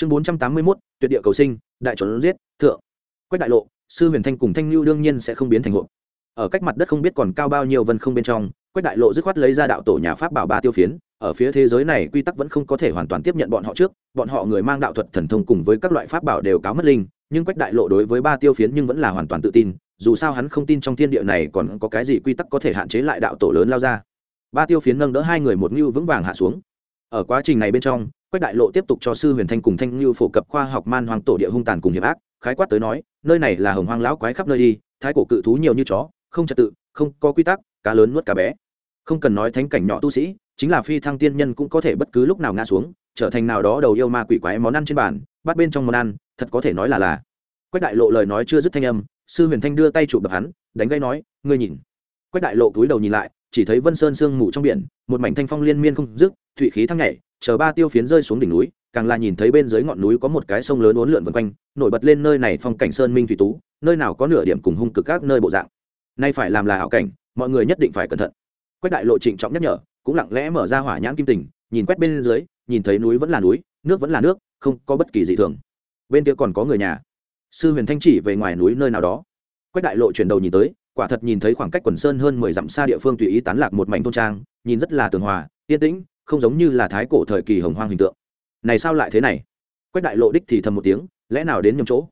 chương bốn trăm tám mươi mốt, tuyệt địa cầu sinh, đại trốn giết, thượng. Quách đại lộ, sư huyền thanh cùng thanh lưu đương nhiên sẽ không biến thành hộ ở cách mặt đất không biết còn cao bao nhiêu vân không bên trong, quách đại lộ dứt khoát lấy ra đạo tổ nhà pháp bảo ba tiêu phiến. Ở phía thế giới này, quy tắc vẫn không có thể hoàn toàn tiếp nhận bọn họ trước. Bọn họ người mang đạo thuật thần thông cùng với các loại pháp bảo đều cáo mất linh, nhưng quách đại lộ đối với ba tiêu phiến nhưng vẫn là hoàn toàn tự tin. Dù sao hắn không tin trong thiên địa này còn có cái gì quy tắc có thể hạn chế lại đạo tổ lớn lao ra. Ba tiêu phiến nâng đỡ hai người một ngưu vững vàng hạ xuống. Ở quá trình này bên trong quách đại lộ tiếp tục cho sư huyền thanh cùng thanh Lưu phổ cập khoa học man hoàng tổ địa hung tàn cùng hiểm ác, khái quát tới nói, nơi này là hồng hoang lão quái khắp nơi đi, thái cổ cự thú nhiều như chó, không trật tự, không có quy tắc, cá lớn nuốt cá bé. Không cần nói thánh cảnh nhỏ tu sĩ, chính là phi thăng tiên nhân cũng có thể bất cứ lúc nào ngã xuống, trở thành nào đó đầu yêu ma quỷ quái món ăn trên bàn, bắt bên trong món ăn, thật có thể nói là là. Quách đại lộ lời nói chưa dứt thanh âm, sư huyền thanh đưa tay chụp đập hắn, đánh gây nói, ngươi nhìn. Quách đại lộ túi đầu nhìn lại, chỉ thấy vân sơn sương mù trong biển, một mảnh thanh phong liên miên không dứt thụy khí thăng nhảy chờ ba tiêu phiến rơi xuống đỉnh núi, càng là nhìn thấy bên dưới ngọn núi có một cái sông lớn uốn lượn vân quanh, nổi bật lên nơi này phong cảnh sơn minh thủy tú, nơi nào có nửa điểm cùng hung cực các nơi bộ dạng. Nay phải làm là hảo cảnh, mọi người nhất định phải cẩn thận. Quách đại lộ trịnh trọng nhắc nhở, cũng lặng lẽ mở ra hỏa nhãn kim tình, nhìn quét bên dưới, nhìn thấy núi vẫn là núi, nước vẫn là nước, không có bất kỳ gì thường. Bên kia còn có người nhà. Sư huyền thanh chỉ về ngoài núi nơi nào đó. Quách đại lộ chuyển đầu nhìn tới, quả thật nhìn thấy khoảng cách quần sơn hơn mười dặm xa địa phương tùy ý tán lạc một mảnh thôn trang, nhìn rất là tường hòa, yên tĩnh không giống như là thái cổ thời kỳ hồng hoang hình tượng. Này sao lại thế này? Quách đại lộ đích thì thầm một tiếng, lẽ nào đến nhầm chỗ?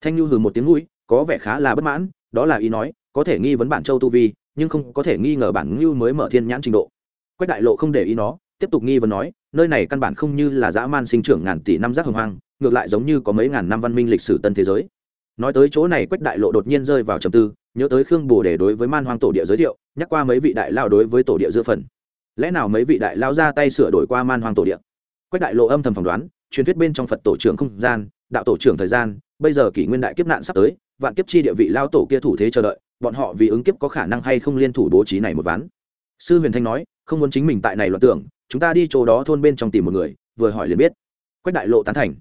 Thanh nhu hừ một tiếng mũi, có vẻ khá là bất mãn, đó là ý nói, có thể nghi vấn bản châu tu vi, nhưng không có thể nghi ngờ bản ngưu mới mở thiên nhãn trình độ. Quách đại lộ không để ý nó, tiếp tục nghi vấn nói, nơi này căn bản không như là dã man sinh trưởng ngàn tỷ năm giác hồng hoang, ngược lại giống như có mấy ngàn năm văn minh lịch sử tân thế giới. Nói tới chỗ này quách đại lộ đột nhiên rơi vào trầm tư, nhớ tới khương bồ để đối với man hoang tổ địa giới thiệu, nhắc qua mấy vị đại lao đối với tổ địa giữa phần lẽ nào mấy vị đại lao ra tay sửa đổi qua man hoang tổ địa? Quách đại lộ âm thầm phỏng đoán, truyền thuyết bên trong phật tổ trưởng không gian, đạo tổ trưởng thời gian, bây giờ kỷ nguyên đại kiếp nạn sắp tới, vạn kiếp chi địa vị lao tổ kia thủ thế chờ đợi, bọn họ vì ứng kiếp có khả năng hay không liên thủ bố trí này một ván? Sư huyền thanh nói, không muốn chính mình tại này loạn tưởng, chúng ta đi chỗ đó thôn bên trong tìm một người, vừa hỏi liền biết. Quách đại lộ tán thành.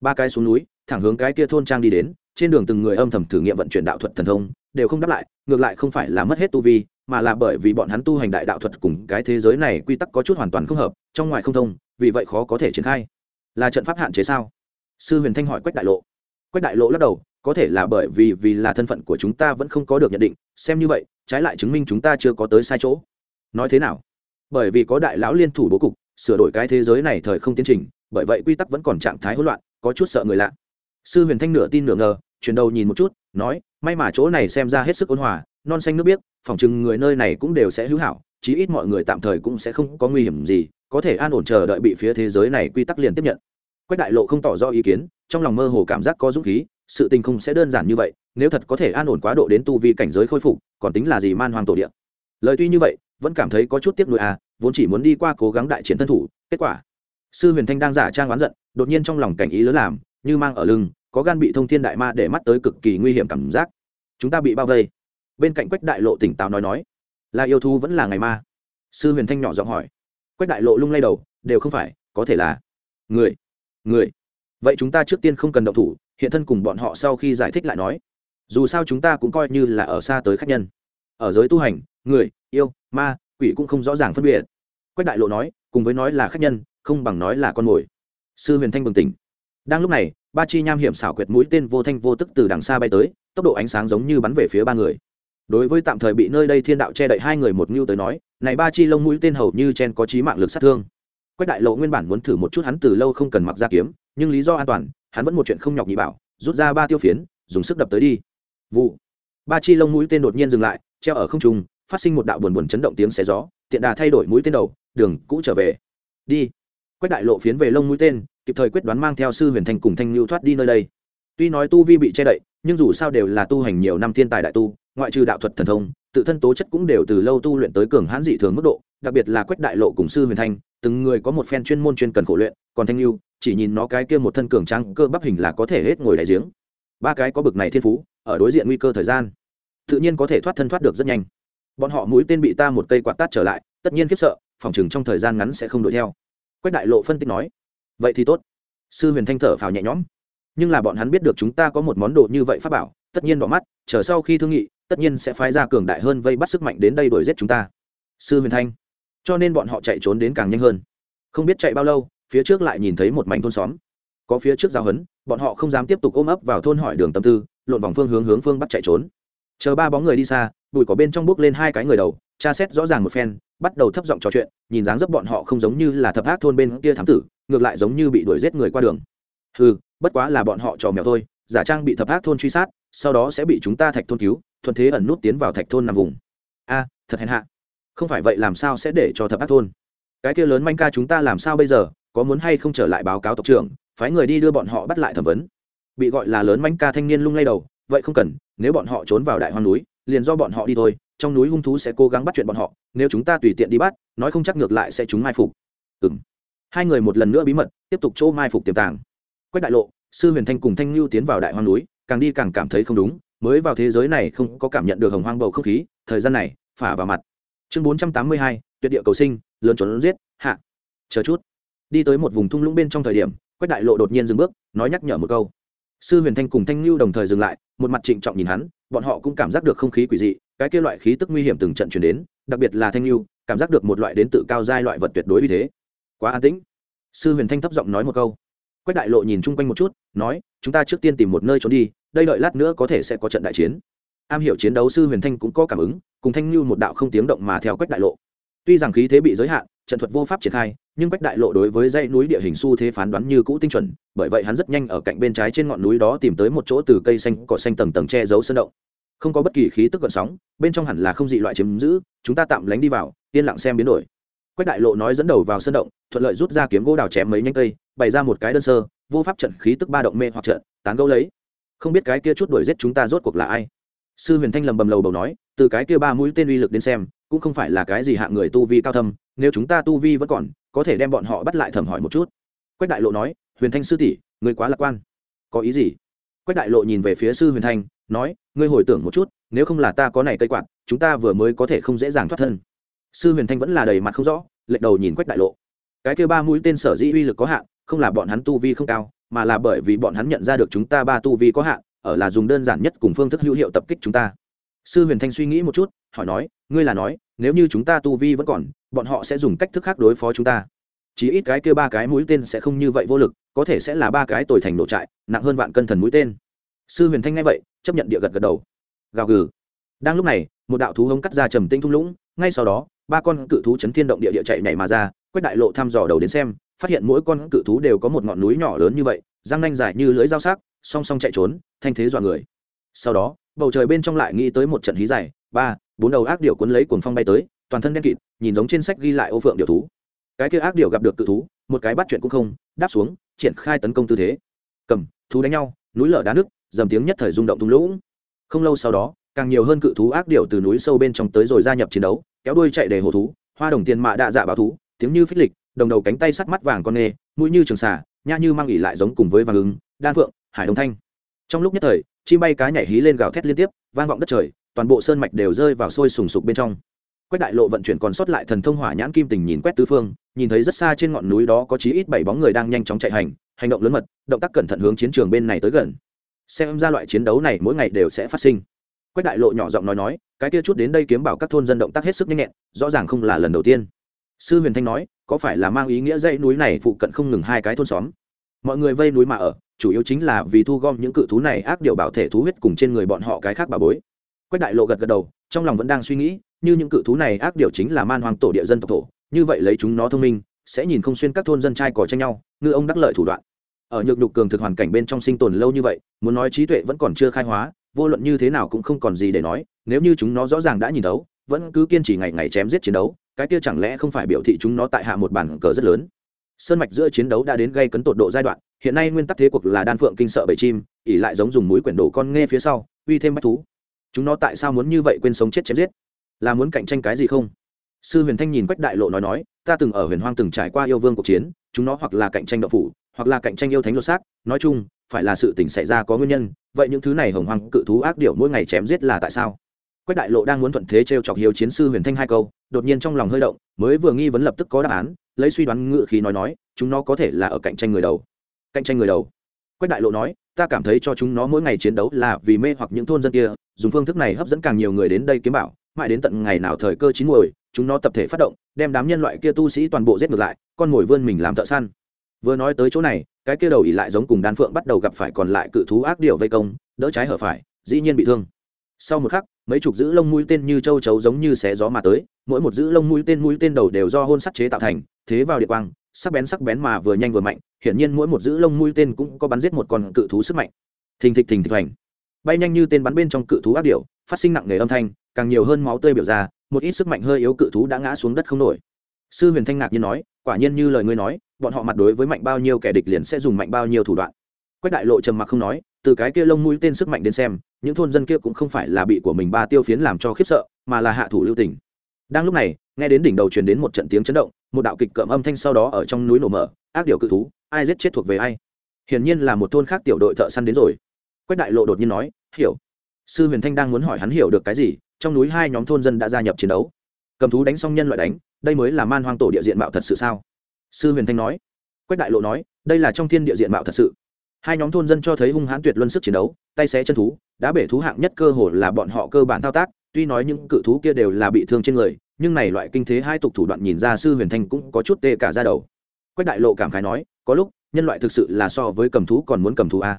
Ba cái xuống núi, thẳng hướng cái kia thôn trang đi đến, trên đường từng người âm thầm thử nghiệm vận chuyển đạo thuật thần thông, đều không đáp lại, ngược lại không phải là mất hết tu vi mà là bởi vì bọn hắn tu hành đại đạo thuật cùng cái thế giới này quy tắc có chút hoàn toàn không hợp, trong ngoài không thông, vì vậy khó có thể triển khai. Là trận pháp hạn chế sao? Sư huyền thanh hỏi quách đại lộ. Quách đại lộ lắc đầu, có thể là bởi vì vì là thân phận của chúng ta vẫn không có được nhận định, xem như vậy, trái lại chứng minh chúng ta chưa có tới sai chỗ. Nói thế nào? Bởi vì có đại lão liên thủ bố cục, sửa đổi cái thế giới này thời không tiến trình, bởi vậy quy tắc vẫn còn trạng thái hỗn loạn, có chút sợ người lạ. Sư huyền thanh nửa tin nửa ngờ, chuyển đầu nhìn một chút, nói, may mà chỗ này xem ra hết sức ôn hòa non xanh nước biếc phòng chừng người nơi này cũng đều sẽ hữu hảo, chí ít mọi người tạm thời cũng sẽ không có nguy hiểm gì, có thể an ổn chờ đợi bị phía thế giới này quy tắc liền tiếp nhận. Quách đại lộ không tỏ rõ ý kiến, trong lòng mơ hồ cảm giác có dũng khí, sự tình không sẽ đơn giản như vậy, nếu thật có thể an ổn quá độ đến tu vi cảnh giới khôi phục, còn tính là gì man hoàng tổ địa. Lời tuy như vậy, vẫn cảm thấy có chút tiếc nuối à vốn chỉ muốn đi qua cố gắng đại chiến thân thủ, kết quả. Sư huyền thanh đang giả trang oán giận, đột nhiên trong lòng cảnh ý lớn làm, như mang ở lưng, có gan bị thông thiên đại ma để mắt tới cực kỳ nguy hiểm cảm giác. Chúng ta bị bao vây bên cạnh quách đại lộ tỉnh táo nói nói, là yêu thú vẫn là ngày ma? Sư huyền thanh nhỏ giọng hỏi. Quách đại lộ lung lay đầu, đều không phải, có thể là người người. Vậy chúng ta trước tiên không cần động thủ, hiện thân cùng bọn họ sau khi giải thích lại nói. Dù sao chúng ta cũng coi như là ở xa tới khách nhân. Ở giới tu hành, người, yêu, ma, quỷ cũng không rõ ràng phân biệt. Quách đại lộ nói, cùng với nói là khách nhân, không bằng nói là con mồi. Sư huyền thanh bừng tỉnh. Đang lúc này, ba chi nham hiểm xảo quyệt mũi tên vô thanh vô tức từ đằng xa bay tới, tốc độ ánh sáng giống như bắn về phía ba người đối với tạm thời bị nơi đây thiên đạo che đậy hai người một mưu tới nói, này ba chi lông mũi tên hầu như chen có trí mạng lực sát thương. Quách đại lộ nguyên bản muốn thử một chút hắn từ lâu không cần mặc ra kiếm, nhưng lý do an toàn, hắn vẫn một chuyện không nhọc nhị bảo, rút ra ba tiêu phiến, dùng sức đập tới đi. Vụ. Ba chi lông mũi tên đột nhiên dừng lại, treo ở không trung, phát sinh một đạo buồn buồn chấn động tiếng xé gió, tiện đà thay đổi mũi tên đầu, đường, cũ trở về. Đi. Quách đại lộ phiến về lông mũi tên, kịp thời quyết đoán mang theo sư huyền thành cùng thanh lưu thoát đi nơi đây. Tuy nói tu vi bị che đậy, nhưng dù sao đều là tu hành nhiều năm thiên tài đại tu ngoại trừ đạo thuật thần thông, tự thân tố chất cũng đều từ lâu tu luyện tới cường hãn dị thường mức độ, đặc biệt là quách đại lộ cùng sư huyền thanh, từng người có một phen chuyên môn chuyên cần khổ luyện, còn thanh lưu chỉ nhìn nó cái kia một thân cường trang cơ bắp hình là có thể hết ngồi đại giếng. Ba cái có bực này thiên phú, ở đối diện nguy cơ thời gian, tự nhiên có thể thoát thân thoát được rất nhanh. Bọn họ mũi tên bị ta một cây quạt tát trở lại, tất nhiên khiếp sợ, phòng chừng trong thời gian ngắn sẽ không đuổi theo. Quách đại lộ phân tích nói, vậy thì tốt. Sư huyền thanh thở phào nhẹ nhõm, nhưng là bọn hắn biết được chúng ta có một món đồ như vậy pháp bảo, tất nhiên bỏ mắt, chờ sau khi thương nghị tất nhiên sẽ phái ra cường đại hơn vây bắt sức mạnh đến đây đuổi giết chúng ta. Sư huyền thanh. Cho nên bọn họ chạy trốn đến càng nhanh hơn. Không biết chạy bao lâu, phía trước lại nhìn thấy một mảnh thôn xóm. Có phía trước giao hấn, bọn họ không dám tiếp tục ôm ấp vào thôn hỏi đường tâm tư, lộn vòng phương hướng hướng phương bắt chạy trốn. Chờ ba bóng người đi xa, bụi có bên trong bước lên hai cái người đầu, tra xét rõ ràng một phen, bắt đầu thấp giọng trò chuyện, nhìn dáng dấp bọn họ không giống như là thập ác thôn bên kia thám tử, ngược lại giống như bị đuổi giết người qua đường. Ừ bất quá là bọn họ trò mèo thôi, giả trang bị thập ác thôn truy sát, sau đó sẽ bị chúng ta thạch thôn cứu thuận thế ẩn nút tiến vào thạch thôn nằm vùng. A, thật hèn hạ. Không phải vậy làm sao sẽ để cho thập ác thôn? Cái kia lớn manh ca chúng ta làm sao bây giờ? Có muốn hay không trở lại báo cáo tộc trưởng, phái người đi đưa bọn họ bắt lại thẩm vấn? Bị gọi là lớn manh ca thanh niên lung lay đầu, vậy không cần, nếu bọn họ trốn vào đại hoang núi, liền do bọn họ đi thôi, trong núi hung thú sẽ cố gắng bắt chuyện bọn họ, nếu chúng ta tùy tiện đi bắt, nói không chắc ngược lại sẽ chúng mai phục. Ừng hai người một lần nữa bí mật, tiếp tục chỗ mai phục tiềm tàng. Quách đại lộ, sư huyền thanh cùng thanh lưu tiến vào đại hoang núi, càng đi càng cảm thấy không đúng mới vào thế giới này không có cảm nhận được hồng hoang bầu không khí, thời gian này, phả vào mặt. Chương bốn trăm tám mươi hai, tuyệt địa cầu sinh, lớn trốn giết, hạ. Chờ chút. Đi tới một vùng thung lũng bên trong thời điểm, quách đại lộ đột nhiên dừng bước, nói nhắc nhở một câu. Sư huyền thanh cùng thanh lưu đồng thời dừng lại, một mặt trịnh trọng nhìn hắn, bọn họ cũng cảm giác được không khí quỷ dị, cái kia loại khí tức nguy hiểm từng trận chuyển đến, đặc biệt là thanh lưu cảm giác được một loại đến tự cao giai loại vật tuyệt đối như thế. Quá an tĩnh. Sư huyền thanh thấp giọng nói một câu. Quách đại lộ nhìn chung quanh một chút, nói, chúng ta trước tiên tìm một nơi trốn đi đây đợi lát nữa có thể sẽ có trận đại chiến. Am hiểu chiến đấu sư huyền thanh cũng có cảm ứng, cùng thanh lưu một đạo không tiếng động mà theo quách đại lộ. Tuy rằng khí thế bị giới hạn, trận thuật vô pháp triển khai, nhưng quách đại lộ đối với dãy núi địa hình xu thế phán đoán như cũ tinh chuẩn, bởi vậy hắn rất nhanh ở cạnh bên trái trên ngọn núi đó tìm tới một chỗ từ cây xanh, cỏ xanh tầng tầng che giấu sơn động. Không có bất kỳ khí tức gợn sóng, bên trong hẳn là không dị loại chiếm giữ, chúng ta tạm lánh đi vào, yên lặng xem biến đổi. Quách đại lộ nói dẫn đầu vào sơn động, thuận lợi rút ra kiếm gỗ đào chém mấy nhánh cây, bày ra một cái đơn sơ, vô pháp trận khí tức ba động mê hoặc trận, tán gấu lấy không biết cái kia chút đuổi giết chúng ta rốt cuộc là ai. Sư huyền thanh lầm bầm lầu bầu nói, từ cái kia ba mũi tên uy lực đến xem, cũng không phải là cái gì hạng người tu vi cao thâm, nếu chúng ta tu vi vẫn còn, có thể đem bọn họ bắt lại thẩm hỏi một chút. Quách đại lộ nói, huyền thanh sư tỷ người quá lạc quan. Có ý gì? Quách đại lộ nhìn về phía sư huyền thanh, nói, ngươi hồi tưởng một chút, nếu không là ta có này cây quạt, chúng ta vừa mới có thể không dễ dàng thoát thân. Sư huyền thanh vẫn là đầy mặt không rõ, lệch đầu nhìn quách đại lộ. Cái kia ba mũi tên sở dĩ uy lực có hạn, không là bọn hắn tu vi không cao mà là bởi vì bọn hắn nhận ra được chúng ta ba tu vi có hạn, ở là dùng đơn giản nhất cùng phương thức hữu hiệu tập kích chúng ta. Sư huyền thanh suy nghĩ một chút, hỏi nói, ngươi là nói, nếu như chúng ta tu vi vẫn còn, bọn họ sẽ dùng cách thức khác đối phó chúng ta. Chỉ ít cái kia ba cái mũi tên sẽ không như vậy vô lực, có thể sẽ là ba cái tồi thành nổ trại, nặng hơn vạn cân thần mũi tên. Sư huyền thanh nghe vậy, chấp nhận địa gật gật đầu. Gào gừ. Đang lúc này, một đạo thú hống cắt ra trầm tinh thung lũng, ngay sau đó, ba con cự thú chấn thiên động địa địa chạy nhảy mà ra, quét đại lộ thăm dò đầu đến xem phát hiện mỗi con cự thú đều có một ngọn núi nhỏ lớn như vậy, răng nanh dài như lưỡi dao sắc, song song chạy trốn, thanh thế dọa người. Sau đó, bầu trời bên trong lại nghĩ tới một trận hí dài, ba, bốn đầu ác điệu cuốn lấy cuồng phong bay tới, toàn thân đen kịt, nhìn giống trên sách ghi lại ô phượng điệu thú. Cái kia ác điệu gặp được cự thú, một cái bắt chuyện cũng không, đáp xuống, triển khai tấn công tư thế. Cầm, thú đánh nhau, núi lở đá nước dầm tiếng nhất thời rung động thung lũng. Không lâu sau đó, càng nhiều hơn cự thú ác điệu từ núi sâu bên trong tới rồi gia nhập chiến đấu, kéo đuôi chạy để hồ thú, hoa đồng tiền mạ đạ dạ báo thú, tiếng như phích lịch đồng đầu cánh tay sắt mắt vàng con nê, mũi như trường xà nha như mang ỉ lại giống cùng với vàng ứng đan phượng, hải đông thanh. Trong lúc nhất thời, chim bay cá nhảy hí lên gào thét liên tiếp, vang vọng đất trời, toàn bộ sơn mạch đều rơi vào sôi sùng sục bên trong. Quách đại lộ vận chuyển còn sót lại thần thông hỏa nhãn kim tình nhìn quét tứ phương, nhìn thấy rất xa trên ngọn núi đó có chí ít bảy bóng người đang nhanh chóng chạy hành hành động lớn mật, động tác cẩn thận hướng chiến trường bên này tới gần. Xem ra loại chiến đấu này mỗi ngày đều sẽ phát sinh. Quách đại lộ nhỏ giọng nói nói, cái kia chút đến đây kiếm bảo các thôn dân động tác hết sức nhanh nhẹn, rõ ràng không là lần đầu tiên. Sư huyền thanh nói có phải là mang ý nghĩa dãy núi này phụ cận không ngừng hai cái thôn xóm? Mọi người vây núi mà ở, chủ yếu chính là vì thu gom những cự thú này ác điệu bảo thể thú huyết cùng trên người bọn họ cái khác bà bối. Quách đại lộ gật gật đầu, trong lòng vẫn đang suy nghĩ, như những cự thú này ác điệu chính là man hoàng tổ địa dân tộc thổ, như vậy lấy chúng nó thông minh, sẽ nhìn không xuyên các thôn dân trai cỏ tranh nhau, ngư ông đắc lợi thủ đoạn. Ở nhược nhục cường thực hoàn cảnh bên trong sinh tồn lâu như vậy, muốn nói trí tuệ vẫn còn chưa khai hóa, vô luận như thế nào cũng không còn gì để nói, nếu như chúng nó rõ ràng đã nhìn thấu vẫn cứ kiên trì ngày ngày chém giết chiến đấu, cái kia chẳng lẽ không phải biểu thị chúng nó tại hạ một bản cờ rất lớn? Sơn mạch giữa chiến đấu đã đến gây cấn tột độ giai đoạn, hiện nay nguyên tắc thế cuộc là đan phượng kinh sợ bầy chim ỉ lại giống dùng mũi quyển đổ con nghe phía sau, uy thêm bách thú. Chúng nó tại sao muốn như vậy quên sống chết chém giết? Là muốn cạnh tranh cái gì không? Sư huyền thanh nhìn quách đại lộ nói nói, ta từng ở huyền hoang từng trải qua yêu vương cuộc chiến, chúng nó hoặc là cạnh tranh đậu phủ, hoặc là cạnh tranh yêu thánh lột xác. Nói chung, phải là sự tình xảy ra có nguyên nhân, vậy những thứ này hồng hoang cự thú ác điểu mỗi ngày chém giết là tại sao? Quách đại lộ đang muốn thuận thế t r e o chọc hiếu chiến sư huyền thanh hai câu, đột nhiên trong lòng hơi động, mới vừa nghi vấn lập tức có đáp án, lấy suy đoán ngự khí nói nói, chúng nó có thể là ở cạnh tranh người đầu. Cạnh tranh người đầu. Quách đại lộ nói, ta cảm thấy cho chúng nó mỗi ngày chiến đấu là vì mê hoặc những thôn dân kia, dùng phương thức này hấp dẫn càng nhiều người đến đây kiếm bảo, mãi đến tận ngày nào thời cơ chín muồi, chúng nó tập thể phát động, đem đám nhân loại kia tu sĩ toàn bộ giết ngược lại, con mồi vươn mình làm thợ săn. Vừa nói tới chỗ này, cái kia đầu ỉ lại giống cùng đan phượng bắt đầu gặp phải còn lại cự thú ác điệu vây công, đỡ trái hở phải, dĩ nhiên bị thương. Sau một khắc mấy chục giữ lông mũi tên như châu chấu giống như xé gió mà tới, mỗi một giữ lông mũi tên mũi tên đầu đều do hôn sắt chế tạo thành, thế vào địa quang, sắc bén sắc bén mà vừa nhanh vừa mạnh, hiển nhiên mỗi một giữ lông mũi tên cũng có bắn giết một con cự thú sức mạnh. Thình thịch thình thịch hoành. Bay nhanh như tên bắn bên trong cự thú ác điệu phát sinh nặng nề âm thanh, càng nhiều hơn máu tươi biểu ra, một ít sức mạnh hơi yếu cự thú đã ngã xuống đất không nổi. Sư huyền thanh ngạc nhiên nói, quả nhiên như lời ngươi nói, bọn họ mặt đối với mạnh bao nhiêu kẻ địch liền sẽ dùng mạnh bao nhiêu thủ đoạn. Quách đại lộ trầm mặc không nói từ cái kia lông mũi tên sức mạnh đến xem, những thôn dân kia cũng không phải là bị của mình ba tiêu phiến làm cho khiếp sợ, mà là hạ thủ lưu tình. Đang lúc này, nghe đến đỉnh đầu truyền đến một trận tiếng chấn động, một đạo kịch cợm âm thanh sau đó ở trong núi nổ mở, ác điều cự thú, ai giết chết thuộc về ai. Hiển nhiên là một thôn khác tiểu đội thợ săn đến rồi. Quách đại lộ đột nhiên nói, hiểu. Sư huyền thanh đang muốn hỏi hắn hiểu được cái gì, trong núi hai nhóm thôn dân đã gia nhập chiến đấu. Cầm thú đánh xong nhân loại đánh, đây mới là man hoang tổ địa diện mạo thật sự sao? Sư huyền thanh nói. Quách đại lộ nói, đây là trong thiên địa diện mạo thật sự hai nhóm thôn dân cho thấy hung hãn tuyệt luân sức chiến đấu, tay xé chân thú đã bể thú hạng nhất cơ hồ là bọn họ cơ bản thao tác, tuy nói những cự thú kia đều là bị thương trên người, nhưng này loại kinh thế hai tục thủ đoạn nhìn ra sư huyền thanh cũng có chút tê cả ra đầu. Quách đại lộ cảm khái nói, có lúc, nhân loại thực sự là so với cầm thú còn muốn cầm thú a.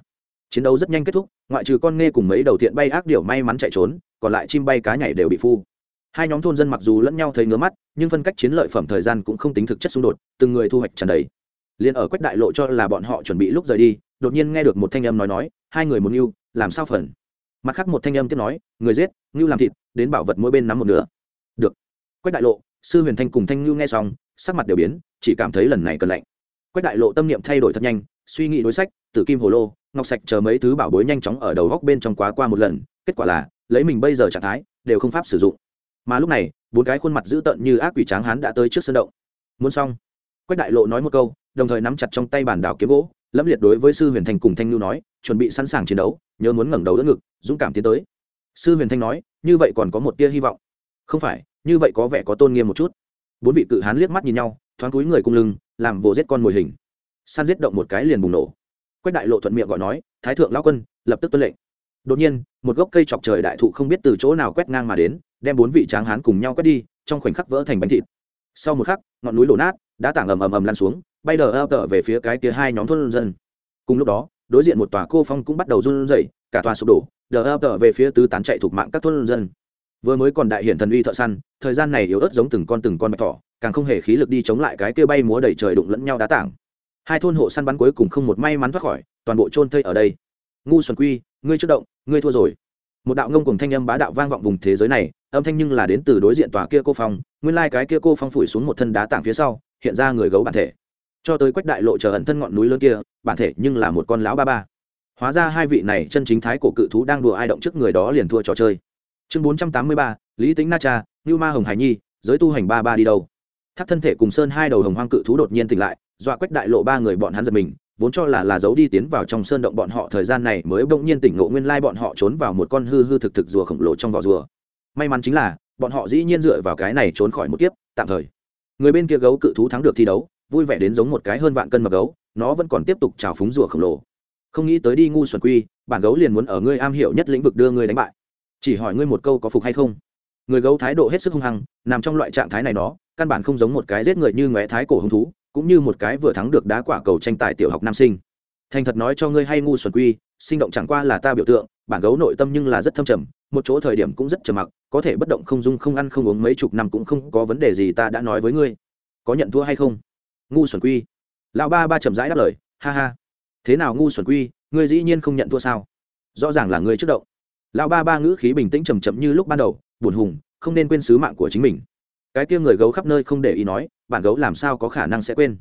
Chiến đấu rất nhanh kết thúc, ngoại trừ con nghe cùng mấy đầu thiện bay ác điểu may mắn chạy trốn, còn lại chim bay cá nhảy đều bị phu. Hai nhóm thôn dân mặc dù lẫn nhau thấy ngứa mắt, nhưng phân cách chiến lợi phẩm thời gian cũng không tính thực chất xung đột, từng người thu hoạch tràn đầy liền ở quách đại lộ cho là bọn họ chuẩn bị lúc rời đi, đột nhiên nghe được một thanh âm nói nói, hai người một ngưu làm sao phần? Mặt khác một thanh âm tiếp nói, người giết ngưu làm thịt, đến bảo vật mỗi bên nắm một nửa. Được. Quách đại lộ, sư huyền thanh cùng thanh ngưu nghe xong, sắc mặt đều biến, chỉ cảm thấy lần này cần lạnh. Quách đại lộ tâm niệm thay đổi thật nhanh, suy nghĩ đối sách, tử kim hồ lô, ngọc sạch chờ mấy thứ bảo bối nhanh chóng ở đầu góc bên trong quá qua một lần, kết quả là, lấy mình bây giờ trạng thái, đều không pháp sử dụng. Mà lúc này, bốn cái khuôn mặt dữ tợn như ác quỷ tráng hán đã tới trước sân động. Muốn xong. Quách đại lộ nói một câu đồng thời nắm chặt trong tay bản đảo kiếm gỗ lâm liệt đối với sư huyền thanh cùng thanh nhu nói, chuẩn bị sẵn sàng chiến đấu, nhớ muốn ngẩng đầu đỡ ngực, dũng cảm tiến tới. Sư huyền thanh nói, như vậy còn có một tia hy vọng. Không phải, như vậy có vẻ có tôn nghiêm một chút. Bốn vị cự hán liếc mắt nhìn nhau, thoáng cúi người cung lưng, làm vồ giết con mồi hình. San giết động một cái liền bùng nổ. Quách đại lộ thuận miệng gọi nói, thái thượng lão quân, lập tức tuân lệnh. Đột nhiên, một gốc cây chọc trời đại thụ không biết từ chỗ nào quét ngang mà đến, đem bốn vị tráng hán cùng nhau quét đi, trong khoảnh khắc vỡ thành bánh thịt. Sau một khắc, ngọn núi đổ nát đã tảng ầm ầm ầm lan xuống bay đờ ập tờ về phía cái kia hai nhóm thôn dân. Cùng lúc đó, đối diện một tòa cô phong cũng bắt đầu run rẩy, cả tòa sụp đổ, đờ ập tờ về phía tứ tán chạy thuộc mạng các thôn dân. Vừa mới còn đại hiển thần uy thợ săn, thời gian này yếu ớt giống từng con từng con bạch thỏ, càng không hề khí lực đi chống lại cái kia bay múa đầy trời đụng lẫn nhau đá tảng. Hai thôn hộ săn bắn cuối cùng không một may mắn thoát khỏi, toàn bộ trôn thây ở đây. Ngu xuân quy, ngươi chất động, ngươi thua rồi. Một đạo ngông cùng thanh âm bá đạo vang vọng vùng thế giới này, âm thanh nhưng là đến từ đối diện tòa kia cô phong, nguyên lai cái kia cô phong phủi xuống một thân đá tảng phía sau, hiện ra người gấu bản thể cho tới quách đại lộ chờ ẩn thân ngọn núi lớn kia, bản thể nhưng là một con lão ba ba. Hóa ra hai vị này chân chính thái cổ cự thú đang đùa ai động trước người đó liền thua trò chơi. Chương bốn trăm tám mươi ba, lý tính na cha như ma hồng hải nhi, giới tu hành ba ba đi đâu? Tháp thân thể cùng sơn hai đầu hồng hoang cự thú đột nhiên tỉnh lại, dọa quách đại lộ ba người bọn hắn giật mình, vốn cho là là giấu đi tiến vào trong sơn động bọn họ thời gian này mới bỗng nhiên tỉnh ngộ nguyên lai bọn họ trốn vào một con hư hư thực thực rùa khổng lồ trong vỏ rùa. May mắn chính là, bọn họ dĩ nhiên dựa vào cái này trốn khỏi một kiếp, tạm thời. Người bên kia gấu cự thú thắng được thi đấu vui vẻ đến giống một cái hơn vạn cân mập gấu, nó vẫn còn tiếp tục trào phúng rùa khổng lồ. Không nghĩ tới đi ngu xuẩn quy, bản gấu liền muốn ở ngươi am hiểu nhất lĩnh vực đưa ngươi đánh bại. Chỉ hỏi ngươi một câu có phục hay không? Người gấu thái độ hết sức hung hăng, nằm trong loại trạng thái này nó, căn bản không giống một cái giết người như ngóe thái cổ hứng thú, cũng như một cái vừa thắng được đá quả cầu tranh tài tiểu học nam sinh. Thành thật nói cho ngươi hay ngu xuẩn quy, sinh động chẳng qua là ta biểu tượng, bản gấu nội tâm nhưng là rất thâm trầm, một chỗ thời điểm cũng rất trầm mặc, có thể bất động không dung không ăn không uống mấy chục năm cũng không có vấn đề gì ta đã nói với ngươi. Có nhận thua hay không? Ngu xuẩn quy. Lão ba ba chậm rãi đáp lời, ha ha. Thế nào ngu xuẩn quy, ngươi dĩ nhiên không nhận thua sao? Rõ ràng là ngươi trước động. Lão ba ba ngữ khí bình tĩnh chầm chậm như lúc ban đầu, buồn hùng, không nên quên sứ mạng của chính mình. Cái kia người gấu khắp nơi không để ý nói, bản gấu làm sao có khả năng sẽ quên?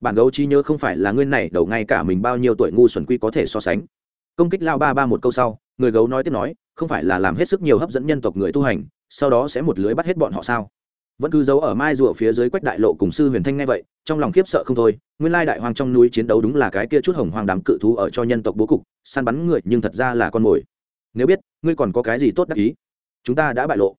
Bản gấu trí nhớ không phải là nguyên này đầu ngay cả mình bao nhiêu tuổi ngu xuẩn quy có thể so sánh. Công kích lao ba ba một câu sau, người gấu nói tiếp nói, không phải là làm hết sức nhiều hấp dẫn nhân tộc người tu hành, sau đó sẽ một lưới bắt hết bọn họ sao? Vẫn cứ giấu ở mai rùa phía dưới quách đại lộ cùng sư huyền thanh ngay vậy, trong lòng khiếp sợ không thôi, nguyên lai đại hoàng trong núi chiến đấu đúng là cái kia chút hồng hoàng đám cự thú ở cho nhân tộc bố cục, săn bắn người nhưng thật ra là con mồi. Nếu biết, ngươi còn có cái gì tốt đắc ý? Chúng ta đã bại lộ.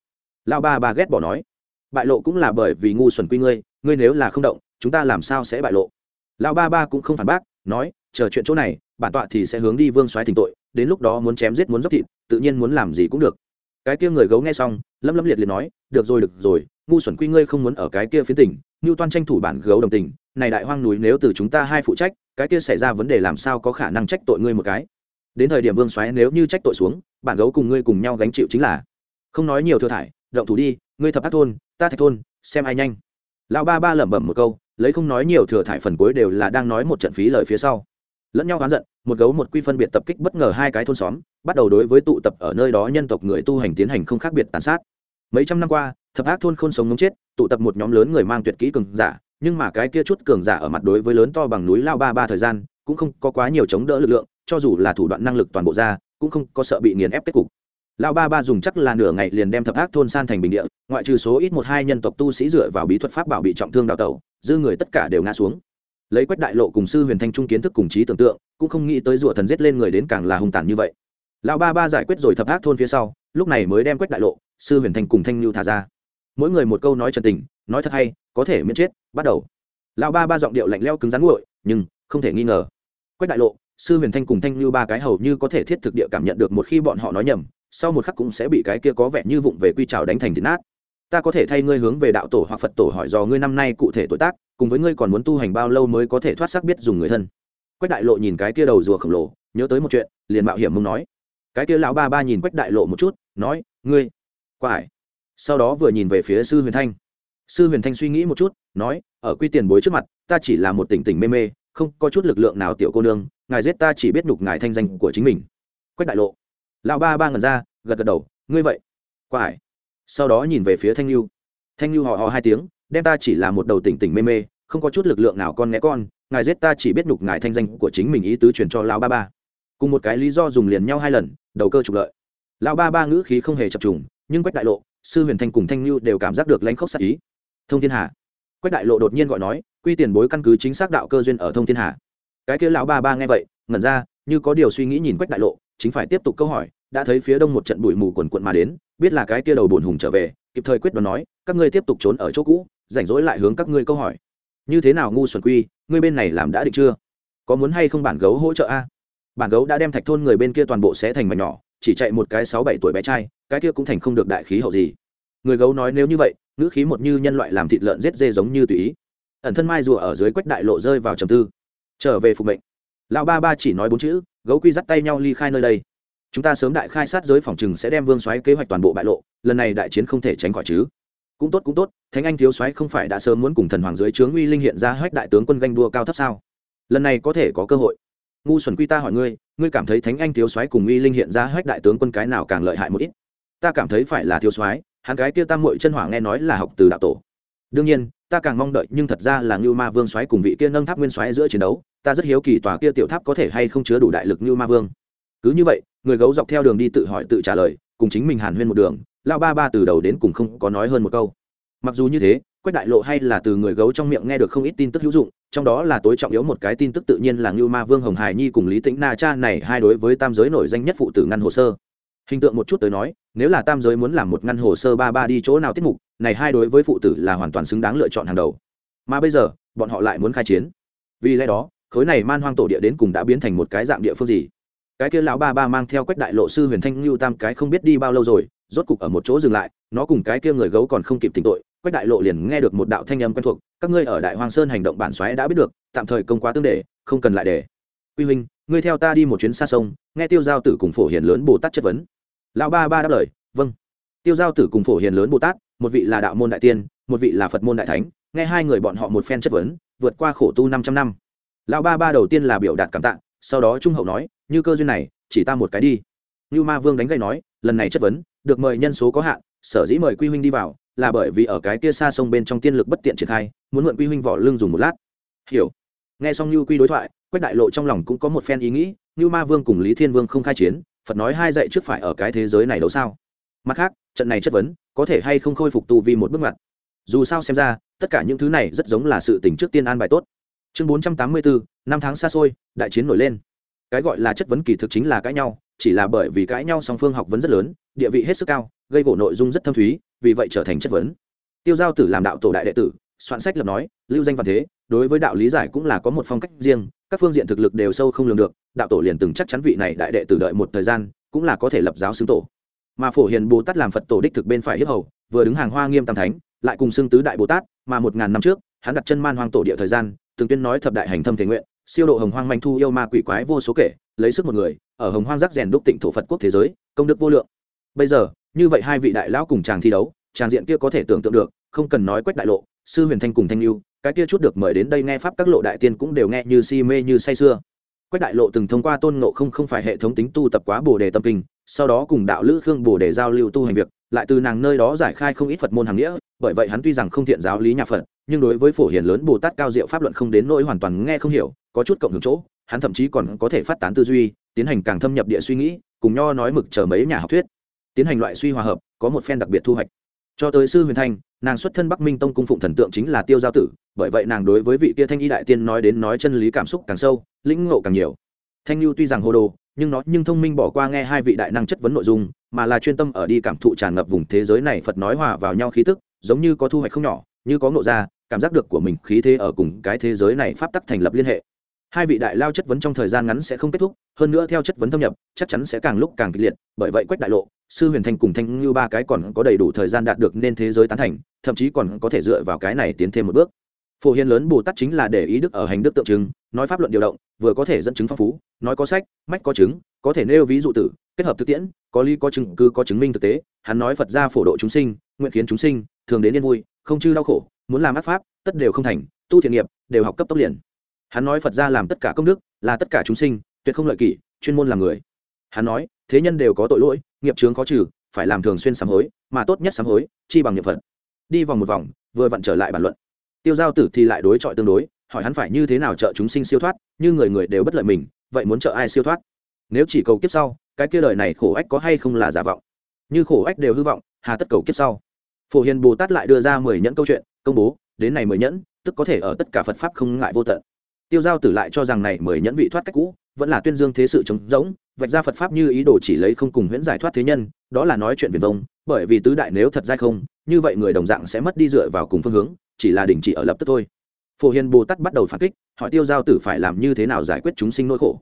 Lao ba ba ghét bỏ nói. Bại lộ cũng là bởi vì ngu xuẩn quy ngươi ngươi nếu là không động, chúng ta làm sao sẽ bại lộ? Lao ba ba cũng không phản bác, nói, chờ chuyện chỗ này, bản tọa thì sẽ hướng đi vương xoáy thỉnh tội, đến lúc đó muốn chém giết muốn dốc thịt, tự nhiên muốn làm gì cũng được cái kia người gấu nghe xong lâm lâm liệt liệt nói, được rồi được rồi, ngu xuẩn quy ngươi không muốn ở cái kia phiến tỉnh, ngưu toan tranh thủ bản gấu đồng tình, này đại hoang núi nếu từ chúng ta hai phụ trách, cái kia xảy ra vấn đề làm sao có khả năng trách tội ngươi một cái? Đến thời điểm vương xoáy nếu như trách tội xuống, bản gấu cùng ngươi cùng nhau gánh chịu chính là. Không nói nhiều thừa thải, động thủ đi, ngươi thập ác thôn, ta thạch thôn, xem ai nhanh. Lão ba ba lẩm bẩm một câu, lấy không nói nhiều thừa thải phần cuối đều là đang nói một trận phí lời phía sau lẫn nhau oán giận, một gấu một quy phân biệt tập kích bất ngờ hai cái thôn xóm, bắt đầu đối với tụ tập ở nơi đó nhân tộc người tu hành tiến hành không khác biệt tàn sát. Mấy trăm năm qua, thập ác thôn không sống ngống chết, tụ tập một nhóm lớn người mang tuyệt kỹ cường giả, nhưng mà cái kia chút cường giả ở mặt đối với lớn to bằng núi lao ba ba thời gian, cũng không có quá nhiều chống đỡ lực lượng, cho dù là thủ đoạn năng lực toàn bộ ra, cũng không có sợ bị nghiền ép kết cục. Lao ba ba dùng chắc là nửa ngày liền đem thập ác thôn san thành bình địa, ngoại trừ số ít một hai nhân tộc tu sĩ dựa vào bí thuật pháp bảo bị trọng thương đào tẩu, dư người tất cả đều ngã xuống lấy quách đại lộ cùng sư huyền thanh trung kiến thức cùng trí tưởng tượng, cũng không nghĩ tới rủa thần giết lên người đến càng là hung tàn như vậy. Lão ba ba giải quyết rồi thập ác thôn phía sau, lúc này mới đem quách đại lộ, sư huyền thanh cùng thanh lưu thả ra. Mỗi người một câu nói trần tình, nói thật hay, có thể miễn chết, bắt đầu. Lão ba ba giọng điệu lạnh leo cứng rắn nguội, nhưng không thể nghi ngờ. Quách đại lộ, sư huyền thanh cùng thanh lưu ba cái hầu như có thể thiết thực địa cảm nhận được một khi bọn họ nói nhầm, sau một khắc cũng sẽ bị cái kia có vẻ như vụng về quy trào đánh thành thịt nát ta có thể thay ngươi hướng về đạo tổ hoặc phật tổ hỏi do ngươi năm nay cụ thể tuổi tác, cùng với ngươi còn muốn tu hành bao lâu mới có thể thoát xác biết dùng người thân. Quách đại lộ nhìn cái kia đầu rùa khổng lồ, nhớ tới một chuyện, liền mạo hiểm mông nói. Cái kia lão ba ba nhìn quách đại lộ một chút, nói, ngươi, qua ải. Sau đó vừa nhìn về phía sư huyền thanh. Sư huyền thanh suy nghĩ một chút, nói, ở quy tiền bối trước mặt, ta chỉ là một tỉnh tỉnh mê mê, không có chút lực lượng nào tiểu cô nương, ngài giết ta chỉ biết nhục ngài thanh danh của chính mình. Quách đại lộ. Lão ba ba ngần ra, gật gật đầu, ngươi vậy, qua ải sau đó nhìn về phía thanh lưu. Thanh lưu họ họ hai tiếng, đem ta chỉ là một đầu tỉnh tỉnh mê mê, không có chút lực lượng nào con nghe con, ngài giết ta chỉ biết nhục ngài thanh danh của chính mình ý tứ truyền cho lão ba ba. Cùng một cái lý do dùng liền nhau hai lần, đầu cơ trục lợi. Lão ba ba ngữ khí không hề chập trùng, nhưng quách đại lộ, sư huyền thanh cùng thanh lưu đều cảm giác được lãnh khốc sắc ý. Thông thiên hà. Quách đại lộ đột nhiên gọi nói, quy tiền bối căn cứ chính xác đạo cơ duyên ở thông thiên hà. Cái kia lão ba ba nghe vậy, ngẩn ra, như có điều suy nghĩ nhìn quách đại lộ, chính phải tiếp tục câu hỏi đã thấy phía đông một trận bụi mù quần quận mà đến, biết là cái kia đầu bổn hùng trở về, kịp thời quyết đoán nói, các ngươi tiếp tục trốn ở chỗ cũ, rảnh rỗi lại hướng các ngươi câu hỏi. Như thế nào ngu xuẩn quy, ngươi bên này làm đã định chưa? Có muốn hay không bản gấu hỗ trợ a? Bản gấu đã đem thạch thôn người bên kia toàn bộ sẽ thành mảnh nhỏ, chỉ chạy một cái sáu bảy tuổi bé trai, cái kia cũng thành không được đại khí hậu gì. Người gấu nói nếu như vậy, ngữ khí một như nhân loại làm thịt lợn giết dê giống như tùy ý. Ẩn thân mai rùa ở dưới quách đại lộ rơi vào trầm tư. Trở về phục mệnh. Lão ba ba chỉ nói bốn chữ, gấu quy dắt tay nhau ly khai nơi đây chúng ta sớm đại khai sát giới phòng trừng sẽ đem vương xoáy kế hoạch toàn bộ bại lộ, lần này đại chiến không thể tránh khỏi chứ. Cũng tốt cũng tốt, thánh anh thiếu xoáy không phải đã sớm muốn cùng thần hoàng dưới trướng uy linh hiện ra hách đại tướng quân ganh đua cao thấp sao? Lần này có thể có cơ hội. Ngu xuẩn quy ta hỏi ngươi ngươi cảm thấy thánh anh thiếu soái cùng uy linh hiện ra hách đại tướng quân cái nào càng lợi hại một ít? Ta cảm thấy phải là thiếu soái, hắn cái kia tam muội chân hỏa nghe nói là học từ đạo tổ. Đương nhiên, ta càng mong đợi, nhưng thật ra là ngưu ma vương xoáy cùng vị kia nâng tháp nguyên xoáy giữa chiến đấu, ta rất hiếu kỳ tòa kia tiểu tháp có thể hay không chứa đủ đại lực ngưu ma vương. Cứ như vậy người gấu dọc theo đường đi tự hỏi tự trả lời, cùng chính mình hàn huyên một đường lao ba ba từ đầu đến cùng không có nói hơn một câu. Mặc dù như thế, quách đại lộ hay là từ người gấu trong miệng nghe được không ít tin tức hữu dụng, trong đó là tối trọng yếu một cái tin tức tự nhiên là ngưu ma vương hồng hải nhi cùng lý tĩnh na cha này hai đối với tam giới nổi danh nhất phụ tử ngăn hồ sơ. Hình tượng một chút tới nói, nếu là tam giới muốn làm một ngăn hồ sơ ba ba đi chỗ nào tiết mục, này hai đối với phụ tử là hoàn toàn xứng đáng lựa chọn hàng đầu. Mà bây giờ, bọn họ lại muốn khai chiến. Vì lẽ đó, khối này man hoang tổ địa đến cùng đã biến thành một cái dạng địa phương gì? Cái kia lão ba ba mang theo quách đại lộ sư huyền thanh lưu tam cái không biết đi bao lâu rồi, rốt cục ở một chỗ dừng lại, nó cùng cái kia người gấu còn không kịp tỉnh tội, quách đại lộ liền nghe được một đạo thanh âm quen thuộc, các ngươi ở đại hoàng sơn hành động bản xoáy đã biết được, tạm thời công quá tương để, không cần lại để. Quy huynh, ngươi theo ta đi một chuyến xa sông, nghe tiêu giao tử cùng phổ hiền lớn bồ tát chất vấn. Lão ba ba đáp lời vâng. Tiêu giao tử cùng phổ hiền lớn bồ tát, một vị là đạo môn đại tiên, một vị là phật môn đại thánh, nghe hai người bọn họ một phen chất vấn, vượt qua khổ tu năm trăm năm. Lão ba ba đầu tiên là biểu đạt cảm tạ sau đó trung hậu nói, như cơ duyên này, chỉ ta một cái đi. Như ma vương đánh gậy nói, lần này chất vấn, được mời nhân số có hạn, sở dĩ mời quy huynh đi vào, là bởi vì ở cái kia xa sông bên trong tiên lực bất tiện triển khai, muốn mượn quy huynh vỏ lưng dùng một lát. Hiểu. Nghe xong như quy đối thoại, quách đại lộ trong lòng cũng có một phen ý nghĩ, như ma vương cùng lý thiên vương không khai chiến, phật nói hai dạy trước phải ở cái thế giới này đấu sao. Mặt khác, trận này chất vấn, có thể hay không khôi phục tu vi một bước ngoặt. Dù sao xem ra, tất cả những thứ này rất giống là sự tỉnh trước tiên an bài tốt chương bốn trăm tám mươi bốn, năm tháng xa xôi, đại chiến nổi lên. Cái gọi là chất vấn kỳ thực chính là cãi nhau, chỉ là bởi vì cãi nhau song phương học vấn rất lớn, địa vị hết sức cao, gây gỗ nội dung rất thâm thúy, vì vậy trở thành chất vấn. Tiêu giao tử làm đạo tổ đại đệ tử, soạn sách lập nói, lưu danh văn thế, đối với đạo lý giải cũng là có một phong cách riêng, các phương diện thực lực đều sâu không lường được, đạo tổ liền từng chắc chắn vị này đại đệ tử đợi một thời gian, cũng là có thể lập giáo xứng tổ. Mà phổ hiền bồ tát làm phật tổ đích thực bên phải hiếp hầu, vừa đứng hàng hoa nghiêm tam thánh, lại cùng xưng tứ đại bồ tát, mà một ngàn năm trước, hắn đặt chân man hoang tổ địa thời gian từng tuyên nói thập đại hành thâm thể nguyện, siêu độ hồng hoang manh thu yêu ma quỷ quái vô số kể, lấy sức một người, ở hồng hoang giác rèn đúc tịnh thổ phật quốc thế giới, công đức vô lượng. Bây giờ, như vậy hai vị đại lão cùng chàng thi đấu, chàng diện kia có thể tưởng tượng được, không cần nói quách đại lộ, sư huyền thanh cùng thanh lưu, cái kia chút được mời đến đây nghe pháp các lộ đại tiên cũng đều nghe như si mê như say sưa quách đại lộ từng thông qua tôn ngộ không không phải hệ thống tính tu tập quá bồ đề tâm kinh, sau đó cùng đạo lữ khương bồ đề giao lưu tu hành việc, lại từ nàng nơi đó giải khai không ít phật môn hàng nghĩa, bởi vậy hắn tuy rằng không thiện giáo lý nhà phật, nhưng đối với phổ hiền lớn bồ tát cao diệu pháp luận không đến nỗi hoàn toàn nghe không hiểu, có chút cộng hưởng chỗ, hắn thậm chí còn có thể phát tán tư duy, tiến hành càng thâm nhập địa suy nghĩ, cùng nho nói mực chờ mấy nhà học thuyết. Tiến hành loại suy hòa hợp, có một phen đặc biệt thu hoạch. Cho tới sư huyền thanh, nàng xuất thân bắc minh tông cung phụng thần tượng chính là tiêu giao tử bởi vậy nàng đối với vị kia thanh y đại tiên nói đến nói chân lý cảm xúc càng sâu, lĩnh ngộ càng nhiều. Thanh lưu tuy rằng hô đồ, nhưng nó nhưng thông minh bỏ qua nghe hai vị đại năng chất vấn nội dung, mà là chuyên tâm ở đi cảm thụ tràn ngập vùng thế giới này phật nói hòa vào nhau khí tức, giống như có thu hoạch không nhỏ, như có ngộ ra, cảm giác được của mình khí thế ở cùng cái thế giới này pháp tắc thành lập liên hệ. Hai vị đại lao chất vấn trong thời gian ngắn sẽ không kết thúc, hơn nữa theo chất vấn thâm nhập, chắc chắn sẽ càng lúc càng kịch liệt, bởi vậy quách đại lộ, sư huyền thanh cùng thanh như ba cái còn có đầy đủ thời gian đạt được nên thế giới tán thành, thậm chí còn có thể dựa vào cái này tiến thêm một bước phổ hiền lớn bồ tát chính là để ý đức ở hành đức tượng trưng, nói pháp luận điều động, vừa có thể dẫn chứng phong phú, nói có sách, mách có chứng, có thể nêu ví dụ tử, kết hợp thực tiễn, có lý có chứng, cứ có chứng minh thực tế. Hắn nói phật ra phổ độ chúng sinh, nguyện khiến chúng sinh, thường đến yên vui, không chư đau khổ, muốn làm ác pháp, tất đều không thành, tu thiện nghiệp, đều học cấp tốc liền. Hắn nói phật ra làm tất cả công đức, là tất cả chúng sinh, tuyệt không lợi kỷ, chuyên môn làm người. Hắn nói, thế nhân đều có tội lỗi, nghiệp chướng khó trừ, phải làm thường xuyên sám hối, mà tốt nhất sám hối, chi bằng nghiệp phật. Đi vòng một vòng, vừa vặn trở lại bản luận tiêu giao tử thì lại đối chọi tương đối, hỏi hắn phải như thế nào trợ chúng sinh siêu thoát, như người người đều bất lợi mình, vậy muốn trợ ai siêu thoát? Nếu chỉ cầu kiếp sau, cái kia đời này khổ ách có hay không là giả vọng? Như khổ ách đều hư vọng, hà tất cầu kiếp sau. Phổ hiền bồ tát lại đưa ra mười nhẫn câu chuyện, công bố, đến này mười nhẫn, tức có thể ở tất cả phật pháp không ngại vô tận. Tiêu giao tử lại cho rằng này mười nhẫn vị thoát cách cũ, vẫn là tuyên dương thế sự trống rỗng, vạch ra phật pháp như ý đồ chỉ lấy không cùng huyễn giải thoát thế nhân, đó là nói chuyện viền vông, bởi vì tứ đại nếu thật dai không, như vậy người đồng dạng sẽ mất đi dựa vào cùng phương hướng chỉ là đình chỉ ở lập tức thôi. Phổ hiền bồ tát bắt đầu phản kích, hỏi tiêu giao tử phải làm như thế nào giải quyết chúng sinh nỗi khổ.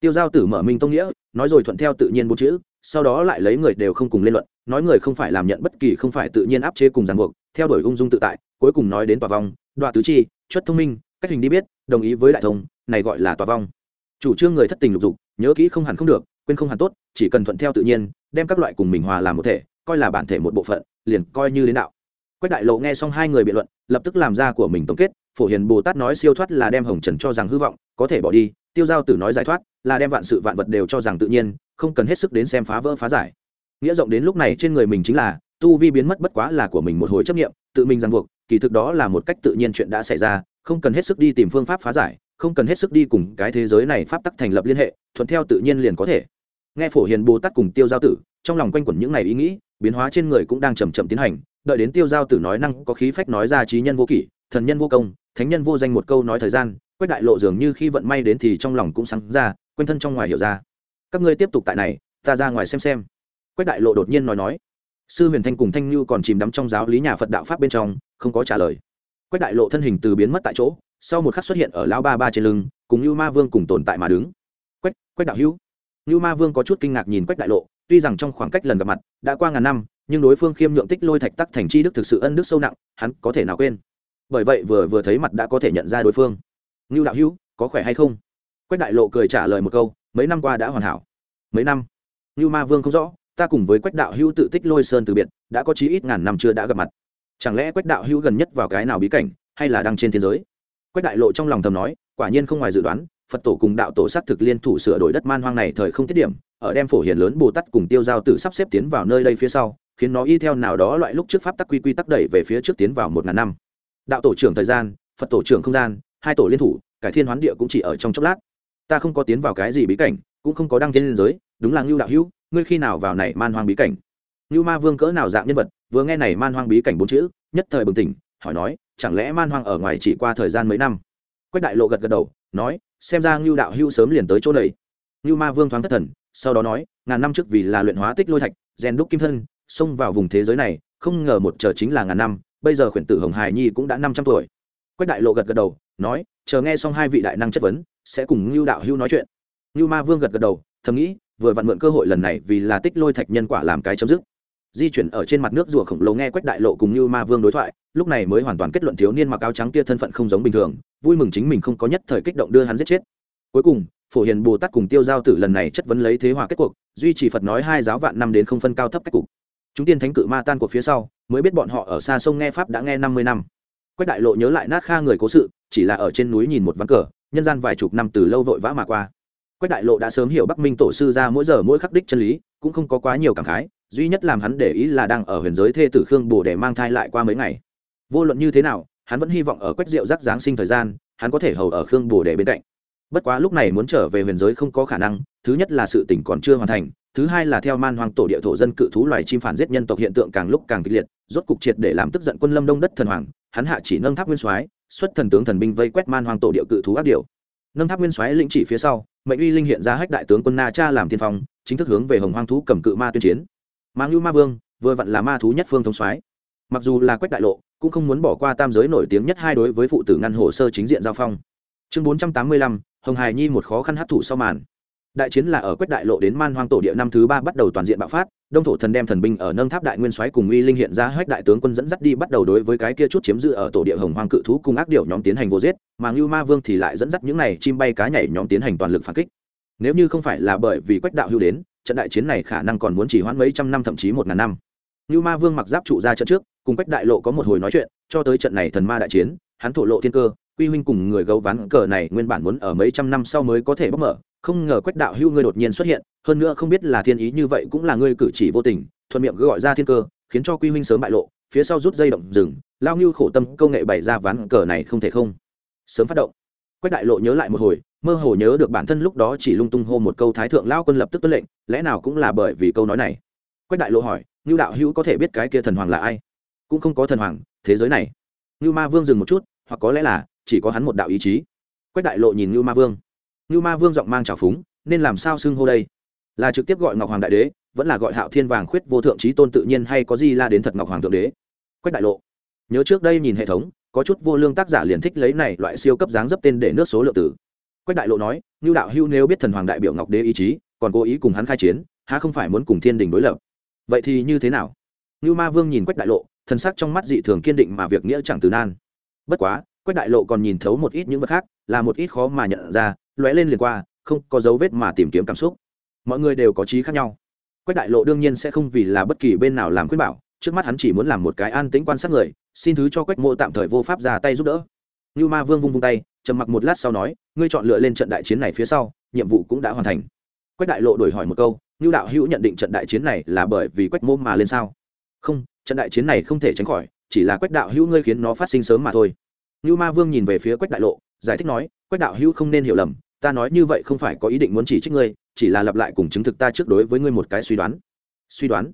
Tiêu giao tử mở minh tông nghĩa, nói rồi thuận theo tự nhiên bốn chữ, sau đó lại lấy người đều không cùng lên luận, nói người không phải làm nhận bất kỳ không phải tự nhiên áp chế cùng ràng buộc, theo đuổi ung dung tự tại, cuối cùng nói đến tòa vong, đoạ tứ chi, chuất thông minh, cách hình đi biết, đồng ý với đại thông, này gọi là tòa vong. Chủ trương người thất tình lục dục, nhớ kỹ không hẳn không được, quên không hẳn tốt, chỉ cần thuận theo tự nhiên, đem các loại cùng mình hòa làm một thể, coi là bản thể một bộ phận, liền coi như đến đạo quách đại lộ nghe xong hai người biện luận, lập tức làm ra của mình tổng kết, phổ hiền bồ tát nói siêu thoát là đem hồng trần cho rằng hư vọng, có thể bỏ đi, tiêu giao tử nói giải thoát, là đem vạn sự vạn vật đều cho rằng tự nhiên, không cần hết sức đến xem phá vỡ phá giải. Nghĩa rộng đến lúc này trên người mình chính là, tu vi biến mất bất quá là của mình một hồi chấp nghiệm tự mình ràng buộc, kỳ thực đó là một cách tự nhiên chuyện đã xảy ra, không cần hết sức đi tìm phương pháp phá giải, không cần hết sức đi cùng cái thế giới này pháp tắc thành lập liên hệ, thuận theo tự nhiên liền có thể. Nghe phổ hiền bồ tát cùng tiêu giao tử, trong lòng quanh quẩn những này ý nghĩ, biến hóa trên người cũng đang chầm chậm tiến hành đợi đến tiêu giao tử nói năng có khí phách nói ra trí nhân vô kỷ, thần nhân vô công, thánh nhân vô danh một câu nói thời gian, quách đại lộ dường như khi vận may đến thì trong lòng cũng sáng ra, quanh thân trong ngoài hiểu ra. Các ngươi tiếp tục tại này, ta ra ngoài xem xem. Quách đại lộ đột nhiên nói nói. Sư huyền thanh cùng thanh như còn chìm đắm trong giáo lý nhà phật đạo pháp bên trong, không có trả lời. Quách đại lộ thân hình từ biến mất tại chỗ, sau một khắc xuất hiện ở lão ba ba trên lưng, cùng như ma vương cùng tồn tại mà đứng. Quách quách đạo hữu. Như ma vương có chút kinh ngạc nhìn quách đại lộ tuy rằng trong khoảng cách lần gặp mặt đã qua ngàn năm, nhưng đối phương khiêm nhượng tích lôi thạch tắc thành chi đức thực sự ân đức sâu nặng, hắn có thể nào quên. Bởi vậy vừa vừa thấy mặt đã có thể nhận ra đối phương. Ngưu đạo hữu, có khỏe hay không? Quách đại lộ cười trả lời một câu, mấy năm qua đã hoàn hảo. Mấy năm? Ngưu ma vương không rõ, ta cùng với quách đạo hữu tự tích lôi sơn từ biệt, đã có chí ít ngàn năm chưa đã gặp mặt. Chẳng lẽ quách đạo hữu gần nhất vào cái nào bí cảnh, hay là đang trên thiên giới? Quách đại lộ trong lòng thầm nói, quả nhiên không ngoài dự đoán phật tổ cùng đạo tổ s á t thực liên thủ sửa đổi đất man hoang này thời không tiết điểm, ở đem phổ hiền lớn bồ tát cùng tiêu giao tử sắp xếp tiến vào nơi đây phía sau, khiến nó y theo nào đó loại lúc trước pháp tắc quy quy tắc đẩy về phía trước tiến vào một ngàn năm. Đạo tổ trưởng thời gian, phật tổ trưởng không gian, hai tổ liên thủ, cải thiên hoán địa cũng chỉ ở trong chốc lát. Ta không có tiến vào cái gì bí cảnh, cũng không có đăng thiên liên giới, đúng là ngưu đạo hữu, ngươi khi nào vào này man hoang bí cảnh? Ngưu ma vương cỡ nào dạng nhân vật, vừa nghe này man hoang bí cảnh bốn chữ, nhất thời bừng tỉnh, hỏi nói, chẳng lẽ man hoang ở ngoài chỉ qua thời gian mấy năm? Quách đại lộ gật gật đầu, nói xem ra ngưu đạo hưu sớm liền tới chỗ này. Ngưu ma vương thoáng thất thần, sau đó nói, ngàn năm trước vì là luyện hóa tích lôi thạch, rèn đúc kim thân, xông vào vùng thế giới này, không ngờ một chờ chính là ngàn năm, bây giờ khuyển tử hồng hải nhi cũng đã năm trăm tuổi. Quách đại lộ gật gật đầu, nói, chờ nghe xong hai vị đại năng chất vấn, sẽ cùng ngưu đạo hưu nói chuyện. Ngưu ma vương gật gật đầu, thầm nghĩ, vừa vặn mượn cơ hội lần này vì là tích lôi thạch nhân quả làm cái chấm dứt di chuyển ở trên mặt nước rùa khổng lồ nghe quách đại lộ cùng như ma vương đối thoại, lúc này mới hoàn toàn kết luận thiếu niên mặc áo trắng kia thân phận không giống bình thường, vui mừng chính mình không có nhất thời kích động đưa hắn giết chết. Cuối cùng, phổ hiền bồ tát cùng tiêu giao tử lần này chất vấn lấy thế hòa kết cuộc, duy trì phật nói hai giáo vạn năm đến không phân cao thấp cách cục. Chúng tiên thánh cự ma tan cuộc phía sau, mới biết bọn họ ở xa sông nghe pháp đã nghe năm mươi năm. Quách đại lộ nhớ lại nát kha người cố sự, chỉ là ở trên núi nhìn một ván cờ, nhân gian vài chục năm từ lâu vội vã mà qua. Quách đại lộ đã sớm hiểu bắc minh tổ sư ra mỗi giờ mỗi khắc đích chân lý, cũng không có quá nhiều cảm khái duy nhất làm hắn để ý là đang ở huyền giới thê tử khương bồ để mang thai lại qua mấy ngày. Vô luận như thế nào, hắn vẫn hy vọng ở quách rượu rắc giáng sinh thời gian, hắn có thể hầu ở khương bồ để bên cạnh. Bất quá lúc này muốn trở về huyền giới không có khả năng, thứ nhất là sự tỉnh còn chưa hoàn thành, thứ hai là theo man hoang tổ địa thổ dân cự thú loài chim phản giết nhân tộc hiện tượng càng lúc càng kịch liệt, rốt cục triệt để làm tức giận quân lâm đông đất thần hoàng, hắn hạ chỉ nâng tháp nguyên soái, xuất thần tướng thần binh vây quét man hoang tổ địa cự thú ác điều nâng tháp nguyên soái lĩnh chỉ phía sau, mệnh uy linh hiện ra hách đại tướng quân na cha làm tiên phong, chính thức hướng về hồng hoang thú cầm cự ma tuyên chiến mang ngưu ma vương, vừa vặn là ma thú nhất phương thống soái. Mặc dù là quách đại lộ, cũng không muốn bỏ qua tam giới nổi tiếng nhất hai đối với phụ tử ngăn hồ sơ chính diện giao phong. Chương bốn trăm tám mươi lăm, hồng hải nhi một khó khăn hấp thụ sau màn. Đại chiến là ở quách đại lộ đến man hoang tổ địa năm thứ ba bắt đầu toàn diện bạo phát, đông thổ thần đem thần binh ở nâng tháp đại nguyên soái cùng uy linh hiện ra hách đại tướng quân dẫn dắt đi bắt đầu đối với cái kia chút chiếm giữ ở tổ địa hồng hoang cự thú cùng ác điệu nhóm tiến hành vô giết, mà ngưu ma vương thì lại dẫn dắt những này chim bay cá nhảy nhóm tiến hành toàn lực phản kích. Nếu như không phải là bởi vì quách đạo hưu đến trận đại chiến này khả năng còn muốn chỉ hoãn mấy trăm năm, thậm chí một ngàn năm. Như ma vương mặc giáp trụ ra trận trước, cùng quách đại lộ có một hồi nói chuyện, cho tới trận này thần ma đại chiến, hắn thổ lộ thiên cơ, quy huynh cùng người gấu ván cờ này nguyên bản muốn ở mấy trăm năm sau mới có thể bóc mở, không ngờ quách đạo hưu ngươi đột nhiên xuất hiện, hơn nữa không biết là thiên ý như vậy cũng là ngươi cử chỉ vô tình, thuận miệng gọi ra thiên cơ, khiến cho quy huynh sớm bại lộ, phía sau rút dây động rừng, lao ngưu khổ tâm công nghệ bày ra ván cờ này không thể không. Sớm phát động. Quách đại lộ nhớ lại một hồi mơ hồ nhớ được bản thân lúc đó chỉ lung tung hô một câu thái thượng lao quân lập tức tuân lệnh lẽ nào cũng là bởi vì câu nói này? Quách đại lộ hỏi, ngưu đạo hữu có thể biết cái kia thần hoàng là ai? Cũng không có thần hoàng, thế giới này. Ngưu ma vương dừng một chút, hoặc có lẽ là, chỉ có hắn một đạo ý chí. Quách đại lộ nhìn ngưu ma vương. Ngưu ma vương giọng mang trào phúng, nên làm sao xưng hô đây? Là trực tiếp gọi ngọc hoàng đại đế, vẫn là gọi hạo thiên vàng khuyết vô thượng trí tôn tự nhiên hay có gì la đến thật ngọc hoàng thượng đế? Quách đại lộ. Nhớ trước đây nhìn hệ thống, có chút vô lương tác giả liền thích lấy này loại siêu cấp dáng dấp tên để nước số lượng tử quách đại lộ nói, ngưu đạo hưu nếu biết thần hoàng đại biểu ngọc đế ý chí, còn cố ý cùng hắn khai chiến, há không phải muốn cùng thiên đình đối lập? Vậy thì như thế nào? Ngưu ma vương nhìn quách đại lộ, thần sắc trong mắt dị thường kiên định mà việc nghĩa chẳng từ nan. Bất quá, quách đại lộ còn nhìn thấu một ít những vật khác, là một ít khó mà nhận ra, lóe lên liền qua, không có dấu vết mà tìm kiếm cảm xúc. Mọi người đều có trí khác nhau. Quách đại lộ đương nhiên sẽ không vì là bất kỳ bên nào làm khuyên bảo, trước mắt hắn chỉ muốn làm một cái an tĩnh quan sát người, xin thứ cho quách mộ tạm thời vô pháp ra tay giúp đỡ. Nưu ma vương vung vung tay, trầm mặc một lát sau nói, ngươi chọn lựa lên trận đại chiến này phía sau, nhiệm vụ cũng đã hoàn thành. Quách đại lộ đổi hỏi một câu Nưu đạo hữu nhận định trận đại chiến này là bởi vì quách Môn mà lên sao? Không, trận đại chiến này không thể tránh khỏi, chỉ là quách đạo hữu ngươi khiến nó phát sinh sớm mà thôi. Nưu ma vương nhìn về phía quách đại lộ, giải thích nói, quách đạo hữu không nên hiểu lầm, ta nói như vậy không phải có ý định muốn chỉ trích ngươi, chỉ là lặp lại cùng chứng thực ta trước đối với ngươi một cái suy đoán. Suy đoán?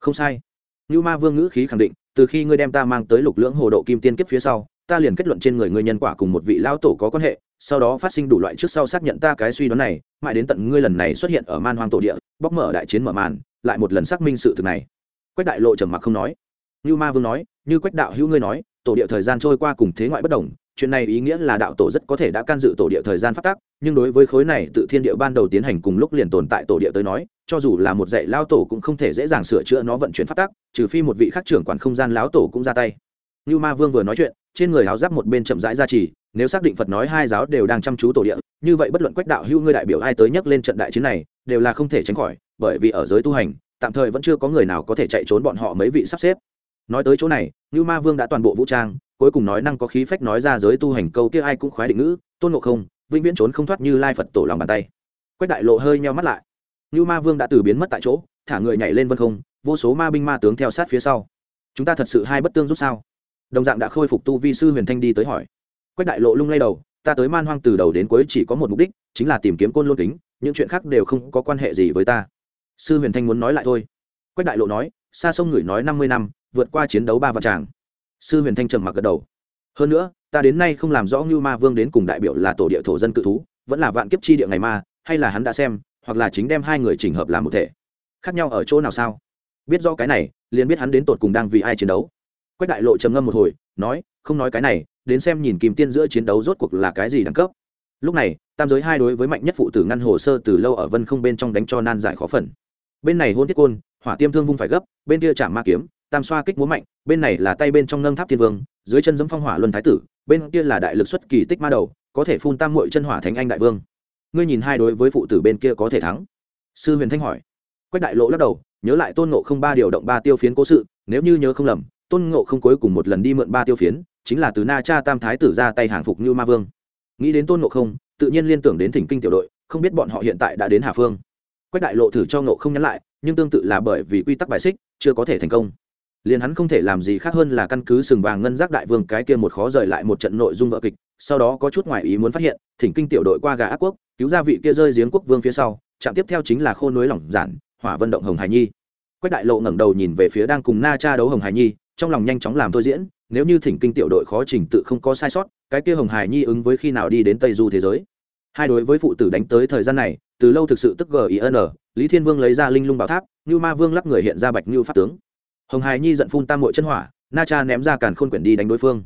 Không sai. Nưu ma vương ngữ khí khẳng định, từ khi ngươi đem ta mang tới lục lưỡng hồ độ kim tiên kiếp phía sau ta liền kết luận trên người ngươi nhân quả cùng một vị lao tổ có quan hệ, sau đó phát sinh đủ loại trước sau xác nhận ta cái suy đoán này, mãi đến tận ngươi lần này xuất hiện ở man hoang tổ địa, bóc mở đại chiến mở màn, lại một lần xác minh sự thực này. Quách đại lộ trầm mặc không nói. Như ma vương nói, như quách đạo hữu ngươi nói, tổ địa thời gian trôi qua cùng thế ngoại bất đồng, chuyện này ý nghĩa là đạo tổ rất có thể đã can dự tổ địa thời gian phát tác, nhưng đối với khối này tự thiên địa ban đầu tiến hành cùng lúc liền tồn tại tổ địa tới nói, cho dù là một dạy lao tổ cũng không thể dễ dàng sửa chữa nó vận chuyển phát tác, trừ phi một vị khắc trưởng quản không gian lão tổ cũng ra tay. Như ma vương vừa nói chuyện trên người áo giáp một bên chậm rãi ra trì, nếu xác định phật nói hai giáo đều đang chăm chú tổ địa, như vậy bất luận quách đạo hữu ngươi đại biểu ai tới nhắc lên trận đại chiến này, đều là không thể tránh khỏi, bởi vì ở giới tu hành, tạm thời vẫn chưa có người nào có thể chạy trốn bọn họ mấy vị sắp xếp. Nói tới chỗ này như ma vương đã toàn bộ vũ trang, cuối cùng nói năng có khí phách nói ra giới tu hành câu kia ai cũng khoái định ngữ, tôn ngộ không, vĩnh viễn trốn không thoát như lai phật tổ lòng bàn tay. Quách đại lộ hơi nheo mắt lại. Như ma vương đã từ biến mất tại chỗ, thả người nhảy lên vân không, vô số ma binh ma tướng theo sát phía sau. Chúng ta thật sự hai bất tương giúp sao? Đồng dạng đã khôi phục tu vi sư huyền thanh đi tới hỏi. Quách đại lộ lung lay đầu, ta tới man hoang từ đầu đến cuối chỉ có một mục đích, chính là tìm kiếm côn lôn kính, những chuyện khác đều không có quan hệ gì với ta. Sư huyền thanh muốn nói lại thôi. Quách đại lộ nói, xa sông người nói năm mươi năm, vượt qua chiến đấu ba vạn tràng. Sư huyền thanh trầm mặc gật đầu. Hơn nữa, ta đến nay không làm rõ như ma vương đến cùng đại biểu là tổ địa thổ dân cự thú, vẫn là vạn kiếp chi địa ngày ma, hay là hắn đã xem, hoặc là chính đem hai người chỉnh hợp làm một thể. Khác nhau ở chỗ nào sao? Biết rõ cái này, liền biết hắn đến tột cùng đang vì ai chiến đấu quách đại lộ trầm ngâm một hồi, nói, không nói cái này, đến xem nhìn kìm tiên giữa chiến đấu rốt cuộc là cái gì đẳng cấp. Lúc này, tam giới hai đối với mạnh nhất phụ tử ngăn hồ sơ từ lâu ở vân không bên trong đánh cho nan giải khó phần. Bên này hôn thiết côn, hỏa tiêm thương vung phải gấp, bên kia chạm ma kiếm, tam xoa kích múa mạnh, bên này là tay bên trong nâng tháp thiên vương, dưới chân dẫm phong hỏa luân thái tử, bên kia là đại lực xuất kỳ tích ma đầu, có thể phun tam mội chân hỏa thánh anh đại vương. Ngươi nhìn hai đối với phụ tử bên kia có thể thắng? Sư huyền thanh hỏi. Quách đại lộ lắc đầu, nhớ lại tôn ngộ không ba điều động ba tiêu phiến cố sự, nếu như nhớ không lầm tôn ngộ không cuối cùng một lần đi mượn ba tiêu phiến, chính là từ na cha tam thái tử ra tay hàng phục như ma vương. Nghĩ đến tôn ngộ không, tự nhiên liên tưởng đến thỉnh kinh tiểu đội, không biết bọn họ hiện tại đã đến hà phương. Quách đại lộ thử cho ngộ không nhắn lại, nhưng tương tự là bởi vì quy tắc bài xích, chưa có thể thành công. Liền hắn không thể làm gì khác hơn là căn cứ sừng vàng ngân giác đại vương cái kia một khó rời lại một trận nội dung vợ kịch, sau đó có chút ngoài ý muốn phát hiện, thỉnh kinh tiểu đội qua gà ác quốc, cứu ra vị kia rơi giếng quốc vương phía sau, trạm tiếp theo chính là khô núi lỏng giản, hỏa vận động hồng hải nhi. Quách đại lộ ngẩng đầu nhìn về phía đang cùng na cha đấu hồng hải nhi trong lòng nhanh chóng làm thôi diễn, nếu như thỉnh kinh tiểu đội khó trình tự không có sai sót, cái kia hồng hải nhi ứng với khi nào đi đến tây du thế giới? Hai đối với phụ tử đánh tới thời gian này, từ lâu thực sự tức gin lý thiên vương lấy ra linh lung bảo tháp như ma vương lắp người hiện ra bạch như pháp tướng. Hồng hải nhi giận phun tam mội chân hỏa, na cha ném ra càn khôn quyển đi đánh đối phương.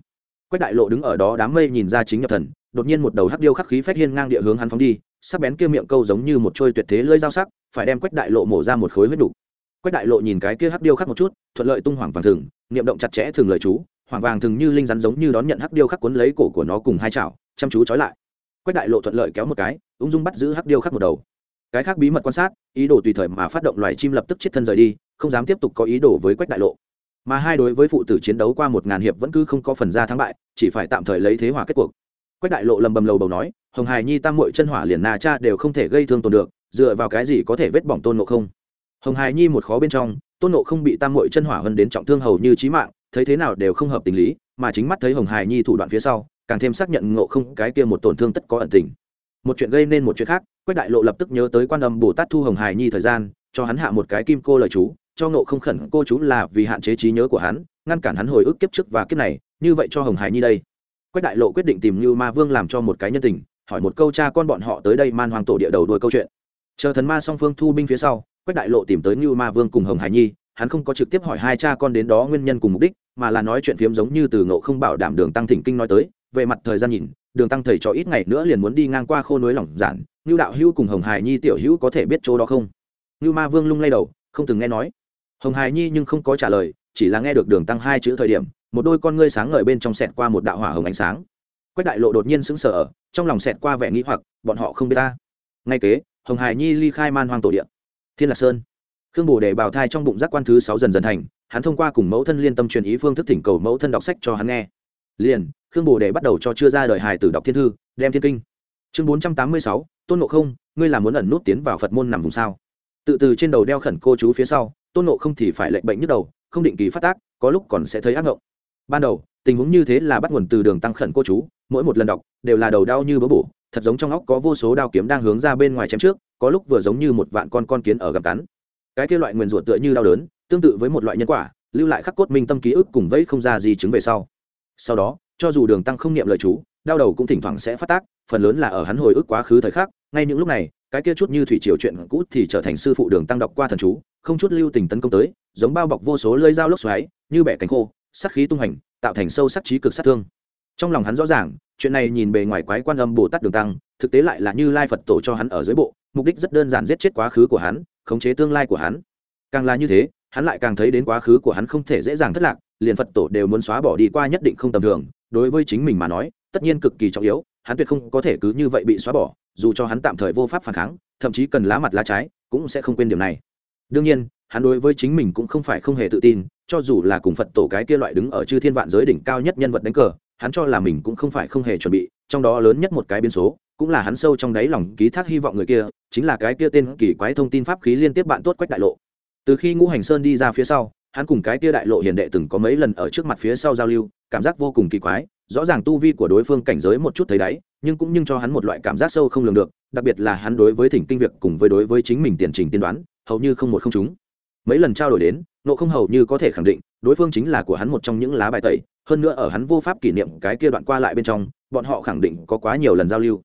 Quách đại lộ đứng ở đó đám mây nhìn ra chính nhập thần, đột nhiên một đầu hắc điêu khắc khí phách hiên ngang địa hướng hắn phóng đi, sắc bén kia miệng câu giống như một trôi tuyệt thế lưỡi dao sắc, phải đem quách đại lộ mổ ra một khối huyết đủ quách đại lộ nhìn cái kia hắc điêu khắc một chút, thuận lợi tung hoàng vàng thường niệm động chặt chẽ thường lời chú hoàng vàng thường như linh rắn giống như đón nhận hắc điêu khắc cuốn lấy cổ của nó cùng hai chảo, chăm chú trói lại. Quách đại lộ thuận lợi kéo một cái, ung dung bắt giữ hắc điêu khắc một đầu. Cái khác bí mật quan sát, ý đồ tùy thời mà phát động loài chim lập tức chết thân rời đi, không dám tiếp tục có ý đồ với quách đại lộ. Mà hai đối với phụ tử chiến đấu qua một ngàn hiệp vẫn cứ không có phần ra thắng bại, chỉ phải tạm thời lấy thế hòa kết cuộc. Quách đại lộ lầm bầm lầu bầu nói, hồng hài nhi tam mội chân hỏa liền na cha đều không thể gây thương tổn được, dựa vào cái gì có thể vết bỏng tôn nộ không? Hồng hài nhi một khó bên trong, tôn nộ không bị tam mội chân hỏa hơn đến trọng thương hầu như trí mạng, thấy thế nào đều không hợp tình lý, mà chính mắt thấy hồng hài nhi thủ đoạn phía sau, càng thêm xác nhận ngộ không cái kia một tổn thương tất có ẩn tình. Một chuyện gây nên một chuyện khác, quách đại lộ lập tức nhớ tới quan âm bồ tát thu hồng hài nhi thời gian, cho hắn hạ một cái kim cô lời chú, cho ngộ không khẩn cô chú là vì hạn chế trí nhớ của hắn, ngăn cản hắn hồi ức kiếp trước và kiếp này, như vậy cho hồng hài nhi đây. Quách đại lộ quyết định tìm như ma vương làm cho một cái nhân tình, hỏi một câu cha con bọn họ tới đây man hoàng tổ địa đầu đuôi câu chuyện. Chờ thần ma song phương thu binh phía sau quách đại lộ tìm tới như ma vương cùng hồng hải nhi, hắn không có trực tiếp hỏi hai cha con đến đó nguyên nhân cùng mục đích, mà là nói chuyện phiếm giống như từ ngộ không bảo đảm đường tăng thỉnh kinh nói tới, về mặt thời gian nhìn, đường tăng thầy cho ít ngày nữa liền muốn đi ngang qua khô núi lỏng giản như đạo hữu cùng hồng hải nhi tiểu hữu có thể biết chỗ đó không? Như ma vương lung lay đầu, không từng nghe nói. Hồng hải nhi nhưng không có trả lời, chỉ là nghe được đường tăng hai chữ thời điểm, một đôi con ngươi sáng ngời bên trong sẹt qua một đạo hỏa hồng ánh sáng. Quách đại lộ đột nhiên sững sờ ở, trong lòng sẹt qua vẻ nghĩ hoặc, bọn họ không biết ta. Ngay kế, hồng hải nhi ly khai man hoang tổ điện thiên lạc sơn. Khương bồ đề bào thai trong bụng giác quan thứ sáu dần dần thành, hắn thông qua cùng mẫu thân liên tâm truyền ý phương thức thỉnh cầu mẫu thân đọc sách cho hắn nghe. Liền, khương bồ đề bắt đầu cho chưa ra đời hài tử đọc thiên thư, đem thiên kinh. Chương bốn trăm tám mươi sáu, tôn nộ không, ngươi là muốn ẩn nút tiến vào phật môn nằm vùng sao? Tự từ trên đầu đeo khẩn cô chú phía sau, tôn nộ không thì phải lệnh bệnh nhức đầu, không định kỳ phát tác, có lúc còn sẽ thấy ác ngộng. Ban đầu, tình huống như thế là bắt nguồn từ đường tăng khẩn cô chú, mỗi một lần đọc đều là đầu đau như bớ bổ thật giống trong óc có vô số đao kiếm đang hướng ra bên ngoài chém trước, có lúc vừa giống như một vạn con con kiến ở gầm cắn. Cái kia loại nguyền rủa tựa như đau đớn, tương tự với một loại nhân quả, lưu lại khắc cốt minh tâm ký ức cùng vẫy không ra gì chứng về sau. Sau đó, cho dù đường tăng không niệm lời chú, đau đầu cũng thỉnh thoảng sẽ phát tác, phần lớn là ở hắn hồi ức quá khứ thời khắc, ngay những lúc này, cái kia chút như thủy triều chuyện cũ thì trở thành sư phụ đường tăng đọc qua thần chú, không chút lưu tình tấn công tới, giống bao bọc vô số lơi dao lốc xoáy, như bẻ cánh khô, sát khí tung hành tạo thành sâu sắc trí cực sát thương. Trong lòng hắn rõ ràng chuyện này nhìn bề ngoài quái quan âm bồ tát đường tăng, thực tế lại là như lai phật tổ cho hắn ở dưới bộ, mục đích rất đơn giản giết chết quá khứ của hắn, khống chế tương lai của hắn. Càng là như thế, hắn lại càng thấy đến quá khứ của hắn không thể dễ dàng thất lạc, liền phật tổ đều muốn xóa bỏ đi qua nhất định không tầm thường, đối với chính mình mà nói, tất nhiên cực kỳ trọng yếu, hắn tuyệt không có thể cứ như vậy bị xóa bỏ, dù cho hắn tạm thời vô pháp phản kháng, thậm chí cần lá mặt lá trái, cũng sẽ không quên điều này. Đương nhiên, hắn đối với chính mình cũng không phải không hề tự tin, cho dù là cùng phật tổ cái kia loại đứng ở chư thiên vạn giới đỉnh cao nhất nhân vật đánh cờ hắn cho là mình cũng không phải không hề chuẩn bị, trong đó lớn nhất một cái biến số, cũng là hắn sâu trong đáy lòng ký thác hy vọng người kia, chính là cái kia tên kỳ quái thông tin pháp khí liên tiếp bạn tốt quách đại lộ. Từ khi ngũ hành sơn đi ra phía sau, hắn cùng cái kia đại lộ hiền đệ từng có mấy lần ở trước mặt phía sau giao lưu, cảm giác vô cùng kỳ quái, rõ ràng tu vi của đối phương cảnh giới một chút thấy đáy, nhưng cũng nhưng cho hắn một loại cảm giác sâu không lường được, đặc biệt là hắn đối với thỉnh kinh việc cùng với đối với chính mình tiền trình tiên đoán, hầu như không một không chúng mấy lần trao đổi đến nộ không hầu như có thể khẳng định, đối phương chính là của hắn một trong những lá bài tẩy hơn nữa ở hắn vô pháp kỷ niệm cái kia đoạn qua lại bên trong, bọn họ khẳng định có quá nhiều lần giao lưu.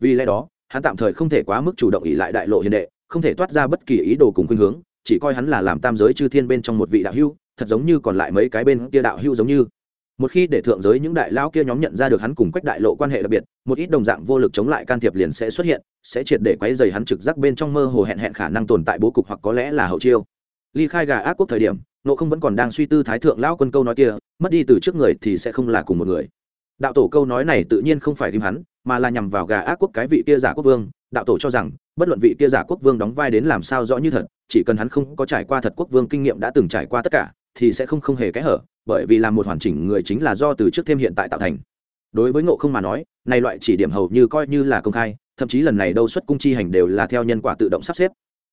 Vì lẽ đó, hắn tạm thời không thể quá mức chủ động ỉ lại đại lộ hiền đệ, không thể toát ra bất kỳ ý đồ cùng khuynh hướng, chỉ coi hắn là làm tam giới chư thiên bên trong một vị đạo hưu thật giống như còn lại mấy cái bên kia đạo hưu giống như. Một khi để thượng giới những đại lão kia nhóm nhận ra được hắn cùng quách đại lộ quan hệ đặc biệt, một ít đồng dạng vô lực chống lại can thiệp liền sẽ xuất hiện, sẽ triệt để quấy dày hắn trực giác bên trong mơ hồ hẹn hẹn khả năng tồn tại bố cục hoặc có lẽ là hậu chiêu. Ly khai gà ác quốc thời điểm nộ không vẫn còn đang suy tư thái thượng lão quân câu nói kia, mất đi từ trước người thì sẽ không là cùng một người. Đạo tổ câu nói này tự nhiên không phải tìm hắn, mà là nhằm vào gà ác quốc cái vị kia giả quốc vương. Đạo tổ cho rằng, bất luận vị kia giả quốc vương đóng vai đến làm sao rõ như thật, chỉ cần hắn không có trải qua thật quốc vương kinh nghiệm đã từng trải qua tất cả, thì sẽ không không hề kẽ hở, bởi vì làm một hoàn chỉnh người chính là do từ trước thêm hiện tại tạo thành. Đối với ngộ không mà nói, này loại chỉ điểm hầu như coi như là công khai, thậm chí lần này đâu xuất cung chi hành đều là theo nhân quả tự động sắp xếp.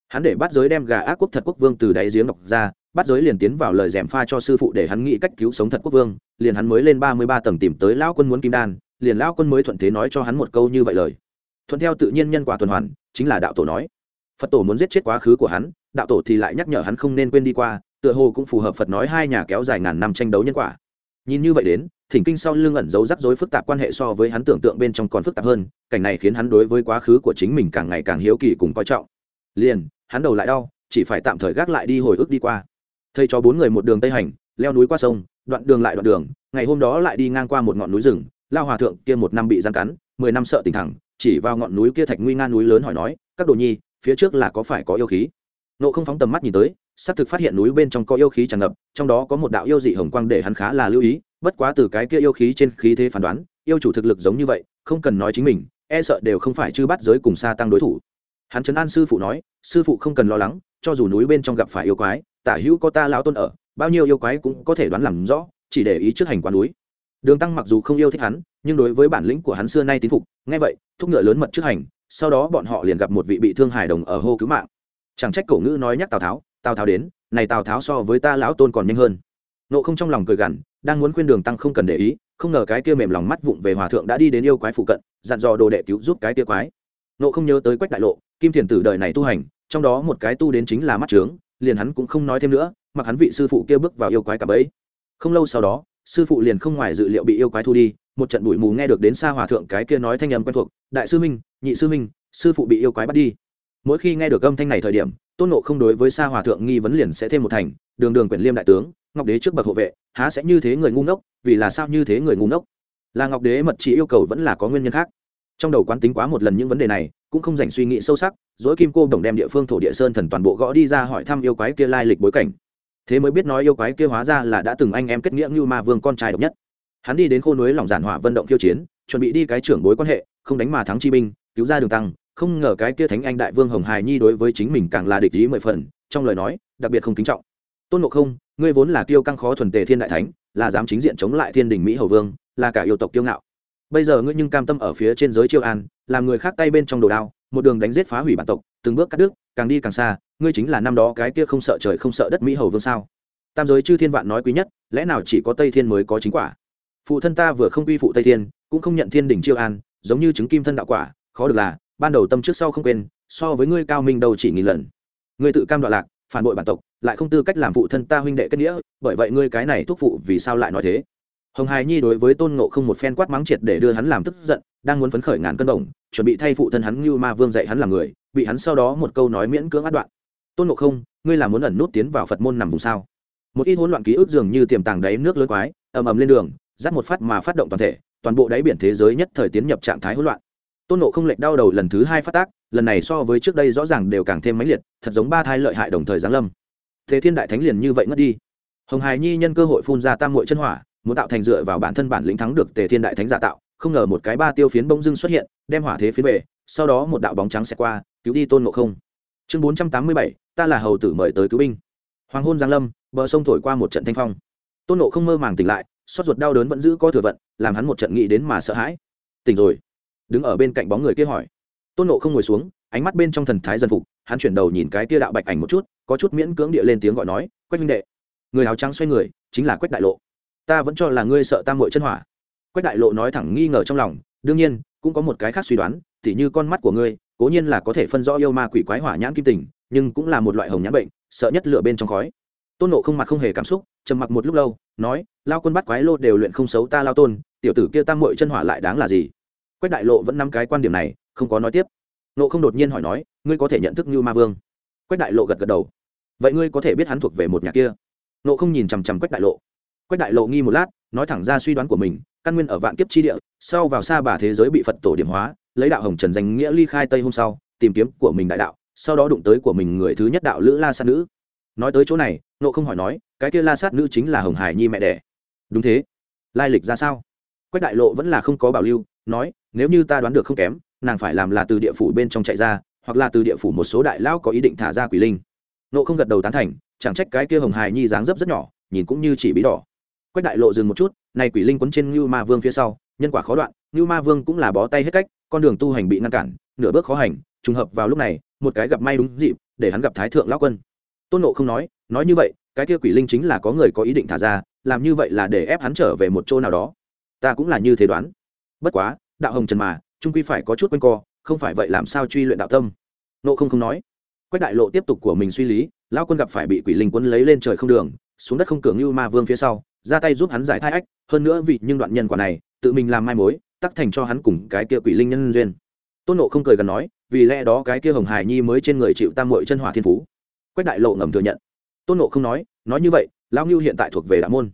Hắn để bắt giới đem gà ác quốc thật quốc vương từ đáy giếng đọc ra bắt giới liền tiến vào lời dèm pha cho sư phụ để hắn nghĩ cách cứu sống thật quốc vương, liền hắn mới lên ba mươi ba tầng tìm tới lão quân muốn kim đan, liền lão quân mới thuận thế nói cho hắn một câu như vậy lời. Thuận theo tự nhiên nhân quả tuần hoàn, chính là đạo tổ nói. Phật tổ muốn giết chết quá khứ của hắn, đạo tổ thì lại nhắc nhở hắn không nên quên đi qua, tựa hồ cũng phù hợp phật nói hai nhà kéo dài ngàn năm tranh đấu nhân quả. Nhìn như vậy đến, thỉnh kinh sau lưng ẩn giấu rắc rối phức tạp quan hệ so với hắn tưởng tượng bên trong còn phức tạp hơn, cảnh này khiến hắn đối với quá khứ của chính mình càng ngày càng hiếu kỳ cùng coi trọng. Liền, hắn đầu lại đau, chỉ phải tạm thời gác lại đi hồi ức đi qua thầy cho bốn người một đường tây hành, leo núi qua sông, đoạn đường lại đoạn đường, ngày hôm đó lại đi ngang qua một ngọn núi rừng. Lao hòa thượng kia một năm bị gian cắn, mười năm sợ tình thẳng, chỉ vào ngọn núi kia thạch nguy nga núi lớn hỏi nói, các đồ nhi, phía trước là có phải có yêu khí? Nộ không phóng tầm mắt nhìn tới xác thực phát hiện núi bên trong có yêu khí tràn ngập, trong đó có một đạo yêu dị hồng quang để hắn khá là lưu ý, bất quá từ cái kia yêu khí trên khí thế phán đoán, yêu chủ thực lực giống như vậy, không cần nói chính mình e sợ đều không phải chư bắt giới cùng xa tăng đối thủ. Hắn trấn an sư phụ nói, sư phụ không cần lo lắng cho dù núi bên trong gặp phải yêu quái, tả hữu có ta lão tôn ở, bao nhiêu yêu quái cũng có thể đoán làm rõ, chỉ để ý trước hành quán núi. Đường tăng mặc dù không yêu thích hắn, nhưng đối với bản lĩnh của hắn xưa nay tín phục, nghe vậy, thúc ngựa lớn mật trước hành, sau đó bọn họ liền gặp một vị bị thương hài đồng ở hô cứu mạng. Chẳng trách cổ ngữ nói nhắc tào tháo tào tháo đến, này tào tháo so với ta lão tôn còn nhanh hơn. Nộ không trong lòng cười gằn, đang muốn khuyên đường tăng không cần để ý, không ngờ cái kia mềm lòng mắt vụng về hòa thượng đã đi đến yêu quái phụ cận, dặn dò đồ đệ cứu giúp cái kia quái. Nộ không nhớ tới quách đại lộ, kim thiền tử đời này tu hành trong đó một cái tu đến chính là mắt trướng, liền hắn cũng không nói thêm nữa, mặc hắn vị sư phụ kia bước vào yêu quái cả bấy không lâu sau đó, sư phụ liền không ngoài dự liệu bị yêu quái thu đi, một trận bụi mù nghe được đến xa hòa thượng cái kia nói thanh âm quen thuộc, đại sư minh nhị sư minh sư phụ bị yêu quái bắt đi. Mỗi khi nghe được âm thanh này thời điểm, tôn nộ không đối với xa hòa thượng nghi vấn liền sẽ thêm một thành, đường đường quyển liêm đại tướng, ngọc đế trước bậc hộ vệ, há sẽ như thế người ngu ngốc, vì là sao như thế người ngu ngốc? Là ngọc đế mật chỉ yêu cầu vẫn là có nguyên nhân khác. Trong đầu quán tính quá một lần những vấn đề này cũng không dành suy nghĩ sâu sắc, dỗi kim cô đồng đem địa phương thổ địa sơn thần toàn bộ gõ đi ra hỏi thăm yêu quái kia lai lịch bối cảnh. Thế mới biết nói yêu quái kia hóa ra là đã từng anh em kết nghĩa như ma vương con trai độc nhất. Hắn đi đến khô núi lòng giản hỏa vận động khiêu chiến, chuẩn bị đi cái trưởng bối quan hệ, không đánh mà thắng chi binh, cứu ra đường tăng, không ngờ cái kia thánh anh đại vương hồng hài nhi đối với chính mình càng là địch ý mười phần, trong lời nói, đặc biệt không kính trọng. Tôn ngộ không, ngươi vốn là tiêu căng khó thuần tề thiên đại thánh, là dám chính diện chống lại thiên đình mỹ hầu vương, là cả yêu tộc kiêu ngạo. Bây giờ ngươi nhưng cam tâm ở phía trên giới chiêu an làm người khác tay bên trong đồ đao, một đường đánh giết phá hủy bản tộc, từng bước cắt đứt, càng đi càng xa, ngươi chính là năm đó cái kia không sợ trời không sợ đất mỹ hầu vương sao? Tam giới chư thiên vạn nói quý nhất, lẽ nào chỉ có tây thiên mới có chính quả? Phụ thân ta vừa không quy phụ tây thiên, cũng không nhận thiên đỉnh chiêu an, giống như chứng kim thân đạo quả, khó được là, ban đầu tâm trước sau không quên, so với ngươi cao minh đầu chỉ nghìn lần. Ngươi tự cam đoạn lạc, phản bội bản tộc, lại không tư cách làm phụ thân ta huynh đệ kết nghĩa, bởi vậy ngươi cái này thúc phụ vì sao lại nói thế? Hồng hài nhi đối với tôn ngộ không một phen quát mắng triệt để đưa hắn làm tức giận, đang muốn phấn khởi ngàn cân đồng chuẩn bị thay phụ thân hắn như ma vương dạy hắn làm người, bị hắn sau đó một câu nói miễn cưỡng át đoạn. Tôn ngộ không, ngươi là muốn ẩn nút tiến vào phật môn nằm vùng sao? Một ít hỗn loạn ký ức dường như tiềm tàng đáy nước lớn quái, ầm ầm lên đường dắt một phát mà phát động toàn thể, toàn bộ đáy biển thế giới nhất thời tiến nhập trạng thái hỗn loạn. Tôn nộ không lệch đau đầu lần thứ hai phát tác, lần này so với trước đây rõ ràng đều càng thêm mãnh liệt, thật giống ba thai lợi hại đồng thời giáng lâm. Thế thiên đại thánh liền như vậy ngất đi. Hồng hài nhi nhân cơ hội phun ra tam mội chân hỏa, muốn tạo thành dựa vào bản thân bản lĩnh thắng được tề thiên đại thánh giả tạo không ngờ một cái ba tiêu phiến bỗng dưng xuất hiện, đem hỏa thế phiến về, sau đó một đạo bóng trắng xẹt qua, cứu đi tôn ngộ không. Chương bốn trăm tám mươi bảy, ta là hầu tử mời tới cứu binh. Hoàng hôn giang lâm, bờ sông thổi qua một trận thanh phong. Tôn ngộ không mơ màng tỉnh lại xót ruột đau đớn vẫn giữ có thừa vận, làm hắn một trận nghĩ đến mà sợ hãi. Tỉnh rồi. Đứng ở bên cạnh bóng người kia hỏi. Tôn ngộ không ngồi xuống, ánh mắt bên trong thần thái dần phục, hắn chuyển đầu nhìn cái kia đạo bạch ảnh một chút, có chút miễn cưỡng địa lên tiếng gọi nói, quách minh đệ. Người áo trắng xoay người, chính là quách đại lộ. Ta vẫn cho là ngươi sợ tam mội chân hỏa quách đại lộ nói thẳng nghi ngờ trong lòng, đương nhiên, cũng có một cái khác suy đoán, tỉ như con mắt của ngươi, cố nhiên là có thể phân rõ yêu ma quỷ quái hỏa nhãn kim tình, nhưng cũng là một loại hồng nhãn bệnh, sợ nhất lửa bên trong khói. Tôn nộ không mặt không hề cảm xúc, trầm mặc một lúc lâu, nói, lao quân bắt quái lô đều luyện không xấu ta lao tôn, tiểu tử kia tam mội chân hỏa lại đáng là gì? Quách đại lộ vẫn nắm cái quan điểm này, không có nói tiếp. Nộ không đột nhiên hỏi nói, ngươi có thể nhận thức như ma vương? Quách đại lộ gật gật đầu. Vậy ngươi có thể biết hắn thuộc về một nhà kia? Nộ không nhìn chằm chằm quách đại lộ. Quách đại lộ nghi một lát, nói thẳng ra suy đoán của mình căn nguyên ở vạn kiếp chi địa, sau vào xa bà thế giới bị phật tổ điểm hóa, lấy đạo hồng trần danh nghĩa ly khai tây hôm sau, tìm kiếm của mình đại đạo, sau đó đụng tới của mình người thứ nhất đạo lữ la sát nữ. Nói tới chỗ này nộ không hỏi nói, cái kia la sát nữ chính là hồng hải nhi mẹ đẻ. Đúng thế. Lai lịch ra sao? Quách đại lộ vẫn là không có bảo lưu, nói, nếu như ta đoán được không kém, nàng phải làm là từ địa phủ bên trong chạy ra, hoặc là từ địa phủ một số đại lão có ý định thả ra quỷ linh. Nộ không gật đầu tán thành, chẳng trách cái kia hồng hải nhi dáng dấp rất nhỏ, nhìn cũng như chỉ bí đỏ quách đại lộ dừng một chút, này quỷ linh quấn trên ngưu ma vương phía sau, nhân quả khó đoạn, ngưu ma vương cũng là bó tay hết cách, con đường tu hành bị ngăn cản, nửa bước khó hành, trùng hợp vào lúc này, một cái gặp may đúng dịp, để hắn gặp thái thượng lão quân. Tôn nộ không nói nói như vậy, cái kia quỷ linh chính là có người có ý định thả ra, làm như vậy là để ép hắn trở về một chỗ nào đó. Ta cũng là như thế đoán. Bất quá, đạo hồng trần mà, trung quy phải có chút quanh co, không phải vậy làm sao truy luyện đạo tâm? Nộ không không nói. Quách đại lộ tiếp tục của mình suy lý lao quân gặp phải bị quỷ linh quân lấy lên trời không đường, xuống đất không cường như ma vương phía sau ra tay giúp hắn giải thai ách, hơn nữa vì nhưng đoạn nhân quả này, tự mình làm mai mối, tắc thành cho hắn cùng cái kia quỷ linh nhân duyên. Tôn nộ không cười gần nói, vì lẽ đó cái kia hồng hải nhi mới trên người chịu tam mội chân hỏa thiên phú. Quách đại lộ ngầm thừa nhận. Tôn nộ không nói nói như vậy, lão ngưu hiện tại thuộc về đạo môn.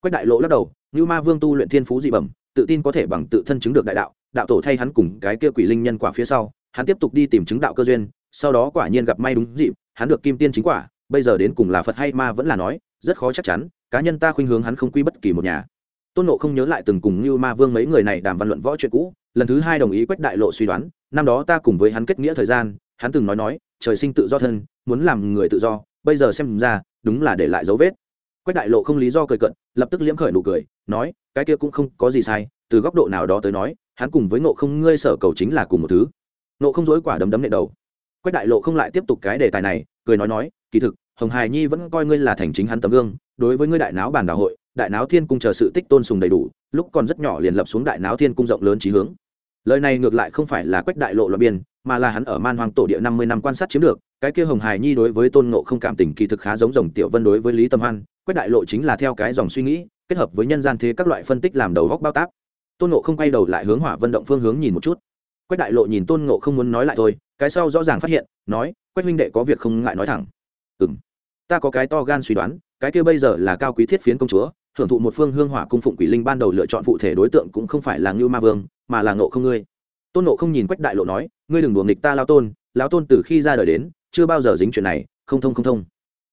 Quách đại lộ lắc đầu, ngưu ma vương tu luyện thiên phú dị bẩm, tự tin có thể bằng tự thân chứng được đại đạo đạo tổ thay hắn cùng cái kia quỷ linh nhân quả phía sau, hắn tiếp tục đi tìm chứng đạo cơ duyên, sau đó quả nhiên gặp may đúng dịp, hắn được kim tiên chính quả, bây giờ đến cùng là phật hay ma vẫn là nói, rất khó chắc chắn cá nhân ta khuynh hướng hắn không quy bất kỳ một nhà. Tôn nộ không nhớ lại từng cùng như ma vương mấy người này đàm văn luận võ chuyện cũ, lần thứ hai đồng ý quách đại lộ suy đoán, năm đó ta cùng với hắn kết nghĩa thời gian, hắn từng nói nói, trời sinh tự do thân, muốn làm người tự do, bây giờ xem ra, đúng là để lại dấu vết. Quách đại lộ không lý do cười cận, lập tức liễm khởi nụ cười, nói, cái kia cũng không có gì sai, từ góc độ nào đó tới nói, hắn cùng với nộ không ngươi sở cầu chính là cùng một thứ. Nộ không dối quả đấm đấm nệ đầu. Quách đại lộ không lại tiếp tục cái đề tài này, cười nói nói, kỳ thực, hồng hài nhi vẫn coi ngươi là thành chính hắn tấm gương đối với ngươi đại náo bản đảo hội, đại náo thiên cung chờ sự tích tôn sùng đầy đủ, lúc còn rất nhỏ liền lập xuống đại náo thiên cung rộng lớn trí hướng. Lời này ngược lại không phải là quách đại lộ loại biên, mà là hắn ở man hoang tổ địa năm mươi năm quan sát chiếm được, cái kia hồng hài nhi đối với tôn ngộ không cảm tình kỳ thực khá giống rồng tiểu vân đối với lý tâm hoan, quách đại lộ chính là theo cái dòng suy nghĩ, kết hợp với nhân gian thế các loại phân tích làm đầu góc bao tác tôn ngộ không quay đầu lại hướng hỏa vận động phương hướng nhìn một chút. Quách đại lộ nhìn tôn ngộ không muốn nói lại thôi, cái sau rõ ràng phát hiện, nói, quách huynh đệ có việc không ngại nói thẳng. Ừ m ta có cái to gan suy đoán, cái kia bây giờ là cao quý thiết phiến công chúa, hưởng thụ một phương hương hỏa cung phụng quỷ linh ban đầu lựa chọn phụ thể đối tượng cũng không phải là ngưu ma vương, mà là ngộ không ngươi. Tôn nộ không nhìn quách đại lộ nói, ngươi đừng đùa nghịch ta lao tôn lao tôn từ khi ra đời đến, chưa bao giờ dính chuyện này, không thông không thông.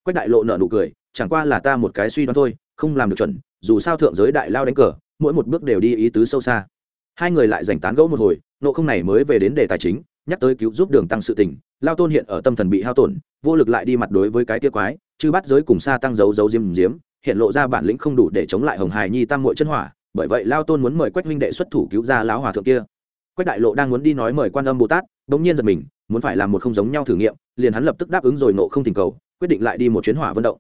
Quách đại lộ nở nụ cười, chẳng qua là ta một cái suy đoán thôi, không làm được chuẩn, dù sao thượng giới đại lao đánh cờ, mỗi một bước đều đi ý tứ sâu xa. Hai người lại giành tán gẫu một hồi nộ không này mới về đến đề tài chính, nhắc tới cứu giúp đường tăng sự tình, lao tôn hiện ở tâm thần bị hao tổn, vô lực lại đi mặt đối với cái tia quái chư bắt giới cùng xa tăng dấu dấu diêm diếm, hiện lộ ra bản lĩnh không đủ để chống lại hồng hài nhi tam mội chân hỏa, bởi vậy lao tôn muốn mời quách Minh đệ xuất thủ cứu ra lão hòa thượng kia. Quách đại lộ đang muốn đi nói mời quan âm bồ tát, bỗng nhiên giật mình, muốn phải làm một không giống nhau thử nghiệm, liền hắn lập tức đáp ứng rồi nộ không tình cầu, quyết định lại đi một chuyến hỏa vận động.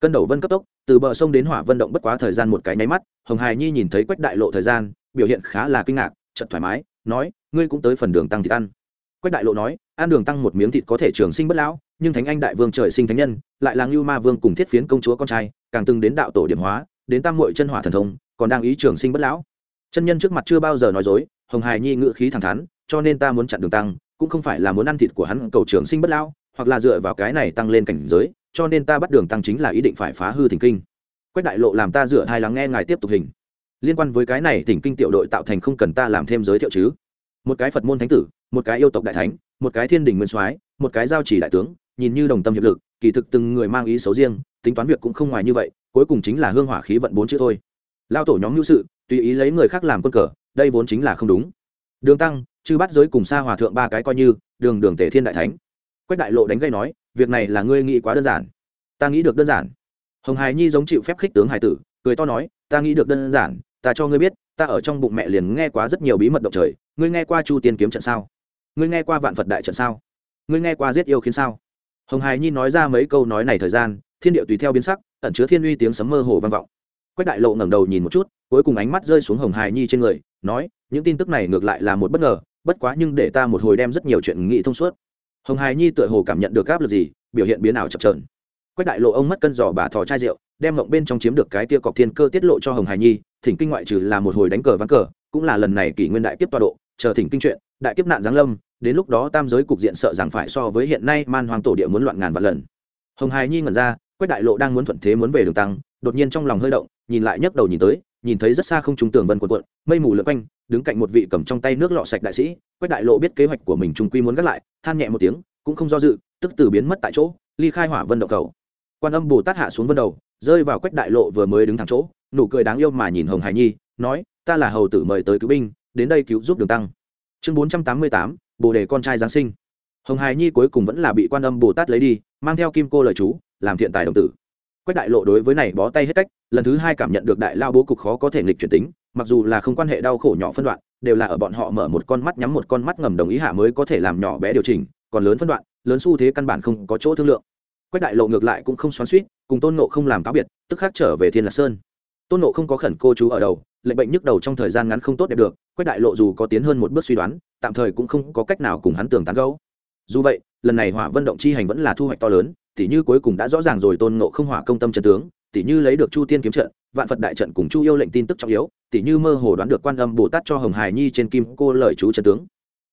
Cân đầu vân cấp tốc, từ bờ sông đến hỏa vận động bất quá thời gian một cái nháy mắt, hồng hài nhi nhìn thấy quách đại lộ thời gian, biểu hiện khá là kinh ngạc chật thoải mái, nói, ngươi cũng tới phần đường tăng thịt ăn. Quách đại lộ nói, ăn đường tăng một miếng thịt có thể trường sinh bất lão nhưng thánh anh đại vương trời sinh thánh nhân, lại là ngưu ma vương cùng thiết phiến công chúa con trai, càng từng đến đạo tổ điểm hóa, đến tam muội chân hỏa thần thông, còn đang ý trường sinh bất lão. Chân nhân trước mặt chưa bao giờ nói dối, hồng hài nhi ngự khí thẳng thắn, cho nên ta muốn chặn đường tăng, cũng không phải là muốn ăn thịt của hắn cầu trường sinh bất lão, hoặc là dựa vào cái này tăng lên cảnh giới, cho nên ta bắt đường tăng chính là ý định phải phá hư thỉnh kinh. Quách đại lộ làm ta dựa hai lắng nghe ngài tiếp tục hình. Liên quan với cái này thỉnh kinh tiểu đội tạo thành không cần ta làm thêm giới thiệu chứ. Một cái phật môn thánh tử, một cái yêu tộc đại thánh, một cái thiên đình nguyên soái, một cái giao chỉ đại tướng nhìn như đồng tâm hiệp lực, kỳ thực từng người mang ý xấu riêng, tính toán việc cũng không ngoài như vậy, cuối cùng chính là hương hỏa khí vận bốn chữ thôi. Lao tổ nhóm hữu sự, tùy ý lấy người khác làm quân cờ, đây vốn chính là không đúng. Đường tăng, chư bắt giới cùng xa hòa thượng ba cái coi như, đường đường tể thiên đại thánh. Quách đại lộ đánh gây nói, việc này là ngươi nghĩ quá đơn giản. Ta nghĩ được đơn giản. Hồng hài nhi giống chịu phép khích tướng hải tử, cười to nói, ta nghĩ được đơn giản, ta cho ngươi biết, ta ở trong bụng mẹ liền nghe quá rất nhiều bí mật động trời, ngươi nghe qua chu tiên kiếm trận sao? Ngươi nghe qua vạn phật đại trận sao? Ngươi nghe qua giết yêu khiến sao? Hồng hài nhi nói ra mấy câu nói này thời gian, thiên điệu tùy theo biến sắc, ẩn chứa thiên uy tiếng sấm mơ hồ vang vọng. Quách đại lộ ngẩng đầu nhìn một chút, cuối cùng ánh mắt rơi xuống hồng hài nhi trên người, nói, những tin tức này ngược lại là một bất ngờ, bất quá nhưng để ta một hồi đem rất nhiều chuyện nghĩ thông suốt. Hồng hài nhi tựa hồ cảm nhận được áp lực gì, biểu hiện biến ảo chập trờn quách đại lộ ông mất cân giỏ bà thò chai rượu, đem mộng bên trong chiếm được cái tia cọc thiên cơ tiết lộ cho hồng hài nhi, thỉnh kinh ngoại trừ là một hồi đánh cờ ván cờ, cũng là lần này kỷ nguyên đại kiếp tọa độ, chờ thỉnh kinh chuyện, đại kiếp nạn giáng lâm đến lúc đó tam giới cục diện sợ rằng phải so với hiện nay man hoàng tổ địa muốn loạn ngàn vạn lần. Hồng hài nhi ngẩn ra, quách đại lộ đang muốn thuận thế muốn về đường tăng, đột nhiên trong lòng hơi động, nhìn lại nhấc đầu nhìn tới, nhìn thấy rất xa không trung tường vân quần quận mây mù lượn quanh, đứng cạnh một vị cầm trong tay nước lọ sạch đại sĩ, quách đại lộ biết kế hoạch của mình trung quy muốn gác lại, than nhẹ một tiếng, cũng không do dự, tức từ biến mất tại chỗ, ly khai hỏa vân động cầu. Quan âm bồ tát hạ xuống vân đầu, rơi vào quách đại lộ vừa mới đứng thẳng chỗ, nụ cười đáng yêu mà nhìn hồng hải nhi, nói, ta là hầu tử mời tới cứu binh, đến đây cứu giúp đường tăng. Chương bốn trăm tám mươi tám bồ đề con trai giáng sinh. Hồng hài nhi cuối cùng vẫn là bị quan âm bồ tát lấy đi, mang theo kim cô lời chú, làm thiện tài đồng tử. Quách đại lộ đối với này bó tay hết cách, lần thứ hai cảm nhận được đại lao bố cục khó có thể nghịch chuyển tính, mặc dù là không quan hệ đau khổ nhỏ phân đoạn, đều là ở bọn họ mở một con mắt nhắm một con mắt ngầm đồng ý hạ mới có thể làm nhỏ bé điều chỉnh, còn lớn phân đoạn, lớn xu thế căn bản không có chỗ thương lượng. Quách đại lộ ngược lại cũng không xoắn suýt cùng tôn nộ không làm cáo biệt, tức khắc trở về thiên lạc sơn. Tôn nộ không có khẩn cô chú ở đầu, lệnh bệnh nhức đầu trong thời gian ngắn không tốt đẹp được quách đại lộ dù có tiến hơn một bước suy đoán, tạm thời cũng không có cách nào cùng hắn tường tán gấu dù vậy, lần này hỏa vân động chi hành vẫn là thu hoạch to lớn, tỉ như cuối cùng đã rõ ràng rồi tôn nộ không hỏa công tâm trần tướng, tỉ như lấy được chu tiên kiếm trận, vạn phật đại trận cùng chu yêu lệnh tin tức trọng yếu, tỉ như mơ hồ đoán được quan âm bồ tát cho hồng hài nhi trên kim cô lời chú trần tướng.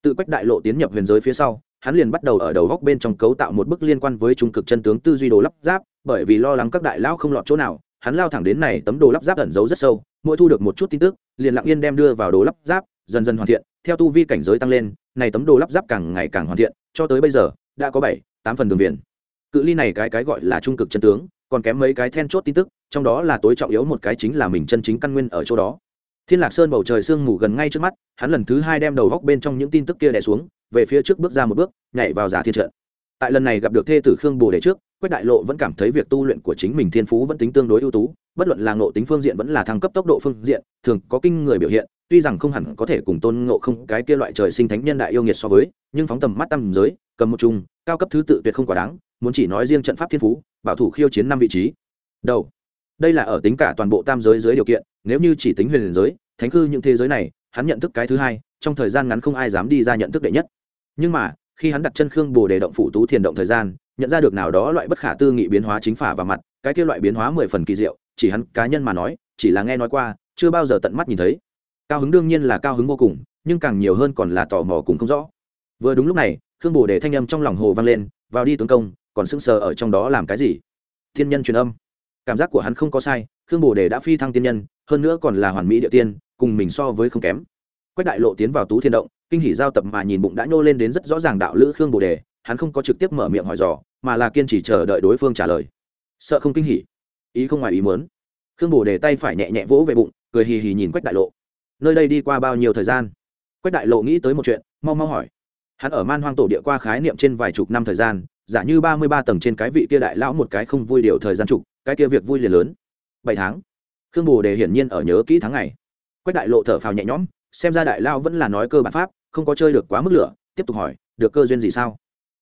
Tự quách đại lộ tiến nhập huyền giới phía sau, hắn liền bắt đầu ở đầu góc bên trong cấu tạo một bức liên quan với trung cực chân tướng tư duy đồ lắp ráp, bởi vì lo lắng các đại lão không lọt chỗ nào, hắn lao thẳng đến này tấm đồ lắp ráp ẩn giấu rất sâu mỗi thu được một chút tin tức, liền lặng yên đem đưa vào đồ lắp ráp, dần dần hoàn thiện. Theo tu vi cảnh giới tăng lên, này tấm đồ lắp ráp càng ngày càng hoàn thiện, cho tới bây giờ, đã có bảy, tám phần đường viền. Cự ly này cái cái gọi là trung cực chân tướng, còn kém mấy cái then chốt tin tức, trong đó là tối trọng yếu một cái chính là mình chân chính căn nguyên ở chỗ đó. Thiên lạc sơn bầu trời sương mù gần ngay trước mắt, hắn lần thứ hai đem đầu góc bên trong những tin tức kia đè xuống, về phía trước bước ra một bước, nhảy vào giả thiên trận. Tại lần này gặp được thê tử khương bồ đề trước, quách đại lộ vẫn cảm thấy việc tu luyện của chính mình thiên phú vẫn tính tương đối ưu tú bất luận là ngộ tính phương diện vẫn là thăng cấp tốc độ phương diện, thường có kinh người biểu hiện, tuy rằng không hẳn có thể cùng tôn ngộ không cái kia loại trời sinh thánh nhân đại yêu nghiệt so với, nhưng phóng tầm mắt tầm giới, cầm một chung, cao cấp thứ tự tuyệt không quá đáng, muốn chỉ nói riêng trận pháp thiên phú, bảo thủ khiêu chiến năm vị trí. Đầu. Đây là ở tính cả toàn bộ tam giới dưới điều kiện, nếu như chỉ tính huyền giới, thánh cư những thế giới này, hắn nhận thức cái thứ hai, trong thời gian ngắn không ai dám đi ra nhận thức đệ nhất. Nhưng mà, khi hắn đặt chân khương bồ đề động phủ tú thiền động thời gian, nhận ra được nào đó loại bất khả tư nghị biến hóa chính phả vào mặt, cái kia loại biến hóa mười phần kỳ diệu chỉ hắn cá nhân mà nói, chỉ là nghe nói qua, chưa bao giờ tận mắt nhìn thấy. Cao hứng đương nhiên là cao hứng vô cùng, nhưng càng nhiều hơn còn là tò mò cùng không rõ. Vừa đúng lúc này, khương bồ đề thanh âm trong lòng hồ vang lên, vào đi tướng công, còn sững sờ ở trong đó làm cái gì? Thiên nhân truyền âm. Cảm giác của hắn không có sai, khương bồ đề đã phi thăng tiên nhân, hơn nữa còn là hoàn mỹ địa tiên, cùng mình so với không kém. Quách đại lộ tiến vào tú thiên động, kinh hỉ giao tập mà nhìn bụng đã nhô lên đến rất rõ ràng đạo lữ khương bồ đề, hắn không có trực tiếp mở miệng hỏi dò, mà là kiên trì chờ đợi đối phương trả lời. Sợ không kinh hỉ ý không ngoài ý muốn. Khương bồ để tay phải nhẹ nhẹ vỗ về bụng, cười hì hì nhìn quách đại lộ. Nơi đây đi qua bao nhiêu thời gian? Quách đại lộ nghĩ tới một chuyện, mau mau hỏi. Hắn ở man hoang tổ địa qua khái niệm trên vài chục năm thời gian, giả như ba mươi ba tầng trên cái vị kia đại lão một cái không vui điều thời gian trục, cái kia việc vui liền lớn. Bảy tháng. Khương bồ đề hiển nhiên ở nhớ kỹ tháng ngày. Quách đại lộ thở phào nhẹ nhõm, xem ra đại lao vẫn là nói cơ bản pháp, không có chơi được quá mức lửa, tiếp tục hỏi, được cơ duyên gì sao?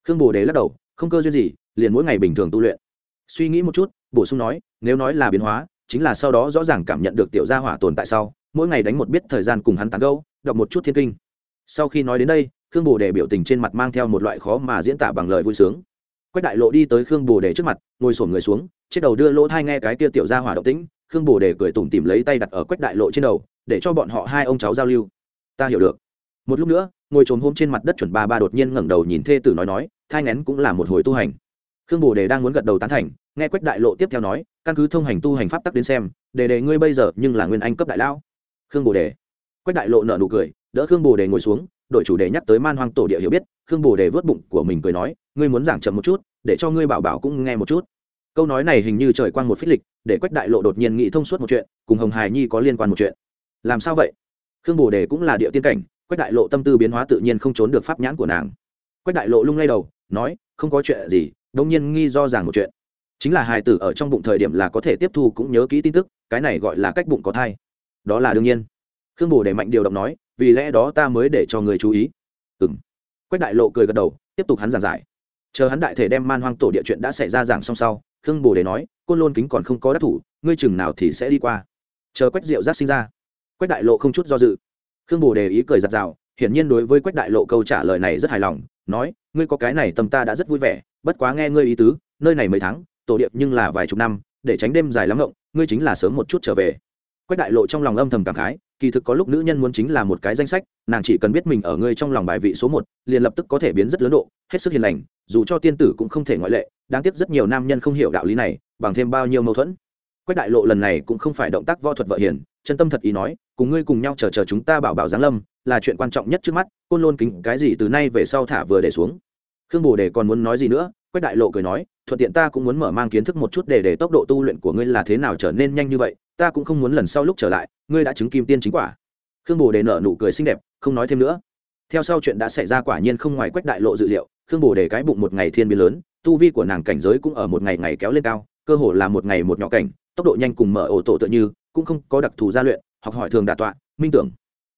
Khương bồ đề lắc đầu, không cơ duyên gì, liền mỗi ngày bình thường tu luyện. Suy nghĩ một chút bổ sung nói, nếu nói là biến hóa, chính là sau đó rõ ràng cảm nhận được tiểu gia hỏa tồn tại sau, mỗi ngày đánh một biết thời gian cùng hắn tán gâu đọc một chút thiên kinh. Sau khi nói đến đây, khương bồ đề biểu tình trên mặt mang theo một loại khó mà diễn tả bằng lời vui sướng. Quách đại lộ đi tới khương bồ đề trước mặt, ngồi sổm người xuống chiếc đầu đưa lỗ thai nghe cái kia tiểu gia hỏa động tĩnh, khương bồ đề cười tủm tìm lấy tay đặt ở quách đại lộ trên đầu, để cho bọn họ hai ông cháu giao lưu. Ta hiểu được. Một lúc nữa, ngồi trồm hôm trên mặt đất chuẩn ba ba đột nhiên ngẩng đầu nhìn thê tử nói nói, thai ngén cũng là một hồi tu hành khương bồ đề đang muốn gật đầu tán thành, nghe quách đại lộ tiếp theo nói, căn cứ thông hành tu hành pháp tắc đến xem, đề đề ngươi bây giờ nhưng là nguyên anh cấp đại lão. Khương bồ đề. Quách đại lộ nợ nụ cười, đỡ khương bồ đề ngồi xuống, đội chủ đề nhắc tới man hoang tổ địa hiểu biết, khương bồ đề vớt bụng của mình cười nói, ngươi muốn giảng chậm một chút, để cho ngươi bảo bảo cũng nghe một chút. Câu nói này hình như trời quang một phích lịch, để quách đại lộ đột nhiên nghĩ thông suốt một chuyện, cùng hồng hài nhi có liên quan một chuyện. Làm sao vậy? Khương bồ đề cũng là địa tiên cảnh, quách đại lộ tâm tư biến hóa tự nhiên không trốn được pháp nhãn của nàng. Quách đại lộ lung lay đầu, nói, không có chuyện gì đông nhiên nghi do rằng một chuyện. Chính là hài tử ở trong bụng thời điểm là có thể tiếp thu cũng nhớ kỹ tin tức, cái này gọi là cách bụng có thai. Đó là đương nhiên. Khương bồ đề mạnh điều động nói, vì lẽ đó ta mới để cho người chú ý. Ừ m quách đại lộ cười gật đầu, tiếp tục hắn giảng giải. Chờ hắn đại thể đem man hoang tổ địa chuyện đã xảy ra giảng xong sau, khương bồ đề nói, côn lôn kính còn không có đắc thủ, ngươi chừng nào thì sẽ đi qua. Chờ quách diệu giác sinh ra. Quách đại lộ không chút do dự. Khương bồ đề ý cười giặt rào hiển nhiên đối với quách đại lộ câu trả lời này rất hài lòng, nói, ngươi có cái này tâm ta đã rất vui vẻ bất quá nghe ngươi ý tứ, nơi này mấy tháng, tổ điệp nhưng là vài chục năm, để tránh đêm dài lắm ngộng, ngươi chính là sớm một chút trở về. Quách đại lộ trong lòng âm thầm cảm khái, kỳ thực có lúc nữ nhân muốn chính là một cái danh sách, nàng chỉ cần biết mình ở ngươi trong lòng bài vị số một, liền lập tức có thể biến rất lớn độ, hết sức hiền lành, dù cho tiên tử cũng không thể ngoại lệ, đáng tiếc rất nhiều nam nhân không hiểu đạo lý này, bằng thêm bao nhiêu mâu thuẫn. Quách đại lộ lần này cũng không phải động tác võ thuật vợ hiền, chân tâm thật ý nói, cùng ngươi cùng nhau chờ chờ chúng ta bảo bảo giáng lâm, là chuyện quan trọng nhất trước mắt, côn lôn kính cái gì từ nay về sau thả vừa để xuống khương bồ đề còn muốn nói gì nữa, quách đại lộ cười nói, thuận tiện ta cũng muốn mở mang kiến thức một chút để để tốc độ tu luyện của ngươi là thế nào trở nên nhanh như vậy, ta cũng không muốn lần sau lúc trở lại, ngươi đã chứng kim tiên chính quả. Khương bồ đề nở nụ cười xinh đẹp, không nói thêm nữa. Theo sau chuyện đã xảy ra quả nhiên không ngoài quách đại lộ dự liệu, khương bồ đề cái bụng một ngày thiên biến lớn, tu vi của nàng cảnh giới cũng ở một ngày ngày kéo lên cao, cơ hồ là một ngày một nhỏ cảnh, tốc độ nhanh cùng mở ổ tổ tự như, cũng không có đặc thù gia luyện, học hỏi thường đạt tọa, minh tưởng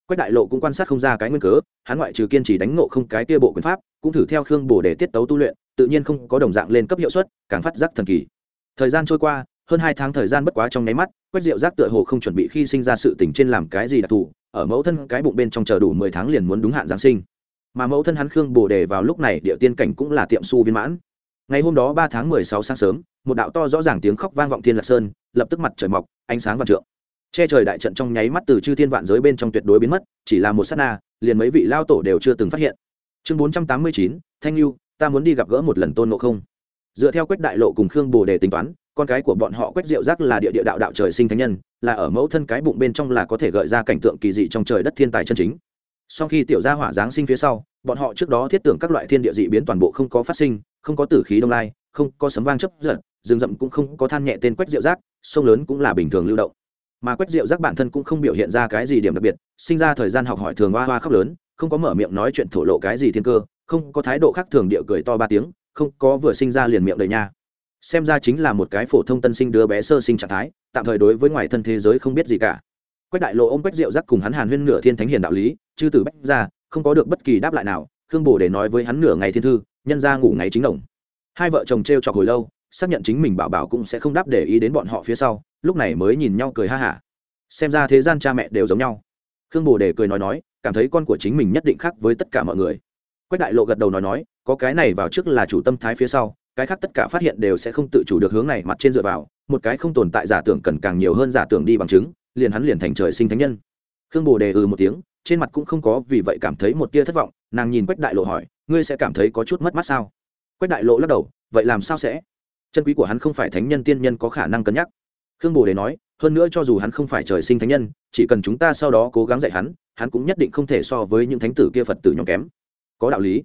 quách đại lộ cũng quan sát không ra cái nguyên cớ, hắn ngoại trừ kiên trì đánh ngộ không cái kia bộ quyền pháp, cũng thử theo khương bồ để tiết tấu tu luyện, tự nhiên không có đồng dạng lên cấp hiệu suất, càng phát giác thần kỳ. Thời gian trôi qua, hơn hai tháng thời gian bất quá trong nháy mắt, quách diệu giác tựa hồ không chuẩn bị khi sinh ra sự tình trên làm cái gì đặc thù, ở mẫu thân cái bụng bên trong chờ đủ mười tháng liền muốn đúng hạn giáng sinh. Mà mẫu thân hắn khương bồ đề vào lúc này địa tiên cảnh cũng là tiệm su viên mãn. Ngày hôm đó ba tháng mười sáu sáng sớm, một đạo to rõ ràng tiếng khóc vang vọng thiên lạc sơn, lập tức mặt trời mọc, ánh sáng vạn trượng che trời đại trận trong nháy mắt từ chư thiên vạn giới bên trong tuyệt đối biến mất, chỉ là một s á t na, liền mấy vị lao tổ đều chưa từng phát hiện. Chương bốn trăm tám mươi chín, thanh lưu ta muốn đi gặp gỡ một lần tôn ngộ không. Dựa theo quách đại lộ cùng khương bồ đề tính toán, con cái của bọn họ quách diệu giác là địa địa đạo đạo trời sinh thánh nhân, là ở mẫu thân cái bụng bên trong là có thể gợi ra cảnh tượng kỳ dị trong trời đất thiên tài chân chính. Sau khi tiểu gia hỏa giáng sinh phía sau, bọn họ trước đó thiết tưởng các loại thiên địa dị biến toàn bộ không có phát sinh, không có tử khí đông lai, không có sấm vang chấp giật, rừng rậm cũng không có than nhẹ tên quách diệu giác, sông lớn cũng là bình thường lưu động mà quách diệu giác bản thân cũng không biểu hiện ra cái gì điểm đặc biệt, sinh ra thời gian học hỏi thường hoa hoa khóc lớn, không có mở miệng nói chuyện thổ lộ cái gì thiên cơ, không có thái độ khác thường địa cười to ba tiếng, không có vừa sinh ra liền miệng đầy nha. Xem ra chính là một cái phổ thông tân sinh đứa bé sơ sinh trạng thái, tạm thời đối với ngoài thân thế giới không biết gì cả. Quách đại lộ ôm quách diệu giác cùng hắn hàn huyên nửa thiên thánh hiền đạo lý, chư tử bách ra không có được bất kỳ đáp lại nào, khương bồ để nói với hắn nửa ngày thiên thư, nhân ra ngủ ngày chính đồng. Hai vợ chồng t r e o trọc hồi lâu, xác nhận chính mình bảo bảo cũng sẽ không đáp để ý đến bọn họ phía sau lúc này mới nhìn nhau cười ha hả. Xem ra thế gian cha mẹ đều giống nhau. Khương bồ đề cười nói nói, cảm thấy con của chính mình nhất định khác với tất cả mọi người. Quách đại lộ gật đầu nói nói, có cái này vào trước là chủ tâm thái phía sau, cái khác tất cả phát hiện đều sẽ không tự chủ được hướng này mặt trên dựa vào, một cái không tồn tại giả tưởng cần càng nhiều hơn giả tưởng đi bằng chứng, liền hắn liền thành trời sinh thánh nhân. Khương bồ đề ừ một tiếng, trên mặt cũng không có vì vậy cảm thấy một tia thất vọng, nàng nhìn quách đại lộ hỏi, ngươi sẽ cảm thấy có chút mất mát sao? Quách đại lộ lắc đầu, vậy làm sao sẽ? Chân quý của hắn không phải thánh nhân tiên nhân có khả năng cân nhắc khương bồ đề nói, hơn nữa cho dù hắn không phải trời sinh thánh nhân, chỉ cần chúng ta sau đó cố gắng dạy hắn hắn cũng nhất định không thể so với những thánh tử kia phật tử nhỏ kém. Có đạo lý.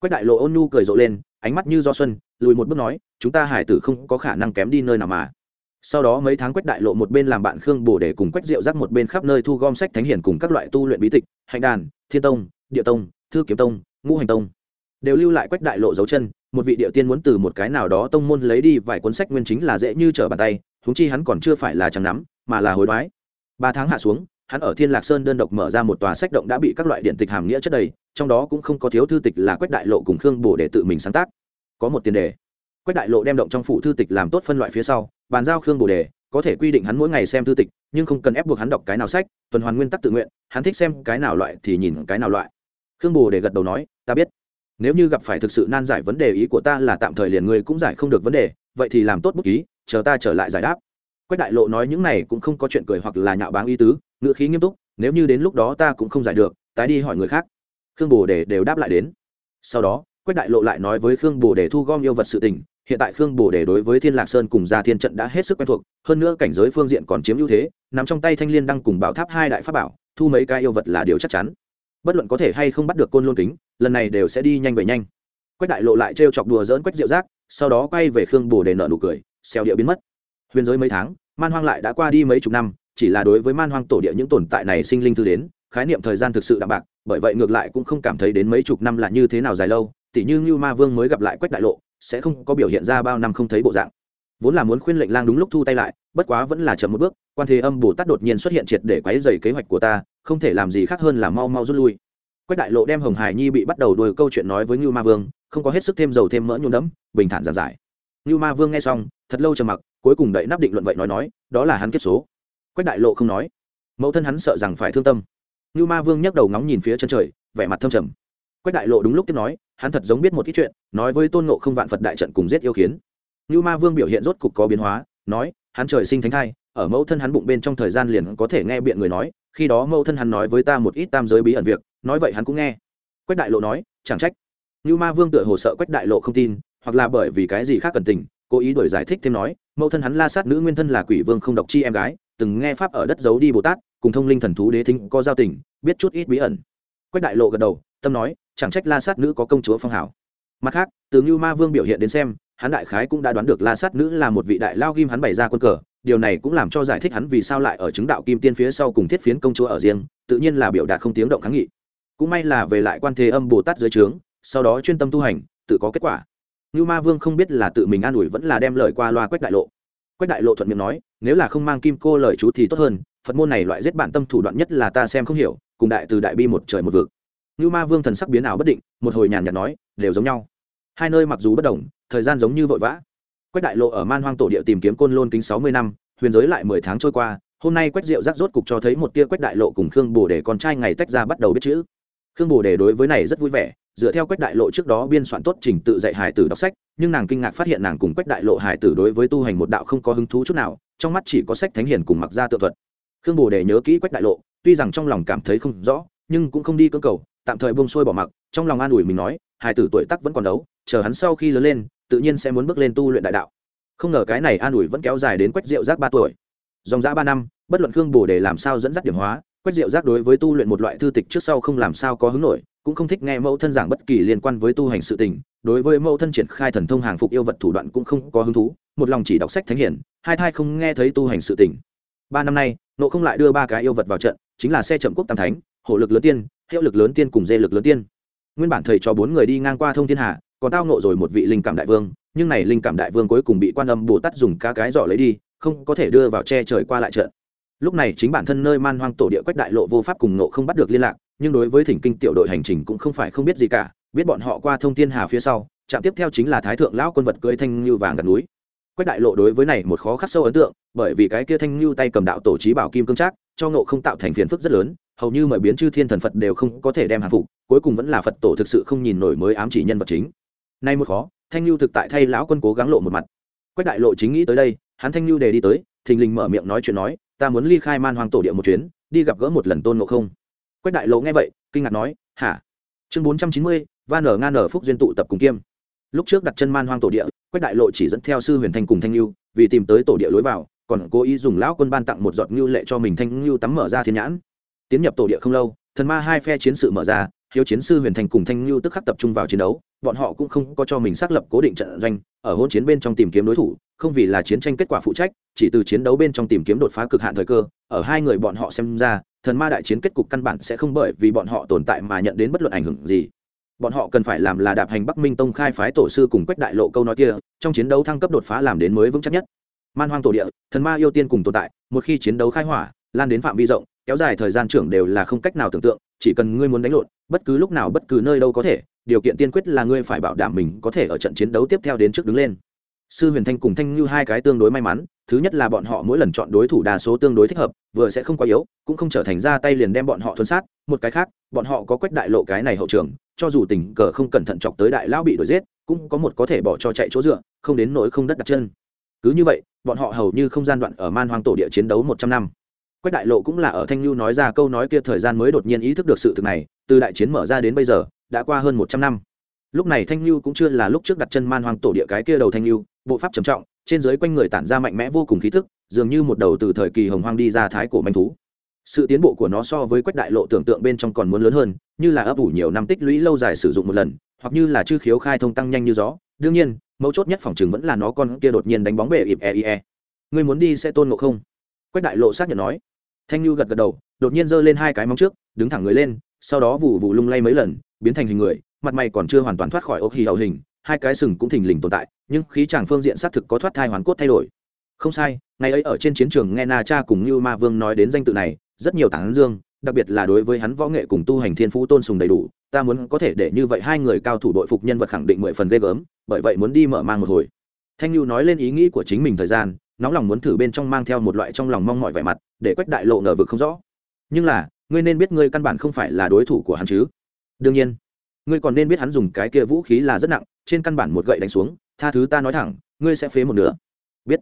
Quách đại lộ ôn nhu cười rộ lên, ánh mắt như do xuân, lùi một bước nói, chúng ta hải tử không có khả năng kém đi nơi nào mà. Sau đó mấy tháng quách đại lộ một bên làm bạn khương bồ để cùng quách diệu giác một bên khắp nơi thu gom sách thánh hiển cùng các loại tu luyện bí tịch, hạnh đàn, thiên tông, địa tông, thư kiếm tông, ngũ hành tông. Đều lưu lại quách đại lộ dấu chân, một vị địa tiên muốn từ một cái nào đó tông môn lấy đi vài cuốn sách nguyên chính là dễ như trở bàn tay huống chi hắn còn chưa phải là chẳng nắm, mà là hối đoái. Ba tháng hạ xuống, hắn ở thiên lạc sơn đơn độc mở ra một tòa sách động đã bị các loại điện tịch hàm nghĩa chất đầy, trong đó cũng không có thiếu thư tịch là quách đại lộ cùng khương bổ để tự mình sáng tác. Có một tiền đề. Quách đại lộ đem động trong phủ thư tịch làm tốt phân loại phía sau, bàn giao khương bổ đề có thể quy định hắn mỗi ngày xem thư tịch, nhưng không cần ép buộc hắn đọc cái nào sách, tuần hoàn nguyên tắc tự nguyện, hắn thích xem cái nào loại thì nhìn cái nào loại. Khương bồ đề gật đầu nói, ta biết. Nếu như gặp phải thực sự nan giải vấn đề ý của ta là tạm thời liền người cũng giải không được vấn đề, vậy thì làm tốt bút ký chờ ta trở lại giải đáp. Quách đại lộ nói những này cũng không có chuyện cười hoặc là nhạo báng ý tứ, ngữ khí nghiêm túc, nếu như đến lúc đó ta cũng không giải được, tái đi hỏi người khác. Khương bồ đề đều đáp lại đến. Sau đó, quách đại lộ lại nói với khương bồ đề thu gom yêu vật sự tình, hiện tại khương bồ đề đối với thiên lạc sơn cùng gia thiên trận đã hết sức quen thuộc, hơn nữa cảnh giới phương diện còn chiếm ưu thế, nằm trong tay thanh liên đăng cùng bảo tháp hai đại pháp bảo, thu mấy cái yêu vật là điều chắc chắn. Bất luận có thể hay không bắt được côn lôn kính, lần này đều sẽ đi nhanh về nhanh. Quách đại lộ lại trêu chọc đùa dỡn quách diệu giác, sau đó quay về khương bồ đề nợ nụ cười xèo địa biến mất. Huyền giới mấy tháng, man hoang lại đã qua đi mấy chục năm, chỉ là đối với man hoang tổ địa những tồn tại này sinh linh thư đến, khái niệm thời gian thực sự đạm bạc, bởi vậy ngược lại cũng không cảm thấy đến mấy chục năm là như thế nào dài lâu, tỉ như như ma vương mới gặp lại quách đại lộ, sẽ không có biểu hiện ra bao năm không thấy bộ dạng. Vốn là muốn khuyên lệnh lang đúng lúc thu tay lại, bất quá vẫn là chậm một bước, quan thế âm bồ tát đột nhiên xuất hiện triệt để quấy dày kế hoạch của ta, không thể làm gì khác hơn là mau mau rút lui. Quách đại lộ đem hồng hải nhi bị bắt đầu đuổi câu chuyện nói với ngưu ma vương, không có hết sức thêm dầu thêm mỡ nhuộm đẫm, bình thản giản giải. Nưu ma vương nghe xong, thật lâu trầm mặc, cuối cùng đậy nắp định luận vậy nói nói, đó là hắn kết số. Quách đại lộ không nói. Mẫu thân hắn sợ rằng phải thương tâm. Nưu ma vương nhấc đầu ngóng nhìn phía chân trời, vẻ mặt thâm trầm. Quách đại lộ đúng lúc tiếp nói, hắn thật giống biết một ít chuyện, nói với tôn ngộ không vạn phật đại trận cùng giết yêu khiến Nưu ma vương biểu hiện rốt cục có biến hóa, nói, hắn trời sinh thánh thai, ở mẫu thân hắn bụng bên trong thời gian liền có thể nghe biện người nói, khi đó mẫu thân hắn nói với ta một ít tam giới bí ẩn việc, nói vậy hắn cũng nghe. Quách đại lộ nói, chẳng trách. Nưu ma vương tựa hồ sợ quách đại lộ không tin hoặc là bởi vì cái gì khác cần tình, cố ý đổi giải thích thêm nói, mẫu thân hắn la sát nữ nguyên thân là quỷ vương không độc chi em gái, từng nghe pháp ở đất giấu đi bồ tát, cùng thông linh thần thú đế thính có giao tình, biết chút ít bí ẩn. Quách đại lộ gật đầu, tâm nói, chẳng trách la sát nữ có công chúa phong hảo. Mặt khác, từ như ma vương biểu hiện đến xem, hắn đại khái cũng đã đoán được la sát nữ là một vị đại lao ghim hắn bày ra quân cờ, điều này cũng làm cho giải thích hắn vì sao lại ở chứng đạo kim tiên phía sau cùng thiết phiến công chúa ở riêng, tự nhiên là biểu đạt không tiếng động kháng nghị. Cũng may là về lại quan thế âm bồ tát dưới trướng, sau đó chuyên tâm tu hành, tự có kết quả như ma vương không biết là tự mình an ủi vẫn là đem lời qua loa quách đại lộ. Quách đại lộ thuận miệng nói, nếu là không mang kim cô lời chú thì tốt hơn, phật môn này loại giết bản tâm thủ đoạn nhất là ta xem không hiểu, cùng đại từ đại bi một trời một vực. Như ma vương thần sắc biến ảo bất định, một hồi nhàn nhạt nói, đều giống nhau. Hai nơi mặc dù bất đồng, thời gian giống như vội vã. Quách đại lộ ở man hoang tổ địa tìm kiếm côn lôn kính sáu mươi năm, huyền giới lại mười tháng trôi qua, hôm nay quách diệu rắc rốt cục cho thấy một tia quách đại lộ cùng khương bồ để con trai ngày tách ra bắt đầu biết chữ. Khương bồ đề đối với này rất vui vẻ dựa theo quách đại lộ trước đó biên soạn tốt trình tự dạy hải tử đọc sách, nhưng nàng kinh ngạc phát hiện nàng cùng quách đại lộ hải tử đối với tu hành một đạo không có hứng thú chút nào, trong mắt chỉ có sách thánh hiền cùng mặc ra tự thuật. Khương bồ đề nhớ kỹ quách đại lộ, tuy rằng trong lòng cảm thấy không rõ, nhưng cũng không đi cơ cầu, tạm thời buông xuôi bỏ mặc, trong lòng an ủi mình nói, hải tử tuổi tắc vẫn còn đấu, chờ hắn sau khi lớn lên, tự nhiên sẽ muốn bước lên tu luyện đại đạo. Không ngờ cái này an ủi vẫn kéo dài đến quách diệu giác ba tuổi. Dòng giã ba năm, bất luận khương bồ đề làm sao dẫn dắt điểm hóa, quách diệu giác đối với tu luyện một loại thư tịch trước sau không làm sao có hứng nổi cũng không thích nghe mẫu thân giảng bất kỳ liên quan với tu hành sự tình, đối với mẫu thân triển khai thần thông hàng phục yêu vật thủ đoạn cũng không có hứng thú, một lòng chỉ đọc sách thánh hiển, hai thai không nghe thấy tu hành sự tình. Ba năm nay, nộ không lại đưa ba cái yêu vật vào trận, chính là xe chậm quốc tam thánh, hổ lực lớn tiên, hiệu lực lớn tiên cùng dê lực lớn tiên. Nguyên bản thầy cho bốn người đi ngang qua thông thiên hạ còn tao nộ rồi một vị linh cảm đại vương, nhưng này linh cảm đại vương cuối cùng bị quan âm bồ tát dùng cá cái giỏ lấy đi, không có thể đưa vào che trời qua lại trận. Lúc này chính bản thân nơi man hoang tổ địa quách đại lộ vô pháp cùng nộ không bắt được liên lạc nhưng đối với thỉnh kinh tiểu đội hành trình cũng không phải không biết gì cả, biết bọn họ qua thông thiên hà phía sau, trạm tiếp theo chính là thái thượng lão quân vật cưỡi thanh như vàng gần núi. Quách đại lộ đối với này một khó khắc sâu ấn tượng, bởi vì cái kia thanh như tay cầm đạo tổ trí bảo kim cương trác, cho ngộ không tạo thành phiền phức rất lớn, hầu như mọi biến chư thiên thần phật đều không có thể đem hàng phục, cuối cùng vẫn là phật tổ thực sự không nhìn nổi mới ám chỉ nhân vật chính. Nay một khó, thanh như thực tại thay lão quân cố gắng lộ một mặt. Quách đại lộ chính nghĩ tới đây, hắn thanh như đề đi tới, thình lình mở miệng nói chuyện nói, ta muốn ly khai man hoàng tổ địa một chuyến, đi gặp gỡ một lần tôn ngộ không quách đại lộ nghe vậy, kinh ngạc nói, hả? Chương bốn trăm chín mươi va nở nga nở phúc duyên tụ tập cùng kiêm. Lúc trước đặt chân man hoang tổ địa, quách đại lộ chỉ dẫn theo sư huyền thanh cùng thanh lưu vì tìm tới tổ địa lối vào, còn cố ý dùng lão quân ban tặng một giọt ngưu lệ cho mình thanh lưu tắm mở ra thiên nhãn. Tiến nhập tổ địa không lâu, thần ma hai phe chiến sự mở ra, hiếu chiến sư huyền thành cùng thanh lưu tức khắc tập trung vào chiến đấu, bọn họ cũng không có cho mình xác lập cố định trận doanh, ở hôn chiến bên trong tìm kiếm đối thủ, không vì là chiến tranh kết quả phụ trách, chỉ từ chiến đấu bên trong tìm kiếm đột phá cực hạn thời cơ, ở hai người bọn họ xem ra thần ma đại chiến kết cục căn bản sẽ không bởi vì bọn họ tồn tại mà nhận đến bất luận ảnh hưởng gì. Bọn họ cần phải làm là đạp hành bắc minh tông khai phái tổ sư cùng quách đại lộ câu nói kia, trong chiến đấu thăng cấp đột phá làm đến mới vững chắc nhất. Man hoang tổ địa, thần ma yêu tiên cùng tồn tại, một khi chiến đấu khai hỏa, lan đến phạm vi rộng, kéo dài thời gian trưởng đều là không cách nào tưởng tượng, chỉ cần ngươi muốn đánh lộn, bất cứ lúc nào bất cứ nơi đâu có thể, điều kiện tiên quyết là ngươi phải bảo đảm mình có thể ở trận chiến đấu tiếp theo đến trước đứng lên sư huyền thanh cùng thanh như hai cái tương đối may mắn, thứ nhất là bọn họ mỗi lần chọn đối thủ đa số tương đối thích hợp, vừa sẽ không quá yếu, cũng không trở thành ra tay liền đem bọn họ thuần sát, một cái khác, bọn họ có quách đại lộ cái này hậu trường, cho dù tình cờ không cẩn thận chọc tới đại lão bị đuổi giết, cũng có một có thể bỏ cho chạy chỗ dựa, không đến nỗi không đất đặt chân. Cứ như vậy, bọn họ hầu như không gian đoạn ở man hoang tổ địa chiến đấu một trăm năm. Quách đại lộ cũng là ở thanh lưu nói ra câu nói kia thời gian mới đột nhiên ý thức được sự thực này, từ đại chiến mở ra đến bây giờ, đã qua hơn một trăm năm lúc này thanh lưu cũng chưa là lúc trước đặt chân man hoang tổ địa cái kia đầu thanh lưu bộ pháp trầm trọng, trên dưới quanh người tản ra mạnh mẽ vô cùng khí thức, dường như một đầu từ thời kỳ hồng hoang đi ra thái cổ manh thú. Sự tiến bộ của nó so với quách đại lộ tưởng tượng bên trong còn muốn lớn hơn, như là ấp ủ nhiều năm tích lũy lâu dài sử dụng một lần, hoặc như là chư khiếu khai thông tăng nhanh như gió. Đương nhiên, mấu chốt nhất phòng chừng vẫn là nó con kia đột nhiên đánh bóng bể ịp e e. Ngươi muốn đi sẽ tôn ngộ không? Quách đại lộ xác nhận nói. Thanh lưu gật gật đầu, đột nhiên giơ lên hai cái móng trước, đứng thẳng người lên, sau đó vụ vụ lung lay mấy lần, biến thành hình người mặt mày còn chưa hoàn toàn thoát khỏi ốc hì hậu hình, hai cái sừng cũng thình lình tồn tại, nhưng khí chàng phương diện xác thực có thoát thai hoàn cốt thay đổi. Không sai, ngày ấy ở trên chiến trường nghe na cha cùng như ma vương nói đến danh tự này, rất nhiều tảng dương, đặc biệt là đối với hắn võ nghệ cùng tu hành thiên phú tôn sùng đầy đủ, ta muốn có thể để như vậy hai người cao thủ đội phục nhân vật khẳng định mười phần ghê gớm, bởi vậy muốn đi mở mang một hồi. Thanh lưu nói lên ý nghĩ của chính mình thời gian, nóng lòng muốn thử bên trong mang theo một loại trong lòng mong mọi vẻ mặt, để quách đại lộ ngờ vực không rõ. Nhưng là, ngươi nên biết ngươi căn bản không phải là đối thủ của hắn chứ. Đương nhiên ngươi còn nên biết hắn dùng cái kia vũ khí là rất nặng, trên căn bản một gậy đánh xuống, tha thứ ta nói thẳng, ngươi sẽ phế một nửa. Biết.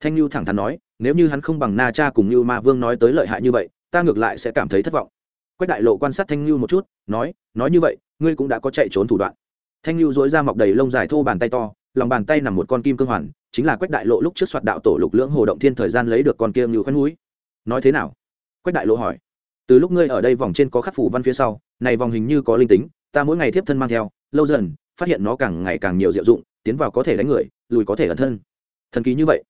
Thanh lưu thẳng thắn nói, nếu như hắn không bằng na cha cùng như ma vương nói tới lợi hại như vậy, ta ngược lại sẽ cảm thấy thất vọng. Quách đại lộ quan sát thanh lưu một chút, nói nói như vậy, ngươi cũng đã có chạy trốn thủ đoạn. Thanh lưu dối ra mọc đầy lông dài thô bàn tay to, lòng bàn tay nằm một con kim cương hoàn, chính là quách đại lộ lúc trước soạt đạo tổ lục lưỡng hồ động thiên thời gian lấy được con kia như khoen núi. Nói thế nào? Quách đại lộ hỏi. Từ lúc ngươi ở đây vòng trên có khắc phủ văn phía sau, này vòng hình như có linh tính ta mỗi ngày tiếp thân mang theo, lâu dần, phát hiện nó càng ngày càng nhiều diệu dụng, tiến vào có thể đánh người, lùi có thể ẩn thân. Thần kỳ như vậy.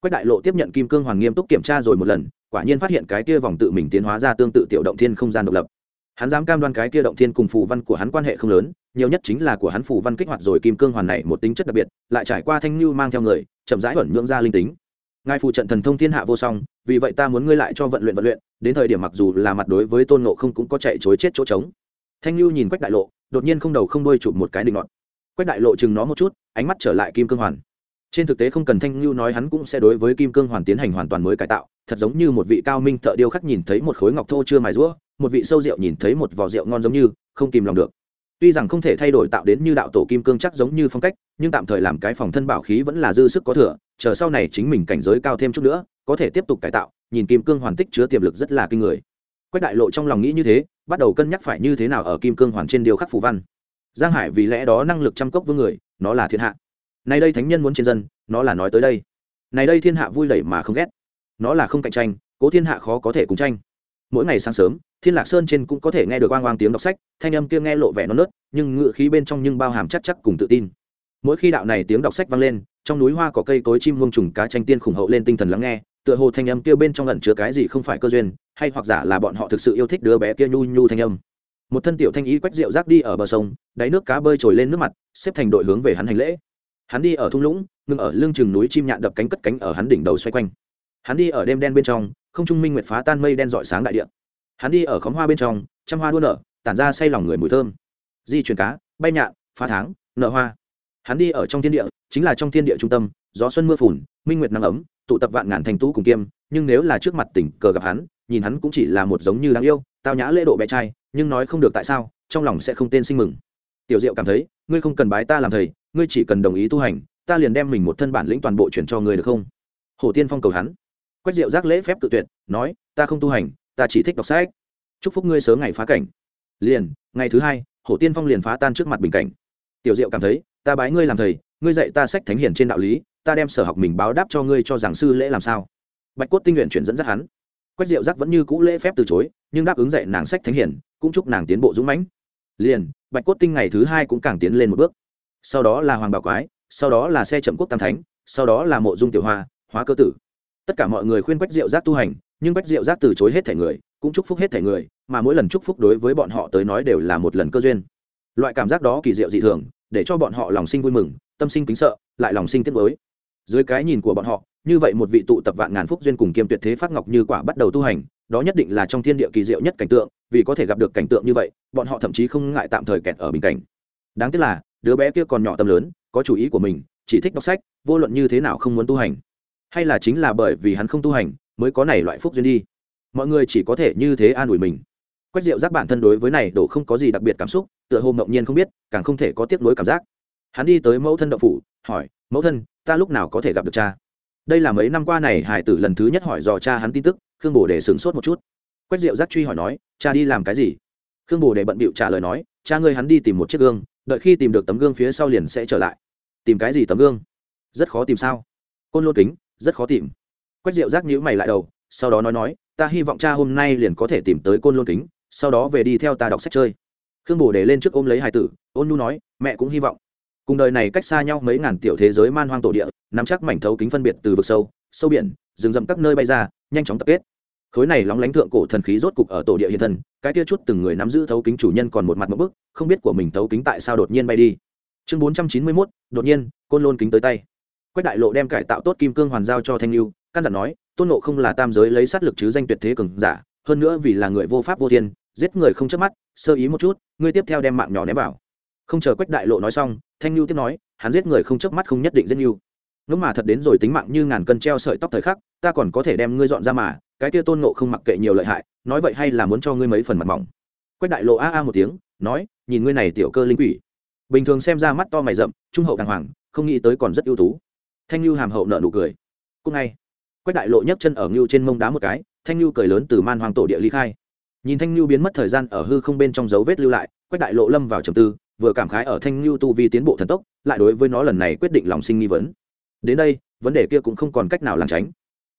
Quách đại lộ tiếp nhận kim cương hoàng nghiêm túc kiểm tra rồi một lần, quả nhiên phát hiện cái kia vòng tự mình tiến hóa ra tương tự tiểu động thiên không gian độc lập. Hắn dám cam đoan cái kia động thiên cùng phù văn của hắn quan hệ không lớn, nhiều nhất chính là của hắn phù văn kích hoạt rồi kim cương hoàn này một tính chất đặc biệt, lại trải qua thanh lưu mang theo người, chậm rãi ẩn nhưỡng ra linh tính. Ngài phù trận thần thông thiên hạ vô song, vì vậy ta muốn ngươi lại cho vận luyện vận luyện, đến thời điểm mặc dù là mặt đối với tôn ngộ không cũng có chạy chối chết chỗ trống thanh lưu nhìn quách đại lộ, đột nhiên không đầu không đuôi chụp một cái định ngọn. Quách đại lộ chừng nó một chút, ánh mắt trở lại kim cương hoàn. Trên thực tế không cần thanh lưu nói hắn cũng sẽ đối với kim cương hoàn tiến hành hoàn toàn mới cải tạo, thật giống như một vị cao minh thợ điêu khắc nhìn thấy một khối ngọc thô chưa mài rũa, một vị sâu rượu nhìn thấy một vò rượu ngon giống như, không kìm lòng được. Tuy rằng không thể thay đổi tạo đến như đạo tổ kim cương chắc giống như phong cách, nhưng tạm thời làm cái phòng thân bảo khí vẫn là dư sức có thừa, chờ sau này chính mình cảnh giới cao thêm chút nữa, có thể tiếp tục cải tạo, nhìn kim cương hoàn tích chứa tiềm lực rất là kinh người. Quách đại lộ trong lòng nghĩ như thế bắt đầu cân nhắc phải như thế nào ở kim cương hoàn trên điều khắc phù văn. Giang hải vì lẽ đó năng lực trăm cốc vương người, nó là thiên hạ. Này đây thánh nhân muốn trên dân, nó là nói tới đây. Này đây thiên hạ vui lẩy mà không ghét. Nó là không cạnh tranh, cố thiên hạ khó có thể cùng tranh. Mỗi ngày sáng sớm, thiên lạc sơn trên cũng có thể nghe được oang oang tiếng đọc sách, thanh âm kia nghe lộ vẻ non nớt, nhưng ngựa khí bên trong nhưng bao hàm chắc chắc cùng tự tin. Mỗi khi đạo này tiếng đọc sách vang lên, trong núi hoa có cây cối chim muông trùng cá tranh tiên khủng hậu lên tinh thần lắng nghe tựa hồ thanh âm kia bên trong ẩn chứa cái gì không phải cơ duyên, hay hoặc giả là bọn họ thực sự yêu thích đứa bé kia nhu nhu thanh âm. Một thân tiểu thanh ý quách rượu rác đi ở bờ sông, đáy nước cá bơi trồi lên nước mặt, xếp thành đội hướng về hắn hành lễ. Hắn đi ở thung lũng ngưng ở lưng chừng núi chim nhạn đập cánh cất cánh ở hắn đỉnh đầu xoay quanh. Hắn đi ở đêm đen bên trong, không trung minh nguyệt phá tan mây đen rọi sáng đại địa. Hắn đi ở khóm hoa bên trong, trăm hoa đua nở, tản ra say lòng người mùi thơm. Di chuyển cá, bay nhạn, phá tháng, nở hoa. Hắn đi ở trong thiên địa, chính là trong thiên địa trung tâm, gió xuân mưa phùn, minh nguyệt nắng ấm tụ tập vạn ngàn thành tú cùng kiêm, nhưng nếu là trước mặt tỉnh cờ gặp hắn, nhìn hắn cũng chỉ là một giống như đáng yêu, tao nhã lễ độ bé trai, nhưng nói không được tại sao, trong lòng sẽ không tên sinh mừng. Tiểu diệu cảm thấy, ngươi không cần bái ta làm thầy, ngươi chỉ cần đồng ý tu hành, ta liền đem mình một thân bản lĩnh toàn bộ chuyển cho ngươi được không? Hồ tiên phong cầu hắn. Quách diệu giác lễ phép tự tuyệt, nói, ta không tu hành, ta chỉ thích đọc sách. Chúc phúc ngươi sớm ngày phá cảnh. Liền, ngày thứ hai, hổ tiên phong liền phá tan trước mặt bình cảnh. Tiểu diệu cảm thấy, ta bái ngươi làm thầy, ngươi dạy ta sách thánh hiển trên đạo lý ta đem sở học mình báo đáp cho ngươi cho giảng sư lễ làm sao? Bạch cốt tinh nguyện chuyển dẫn dắt hắn. Quách diệu giác vẫn như cũ lễ phép từ chối, nhưng đáp ứng dạy nàng sách thánh hiển, cũng chúc nàng tiến bộ dũng mãnh. Liền, bạch cốt tinh ngày thứ hai cũng càng tiến lên một bước. Sau đó là hoàng bảo quái, sau đó là xe chậm quốc tam thánh, sau đó là mộ dung tiểu hoa, hóa cơ tử. Tất cả mọi người khuyên quách diệu giác tu hành, nhưng quách diệu giác từ chối hết thể người, cũng chúc phúc hết thể người, mà mỗi lần chúc phúc đối với bọn họ tới nói đều là một lần cơ duyên. Loại cảm giác đó kỳ diệu dị thường, để cho bọn họ lòng sinh vui mừng, tâm sinh kính sợ, lại lòng sinh tiếc mới dưới cái nhìn của bọn họ, như vậy một vị tụ tập vạn ngàn phúc duyên cùng kiêm tuyệt thế pháp ngọc như quả bắt đầu tu hành, đó nhất định là trong thiên địa kỳ diệu nhất cảnh tượng, vì có thể gặp được cảnh tượng như vậy, bọn họ thậm chí không ngại tạm thời kẹt ở bình cảnh. Đáng tiếc là, đứa bé kia còn nhỏ tâm lớn, có chủ ý của mình, chỉ thích đọc sách, vô luận như thế nào không muốn tu hành. Hay là chính là bởi vì hắn không tu hành, mới có này loại phúc duyên đi. Mọi người chỉ có thể như thế an ủi mình. Quách diệu giác bản thân đối với này đổ không có gì đặc biệt cảm xúc, tựa hồ ngẫu nhiên không biết, càng không thể có tiếc nuối cảm giác. Hắn đi tới mẫu thân đậu phủ, hỏi, mẫu thân ta lúc nào có thể gặp được cha? Đây là mấy năm qua này, hải tử lần thứ nhất hỏi dò cha hắn tin tức, khương bồ để sửng sốt một chút. Quách diệu giác truy hỏi nói, cha đi làm cái gì? Khương bồ để bận bịu trả lời nói, cha ngươi hắn đi tìm một chiếc gương, đợi khi tìm được tấm gương phía sau liền sẽ trở lại. Tìm cái gì tấm gương? Rất khó tìm sao? Côn lôn kính, rất khó tìm. Quách diệu giác nhữ mày lại đầu, sau đó nói nói, ta hy vọng cha hôm nay liền có thể tìm tới côn lôn kính, sau đó về đi theo ta đọc sách chơi. Khương bồ để lên trước ôm lấy hải tử, ôn nu nói, mẹ cũng hy vọng cùng đời này cách xa nhau mấy ngàn tiểu thế giới man hoang tổ địa, nắm chắc mảnh thấu kính phân biệt từ vực sâu sâu biển, rừng rậm các nơi bay ra, nhanh chóng tập kết. Khối này lóng lánh thượng cổ thần khí rốt cục ở tổ địa hiện thân, cái kia chút từng người nắm giữ thấu kính chủ nhân còn một mặt một bức, không biết của mình thấu kính tại sao đột nhiên bay đi. Chương bốn trăm chín mươi mốt, đột nhiên, côn lôn kính tới tay. Quách đại lộ đem cải tạo tốt kim cương hoàn giao cho thanh lưu, căn dặn nói, tôn nộ không là tam giới lấy sát lực chứ danh tuyệt thế cường giả, hơn nữa vì là người vô pháp vô thiên, giết người không chớp mắt, sơ ý một chút, ngươi tiếp theo đem mạng nhỏ ném vào không chờ quách đại lộ nói xong, thanh Nhu tiếp nói, hắn giết người không chớp mắt không nhất định giết Nhu. ngẫm mà thật đến rồi tính mạng như ngàn cân treo sợi tóc thời khắc, ta còn có thể đem ngươi dọn ra mà, cái kia tôn ngộ không mặc kệ nhiều lợi hại, nói vậy hay là muốn cho ngươi mấy phần mặt mỏng. Quách đại lộ a a một tiếng, nói, nhìn ngươi này tiểu cơ linh quỷ. Bình thường xem ra mắt to mày rậm, trung hậu đàng hoàng, không nghĩ tới còn rất ưu tú. Thanh lưu hàm hậu nợ nụ cười. Cúc ngay, quách đại lộ nhấc chân ở ngưu trên mông đá một cái, thanh lưu cười lớn từ man hoàng tổ địa ly khai. Nhìn thanh lưu biến mất thời gian ở hư không bên trong dấu vết lưu lại, quách đại lộ lâm vào trầm tư vừa cảm khái ở thanh lưu tu vi tiến bộ thần tốc, lại đối với nó lần này quyết định lòng sinh nghi vấn. Đến đây, vấn đề kia cũng không còn cách nào làm tránh.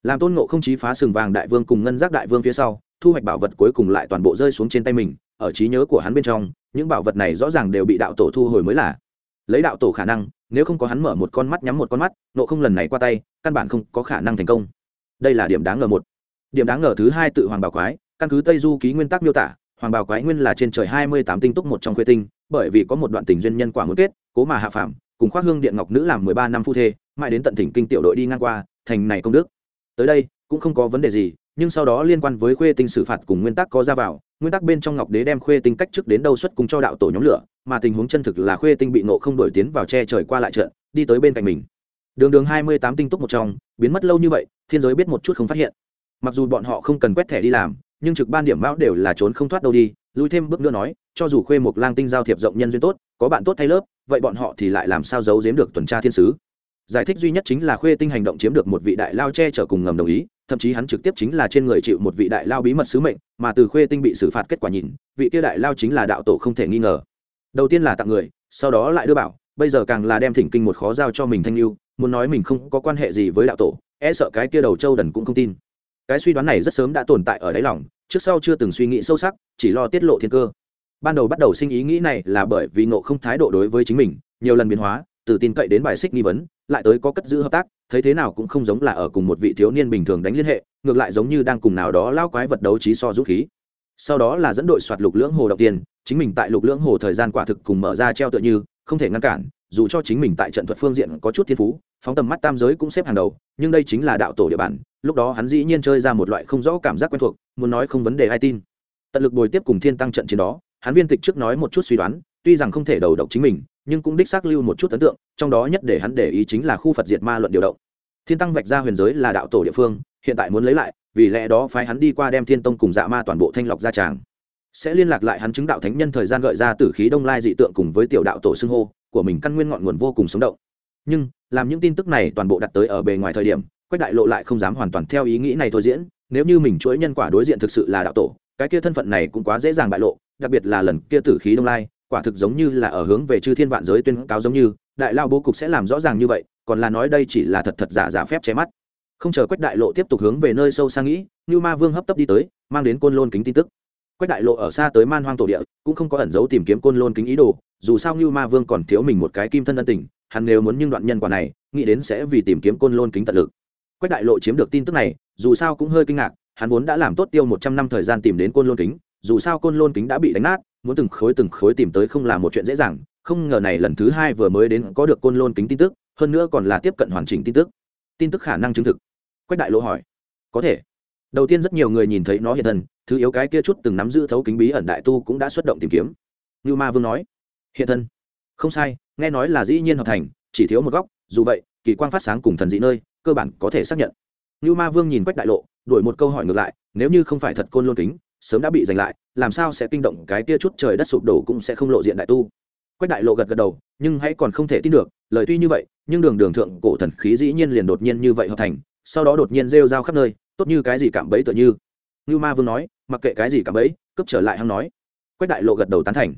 Làm tôn ngộ không chí phá sừng vàng đại vương cùng ngân giác đại vương phía sau, thu hoạch bảo vật cuối cùng lại toàn bộ rơi xuống trên tay mình, ở trí nhớ của hắn bên trong, những bảo vật này rõ ràng đều bị đạo tổ thu hồi mới là. Lấy đạo tổ khả năng, nếu không có hắn mở một con mắt nhắm một con mắt nộ không lần này qua tay, căn bản không có khả năng thành công. Đây là điểm đáng ngờ một. Điểm đáng ngờ thứ hai tự hoàng bảo quái, căn cứ tây du ký nguyên tắc miêu tả, hoàng bảo quái nguyên là trên trời hai mươi tám tinh túc một trong khuê tinh bởi vì có một đoạn tình duyên nhân quả muốn kết, cố mà hạ phàm, cùng khoác hương điện ngọc nữ làm mười ba năm phu thê, mãi đến tận thỉnh kinh tiểu đội đi ngang qua, thành này công đức. Tới đây, cũng không có vấn đề gì, nhưng sau đó liên quan với khuê tinh xử phạt cùng nguyên tắc có ra vào, nguyên tắc bên trong ngọc đế đem khuê tinh cách trước đến đâu xuất cùng cho đạo tổ nhóm lửa, mà tình huống chân thực là khuê tinh bị nộ không đổi tiến vào che trời qua lại trận, đi tới bên cạnh mình. Đường đường hai mươi tám tinh túc một trong, biến mất lâu như vậy, thiên giới biết một chút không phát hiện. Mặc dù bọn họ không cần quét thẻ đi làm, nhưng trực ban điểm mão đều là trốn không thoát đâu đi lui thêm bước nữa nói, cho dù khuê một lang tinh giao thiệp rộng nhân duyên tốt, có bạn tốt thay lớp, vậy bọn họ thì lại làm sao giấu giếm được tuần tra thiên sứ? Giải thích duy nhất chính là khuê tinh hành động chiếm được một vị đại lao che chở cùng ngầm đồng ý, thậm chí hắn trực tiếp chính là trên người chịu một vị đại lao bí mật sứ mệnh, mà từ khuê tinh bị xử phạt kết quả nhìn, vị kia đại lao chính là đạo tổ không thể nghi ngờ. Đầu tiên là tặng người, sau đó lại đưa bảo, bây giờ càng là đem thỉnh kinh một khó giao cho mình thanh lưu, muốn nói mình không có quan hệ gì với đạo tổ e sợ cái kia đầu châu đần cũng không tin cái suy đoán này rất sớm đã tồn tại ở đáy lòng, trước sau chưa từng suy nghĩ sâu sắc, chỉ lo tiết lộ thiên cơ. Ban đầu bắt đầu sinh ý nghĩ này là bởi vì nộ không thái độ đối với chính mình, nhiều lần biến hóa, từ tin cậy đến bài xích nghi vấn, lại tới có cất giữ hợp tác, thấy thế nào cũng không giống là ở cùng một vị thiếu niên bình thường đánh liên hệ, ngược lại giống như đang cùng nào đó lao quái vật đấu trí so dũng khí. Sau đó là dẫn đội soạt lục lưỡng hồ đầu tiên, chính mình tại lục lưỡng hồ thời gian quả thực cùng mở ra treo tựa như, không thể ngăn cản, dù cho chính mình tại trận thuật phương diện có chút thiên phú, phóng tầm mắt tam giới cũng xếp hàng đầu, nhưng đây chính là đạo tổ địa bàn lúc đó hắn dĩ nhiên chơi ra một loại không rõ cảm giác quen thuộc, muốn nói không vấn đề ai tin. Tận lực bồi tiếp cùng thiên tăng trận chiến đó, hắn viên tịch trước nói một chút suy đoán, tuy rằng không thể đầu độc chính mình, nhưng cũng đích xác lưu một chút ấn tượng, trong đó nhất để hắn để ý chính là khu phật diệt ma luận điều động. Thiên tăng vạch ra huyền giới là đạo tổ địa phương, hiện tại muốn lấy lại, vì lẽ đó phái hắn đi qua đem thiên tông cùng dạ ma toàn bộ thanh lọc ra tràng. Sẽ liên lạc lại hắn chứng đạo thánh nhân thời gian gợi ra tử khí đông lai dị tượng cùng với tiểu đạo tổ xưng hô, của mình căn nguyên ngọn nguồn vô cùng sống động. Nhưng, làm những tin tức này toàn bộ đặt tới ở bề ngoài thời điểm quách đại lộ lại không dám hoàn toàn theo ý nghĩ này thôi diễn, nếu như mình chuỗi nhân quả đối diện thực sự là đạo tổ, cái kia thân phận này cũng quá dễ dàng bại lộ, đặc biệt là lần kia tử khí đông lai, quả thực giống như là ở hướng về chư thiên vạn giới tuyên cáo giống như, đại lao bố cục sẽ làm rõ ràng như vậy, còn là nói đây chỉ là thật thật giả giả phép che mắt. Không chờ quách đại lộ tiếp tục hướng về nơi sâu xa nghĩ như ma vương hấp tấp đi tới, mang đến côn lôn kính tin tức. Quách đại lộ ở xa tới man hoang tổ địa, cũng không có ẩn giấu tìm kiếm côn lôn kính ý đồ, dù sao như ma vương còn thiếu mình một cái kim thân ân tình, hắn nếu muốn nhưng đoạn nhân quả này, nghĩ đến sẽ vì tìm kiếm côn lôn kính tận lực quách đại lộ chiếm được tin tức này, dù sao cũng hơi kinh ngạc, hắn vốn đã làm tốt tiêu một trăm năm thời gian tìm đến côn lôn kính, dù sao côn lôn kính đã bị đánh nát, muốn từng khối từng khối tìm tới không là một chuyện dễ dàng, không ngờ này lần thứ hai vừa mới đến có được côn lôn kính tin tức, hơn nữa còn là tiếp cận hoàn chỉnh tin tức. Tin tức khả năng chứng thực. Quách đại lộ hỏi. Có thể. Đầu tiên rất nhiều người nhìn thấy nó hiện thân, thứ yếu cái kia chút từng nắm giữ thấu kính bí ẩn đại tu cũng đã xuất động tìm kiếm. Như ma vương nói. Hiện thân. Không sai, nghe nói là dĩ nhiên hợp thành, chỉ thiếu một góc, dù vậy, kỳ quang phát sáng cùng thần dị nơi cơ bản có thể xác nhận. Như ma vương nhìn quách đại lộ, đổi một câu hỏi ngược lại, nếu như không phải thật côn lôn kính, sớm đã bị giành lại, làm sao sẽ kinh động cái tia chút trời đất sụp đổ cũng sẽ không lộ diện đại tu. Quách đại lộ gật gật đầu, nhưng hãy còn không thể tin được, lời tuy như vậy, nhưng đường đường thượng cổ thần khí dĩ nhiên liền đột nhiên như vậy hợp thành, sau đó đột nhiên rêu rao khắp nơi, tốt như cái gì cảm bấy tựa như. Như ma vương nói, mặc kệ cái gì cảm bấy cấp trở lại hắn nói. Quách đại lộ gật đầu tán thành.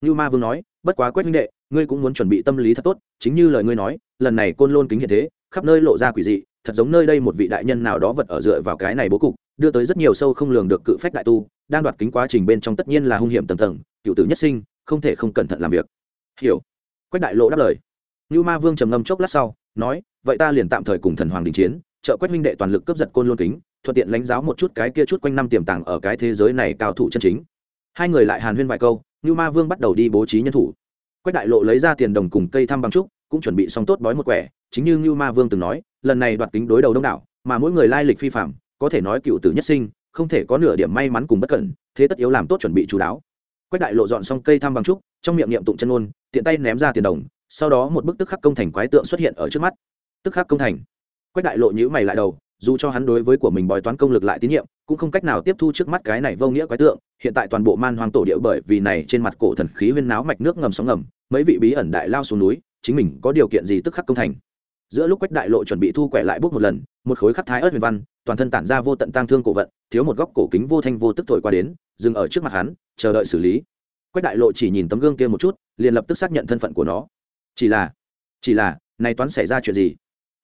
Như ma vương nói, bất quá quách minh đệ, ngươi cũng muốn chuẩn bị tâm lý thật tốt, chính như lời ngươi nói, lần này côn lôn kính hiện thế khắp nơi lộ ra quỷ dị, thật giống nơi đây một vị đại nhân nào đó vật ở dựa vào cái này bố cục, đưa tới rất nhiều sâu không lường được cự phách đại tu, đang đoạt kính quá trình bên trong tất nhiên là hung hiểm tầng tầng, cựu tử nhất sinh, không thể không cẩn thận làm việc. Hiểu. Quách đại lộ đáp lời. Như ma vương trầm ngâm chốc lát sau, nói, vậy ta liền tạm thời cùng thần hoàng đình chiến, trợ quách minh đệ toàn lực cướp giật côn lôn kính, thuận tiện lãnh giáo một chút cái kia chút quanh năm tiềm tàng ở cái thế giới này cao thủ chân chính. Hai người lại hàn huyên vài câu như ma vương bắt đầu đi bố trí nhân thủ. Quách đại lộ lấy ra tiền đồng cùng cây thăm bằng trúc, cũng chuẩn bị xong tốt bói một quẻ chính như Ngưu ma vương từng nói, lần này đoạt kính đối đầu đông đảo, mà mỗi người lai lịch phi phàm, có thể nói cựu tử nhất sinh, không thể có nửa điểm may mắn cùng bất cẩn, thế tất yếu làm tốt chuẩn bị chú đáo. Quách đại lộ dọn xong cây thăm bằng trúc, trong miệng niệm tụng chân ngôn, tiện tay ném ra tiền đồng, sau đó một bức tức khắc công thành quái tượng xuất hiện ở trước mắt. Tức khắc công thành. Quách đại lộ nhíu mày lại đầu, dù cho hắn đối với của mình bói toán công lực lại tín nhiệm, cũng không cách nào tiếp thu trước mắt cái này vô nghĩa quái tượng, hiện tại toàn bộ man hoang tổ địa bởi vì này trên mặt cổ thần khí huyên náo mạch nước ngầm sóng ngầm, mấy vị bí ẩn đại lao xuống núi, chính mình có điều kiện gì tức khắc công thành? Giữa lúc quách đại lộ chuẩn bị thu quẻ lại bước một lần, một khối khắc thái ớt huyền văn, toàn thân tản ra vô tận tang thương cổ vận, thiếu một góc cổ kính vô thanh vô tức thổi qua đến, dừng ở trước mặt hắn, chờ đợi xử lý. Quách đại lộ chỉ nhìn tấm gương kia một chút, liền lập tức xác nhận thân phận của nó. Chỉ là chỉ là, này toán xảy ra chuyện gì?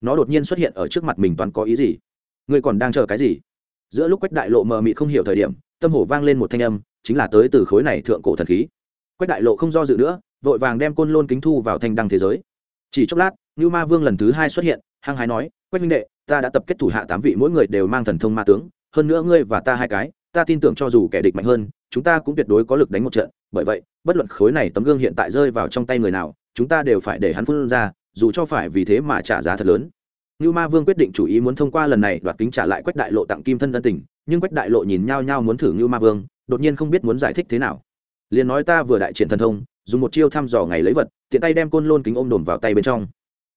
Nó đột nhiên xuất hiện ở trước mặt mình toán có ý gì? Ngươi còn đang chờ cái gì? Giữa lúc quách đại lộ mờ mị không hiểu thời điểm, tâm hồ vang lên một thanh âm, chính là tới từ khối này thượng cổ thần khí. Quách đại lộ không do dự nữa, vội vàng đem côn lôn kính thu vào thanh đăng thế giới. Chỉ chốc lát Nưu ma vương lần thứ hai xuất hiện, hăng hái nói, quách minh đệ, ta đã tập kết thủ hạ tám vị, mỗi người đều mang thần thông ma tướng. Hơn nữa ngươi và ta hai cái, ta tin tưởng cho dù kẻ địch mạnh hơn, chúng ta cũng tuyệt đối có lực đánh một trận. Bởi vậy, bất luận khối này tấm gương hiện tại rơi vào trong tay người nào, chúng ta đều phải để hắn phun ra, dù cho phải vì thế mà trả giá thật lớn. Nưu ma vương quyết định chủ ý muốn thông qua lần này đoạt kính trả lại quách đại lộ tặng kim thân ân tình, nhưng quách đại lộ nhìn nhau nhau muốn thử Nưu ma vương, đột nhiên không biết muốn giải thích thế nào. Liền nói ta vừa đại triển thần thông, dùng một chiêu thăm dò ngày lấy vật, tiện tay đem côn lôn kính ôm đồn vào tay bên trong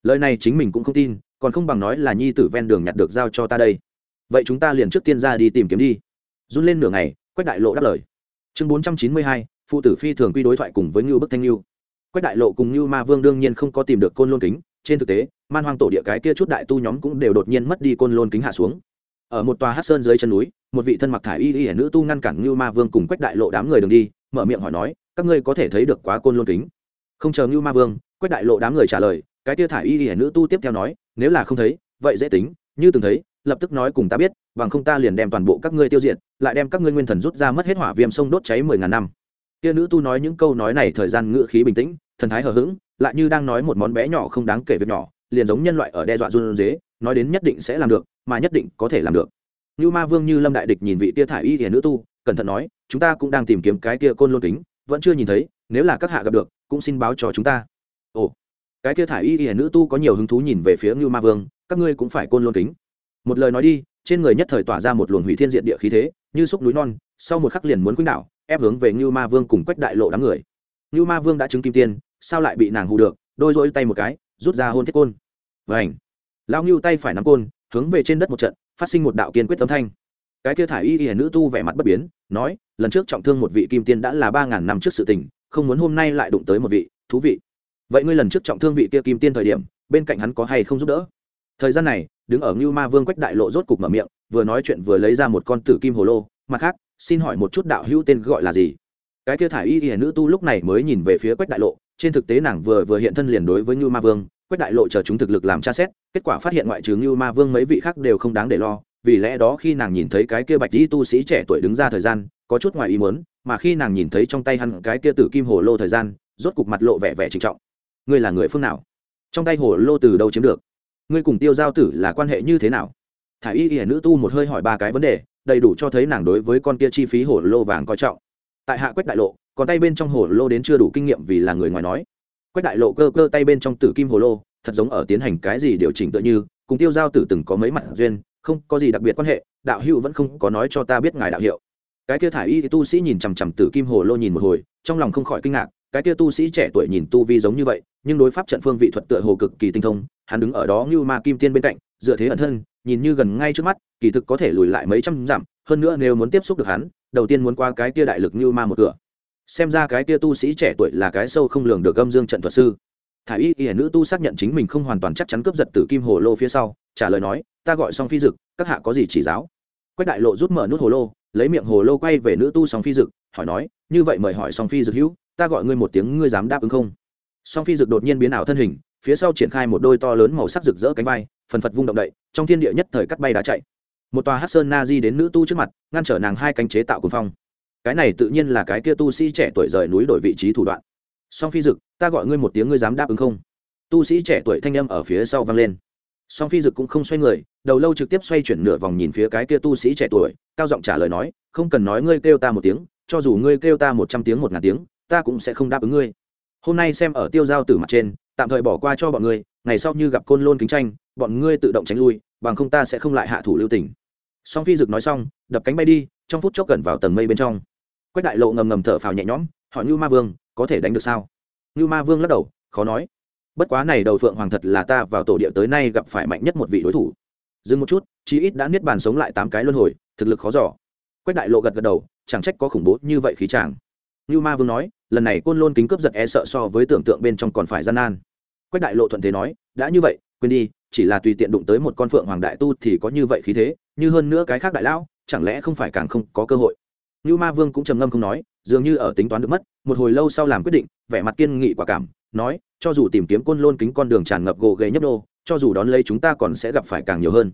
lời này chính mình cũng không tin, còn không bằng nói là nhi tử ven đường nhặt được giao cho ta đây. Vậy chúng ta liền trước tiên ra đi tìm kiếm đi. Run lên nửa ngày, quách đại lộ đáp lời. Chương bốn trăm chín mươi hai, phụ tử phi thường quy đối thoại cùng với ngưu bức thanh ngưu. Quách đại lộ cùng ngưu ma vương đương nhiên không có tìm được côn lôn kính, trên thực tế, man hoang tổ địa cái kia chút đại tu nhóm cũng đều đột nhiên mất đi côn lôn kính hạ xuống. Ở một tòa hát sơn dưới chân núi, một vị thân mặc thải y y nữ tu ngăn cản ngưu ma vương cùng quách đại lộ đám người đường đi, mở miệng hỏi nói, các ngươi có thể thấy được quá côn lôn kính? Không chờ ngưu ma vương, quách đại lộ đám người trả lời cái tia thải y y nữ tu tiếp theo nói, nếu là không thấy, vậy dễ tính, như từng thấy, lập tức nói cùng ta biết, bằng không ta liền đem toàn bộ các ngươi tiêu diệt, lại đem các ngươi nguyên thần rút ra mất hết hỏa viêm sông đốt cháy mười ngàn năm. Tia nữ tu nói những câu nói này thời gian ngự khí bình tĩnh, thần thái hờ hững, lại như đang nói một món bé nhỏ không đáng kể việc nhỏ, liền giống nhân loại ở đe dọa run dế nói đến nhất định sẽ làm được, mà nhất định có thể làm được. Như ma vương như lâm đại địch nhìn vị tia thải y hiền nữ tu, cẩn thận nói, chúng ta cũng đang tìm kiếm cái tia côn lôn kính, vẫn chưa nhìn thấy, nếu là các hạ gặp được, cũng xin báo cho chúng ta. Ồ cái kia thải y y nữ tu có nhiều hứng thú nhìn về phía ngưu ma vương, các ngươi cũng phải côn lôn kính. Một lời nói đi, trên người nhất thời tỏa ra một luồng hủy thiên diện địa khí thế, như xúc núi non, sau một khắc liền muốn quýnh đạo ép hướng về ngưu ma vương cùng quách đại lộ đám người. Ngưu ma vương đã chứng kim tiên, sao lại bị nàng hù được, đôi rỗi tay một cái, rút ra hôn thiết côn. Vảnh lao ngưu tay phải nắm côn, hướng về trên đất một trận, phát sinh một đạo kiên quyết âm thanh. Cái kia thả y y nữ tu vẻ mặt bất biến, nói, lần trước trọng thương một vị kim tiên đã là ba ngàn năm trước sự tình, không muốn hôm nay lại đụng tới một vị, thú vị vậy ngươi lần trước trọng thương vị kia kim tiên thời điểm, bên cạnh hắn có hay không giúp đỡ? Thời gian này, đứng ở ngưu ma vương quách đại lộ rốt cục mở miệng, vừa nói chuyện vừa lấy ra một con tử kim hồ lô, mặt khác, xin hỏi một chút đạo hữu tên gọi là gì? Cái kia Thải y y nữ tu lúc này mới nhìn về phía quách đại lộ, trên thực tế nàng vừa vừa hiện thân liền đối với ngưu ma vương, quách đại lộ chờ chúng thực lực làm tra xét, kết quả phát hiện ngoại trừ ngưu ma vương mấy vị khác đều không đáng để lo, vì lẽ đó khi nàng nhìn thấy cái kia bạch y tu sĩ trẻ tuổi đứng ra thời gian, có chút ngoài ý muốn, mà khi nàng nhìn thấy trong tay hắn cái kia tử kim hồ lô thời gian, rốt cục mặt lộ vẻ vẻ trịnh trọng ngươi là người phương nào? Trong tay hồ lô từ đâu chiếm được? Ngươi cùng tiêu giao tử là quan hệ như thế nào? Thả y y nữ tu một hơi hỏi ba cái vấn đề, đầy đủ cho thấy nàng đối với con kia chi phí hồ lô vàng coi trọng. Tại hạ quách đại lộ, còn tay bên trong hồ lô đến chưa đủ kinh nghiệm vì là người ngoài nói. Quách đại lộ cơ cơ tay bên trong tử kim hồ lô, thật giống ở tiến hành cái gì điều chỉnh tựa như, cùng tiêu giao tử từng có mấy mặt duyên, không có gì đặc biệt quan hệ, đạo hữu vẫn không có nói cho ta biết ngài đạo hiệu. Cái kia thả y thì tu sĩ nhìn chằm chằm tử kim hồ lô nhìn một hồi, trong lòng không khỏi kinh ngạc cái kia tu sĩ trẻ tuổi nhìn tu vi giống như vậy, nhưng đối pháp trận phương vị thuật tựa hồ cực kỳ tinh thông, hắn đứng ở đó như ma kim tiên bên cạnh, dựa thế ẩn thân, nhìn như gần ngay trước mắt, kỳ thực có thể lùi lại mấy trăm dặm, hơn nữa nếu muốn tiếp xúc được hắn, đầu tiên muốn qua cái kia đại lực như ma một cửa. Xem ra cái kia tu sĩ trẻ tuổi là cái sâu không lường được âm dương trận thuật sư. Thả y y nữ tu xác nhận chính mình không hoàn toàn chắc chắn cướp giật từ kim hồ lô phía sau, trả lời nói, ta gọi song phi dực, các hạ có gì chỉ giáo? Quách đại lộ rút mở nút hồ lô, lấy miệng hồ lô quay về nữ tu song phi dực, hỏi nói, như vậy mời hỏi song phi dực hữu ta gọi ngươi một tiếng ngươi dám đáp ứng không? Song phi dực đột nhiên biến ảo thân hình, phía sau triển khai một đôi to lớn màu sắc rực rỡ cánh vai, phần phật vung động đậy, trong thiên địa nhất thời cắt bay đá chạy. Một tòa hát sơn na di đến nữ tu trước mặt, ngăn trở nàng hai cánh chế tạo cùng phong. Cái này tự nhiên là cái kia tu sĩ trẻ tuổi rời núi đổi vị trí thủ đoạn. Song phi dực, ta gọi ngươi một tiếng ngươi dám đáp ứng không? Tu sĩ trẻ tuổi thanh âm ở phía sau vang lên. Song phi dực cũng không xoay người, đầu lâu trực tiếp xoay chuyển nửa vòng nhìn phía cái kia tu sĩ trẻ tuổi, cao giọng trả lời nói, không cần nói ngươi kêu ta một tiếng, cho dù ngươi kêu ta một trăm tiếng một ngàn tiếng ta cũng sẽ không đáp ứng ngươi. Hôm nay xem ở tiêu giao tử mặt trên, tạm thời bỏ qua cho bọn ngươi, ngày sau như gặp côn lôn kính tranh, bọn ngươi tự động tránh lui, bằng không ta sẽ không lại hạ thủ lưu tình. Song phi dực nói xong, đập cánh bay đi, trong phút chốc gần vào tầng mây bên trong. Quách đại lộ ngầm ngầm thở phào nhẹ nhõm, hỏi như ma vương, có thể đánh được sao? Như ma vương lắc đầu, khó nói. Bất quá này đầu phượng hoàng thật là ta vào tổ địa tới nay gặp phải mạnh nhất một vị đối thủ. Dừng một chút, chí ít đã niết bàn sống lại tám cái luân hồi, thực lực khó giỏ quách đại lộ gật gật đầu, chẳng trách có khủng bố như vậy khí chàng như ma vương nói, lần này côn lôn kính cướp giật e sợ so với tưởng tượng bên trong còn phải gian nan. Quách đại lộ thuận thế nói, đã như vậy, quên đi, chỉ là tùy tiện đụng tới một con phượng hoàng đại tu thì có như vậy khí thế, như hơn nữa cái khác đại lão, chẳng lẽ không phải càng không có cơ hội? Như ma vương cũng trầm ngâm không nói, dường như ở tính toán được mất, một hồi lâu sau làm quyết định, vẻ mặt kiên nghị quả cảm, nói, cho dù tìm kiếm côn lôn kính con đường tràn ngập gồ ghề nhấp đô cho dù đón lấy chúng ta còn sẽ gặp phải càng nhiều hơn.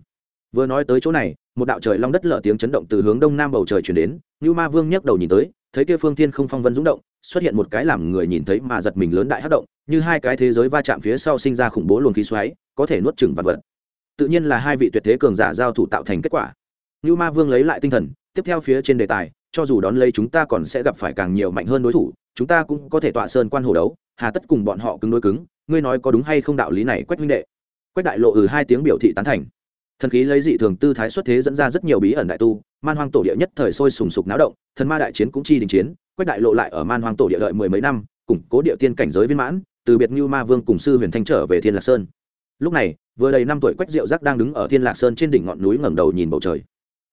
Vừa nói tới chỗ này, một đạo trời long đất lở tiếng chấn động từ hướng đông nam bầu trời chuyển đến, như ma vương nhấc đầu nhìn tới thấy kia phương thiên không phong vân dũng động, xuất hiện một cái làm người nhìn thấy mà giật mình lớn đại hát động, như hai cái thế giới va chạm phía sau sinh ra khủng bố luồng khí xoáy, có thể nuốt chừng vật vật. Tự nhiên là hai vị tuyệt thế cường giả giao thủ tạo thành kết quả. Như ma vương lấy lại tinh thần, tiếp theo phía trên đề tài, cho dù đón lấy chúng ta còn sẽ gặp phải càng nhiều mạnh hơn đối thủ, chúng ta cũng có thể tọa sơn quan hồ đấu, hà tất cùng bọn họ cứng đối cứng, ngươi nói có đúng hay không đạo lý này, quách huynh đệ? Quách đại lộ ừ hai tiếng biểu thị tán thành. Thần khí lấy dị thường tư thái xuất thế dẫn ra rất nhiều bí ẩn đại tu man hoang tổ địa nhất thời sôi sùng sục náo động, thần ma đại chiến cũng chi đình chiến, quách đại lộ lại ở man hoang tổ địa đợi mười mấy năm, củng cố địa tiên cảnh giới viên mãn, từ biệt như ma vương cùng sư huyền thanh trở về thiên lạc sơn. Lúc này, vừa đầy năm tuổi quách diệu giác đang đứng ở thiên lạc sơn trên đỉnh ngọn núi ngẩng đầu nhìn bầu trời.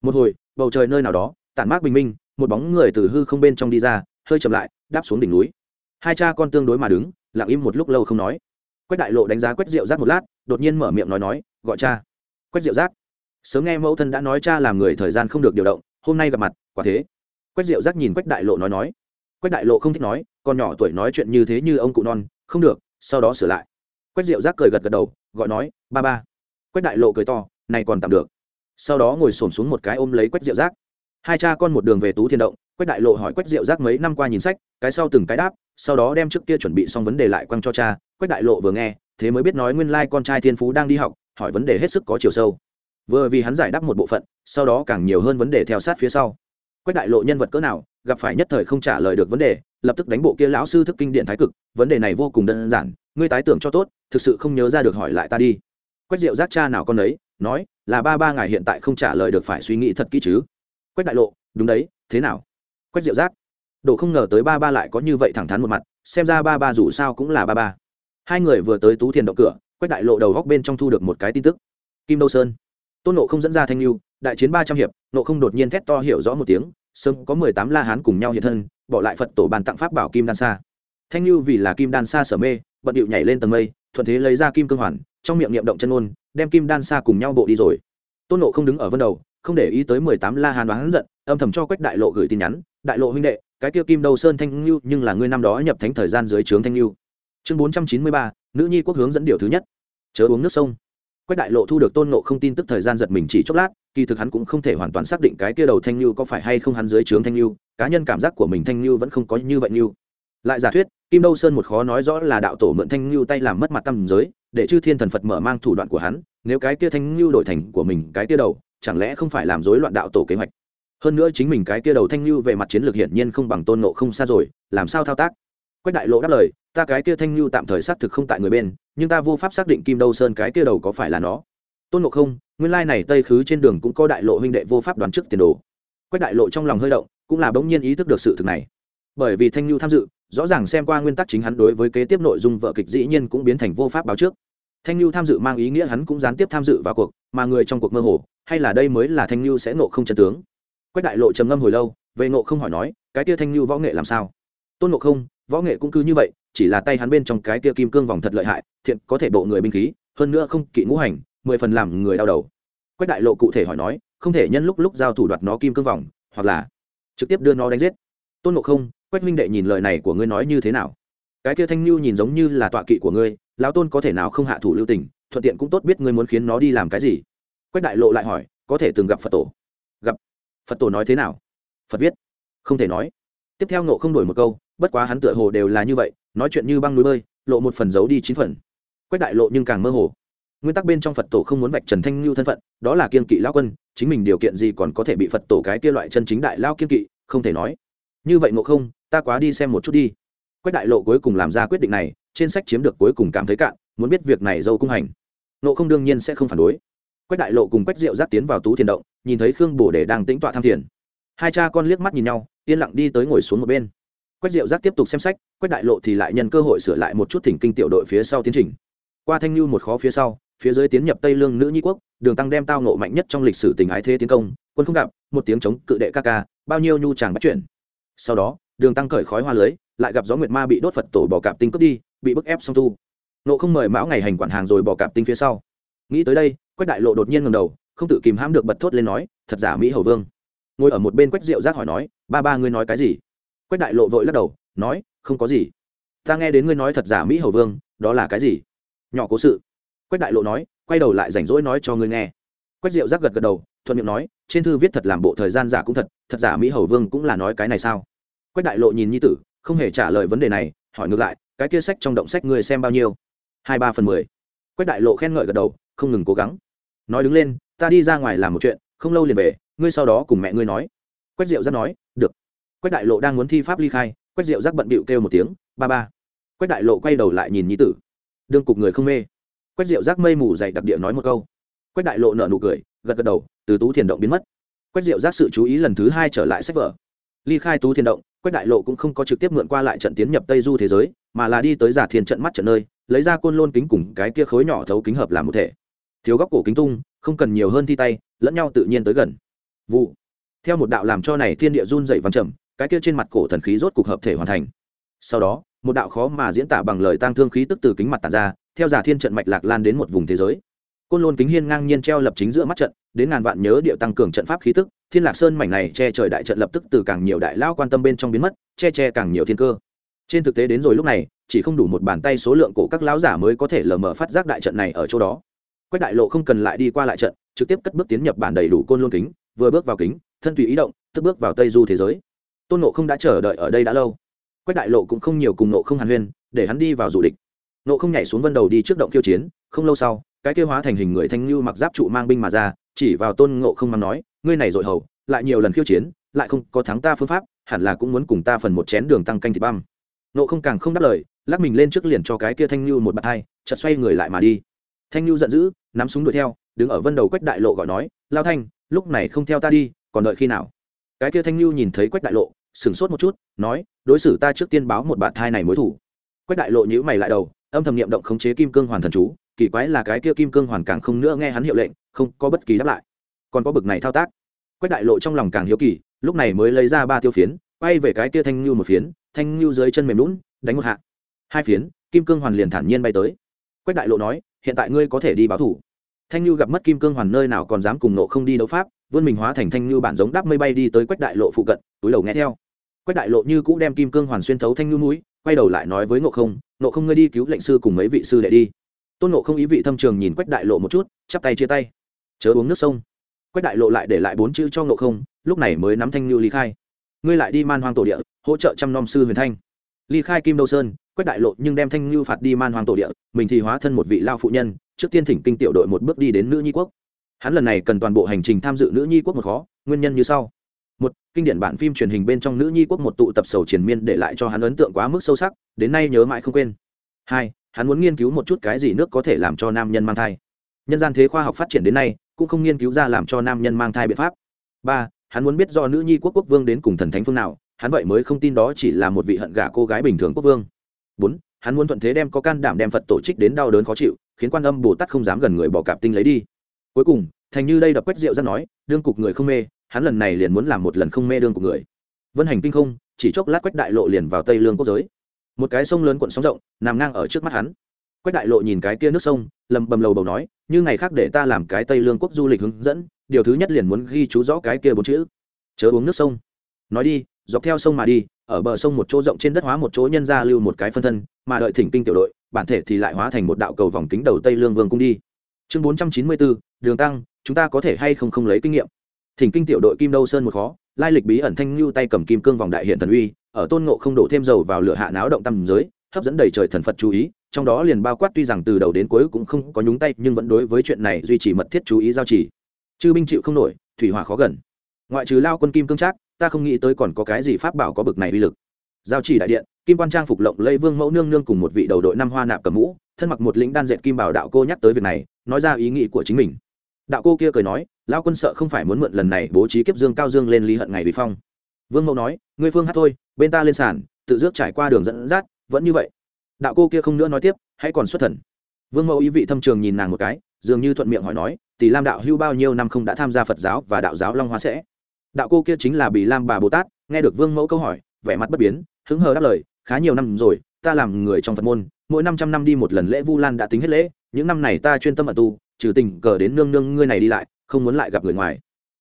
Một hồi, bầu trời nơi nào đó, tản mát bình minh, một bóng người từ hư không bên trong đi ra, hơi chậm lại, đáp xuống đỉnh núi. Hai cha con tương đối mà đứng, lặng im một lúc lâu không nói. Quách đại lộ đánh giá quách diệu giác một lát, đột nhiên mở miệng nói nói, gọi cha. Quách diệu giác sớm nghe mẫu thân đã nói cha làm người thời gian không được điều động, hôm nay gặp mặt, quả thế. Quách diệu giác nhìn quách đại lộ nói nói. Quách đại lộ không thích nói, con nhỏ tuổi nói chuyện như thế như ông cụ non, không được, sau đó sửa lại. Quách diệu giác cười gật gật đầu, gọi nói, ba ba. Quách đại lộ cười to, này còn tạm được. Sau đó ngồi xổm xuống một cái ôm lấy quách diệu giác. Hai cha con một đường về tú thiên động, quách đại lộ hỏi quách diệu giác mấy năm qua nhìn sách, cái sau từng cái đáp, sau đó đem trước kia chuẩn bị xong vấn đề lại quăng cho cha. Quách đại lộ vừa nghe, thế mới biết nói nguyên lai con trai thiên phú đang đi học, hỏi vấn đề hết sức có chiều sâu vừa vì hắn giải đáp một bộ phận, sau đó càng nhiều hơn vấn đề theo sát phía sau. Quách đại lộ nhân vật cỡ nào, gặp phải nhất thời không trả lời được vấn đề, lập tức đánh bộ kia lão sư thức kinh điển thái cực, vấn đề này vô cùng đơn giản, ngươi tái tưởng cho tốt, thực sự không nhớ ra được hỏi lại ta đi. Quách diệu giác cha nào con đấy, nói, là ba ba ngày hiện tại không trả lời được phải suy nghĩ thật kỹ chứ. Quách đại lộ, đúng đấy, thế nào? Quách diệu giác đồ không ngờ tới ba ba lại có như vậy thẳng thắn một mặt, xem ra ba ba dù sao cũng là ba ba. Hai người vừa tới tú thiền động cửa, quách đại lộ đầu góc bên trong thu được một cái tin tức. Kim đô sơn tôn nộ không dẫn ra thanh lưu đại chiến ba trăm hiệp nộ không đột nhiên thét to hiểu rõ một tiếng sớm có mười tám la hán cùng nhau hiện thân bỏ lại phật tổ bàn tặng pháp bảo kim đan sa. Thanh lưu vì là kim đan sa sở mê bận điệu nhảy lên tầng mây thuận thế lấy ra kim cương hoàn trong miệng niệm động chân ngôn, đem kim đan sa cùng nhau bộ đi rồi. Tôn nộ không đứng ở vân đầu không để ý tới mười tám la hán đoán giận âm thầm cho quách đại lộ gửi tin nhắn đại lộ huynh đệ cái kia kim đầu sơn thanh lưu nhưng là ngươi năm đó nhập thánh thời gian dưới trướng thanh lưu chương bốn trăm chín mươi ba nữ nhi quốc hướng dẫn điều thứ nhất. Chớ uống nước sông quách đại lộ thu được tôn ngộ không tin tức thời gian giật mình chỉ chốc lát, kỳ thực hắn cũng không thể hoàn toàn xác định cái kia đầu thanh lưu có phải hay không hắn dưới trướng thanh lưu cá nhân cảm giác của mình thanh lưu vẫn không có như vậy Nưu. lại giả thuyết, kim đâu sơn một khó nói rõ là đạo tổ mượn thanh lưu tay làm mất mặt tâm giới, để chư thiên thần phật mở mang thủ đoạn của hắn, nếu cái kia thanh lưu đổi thành của mình cái kia đầu, chẳng lẽ không phải làm rối loạn đạo tổ kế hoạch hơn nữa chính mình cái kia đầu thanh lưu về mặt chiến lược hiển nhiên không bằng tôn ngộ không xa rồi, làm sao thao tác quách đại lộ đáp lời, ta cái kia thanh lưu tạm thời xác thực không tại người bên, nhưng ta vô pháp xác định kim đâu sơn cái kia đầu có phải là nó. Tôn nộ không, nguyên lai này tây khứ trên đường cũng có đại lộ huynh đệ vô pháp đoán trước tiền đồ. Quách đại lộ trong lòng hơi động, cũng là bỗng nhiên ý thức được sự thực này. Bởi vì thanh lưu tham dự, rõ ràng xem qua nguyên tắc chính hắn đối với kế tiếp nội dung vợ kịch dĩ nhiên cũng biến thành vô pháp báo trước. Thanh lưu tham dự mang ý nghĩa hắn cũng gián tiếp tham dự vào cuộc, mà người trong cuộc mơ hồ, hay là đây mới là thanh lưu sẽ nộ không chân tướng? Quách đại lộ trầm ngâm hồi lâu, về nộ không hỏi nói, cái kia thanh lưu võ nghệ làm sao? Tôn nộ không võ nghệ cũng cứ như vậy, chỉ là tay hắn bên trong cái kia kim cương vòng thật lợi hại, thiện có thể bộ người binh khí, hơn nữa không kỵ ngũ hành, mười phần làm người đau đầu. Quách đại lộ cụ thể hỏi nói, không thể nhân lúc lúc giao thủ đoạt nó kim cương vòng, hoặc là trực tiếp đưa nó đánh giết. Tôn ngộ không, quách minh đệ nhìn lời này của ngươi nói như thế nào? Cái kia thanh lưu nhìn giống như là tọa kỵ của ngươi, lão tôn có thể nào không hạ thủ lưu tình, thuận tiện cũng tốt biết ngươi muốn khiến nó đi làm cái gì. Quách đại lộ lại hỏi, có thể từng gặp phật tổ? Gặp. Phật tổ nói thế nào? Phật viết. Không thể nói tiếp theo nộ không đổi một câu, bất quá hắn tựa hồ đều là như vậy, nói chuyện như băng núi bơi, lộ một phần giấu đi chín phần. Quách đại lộ nhưng càng mơ hồ. Nguyên tắc bên trong phật tổ không muốn vạch trần thanh lưu thân phận, đó là kiên kỵ lao quân, chính mình điều kiện gì còn có thể bị phật tổ cái kia loại chân chính đại lao kiên kỵ, không thể nói. Như vậy ngộ không, ta quá đi xem một chút đi. Quách đại lộ cuối cùng làm ra quyết định này, trên sách chiếm được cuối cùng cảm thấy cạn, muốn biết việc này dâu cung hành. Ngộ không đương nhiên sẽ không phản đối. Quách đại lộ cùng quách diệu giáp tiến vào tú thiền động, nhìn thấy khương bồ đề đang tĩnh tọa tham thiền hai cha con liếc mắt nhìn nhau, yên lặng đi tới ngồi xuống một bên. Quách diệu giác tiếp tục xem sách, quách đại lộ thì lại nhân cơ hội sửa lại một chút thỉnh kinh tiểu đội phía sau tiến trình. Qua thanh lưu một khó phía sau, phía dưới tiến nhập tây lương nữ nhi quốc, đường tăng đem tao nộ mạnh nhất trong lịch sử tình ái thế tiến công, quân không gặp, một tiếng chống cự đệ ca ca, bao nhiêu nhu chàng bắt chuyển sau đó, đường tăng cởi khói hoa lưới, lại gặp gió nguyệt ma bị đốt phật tổ bỏ cạp tinh cướp đi, bị bức ép song tu. Nộ không mời mão ngày hành quản hàng rồi bỏ cạp tinh phía sau. Nghĩ tới đây, quách đại lộ đột nhiên ngầm đầu, không tự kìm hãm được bật thốt lên nói, thật giả mỹ hầu vương ngồi ở một bên quách rượu giác hỏi nói, ba ba ngươi nói cái gì? Quách đại lộ vội lắc đầu, nói, không có gì. Ta nghe đến ngươi nói thật giả mỹ hầu vương, đó là cái gì? Nhỏ cố sự. Quách đại lộ nói, quay đầu lại rảnh rỗi nói cho ngươi nghe. Quách diệu giác gật gật đầu, thuận miệng nói, trên thư viết thật làm bộ thời gian giả cũng thật thật giả mỹ hầu vương cũng là nói cái này sao? Quách đại lộ nhìn như tử, không hề trả lời vấn đề này, hỏi ngược lại, cái kia sách trong động sách ngươi xem bao nhiêu? Hai ba phần mười. Quách đại lộ khen ngợi gật đầu, không ngừng cố gắng. Nói đứng lên, ta đi ra ngoài làm một chuyện, không lâu liền về ngươi sau đó cùng mẹ ngươi nói. Quách diệu giác nói, được. Quách đại lộ đang muốn thi pháp ly khai, quách diệu giác bận bịu kêu một tiếng, ba ba. Quách đại lộ quay đầu lại nhìn nhi tử. Đương cục người không mê. Quách diệu giác mây mù dày đặc địa nói một câu. Quách đại lộ nở nụ cười, gật gật đầu, từ tú thiền động biến mất. Quách diệu giác sự chú ý lần thứ hai trở lại sách vở. Ly khai tú thiền động, quách đại lộ cũng không có trực tiếp mượn qua lại trận tiến nhập tây du thế giới, mà là đi tới giả thiền trận mắt trận nơi, lấy ra côn lôn kính cùng cái kia khối nhỏ thấu kính hợp làm một thể. Thiếu góc cổ kính tung, không cần nhiều hơn thi tay, lẫn nhau tự nhiên tới gần vụ. Theo một đạo làm cho này thiên địa run dậy văng trầm, cái kia trên mặt cổ thần khí rốt cục hợp thể hoàn thành. Sau đó, một đạo khó mà diễn tả bằng lời tang thương khí tức từ kính mặt tàn ra, theo giả thiên trận mạch lạc lan đến một vùng thế giới. Côn lôn kính hiên ngang nhiên treo lập chính giữa mắt trận, đến ngàn vạn nhớ điệu tăng cường trận pháp khí tức, thiên lạc sơn mảnh này che trời đại trận lập tức từ càng nhiều đại lao quan tâm bên trong biến mất, che che càng nhiều thiên cơ. Trên thực tế đến rồi lúc này, chỉ không đủ một bàn tay số lượng cổ các lão giả mới có thể lờ mờ phát giác đại trận này ở chỗ đó. Quách đại lộ không cần lại đi qua lại trận, trực tiếp cất bước tiến nhập bản đầy đủ côn lôn kính vừa bước vào kính, thân tùy ý động, tức bước vào tây du thế giới. Tôn nộ không đã chờ đợi ở đây đã lâu. Quách đại lộ cũng không nhiều cùng nộ không hàn huyên, để hắn đi vào du địch. Nộ không nhảy xuống vân đầu đi trước động khiêu chiến, không lâu sau, cái kêu hóa thành hình người thanh lưu mặc giáp trụ mang binh mà ra, chỉ vào tôn ngộ không mang nói, ngươi này dội hầu, lại nhiều lần khiêu chiến, lại không có thắng ta phương pháp, hẳn là cũng muốn cùng ta phần một chén đường tăng canh thịt băm. Nộ không càng không đáp lời, lắc mình lên trước liền cho cái kia thanh lưu một bạt hai, chợt xoay người lại mà đi. Thanh lưu giận dữ, nắm súng đuổi theo, đứng ở vân đầu quách đại lộ gọi nói, lao thanh lúc này không theo ta đi, còn đợi khi nào? Cái kia thanh lưu nhìn thấy quách đại lộ, sửng sốt một chút, nói, đối xử ta trước tiên báo một bạn thai này mối thủ. Quách đại lộ nhữ mày lại đầu, âm thầm niệm động khống chế kim cương hoàn thần chú, kỳ quái là cái kia kim cương hoàn càng không nữa nghe hắn hiệu lệnh, không có bất kỳ đáp lại. Còn có bực này thao tác. Quách đại lộ trong lòng càng hiếu kỳ, lúc này mới lấy ra ba tiêu phiến, quay về cái kia thanh lưu một phiến, thanh lưu dưới chân mềm lún đánh một hạ. Hai phiến, kim cương hoàn liền thản nhiên bay tới. Quách đại lộ nói, hiện tại ngươi có thể đi báo thủ thanh lưu gặp mất kim cương hoàn nơi nào còn dám cùng nộ không đi đấu pháp, vươn mình hóa thành thanh lưu bản giống đáp mây bay đi tới quách đại lộ phụ cận, túi đầu nghe theo. Quách đại lộ như cũ đem kim cương hoàn xuyên thấu thanh lưu núi quay đầu lại nói với Nộ không Nộ không ngươi đi cứu lệnh sư cùng mấy vị sư đệ đi. Tôn Nộ không ý vị thâm trường nhìn quách đại lộ một chút, chắp tay chia tay. Chớ uống nước sông. Quách đại lộ lại để lại bốn chữ cho Nộ không, lúc này mới nắm thanh lưu ly khai. Ngươi lại đi man hoang tổ địa, hỗ trợ chăm nom sư huyền thanh. Ly khai kim đâu sơn, quách đại lộ nhưng đem thanh lưu phạt đi man hoang tổ địa, mình thì hóa thân một vị lao phụ nhân trước tiên thỉnh kinh tiểu đội một bước đi đến nữ nhi quốc. Hắn lần này cần toàn bộ hành trình tham dự nữ nhi quốc một khó, nguyên nhân như sau. Một, kinh điển bản phim truyền hình bên trong nữ nhi quốc một tụ tập sầu triền miên để lại cho hắn ấn tượng quá mức sâu sắc, đến nay nhớ mãi không quên. Hai, hắn muốn nghiên cứu một chút cái gì nước có thể làm cho nam nhân mang thai. Nhân gian thế khoa học phát triển đến nay, cũng không nghiên cứu ra làm cho nam nhân mang thai biện pháp. Ba, hắn muốn biết do nữ nhi quốc quốc vương đến cùng thần thánh phương nào, hắn vậy mới không tin đó chỉ là một vị hận gả cô gái bình thường quốc vương. Bốn, hắn muốn thuận thế đem có can đảm đem phật tổ trích đến đau đớn khó chịu khiến quan âm bồ tát không dám gần người bỏ cạp tinh lấy đi. Cuối cùng, thành như đây đập quét rượu ra nói, đương cục người không mê, hắn lần này liền muốn làm một lần không mê đương của người. Vân hành kinh không, chỉ chốc lát quách đại lộ liền vào tây lương quốc giới. Một cái sông lớn cuộn sóng rộng, nằm ngang ở trước mắt hắn. Quách đại lộ nhìn cái kia nước sông, lầm bầm lầu bầu nói, như ngày khác để ta làm cái tây lương quốc du lịch hướng dẫn, điều thứ nhất liền muốn ghi chú rõ cái kia bốn chữ, chớ uống nước sông. Nói đi, dọc theo sông mà đi, ở bờ sông một chỗ rộng trên đất hóa một chỗ nhân ra lưu một cái phân thân, mà đợi thỉnh kinh tiểu đội bản thể thì lại hóa thành một đạo cầu vòng kính đầu tây lương vương cung đi. Chương bốn trăm chín mươi bốn, đường tăng, chúng ta có thể hay không không lấy kinh nghiệm? Thỉnh kinh tiểu đội kim đâu sơn một khó, lai lịch bí ẩn thanh lưu tay cầm kim cương vòng đại hiện thần uy, ở tôn ngộ không đổ thêm dầu vào lửa hạ náo động tâm giới, hấp dẫn đầy trời thần phật chú ý, trong đó liền bao quát tuy rằng từ đầu đến cuối cũng không có nhúng tay, nhưng vẫn đối với chuyện này duy trì mật thiết chú ý giao chỉ chư binh chịu không nổi, thủy hỏa khó gần. Ngoại trừ lao quân kim cương trác, ta không nghĩ tới còn có cái gì pháp bảo có bực này uy lực giao chỉ đại điện, kim quan trang phục lộng lây vương mẫu nương nương cùng một vị đầu đội năm hoa nạp cầm mũ, thân mặc một lĩnh đan dệt kim bảo đạo cô nhắc tới việc này, nói ra ý nghĩ của chính mình. Đạo cô kia cười nói lao quân sợ không phải muốn mượn lần này bố trí kiếp dương cao dương lên lý hận ngày vì phong. Vương mẫu nói, ngươi phương hát thôi, bên ta lên sàn, tự dước trải qua đường dẫn dắt, vẫn như vậy. Đạo cô kia không nữa nói tiếp, hãy còn xuất thần. Vương mẫu ý vị thâm trường nhìn nàng một cái, dường như thuận miệng hỏi nói tỷ lam đạo hưu bao nhiêu năm không đã tham gia phật giáo và đạo giáo long hoa sẽ? Đạo cô kia chính là bì lam bà bồ tát, nghe được vương mẫu câu hỏi vẻ mặt bất biến, hứng hờ đáp lời, khá nhiều năm rồi, ta làm người trong phật môn, mỗi năm trăm năm đi một lần lễ vu lan đã tính hết lễ, những năm này ta chuyên tâm ẩn tu, trừ tình cờ đến nương nương ngươi này đi lại, không muốn lại gặp người ngoài.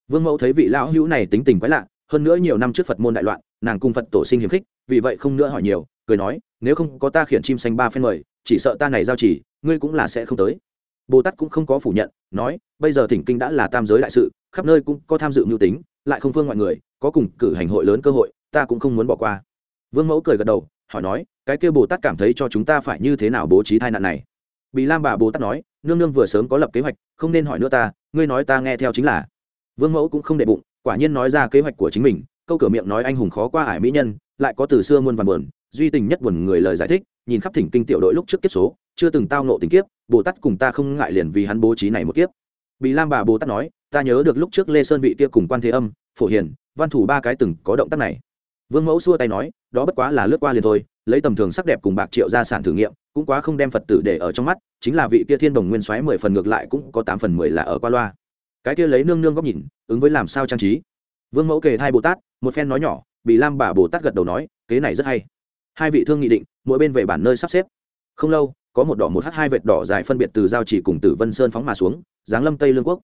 Vương mẫu thấy vị lão hữu này tính tình quái lạ, hơn nữa nhiều năm trước phật môn đại loạn, nàng cung phật tổ sinh hiếm khích, vì vậy không nữa hỏi nhiều, cười nói, nếu không có ta khiển chim xanh ba phen mời, chỉ sợ ta này giao chỉ, ngươi cũng là sẽ không tới. Bồ tát cũng không có phủ nhận, nói, bây giờ thỉnh kinh đã là tam giới đại sự, khắp nơi cũng có tham dự mưu tính, lại không phương ngoại người, có cùng cử hành hội lớn cơ hội ta cũng không muốn bỏ qua. Vương mẫu cười gật đầu, hỏi nói, cái kia bồ tát cảm thấy cho chúng ta phải như thế nào bố trí tai nạn này? Bị lam bà bồ tát nói, nương nương vừa sớm có lập kế hoạch, không nên hỏi nữa ta, ngươi nói ta nghe theo chính là. Vương mẫu cũng không đệ bụng, quả nhiên nói ra kế hoạch của chính mình, câu cửa miệng nói anh hùng khó qua ải mỹ nhân, lại có từ xưa muôn vàn buồn, duy tình nhất buồn người lời giải thích, nhìn khắp thỉnh kinh tiểu đội lúc trước kiếp số, chưa từng tao nộ tình kiếp, bồ tát cùng ta không ngại liền vì hắn bố trí này một kiếp. Bị lam bà bồ tát nói, ta nhớ được lúc trước lê sơn vị kia cùng quan thế âm, phổ hiền, văn thủ ba cái từng có động tác này vương mẫu xua tay nói, đó bất quá là lướt qua liền thôi, lấy tầm thường sắc đẹp cùng bạc triệu gia sản thử nghiệm, cũng quá không đem phật tử để ở trong mắt, chính là vị kia thiên đồng nguyên xoáy mười phần ngược lại cũng có tám phần mười là ở qua loa. Cái kia lấy nương nương góc nhìn, ứng với làm sao trang trí. Vương mẫu kề hai bồ tát, một phen nói nhỏ bị lam bà bồ tát gật đầu nói, kế này rất hay. Hai vị thương nghị định, mỗi bên về bản nơi sắp xếp. Không lâu, có một đỏ một h hai vệt đỏ dài phân biệt từ giao chỉ cùng tử vân sơn phóng mà xuống, giáng lâm tây lương quốc.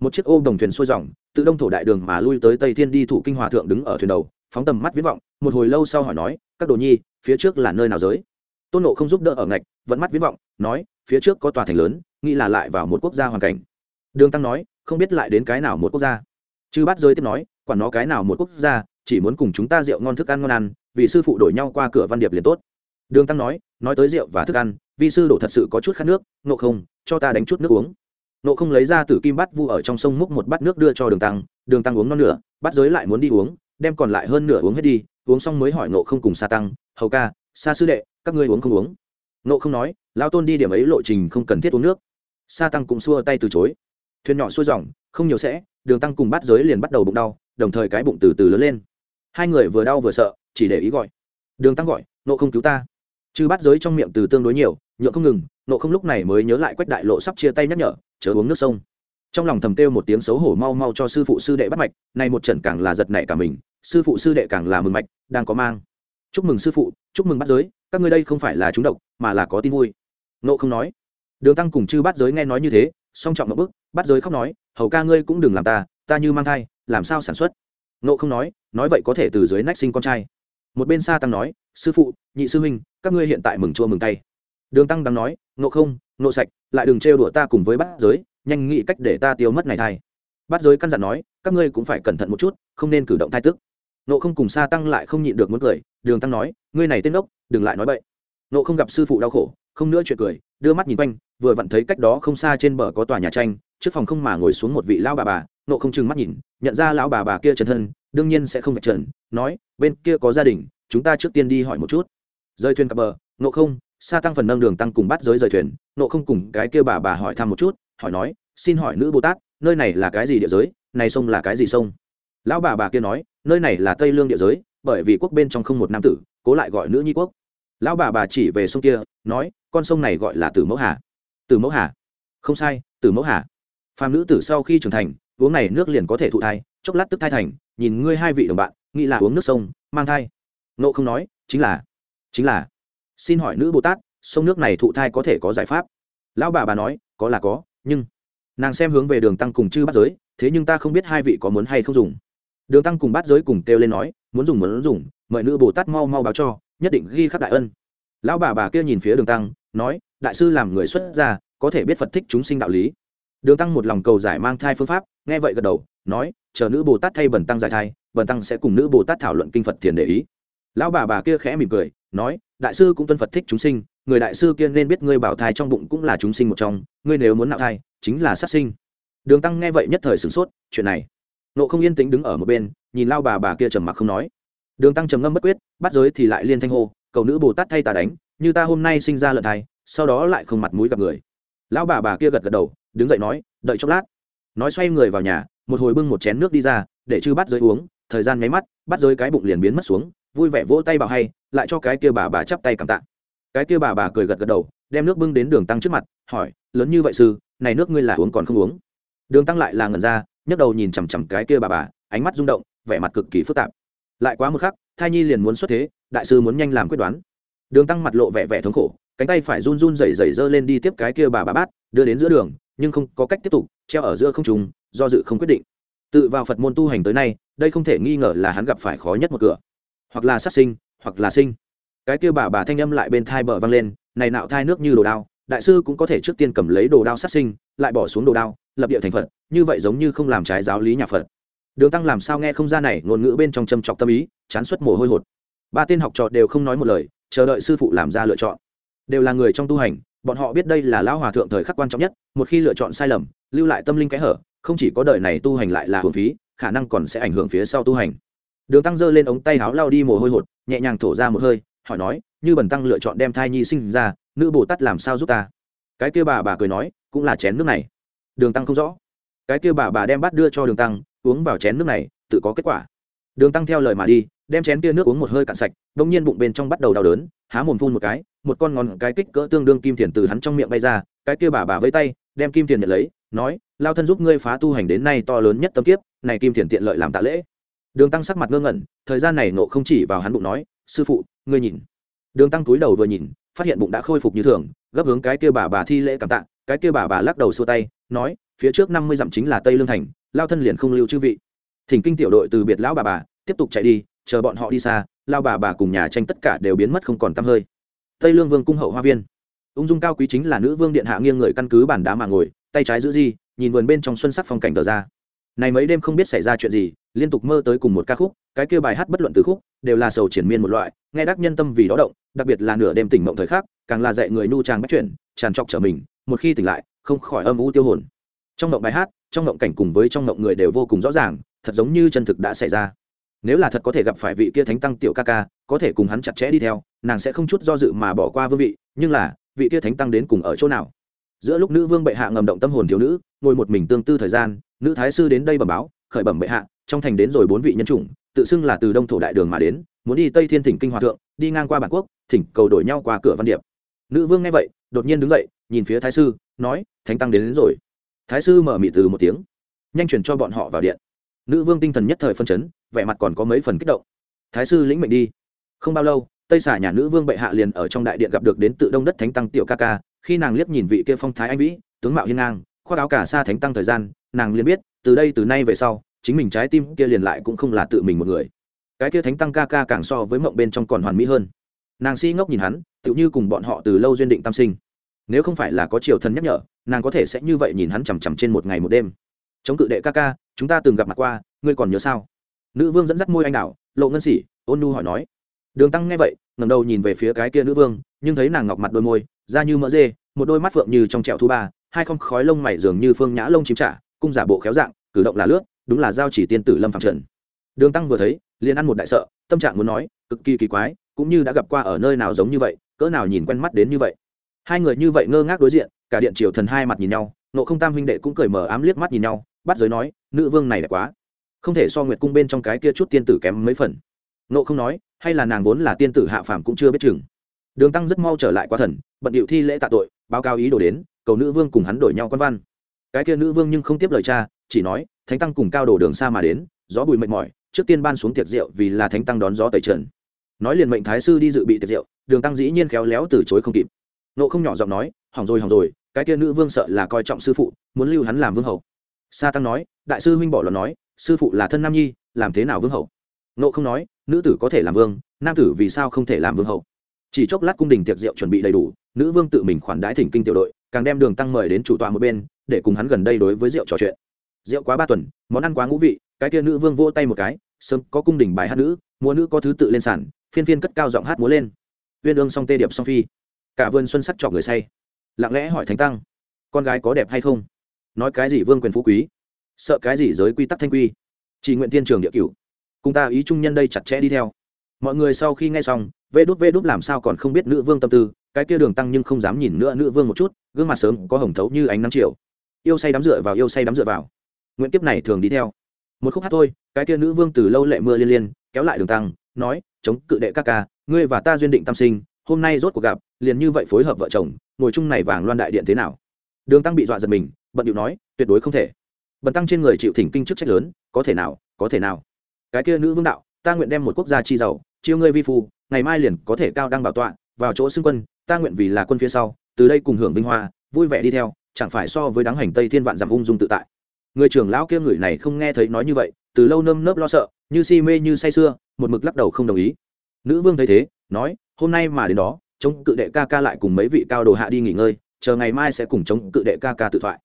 Một chiếc ô đồng thuyền xuôi dòng tự đông thổ đại đường mà lui tới tây thiên đi thủ kinh hòa thượng đứng ở thuyền đầu phóng tầm mắt viết vọng, một hồi lâu sau hỏi nói, các đồ nhi, phía trước là nơi nào giới? Tôn nộ không giúp đỡ ở ngạch vẫn mắt viết vọng, nói, phía trước có tòa thành lớn, nghĩ là lại vào một quốc gia hoàn cảnh. Đường tăng nói, không biết lại đến cái nào một quốc gia. Chư bát giới tiếp nói, quản nó cái nào một quốc gia, chỉ muốn cùng chúng ta rượu ngon thức ăn ngon ăn, vì sư phụ đổi nhau qua cửa văn điệp liền tốt. Đường tăng nói nói tới rượu và thức ăn, vi sư đổ thật sự có chút khát nước nộ không, cho ta đánh chút nước uống. Nộ không lấy ra từ kim bát vu ở trong sông múc một bát nước đưa cho đường tăng đường tăng uống non nửa, bát giới lại muốn đi uống đem còn lại hơn nửa uống hết đi, uống xong mới hỏi nộ không cùng sa tăng, hầu ca, sa sư đệ, các ngươi uống không uống? Nộ không nói lao tôn đi điểm ấy lộ trình không cần thiết uống nước. Sa tăng cũng xua tay từ chối. Thuyền nhỏ xuôi dòng, không nhiều sẽ, đường tăng cùng bắt giới liền bắt đầu bụng đau, đồng thời cái bụng từ từ lớn lên. Hai người vừa đau vừa sợ, chỉ để ý gọi. Đường tăng gọi nộ không cứu ta. Chứ bắt giới trong miệng từ tương đối nhiều, nhượng không ngừng nộ không lúc này mới nhớ lại quách đại lộ sắp chia tay nhắc nhở, chớ uống nước sông. Trong lòng thầm kêu một tiếng xấu hổ mau mau cho sư phụ sư đệ bắt mạch, nay một trận càng là giật nảy cả mình sư phụ sư đệ càng là mừng mạch, đang có mang. Chúc mừng sư phụ, chúc mừng bắt giới, các ngươi đây không phải là chúng độc, mà là có tin vui. Nộ không nói. Đường tăng cùng chư bắt giới nghe nói như thế, song trọng một bức bắt giới khóc nói, hầu ca ngươi cũng đừng làm ta ta như mang thai, làm sao sản xuất? Nộ không nói nói vậy có thể từ dưới nách sinh con trai. Một bên xa tăng nói, sư phụ, nhị sư huynh, các ngươi hiện tại mừng chua mừng tay. Đường tăng đang nói nộ không nộ sạch, lại đừng trêu đùa ta cùng với bát giới, nhanh nghĩ cách để ta tiêu mất này thai. Bát giới căn dặn nói, các ngươi cũng phải cẩn thận một chút, không nên cử động thai tức nộ không cùng xa tăng lại không nhịn được muốn cười, đường tăng nói, ngươi này tên ốc, đừng lại nói bậy. Nộ không gặp sư phụ đau khổ, không nữa chuyện cười, đưa mắt nhìn quanh, vừa vặn thấy cách đó không xa trên bờ có tòa nhà tranh, trước phòng không mà ngồi xuống một vị lão bà bà. Nộ không chừng mắt nhìn, nhận ra lão bà bà kia chân thân, đương nhiên sẽ không phải trần, nói, bên kia có gia đình, chúng ta trước tiên đi hỏi một chút. Rơi thuyền cập bờ, nộ không xa tăng phần nâng đường tăng cùng bắt giới rời thuyền. Nộ không cùng cái kia bà bà hỏi thăm một chút, hỏi nói, xin hỏi nữ bồ tát, nơi này là cái gì địa giới, này sông là cái gì sông? Lão bà bà kia nói, nơi này là tây lương địa giới, bởi vì quốc bên trong không một nam tử, cố lại gọi nữ nhi quốc. Lão bà bà chỉ về sông kia, nói, con sông này gọi là tử mẫu hà. Tử mẫu hà? Không sai, tử mẫu hà. Phàm nữ tử sau khi trưởng thành, uống này nước liền có thể thụ thai, chốc lát tức thai thành, nhìn ngươi hai vị đồng bạn, nghĩ là uống nước sông, mang thai. Nộ không nói, chính là chính là. Xin hỏi nữ bồ tát, sông nước này thụ thai có thể có giải pháp? Lão bà bà nói, có là có, nhưng nàng xem hướng về đường tăng cùng chư bắt giới, thế nhưng ta không biết hai vị có muốn hay không dùng đường tăng cùng bát giới cùng kêu lên nói, muốn dùng muốn dùng, mời nữ bồ tát mau mau báo cho, nhất định ghi khắc đại ân. Lão bà bà kia nhìn phía đường tăng, nói, đại sư làm người xuất gia, có thể biết phật thích chúng sinh đạo lý. Đường tăng một lòng cầu giải mang thai phương pháp, nghe vậy gật đầu, nói, chờ nữ bồ tát thay bần tăng giải thai, bần tăng sẽ cùng nữ bồ tát thảo luận kinh phật thiền để ý. Lão bà bà kia khẽ mỉm cười, nói, đại sư cũng tuân phật thích chúng sinh, người đại sư kia nên biết ngươi bảo thai trong bụng cũng là chúng sinh một trong, ngươi nếu muốn nạo thai, chính là sát sinh. Đường tăng nghe vậy nhất thời sửng sốt, chuyện này nộ không yên tĩnh đứng ở một bên, nhìn lao bà bà kia trầm mặc không nói. Đường tăng trầm ngâm bất quyết, bắt giới thì lại liên thanh hô, cầu nữ bồ tát thay ta đánh, như ta hôm nay sinh ra lợn thai, sau đó lại không mặt mũi gặp người. Lão bà bà kia gật gật đầu, đứng dậy nói, đợi chốc lát. Nói xoay người vào nhà, một hồi bưng một chén nước đi ra, để chư bắt giới uống, thời gian nháy mắt, bắt giới cái bụng liền biến mất xuống, vui vẻ vỗ tay bảo hay, lại cho cái kia bà bà chắp tay cảm tạ. Cái kia bà bà cười gật gật đầu, đem nước bưng đến đường tăng trước mặt, hỏi, lớn như vậy sư, này nước ngươi là uống còn không uống? Đường tăng lại là ngẩn ra nhấc đầu nhìn chằm chằm cái kia bà bà, ánh mắt rung động, vẻ mặt cực kỳ phức tạp. Lại quá một khắc, thai nhi liền muốn xuất thế, đại sư muốn nhanh làm quyết đoán. Đường tăng mặt lộ vẻ vẻ thống khổ, cánh tay phải run run rẩy rẩy giơ lên đi tiếp cái kia bà bà bát, đưa đến giữa đường, nhưng không có cách tiếp tục, treo ở giữa không trùng do dự không quyết định. Tự vào phật môn tu hành tới nay, đây không thể nghi ngờ là hắn gặp phải khó nhất một cửa. Hoặc là sát sinh, hoặc là sinh. Cái kia bà bà thanh âm lại bên thai bờ văng lên, này nạo thai nước như đồ đao, đại sư cũng có thể trước tiên cầm lấy đồ đao sát sinh, lại bỏ xuống đồ đao lập địa thành phật, như vậy giống như không làm trái giáo lý nhà phật. Đường tăng làm sao nghe không ra này ngôn ngữ bên trong châm chọc tâm ý, chán suất mồ hôi hột. Ba tên học trò đều không nói một lời, chờ đợi sư phụ làm ra lựa chọn. Đều là người trong tu hành, bọn họ biết đây là lão hòa thượng thời khắc quan trọng nhất, một khi lựa chọn sai lầm, lưu lại tâm linh kẽ hở, không chỉ có đời này tu hành lại là hưởng phí, khả năng còn sẽ ảnh hưởng phía sau tu hành. Đường tăng giơ lên ống tay áo lao đi mồ hôi hột, nhẹ nhàng thổ ra một hơi, hỏi nói, như bần tăng lựa chọn đem thai nhi sinh ra, nữ bồ tát làm sao giúp ta? Cái kia bà bà cười nói, cũng là chén nước này đường tăng không rõ. Cái kia bà bà đem bát đưa cho đường tăng, uống vào chén nước này, tự có kết quả. Đường tăng theo lời mà đi, đem chén kia nước uống một hơi cạn sạch đ ỗ n g nhiên bụng bên trong bắt đầu đau đớn, há mồm phun một cái, một con ngón cái kích cỡ tương đương kim thiền từ hắn trong miệng bay ra, cái kia bà bà với tay, đem kim thiền nhận lấy, nói, lao thân giúp ngươi phá tu hành đến nay to lớn nhất tâm kiếp, này kim thiền tiện lợi làm tạ lễ. Đường tăng sắc mặt ngơ ngẩn, thời gian này nộ không chỉ vào hắn bụng nói, sư phụ, ngươi nhìn. Đường tăng túi đầu vừa nhìn, phát hiện bụng đã khôi phục như thường, gấp hướng cái kia bà bà thi lễ cảm tạ cái kia bà bà lắc đầu xua tay, nói, phía trước năm mươi dặm chính là tây lương thành, lao thân liền không lưu chư vị. Thỉnh kinh tiểu đội từ biệt lão bà bà, tiếp tục chạy đi, chờ bọn họ đi xa, lao bà bà cùng nhà tranh tất cả đều biến mất không còn t hơi. Tây lương vương cung hậu hoa viên. Ung dung cao quý chính là nữ vương điện hạ nghiêng người căn cứ bàn đá mà ngồi, tay trái giữ di, nhìn vườn bên trong xuân sắc phong cảnh đờ ra. Này mấy đêm không biết xảy ra chuyện gì, liên tục mơ tới cùng một ca khúc, cái kia bài hát bất luận từ khúc, đều là sầu triển miên một loại, nghe đắc nhân tâm vì đó động, đặc biệt là nửa đêm tỉnh mộng thời khắc, càng là dạy người nu trang bắt chuyển, tràn trọc trở mình một khi tỉnh lại, không khỏi âm u tiêu hồn. Trong mộng bài hát, trong mộng cảnh cùng với trong mộng người đều vô cùng rõ ràng, thật giống như chân thực đã xảy ra. Nếu là thật có thể gặp phải vị kia thánh tăng tiểu ca ca, có thể cùng hắn chặt chẽ đi theo, nàng sẽ không chút do dự mà bỏ qua vương vị, nhưng là, vị kia thánh tăng đến cùng ở chỗ nào? Giữa lúc nữ vương bệ hạ ngầm động tâm hồn thiếu nữ, ngồi một mình tương tư thời gian, nữ thái sư đến đây bẩm báo, khởi bẩm bệ hạ, trong thành đến rồi bốn vị nhân chủng, tự xưng là từ đông thổ đại đường mà đến, muốn đi tây thiên thỉnh kinh hòa thượng, đi ngang qua bản quốc, thỉnh cầu đổi nhau qua cửa văn điệp. Nữ vương nghe vậy đột nhiên đứng dậy nhìn phía thái sư nói thánh tăng đến, đến rồi. Thái sư mở mị từ một tiếng nhanh chuyển cho bọn họ vào điện. Nữ vương tinh thần nhất thời phân chấn vẻ mặt còn có mấy phần kích động. Thái sư lĩnh mệnh đi. Không bao lâu tây xả nhà nữ vương bệ hạ liền ở trong đại điện gặp được đến tự đông đất thánh tăng tiểu ca ca khi nàng liếc nhìn vị kia phong thái anh vĩ tướng mạo hiên ngang khoác áo cả xa thánh tăng thời gian nàng liền biết từ đây từ nay về sau chính mình trái tim kia liền lại cũng không là tự mình một người. Cái kia thánh tăng ca ca càng so với mộng bên trong còn hoàn mỹ hơn. Nàng si ngốc nhìn hắn tựu như cùng bọn họ từ lâu duyên định tam sinh. Nếu không phải là có triều thần nhắc nhở nàng có thể sẽ như vậy nhìn hắn chằm chằm trên một ngày một đêm. Chống cự đệ ca ca chúng ta từng gặp mặt qua ngươi còn nhớ sao? Nữ vương dẫn dắt môi anh đảo lộ ngân sỉ, ôn nu hỏi nói. Đường tăng nghe vậy ngầm đầu nhìn về phía cái kia nữ vương nhưng thấy nàng ngọc mặt đôi môi da như mỡ dê một đôi mắt phượng như trong trẹo thu ba hai con khói lông mày dường như phương nhã lông chim trả cung giả bộ khéo dạng cử động là lướt đúng là giao chỉ tiên tử lâm phạm trần. Đường tăng vừa thấy liền ăn một đại sợ tâm trạng muốn nói cực kỳ kỳ quái cũng như đã gặp qua ở nơi nào giống như vậy cỡ nào nhìn quen mắt đến như vậy. Hai người như vậy ngơ ngác đối diện, cả điện triều thần hai mặt nhìn nhau nộ không tam huynh đệ cũng cười mờ ám liếc mắt nhìn nhau, bắt giới nói, nữ vương này đẹp quá. Không thể so nguyệt cung bên trong cái kia chút tiên tử kém mấy phần. Nộ không nói, hay là nàng vốn là tiên tử hạ phàm cũng chưa biết chừng. Đường tăng rất mau trở lại qua thần, bận điệu thi lễ tạ tội, báo cáo ý đồ đến, cầu nữ vương cùng hắn đổi nhau quan văn. Cái kia nữ vương nhưng không tiếp lời cha, chỉ nói, thánh tăng cùng cao đồ đường xa mà đến, gió bùi mệt mỏi, trước tiên ban xuống tiệc rượu vì là thánh tăng đón gió tẩy trần. Nói liền mệnh thái sư đi dự bị tiệc rượu đường tăng dĩ nhiên khéo léo từ chối không kịp. Nộ không nhỏ giọng nói, hỏng rồi hỏng rồi, cái kia nữ vương sợ là coi trọng sư phụ, muốn lưu hắn làm vương hậu sa tăng nói, đại sư huynh bỏ luận nói, sư phụ là thân nam nhi, làm thế nào vương hậu nộ không nói, nữ tử có thể làm vương, nam tử vì sao không thể làm vương hậu chỉ chốc lát cung đình tiệc rượu chuẩn bị đầy đủ, nữ vương tự mình khoản đãi thỉnh kinh tiểu đội, càng đem đường tăng mời đến chủ tọa một bên, để cùng hắn gần đây đối với rượu trò chuyện. Rượu quá ba tuần, món ăn quá ngũ vị, cái kia nữ vương vỗ tay một cái, sớm, có cung đình bài hát nữ, múa nữ có thứ tự lên sàn, phiên phiên cất cao giọng hát múa lên uyên ương song tê điệp song phi. Cả vườn xuân sắc trọc người say. Lặng lẽ hỏi thánh tăng, con gái có đẹp hay không? Nói cái gì vương quyền phú quý? Sợ cái gì giới quy tắc thanh quy? Chỉ nguyện tiên trường địa cửu. Cùng ta ý trung nhân đây chặt chẽ đi theo. Mọi người sau khi nghe xong, vê đút vê đút làm sao còn không biết nữ vương tâm tư, cái kia đường tăng nhưng không dám nhìn nữa nữ vương một chút, gương mặt sớm có hồng thấu như ánh nắng chiều. Yêu say đắm dựa vào, yêu say đắm dựa vào. Nguyện kiếp này thường đi theo. Một khúc hát thôi, cái kia nữ vương từ lâu lệ mưa liên liên, kéo lại đường tăng, nói chống cự đệ các ca, ngươi và ta duyên định tam sinh, hôm nay rốt cuộc gặp, liền như vậy phối hợp vợ chồng, ngồi chung này vàng loan đại điện thế nào? Đường tăng bị dọa giật mình, bận điệu nói, tuyệt đối không thể. Bần tăng trên người chịu thỉnh kinh chức trách lớn, có thể nào, có thể nào. Cái kia nữ vương đạo, ta nguyện đem một quốc gia chi giàu, chiêu ngươi vi phu, ngày mai liền có thể cao đăng bảo tọa, vào chỗ xưng quân, ta nguyện vì là quân phía sau, từ đây cùng hưởng vinh hoa, vui vẻ đi theo, chẳng phải so với đáng hành tây thiên vạn dặm ung dung tự tại. Người trưởng lão kia người này không nghe thấy nói như vậy từ lâu nơm nớp lo sợ, như si mê như say sưa, một mực lắc đầu không đồng ý. Nữ vương thấy thế, nói, hôm nay mà đến đó, chống cự đệ ca ca lại cùng mấy vị cao đồ hạ đi nghỉ ngơi, chờ ngày mai sẽ cùng chống cự đệ ca ca tự thoại.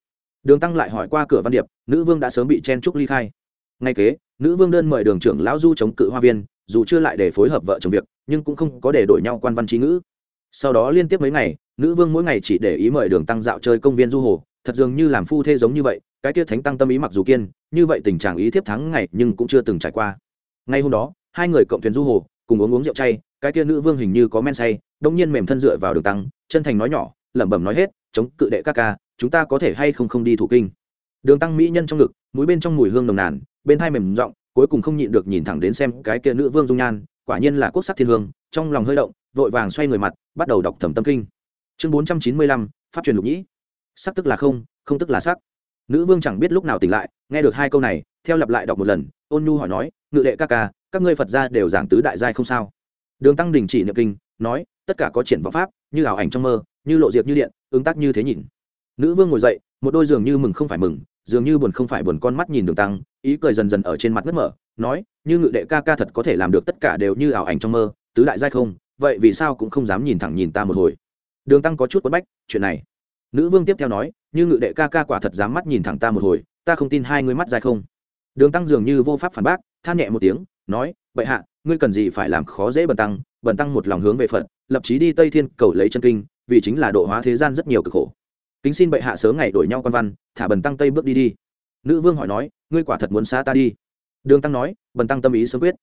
Đường tăng lại hỏi qua cửa văn điệp, nữ vương đã sớm bị chen trúc ly khai. Ngay kế, nữ vương đơn mời đường trưởng lão du chống cự hoa viên, dù chưa lại để phối hợp vợ chồng việc, nhưng cũng không có để đổi nhau quan văn trí ngữ. Sau đó liên tiếp mấy ngày, nữ vương mỗi ngày chỉ để ý mời đường tăng dạo chơi công viên du hồ, thật dường như làm phu thê giống như vậy, cái tiết thánh tăng tâm ý mặc dù kiên như vậy tình trạng ý thiếp thắng ngày nhưng cũng chưa từng trải qua. Ngay hôm đó, hai người cộng thuyền du hồ, cùng uống uống rượu chay, cái kia nữ vương hình như có men say, đông nhiên mềm thân dựa vào đường tăng, chân thành nói nhỏ, lẩm bẩm nói hết, chống cự đệ ca ca, chúng ta có thể hay không không đi thủ kinh? Đường tăng mỹ nhân trong ngực, mũi bên trong mùi hương nồng nàn, bên hai mềm rộng cuối cùng không nhịn được nhìn thẳng đến xem cái kia nữ vương dung nhan, quả nhiên là quốc sắc thiên hương, trong lòng hơi động, vội vàng xoay người mặt, bắt đầu đọc thẩm tâm kinh. Chương bốn trăm chín mươi lăm, pháp truyền lục nhĩ. Sắc tức là không không tức là sắc nữ vương chẳng biết lúc nào tỉnh lại, nghe được hai câu này, theo lặp lại đọc một lần, ôn nhu hỏi nói, ngự đệ ca ca, các ngươi phật gia đều giảng tứ đại giai không sao? Đường tăng đình chỉ niệm kinh, nói, tất cả có triển vọng pháp, như ảo ảnh trong mơ, như lộ diệp như điện, ứng tác như thế nhìn. Nữ vương ngồi dậy, một đôi giường như mừng không phải mừng, dường như buồn không phải buồn con mắt nhìn đường tăng, ý cười dần dần ở trên mặt ngất mở, nói, như ngự đệ ca ca thật có thể làm được tất cả đều như ảo ảnh trong mơ, tứ đại giai không, vậy vì sao cũng không dám nhìn thẳng nhìn ta một hồi? Đường tăng có chút quất bách, chuyện này. Nữ vương tiếp theo nói như ngự đệ ca ca quả thật dám mắt nhìn thẳng ta một hồi, ta không tin hai người mắt dài không. Đường tăng dường như vô pháp phản bác, than nhẹ một tiếng, nói, bệ hạ, ngươi cần gì phải làm khó dễ bần tăng bần tăng một lòng hướng về phật, lập chí đi tây thiên cầu lấy chân kinh, vì chính là độ hóa thế gian rất nhiều cực khổ. Kính xin bệ hạ sớm ngày đổi nhau quan văn, thả bần tăng tây bước đi đi. Nữ vương hỏi nói, ngươi quả thật muốn xa ta đi? Đường tăng nói, bần tăng tâm ý sớm quyết.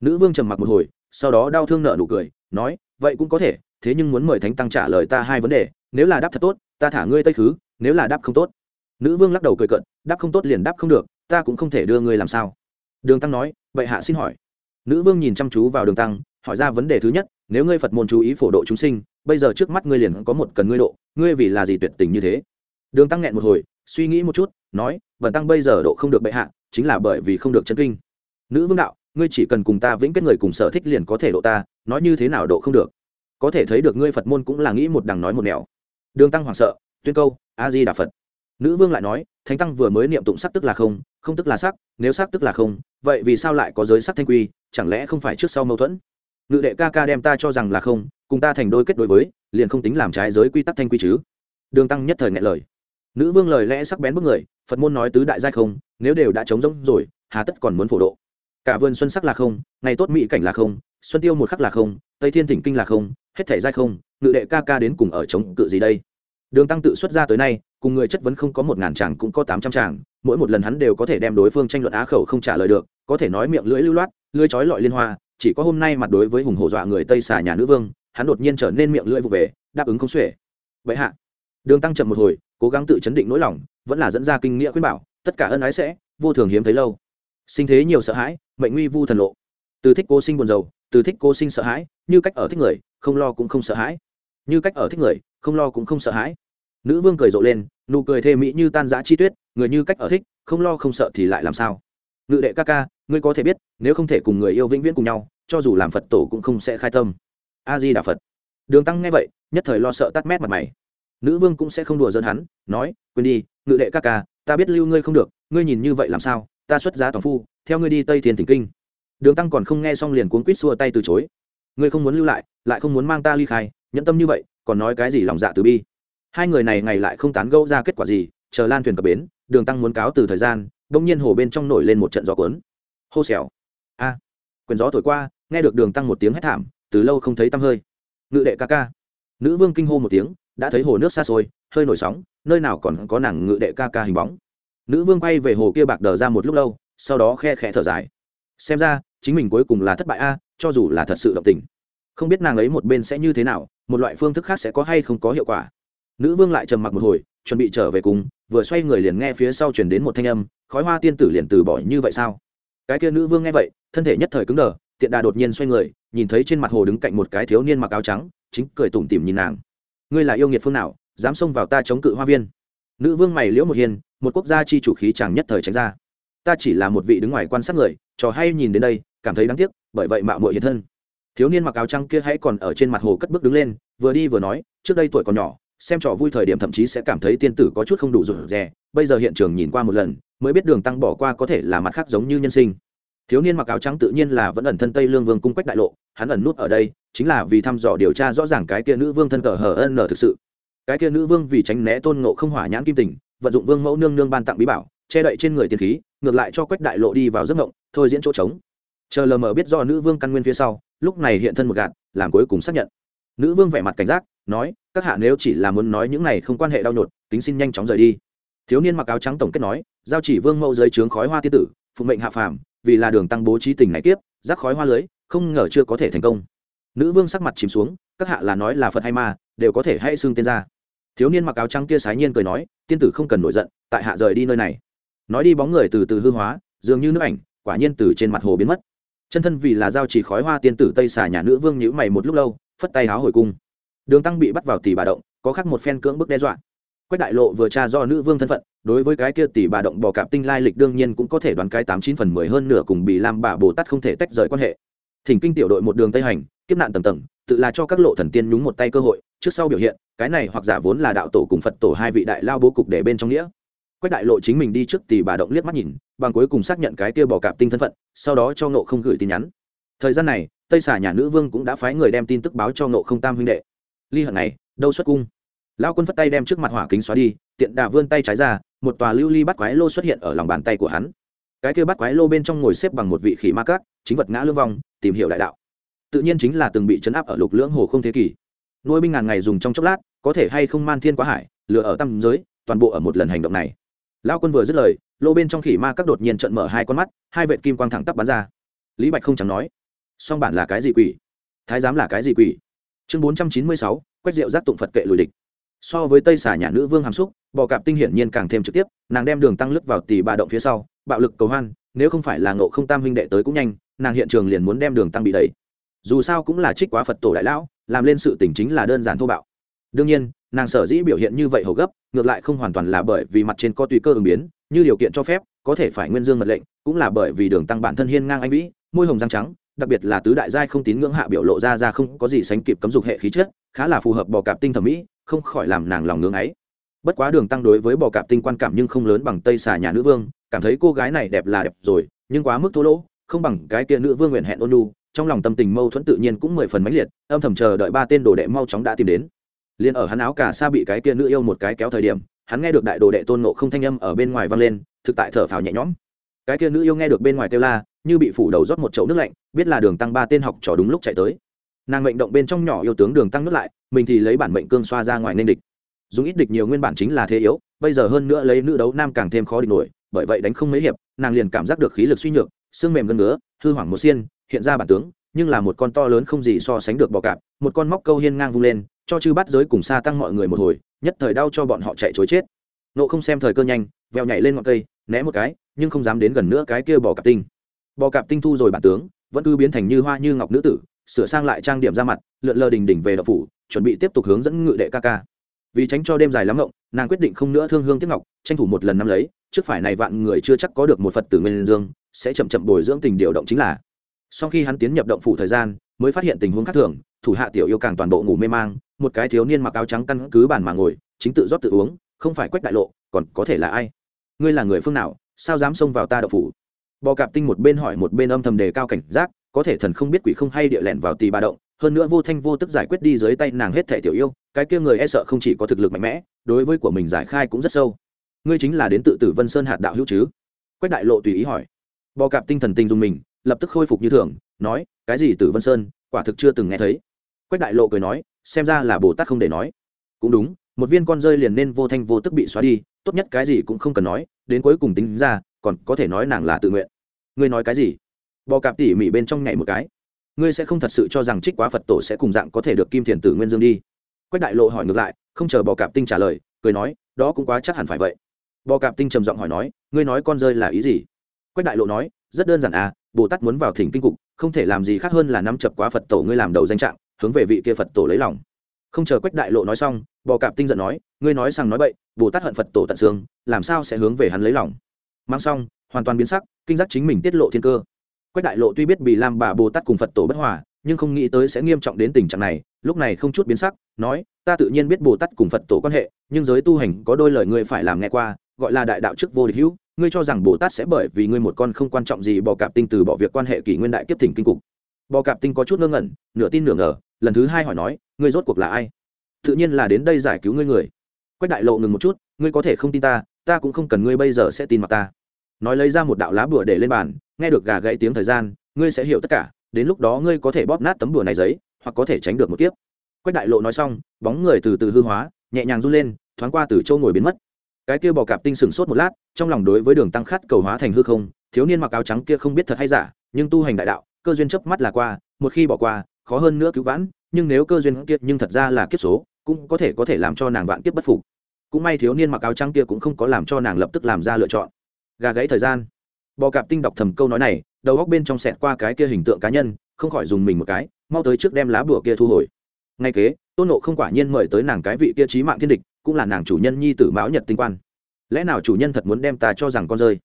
Nữ vương trầm mặc một hồi, sau đó đau thương nợ nụ cười, nói, vậy cũng có thể, thế nhưng muốn mời thánh tăng trả lời ta hai vấn đề, nếu là đáp thật tốt ta thả ngươi tây khứ, nếu là đáp không tốt. Nữ vương lắc đầu cười cận đáp không tốt liền đáp không được, ta cũng không thể đưa ngươi làm sao. Đường tăng nói, vậy hạ xin hỏi. Nữ vương nhìn chăm chú vào đường tăng, hỏi ra vấn đề thứ nhất, nếu ngươi phật môn chú ý phổ độ chúng sinh, bây giờ trước mắt ngươi liền có một cần ngươi độ, ngươi vì là gì tuyệt tình như thế? Đường tăng nghẹn một hồi, suy nghĩ một chút, nói vần tăng bây giờ độ không được bệ hạ, chính là bởi vì không được chân kinh. Nữ vương đạo, ngươi chỉ cần cùng ta vĩnh kết người cùng sở thích liền có thể độ ta, nói như thế nào độ không được? Có thể thấy được ngươi phật môn cũng là nghĩ một đằng nói một nẻo đường tăng hoảng sợ, tuyên câu a di đà phật. Nữ vương lại nói, thánh tăng vừa mới niệm tụng sắc tức là không không tức là sắc, nếu sắc tức là không, vậy vì sao lại có giới sắc thanh quy, chẳng lẽ không phải trước sau mâu thuẫn? Ngự đệ ca ca đem ta cho rằng là không, cùng ta thành đôi kết đối với, liền không tính làm trái giới quy tắc thanh quy chứ. Đường tăng nhất thời ngại lời. Nữ vương lời lẽ sắc bén bức người, phật môn nói tứ đại giai không, nếu đều đã chống rỗng rồi, hà tất còn muốn phổ độ. Cả vườn xuân sắc là không, ngày tốt mỹ cảnh là không, xuân tiêu một khắc là không, tây thiên thỉnh kinh là không, hết thể giai không, ngự đệ ca ca đến cùng ở chống cự gì đây? Đường tăng tự xuất ra tới nay, cùng người chất vấn không có một ngàn chàng cũng có tám trăm chàng, mỗi một lần hắn đều có thể đem đối phương tranh luận á khẩu không trả lời được, có thể nói miệng lưỡi lưu loát lưỡi trói lọi liên hoa, chỉ có hôm nay mặt đối với hùng hổ dọa người tây xà nhà nữ vương, hắn đột nhiên trở nên miệng lưỡi vụ về, đáp ứng không xuể. Vậy hạ. Đường tăng chậm một hồi, cố gắng tự chấn định nỗi lòng, vẫn là dẫn ra kinh nghĩa khuyên bảo, tất cả ân ái sẽ, vô thường hiếm thấy lâu. Sinh thế nhiều sợ hãi, mệnh nguy vu thần lộ. Từ thích cô sinh buồn rầu, từ thích cô sinh sợ hãi, như cách ở thích người, không lo cũng không sợ hãi. Như cách ở thích người không lo cũng không sợ hãi. Nữ vương cười rộ lên, nụ cười thê mỹ như tan giã chi tuyết, người như cách ở thích, không lo không sợ thì lại làm sao? Ngự đệ ca ca, ngươi có thể biết, nếu không thể cùng người yêu vĩnh viễn cùng nhau, cho dù làm phật tổ cũng không sẽ khai tâm. A di đà phật. Đường tăng nghe vậy, nhất thời lo sợ tắt mét mặt mày. Nữ vương cũng sẽ không đùa dân hắn, nói, quên đi, ngự đệ ca ca, ta biết lưu ngươi không được, ngươi nhìn như vậy làm sao? Ta xuất giá toàn phu, theo ngươi đi tây thiên thỉnh kinh. Đường tăng còn không nghe xong liền cuốn quýt xua tay từ chối. Ngươi không muốn lưu lại lại không muốn mang ta ly khai, nhẫn tâm như vậy còn nói cái gì lòng dạ từ bi. Hai người này ngày lại không tán gẫu ra kết quả gì, chờ lan thuyền cập bến, đường tăng muốn cáo từ thời gian, đông nhiên hồ bên trong nổi lên một trận gió cuốn. Hô xèo. A. Quyền gió thổi qua, nghe được đường tăng một tiếng hét thảm, từ lâu không thấy tăm hơi. Ngự đệ ca ca. Nữ vương kinh hô một tiếng, đã thấy hồ nước xa xôi, hơi nổi sóng, nơi nào còn có nàng ngự đệ ca ca hình bóng. Nữ vương quay về hồ kia bạc đờ ra một lúc lâu, sau đó khe khẽ thở dài. Xem ra, chính mình cuối cùng là thất bại a, cho dù là thật sự động tình. Không biết nàng ấy một bên sẽ như thế nào một loại phương thức khác sẽ có hay không có hiệu quả. Nữ vương lại trầm mặc một hồi, chuẩn bị trở về cùng, vừa xoay người liền nghe phía sau chuyển đến một thanh âm, khói hoa tiên tử liền từ bỏ như vậy sao? Cái kia nữ vương nghe vậy, thân thể nhất thời cứng đờ, tiện đà đột nhiên xoay người, nhìn thấy trên mặt hồ đứng cạnh một cái thiếu niên mặc áo trắng, chính cười tủm tỉm nhìn nàng. Ngươi là yêu nghiệt phương nào, dám xông vào ta chống cự hoa viên? Nữ vương mày liễu một hiền, một quốc gia chi chủ khí chàng nhất thời tránh ra. Ta chỉ là một vị đứng ngoài quan sát người, trò hay nhìn đến đây, cảm thấy đáng tiếc, bởi vậy mạo muội hiện thân thiếu niên mặc áo trắng kia hãy còn ở trên mặt hồ cất bước đứng lên, vừa đi vừa nói, trước đây tuổi còn nhỏ, xem trò vui thời điểm thậm chí sẽ cảm thấy tiên tử có chút không đủ rủ rè, bây giờ hiện trường nhìn qua một lần, mới biết đường tăng bỏ qua có thể là mặt khác giống như nhân sinh. Thiếu niên mặc áo trắng tự nhiên là vẫn ẩn thân tây lương vương cung quách đại lộ, hắn ẩn nút ở đây, chính là vì thăm dò điều tra rõ ràng cái kia nữ vương thân cờ hờ ân thực sự. Cái kia nữ vương vì tránh né tôn ngộ không hỏa nhãn kim tình, vận dụng vương mẫu nương nương ban tặng bí bảo, che đậy trên người tiền khí, ngược lại cho quách đại lộ đi vào giấc ngộng thôi diễn chỗ trống. Chờ lờ mờ biết do nữ vương căn nguyên phía sau lúc này hiện thân một gạt, làm cuối cùng xác nhận. Nữ vương vẻ mặt cảnh giác, nói, các hạ nếu chỉ là muốn nói những này không quan hệ đau nhột tính xin nhanh chóng rời đi. Thiếu niên mặc áo trắng tổng kết nói, giao chỉ vương mẫu dưới trướng khói hoa tiên tử, phụ mệnh hạ phàm, vì là đường tăng bố trí tình này kiếp rác khói hoa lưới, không ngờ chưa có thể thành công. Nữ vương sắc mặt chìm xuống, các hạ là nói là phật hay ma, đều có thể hay xưng tên ra. Thiếu niên mặc áo trắng kia sái nhiên cười nói, tiên tử không cần nổi giận, tại hạ rời đi nơi này. Nói đi bóng người từ từ hư hóa, dường như nước ảnh, quả nhiên từ trên mặt hồ biến mất chân thân vì là giao chỉ khói hoa tiên tử tây xà nhà nữ vương nhữ mày một lúc lâu, phất tay háo hồi cung. Đường tăng bị bắt vào tỷ bà động, có khác một phen cưỡng bức đe dọa. Quách đại lộ vừa tra do nữ vương thân phận, đối với cái kia tỷ bà động bỏ cạp tinh lai lịch đương nhiên cũng có thể đoán cái tám chín phần mười hơn nửa cùng bị làm bà bồ tát không thể tách rời quan hệ. Thỉnh kinh tiểu đội một đường tây hành, kiếp nạn tầng tầng, tự là cho các lộ thần tiên nhúng một tay cơ hội, trước sau biểu hiện, cái này hoặc giả vốn là đạo tổ cùng phật tổ hai vị đại lao bố cục để bên trong nghĩa quách đại lộ chính mình đi trước tỷ bà động liếc mắt nhìn, bằng cuối cùng xác nhận cái kia bỏ cạp tinh thân phận, sau đó cho nộ không gửi tin nhắn. Thời gian này, tây xà nhà nữ vương cũng đã phái người đem tin tức báo cho nộ không tam huynh đệ. Ly hận này, đâu xuất cung? Lao quân phất tay đem trước mặt hỏa kính xóa đi, tiện đà vươn tay trái ra, một tòa lưu ly bắt quái lô xuất hiện ở lòng bàn tay của hắn. Cái kia bắt quái lô bên trong ngồi xếp bằng một vị khỉ ma cát chính vật ngã lương vong tìm hiểu đại đạo. Tự nhiên chính là từng bị chấn áp ở lục lưỡng hồ không thế kỷ. Nuôi binh ngàn ngày dùng trong chốc lát, có thể hay không man thiên quá hải, lừa ở tâm giới, toàn bộ ở một lần hành động này. Lão quân vừa dứt lời, lô bên trong khỉ ma các đột nhiên trận mở hai con mắt, hai vệt kim quang thẳng tắp bắn ra. Lý bạch không chẳng nói, song bản là cái gì quỷ? Thái giám là cái gì quỷ? Chương bốn trăm chín mươi sáu, quách rượu giác tụng phật kệ lùi địch. So với tây xà nhà nữ vương hàm xúc bò cạp tinh hiển nhiên càng thêm trực tiếp, nàng đem đường tăng lướt vào tỷ bà động phía sau, bạo lực cầu hoan, nếu không phải là ngộ không tam huynh đệ tới cũng nhanh, nàng hiện trường liền muốn đem đường tăng bị đẩy. Dù sao cũng là trích quá phật tổ đại lão, làm lên sự tỉnh chính là đơn giản thô bạo. Đương nhiên nàng sở dĩ biểu hiện như vậy hầu gấp, ngược lại không hoàn toàn là bởi vì mặt trên có tùy cơ ứng biến, như điều kiện cho phép, có thể phải nguyên dương mật lệnh, cũng là bởi vì đường tăng bản thân hiên ngang anh vĩ, môi hồng răng trắng, đặc biệt là tứ đại giai không tín ngưỡng hạ biểu lộ ra ra không có gì sánh kịp cấm dục hệ khí chất, khá là phù hợp bò cạp tinh thẩm mỹ, không khỏi làm nàng lòng ngưỡng ấy. Bất quá đường tăng đối với bò cạp tinh quan cảm nhưng không lớn bằng tây xà nhà nữ vương, cảm thấy cô gái này đẹp là đẹp rồi, nhưng quá mức thô lỗ, không bằng cái kia nữ vương nguyện hẹn ôn lu trong lòng tâm tình mâu thuẫn tự nhiên cũng mười phần mãnh liệt, âm thầm chờ đợi ba tên đồ đệ mau chóng đã tìm đến liền ở hắn áo cả xa bị cái kia nữ yêu một cái kéo thời điểm, hắn nghe được đại đồ đệ tôn nộ không thanh âm ở bên ngoài vang lên, thực tại thở phào nhẹ nhõm. Cái kia nữ yêu nghe được bên ngoài kêu la, như bị phủ đầu rót một chậu nước lạnh, biết là đường tăng ba tên học trò đúng lúc chạy tới. Nàng mệnh động bên trong nhỏ yêu tướng đường tăng nước lại, mình thì lấy bản mệnh cương xoa ra ngoài nên địch. Dùng ít địch nhiều nguyên bản chính là thế yếu, bây giờ hơn nữa lấy nữ đấu nam càng thêm khó địch nổi, bởi vậy đánh không mấy hiệp, nàng liền cảm giác được khí lực suy nhược, xương mềm gân ngứa, hư hoảng một xiên, hiện ra bản tướng, nhưng là một con to lớn không gì so sánh được bò cạp, một con móc câu hiên ngang vung lên cho chư bắt giới cùng xa tăng mọi người một hồi, nhất thời đau cho bọn họ chạy chối chết. Nộ không xem thời cơ nhanh, veo nhảy lên ngọn cây, né một cái, nhưng không dám đến gần nữa cái kia bò cạp tinh. Bò cạp tinh thu rồi bản tướng, vẫn cứ biến thành như hoa như ngọc nữ tử, sửa sang lại trang điểm ra mặt, lượn lờ đình đỉnh về đậu phủ, chuẩn bị tiếp tục hướng dẫn ngự đệ ca ca. Vì tránh cho đêm dài lắm ngộng, nàng quyết định không nữa thương hương tiếc ngọc, tranh thủ một lần năm lấy, trước phải này vạn người chưa chắc có được một phật tử nguyên dương, sẽ chậm chậm bồi dưỡng tình điều động chính là. Sau khi hắn tiến nhập động phủ thời gian, mới phát hiện tình huống khác thường thủ hạ tiểu yêu càng toàn bộ ngủ mê mang, một cái thiếu niên mặc áo trắng căn cứ bàn mà ngồi, chính tự rót tự uống, không phải quách đại lộ, còn có thể là ai? Ngươi là người phương nào, sao dám xông vào ta đậu phủ? Bò cạp tinh một bên hỏi một bên âm thầm đề cao cảnh giác, có thể thần không biết quỷ không hay địa lẻn vào tì bà động, hơn nữa vô thanh vô tức giải quyết đi dưới tay nàng hết thẻ tiểu yêu, cái kia người e sợ không chỉ có thực lực mạnh mẽ, đối với của mình giải khai cũng rất sâu. Ngươi chính là đến tự tử vân sơn hạt đạo hữu chứ? Quách đại lộ tùy ý hỏi. Bò cạp tinh thần tinh dùng mình, lập tức khôi phục như thường, nói, cái gì tử vân sơn, quả thực chưa từng nghe thấy quách đại lộ cười nói, xem ra là bồ tát không để nói. Cũng đúng, một viên con rơi liền nên vô thanh vô tức bị xóa đi, tốt nhất cái gì cũng không cần nói, đến cuối cùng tính ra, còn có thể nói nàng là tự nguyện. Ngươi nói cái gì? Bò cạp tỉ mỉ bên trong nhảy một cái. Ngươi sẽ không thật sự cho rằng trích quá phật tổ sẽ cùng dạng có thể được kim thiền tử nguyên dương đi? Quách đại lộ hỏi ngược lại, không chờ bò cạp tinh trả lời, cười nói, đó cũng quá chắc hẳn phải vậy. Bò cạp tinh trầm giọng hỏi nói, ngươi nói con rơi là ý gì? Quách đại lộ nói, rất đơn giản à bồ tát muốn vào thỉnh kinh cục, không thể làm gì khác hơn là nắm chập quá phật tổ ngươi làm đầu danh trạng hướng về vị kia phật tổ lấy lòng. Không chờ quách đại lộ nói xong, bò cạp tinh giận nói, ngươi nói rằng nói bậy, bồ tát hận phật tổ tận xương, làm sao sẽ hướng về hắn lấy lòng? Mang xong, hoàn toàn biến sắc, kinh giác chính mình tiết lộ thiên cơ. Quách đại lộ tuy biết bị làm bà bồ tát cùng phật tổ bất hòa, nhưng không nghĩ tới sẽ nghiêm trọng đến tình trạng này, lúc này không chút biến sắc, nói, ta tự nhiên biết bồ tát cùng phật tổ quan hệ, nhưng giới tu hành có đôi lời ngươi phải làm nghe qua, gọi là đại đạo chức vô địch hữu, ngươi cho rằng bồ tát sẽ bởi vì ngươi một con không quan trọng gì bò cạp tinh từ bỏ việc quan hệ kỷ nguyên đại kiếp thỉnh kinh cục. Bò cạp tinh có chút ngơ ngẩn, nửa tin nửa ngờ lần thứ hai hỏi nói, ngươi rốt cuộc là ai? Tự nhiên là đến đây giải cứu ngươi người. Quách đại lộ ngừng một chút, ngươi có thể không tin ta ta cũng không cần ngươi bây giờ sẽ tin mặt ta. Nói lấy ra một đạo lá bùa để lên bàn, nghe được gà gãy tiếng thời gian, ngươi sẽ hiểu tất cả, đến lúc đó ngươi có thể bóp nát tấm bùa này giấy, hoặc có thể tránh được một kiếp. Quách đại lộ nói xong, bóng người từ từ hư hóa, nhẹ nhàng run lên, thoáng qua từ châu ngồi biến mất. Cái kia bò cạp tinh sừng sốt một lát, trong lòng đối với đường tăng khát cầu hóa thành hư không, thiếu niên mặc áo trắng kia không biết thật hay giả, nhưng tu hành đại đạo, cơ duyên chớp mắt là qua, một khi bỏ qua khó hơn nữa cứu vãn, nhưng nếu cơ duyên kiệt nhưng thật ra là kiếp số, cũng có thể có thể làm cho nàng vạn kiếp bất phục. Cũng may thiếu niên mặc áo trắng kia cũng không có làm cho nàng lập tức làm ra lựa chọn. Gà gãy thời gian. Bò cạp tinh đọc thầm câu nói này, đầu góc bên trong sẹt qua cái kia hình tượng cá nhân, không khỏi dùng mình một cái, mau tới trước đem lá bùa kia thu hồi. Ngay kế, tôn nộ không quả nhiên mời tới nàng cái vị kia trí mạng thiên địch, cũng là nàng chủ nhân nhi tử mão nhật tinh quan. Lẽ nào chủ nhân thật muốn đem ta cho rằng con rơi?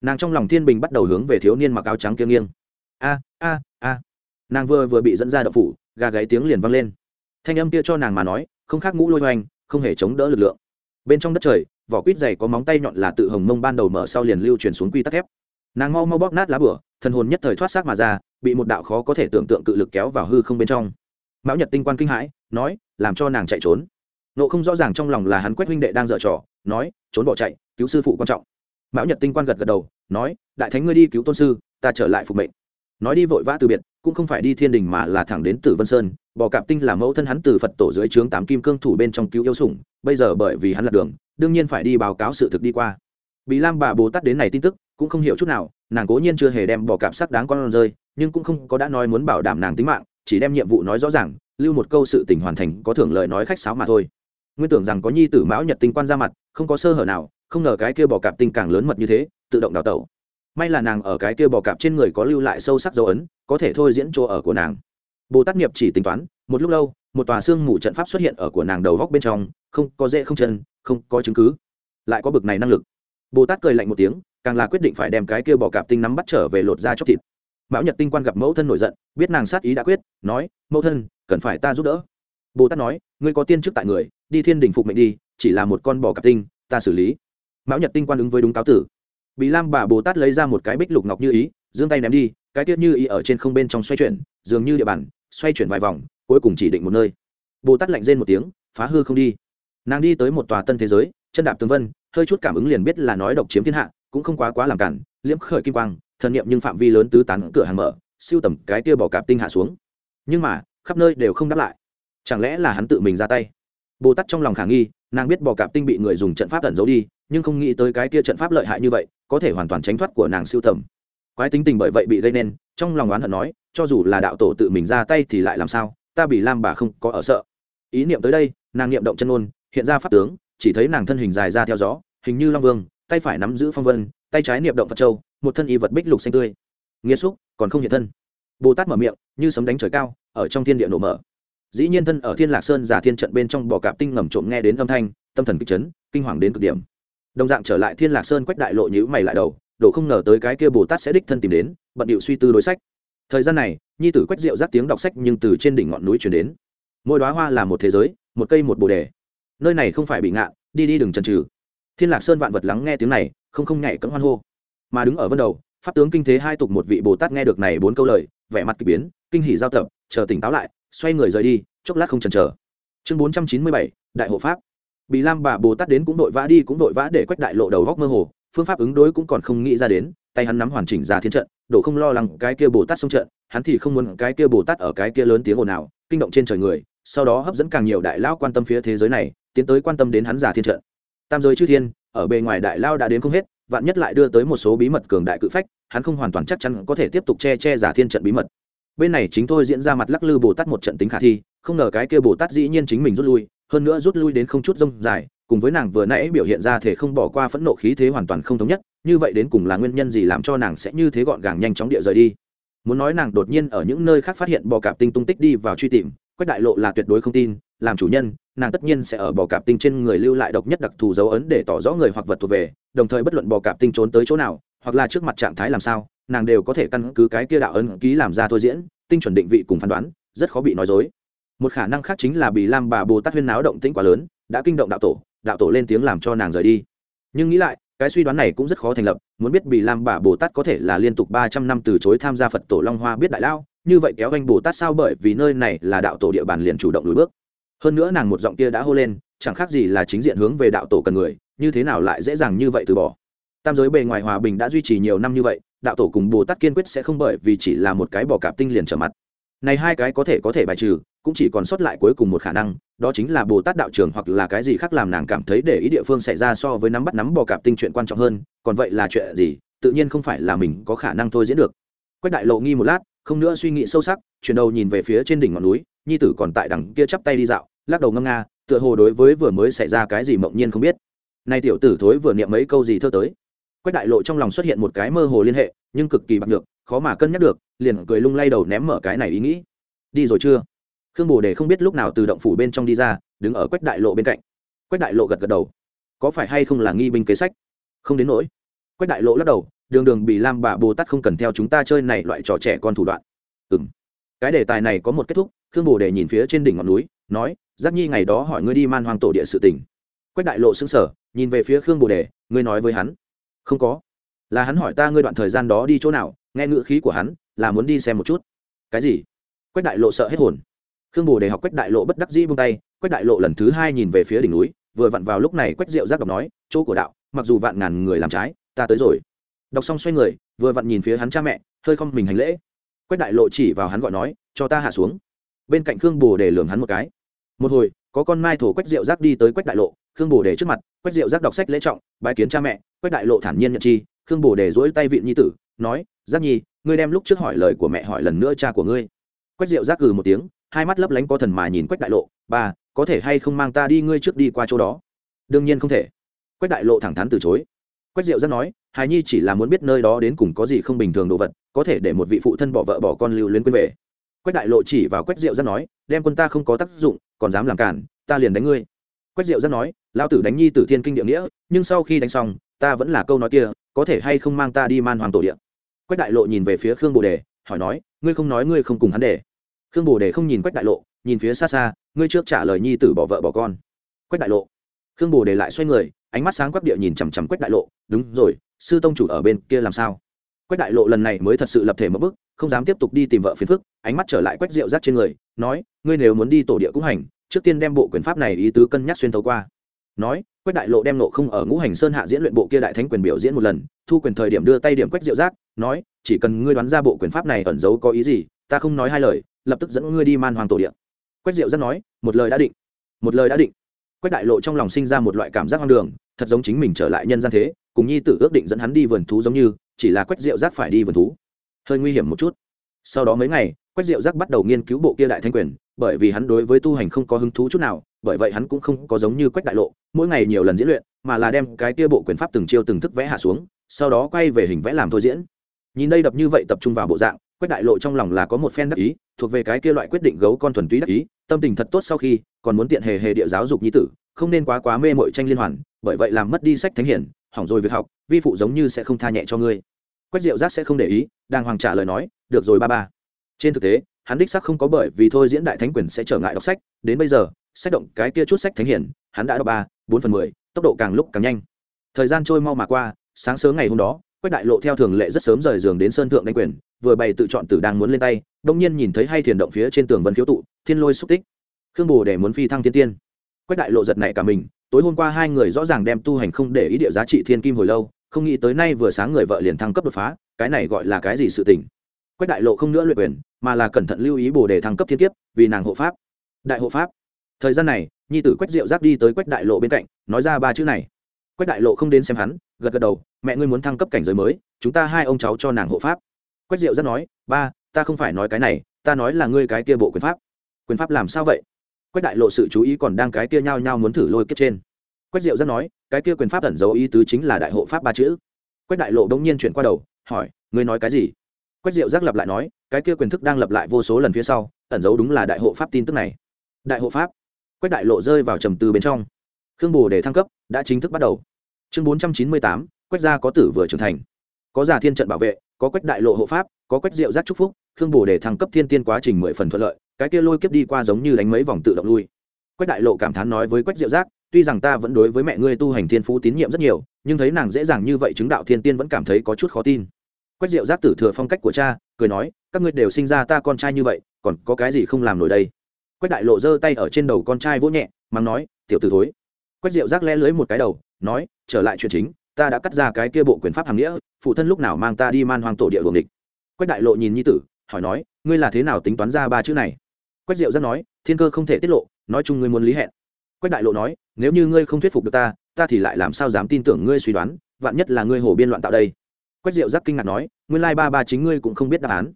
Nàng trong lòng thiên bình bắt đầu hướng về thiếu niên mặc áo trắng kia nghiêng. A a a nàng vừa vừa bị dẫn ra đậu phủ, gà gáy tiếng liền vang lên. Thanh âm kia cho nàng mà nói, không khác ngũ lôi hoành, không hề chống đỡ lực lượng. Bên trong đất trời, vỏ quýt dày có móng tay nhọn là tự hồng mông ban đầu mở sau liền lưu truyền xuống quy tắc thép. Nàng mau mau bóp nát lá bửa, thần hồn nhất thời thoát xác mà ra, bị một đạo khó có thể tưởng tượng cự lực kéo vào hư không bên trong. Mão nhật tinh quan kinh hãi, nói, làm cho nàng chạy trốn. Nộ không rõ ràng trong lòng là hắn quét huynh đệ đang dở trò, nói, trốn bỏ chạy, cứu sư phụ quan trọng. Mão nhật tinh quan gật gật đầu, nói, đại thánh ngươi đi cứu tôn sư, ta trở lại phục mệnh nói đi vội vã từ biệt, cũng không phải đi thiên đình mà là thẳng đến tử vân sơn, bò cạp tinh là mẫu thân hắn từ phật tổ dưới trướng tám kim cương thủ bên trong cứu yêu sủng, bây giờ bởi vì hắn lạc đường, đương nhiên phải đi báo cáo sự thực đi qua. Bị lam bà bồ tát đến này tin tức, cũng không hiểu chút nào, nàng cố nhiên chưa hề đem bò cạp sắc đáng con rơi, nhưng cũng không có đã nói muốn bảo đảm nàng tính mạng, chỉ đem nhiệm vụ nói rõ ràng, lưu một câu sự tình hoàn thành có thưởng lời nói khách sáo mà thôi. Nguyên tưởng rằng có nhi tử mão nhật tinh quan ra mặt, không có sơ hở nào, không ngờ cái kia bò cạp tinh càng lớn mật như thế, tự động đào tẩu may là nàng ở cái kia bò cạp trên người có lưu lại sâu sắc dấu ấn, có thể thôi diễn chỗ ở của nàng. Bồ tát nghiệp chỉ tính toán, một lúc lâu, một tòa xương mù trận pháp xuất hiện ở của nàng đầu góc bên trong, không có dễ không chân, không có chứng cứ. Lại có bực này năng lực. Bồ tát cười lạnh một tiếng, càng là quyết định phải đem cái kia bò cạp tinh nắm bắt trở về lột ra chóc thịt. Mão nhật tinh quan gặp mẫu thân nổi giận, biết nàng sát ý đã quyết, nói, mẫu thân, cần phải ta giúp đỡ. Bồ tát nói, ngươi có tiên chức tại người, đi thiên đình phục mệnh đi, chỉ là một con bò cạp tinh, ta xử lý. Mão nhật tinh quan ứng với đúng cáo tử bị lam bà bồ tát lấy ra một cái bích lục ngọc như ý, giương tay ném đi, cái tiết như ý ở trên không bên trong xoay chuyển, dường như địa bàn, xoay chuyển vài vòng, cuối cùng chỉ định một nơi. Bồ tát lạnh rên một tiếng, phá hư không đi. Nàng đi tới một tòa tân thế giới, chân đạp tường vân, hơi chút cảm ứng liền biết là nói độc chiếm thiên hạ, cũng không quá quá làm cản, liễm khởi kim quang, thần niệm nhưng phạm vi lớn tứ tán cửa hàng mở, siêu tầm cái kia bỏ cạp tinh hạ xuống. Nhưng mà, khắp nơi đều không đáp lại. Chẳng lẽ là hắn tự mình ra tay? Bồ tát trong lòng khả nghi, nàng biết bò cạp tinh bị người dùng trận pháp ẩn giấu đi, nhưng không nghĩ tới cái kia trận pháp lợi hại như vậy có thể hoàn toàn tránh thoát của nàng siêu tầm. Quái tính tình bởi vậy bị gây nên, trong lòng oán hận nói, cho dù là đạo tổ tự mình ra tay thì lại làm sao, ta bị lam bà không có ở sợ. Ý niệm tới đây, nàng niệm động chân ôn hiện ra pháp tướng, chỉ thấy nàng thân hình dài ra theo gió, hình như long vương, tay phải nắm giữ phong vân, tay trái niệm động phật châu, một thân y vật bích lục xanh tươi. Nghĩa xúc, còn không hiện thân. Bồ tát mở miệng, như sấm đánh trời cao, ở trong thiên địa nổ mở. Dĩ nhiên thân ở thiên lạc sơn giả thiên trận bên trong bò cạp tinh ngầm trộm nghe đến âm thanh, tâm thần kịch chấn, kinh hoàng đến cực điểm đồng dạng trở lại thiên lạc sơn quách đại lộ nhữ mày lại đầu đổ không ngờ tới cái kia bồ tát sẽ đích thân tìm đến, bận điệu suy tư đối sách. Thời gian này, nhi tử quách diệu giác tiếng đọc sách nhưng từ trên đỉnh ngọn núi chuyển đến. Mỗi đoá hoa là một thế giới, một cây một bồ đề. Nơi này không phải bị ngạn, đi đi đừng chần trừ thiên lạc sơn vạn vật lắng nghe tiếng này, không không nhảy cấm hoan hô. Mà đứng ở vân đầu, pháp tướng kinh thế hai tục một vị bồ tát nghe được này bốn câu lời, vẻ mặt k ỳ biến, kinh hỉ giao tập, chờ tỉnh táo lại, xoay người rời đi, chốc lát không chần chờ. Chương bốn trăm chín mươi bảy, đại hộ pháp bị lam bà bồ tát đến cũng vội vã đi, cũng vội vã để quách đại lộ đầu góc mơ hồ. Phương pháp ứng đối cũng còn không nghĩ ra đến. Tay hắn nắm hoàn chỉnh ra thiên trận, đổ không lo lắng cái kia bồ tát xông trận. Hắn thì không muốn cái kia bồ tát ở cái kia lớn tiếng ồn ào, kinh động trên trời người. Sau đó hấp dẫn càng nhiều đại lao quan tâm phía thế giới này, tiến tới quan tâm đến hắn giả thiên trận. Tam giới chư thiên, ở bề ngoài đại lao đã đến không hết, vạn nhất lại đưa tới một số bí mật cường đại cự phách, hắn không hoàn toàn chắc chắn có thể tiếp tục che che giả thiên trận bí mật. Bên này chính thôi diễn ra mặt lắc lư bồ tát một trận tính khả thi, không ngờ cái kia bồ tát dĩ nhiên chính mình rút lui hơn nữa rút lui đến không chút rông dài, cùng với nàng vừa nãy biểu hiện ra thể không bỏ qua phẫn nộ khí thế hoàn toàn không thống nhất, như vậy đến cùng là nguyên nhân gì làm cho nàng sẽ như thế gọn gàng nhanh chóng địa rời đi? Muốn nói nàng đột nhiên ở những nơi khác phát hiện bò cạp tinh tung tích đi vào truy tìm, quách đại lộ là tuyệt đối không tin, làm chủ nhân, nàng tất nhiên sẽ ở bò cạp tinh trên người lưu lại độc nhất đặc thù dấu ấn để tỏ rõ người hoặc vật thuộc về, đồng thời bất luận bò cạp tinh trốn tới chỗ nào, hoặc là trước mặt trạng thái làm sao, nàng đều có thể căn cứ cái kia đạo ấn ký làm ra thôi diễn, tinh chuẩn định vị cùng phán đoán, rất khó bị nói dối một khả năng khác chính là bị lam bà bồ tát huyên náo động tĩnh quá lớn, đã kinh động đạo tổ đạo tổ lên tiếng làm cho nàng rời đi. Nhưng nghĩ lại, cái suy đoán này cũng rất khó thành lập, muốn biết bị lam bà bồ tát có thể là liên tục ba trăm năm từ chối tham gia phật tổ long hoa biết đại lao, như vậy kéo anh bồ tát sao bởi vì nơi này là đạo tổ địa bàn liền chủ động lùi bước. Hơn nữa nàng một giọng kia đã hô lên, chẳng khác gì là chính diện hướng về đạo tổ cần người, như thế nào lại dễ dàng như vậy từ bỏ? Tam giới bề ngoài hòa bình đã duy trì nhiều năm như vậy, đạo tổ cùng bồ tát kiên quyết sẽ không bởi vì chỉ là một cái bỏ cạp tinh liền trở mặt này hai cái có thể có thể bài trừ, cũng chỉ còn sót lại cuối cùng một khả năng, đó chính là bồ tát đạo trường hoặc là cái gì khác làm nàng cảm thấy để ý địa phương xảy ra so với nắm bắt nắm bò cạp tinh chuyện quan trọng hơn, còn vậy là chuyện gì, tự nhiên không phải là mình có khả năng thôi diễn được. Quách đại lộ nghi một lát, không nữa suy nghĩ sâu sắc, chuyển đầu nhìn về phía trên đỉnh ngọn núi, nhi tử còn tại đằng kia chắp tay đi dạo, lắc đầu ngâm nga, tựa hồ đối với vừa mới xảy ra cái gì mộng nhiên không biết. Nay tiểu tử thối vừa niệm mấy câu gì thơ tới. Quách đại lộ trong lòng xuất hiện một cái mơ hồ liên hệ, nhưng cực kỳ bạc được khó mà cân nhắc được liền cười lung lay đầu ném mở cái này ý nghĩ. Đi rồi chưa? Khương bồ đề không biết lúc nào từ động phủ bên trong đi ra, đứng ở quách đại lộ bên cạnh. Quách đại lộ gật gật đầu. Có phải hay không là nghi binh kế sách? Không đến nỗi. Quách đại lộ lắc đầu, đường đường bị lam bà bồ tát không cần theo chúng ta chơi này loại trò trẻ con thủ đoạn. Ừ m cái đề tài này có một kết thúc, khương bồ đề nhìn phía trên đỉnh ngọn núi, nói, giác nhi ngày đó hỏi ngươi đi man hoang tổ địa sự tỉnh quách đại lộ xứng sở nhìn về phía khương bồ đề, ngươi nói với hắn? Không có. Là hắn hỏi ta ngươi đoạn thời gian đó đi chỗ nào, nghe ngữ khí của hắn là muốn đi xem một chút. Cái gì? Quách đại lộ sợ hết hồn. Khương bồ đề học quách đại lộ bất đắc dĩ buông tay, quách đại lộ lần thứ hai nhìn về phía đỉnh núi, vừa vặn vào lúc này quách diệu giác đọc nói, chỗ của đạo, mặc dù vạn ngàn người làm trái, ta tới rồi. Đọc xong xoay người, vừa vặn nhìn phía hắn cha mẹ, hơi không mình hành lễ. Quách đại lộ chỉ vào hắn gọi nói, cho ta hạ xuống. Bên cạnh khương bồ đề lường hắn một cái. Một hồi, có con mai thổ quách diệu giác đi tới quách đại lộ, khương bồ đề trước mặt, quách diệu giác đọc sách lễ trọng, bái kiến cha mẹ, quách đại lộ thản nhiên nhận chi, khương bồ đề dỗi tay vịn nhi tử nói, giác nhi, ngươi đem lúc trước hỏi lời của mẹ hỏi lần nữa cha của ngươi. Quách diệu giác cừ một tiếng, hai mắt lấp lánh có thần mà nhìn quách đại lộ, ba, có thể hay không mang ta đi ngươi trước đi qua chỗ đó? Đương nhiên không thể. Quách đại lộ thẳng thắn từ chối. Quách diệu giác nói, hài nhi chỉ là muốn biết nơi đó đến cùng có gì không bình thường đồ vật, có thể để một vị phụ thân bỏ vợ bỏ con lưu luyến quên về. Quách đại lộ chỉ vào quách diệu giác nói, đem quân ta không có tác dụng, còn dám làm cản, ta liền đánh ngươi. Quách diệu giác nói lao tử đánh nhi tử thiên kinh địa nghĩa, nhưng sau khi đánh xong, ta vẫn là câu nói kia, có thể hay không mang ta đi man hoàng tổ địa? Quách đại lộ nhìn về phía khương bồ đề, hỏi nói, ngươi không nói ngươi không cùng hắn để. Khương bồ đề không nhìn quách đại lộ, nhìn phía xa xa, ngươi trước trả lời nhi tử bỏ vợ bỏ con. Quách đại lộ. Khương bồ đề lại xoay người, ánh mắt sáng quắc địa nhìn chằm chằm quách đại lộ, đúng rồi, sư tông chủ ở bên kia làm sao? Quách đại lộ lần này mới thật sự lập thể mất bức không dám tiếp tục đi tìm vợ phiền phức, ánh mắt trở lại quách rượu rác trên người, nói, ngươi nếu muốn đi tổ địa cũng hành, trước tiên đem bộ quyền pháp này ý tứ cân nhắc xuyên thấu qua. Nói, quách đại lộ đem nộ không ở ngũ hành sơn hạ diễn luyện bộ kia đại thánh quyền biểu diễn một lần, thu quyền thời điểm đưa tay điểm quách rượu rác nói, chỉ cần ngươi đoán ra bộ quyền pháp này ẩn giấu có ý gì, ta không nói hai lời, lập tức dẫn ngươi đi man hoàng tổ địa. Quách diệu rất nói, một lời đã định. Một lời đã định. Quách đại lộ trong lòng sinh ra một loại cảm giác hoang đường, thật giống chính mình trở lại nhân gian thế, cùng nhi tử ước định dẫn hắn đi vườn thú giống như, chỉ là quách diệu giác phải đi vườn thú. Hơi nguy hiểm một chút. Sau đó mấy ngày, quách diệu giác bắt đầu nghiên cứu bộ kia đại thanh quyền, bởi vì hắn đối với tu hành không có hứng thú chút nào, bởi vậy hắn cũng không có giống như quách đại lộ, mỗi ngày nhiều lần diễn luyện, mà là đem cái kia bộ quyền pháp từng chiêu từng thức vẽ hạ xuống, sau đó quay về hình vẽ làm thôi diễn nhìn đây đập như vậy tập trung vào bộ dạng, quách đại lộ trong lòng là có một phen đắc ý, thuộc về cái kia loại quyết định gấu con thuần túy đắc ý, tâm tình thật tốt sau khi, còn muốn tiện hề hề địa giáo dục nhi tử, không nên quá quá mê mội tranh liên hoàn, bởi vậy làm mất đi sách thánh hiển, hỏng rồi việc học, vi phụ giống như sẽ không tha nhẹ cho ngươi. Quách diệu giác sẽ không để ý đang hoàng trả lời nói, được rồi ba ba. Trên thực tế, hắn đích sắc không có bởi vì thôi diễn đại thánh quyền sẽ trở ngại đọc sách, đến bây giờ, sách động cái kia chút sách thánh hiển, hắn đã đọc ba, bốn phần mười, tốc độ càng lúc càng nhanh. Thời gian trôi mau mà qua, sáng sớm ngày hôm đó quách đại lộ theo thường lệ rất sớm rời giường đến sơn thượng đánh quyền, vừa bày tự chọn tử đang muốn lên tay đông nhiên nhìn thấy hay thiền động phía trên tường vân khiếu tụ, thiên lôi xúc tích. Khương bồ để muốn phi thăng thiên tiên. Quách đại lộ giật này cả mình, tối hôm qua hai người rõ ràng đem tu hành không để ý địa giá trị thiên kim hồi lâu, không nghĩ tới nay vừa sáng người vợ liền thăng cấp đột phá, cái này gọi là cái gì sự tình? Quách đại lộ không nữa luyện quyền, mà là cẩn thận lưu ý bồ đề thăng cấp thiên kiếp, vì nàng hộ pháp. Đại hộ pháp. Thời gian này, nhi tử quách diệu giáp đi tới quách đại lộ bên cạnh, nói ra ba chữ này quách đại lộ không đến xem hắn, gật gật đầu, mẹ ngươi muốn thăng cấp cảnh giới mới, chúng ta hai ông cháu cho nàng hộ pháp. Quách diệu rất nói, ba, ta không phải nói cái này, ta nói là ngươi cái kia bộ quyền pháp. Quyền pháp làm sao vậy? Quách đại lộ sự chú ý còn đang cái kia nhao nhao muốn thử lôi kết trên. Quách diệu rất nói, cái kia quyền pháp ẩn dấu ý tứ chính là đại hộ pháp ba chữ. Quách đại lộ đông nhiên chuyển qua đầu, hỏi, ngươi nói cái gì? Quách diệu giác lập lại nói, cái kia quyền thức đang lập lại vô số lần phía sau, ẩn dấu đúng là đại hộ pháp tin tức này. Đại hộ pháp? Quách đại lộ rơi vào trầm tư bên trong khương bồ để thăng cấp, đã chính thức bắt đầu. Chương bốn trăm chín mươi tám, quách gia có tử vừa trưởng thành. Có giả thiên trận bảo vệ, có quách đại lộ hộ pháp, có quách diệu giác chúc phúc, khương bồ để thăng cấp thiên tiên quá trình mười phần thuận lợi, cái kia lôi kiếp đi qua giống như đánh mấy vòng tự động lui. Quách đại lộ cảm thán nói với quách diệu giác, tuy rằng ta vẫn đối với mẹ ngươi tu hành thiên phú tín nhiệm rất nhiều, nhưng thấy nàng dễ dàng như vậy chứng đạo thiên tiên vẫn cảm thấy có chút khó tin. Quách diệu giác tử thừa phong cách của cha, cười nói, các ngươi đều sinh ra ta con trai như vậy, còn có cái gì không làm nổi đây? Quách đại lộ giơ tay ở trên đầu con trai vỗ nhẹ, mắng nói, tiểu t ử thối quách diệu giác le lưới một cái đầu, nói, trở lại chuyện chính, ta đã cắt ra cái kia bộ quyền pháp hàng nghĩa, phụ thân lúc nào mang ta đi man hoang tổ địa luồng địch. Quách đại lộ nhìn nhi tử, hỏi nói, ngươi là thế nào tính toán ra ba chữ này? Quách diệu giác nói, thiên cơ không thể tiết lộ, nói chung ngươi muốn lý hẹn. Quách đại lộ nói, nếu như ngươi không thuyết phục được ta ta thì lại làm sao dám tin tưởng ngươi suy đoán, vạn nhất là ngươi hồ biên loạn tạo đây? Quách diệu giác kinh ngạc nói, nguyên lai ba ba chính ngươi cũng không biết đáp án.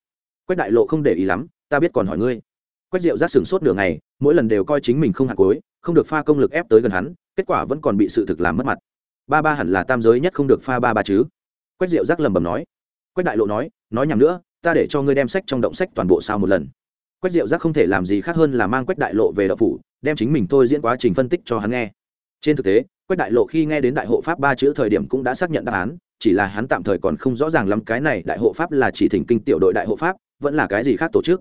Quách đại lộ không để ý lắm, ta biết còn hỏi ngươi. Quách diệu giác sửng sốt nửa ngày, mỗi lần đều coi chính mình không hạt cối không được pha công lực ép tới gần hắn kết quả vẫn còn bị sự thực làm mất mặt. Ba ba hẳn là tam giới nhất không được pha ba ba chứ? Quách diệu giác lầm bầm nói. Quách đại lộ nói nói nhầm nữa, ta để cho ngươi đem sách trong động sách toàn bộ sao một lần. Quách diệu giác không thể làm gì khác hơn là mang quách đại lộ về đậu phủ, đem chính mình thôi diễn quá trình phân tích cho hắn nghe. Trên thực tế, quách đại lộ khi nghe đến đại hộ pháp ba chữ thời điểm cũng đã xác nhận đáp án, chỉ là hắn tạm thời còn không rõ ràng lắm cái này đại hộ pháp là chỉ thỉnh kinh tiểu đội đại hộ pháp, vẫn là cái gì khác tổ chức.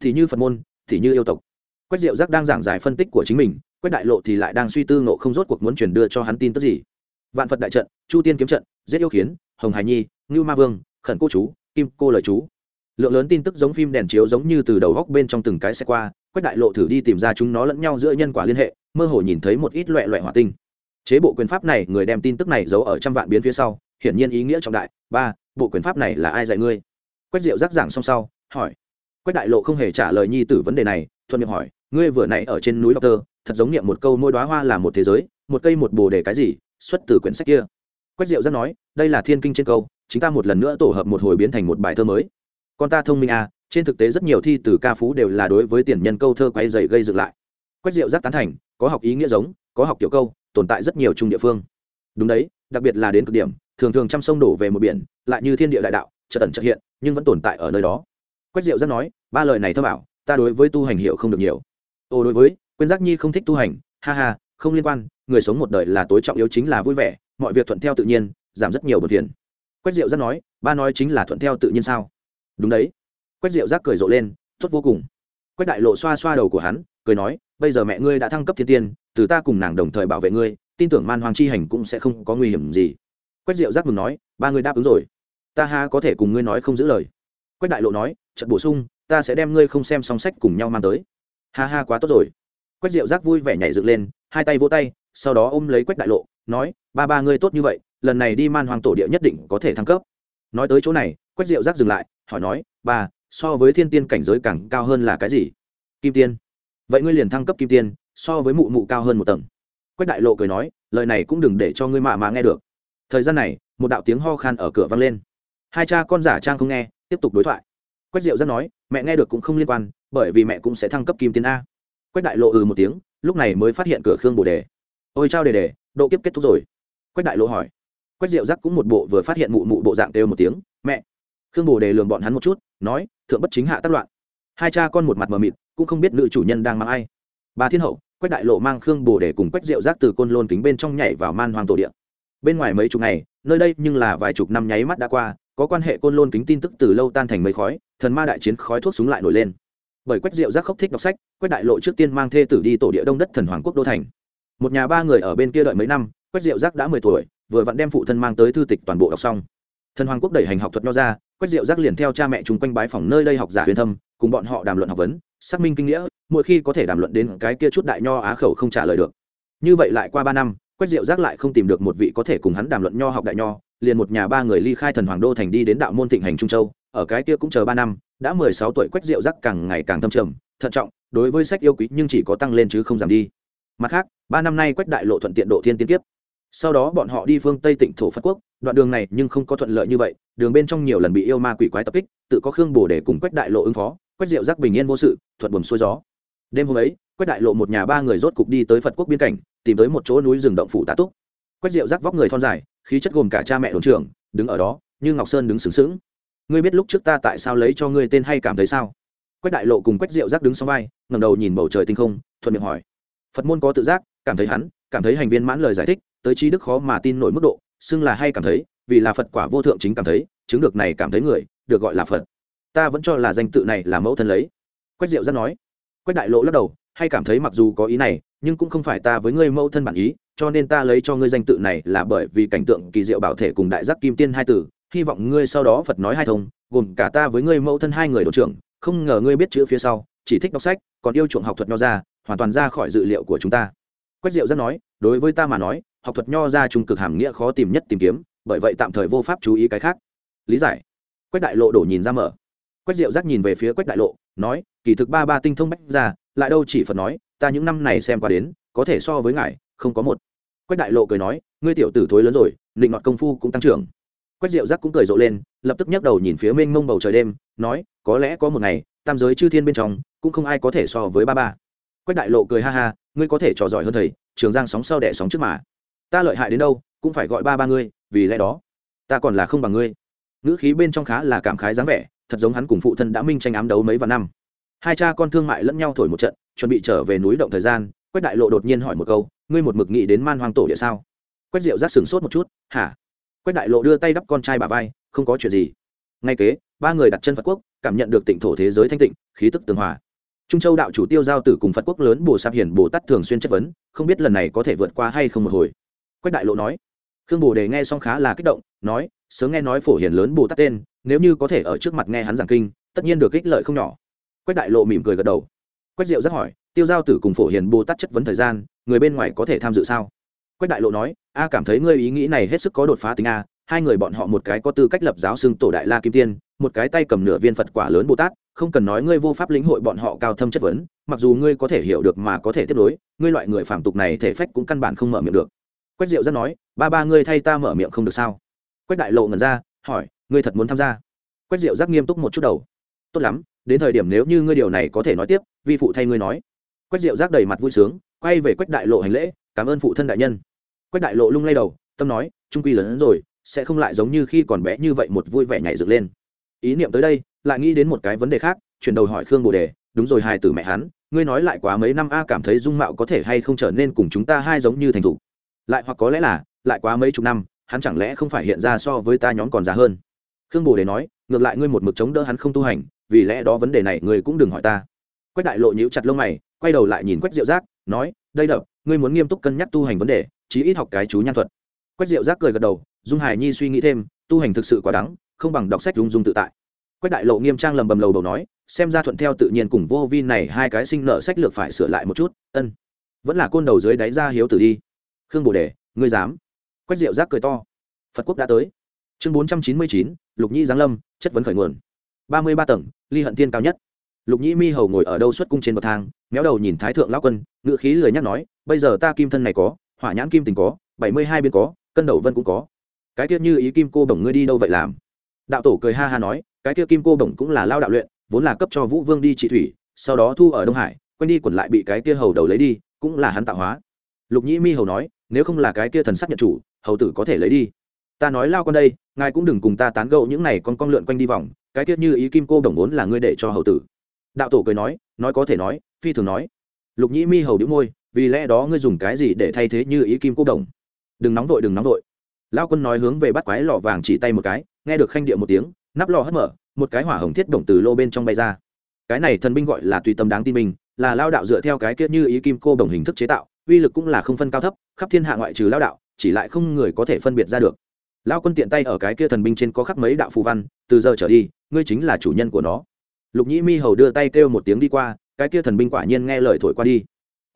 Thì như phật môn, thì như yêu tộc. Quách diệu giác đang giảng giải phân tích của chính mình quách đại lộ thì lại đang suy tư nộ không rốt cuộc muốn truyền đưa cho hắn tin tức gì. Vạn phật đại trận, chu tiên kiếm trận, giết yêu khiến hồng hải nhi, ngưu ma vương, khẩn cô chú, kim cô lời chú. Lượng lớn tin tức giống phim đèn chiếu giống như từ đầu góc bên trong từng cái xe qua, quách đại lộ thử đi tìm ra chúng nó lẫn nhau giữa nhân quả liên hệ, mơ hồ nhìn thấy một ít loẹ loẹ hỏa tinh. Chế bộ quyền pháp này, người đem tin tức này giấu ở trăm vạn biến phía sau, hiển nhiên ý nghĩa trọng đại. Ba, bộ quyền pháp này là ai dạy ngươi? Quách diệu giác giảng xong sau, hỏi. Quách đại lộ không hề trả lời nhi tử vấn đề này, thuận miệng hỏi. Ngươi vừa nãy ở trên núi đọc tơ thật giống niệm một câu môi đoá hoa là một thế giới, một cây một bồ đề cái gì, xuất từ quyển sách kia. Quách diệu giác nói, đây là thiên kinh trên câu chúng ta một lần nữa tổ hợp một hồi biến thành một bài thơ mới. Con ta thông minh à trên thực tế rất nhiều thi từ ca phú đều là đối với tiền nhân câu thơ quay dày gây dựng lại. Quách diệu giác tán thành, có học ý nghĩa giống, có học kiểu câu, tồn tại rất nhiều chung địa phương. Đúng đấy, đặc biệt là đến cực điểm, thường thường trăm sông đổ về một biển, lại như thiên địa đại đạo, chợt ẩn chợt hiện, nhưng vẫn tồn tại ở nơi đó. Quách diệu giác nói, ba lời này thơ bảo, ta đối với tu hành hiệu không được nhiều. Ô, đối với quyên giác nhi không thích tu hành, ha ha, không liên quan, người sống một đời là tối trọng yếu chính là vui vẻ, mọi việc thuận theo tự nhiên, giảm rất nhiều bờ phiền. Quách diệu giác nói, ba nói chính là thuận theo tự nhiên sao? Đúng đấy. Quách diệu giác cười rộ lên, tốt vô cùng. Quách đại lộ xoa xoa đầu của hắn, cười nói, bây giờ mẹ ngươi đã thăng cấp thiên tiên, từ ta cùng nàng đồng thời bảo vệ ngươi, tin tưởng man hoàng chi hành cũng sẽ không có nguy hiểm gì. Quách diệu giác mừng nói, ba người đáp ứng rồi. Ta ha có thể cùng ngươi nói không giữ lời. Quách đại lộ nói trận bổ sung, ta sẽ đem ngươi không xem song sách cùng nhau mang tới. Ha ha, quá tốt rồi quách diệu giác vui vẻ nhảy dựng lên, hai tay vỗ tay, sau đó ôm lấy quách đại lộ, nói, ba ba ngươi tốt như vậy, lần này đi man hoàng tổ địa nhất định có thể thăng cấp. Nói tới chỗ này, quách diệu giác dừng lại, hỏi nói, ba, so với thiên tiên cảnh giới càng cao hơn là cái gì? Kim tiên. Vậy ngươi liền thăng cấp kim tiên, so với mụ mụ cao hơn một tầng. Quách đại lộ cười nói, lời này cũng đừng để cho ngươi mạ mà nghe được. Thời gian này, một đạo tiếng ho khan ở cửa vang lên. Hai cha con giả trang không nghe, tiếp tục đối thoại. Quách diệu Giác nói, mẹ nghe được cũng không liên quan, bởi vì mẹ cũng sẽ thăng cấp kim tiên a quách đại lộ ừ một tiếng, lúc này mới phát hiện cửa khương bồ đề. Ôi trao đề đề, độ kiếp kết thúc rồi. Quách đại lộ hỏi. Quách diệu giác cũng một bộ vừa phát hiện mụ mụ bộ dạng kêu một tiếng, mẹ! Khương bồ đề lường bọn hắn một chút, nói, thượng bất chính hạ tác loạn. Hai cha con một mặt mờ mịt, cũng không biết nữ chủ nhân đang mang ai. Bà thiên hậu, quách đại lộ mang khương bồ đề cùng quách diệu giác từ côn lôn kính bên trong nhảy vào man hoàng tổ điện bên ngoài mấy chục ngày, nơi đây nhưng là vài chục năm nháy mắt đã qua, có quan hệ côn lôn kính tin tức từ lâu tan thành mây khói, thần ma đại chiến khói thuốc súng lại nổi lên bởi quách diệu giác khóc thích đọc sách, quách đại lộ trước tiên mang thê tử đi tổ địa đông đất thần hoàng quốc đô thành. Một nhà ba người ở bên kia đợi mấy năm, quách diệu giác đã mười tuổi, vừa vặn đem phụ thân mang tới thư tịch toàn bộ đọc xong. Thần hoàng quốc đẩy hành học thuật nho ra, quách diệu giác liền theo cha mẹ chúng quanh bái phòng nơi đây học giả huyền thâm, cùng bọn họ đàm luận học vấn, xác minh kinh nghĩa, mỗi khi có thể đàm luận đến cái kia chút đại nho á khẩu không trả lời được. Như vậy lại qua ba năm, quách diệu giác lại không tìm được một vị có thể cùng hắn đàm luận nho học đại nho, liền một nhà ba người ly khai thần hoàng đô thành đi đến đạo môn thịnh hành trung châu ở cái kia cũng chờ ba năm, đã mười sáu tuổi quách diệu giác càng ngày càng thâm trầm, thận trọng, đối với sách yêu quý nhưng chỉ có tăng lên chứ không giảm đi. Mặt khác, ba năm nay quách đại lộ thuận tiện độ thiên tiên kiếp. Sau đó bọn họ đi phương tây tỉnh thổ phật quốc, đoạn đường này nhưng không có thuận lợi như vậy, đường bên trong nhiều lần bị yêu ma quỷ quái tập kích, tự có khương bồ để cùng quách đại lộ ứng phó, quách diệu giác bình yên vô sự, thuận buồm xuôi gió. Đêm hôm ấy, quách đại lộ một nhà ba người rốt cục đi tới phật quốc biên cảnh, tìm tới một chỗ núi rừng động phủ tá túc. Quách diệu giác vóc người thon dài, khí chất gồm cả cha mẹ đồn trưởng, đứng ở đó, như ngọc sơn đứng sướng sướng ngươi biết lúc trước ta tại sao lấy cho ngươi tên hay cảm thấy sao? Quách đại lộ cùng quách diệu giác đứng sau vai ngầm đầu nhìn bầu trời tinh không, thuận miệng hỏi. Phật môn có tự giác, cảm thấy hắn, cảm thấy hành viên mãn lời giải thích, tới trí đức khó mà tin nổi mức độ, xưng là hay cảm thấy, vì là phật quả vô thượng chính cảm thấy, chứng được này cảm thấy người, được gọi là phật. Ta vẫn cho là danh tự này là mẫu thân lấy. Quách diệu giác nói. Quách đại lộ lắc đầu, hay cảm thấy mặc dù có ý này, nhưng cũng không phải ta với ngươi mẫu thân bản ý, cho nên ta lấy cho ngươi danh tự này là bởi vì cảnh tượng kỳ diệu bảo thể cùng đại giác kim tiên hai tử hy vọng ngươi sau đó phật nói hai thông, gồm cả ta với ngươi mẫu thân hai người đội trưởng, không ngờ ngươi biết chữ phía sau, chỉ thích đọc sách, còn yêu chuộng học thuật nho ra, hoàn toàn ra khỏi dự liệu của chúng ta. Quách diệu rất nói, đối với ta mà nói, học thuật nho ra trung cực hàm nghĩa khó tìm nhất tìm kiếm, bởi vậy tạm thời vô pháp chú ý cái khác. Lý giải. Quách đại lộ đổ nhìn ra mở. Quách diệu giác nhìn về phía quách đại lộ, nói, kỳ thực ba ba tinh thông bách ra lại đâu chỉ phật nói, ta những năm này xem qua đến, có thể so với ngài, không có một. Quách đại lộ cười nói, ngươi tiểu tử thối lớn rồi, định ngọt công phu cũng tăng trưởng quách diệu giác cũng cười rộ lên, lập tức nhấc đầu nhìn phía mênh mông bầu trời đêm, nói, có lẽ có một ngày, tam giới chư thiên bên trong, cũng không ai có thể so với ba ba. Quách đại lộ cười ha ha, ngươi có thể trò giỏi hơn thầy, trường giang sóng sau đẻ sóng trước mà. Ta lợi hại đến đâu, cũng phải gọi ba ba ngươi, vì lẽ đó, ta còn là không bằng ngươi. Ngữ khí bên trong khá là cảm khái dáng vẻ, thật giống hắn cùng phụ thân đã minh tranh ám đấu mấy vạn năm. Hai cha con thương mại lẫn nhau thổi một trận, chuẩn bị trở về núi động thời gian, quách đại lộ đột nhiên hỏi một câu, ngươi một mực nghĩ đến man hoang tổ địa sao? Quách diệu giác sửng sốt một chút, hả? Quách đại lộ đưa tay đắp con trai bà vai, không có chuyện gì. Ngay kế, ba người đặt chân phật quốc, cảm nhận được tịnh thổ thế giới thanh tịnh, khí tức tường hòa. Trung châu đạo chủ tiêu giao tử cùng phật quốc lớn bồ sạp hiển bồ tát thường xuyên chất vấn, không biết lần này có thể vượt qua hay không một hồi. Quách đại lộ nói, khương bồ đề nghe xong khá là kích động, nói, sớm nghe nói phổ hiển lớn bồ tát tên, nếu như có thể ở trước mặt nghe hắn giảng kinh, tất nhiên được ích lợi không nhỏ. Quách đại lộ mỉm cười gật đầu. Quách diệu rất hỏi, tiêu giao tử cùng phổ hiển bồ tát chất vấn thời gian, người bên ngoài có thể tham dự sao? Quách đại lộ nói, a, cảm thấy ngươi ý nghĩ này hết sức có đột phá tính a, hai người bọn họ một cái có tư cách lập giáo xưng tổ đại la kim tiên, một cái tay cầm nửa viên phật quả lớn bồ tát, không cần nói ngươi vô pháp lĩnh hội bọn họ cao thâm chất vấn, mặc dù ngươi có thể hiểu được mà có thể tiếp nối, ngươi loại người phạm tục này thể phách cũng căn bản không mở miệng được. Quách diệu rất nói, ba ba ngươi thay ta mở miệng không được sao? Quách đại lộ ngần ra, hỏi, ngươi thật muốn tham gia? Quách diệu giác nghiêm túc một chút đầu, tốt lắm, đến thời điểm nếu như ngươi điều này có thể nói tiếp, vi phụ thay ngươi nói. Quách diệu giác đầy mặt vui sướng, quay về quách đại lộ hành lễ, cảm ơn phụ thân đại nhân quách đại lộ lung lay đầu, tâm nói, trung quy lớn hơn rồi, sẽ không lại giống như khi còn bé như vậy một vui vẻ nhảy dựng lên. Ý niệm tới đây, lại nghĩ đến một cái vấn đề khác, chuyển đầu hỏi khương bồ đề, đúng rồi, hài tử mẹ hắn, ngươi nói lại quá mấy năm a, cảm thấy dung mạo có thể hay không trở nên cùng chúng ta hai giống như thành thủ lại hoặc có lẽ là, lại quá mấy chục năm, hắn chẳng lẽ không phải hiện ra so với ta nhóm còn già hơn? Khương bồ đề nói, ngược lại ngươi một mực chống đỡ hắn không tu hành, vì lẽ đó vấn đề này ngươi cũng đừng hỏi ta. Quách đại lộ nhíu chặt lông mày, quay đầu lại nhìn quách diệu giác, nói, đây đập, ngươi muốn nghiêm túc cân nhắc tu hành vấn đề chí ít học cái chú nhan thuật. Quách diệu giác cười gật đầu, dung hải nhi suy nghĩ thêm, tu hành thực sự quá đắng không bằng đọc sách dung dung tự tại. Quách đại lộ nghiêm trang lầm bầm lầu đầu nói, xem ra thuận theo tự nhiên cùng vô vi này hai cái sinh nợ sách lược phải sửa lại một chút, ân. Vẫn là côn đầu dưới đáy ra hiếu tử đi. Khương bồ đề, ngươi dám? Quách diệu giác cười to. Phật quốc đã tới. Chương bốn trăm chín mươi chín, lục Nhi giáng lâm, chất vấn khởi nguồn. ba mươi ba tầng, ly hận tiên cao nhất. Lục nhĩ mi hầu ngồi ở đâu xuất cung trên bậc thang, méo đầu nhìn thái thượng lão quân ngự khí lười nhắc nói, bây giờ ta kim thân này có hỏa nhãn kim tình có, bảy mươi hai biên có, cân đầu vân cũng có. Cái tiết như ý kim cô bổng ngươi đi đâu vậy làm? Đạo tổ cười ha ha nói, cái tiết kim cô bổng cũng là lao đạo luyện, vốn là cấp cho vũ vương đi trị thủy, sau đó thu ở đông hải quanh đi quẩn lại bị cái kia hầu đầu lấy đi, cũng là hắn tạo hóa. Lục nhĩ mi hầu nói, nếu không là cái kia thần sắc nhận chủ, hầu tử có thể lấy đi. Ta nói lao con đây, ngài cũng đừng cùng ta tán gẫu những này con con lượn quanh đi vòng, cái tiết như ý kim cô đồng vốn là ngươi để cho hầu tử. Đạo tổ cười nói nói có thể nói, phi thường nói. Lục nhĩ mi hầu đĩu môi vì lẽ đó ngươi dùng cái gì để thay thế như ý kim cô đồng? Đừng nóng vội, đừng nóng vội. Lao quân nói hướng về bắt quái lọ vàng chỉ tay một cái, nghe được khanh địa một tiếng, nắp lò hất mở, một cái hỏa hồng thiết động từ lô bên trong bay ra. Cái này thần binh gọi là tùy tâm đáng tin mình, là lao đạo dựa theo cái kia như ý kim cô đồng hình thức chế tạo, uy lực cũng là không phân cao thấp, khắp thiên hạ ngoại trừ lao đạo, chỉ lại không người có thể phân biệt ra được. Lao quân tiện tay ở cái kia thần binh trên có khắc mấy đạo phù văn, từ giờ trở đi, ngươi chính là chủ nhân của nó. Lục nhĩ mi hầu đưa tay kêu một tiếng đi qua, cái kia thần binh quả nhiên nghe lời thổi qua đi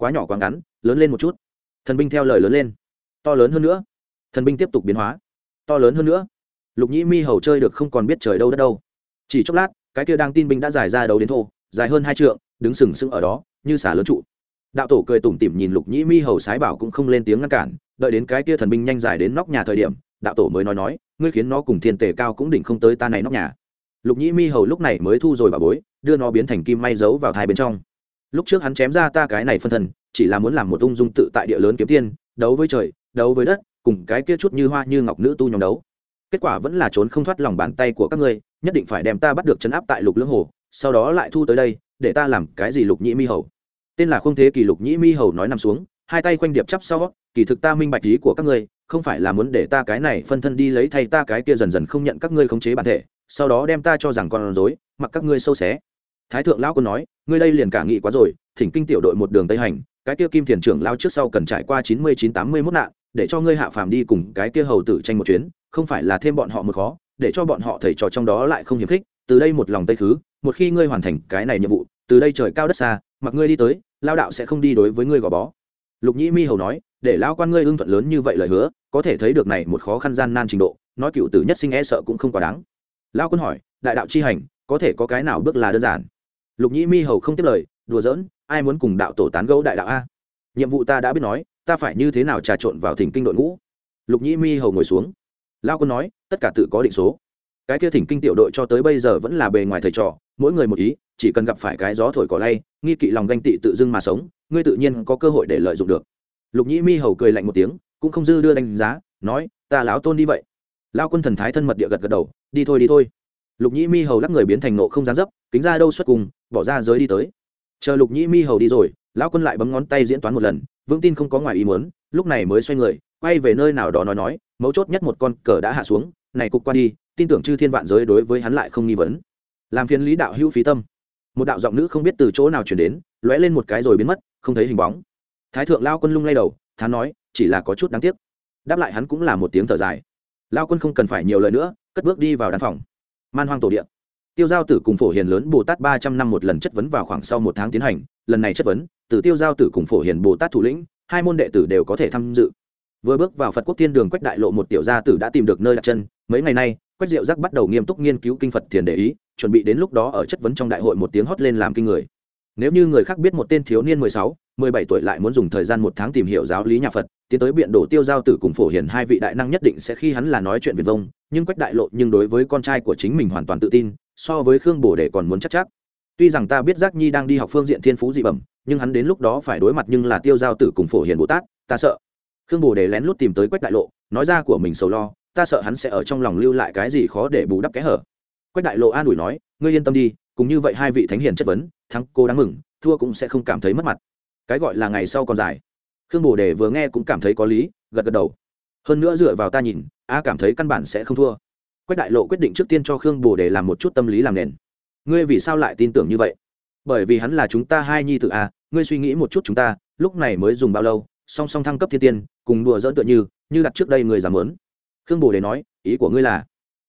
quá nhỏ quá ngắn, lớn lên một chút. Thần binh theo lời lớn lên. To lớn hơn nữa. Thần binh tiếp tục biến hóa. To lớn hơn nữa. Lục nhĩ mi hầu chơi được không còn biết trời đâu đất đâu. Chỉ chốc lát, cái kia đang tin binh đã dài ra đầu đến thô, dài hơn hai trượng, đứng sừng sững ở đó, như xả lớn trụ. Đạo tổ cười tủm tỉm nhìn lục nhĩ mi hầu sái bảo cũng không lên tiếng ngăn cản, đợi đến cái kia thần binh nhanh dài đến nóc nhà thời điểm, đạo tổ mới nói nói, ngươi khiến nó cùng thiên tề cao cũng đỉnh không tới ta này nóc nhà. Lục nhĩ mi hầu lúc này mới thu rồi bà bối, đưa nó biến thành kim may giấu vào thai bên trong lúc trước hắn chém ra ta cái này phân thân, chỉ là muốn làm một ung dung tự tại địa lớn kiếm tiên, đấu với trời, đấu với đất, cùng cái kia chút như hoa như ngọc nữ tu nhóm đấu. Kết quả vẫn là trốn không thoát lòng bàn tay của các ngươi, nhất định phải đem ta bắt được chấn áp tại lục lưỡng hồ, sau đó lại thu tới đây, để ta làm cái gì lục nhĩ mi hầu. Tên là không thế kỳ lục nhĩ mi hầu nói nằm xuống, hai tay quanh điệp chắp sau, kỳ thực ta minh bạch ý của các ngươi, không phải là muốn để ta cái này phân thân đi lấy thay ta cái kia dần dần không nhận các ngươi khống chế bản thể, sau đó đem ta cho rằng con rối, mặc các ngươi sâu xé thái thượng lão quân nói, ngươi đây liền cả nghị quá rồi, thỉnh kinh tiểu đội một đường tây hành, cái kia kim thiền trưởng lao trước sau cần trải qua chín mươi chín tám mươi mốt nạn, để cho ngươi hạ phàm đi cùng cái kia hầu tử tranh một chuyến, không phải là thêm bọn họ một khó, để cho bọn họ thầy trò trong đó lại không hiếm khích, từ đây một lòng tây khứ, một khi ngươi hoàn thành cái này nhiệm vụ, từ đây trời cao đất xa, mặc ngươi đi tới lao đạo sẽ không đi đối với ngươi gò bó. Lục nhĩ mi hầu nói, để lao quan ngươi ưng thuận lớn như vậy lời hứa, có thể thấy được này một khó khăn gian nan trình độ, nói cựu tử nhất sinh e sợ cũng không quá đáng. Lao quân hỏi, đại đạo chi hành, có thể có cái nào bước là đơn giản? Lục nhĩ mi hầu không tiếp lời, đùa giỡn, ai muốn cùng đạo tổ tán gẫu đại đạo a? Nhiệm vụ ta đã biết nói, ta phải như thế nào trà trộn vào thỉnh kinh đội ngũ? Lục nhĩ mi hầu ngồi xuống. Lao quân nói, tất cả tự có định số. Cái kia thỉnh kinh tiểu đội cho tới bây giờ vẫn là bề ngoài thầy trò, mỗi người một ý, chỉ cần gặp phải cái gió thổi cỏ lay, nghi kỵ lòng ganh tị tự dưng mà sống, ngươi tự nhiên có cơ hội để lợi dụng được. Lục nhĩ mi hầu cười lạnh một tiếng, cũng không dư đưa đánh giá, nói, ta láo tôn đi vậy. Lao quân thần thái thân mật địa gật gật đầu, đi thôi đi thôi. Lục nhĩ mi hầu lắc người biến thành nộ không dán dấp, kính ra đâu xuất cùng bỏ ra giới đi tới. Chờ lục nhĩ mi hầu đi rồi, lão quân lại bấm ngón tay diễn toán một lần vững tin không có ngoài ý muốn, lúc này mới xoay người, quay về nơi nào đó nói nói, mấu chốt nhất một con cờ đã hạ xuống, này cục qua đi, tin tưởng chư thiên vạn giới đối với hắn lại không nghi vấn. Làm phiền lý đạo hữu phí tâm. Một đạo giọng nữ không biết từ chỗ nào chuyển đến, lóe lên một cái rồi biến mất, không thấy hình bóng. Thái thượng lao quân lung lay đầu, thán nói, chỉ là có chút đáng tiếc. Đáp lại hắn cũng là một tiếng thở dài. Lao quân không cần phải nhiều lời nữa, cất bước đi vào đàn phòng. Man hoang tổ điện tiêu giao tử cùng phổ hiền lớn bồ tát ba trăm năm một lần chất vấn vào khoảng sau một tháng tiến hành, lần này chất vấn, từ tiêu giao tử cùng phổ hiền bồ tát thủ lĩnh, hai môn đệ tử đều có thể tham dự. Vừa bước vào phật quốc thiên đường quách đại lộ một tiểu gia tử đã tìm được nơi đặt chân, mấy ngày nay, quách diệu giác bắt đầu nghiêm túc nghiên cứu kinh phật thiền để ý, chuẩn bị đến lúc đó ở chất vấn trong đại hội một tiếng hót lên làm kinh người. Nếu như người khác biết một tên thiếu niên mười sáu, mười bảy tuổi lại muốn dùng thời gian một tháng tìm hiểu giáo lý nhà phật, tiến tới biện đổ tiêu giao tử cùng phổ hiền hai vị đại năng nhất định sẽ khi hắn là nói chuyện viền vông, nhưng quách đại lộ nhưng đối với con trai của chính mình hoàn toàn tự tin so với khương bổ để còn muốn chắc chắc. Tuy rằng ta biết giác nhi đang đi học phương diện thiên phú dị bẩm, nhưng hắn đến lúc đó phải đối mặt nhưng là tiêu giao tử cùng phổ hiền bồ tát, ta sợ. Khương bồ đề lén lút tìm tới quách đại lộ, nói ra của mình sầu lo, ta sợ hắn sẽ ở trong lòng lưu lại cái gì khó để bù đắp kẽ hở. Quách đại lộ an ủi nói, ngươi yên tâm đi, cùng như vậy hai vị thánh hiền chất vấn, thắng cô đáng mừng, thua cũng sẽ không cảm thấy mất mặt. Cái gọi là ngày sau còn dài. Khương bồ đề vừa nghe cũng cảm thấy có lý, gật gật đầu. Hơn nữa dựa vào ta nhìn, a cảm thấy căn bản sẽ không thua quách đại lộ quyết định trước tiên cho khương bồ để làm một chút tâm lý làm nền. Ngươi vì sao lại tin tưởng như vậy? Bởi vì hắn là chúng ta hai nhi tự a à, ngươi suy nghĩ một chút chúng ta, lúc này mới dùng bao lâu, song song thăng cấp thiên tiên, cùng đùa dỡn tựa như như đặt trước đây người giảm lớn khương bồ đề nói, ý của ngươi là,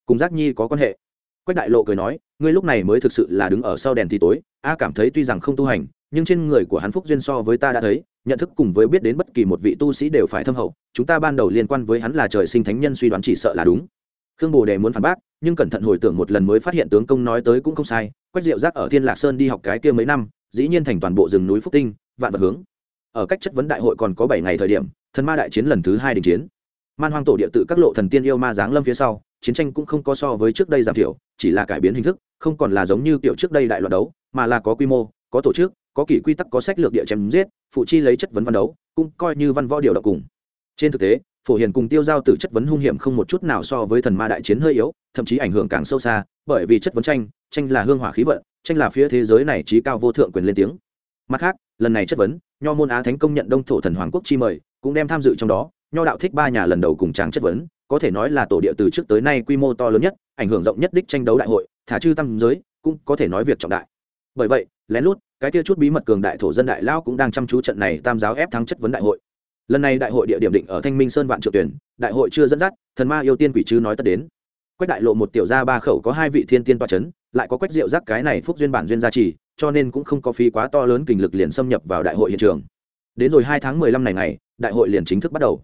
cùng giác nhi có quan hệ. Quách đại lộ cười nói, ngươi lúc này mới thực sự là đứng ở sau đèn thì tối, a cảm thấy tuy rằng không tu hành, nhưng trên người của hắn phúc duyên so với ta đã thấy, nhận thức cùng với biết đến bất kỳ một vị tu sĩ đều phải thâm hậu, chúng ta ban đầu liên quan với hắn là trời sinh thánh nhân suy đoán chỉ sợ là đúng khương bồ đề muốn phản bác, nhưng cẩn thận hồi tưởng một lần mới phát hiện tướng công nói tới cũng không sai, quách diệu giác ở thiên lạc sơn đi học cái kia mấy năm, dĩ nhiên thành toàn bộ rừng núi phúc tinh, vạn vật hướng. Ở cách chất vấn đại hội còn có bảy ngày thời điểm, thần ma đại chiến lần thứ hai đình chiến. Man hoang tổ địa tự các lộ thần tiên yêu ma giáng lâm phía sau, chiến tranh cũng không có so với trước đây giảm thiểu, chỉ là cải biến hình thức, không còn là giống như kiểu trước đây đại loạt đấu, mà là có quy mô, có tổ chức, có kỷ quy tắc, có sách lược địa chém giết, phụ chi lấy chất vấn văn đấu, cũng coi như văn võ điều động cùng. Trên thực tế phổ hiền cùng tiêu giao Tử chất vấn hung hiểm không một chút nào so với thần ma đại chiến hơi yếu, thậm chí ảnh hưởng càng sâu xa, bởi vì chất vấn tranh tranh là hương hỏa khí vận, tranh là phía thế giới này trí cao vô thượng quyền lên tiếng. Mặt khác, lần này chất vấn, nho môn á thánh công nhận đông thổ thần hoàng quốc chi mời, cũng đem tham dự trong đó, nho đạo thích ba nhà lần đầu cùng tràng chất vấn, có thể nói là tổ địa từ trước tới nay quy mô to lớn nhất, ảnh hưởng rộng nhất đích tranh đấu đại hội, thả chư tăng giới, cũng có thể nói việc trọng đại. Bởi vậy, lén lút, cái kia chút bí mật cường đại thổ dân đại lao cũng đang chăm chú trận này tam giáo ép thắng chất vấn đại hội lần này đại hội địa điểm định ở thanh minh sơn vạn triệu tuyển, đại hội chưa dẫn dắt, thần ma yêu tiên quỷ chư nói tất đến. Quách đại lộ một tiểu gia ba khẩu có hai vị thiên tiên toa c h ấ n lại có quách rượu rác cái này phúc duyên bản duyên gia trì, cho nên cũng không có phí quá to lớn kình lực liền xâm nhập vào đại hội hiện trường. Đến rồi hai tháng mười lăm này ngày, đại hội liền chính thức bắt đầu.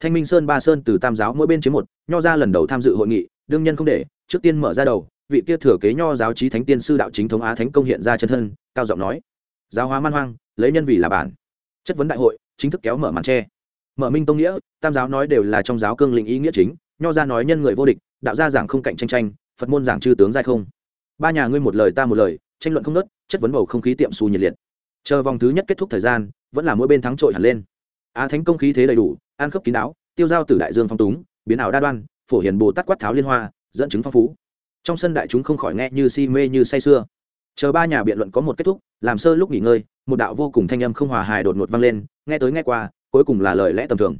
Thanh minh sơn ba sơn từ tam giáo mỗi bên chiếm một, nho ra lần đầu tham dự hội nghị, đương nhân không để, trước tiên mở ra đầu, vị kia thừa kế nho giáo trí thánh tiên sư đạo chính thống á thánh công hiện ra chân thân, cao giọng nói, giáo hóa man hoang, lấy nhân vì là bản. Chất vấn đại hội chính thức kéo mở màn tre. Mở minh tông nghĩa, tam giáo nói đều là trong giáo cương lĩnh ý nghĩa chính, nho ra nói nhân người vô địch, đạo gia giảng không cạnh tranh tranh, phật môn giảng chư tướng giai không. Ba nhà ngươi một lời ta một lời, tranh luận không nớt chất vấn bầu không khí tiệm xù nhiệt liệt. Chờ vòng thứ nhất kết thúc thời gian, vẫn là mỗi bên thắng trội hẳn lên. Á thánh công khí thế đầy đủ, an khớp kín áo tiêu giao từ đại dương phong túng, biến ảo đa đoan, phổ hiền bồ tát quát tháo liên hoa, dẫn chứng phong phú. Trong sân đại chúng không khỏi nghe như si mê như say sưa chờ ba nhà biện luận có một kết thúc, làm sơ lúc nghỉ ngơi, một đạo vô cùng thanh âm không hòa hài đột ngột vang lên, nghe tới nghe qua, cuối cùng là lời lẽ tầm thường.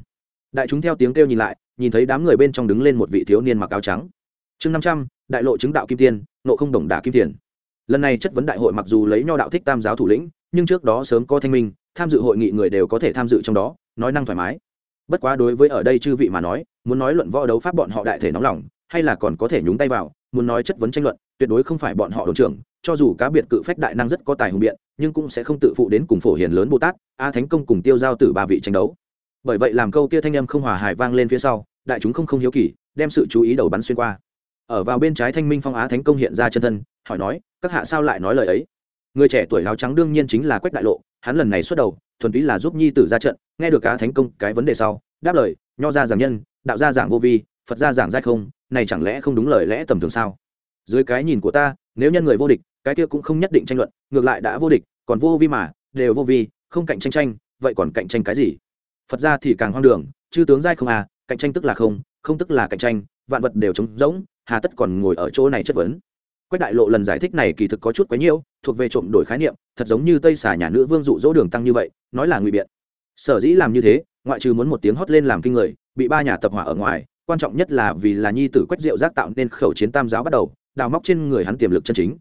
Đại chúng theo tiếng kêu nhìn lại, nhìn thấy đám người bên trong đứng lên một vị thiếu niên mặc áo trắng. Chương năm trăm, đại lộ chứng đạo kim tiên nộ không đồng đả kim tiền. Lần này chất vấn đại hội mặc dù lấy nho đạo thích tam giáo thủ lĩnh, nhưng trước đó sớm có thanh minh, tham dự hội nghị người đều có thể tham dự trong đó, nói năng thoải mái. Bất quá đối với ở đây chư vị mà nói, muốn nói luận võ đấu pháp bọn họ đại thể nóng lòng, hay là còn có thể nhúng tay vào, muốn nói chất vấn tranh luận, tuyệt đối không phải bọn họ đồn trưởng cho dù cá biệt cự phách đại năng rất có tài hùng biện, nhưng cũng sẽ không tự phụ đến cùng phổ hiền lớn bồ tát, a thánh công cùng tiêu giao tử ba vị tranh đấu. Bởi vậy làm câu kia thanh âm không hòa hài vang lên phía sau, đại chúng không không hiếu kỳ, đem sự chú ý đầu bắn xuyên qua. Ở vào bên trái thanh minh phong á thánh công hiện ra chân thân, hỏi nói, các hạ sao lại nói lời ấy? Người trẻ tuổi áo trắng đương nhiên chính là quách đại lộ, hắn lần này xuất đầu, thuần túy là giúp nhi tử ra trận, nghe được á thánh công cái vấn đề sau, đáp lời, nho ra giảng nhân, đạo gia giảng vô vi, phật gia giảng giai không, này chẳng lẽ không đúng lời lẽ tầm thường sao? Dưới cái nhìn của ta, nếu nhân người vô địch cái kia cũng không nhất định tranh luận, ngược lại đã vô địch, còn vô vi mà, đều vô vi, không cạnh tranh tranh, vậy còn cạnh tranh cái gì? Phật ra thì càng hoang đường, chư tướng giai không à cạnh tranh tức là không không tức là cạnh tranh, vạn vật đều trống rỗng, hà tất còn ngồi ở chỗ này chất vấn. Quách đại lộ lần giải thích này kỳ thực có chút quấy nhiễu, thuộc về trộm đổi khái niệm, thật giống như tây xà nhà nữ vương dụ dỗ đường tăng như vậy, nói là ngụy biện. Sở dĩ làm như thế, ngoại trừ muốn một tiếng hót lên làm kinh người, bị ba nhà tập hỏa ở ngoài, quan trọng nhất là vì là nhi tử quách diệu giác tạo nên khẩu chiến tam giáo bắt đầu, đào móc trên người hắn tiềm lực chân chính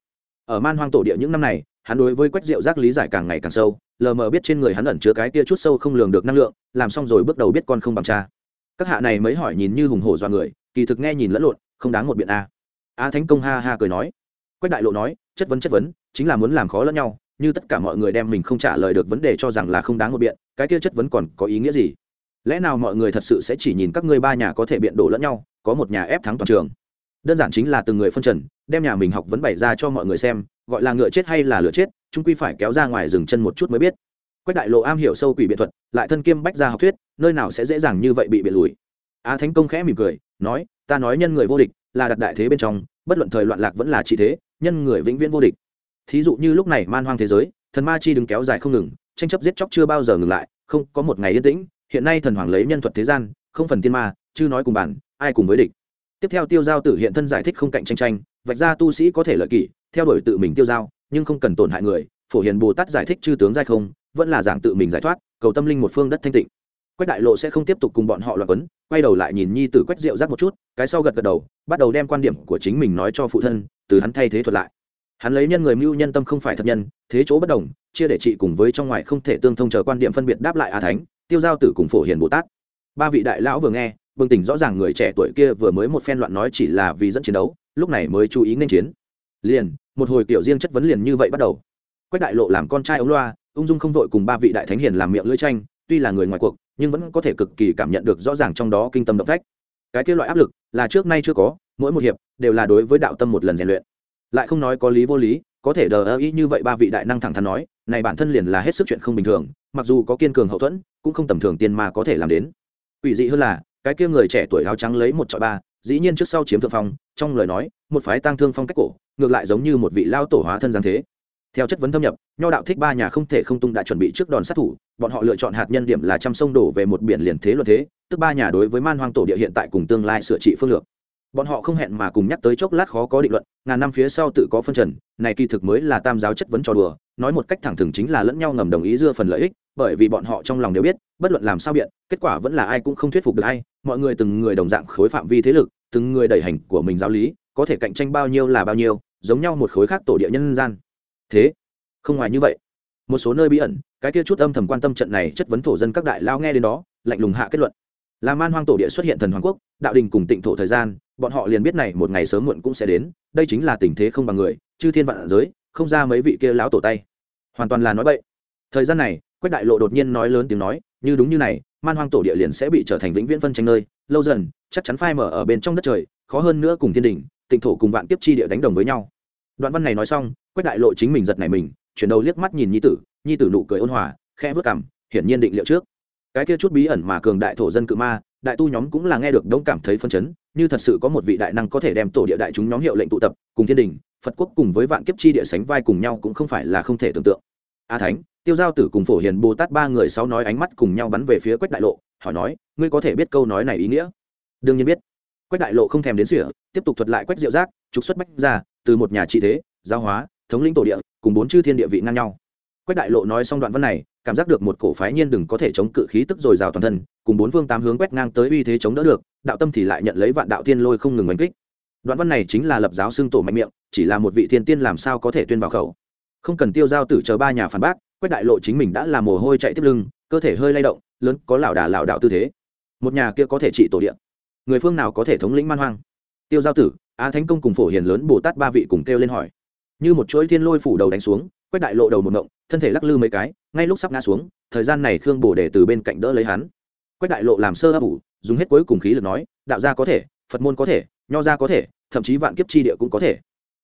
ở man hoang tổ địa những năm này, hắn đối với quách diệu giác lý giải càng ngày càng sâu, lờ mờ biết trên người hắn ẩn chứa cái tia chút sâu không lường được năng lượng, làm xong rồi bước đầu biết con không bằng cha. Các hạ này mới hỏi nhìn như hùng hổ do người, kỳ thực nghe nhìn lẫn lộn, không đáng một biện a. A thánh công ha ha cười nói. Quách đại lộ nói, chất vấn chất vấn, chính là muốn làm khó lẫn nhau, như tất cả mọi người đem mình không trả lời được vấn đề cho rằng là không đáng một biện, cái kia chất vấn còn có ý nghĩa gì? Lẽ nào mọi người thật sự sẽ chỉ nhìn các ngươi ba nhà có thể biện đổ lẫn nhau, có một nhà ép thắng toàn trường? Đơn giản chính là từng người phân trần, đem nhà mình học vấn bày ra cho mọi người xem, gọi là ngựa chết hay là lửa chết chúng quy phải kéo ra ngoài dừng chân một chút mới biết. Quách đại lộ am hiểu sâu quỷ biện thuật, lại thân kiêm bách ra học thuyết, nơi nào sẽ dễ dàng như vậy bị biện lùi. A thánh công khẽ mỉm cười, nói, ta nói nhân người vô địch, là đặt đại thế bên trong, bất luận thời loạn lạc vẫn là trị thế, nhân người vĩnh viễn vô địch. Thí dụ như lúc này man hoang thế giới, thần ma chi đứng kéo dài không ngừng, tranh chấp giết chóc chưa bao giờ ngừng lại, không có một ngày yên tĩnh, hiện nay thần hoàng lấy nhân thuật thế gian, không phần tiên ma chứ nói cùng bản, ai cùng với địch tiếp theo tiêu giao tử hiện thân giải thích không cạnh tranh tranh, vạch ra tu sĩ có thể lợi kỷ, theo đuổi tự mình tiêu giao, nhưng không cần tổn hại người, phổ hiền bồ tát giải thích chư tướng giai không, vẫn là giảng tự mình giải thoát, cầu tâm linh một phương đất thanh tịnh. Quách đại lộ sẽ không tiếp tục cùng bọn họ loạn quấn, quay đầu lại nhìn nhi tử quách rượu rác một chút, cái sau gật gật đầu, bắt đầu đem quan điểm của chính mình nói cho phụ thân, từ hắn thay thế thuật lại. Hắn lấy nhân người mưu nhân tâm không phải thật nhân, thế chỗ bất đồng, chia để trị cùng với trong ngoài không thể tương thông chờ quan điểm phân biệt đáp lại a thánh, tiêu giao tử cùng phổ hiền bồ tát. Ba vị đại lão vừa nghe bừng tỉnh rõ ràng người trẻ tuổi kia vừa mới một phen loạn nói chỉ là vì dẫn chiến đấu, lúc này mới chú ý nên chiến. Liền, một hồi kiểu riêng chất vấn liền như vậy bắt đầu. Quách đại lộ làm con trai ống loa, ung dung không vội cùng ba vị đại thánh hiền làm miệng lưỡi tranh, tuy là người ngoài cuộc, nhưng vẫn có thể cực kỳ cảm nhận được rõ ràng trong đó kinh tâm động phách. Cái kia loại áp lực, là trước nay chưa có, mỗi một hiệp, đều là đối với đạo tâm một lần rèn luyện. Lại không nói có lý vô lý, có thể đờ ơ ý như vậy ba vị đại năng thẳng thắn nói, này bản thân liền là hết sức chuyện không bình thường, mặc dù có kiên cường hậu thuẫn, cũng không tầm thường tiền mà có thể làm đến. Ủy dị hơn là cái kia người trẻ tuổi áo trắng lấy một trọi ba, dĩ nhiên trước sau chiếm thượng phong, trong lời nói, một phái tăng thương phong cách cổ, ngược lại giống như một vị lao tổ hóa thân giáng thế. Theo chất vấn thâm nhập, nho đạo thích ba nhà không thể không tung đã chuẩn bị trước đòn sát thủ, bọn họ lựa chọn hạt nhân điểm là trăm sông đổ về một biển liền thế luật thế, tức ba nhà đối với man hoang tổ địa hiện tại cùng tương lai sửa trị phương lược bọn họ không hẹn mà cùng nhắc tới chốc lát khó có định luận, ngàn năm phía sau tự có phân trần, này kỳ thực mới là tam giáo chất vấn trò đùa, nói một cách thẳng thừng chính là lẫn nhau ngầm đồng ý dưa phần lợi ích, bởi vì bọn họ trong lòng đều biết, bất luận làm sao biện, kết quả vẫn là ai cũng không thuyết phục được ai, mọi người từng người đồng dạng khối phạm vi thế lực, từng người đẩy hành của mình giáo lý, có thể cạnh tranh bao nhiêu là bao nhiêu, giống nhau một khối khác tổ địa nhân gian. Thế, không ngoài như vậy. Một số nơi bí ẩn, cái kia chút âm thầm quan tâm trận này chất vấn thổ dân các đại lao nghe đến đó, lạnh lùng hạ kết luận. Là man hoang tổ địa xuất hiện thần hoàng quốc, đạo đình cùng tịnh thổ thời gian bọn họ liền biết này một ngày sớm muộn cũng sẽ đến, đây chính là tình thế không bằng người, chư thiên vạn giới, không ra mấy vị kia lão tổ tay. Hoàn toàn là nói bậy. Thời gian này, quách đại lộ đột nhiên nói lớn tiếng nói, như đúng như này, man hoang tổ địa liền sẽ bị trở thành vĩnh viễn phân tranh nơi, lâu dần, chắc chắn phai mở ở bên trong đất trời, khó hơn nữa cùng thiên đình, tịnh thổ cùng vạn kiếp chi địa đánh đồng với nhau. Đoạn văn này nói xong, quách đại lộ chính mình giật này mình, chuyển đầu liếc mắt nhìn nhi tử nhi tử nụ cười ôn hòa, khẽ vớt cằm, hiển nhiên định liệu trước. Cái kia chút bí ẩn mà cường đại thổ dân cự ma đại tu nhóm cũng là nghe được đống cảm thấy phân chấn, như thật sự có một vị đại năng có thể đem tổ địa đại chúng nhóm hiệu lệnh tụ tập, cùng thiên đình, phật quốc cùng với vạn kiếp chi địa sánh vai cùng nhau cũng không phải là không thể tưởng tượng. A thánh, tiêu giao tử cùng phổ hiền bồ tát ba người sau nói ánh mắt cùng nhau bắn về phía quách đại lộ, hỏi nói, ngươi có thể biết câu nói này ý nghĩa? Đương nhiên biết. Quách đại lộ không thèm đến sỉa tiếp tục thuật lại quách diệu giác, trục xuất bách ra từ một nhà trị thế giáo hóa, thống lĩnh tổ địa, cùng bốn chư thiên địa vị ngang nhau. Quách đại lộ nói xong đoạn văn này cảm giác được một cổ phái nhiên đừng có thể chống cự khí tức dồi dào toàn thân, cùng bốn phương tám hướng quét ngang tới uy thế chống đỡ được, đạo tâm thì lại nhận lấy vạn đạo tiên lôi không ngừng đánh kích. Đoạn văn này chính là lập giáo xưng tổ mạnh miệng, chỉ là một vị thiên tiên làm sao có thể tuyên vào khẩu. Không cần tiêu giao tử chờ ba nhà phản bác quách đại lộ chính mình đã là mồ hôi chạy tiếp lưng, cơ thể hơi lay động, lớn có lảo đà lảo đạo tư thế. Một nhà kia có thể trị tổ điện người phương nào có thể thống lĩnh man hoang? Tiêu giao tử á thánh công cùng phổ hiền lớn bồ tát ba vị cùng kêu lên hỏi. Như một chuỗi thiên lôi phủ đầu đánh xuống quách đại lộ đầu một ngộng thân thể lắc lư mấy cái ngay lúc sắp ngã xuống thời gian này khương bồ để từ bên cạnh đỡ lấy hắn. Quách đại lộ làm sơ ấp ủ dùng hết cuối cùng khí lực nói đạo gia có thể phật môn có thể nho gia có thể thậm chí vạn kiếp tri địa cũng có thể.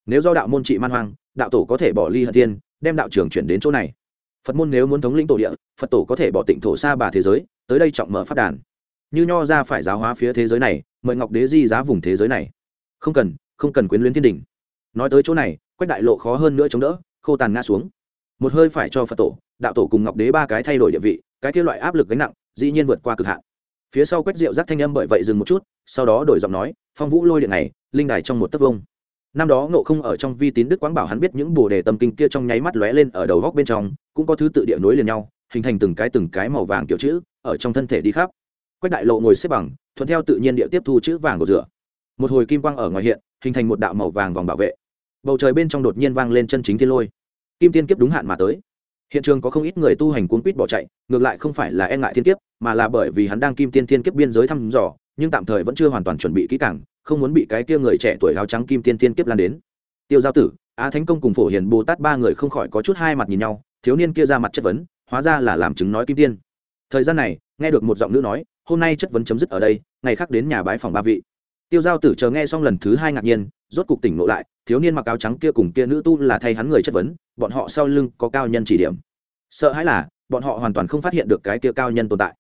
Nếu do đạo môn trị man hoang đạo tổ có thể bỏ ly hận tiên, đem đạo trường chuyển đến chỗ này. Phật môn nếu muốn thống lĩnh tổ địa phật tổ có thể bỏ tịnh thổ xa bà thế giới tới đây trọng mở phát đàn. Như nho ra phải giáo hóa phía thế giới này mời ngọc đế di giá vùng thế giới này. Không cần không cần quyến luyến thiên đình. Nói tới chỗ này quách đại lộ khó hơn nữa chống đỡ khô tàn ngã xuống một hơi phải cho phật tổ, đạo tổ cùng ngọc đế ba cái thay đổi địa vị, cái kia loại áp lực gánh nặng, dĩ nhiên vượt qua cực hạn. Phía sau quét rượu giác thanh âm bởi vậy dừng một chút, sau đó đổi giọng nói, phong vũ lôi điện này, linh đài trong một tấc vông năm đó ngộ không ở trong vi tín đức quán bảo hắn biết những bồ đề tâm kinh kia trong nháy mắt lóe lên ở đầu góc bên trong, cũng có thứ tự địa nối liền nhau, hình thành từng cái từng cái màu vàng kiểu chữ, ở trong thân thể đi khắp. Quách đại lộ ngồi xếp bằng, thuận theo tự nhiên địa tiếp thu chữ vàng của rửa một hồi kim quang ở ngoài hiện, hình thành một đạo màu vàng vòng bảo vệ. Bầu trời bên trong đột nhiên vang lên chân chính thiên lôi kim tiên kiếp đúng hạn mà tới. Hiện trường có không ít người tu hành cuốn quýt bỏ chạy, ngược lại không phải là e ngại thiên kiếp, mà là bởi vì hắn đang kim tiên thiên kiếp biên giới thăm dò, nhưng tạm thời vẫn chưa hoàn toàn chuẩn bị kỹ càng, không muốn bị cái kia người trẻ tuổi áo trắng kim tiên Thiên kiếp lan đến. Tiêu giao tử, á thánh công cùng phổ hiền bồ tát ba người không khỏi có chút hai mặt nhìn nhau, thiếu niên kia ra mặt chất vấn, hóa ra là làm chứng nói kim tiên. Thời gian này, nghe được một giọng nữ nói, hôm nay chất vấn chấm dứt ở đây, ngày khác đến nhà bái phòng ba vị tiêu giao tử chờ nghe xong lần thứ hai ngạc nhiên, rốt cục tỉnh ngộ lại, thiếu niên mặc áo trắng kia cùng kia nữ tu là thay hắn người chất vấn, bọn họ sau lưng có cao nhân chỉ điểm. Sợ hãi là, bọn họ hoàn toàn không phát hiện được cái kia cao nhân tồn tại.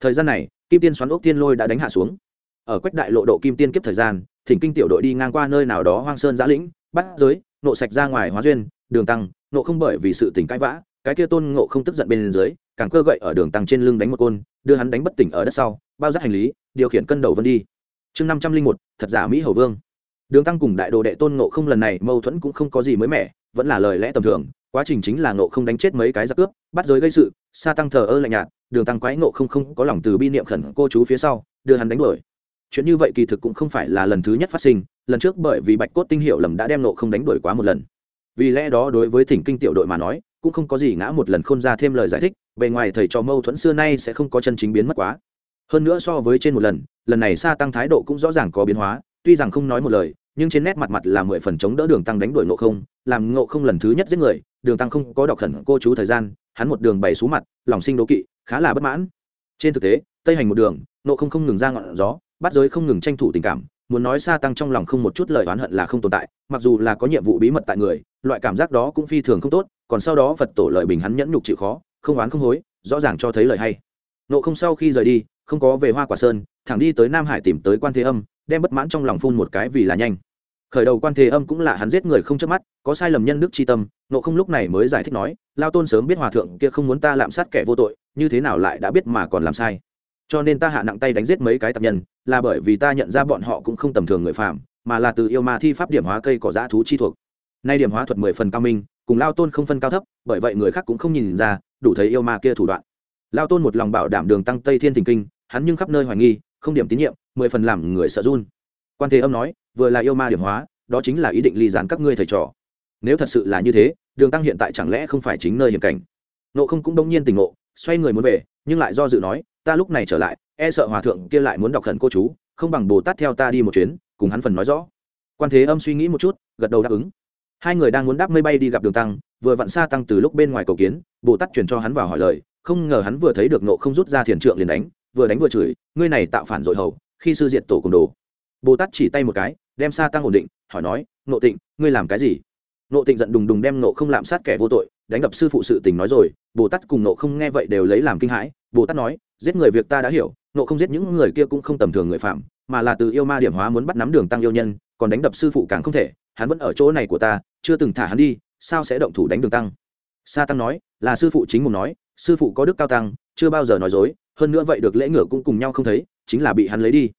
Thời gian này, kim tiên xoắn ốc tiên lôi đã đánh hạ xuống. Ở quách đại lộ độ kim tiên kiếp thời gian, thỉnh kinh tiểu đội đi ngang qua nơi nào đó hoang sơn giã lĩnh, bắt giới, nộ sạch ra ngoài hóa duyên, đường tăng, nộ không bởi vì sự tỉnh cãi vã, cái kia tôn ngộ không tức giận bên dưới, càng cơ gậy ở đường tăng trên lưng đánh một côn, đưa hắn đánh bất tỉnh ở đất sau, bao giác hành lý, điều khiển cân đầu vân đi chương năm trăm linh một, thật giả mỹ hầu vương. Đường tăng cùng đại đồ đệ tôn ngộ không lần này mâu thuẫn cũng không có gì mới mẻ, vẫn là lời lẽ tầm thường, quá trình chính là ngộ không đánh chết mấy cái giặc cướp, bắt giới gây sự, sa tăng thờ ơ lạnh nhạt, đường tăng quái ngộ không không có lòng từ bi niệm khẩn cô chú phía sau, đưa hắn đánh đuổi. Chuyện như vậy kỳ thực cũng không phải là lần thứ nhất phát sinh, lần trước bởi vì bạch cốt tinh hiệu lầm đã đem nộ không đánh đuổi quá một lần. Vì lẽ đó đối với thỉnh kinh tiểu đội mà nói, cũng không có gì ngã một lần không ra thêm lời giải thích, bề ngoài thầy trò mâu thuẫn xưa nay sẽ không có chân chính biến mất quá. Hơn nữa so với trên một lần lần này xa tăng thái độ cũng rõ ràng có biến hóa, tuy rằng không nói một lời, nhưng trên nét mặt mặt là mười phần chống đỡ đường tăng đánh đuổi ngộ không, làm ngộ không lần thứ nhất giết người, đường tăng không có đọc khẩn cô chú thời gian, hắn một đường bày xuống mặt, lòng sinh đố kỵ, khá là bất mãn. Trên thực tế, tây hành một đường, ngộ không không ngừng ra ngọn gió, bắt giới không ngừng tranh thủ tình cảm, muốn nói xa tăng trong lòng không một chút lời oán hận là không tồn tại, mặc dù là có nhiệm vụ bí mật tại người, loại cảm giác đó cũng phi thường không tốt, còn sau đó phật tổ lợi bình hắn nhẫn nhục chịu khó, không oán không hối, rõ ràng cho thấy lời hay nộ không sau khi rời đi, không có về hoa quả sơn, thẳng đi tới nam hải tìm tới quan thế âm, đem bất mãn trong lòng phun một cái vì là nhanh. Khởi đầu quan thế âm cũng là hắn giết người không chớp mắt, có sai lầm nhân đức chi tâm, nộ không lúc này mới giải thích nói, lao tôn sớm biết hòa thượng kia không muốn ta lạm sát kẻ vô tội, như thế nào lại đã biết mà còn làm sai. Cho nên ta hạ nặng tay đánh giết mấy cái tập nhân, là bởi vì ta nhận ra bọn họ cũng không tầm thường người phạm mà là từ yêu ma thi pháp điểm hóa cây cỏ dã thú chi thuộc. Nay điểm hóa thuật mười phần cao minh, cùng lao tôn không phân cao thấp, bởi vậy người khác cũng không nhìn ra, đủ thấy yêu ma kia thủ đoạn lao tôn một lòng bảo đảm đường tăng tây thiên thình kinh, hắn nhưng khắp nơi hoài nghi, không điểm tín nhiệm, mười phần làm người sợ run. Quan thế âm nói, vừa là yêu ma điểm hóa, đó chính là ý định ly gián các ngươi thầy trò. Nếu thật sự là như thế, đường tăng hiện tại chẳng lẽ không phải chính nơi hiểm cảnh? Nộ không cũng đông nhiên tình ngộ, xoay người muốn về, nhưng lại do dự nói, ta lúc này trở lại e sợ hòa thượng kia lại muốn đọc khẩn cô chú, không bằng bồ tát theo ta đi một chuyến, cùng hắn phần nói rõ. Quan thế âm suy nghĩ một chút, gật đầu đáp ứng. Hai người đang muốn đáp mây bay đi gặp đường tăng, vừa vặn xa tăng từ lúc bên ngoài cầu kiến, bồ tát truyền cho hắn vào hỏi lời không ngờ hắn vừa thấy được nộ không rút ra thiền trượng liền đánh, vừa đánh vừa chửi, ngươi này tạo phản dội hầu, khi sư diện tổ cùng đồ. Bồ tát chỉ tay một cái, đem xa tăng ổn định, hỏi nói, nộ tịnh, ngươi làm cái gì? Nộ tịnh giận đùng đùng đem nộ không lạm sát kẻ vô tội, đánh đập sư phụ sự tình nói rồi, bồ tát cùng nộ không nghe vậy đều lấy làm kinh hãi, bồ tát nói, giết người việc ta đã hiểu, nộ không giết những người kia cũng không tầm thường người phạm, mà là từ yêu ma điểm hóa muốn bắt nắm đường tăng yêu nhân, còn đánh đập sư phụ càng không thể, hắn vẫn ở chỗ này của ta, chưa từng thả hắn đi, sao sẽ động thủ đánh đường tăng? Sa tăng nói, là sư phụ chính mùng nói sư phụ có đức cao tăng, chưa bao giờ nói dối, hơn nữa vậy được lễ ngửa cũng cùng nhau không thấy, chính là bị hắn lấy đi.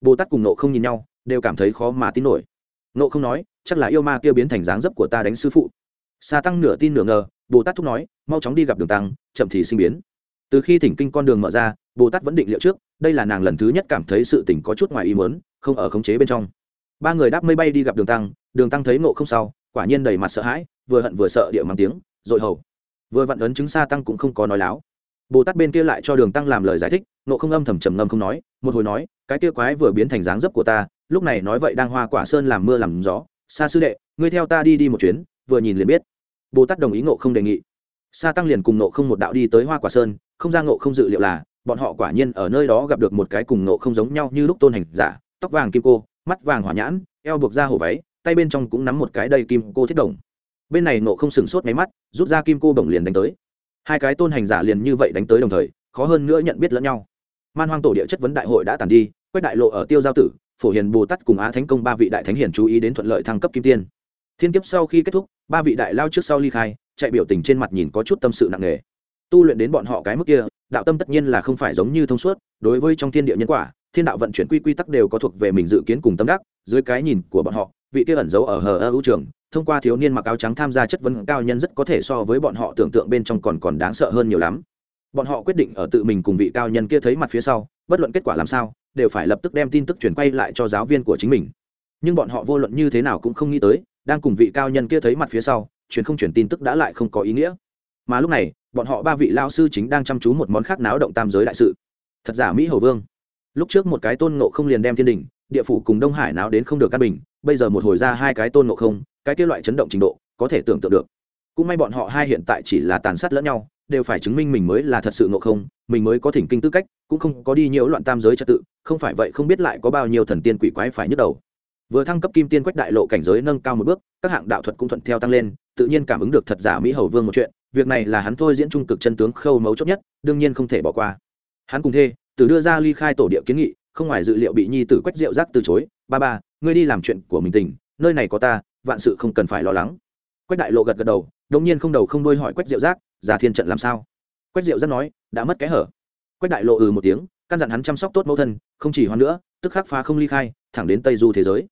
Bồ tát cùng nộ không nhìn nhau, đều cảm thấy khó mà tin nổi. Nộ không nói, chắc là yêu ma kia biến thành dáng dấp của ta đánh sư phụ. Xa tăng nửa tin nửa ngờ, bồ tát thúc nói, mau chóng đi gặp đường tăng, chậm thì sinh biến. Từ khi thỉnh kinh con đường mở ra, bồ tát vẫn định liệu trước, đây là nàng lần thứ nhất cảm thấy sự tỉnh có chút ngoài ý mớn không ở khống chế bên trong. Ba người đáp mây bay đi gặp đường tăng đường tăng thấy ngộ không sau, quả nhiên đầy mặt sợ hãi, vừa hận vừa sợ địa mang tiếng dội hầu vừa vặn ấn chứng xa tăng cũng không có nói láo. Bồ tát bên kia lại cho đường tăng làm lời giải thích, nộ không âm thầm trầm ngâm không nói, một hồi nói, cái kia quái vừa biến thành dáng dấp của ta, lúc này nói vậy đang hoa quả sơn làm mưa làm gió. Xa sư đệ, ngươi theo ta đi đi một chuyến, vừa nhìn liền biết. Bồ tát đồng ý Nộ không đề nghị. Sa tăng liền cùng Nộ không một đạo đi tới hoa quả sơn, không ra Nộ không dự liệu là, bọn họ quả nhiên ở nơi đó gặp được một cái cùng Nộ không giống nhau như lúc tôn hành giả, tóc vàng kim cô, mắt vàng hỏa nhãn, eo buộc ra hổ váy, tay bên trong cũng nắm một cái đầy kim cô thiết đồng bên này nộ không sừng sốt máy mắt, rút ra kim cô bổng liền đánh tới. Hai cái tôn hành giả liền như vậy đánh tới đồng thời, khó hơn nữa nhận biết lẫn nhau. Man hoang tổ địa chất vấn đại hội đã tàn đi quét đại lộ ở tiêu giao tử, phổ hiền bồ tát cùng á thánh công ba vị đại thánh hiền chú ý đến thuận lợi thăng cấp kim tiên. Thiên kiếp sau khi kết thúc, ba vị đại lao trước sau ly khai, chạy biểu tình trên mặt nhìn có chút tâm sự nặng nề. Tu luyện đến bọn họ cái mức kia, đạo tâm tất nhiên là không phải giống như thông suốt, đối với trong thiên địa nhân quả, thiên đạo vận chuyển quy quy tắc đều có thuộc về mình dự kiến cùng tâm đắc, dưới cái nhìn của bọn họ, vị kia ẩn giấu ở hờ ơ ưu trường thông qua thiếu niên mặc áo trắng tham gia chất vấn cao nhân rất có thể so với bọn họ tưởng tượng bên trong còn còn đáng sợ hơn nhiều lắm. Bọn họ quyết định ở tự mình cùng vị cao nhân kia thấy mặt phía sau, bất luận kết quả làm sao, đều phải lập tức đem tin tức chuyển quay lại cho giáo viên của chính mình. Nhưng bọn họ vô luận như thế nào cũng không nghĩ tới, đang cùng vị cao nhân kia thấy mặt phía sau, truyền không chuyển tin tức đã lại không có ý nghĩa. Mà lúc này, bọn họ ba vị lao sư chính đang chăm chú một món khác náo động tam giới đại sự. Thật giả mỹ hầu vương. Lúc trước một cái tôn ngộ không liền đem thiên đình, địa phủ cùng đông hải náo đến không được căn bình, bây giờ một hồi ra hai cái tôn ngộ không cái kia loại chấn động trình độ có thể tưởng tượng được. Cũng may bọn họ hai hiện tại chỉ là tàn sát lẫn nhau đều phải chứng minh mình mới là thật sự ngộ không mình mới có thỉnh kinh tư cách cũng không có đi nhiễu loạn tam giới trật tự không phải vậy không biết lại có bao nhiêu thần tiên quỷ quái phải nhức đầu. Vừa thăng cấp kim tiên quách đại lộ cảnh giới nâng cao một bước các hạng đạo thuật cũng thuận theo tăng lên tự nhiên cảm ứng được thật giả mỹ hầu vương một chuyện việc này là hắn thôi diễn trung cực chân tướng khâu mấu chốt nhất đương nhiên không thể bỏ qua. Hắn cùng thê từ đưa ra ly khai tổ địa kiến nghị không ngoài dự liệu bị nhi tử quách rượu rác từ chối ba ba ngươi đi làm chuyện của mình tỉnh, nơi này có ta vạn sự không cần phải lo lắng. Quách đại lộ gật gật đầu đống nhiên không đầu không đôi hỏi quách Diệu giác, già thiên trận làm sao? Quách Diệu giác nói đã mất cái hở. Quách đại lộ ừ một tiếng căn dặn hắn chăm sóc tốt mẫu thân không chỉ hoan nữa tức khắc phá không ly khai thẳng đến tây du thế giới.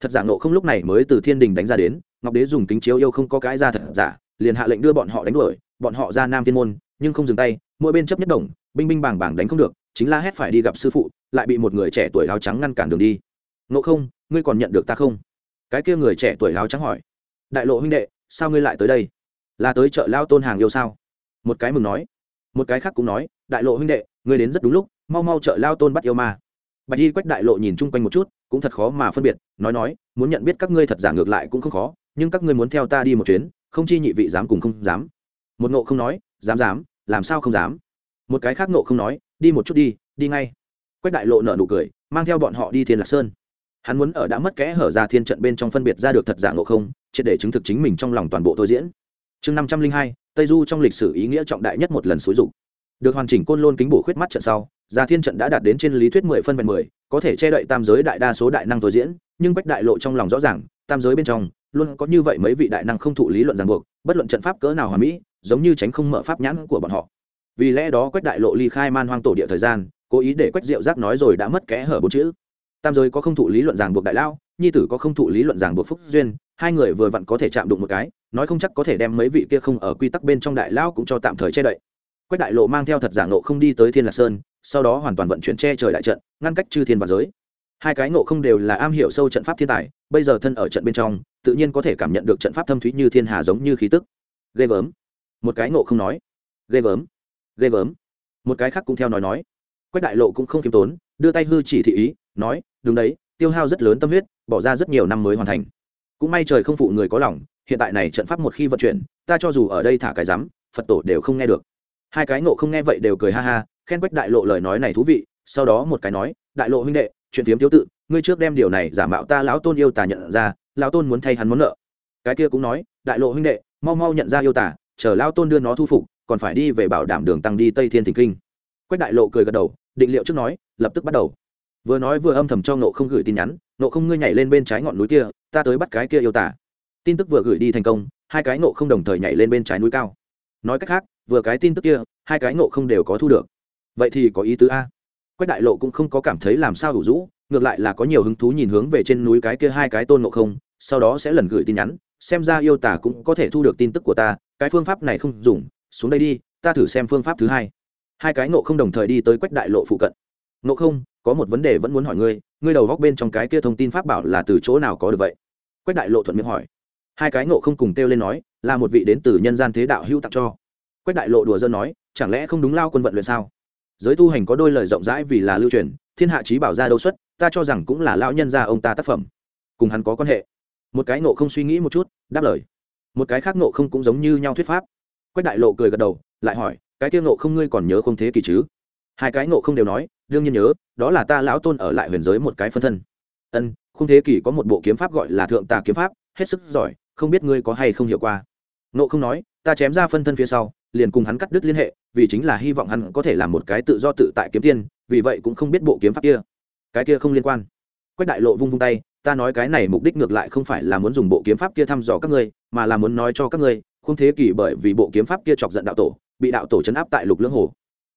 Thật giả nộ không lúc này mới từ thiên đình đánh ra đến ngọc đế dùng kính chiếu yêu không có cái ra thật giả liền hạ lệnh đưa bọn họ đánh đuổi bọn họ ra nam thiên môn nhưng không dừng tay mỗi bên chấp nhất đồng binh binh bàng bàng đánh không được chính la hét phải đi gặp sư phụ lại bị một người trẻ tuổi áo trắng ngăn cản đường đi. Nộ không ngươi còn nhận được ta không? Cái kia người trẻ tuổi láo trắng hỏi, đại lộ huynh đệ, sao ngươi lại tới đây? Là tới chợ lao tôn hàng yêu sao? Một cái mừng nói. Một cái khác cũng nói, đại lộ huynh đệ, ngươi đến rất đúng lúc, mau mau chợ lao tôn bắt yêu ma. Bạch y quách đại lộ nhìn chung quanh một chút, cũng thật khó mà phân biệt, nói nói, muốn nhận biết các ngươi thật giả ngược lại cũng không khó, nhưng các ngươi muốn theo ta đi một chuyến, không chi nhị vị dám cùng không dám. Một ngộ không nói, dám dám, làm sao không dám? Một cái khác ngộ không nói, đi một chút đi đi ngay. Quách đại lộ nở nụ cười, mang theo bọn họ đi thiên lạc sơn hắn muốn ở đã mất kẽ hở ra thiên trận bên trong phân biệt ra được thật giả ngộ không, triệt để chứng thực chính mình trong lòng toàn bộ thôi diễn. Chương năm trăm linh hai, tây du trong lịch sử ý nghĩa trọng đại nhất một lần xúi dục. Được hoàn chỉnh côn lôn kính bổ khuyết mắt trận sau gia thiên trận đã đạt đến trên lý thuyết mười phân vẹn mười, có thể che đậy tam giới đại đa số đại năng thôi diễn, nhưng bách đại lộ trong lòng rõ ràng, tam giới bên trong, luôn có như vậy mấy vị đại năng không thụ lý luận ràng buộc, bất luận trận pháp cỡ nào hòa mỹ, giống như tránh không mở pháp nhãn của bọn họ. Vì lẽ đó quách đại lộ ly khai man hoang tổ địa thời gian, cố ý để quách diệu giác nói rồi đã mất kẽ hở bốn chữ tam giới có không thụ lý luận ràng buộc đại lao nhi tử có không thụ lý luận ràng buộc phúc duyên, hai người vừa vặn có thể chạm đụng một cái, nói không chắc có thể đem mấy vị kia không ở quy tắc bên trong đại lao cũng cho tạm thời che đậy. Quách đại lộ mang theo thật giả nộ không đi tới thiên lạc sơn, sau đó hoàn toàn vận chuyển che trời đại trận, ngăn cách chư thiên và giới. Hai cái nộ không đều là am hiểu sâu trận pháp thiên tài, bây giờ thân ở trận bên trong, tự nhiên có thể cảm nhận được trận pháp thâm thúy như thiên hà giống như khí tức. Ghê gớm. Một cái nộ không nói. Ghê gớm. Ghê gớm. Một cái khác cũng theo nói nói. Quách đại lộ cũng không kiêm tốn, đưa tay hư chỉ thị ý, nói đúng đấy, tiêu hao rất lớn tâm huyết, bỏ ra rất nhiều năm mới hoàn thành. Cũng may trời không phụ người có lòng, hiện tại này trận pháp một khi vận chuyển, ta cho dù ở đây thả cái rắm, phật tổ đều không nghe được. Hai cái ngộ không nghe vậy đều cười ha ha, khen quách đại lộ lời nói này thú vị, sau đó một cái nói, đại lộ huynh đệ, chuyện phiếm thiếu tự, ngươi trước đem điều này giả mạo ta lão tôn yêu tà nhận ra, lão tôn muốn thay hắn món nợ. Cái kia cũng nói, đại lộ huynh đệ, mau mau nhận ra yêu tà, chờ lão tôn đưa nó thu phục, còn phải đi về bảo đảm đường tăng đi tây thiên thỉnh kinh. Quách đại lộ cười gật đầu, định liệu trước nói, lập tức bắt đầu vừa nói vừa âm thầm cho nộ không gửi tin nhắn nộ không, ngươi nhảy lên bên trái ngọn núi kia, ta tới bắt cái kia yêu tả. Tin tức vừa gửi đi thành công, hai cái nộ không đồng thời nhảy lên bên trái núi cao. Nói cách khác, vừa cái tin tức kia, hai cái nộ không đều có thu được. Vậy thì có ý tứ a. Quách đại lộ cũng không có cảm thấy làm sao đủ rũ, ngược lại là có nhiều hứng thú nhìn hướng về trên núi cái kia hai cái tôn nộ không, sau đó sẽ lần gửi tin nhắn, xem ra yêu tả cũng có thể thu được tin tức của ta, cái phương pháp này không dùng, xuống đây đi, ta thử xem phương pháp thứ hai. Hai cái nộ không đồng thời đi tới quách đại lộ phụ cận nộ không, có một vấn đề vẫn muốn hỏi ngươi ngươi đầu góc bên trong cái kia thông tin pháp bảo là từ chỗ nào có được vậy? Quách đại lộ thuận miệng hỏi. Hai cái nộ không cùng kêu lên nói, là một vị đến từ nhân gian thế đạo hữu tặng cho. Quách đại lộ đùa dân nói, chẳng lẽ không đúng lao quân vận luyện sao? Giới tu hành có đôi lời rộng rãi vì là lưu truyền, thiên hạ trí bảo ra đâu xuất, ta cho rằng cũng là lão nhân gia ông ta tác phẩm. Cùng hắn có quan hệ. Một cái nộ không suy nghĩ một chút, đáp lời. Một cái khác nộ không cũng giống như nhau thuyết pháp. Quách đại lộ cười gật đầu, lại hỏi, cái kia nộ không ngươi còn nhớ không thế kỳ chứ? Hai cái nộ không đều nói đương nhiên nhớ, đó là ta lão tôn ở lại huyền giới một cái phân thân. Ân, không thế kỷ có một bộ kiếm pháp gọi là thượng tà kiếm pháp, hết sức giỏi, không biết ngươi có hay không hiểu qua. Nộ không nói, ta chém ra phân thân phía sau, liền cùng hắn cắt đứt liên hệ, vì chính là hy vọng hắn có thể làm một cái tự do tự tại kiếm tiên, vì vậy cũng không biết bộ kiếm pháp kia. Cái kia không liên quan. Quách đại lộ vung vung tay, ta nói cái này mục đích ngược lại không phải là muốn dùng bộ kiếm pháp kia thăm dò các ngươi, mà là muốn nói cho các ngươi, không thế kỷ bởi vì bộ kiếm pháp kia chọc giận đạo tổ, bị đạo tổ chấn áp tại lục lưỡng hồ.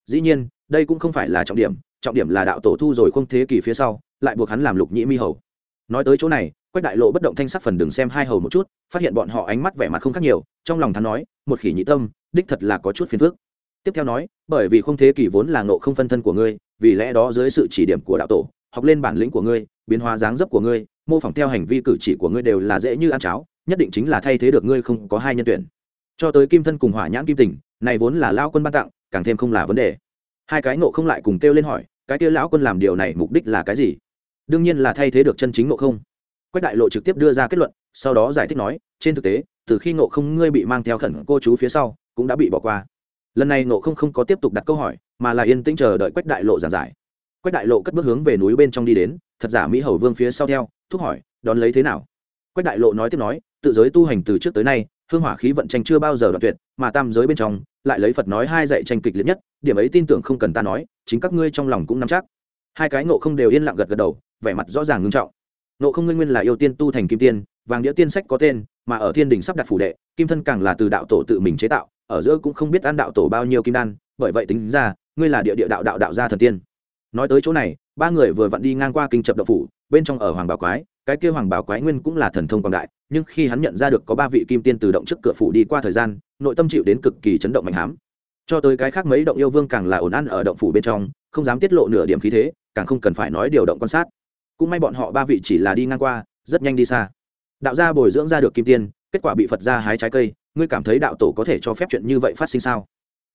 Dĩ nhiên đây cũng không phải là trọng điểm trọng điểm là đạo tổ thu rồi không thế kỷ phía sau, lại buộc hắn làm lục nhĩ mi hầu. Nói tới chỗ này, quách đại lộ bất động thanh sắc phần đừng xem hai hầu một chút, phát hiện bọn họ ánh mắt vẻ mặt không khác nhiều, trong lòng hắn nói, một khỉ nhị tâm, đích thật là có chút phiền phức. Tiếp theo nói, bởi vì không thế kỷ vốn là ngộ không phân thân của ngươi, vì lẽ đó dưới sự chỉ điểm của đạo tổ, học lên bản lĩnh của ngươi, biến hóa dáng dấp của ngươi, mô phỏng theo hành vi cử chỉ của ngươi đều là dễ như ăn cháo, nhất định chính là thay thế được ngươi không có hai nhân tuyển. Cho tới kim thân cùng hỏa nhãn kim tình, này vốn là lao quân ban tặng, càng thêm không là vấn đề hai cái nộ không lại cùng kêu lên hỏi, cái kia lão quân làm điều này mục đích là cái gì? Đương nhiên là thay thế được chân chính nộ không. Quách đại lộ trực tiếp đưa ra kết luận, sau đó giải thích nói, trên thực tế, từ khi nộ không ngươi bị mang theo khẩn cô chú phía sau, cũng đã bị bỏ qua. Lần này nộ không không có tiếp tục đặt câu hỏi, mà là yên tĩnh chờ đợi quách đại lộ giảng giải. Quách đại lộ cất bước hướng về núi bên trong đi đến, thật giả mỹ hầu vương phía sau theo, thúc hỏi, đón lấy thế nào? Quách đại lộ nói tiếp nói, tự giới tu hành từ trước tới nay, hương hỏa khí vận tranh chưa bao giờ đoạn tuyệt, mà tam giới bên trong lại lấy phật nói hai dạy tranh kịch liệt nhất, điểm ấy tin tưởng không cần ta nói, chính các ngươi trong lòng cũng nắm chắc. Hai cái nộ không đều yên lặng gật gật đầu, vẻ mặt rõ ràng ngưng trọng. Nộ không nguyên nguyên là yêu tiên tu thành kim tiên, vàng đĩa tiên sách có tên, mà ở thiên đình sắp đặt phủ đệ, kim thân càng là từ đạo tổ tự mình chế tạo, ở giữa cũng không biết ăn đạo tổ bao nhiêu kim đan, bởi vậy tính ra, ngươi là địa địa đạo đạo đạo gia thần tiên. Nói tới chỗ này, ba người vừa vặn đi ngang qua kinh chập đậu phủ bên trong ở hoàng bảo quái, cái kia hoàng bảo quái nguyên cũng là thần thông quảng đại, nhưng khi hắn nhận ra được có ba vị kim tiên từ động trước cửa phủ đi qua thời gian, nội tâm chịu đến cực kỳ chấn động mạnh hám. Cho tới cái khác mấy động yêu vương càng là ổn ăn ở động phủ bên trong, không dám tiết lộ nửa điểm khí thế, càng không cần phải nói điều động quan sát. Cũng may bọn họ ba vị chỉ là đi ngang qua, rất nhanh đi xa. Đạo gia bồi dưỡng ra được kim tiên, kết quả bị phật gia hái trái cây, ngươi cảm thấy đạo tổ có thể cho phép chuyện như vậy phát sinh sao?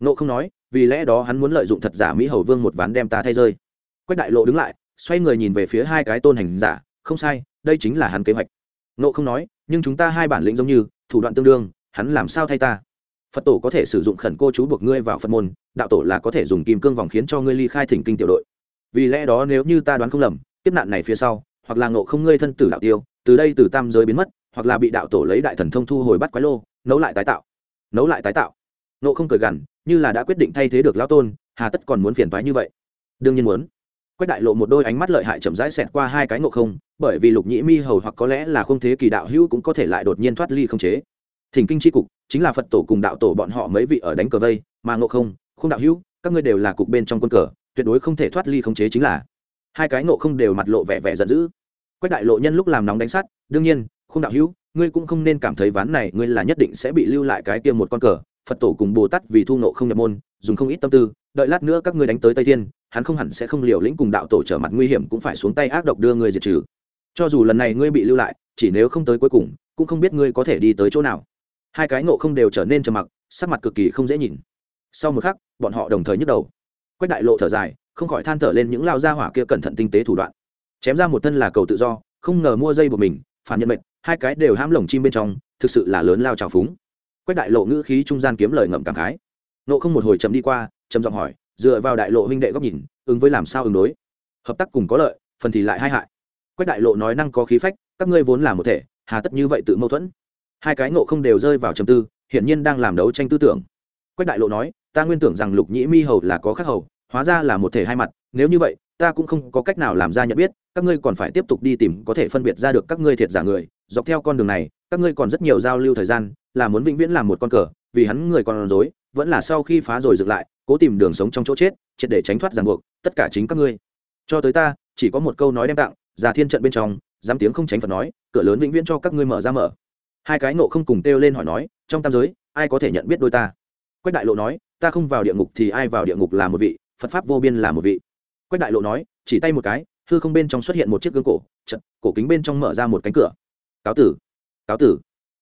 Nộ không nói, vì lẽ đó hắn muốn lợi dụng thật giả mỹ hầu vương một ván đem ta thay rơi. Quách đại lộ đứng lại xoay người nhìn về phía hai cái tôn hành giả, không sai, đây chính là hắn kế hoạch. Nộ không nói, nhưng chúng ta hai bản lĩnh giống như, thủ đoạn tương đương, hắn làm sao thay ta? Phật tổ có thể sử dụng khẩn cô chú buộc ngươi vào phật môn, đạo tổ là có thể dùng kim cương vòng khiến cho ngươi ly khai thỉnh kinh tiểu đội. Vì lẽ đó nếu như ta đoán không lầm tiếp nạn này phía sau, hoặc là nộ không ngươi thân tử đạo tiêu, từ đây từ tam giới biến mất, hoặc là bị đạo tổ lấy đại thần thông thu hồi bắt quái lô, nấu lại tái tạo. Nấu lại tái tạo. Nộ không cười gằn, như là đã quyết định thay thế được lão tôn, hà tất còn muốn phiền toái như vậy. Đương nhiên muốn quách đại lộ một đôi ánh mắt lợi hại chậm rãi xẹt qua hai cái ngộ không, bởi vì lục nhĩ mi hầu hoặc có lẽ là không thế kỳ đạo hữu cũng có thể lại đột nhiên thoát ly không chế. Thỉnh kinh c cục, chính là phật tổ cùng đạo tổ bọn họ mấy vị ở đánh cờ vây, mà ngộ không không đạo hữu, các ngươi đều là cục bên trong quân cờ, tuyệt đối không thể thoát ly không chế chính là. Hai cái ngộ không đều mặt lộ vẻ vẻ giận dữ. Quách đại lộ nhân lúc làm nóng đánh sát đương nhiên, không đạo hữu, ngươi cũng không nên cảm thấy ván này ngươi là nhất định sẽ bị lưu lại cái tiêm một con cờ. Phật tổ cùng bồ tát vì thu nộ không nhập môn, dùng không ít tâm tư đợi lát nữa các ngươi đánh tới tây thiên, hắn không hẳn sẽ không liều lĩnh cùng đạo tổ trở mặt nguy hiểm cũng phải xuống tay ác độc đưa ngươi diệt trừ. Cho dù lần này ngươi bị lưu lại, chỉ nếu không tới cuối cùng, cũng không biết ngươi có thể đi tới chỗ nào. Hai cái ngộ không đều trở nên trầm mặc, sắc mặt cực kỳ không dễ nhìn. Sau một khắc, bọn họ đồng thời nhức đầu. Quách đại lộ thở dài, không khỏi than thở lên những lao gia hỏa kia cẩn thận tinh tế thủ đoạn. Chém ra một thân là cầu tự do, không ngờ mua dây của mình, phản nhận mệnh, hai cái đều ham lồng chim bên trong, thực sự là lớn lao trào phúng. Quách đại lộ ngữ khí trung gian kiếm lời ngậm cảm khái. Nộ không một hồi chậm đi qua trầm giọng hỏi, dựa vào đại lộ huynh đệ góc nhìn, ứng với làm sao ứng đối? Hợp tác cùng có lợi, phần thì lại hai hại. Quách đại lộ nói năng có khí phách, các ngươi vốn là một thể, hà tất như vậy tự mâu thuẫn. Hai cái ngộ không đều rơi vào trầm tư, hiển nhiên đang làm đấu tranh tư tưởng. Quách đại lộ nói, ta nguyên tưởng rằng lục nhĩ mi hầu là có khắc hầu, hóa ra là một thể hai mặt, nếu như vậy, ta cũng không có cách nào làm ra nhận biết, các ngươi còn phải tiếp tục đi tìm có thể phân biệt ra được các ngươi thiệt giả người. Dọc theo con đường này, các ngươi còn rất nhiều giao lưu thời gian, là muốn vĩnh viễn làm một con cờ, vì hắn người còn dối vẫn là sau khi phá rồi dựng lại, cố tìm đường sống trong chỗ chết, triệt để tránh thoát ràng buộc, tất cả chính các ngươi. Cho tới ta, chỉ có một câu nói đem tặng, già thiên trận bên trong, dám tiếng không tránh phật nói, cửa lớn vĩnh viễn cho các ngươi mở ra mở. Hai cái nộ không cùng kêu lên hỏi nói, trong tam giới, ai có thể nhận biết đôi ta? Quách đại lộ nói, ta không vào địa ngục thì ai vào địa ngục là một vị, phật pháp vô biên là một vị. Quách đại lộ nói, chỉ tay một cái, hư không bên trong xuất hiện một chiếc gương cổ trận cổ kính bên trong mở ra một cánh cửa. Cáo tử cáo tử.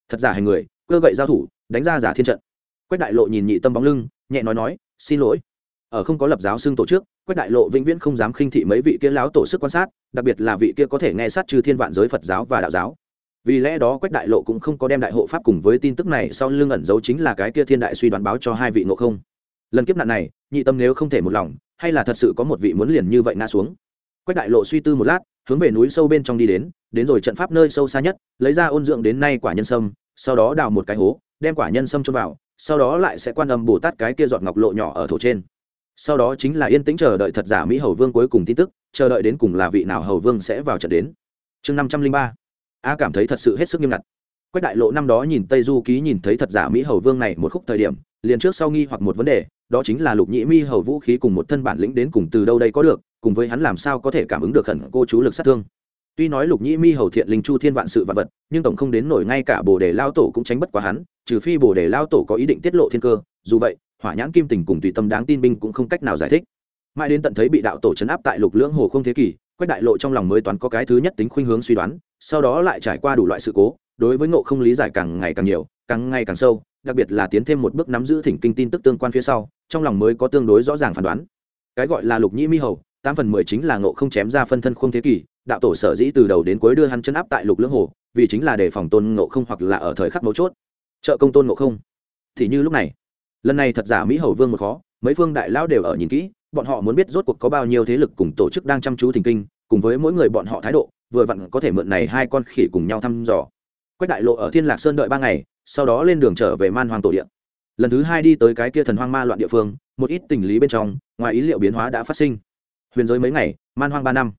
Thật giả hành người, cơ gậy giao thủ, đánh ra giả thiên trận quách đại lộ nhìn nhị tâm bóng lưng, nhẹ nói nói, xin lỗi. Ở không có lập giáo xưng tổ trước. quách đại lộ vĩnh viễn không dám khinh thị mấy vị kia láo tổ sức quan sát, đặc biệt là vị kia có thể nghe sát trừ thiên vạn giới phật giáo và đạo giáo. Vì lẽ đó quách đại lộ cũng không có đem đại hộ pháp cùng với tin tức này sau lưng ẩn giấu chính là cái kia thiên đại suy đoán báo cho hai vị ngộ không. Lần kiếp nạn này, nhị tâm nếu không thể một lòng, hay là thật sự có một vị muốn liền như vậy ngã xuống? Quách đại lộ suy tư một lát, hướng về núi sâu bên trong đi đến đến rồi trận pháp nơi sâu xa nhất, lấy ra ôn dưỡng đến nay quả nhân sâm, sau đó đào một cái hố, đem quả nhân sâm cho vào sau đó lại sẽ quan âm bồ tát cái kia giọt ngọc lộ nhỏ ở thổ trên. Sau đó chính là yên tĩnh chờ đợi thật giả mỹ hầu vương cuối cùng tin tức, chờ đợi đến cùng là vị nào hầu vương sẽ vào trận đến. Chương năm trăm linh ba. A cảm thấy thật sự hết sức nghiêm ngặt. Quách đại lộ năm đó nhìn tây du ký nhìn thấy thật giả mỹ hầu vương này một khúc thời điểm, liền trước sau nghi hoặc một vấn đề, đó chính là lục nhĩ mi hầu vũ khí cùng một thân bản lĩnh đến cùng từ đâu đây có được, cùng với hắn làm sao có thể cảm ứng được khẩn cô chú lực sát thương tuy nói lục nhĩ mi hầu thiện linh chu thiên vạn sự vạn vật, nhưng tổng không đến nổi ngay cả bồ đề lao tổ cũng tránh bất quá hắn, trừ phi bồ đề lao tổ có ý định tiết lộ thiên cơ, dù vậy, hỏa nhãn kim tình cùng tùy tâm đáng tin binh cũng không cách nào giải thích. Mãi đến tận thấy bị đạo tổ chấn áp tại lục lưỡng hồ không thế kỷ, quách đại lộ trong lòng mới toán có cái thứ nhất tính khuynh hướng suy đoán, sau đó lại trải qua đủ loại sự cố, đối với ngộ không lý giải càng ngày càng nhiều, càng ngày càng sâu, đặc biệt là tiến thêm một bước nắm giữ thỉnh kinh tin tức tương quan phía sau, trong lòng mới có tương đối rõ ràng phán đoán. Cái gọi là lục nhĩ mi hầu, tám phần mười chính là ngộ không chém ra phân thân không thế kỷ đạo tổ sở dĩ từ đầu đến cuối đưa hắn chân áp tại lục lưỡng hồ, vì chính là để phòng tôn ngộ không hoặc là ở thời khắc mấu chốt. Trợ công tôn ngộ không. Thì như lúc này, lần này thật giả mỹ hầu vương một khó, mấy phương đại lão đều ở nhìn kỹ, bọn họ muốn biết rốt cuộc có bao nhiêu thế lực cùng tổ chức đang chăm chú thỉnh kinh, cùng với mỗi người bọn họ thái độ, vừa vặn có thể mượn này hai con khỉ cùng nhau thăm dò. Quách đại lộ ở thiên lạc sơn đợi ba ngày, sau đó lên đường trở về man hoàng tổ địa. Lần thứ hai đi tới cái kia thần hoang ma loạn địa phương, một ít tình lý bên trong, ngoài ý liệu biến hóa đã phát sinh. Huyền giới mấy ngày, man hoang ba năm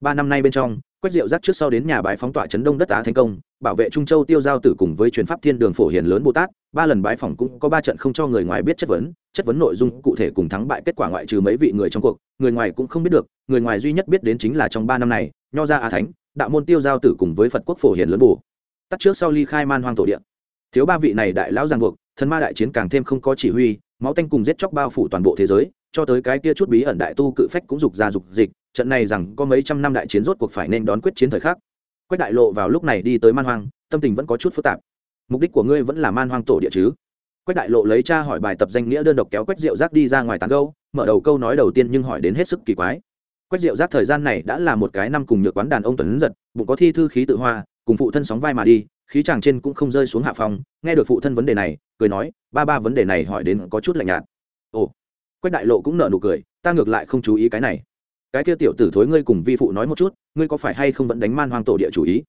ba năm nay bên trong quách diệu giác trước sau đến nhà bái phóng tỏa chấn đông đất á thành công bảo vệ trung châu tiêu giao tử cùng với truyền pháp thiên đường phổ hiền lớn bồ tát. Ba lần bái phỏng cũng có ba trận không cho người ngoài biết chất vấn chất vấn nội dung cụ thể cùng thắng bại kết quả ngoại trừ mấy vị người trong cuộc người ngoài cũng không biết được người ngoài duy nhất biết đến chính là trong ba năm này nho ra á thánh đạo môn tiêu giao tử cùng với phật quốc phổ hiền lớn bồ. Tắt trước sau ly khai man hoang tổ địa, thiếu ba vị này đại lão giang buộc thần ma đại chiến càng thêm không có chỉ huy máu tanh cùng giết chóc bao phủ toàn bộ thế giới cho tới cái kia chút bí ẩn đại tu cự phách cũng dục ra dục dịch trận này rằng có mấy trăm năm đại chiến rốt cuộc phải nên đón quyết chiến thời khắc. Quách đại lộ vào lúc này đi tới man hoang, tâm tình vẫn có chút phức tạp. Mục đích của ngươi vẫn là man hoang tổ địa chứ? Quách đại lộ lấy cha hỏi bài tập danh nghĩa đơn độc kéo quách diệu giác đi ra ngoài tán câu mở đầu câu nói đầu tiên nhưng hỏi đến hết sức kỳ quái. Quách diệu giác thời gian này đã là một cái năm cùng nhược quán đàn ông tuấn giật, bụng có thi thư khí tự hoa, cùng phụ thân sóng vai mà đi, khí chàng trên cũng không rơi xuống hạ phòng nghe được phụ thân vấn đề này, cười nói, ba ba vấn đề này hỏi đến có chút lạnh nhạt. Ồ. Quách đại lộ cũng nợ nụ cười, ta ngược lại không chú ý cái này cái kia tiểu tử thối ngươi cùng vi phụ nói một chút, ngươi có phải hay không vẫn đánh man hoang tổ địa chủ ý?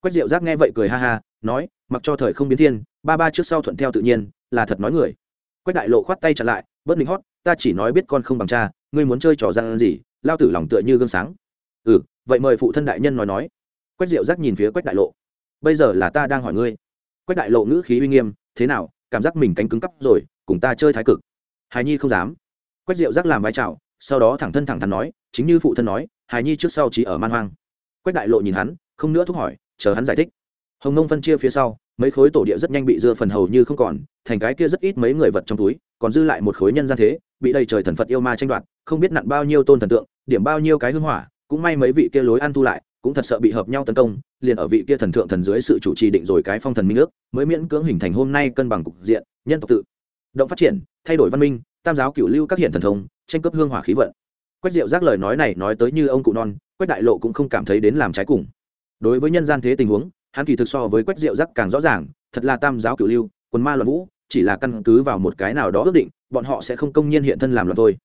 Quách diệu giác nghe vậy cười ha ha, nói, mặc cho thời không biến thiên, ba ba trước sau thuận theo tự nhiên, là thật nói người. Quách đại lộ khoát tay trả lại, bớt mình hót, ta chỉ nói biết con không bằng cha, ngươi muốn chơi trò gian gì, lao tử lòng tựa như gương sáng. Ừ vậy mời phụ thân đại nhân nói nói. Quách diệu giác nhìn phía quách đại lộ. Bây giờ là ta đang hỏi ngươi. Quách đại lộ ngữ khí uy nghiêm, thế nào, cảm giác mình cánh cứng cắp rồi, cùng ta chơi thái cực. Hài nhi không dám. Quách diệu giác làm vai trào sau đó thẳng thân thẳng thắn nói chính như phụ thân nói, hài nhi trước sau chỉ ở man hoang. Quách đại lộ nhìn hắn, không nữa thúc hỏi, chờ hắn giải thích. Hồng nông phân chia phía sau, mấy khối tổ địa rất nhanh bị dưa phần hầu như không còn, thành cái kia rất ít mấy người vật trong túi, còn dư lại một khối nhân gian thế, bị đầy trời thần phật yêu ma tranh đoạt, không biết nặn bao nhiêu tôn thần tượng, điểm bao nhiêu cái hưng hỏa, cũng may mấy vị kia lối ăn thu lại, cũng thật sợ bị hợp nhau tấn công, liền ở vị kia thần thượng thần dưới sự chủ trì định rồi cái phong thần minh nước mới miễn cưỡng hình thành hôm nay cân bằng cục diện, nhân tộc tự. Động phát triển, thay đổi văn minh, tam giáo cửu lưu các hiện thần thông, tranh cấp hương hỏa khí vận quách diệu giác lời nói này nói tới như ông cụ non, quách đại lộ cũng không cảm thấy đến làm trái cùng. Đối với nhân gian thế tình huống, hắn kỳ thực so với quách diệu giác càng rõ ràng, thật là tam giáo cửu lưu, quần ma loạn vũ, chỉ là căn cứ vào một cái nào đó ước định, bọn họ sẽ không công nhiên hiện thân làm loạn thôi.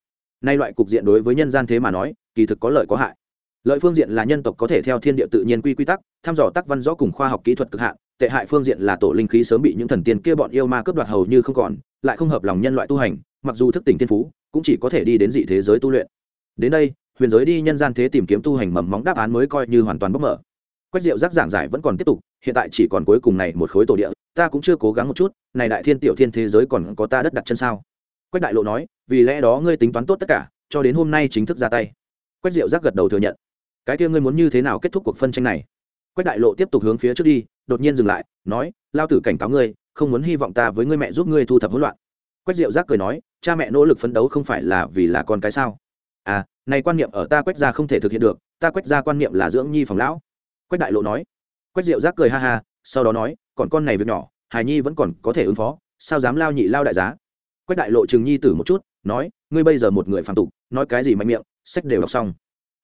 Nay loại cục diện đối với nhân gian thế mà nói, kỳ thực có lợi có hại. Lợi phương diện là nhân tộc có thể theo thiên địa tự nhiên quy quy tắc thăm dò tác văn rõ cùng khoa học kỹ thuật cực hạn, tệ hại phương diện là tổ linh khí sớm bị những thần tiên kia bọn yêu ma cướp đoạt hầu như không còn, lại không hợp lòng nhân loại tu hành, mặc dù thức tỉnh thiên phú, cũng chỉ có thể đi đến dị thế giới tu luyện đến đây, huyền giới đi nhân gian thế tìm kiếm tu hành mầm móng đáp án mới coi như hoàn toàn bốc mở. Quách diệu giác giảng giải vẫn còn tiếp tục, hiện tại chỉ còn cuối cùng này một khối tổ địa, ta cũng chưa cố gắng một chút, này đại thiên tiểu thiên thế giới còn có ta đất đặt chân sao? Quách đại lộ nói, vì lẽ đó ngươi tính toán tốt tất cả, cho đến hôm nay chính thức ra tay. Quách diệu giác gật đầu thừa nhận. Cái kia ngươi muốn như thế nào kết thúc cuộc phân tranh này? Quách đại lộ tiếp tục hướng phía trước đi, đột nhiên dừng lại, nói, lao tử cảnh cáo ngươi, không muốn hy vọng ta với ngươi mẹ giúp ngươi thu thập hỗn loạn. Quách diệu giác cười nói, cha mẹ nỗ lực phấn đấu không phải là vì là con cái sao? À này quan niệm ở ta quách ra không thể thực hiện được, ta quách ra quan niệm là dưỡng nhi phòng lão. Quách đại lộ nói. Quách diệu giác cười ha ha, sau đó nói, còn con này việc nhỏ, hài nhi vẫn còn có thể ứng phó, sao dám lao nhị lao đại giá? Quách đại lộ chừng nhi tử một chút, nói, ngươi bây giờ một người phản tục, nói cái gì mạnh miệng, sách đều đọc xong.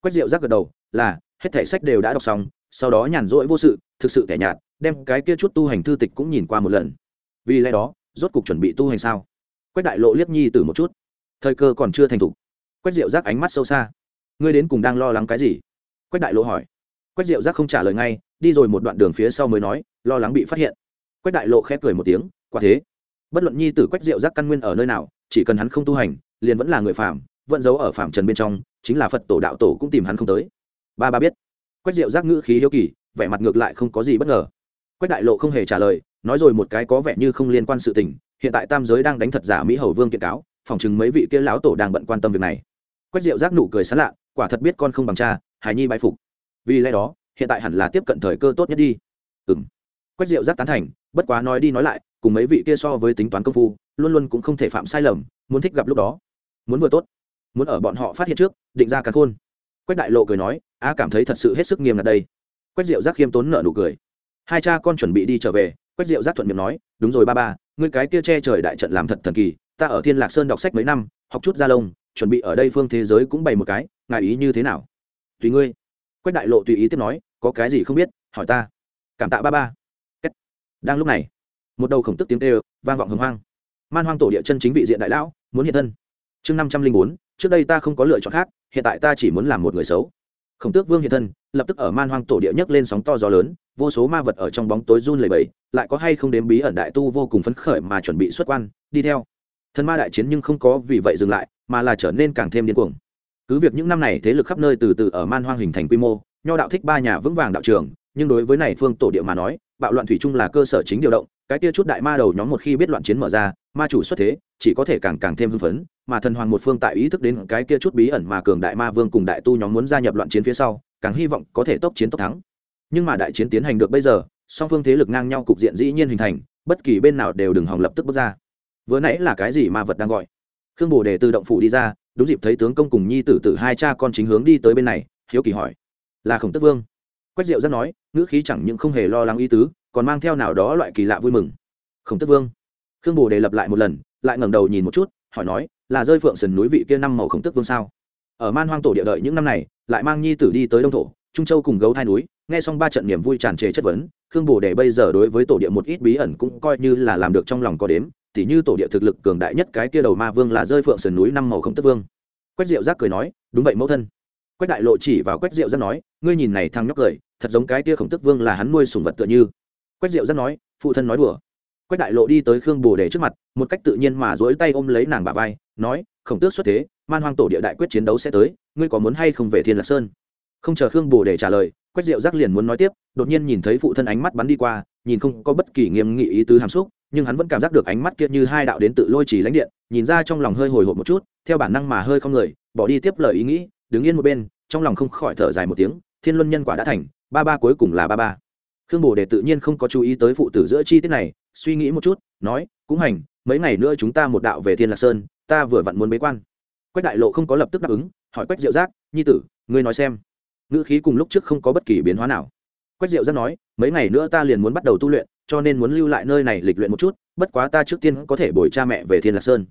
Quách diệu giác gật đầu, là, hết thể sách đều đã đọc xong, sau đó nhàn rỗi vô sự, thực sự tẻ nhạt, đem cái kia chút tu hành thư tịch cũng nhìn qua một lần. Vì lẽ đó, rốt cục chuẩn bị tu hành sao? Quách đại lộ liếc nhi tử một chút. Thời cơ còn chưa thành thục quách diệu giác ánh mắt sâu xa. Ngươi đến cùng đang lo lắng cái gì? Quách đại lộ hỏi. Quách diệu giác không trả lời ngay, đi rồi một đoạn đường phía sau mới nói, lo lắng bị phát hiện. Quách đại lộ khép cười một tiếng, quả thế, bất luận nhi tử quách diệu giác căn nguyên ở nơi nào, chỉ cần hắn không tu hành, liền vẫn là người phạm vẫn giấu ở phạm trần bên trong, chính là phật tổ đạo tổ cũng tìm hắn không tới. Ba ba biết. Quách diệu giác ngữ khí hiếu kỳ, vẻ mặt ngược lại không có gì bất ngờ. Quách đại lộ không hề trả lời, nói rồi một cái có vẻ như không liên quan sự tình, hiện tại tam giới đang đánh thật giả mỹ hầu vương kiện cáo, phòng chừng mấy vị kia lão tổ đang bận quan tâm việc này quách diệu giác nụ cười sán lạ, quả thật biết con không bằng cha hải nhi bái phục. Vì lẽ đó, hiện tại hẳn là tiếp cận thời cơ tốt nhất đi. Ừ m quách diệu giác tán thành, bất quá nói đi nói lại, cùng mấy vị kia so với tính toán công phu, luôn luôn cũng không thể phạm sai lầm, muốn thích gặp lúc đó. Muốn vừa tốt. Muốn ở bọn họ phát hiện trước, định ra cắn khôn. Quách đại lộ cười nói a cảm thấy thật sự hết sức nghiêm ngặt đây. Quách diệu giác khiêm tốn nợ nụ cười. Hai cha con chuẩn bị đi trở về. Quách diệu giác thuận miệng nói, đúng rồi ba ba, ngươi cái kia che trời đại trận làm thật thần kỳ, ta ở thiên lạc sơn đọc sách mấy năm, học chút gia lông chuẩn bị ở đây phương thế giới cũng bày một cái, ngài ý như thế nào? Tùy ngươi. Quách đại lộ tùy ý tiếp nói, có cái gì không biết, hỏi ta. Cảm tạ ba ba. Kết. đang lúc này, một đầu khổng tức tiếng kêu, vang vọng hồng hoang. Man hoang tổ địa chân chính vị diện đại lão, muốn hiện thân. Chương năm trăm linh bốn, trước đây ta không có lựa chọn khác, hiện tại ta chỉ muốn làm một người xấu. Khổng tước vương hiện thân, lập tức ở man hoang tổ địa nhấc lên sóng to gió lớn, vô số ma vật ở trong bóng tối run lầy bầy lại có hay không đếm bí ẩn đại tu vô cùng phấn khởi mà chuẩn bị xuất quan, đi theo. Thần ma đại chiến nhưng không có vì vậy dừng lại mà là trở nên càng thêm điên cuồng. Cứ việc những năm này thế lực khắp nơi từ từ ở man hoang hình thành quy mô, nho đạo thích ba nhà vững vàng đạo trường, nhưng đối với này phương tổ địa mà nói, bạo loạn thủy chung là cơ sở chính điều động, cái kia chút đại ma đầu nhóm một khi biết loạn chiến mở ra, ma chủ xuất thế, chỉ có thể càng càng thêm hưng phấn, mà thần hoàng một phương tại ý thức đến cái kia chút bí ẩn mà cường đại ma vương cùng đại tu nhóm muốn gia nhập loạn chiến phía sau, càng hy vọng có thể tốc chiến tốc thắng. Nhưng mà đại chiến tiến hành được bây giờ, song phương thế lực ngang nhau cục diện dĩ nhiên hình thành, bất kỳ bên nào đều đừng hòng lập tức bước ra. Vừa nãy là cái gì ma vật đang gọi? Khương bồ đề từ động phủ đi ra, đúng dịp thấy tướng công cùng nhi tử tử hai cha con chính hướng đi tới bên này, hiếu kỳ hỏi, là khổng tức vương? Quách diệu rất nói, ngữ khí chẳng những không hề lo lắng ý tứ, còn mang theo nào đó loại kỳ lạ vui mừng. Khổng tức vương? Khương bồ đề lập lại một lần, lại ngẩng đầu nhìn một chút, hỏi nói, là rơi phượng sườn núi vị kia năm màu khổng tức vương sao? Ở man hoang tổ địa đợi những năm này, lại mang nhi tử đi tới đông thổ, trung châu cùng gấu thai núi, nghe xong ba trận niềm vui tràn trề chất vấn, khương bồ đề bây giờ đối với tổ địa một ít bí ẩn cũng coi như là làm được trong lòng có đếm tỉ như tổ địa thực lực cường đại nhất cái kia đầu ma vương là rơi phượng sườn núi năm màu khổng tức vương. Quách diệu giác cười nói, đúng vậy, mẫu thân. Quách đại lộ chỉ vào quách diệu giác nói, ngươi nhìn này thằng nhóc cười, thật giống cái kia khổng tức vương là hắn nuôi sùng vật tựa như. Quách diệu giác nói, phụ thân nói đùa. Quách đại lộ đi tới khương bồ đề trước mặt, một cách tự nhiên mà dỗi tay ôm lấy nàng bà vai, nói, khổng tước xuất thế, man hoang tổ địa đại quyết chiến đấu sẽ tới, ngươi có muốn hay không về thiên lạc sơn? Không chờ khương bồ đề trả lời, quách diệu giác liền muốn nói tiếp, đột nhiên nhìn thấy phụ thân ánh mắt bắn đi qua, nhìn không có bất kỳ nghiêm nghị ý tứ hàm xúc nhưng hắn vẫn cảm giác được ánh mắt kia như hai đạo đến tự lôi chỉ lãnh điện, nhìn ra trong lòng hơi hồi hộp một chút, theo bản năng mà hơi không người, bỏ đi tiếp lời ý nghĩ, đứng yên một bên, trong lòng không khỏi thở dài một tiếng, thiên luân nhân quả đã thành, ba ba cuối cùng là ba ba. Khương bồ đề tự nhiên không có chú ý tới phụ tử giữa chi tiết này, suy nghĩ một chút, nói, cũng hành, mấy ngày nữa chúng ta một đạo về thiên lạc sơn, ta vừa vặn muốn bế quan. Quách đại lộ không có lập tức đáp ứng, hỏi quách diệu giác, nhi tử, ngươi nói xem, ngữ khí cùng lúc trước không có bất kỳ biến hóa nào. Quách diệu giác nói, mấy ngày nữa ta liền muốn bắt đầu tu luyện cho nên muốn lưu lại nơi này lịch luyện một chút, bất quá ta trước tiên có thể bồi cha mẹ về thiên lạc sơn.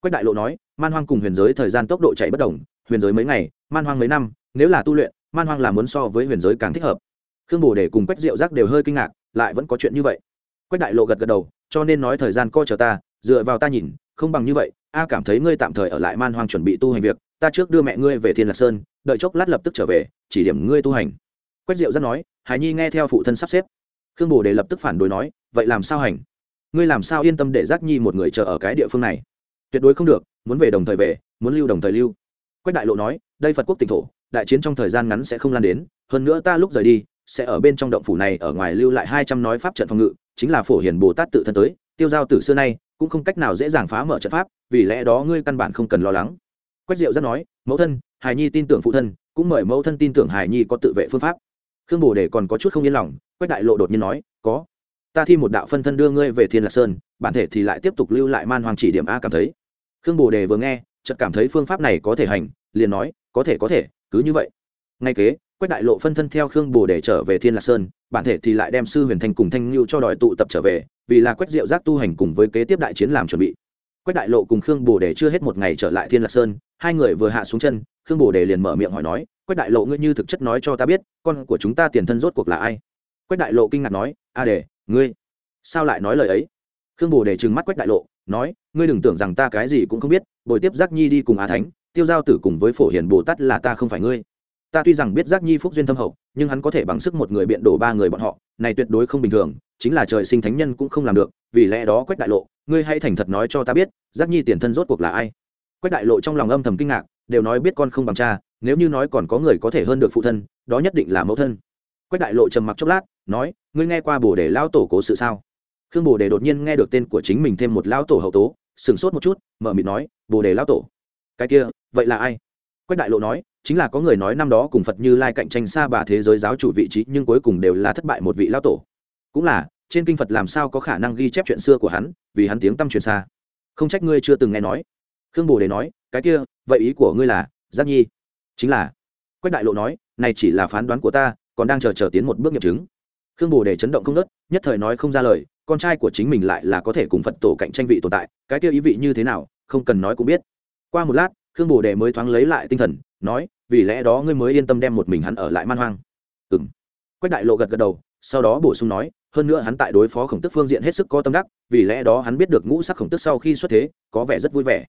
Quách đại lộ nói, man hoang cùng huyền giới thời gian tốc độ chạy bất đồng, huyền giới mấy ngày, man hoang mấy năm, nếu là tu luyện, man hoang là muốn so với huyền giới càng thích hợp. Khương bồ để cùng quách diệu giác đều hơi kinh ngạc, lại vẫn có chuyện như vậy. Quách đại lộ gật gật đầu, cho nên nói thời gian coi chờ ta, dựa vào ta nhìn, không bằng như vậy, a cảm thấy ngươi tạm thời ở lại man hoang chuẩn bị tu hành việc, ta trước đưa mẹ ngươi về thiên lạc sơn, đợi chốc lát lập tức trở về, chỉ điểm ngươi tu hành. Quách diệu rất nói, hải nhi nghe theo phụ thân sắp xếp khương bồ đề lập tức phản đối nói, vậy làm sao hành? Ngươi làm sao yên tâm để giác nhi một người chờ ở cái địa phương này? Tuyệt đối không được, muốn về đồng thời về, muốn lưu đồng thời lưu. Quách đại lộ nói, đây phật quốc tỉnh thổ, đại chiến trong thời gian ngắn sẽ không lan đến, hơn nữa ta lúc rời đi, sẽ ở bên trong động phủ này ở ngoài lưu lại hai trăm nói pháp trận phòng ngự, chính là phổ hiền bồ tát tự thân tới, tiêu giao từ xưa nay, cũng không cách nào dễ dàng phá mở trận pháp, vì lẽ đó ngươi căn bản không cần lo lắng. Quách diệu rất nói, mẫu thân hài nhi tin tưởng phụ thân, cũng mời mẫu thân tin tưởng hài nhi có tự vệ phương pháp khương bồ đề còn có chút không yên lòng, quách đại lộ đột nhiên nói, có, ta thi một đạo phân thân đưa ngươi về thiên lạc sơn, bản thể thì lại tiếp tục lưu lại man hoàng chỉ điểm a cảm thấy. Khương bồ đề vừa nghe, chợt cảm thấy phương pháp này có thể hành, liền nói, có thể có thể, cứ như vậy. Ngay kế, quách đại lộ phân thân theo khương bồ Đề trở về thiên lạc sơn, bản thể thì lại đem sư huyền thanh cùng thanh lưu cho đòi tụ tập trở về, vì là quách diệu giác tu hành cùng với kế tiếp đại chiến làm chuẩn bị. Quách đại lộ cùng khương bồ Đề chưa hết một ngày trở lại thiên lạc sơn hai người vừa hạ xuống chân, khương bồ đề liền mở miệng hỏi nói, quách đại lộ ngươi như thực chất nói cho ta biết, con của chúng ta tiền thân rốt cuộc là ai? Quách đại lộ kinh ngạc nói, a đề, ngươi, sao lại nói lời ấy? Khương bồ đề trừng mắt quách đại lộ, nói, ngươi đừng tưởng rằng ta cái gì cũng không biết, bồi tiếp giác nhi đi cùng á thánh, tiêu giao tử cùng với phổ hiền bồ tát là ta không phải ngươi. Ta tuy rằng biết giác nhi phúc duyên thâm hậu, nhưng hắn có thể bằng sức một người biện đổ ba người bọn họ, này tuyệt đối không bình thường, chính là trời sinh thánh nhân cũng không làm được, vì lẽ đó quách đại lộ, ngươi hãy thành thật nói cho ta biết, giác nhi tiền thân rốt cuộc là ai? Quách đại lộ trong lòng âm thầm kinh ngạc, đều nói biết con không bằng cha, nếu như nói còn có người có thể hơn được phụ thân, đó nhất định là mẫu thân. Quách đại lộ trầm mặc chốc lát, nói, ngươi nghe qua bồ đề lao tổ cố sự sao? Khương bồ đề đột nhiên nghe được tên của chính mình thêm một lao tổ hậu tố, sửng sốt một chút, mở mịt nói, bồ đề lao tổ. Cái kia, vậy là ai? Quách đại lộ nói, chính là có người nói năm đó cùng phật như lai cạnh tranh xa bà thế giới giáo chủ vị trí, nhưng cuối cùng đều là thất bại một vị lao tổ. Cũng là, trên kinh phật làm sao có khả năng ghi chép chuyện xưa của hắn, vì hắn tiếng tâm truyền xa. Không trách ngươi chưa từng nghe nói khương bồ đề nói, cái kia, vậy ý của ngươi là, giác nhi? Chính là. Quách đại lộ nói, này chỉ là phán đoán của ta, còn đang chờ chờ tiến một bước nghiệm chứng. Khương bồ đề chấn động không nớt, nhất thời nói không ra lời, con trai của chính mình lại là có thể cùng phật tổ cạnh tranh vị tồn tại, cái kia ý vị như thế nào, không cần nói cũng biết. Qua một lát, khương bồ đề mới thoáng lấy lại tinh thần, nói, vì lẽ đó ngươi mới yên tâm đem một mình hắn ở lại man hoang. Ừ m quách đại lộ gật gật đầu, sau đó bổ sung nói, hơn nữa hắn tại đối phó khổng tức phương diện hết sức có tâm đắc, vì lẽ đó hắn biết được ngũ sắc khổng tức sau khi xuất thế, có vẻ rất vui vẻ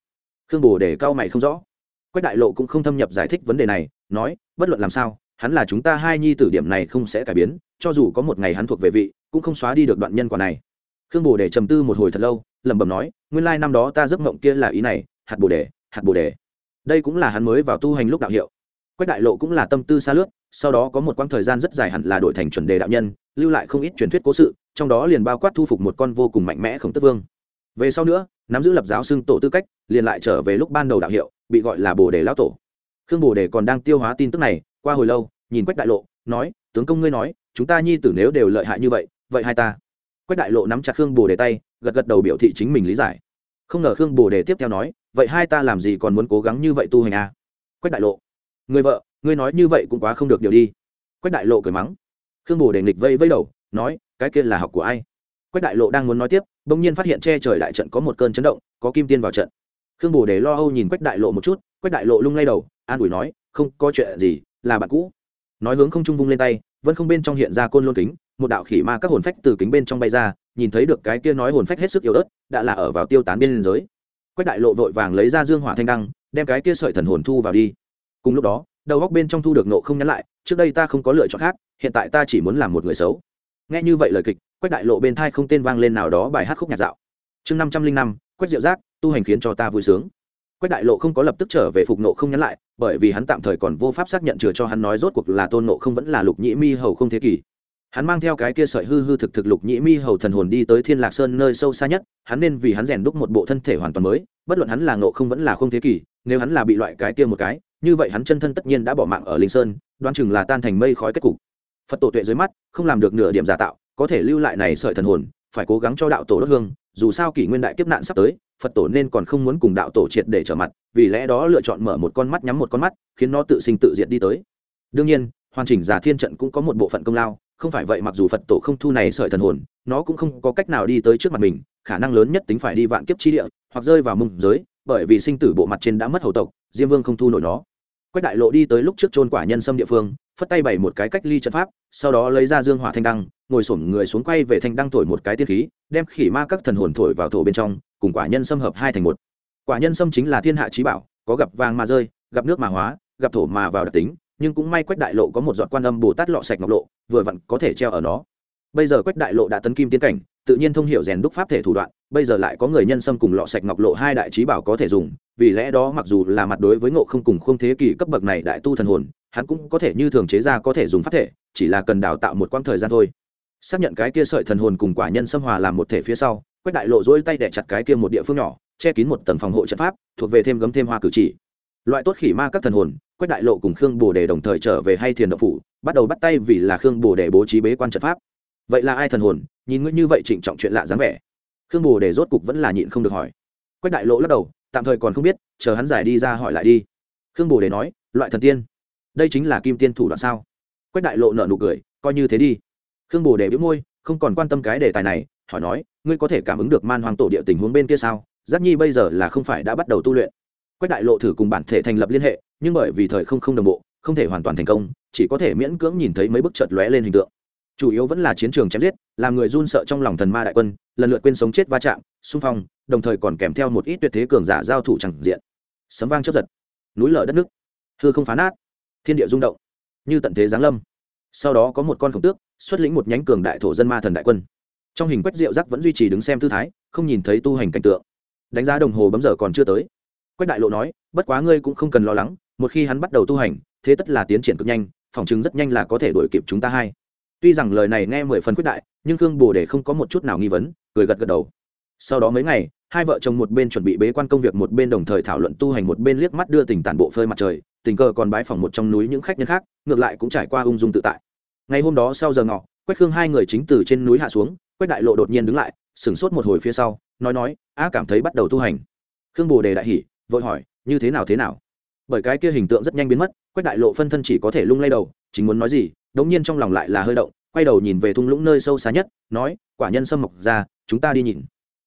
khương bồ đề cao mày không rõ. Quách đại lộ cũng không thâm nhập giải thích vấn đề này, nói, bất luận làm sao, hắn là chúng ta hai nhi tử điểm này không sẽ cải biến, cho dù có một ngày hắn thuộc về vị, cũng không xóa đi được đoạn nhân quả này. Khương bồ đề trầm tư một hồi thật lâu, lẩm bẩm nói, nguyên lai năm đó ta giấc mộng kia là ý này, hạt bồ đề hạt bồ đề đây cũng là hắn mới vào tu hành lúc đạo hiệu. Quách đại lộ cũng là tâm tư xa lướt, sau đó có một quãng thời gian rất dài hẳn là đổi thành chuẩn đề đạo nhân, lưu lại không ít truyền thuyết cố sự, trong đó liền bao quát thu phục một con vô cùng mạnh mẽ khổng tức vương về sau nữa, nắm giữ lập giáo xưng tổ tư cách, liền lại trở về lúc ban đầu đạo hiệu, bị gọi là bồ đề lão tổ. Khương bồ đề còn đang tiêu hóa tin tức này, qua hồi lâu, nhìn quách đại lộ, nói, tướng công ngươi nói, chúng ta nhi tử nếu đều lợi hại như vậy vậy hai ta. Quách đại lộ nắm chặt khương bồ đề tay, gật gật đầu biểu thị chính mình lý giải. Không ngờ khương bồ đề tiếp theo nói, vậy hai ta làm gì còn muốn cố gắng như vậy tu hành à? quách đại lộ, người vợ, ngươi nói như vậy cũng quá không được điều đi. Quách đại lộ cười mắng. Khương bồ đề nghịch vây vây đầu, nói, cái kia là học của ai? Quách đại lộ đang muốn nói tiếp bỗng nhiên phát hiện che trời đại trận có một cơn chấn động, có kim tiên vào trận. Khương bồ đề lo âu nhìn quách đại lộ một chút, quách đại lộ lung lay đầu, an ủi nói, không có chuyện gì, là bạn cũ. Nói hướng không trung vung lên tay vẫn không bên trong hiện ra côn lôn kính, một đạo khỉ ma các hồn phách từ kính bên trong bay ra, nhìn thấy được cái kia nói hồn phách hết sức yếu ớt, đã là ở vào tiêu tán biên giới. Quách đại lộ vội vàng lấy ra dương hỏa thanh đăng, đem cái kia sợi thần hồn thu vào đi. Cùng lúc đó, đầu góc bên trong thu được nộ không nhắn lại, trước đây ta không có lựa chọn khác, hiện tại ta chỉ muốn làm một người xấu nghe như vậy lời kịch, quách đại lộ bên thai không tên vang lên nào đó bài hát khúc nhạc dạo. Chương năm trăm linh năm, quách diệu giác, tu hành khiến cho ta vui sướng. Quách đại lộ không có lập tức trở về phục nộ không nhắn lại, bởi vì hắn tạm thời còn vô pháp xác nhận chừa cho hắn nói rốt cuộc là tôn nộ không vẫn là lục nhĩ mi hầu không thế kỷ. Hắn mang theo cái kia sợi hư hư thực thực lục nhĩ mi hầu thần hồn đi tới thiên lạc sơn nơi sâu xa nhất, hắn nên vì hắn rèn đúc một bộ thân thể hoàn toàn mới, bất luận hắn là nộ không vẫn là không thế kỷ, nếu hắn là bị loại cái kia một cái, như vậy hắn chân thân tất nhiên đã bỏ mạng ở linh sơn đoan chừng là tan thành mây khói kết cục phật tổ tuệ dưới mắt, không làm được nửa điểm giả tạo, có thể lưu lại này sợi thần hồn, phải cố gắng cho đạo tổ đốt hương, dù sao kỷ nguyên đại kiếp nạn sắp tới, phật tổ nên còn không muốn cùng đạo tổ triệt để trở mặt, vì lẽ đó lựa chọn mở một con mắt nhắm một con mắt, khiến nó tự sinh tự diệt đi tới. Đương nhiên, hoàn chỉnh giả thiên trận cũng có một bộ phận công lao, không phải vậy mặc dù phật tổ không thu này sợi thần hồn, nó cũng không có cách nào đi tới trước mặt mình, khả năng lớn nhất tính phải đi vạn kiếp chi địa, hoặc rơi vào mông giới, bởi vì sinh tử bộ mặt trên đã mất hầu tộc, diêm vương không thu nổi nó. Quách đại lộ đi tới lúc trước chôn quả nhân sâm địa phương phất tay bày một cái cách ly trận pháp, sau đó lấy ra dương hỏa thanh đăng, ngồi xổm người xuống quay về thanh đăng thổi một cái tiên khí, đem khỉ ma các thần hồn thổi vào thổ bên trong, cùng quả nhân sâm hợp hai thành một. Quả nhân sâm chính là thiên hạ trí bảo, có gặp vàng mà rơi, gặp nước mà hóa, gặp thổ mà vào đặc tính, nhưng cũng may quách đại lộ có một giọt quan âm bồ tát lọ sạch ngọc lộ, vừa vặn có thể treo ở nó bây giờ quách đại lộ đã tấn kim tiến cảnh, tự nhiên thông hiểu rèn đúc pháp thể thủ đoạn, bây giờ lại có người nhân sâm cùng lọ sạch ngọc lộ hai đại trí bảo có thể dùng, vì lẽ đó mặc dù là mặt đối với ngộ không cùng không thế kỷ cấp bậc này đại tu thần hồn, hắn cũng có thể như thường chế ra có thể dùng pháp thể, chỉ là cần đào tạo một quãng thời gian thôi. Xác nhận cái kia sợi thần hồn cùng quả nhân xâm hòa làm một thể phía sau, quách đại lộ dỗi tay đẻ chặt cái kia một địa phương nhỏ, che kín một tầng phòng hộ trận pháp, thuộc về thêm gấm thêm hoa cử chỉ. Loại tốt khỉ ma các thần hồn, quách đại lộ cùng khương bồ đề đồng thời trở về hay thiền độc phủ, bắt đầu bắt tay vì là khương bồ đề bố trí bế quan trận pháp vậy là ai thần hồn, nhìn ngươi như vậy trịnh trọng chuyện lạ dáng vẻ? Khương bồ đề rốt cục vẫn là nhịn không được hỏi. Quách đại lộ lắc đầu, tạm thời còn không biết, chờ hắn giải đi ra hỏi lại đi. Khương bồ đề nói, loại thần tiên, đây chính là kim tiên thủ đoạn sao? Quách đại lộ nợ nụ cười, coi như thế đi. Khương bồ đề biếu môi, không còn quan tâm cái đề tài này, hỏi nói, ngươi có thể cảm ứng được man hoàng tổ địa tình huống bên kia sao? Giác nhi bây giờ là không phải đã bắt đầu tu luyện. Quách đại lộ thử cùng bản thể thành lập liên hệ, nhưng bởi vì thời không không đồng bộ, không thể hoàn toàn thành công, chỉ có thể miễn cưỡng nhìn thấy mấy bức chợt lóe lên hình tượng chủ yếu vẫn là chiến trường chém giết, làm người run sợ trong lòng thần ma đại quân, lần lượt quên sống chết va chạm, xung phong, đồng thời còn kèm theo một ít tuyệt thế cường giả giao thủ chẳng diện. Sấm vang chớp giật, núi lở đất nước, hư không phá nát, thiên địa rung động, như tận thế giáng lâm. Sau đó có một con khổng tước, xuất lĩnh một nhánh cường đại thổ dân ma thần đại quân. Trong hình quách diệu giác vẫn duy trì đứng xem tư thái, không nhìn thấy tu hành cảnh tượng. Đánh giá đồng hồ bấm giờ còn chưa tới. Quách đại lộ nói, bất quá ngươi cũng không cần lo lắng, một khi hắn bắt đầu tu hành, thế tất là tiến triển cực nhanh phỏng chứng rất nhanh là có thể đuổi kịp chúng ta hai tuy rằng lời này nghe mười phần quyết đại, nhưng khương bồ đề không có một chút nào nghi vấn, cười gật gật đầu. Sau đó mấy ngày, hai vợ chồng một bên chuẩn bị bế quan công việc, một bên đồng thời thảo luận tu hành, một bên liếc mắt đưa tình tản bộ phơi mặt trời, tình cờ còn bái phòng một trong núi những khách nhân khác, ngược lại cũng trải qua ung dung tự tại. Ngày hôm đó sau giờ ngọ, quách khương hai người chính từ trên núi hạ xuống, quách đại lộ đột nhiên đứng lại, sửng sốt một hồi phía sau, nói nói, a, cảm thấy bắt đầu tu hành. Khương bồ đề đại hỉ, vội hỏi, như thế nào thế nào? Bởi cái kia hình tượng rất nhanh biến mất, quách đại lộ phân thân chỉ có thể lung lay đầu chính muốn nói gì, đống nhiên trong lòng lại là hơi động, quay đầu nhìn về thung lũng nơi sâu xa nhất, nói, quả nhân sâm mọc ra, chúng ta đi nhìn.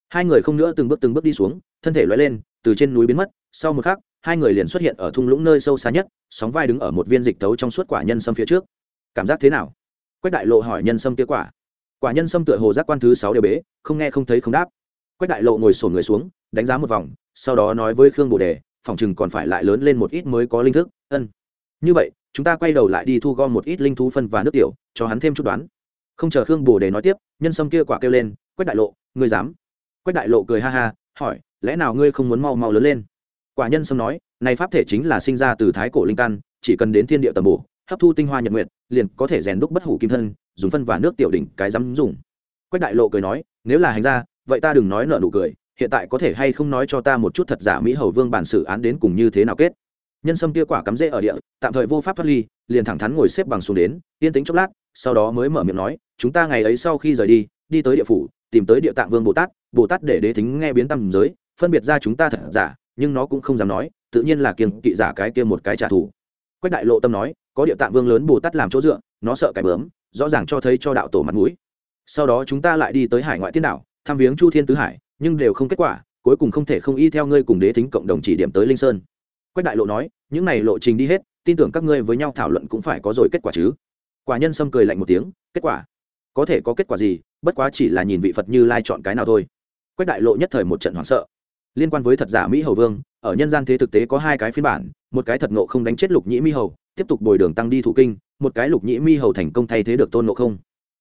Hai người không nữa từng bước từng bước đi xuống, thân thể loay lên, từ trên núi biến mất, sau một khắc, hai người liền xuất hiện ở thung lũng nơi sâu xa nhất, sóng vai đứng ở một viên dịch tấu trong suốt quả nhân sâm phía trước. Cảm giác thế nào? Quách đại lộ hỏi nhân sâm kia quả. Quả nhân sâm tựa hồ giác quan thứ sáu đều bế, không nghe không thấy không đáp. Quách đại lộ ngồi sổn người xuống, đánh giá một vòng, sau đó nói với khương bồ đề, phòng chừng còn phải lại lớn lên một ít mới có linh thức. Ân. Như vậy chúng ta quay đầu lại đi thu gom một ít linh thú phân và nước tiểu, cho hắn thêm chút đoán. Không chờ khương bồ đề nói tiếp, nhân sâm kia quả kêu lên, quách đại lộ, ngươi dám? Quách đại lộ cười ha ha, hỏi, lẽ nào ngươi không muốn mau mau lớn lên? Quả nhân sâm nói, này pháp thể chính là sinh ra từ thái cổ linh căn, chỉ cần đến thiên địa tầm bổ, hấp thu tinh hoa nhật nguyện liền có thể rèn đúc bất hủ kim thân, dùng phân và nước tiểu đỉnh cái dám dùng. Quách đại lộ cười nói, nếu là hành ra vậy ta đừng nói nợ nụ cười, hiện tại có thể hay không nói cho ta một chút thật giả mỹ hầu vương bản xử án đến cùng như thế nào kết? Nhân sâm kia quả cắm rễ ở địa, tạm thời vô pháp thoát ly, liền thẳng thắn ngồi xếp bằng xuống đến, yên tĩnh chốc lát, sau đó mới mở miệng nói, chúng ta ngày ấy sau khi rời đi đi tới địa phủ, tìm tới địa tạng vương bồ tát bồ tát để đế thính nghe biến tâm giới, phân biệt ra chúng ta thật giả, nhưng nó cũng không dám nói, tự nhiên là kiêng kỵ giả cái kia một cái trả thù. Quách đại lộ tâm nói, có địa tạng vương lớn bồ tát làm chỗ dựa, nó sợ cái bướm, rõ ràng cho thấy cho đạo tổ mặt mũi. Sau đó chúng ta lại đi tới hải ngoại thiên đảo, thăm viếng chu thiên tứ hải, nhưng đều không kết quả, cuối cùng không thể không y theo ngươi cùng đế thính cộng đồng chỉ điểm tới linh sơn quách đại lộ nói, những này lộ trình đi hết, tin tưởng các ngươi với nhau thảo luận cũng phải có rồi kết quả chứ. Quả nhân sâm cười lạnh một tiếng, kết quả? Có thể có kết quả gì, bất quá chỉ là nhìn vị phật như lai chọn cái nào thôi. Quách đại lộ nhất thời một trận hoảng sợ. Liên quan với thật giả mỹ hầu vương, ở nhân gian thế thực tế có hai cái phiên bản, một cái thật ngộ không đánh chết lục nhĩ mi hầu, tiếp tục bồi đường tăng đi thủ kinh, một cái lục nhĩ mi hầu thành công thay thế được tôn ngộ không.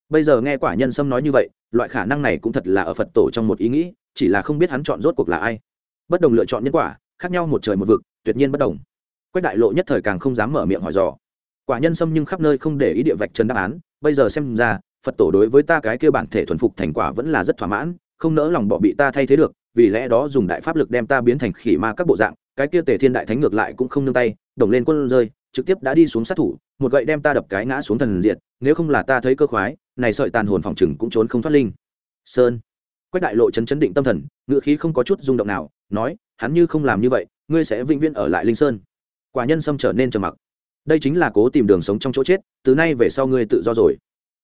Bây giờ nghe quả nhân sâm nói như vậy, loại khả năng này cũng thật là ở phật tổ trong một ý nghĩ, chỉ là không biết hắn chọn rốt cuộc là ai. Bất đồng lựa chọn nhân quả, khác nhau một trời một vực tuyệt nhiên bất đồng. Quách đại lộ nhất thời càng không dám mở miệng hỏi dò. Quả nhân xâm nhưng khắp nơi không để ý địa vạch chân đáp án, bây giờ xem ra, phật tổ đối với ta cái kia bản thể thuần phục thành quả vẫn là rất thỏa mãn, không nỡ lòng bỏ bị ta thay thế được, vì lẽ đó dùng đại pháp lực đem ta biến thành khỉ ma các bộ dạng, cái kia tề thiên đại thánh ngược lại cũng không nương tay, đồng lên quân rơi, trực tiếp đã đi xuống sát thủ, một gậy đem ta đập cái ngã xuống thần diện nếu không là ta thấy cơ khoái, này sợi tàn hồn phòng chừng cũng trốn không thoát linh. Sơn. Quách đại lộ chấn chấn định tâm thần ngựa khí không có chút rung động nào, nói, hắn như không làm như vậy ngươi sẽ vĩnh viễn ở lại linh sơn. Quả nhân sâm trở nên trầm mặc. Đây chính là cố tìm đường sống trong chỗ chết, từ nay về sau ngươi tự do rồi.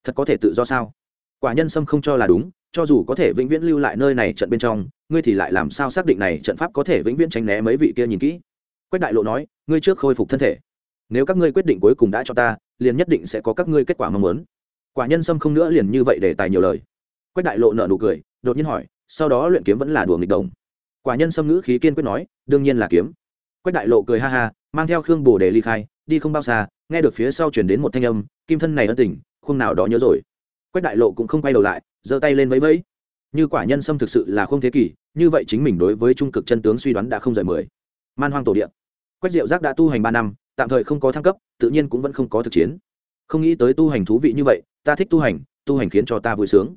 Thật có thể tự do sao? Quả nhân sâm không cho là đúng, cho dù có thể vĩnh viễn lưu lại nơi này trận bên trong, ngươi thì lại làm sao xác định này trận pháp có thể vĩnh viễn tránh né mấy vị kia nhìn kỹ? Quách đại lộ nói, ngươi trước khôi phục thân thể. Nếu các ngươi quyết định cuối cùng đã cho ta, liền nhất định sẽ có các ngươi kết quả mong muốn. Quả nhân sâm không nữa liền như vậy để tài nhiều lời. Quách đại lộ nợ nụ cười, đột nhiên hỏi, sau đó luyện kiếm vẫn là đùa nghịch đồng quả nhân sâm ngữ khí kiên quyết nói, đương nhiên là kiếm. Quách đại lộ cười ha ha, mang theo khương bồ để ly khai, đi không bao xa, nghe được phía sau chuyển đến một thanh âm, kim thân này ân tình khung nào đó nhớ rồi. Quách đại lộ cũng không quay đầu lại, giơ tay lên vẫy vẫy. Như quả nhân sâm thực sự là không thế kỷ, như vậy chính mình đối với trung cực chân tướng suy đoán đã không rời mười. Man hoang tổ điện quách diệu giác đã tu hành ba năm, tạm thời không có thăng cấp, tự nhiên cũng vẫn không có thực chiến. Không nghĩ tới tu hành thú vị như vậy, ta thích tu hành tu hành khiến cho ta vui sướng.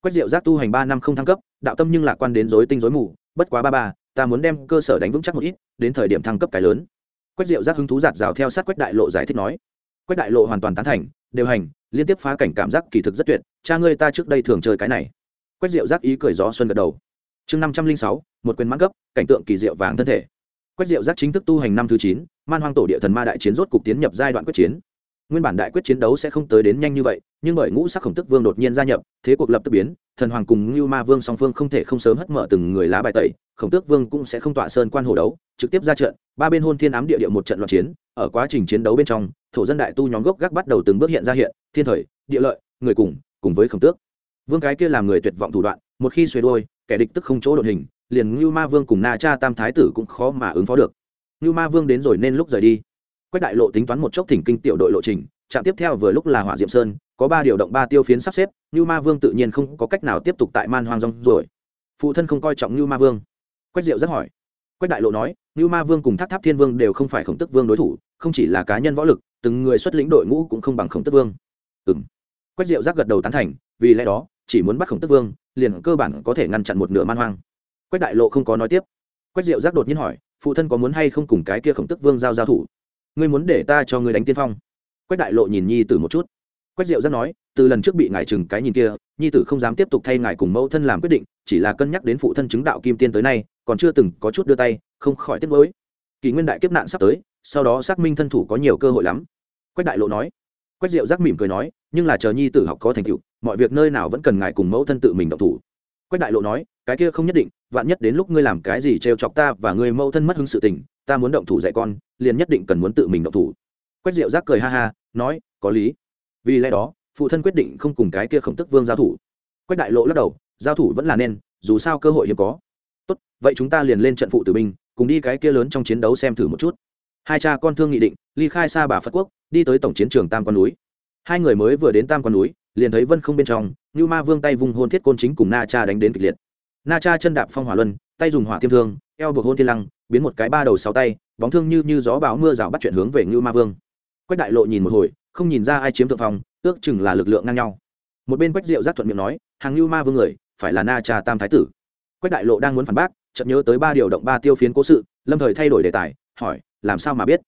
Quách diệu giác tu hành ba năm không thăng cấp, đạo tâm nhưng lạc quan đến dối tinh dối mù bất quá ba ba, ta muốn đem cơ sở đánh vững chắc một ít, đến thời điểm thăng cấp cái lớn. Quách diệu giác hứng thú giạt rào theo sát quách đại lộ giải thích nói. Quách đại lộ hoàn toàn tán thành, đều hành, liên tiếp phá cảnh cảm giác kỳ thực rất tuyệt, cha ngươi ta trước đây thường chơi cái này. Quách diệu giác ý cười gió xuân gật đầu. Chương năm trăm linh sáu, một quyền mãn cấp, cảnh tượng kỳ diệu vàng thân thể. Quách diệu giác chính thức tu hành năm thứ chín, man hoang tổ địa thần ma đại chiến rốt cục tiến nhập giai đoạn quyết chiến nguyên bản đại quyết chiến đấu sẽ không tới đến nhanh như vậy, nhưng bởi ngũ sắc khổng tức vương đột nhiên gia nhập, thế cuộc lập tức biến, thần hoàng cùng ngưu ma vương song phương không thể không sớm hất mở từng người lá bài tẩy, khổng tước vương cũng sẽ không tọa sơn quan hồ đấu, trực tiếp ra trận, ba bên hôn thiên ám địa địa một trận loạn chiến, ở quá trình chiến đấu bên trong, thổ dân đại tu nhóm gốc gác bắt đầu từng bước hiện ra hiện, thiên thời, địa lợi, người cùng cùng với khổng tước. Vương cái kia làm người tuyệt vọng thủ đoạn, một khi xuề đôi kẻ địch tức không chỗ đột hình, liền ngưu ma vương cùng na cha tam thái tử cũng khó mà ứng phó được. Ngưu ma vương đến rồi nên lúc rời đi quách đại lộ tính toán một chốc thỉnh kinh tiểu đội lộ trình, trạm tiếp theo vừa lúc là hỏa diệm sơn, có ba điều động ba tiêu phiến sắp xếp như ma vương tự nhiên không có cách nào tiếp tục tại man hoang rong rồi phụ thân không coi trọng như ma vương. Quách diệu rất hỏi. Quách đại lộ nói như ma vương cùng tháp tháp thiên vương đều không phải khổng tức vương đối thủ, không chỉ là cá nhân võ lực, từng người xuất lĩnh đội ngũ cũng không bằng khổng tức vương. Ừ m quách diệu giác gật đầu tán thành, vì lẽ đó, chỉ muốn bắt khổng tức vương, liền cơ bản có thể ngăn chặn một nửa man hoang. Quách đại lộ không có nói tiếp. Quách diệu giác đột nhiên hỏi, phụ thân có muốn hay không cùng cái kia khổng tức vương giao giao thủ? Ngươi muốn để ta cho ngươi đánh tiên phong. Quách đại lộ nhìn nhi tử một chút. Quách diệu giác nói, từ lần trước bị ngài chừng cái nhìn kia, nhi tử không dám tiếp tục thay ngài cùng mẫu thân làm quyết định, chỉ là cân nhắc đến phụ thân chứng đạo kim tiên tới nay, còn chưa từng có chút đưa tay, không khỏi tiếc mới kỷ nguyên đại kiếp nạn sắp tới, sau đó xác minh thân thủ có nhiều cơ hội lắm. Quách đại lộ nói. Quách diệu giác mỉm cười nói, nhưng là chờ nhi tử học có thành tựu, mọi việc nơi nào vẫn cần ngài cùng mẫu thân tự mình động thủ. Quách đại lộ nói, cái kia không nhất định, vạn nhất đến lúc ngươi làm cái gì trêu chọc ta và ngươi mẫu thân mất hứng sự tình ta muốn động thủ dạy con, liền nhất định cần muốn tự mình động thủ. Quách diệu giác cười ha ha, nói, có lý. Vì lẽ đó, phụ thân quyết định không cùng cái kia khổng tức vương giao thủ. Quách đại lộ lắc đầu, giao thủ vẫn là nên, dù sao cơ hội hiếm có. Tốt, vậy chúng ta liền lên trận phụ tử binh, cùng đi cái kia lớn trong chiến đấu xem thử một chút. Hai cha con thương nghị định, ly khai xa bà phật quốc, đi tới tổng chiến trường tam quan núi. Hai người mới vừa đến tam quan núi, liền thấy vân không bên trong như ma vương tay vùng hôn thiết côn chính cùng na cha đánh đến kịch liệt. Na cha chân đạp phong hỏa luân, tay dùng hỏa tiêm thương, eo buộc hôn thiên lăng biến một cái ba đầu sáu tay, bóng thương như như gió bão mưa rào bắt chuyện hướng về như ma vương. Quách đại lộ nhìn một hồi, không nhìn ra ai chiếm thượng phòng ước chừng là lực lượng ngang nhau. Một bên quách diệu giác thuận miệng nói, hàng ngưu ma vương người, phải là na cha tam thái tử. Quách đại lộ đang muốn phản bác, chợt nhớ tới ba điều động ba tiêu phiến cố sự, lâm thời thay đổi đề tài, hỏi, làm sao mà biết?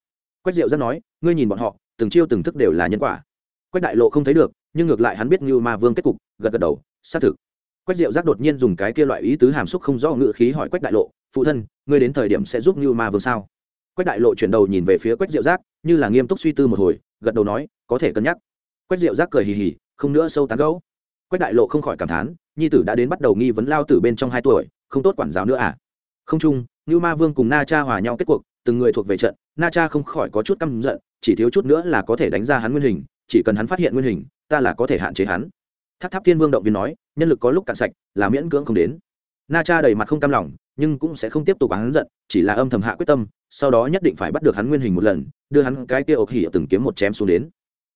Quách diệu giác nói, ngươi nhìn bọn họ, từng chiêu từng thức đều là nhân quả. Quách đại lộ không thấy được, nhưng ngược lại hắn biết ngưu ma vương kết cục, gật gật đầu, xác thực. Quách diệu giác đột nhiên dùng cái kia loại ý tứ hàm xúc không rõ ngự khí hỏi quách đại lộ phụ thân, ngươi đến thời điểm sẽ giúp như ma vương sao? Quách đại lộ chuyển đầu nhìn về phía quách diệu giác, như là nghiêm túc suy tư một hồi, gật đầu nói, có thể cân nhắc. Quách diệu giác cười hì hì, không nữa sâu tán gấu quách đại lộ không khỏi cảm thán, nhi tử đã đến bắt đầu nghi vấn lao tử bên trong hai tuổi, không tốt quản giáo nữa à? Không chung như ma vương cùng na cha hòa nhau kết cuộc, từng người thuộc về trận, na cha không khỏi có chút căm giận, chỉ thiếu chút nữa là có thể đánh ra hắn nguyên hình, chỉ cần hắn phát hiện nguyên hình, ta là có thể hạn chế hắn. Tháp tháp thiên vương động viên nói, nhân lực có lúc cạn sạch, là miễn cưỡng không đến na cha đầy mặt không cam lòng, nhưng cũng sẽ không tiếp tục hắn giận, chỉ là âm thầm hạ quyết tâm, sau đó nhất định phải bắt được hắn nguyên hình một lần, đưa hắn cái kia ộp hỉ từng kiếm một chém xuống đến.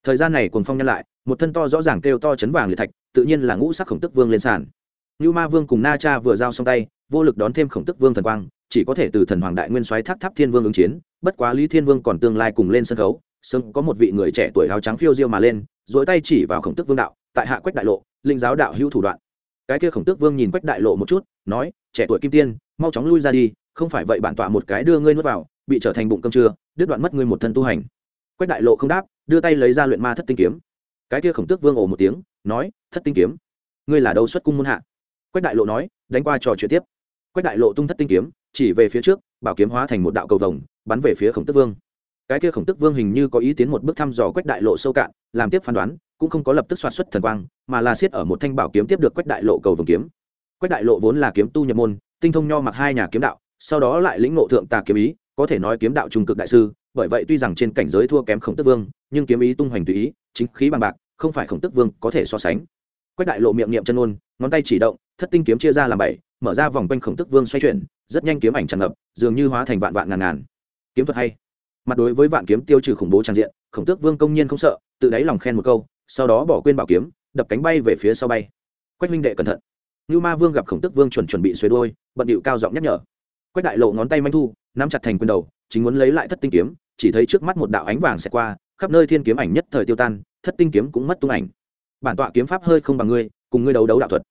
Thời gian này cuồng phong nhân lại, một thân to rõ ràng kêu to chấn vàng liệt thạch, tự nhiên là ngũ sắc khổng tức vương lên sàn. Như ma vương cùng na cha vừa giao xong tay, vô lực đón thêm khổng tức vương thần quang, chỉ có thể từ thần hoàng đại nguyên soái tháp tháp thiên vương ứng chiến, bất quá lý thiên vương còn tương lai cùng lên sân khấu sưng có một vị người trẻ tuổi áo trắng phiêu diêu mà lên dỗi tay chỉ vào khổng tức vương đạo, tại hạ quách đại lộ, linh giáo đạo hữu thủ đoạn. Cái kia khổng tước vương nhìn quách đại lộ một chút nói, trẻ tuổi kim tiên, mau chóng lui ra đi, không phải vậy bản tọa một cái đưa ngươi nuốt vào, bị trở thành bụng cơm trưa, đứt đoạn mất ngươi một thân tu hành. Quách đại lộ không đáp, đưa tay lấy ra luyện ma thất tinh kiếm. Cái kia khổng tước vương ồ một tiếng, nói, thất tinh kiếm? Ngươi là đâu xuất cung môn hạ? Quách đại lộ nói, đánh qua trò chuyện tiếp. Quách đại lộ tung thất tinh kiếm, chỉ về phía trước, bảo kiếm hóa thành một đạo cầu vồng, bắn về phía khổng tước vương. Cái kia khổng tước vương hình như có ý tiến một bước thăm dò quách đại lộ sâu cạn, làm tiếp phán đoán, cũng không có lập tức soạt xuất thần quang, mà là siết ở một thanh bảo kiếm tiếp được quách đại lộ cầu vồng kiếm quách đại lộ vốn là kiếm tu nhập môn, tinh thông nho mặc hai nhà kiếm đạo, sau đó lại lĩnh ngộ thượng tà kiếm ý, có thể nói kiếm đạo trung cực đại sư, bởi vậy tuy rằng trên cảnh giới thua kém khổng tức vương, nhưng kiếm ý tung hoành tùy ý, chính khí bằng bạc, không phải khổng tức vương có thể so sánh. Quách đại lộ miệng niệm chân ôn, ngón tay chỉ động, thất tinh kiếm chia ra làm bảy, mở ra vòng quanh khổng tức vương xoay chuyển, rất nhanh kiếm ảnh tràn ngập, dường như hóa thành vạn vạn ngàn ngàn. Kiếm thuật hay. Mặt đối với vạn kiếm tiêu trừ khủng bố tràn diện, khổng tước vương công nhiên không sợ, tự đáy lòng khen một câu, sau đó bỏ quên bảo kiếm, đập cánh bay về phía sau bay. Quách minh đệ cẩn thận. Nưu ma vương gặp khổng tước vương chuẩn chuẩn bị xuế đuôi, bận điệu cao giọng nhắc nhở. Quách đại lộ ngón tay manh thu nắm chặt thành quyền đầu chính muốn lấy lại thất tinh kiếm chỉ thấy trước mắt một đạo ánh vàng xẹt qua khắp nơi thiên kiếm ảnh nhất thời tiêu tan thất tinh kiếm cũng mất tung ảnh. Bản tọa kiếm pháp hơi không bằng ngươi cùng ngươi đấu đấu đạo thuật.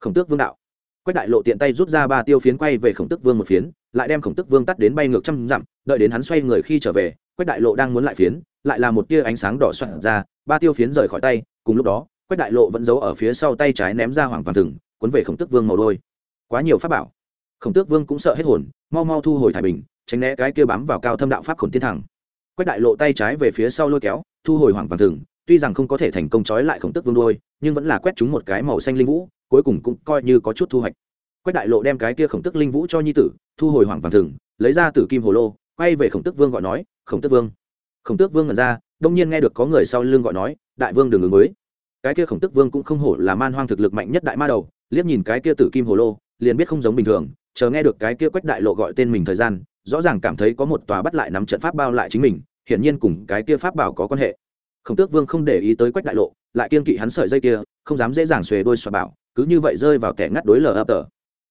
Khổng tước vương đạo. Quách đại lộ tiện tay rút ra ba tiêu phiến quay về khổng tước vương một phiến lại đem khổng tước vương tắt đến bay ngược trăm dặm đợi đến hắn xoay người khi trở về quách đại lộ đang muốn lại phiến lại là một tia ánh sáng đỏ xoắn ra ba tiêu phiến rời khỏi tay cùng lúc đó quách đại lộ vẫn giấu ở phía sau tay trái ném ra hoàng vàng thừng cuốn về khổng tước vương màu đôi. Quá nhiều pháp bảo. Khổng tước vương cũng sợ hết hồn, mau mau thu hồi thái bình, tránh né cái kia bám vào cao thâm đạo pháp khổng tiên thẳng. Quách đại lộ tay trái về phía sau lôi kéo, thu hồi hoàng vàng thừng, tuy rằng không có thể thành công trói lại khổng tước vương đôi, nhưng vẫn là quét chúng một cái màu xanh linh vũ, cuối cùng cũng coi như có chút thu hoạch. Quách đại lộ đem cái kia khổng tước linh vũ cho nhi tử, thu hồi hoàng vàng thừng, lấy ra tử kim hồ lô, quay về khổng tước vương gọi nói, khổng tước vương. Khổng tước vương ngẩn ra, đông nhiên nghe được có người sau lưng gọi nói, đại vương đừng ứng mới cái kia khổng tước vương cũng không hổ là man hoang thực lực mạnh nhất đại ma đầu liếc nhìn cái kia tử kim hồ lô, liền biết không giống bình thường, chờ nghe được cái kia quách đại lộ gọi tên mình thời gian, rõ ràng cảm thấy có một tòa bắt lại nắm trận pháp bao lại chính mình, hiển nhiên cùng cái kia pháp bảo có quan hệ. Khổng tước vương không để ý tới quách đại lộ, lại kiên kỵ hắn sợi dây kia, không dám dễ dàng xuề đôi xoa bảo, cứ như vậy rơi vào kẻ ngắt đối lờ ập tờ.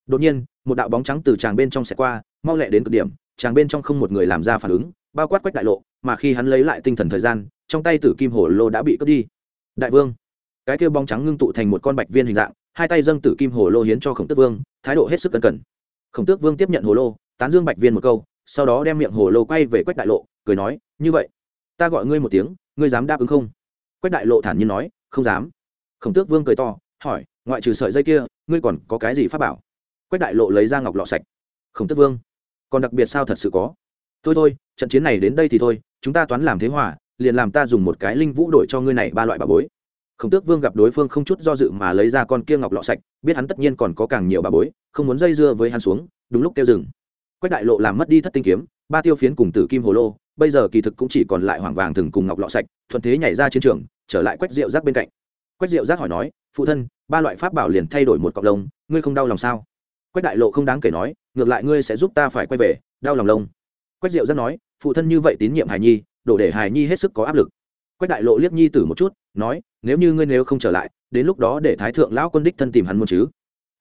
Đột nhiên, một đạo bóng trắng từ tràng bên trong xẻ qua, mau lẹ đến cực điểm, tràng bên trong không một người làm ra phản ứng, bao quát quách đại lộ, mà khi hắn lấy lại tinh thần thời gian, trong tay tử kim hồ lô đã bị cướp đi. Đại vương, cái kia bóng trắng ngưng tụ thành một con bạch viên hình dạng hai tay dâng tử kim hồ lô hiến cho khổng tước vương, thái độ hết sức cẩn cẩn khổng tước vương tiếp nhận hồ lô, tán dương bạch viên một câu, sau đó đem miệng hồ lô quay về quách đại lộ, cười nói, như vậy, ta gọi ngươi một tiếng, ngươi dám đáp ứng không? Quách đại lộ thản nhiên nói, không dám. Khổng tước vương cười to, hỏi, ngoại trừ sợi dây kia, ngươi còn có cái gì pháp bảo? Quách đại lộ lấy ra ngọc lọ sạch. Khổng tước vương, còn đặc biệt sao thật sự có? Thôi thôi, trận chiến này đến đây thì thôi, chúng ta toán làm thế hòa, liền làm ta dùng một cái linh vũ đổi cho ngươi này ba loại bà bối khổng tước vương gặp đối phương không chút do dự mà lấy ra con kia ngọc lọ sạch, biết hắn tất nhiên còn có càng nhiều bà bối, không muốn dây dưa với hắn xuống, đúng lúc kêu dừng. Quách đại lộ làm mất đi thất tinh kiếm, ba tiêu phiến cùng tử kim hồ lô, bây giờ kỳ thực cũng chỉ còn lại hoàng vàng thừng cùng ngọc lọ sạch, thuận thế nhảy ra chiến trường, trở lại quách rượu rác bên cạnh. Quách rượu rác hỏi nói, phụ thân, ba loại pháp bảo liền thay đổi một cọc lông, ngươi không đau lòng sao? Quách đại lộ không đáng kể nói, ngược lại ngươi sẽ giúp ta phải quay về, đau lòng lông. Quách diệu rác nói, phụ thân như vậy tín nhiệm hài nhi, đổ để hài nhi hết sức có áp lực quách đại lộ liếc nhi tử một chút, nói, nếu như ngươi nếu không trở lại, đến lúc đó để thái thượng lão quân đích thân tìm hắn muốn chứ.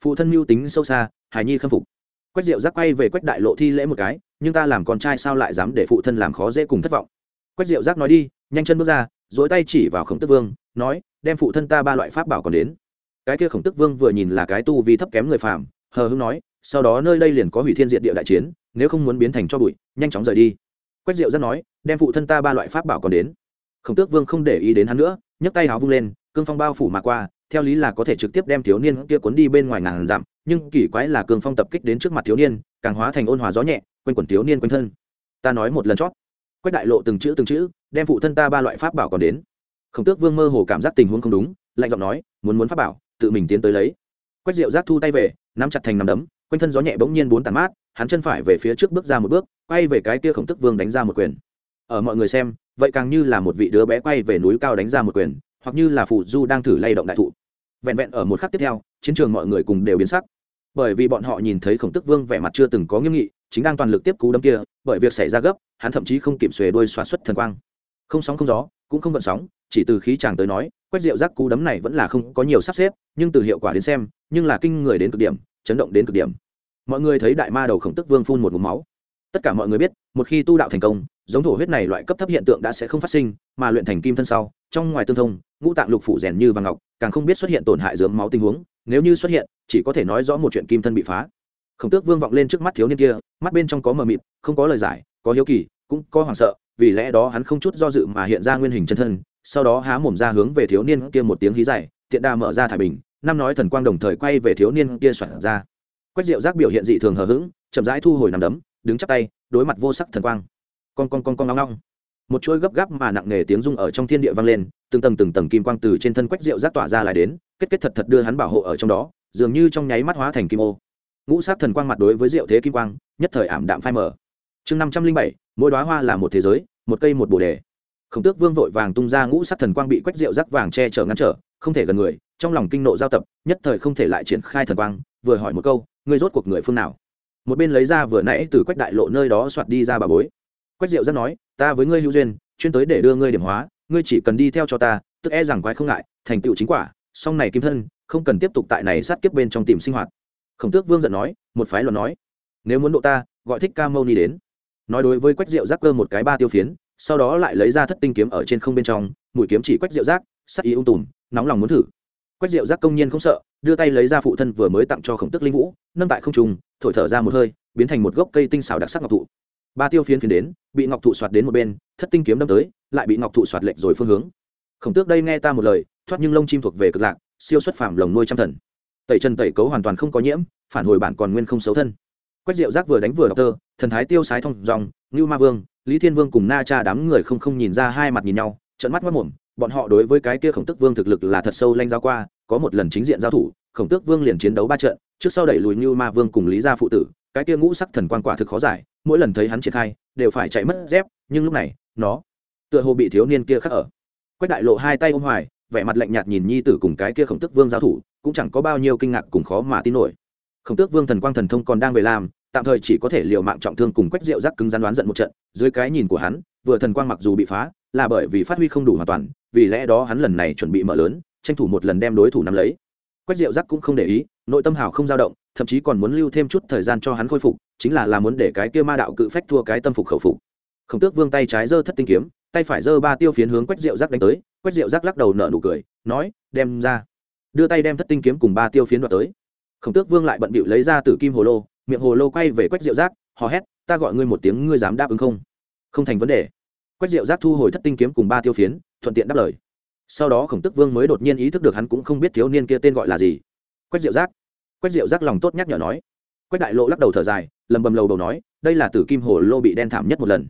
Phụ thân mưu tính sâu xa hài nhi khâm phục. Quách diệu giác quay về quách đại lộ thi lễ một cái, nhưng ta làm con trai sao lại dám để phụ thân làm khó dễ cùng thất vọng? Quách diệu giác nói đi, nhanh chân bước ra dối tay chỉ vào khổng tức vương, nói, đem phụ thân ta ba loại pháp bảo còn đến. Cái kia khổng tức vương vừa nhìn là cái tu vì thấp kém người phàm, hờ hưng nói, sau đó nơi đây liền có hủy thiên diện địa đại chiến, nếu không muốn biến thành cho bụi, nhanh chóng rời đi. Quách diệu giác nói, đem phụ thân ta ba loại pháp bảo còn đến khổng tước vương không để ý đến hắn nữa, nhấc tay háo vung lên, cương phong bao phủ mà qua, theo lý là có thể trực tiếp đem thiếu niên kia cuốn đi bên ngoài ngàn dặm, nhưng kỳ quái là cương phong tập kích đến trước mặt thiếu niên, càng hóa thành ôn hòa gió nhẹ, quanh quẩn thiếu niên quanh thân. Ta nói một lần chót. Quách đại lộ từng chữ từng chữ, đem phụ thân ta ba loại pháp bảo còn đến. Khổng tước vương mơ hồ cảm giác tình huống không đúng, lạnh giọng nói, muốn muốn pháp bảo, tự mình tiến tới lấy. Quách diệu giác thu tay về, nắm chặt thành nắm đấm, quanh thân gió nhẹ bỗng nhiên bốn tàn mát, hắn chân phải về phía trước bước ra một bước, quay về cái kia khổng tức vương đánh ra một quyền. Ở mọi người xem vậy càng như là một vị đứa bé quay về núi cao đánh ra một quyền, hoặc như là phù du đang thử lay động đại thụ. Vẹn vẹn ở một khắc tiếp theo, chiến trường mọi người cùng đều biến sắc. Bởi vì bọn họ nhìn thấy khổng tức vương vẻ mặt chưa từng có nghiêm nghị, chính đang toàn lực tiếp cú đấm kia, bởi việc xảy ra gấp, hắn thậm chí không kịp xuề đôi xoa xuất thần quang. Không sóng không gió, cũng không vận sóng, chỉ từ khí chàng tới nói, quét rượu rác cú đấm này vẫn là không có nhiều sắp xếp, nhưng từ hiệu quả đến xem, nhưng là kinh người đến cực điểm, chấn động đến cực điểm. Mọi người thấy đại ma đầu khổng tức vương phun một mũ máu. Tất cả mọi người biết, một khi tu đạo thành công giống thổ huyết này loại cấp thấp hiện tượng đã sẽ không phát sinh, mà luyện thành kim thân sau, trong ngoài tương thông, ngũ tạng lục phủ rèn như vàng ngọc, càng không biết xuất hiện tổn hại dướng máu tình huống, nếu như xuất hiện, chỉ có thể nói rõ một chuyện kim thân bị phá. Khổng tước vương vọng lên trước mắt thiếu niên kia, mắt bên trong có mờ mịt, không có lời giải, có hiếu kỳ, cũng có hoảng sợ, vì lẽ đó hắn không chút do dự mà hiện ra nguyên hình chân thân, sau đó há mồm ra hướng về thiếu niên kia một tiếng hí dài, tiện đà mở ra thải bình, năm nói thần quang đồng thời quay về thiếu niên kia xoắn ra. Quách diệu giác biểu hiện dị thường hờ hững, chậm rãi thu hồi nằm đấm, đứng chắp tay, đối mặt vô sắc thần quang con con con con nóng nóng một chuỗi gấp gáp mà nặng nề tiếng rung ở trong thiên địa vang lên, từng tầng từng tầng kim quang từ trên thân quách diệu giác tỏa ra lại đến, kết kết thật thật đưa hắn bảo hộ ở trong đó, dường như trong nháy mắt hóa thành kim ô. Ngũ sát thần quang mặt đối với diệu thế kim quang, nhất thời ảm đạm phai mờ. Chương năm trăm linh bảy, mỗi đoá hoa là một thế giới, một cây một bồ đề. Khổng tước vương vội vàng tung ra ngũ sát thần quang bị quách diệu giác vàng che chở ngăn trở, không thể gần người, trong lòng kinh nộ giao tập, nhất thời không thể lại triển khai thần quang, vừa hỏi một câu, ngươi rốt cuộc người phương nào? Một bên lấy ra vừa nãy từ quách đại lộ nơi đó soạt đi ra bà bối quách diệu giác nói, ta với ngươi hữu duyên, chuyên tới để đưa ngươi điểm hóa, ngươi chỉ cần đi theo cho ta, tức e rằng quái không ngại, thành tựu chính quả, song này kim thân, không cần tiếp tục tại này sát kiếp bên trong tìm sinh hoạt. Khổng tước vương giận nói, một phái luận nói, nếu muốn độ ta, gọi thích ca mâu ni đến. Nói đối với quách diệu giác cơ một cái ba tiêu phiến, sau đó lại lấy ra thất tinh kiếm ở trên không bên trong, mũi kiếm chỉ quách diệu giác, sắc ý ung tùm, nóng lòng muốn thử. Quách diệu giác công nhiên không sợ, đưa tay lấy ra phụ thân vừa mới tặng cho khổng tức linh vũ, nâng tại không trùng thổi thở ra một hơi, biến thành một gốc cây tinh xảo đặc sắc ngọc thụ ba tiêu phiến phiến đến, bị ngọc thụ soạt đến một bên, thất tinh kiếm đâm tới, lại bị ngọc thụ soạt lệch rồi phương hướng. Khổng tước đây nghe ta một lời, thoát nhưng lông chim thuộc về cực lạc, siêu xuất phàm lồng nuôi trăm thần. Tẩy chân tẩy cấu hoàn toàn không có nhiễm, phản hồi bản còn nguyên không xấu thân. Quách diệu giác vừa đánh vừa đọc tơ, thần thái tiêu sái thông dòng, ngưu ma vương, lý thiên vương cùng na cha đám người không không nhìn ra hai mặt nhìn nhau trận mắt mất mồm, bọn họ đối với cái kia khổng tức vương thực lực là thật sâu lanh giao qua, có một lần chính diện giao thủ, khổng tước vương liền chiến đấu ba trận, trước sau đẩy lùi ngưu ma vương cùng lý gia phụ tử cái kia ngũ sắc thần quan quả thực khó giải, mỗi lần thấy hắn triển khai, đều phải chạy mất dép, nhưng lúc này, nó tựa hồ bị thiếu niên kia khắc ở. Quách đại lộ hai tay ôm hoài, vẻ mặt lạnh nhạt nhìn nhi tử cùng cái kia khổng tước vương giao thủ, cũng chẳng có bao nhiêu kinh ngạc cùng khó mà tin nổi. Khổng tước vương thần quang thần thông còn đang về làm, tạm thời chỉ có thể liều mạng trọng thương cùng quách rượu rắc cứng rắn đoán giận một trận, dưới cái nhìn của hắn, vừa thần quang mặc dù bị phá, là bởi vì phát huy không đủ hoàn toàn, vì lẽ đó hắn lần này chuẩn bị mở lớn, tranh thủ một lần đem đối thủ nắm lấy quách rượu Giác cũng không để ý nội tâm hào không dao động thậm chí còn muốn lưu thêm chút thời gian cho hắn khôi phục chính là là muốn để cái kia ma đạo cự phách thua cái tâm phục khẩu phục. Khổng tước vương tay trái giơ thất tinh kiếm tay phải giơ ba tiêu phiến hướng quách rượu Giác đánh tới quách rượu Giác lắc đầu nở nụ cười nói đem ra. Đưa tay đem thất tinh kiếm cùng ba tiêu phiến đoạt tới. Khổng tước vương lại bận bịu lấy ra từ kim hồ lô miệng hồ lô quay về quách rượu Giác, hò hét ta gọi ngươi một tiếng ngươi dám đáp ứng không? Không thành vấn đề. Quách rượu Giác thu hồi thất tinh kiếm cùng ba tiêu phiến thuận tiện đáp lời sau đó khổng tước vương mới đột nhiên ý thức được hắn cũng không biết thiếu niên kia tên gọi là gì. Quách diệu giác. Quách diệu giác lòng tốt nhắc nhở nói. Quách đại lộ lắc đầu thở dài, lầm bầm lầu đầu nói, đây là tử kim hồ lô bị đen thảm nhất một lần.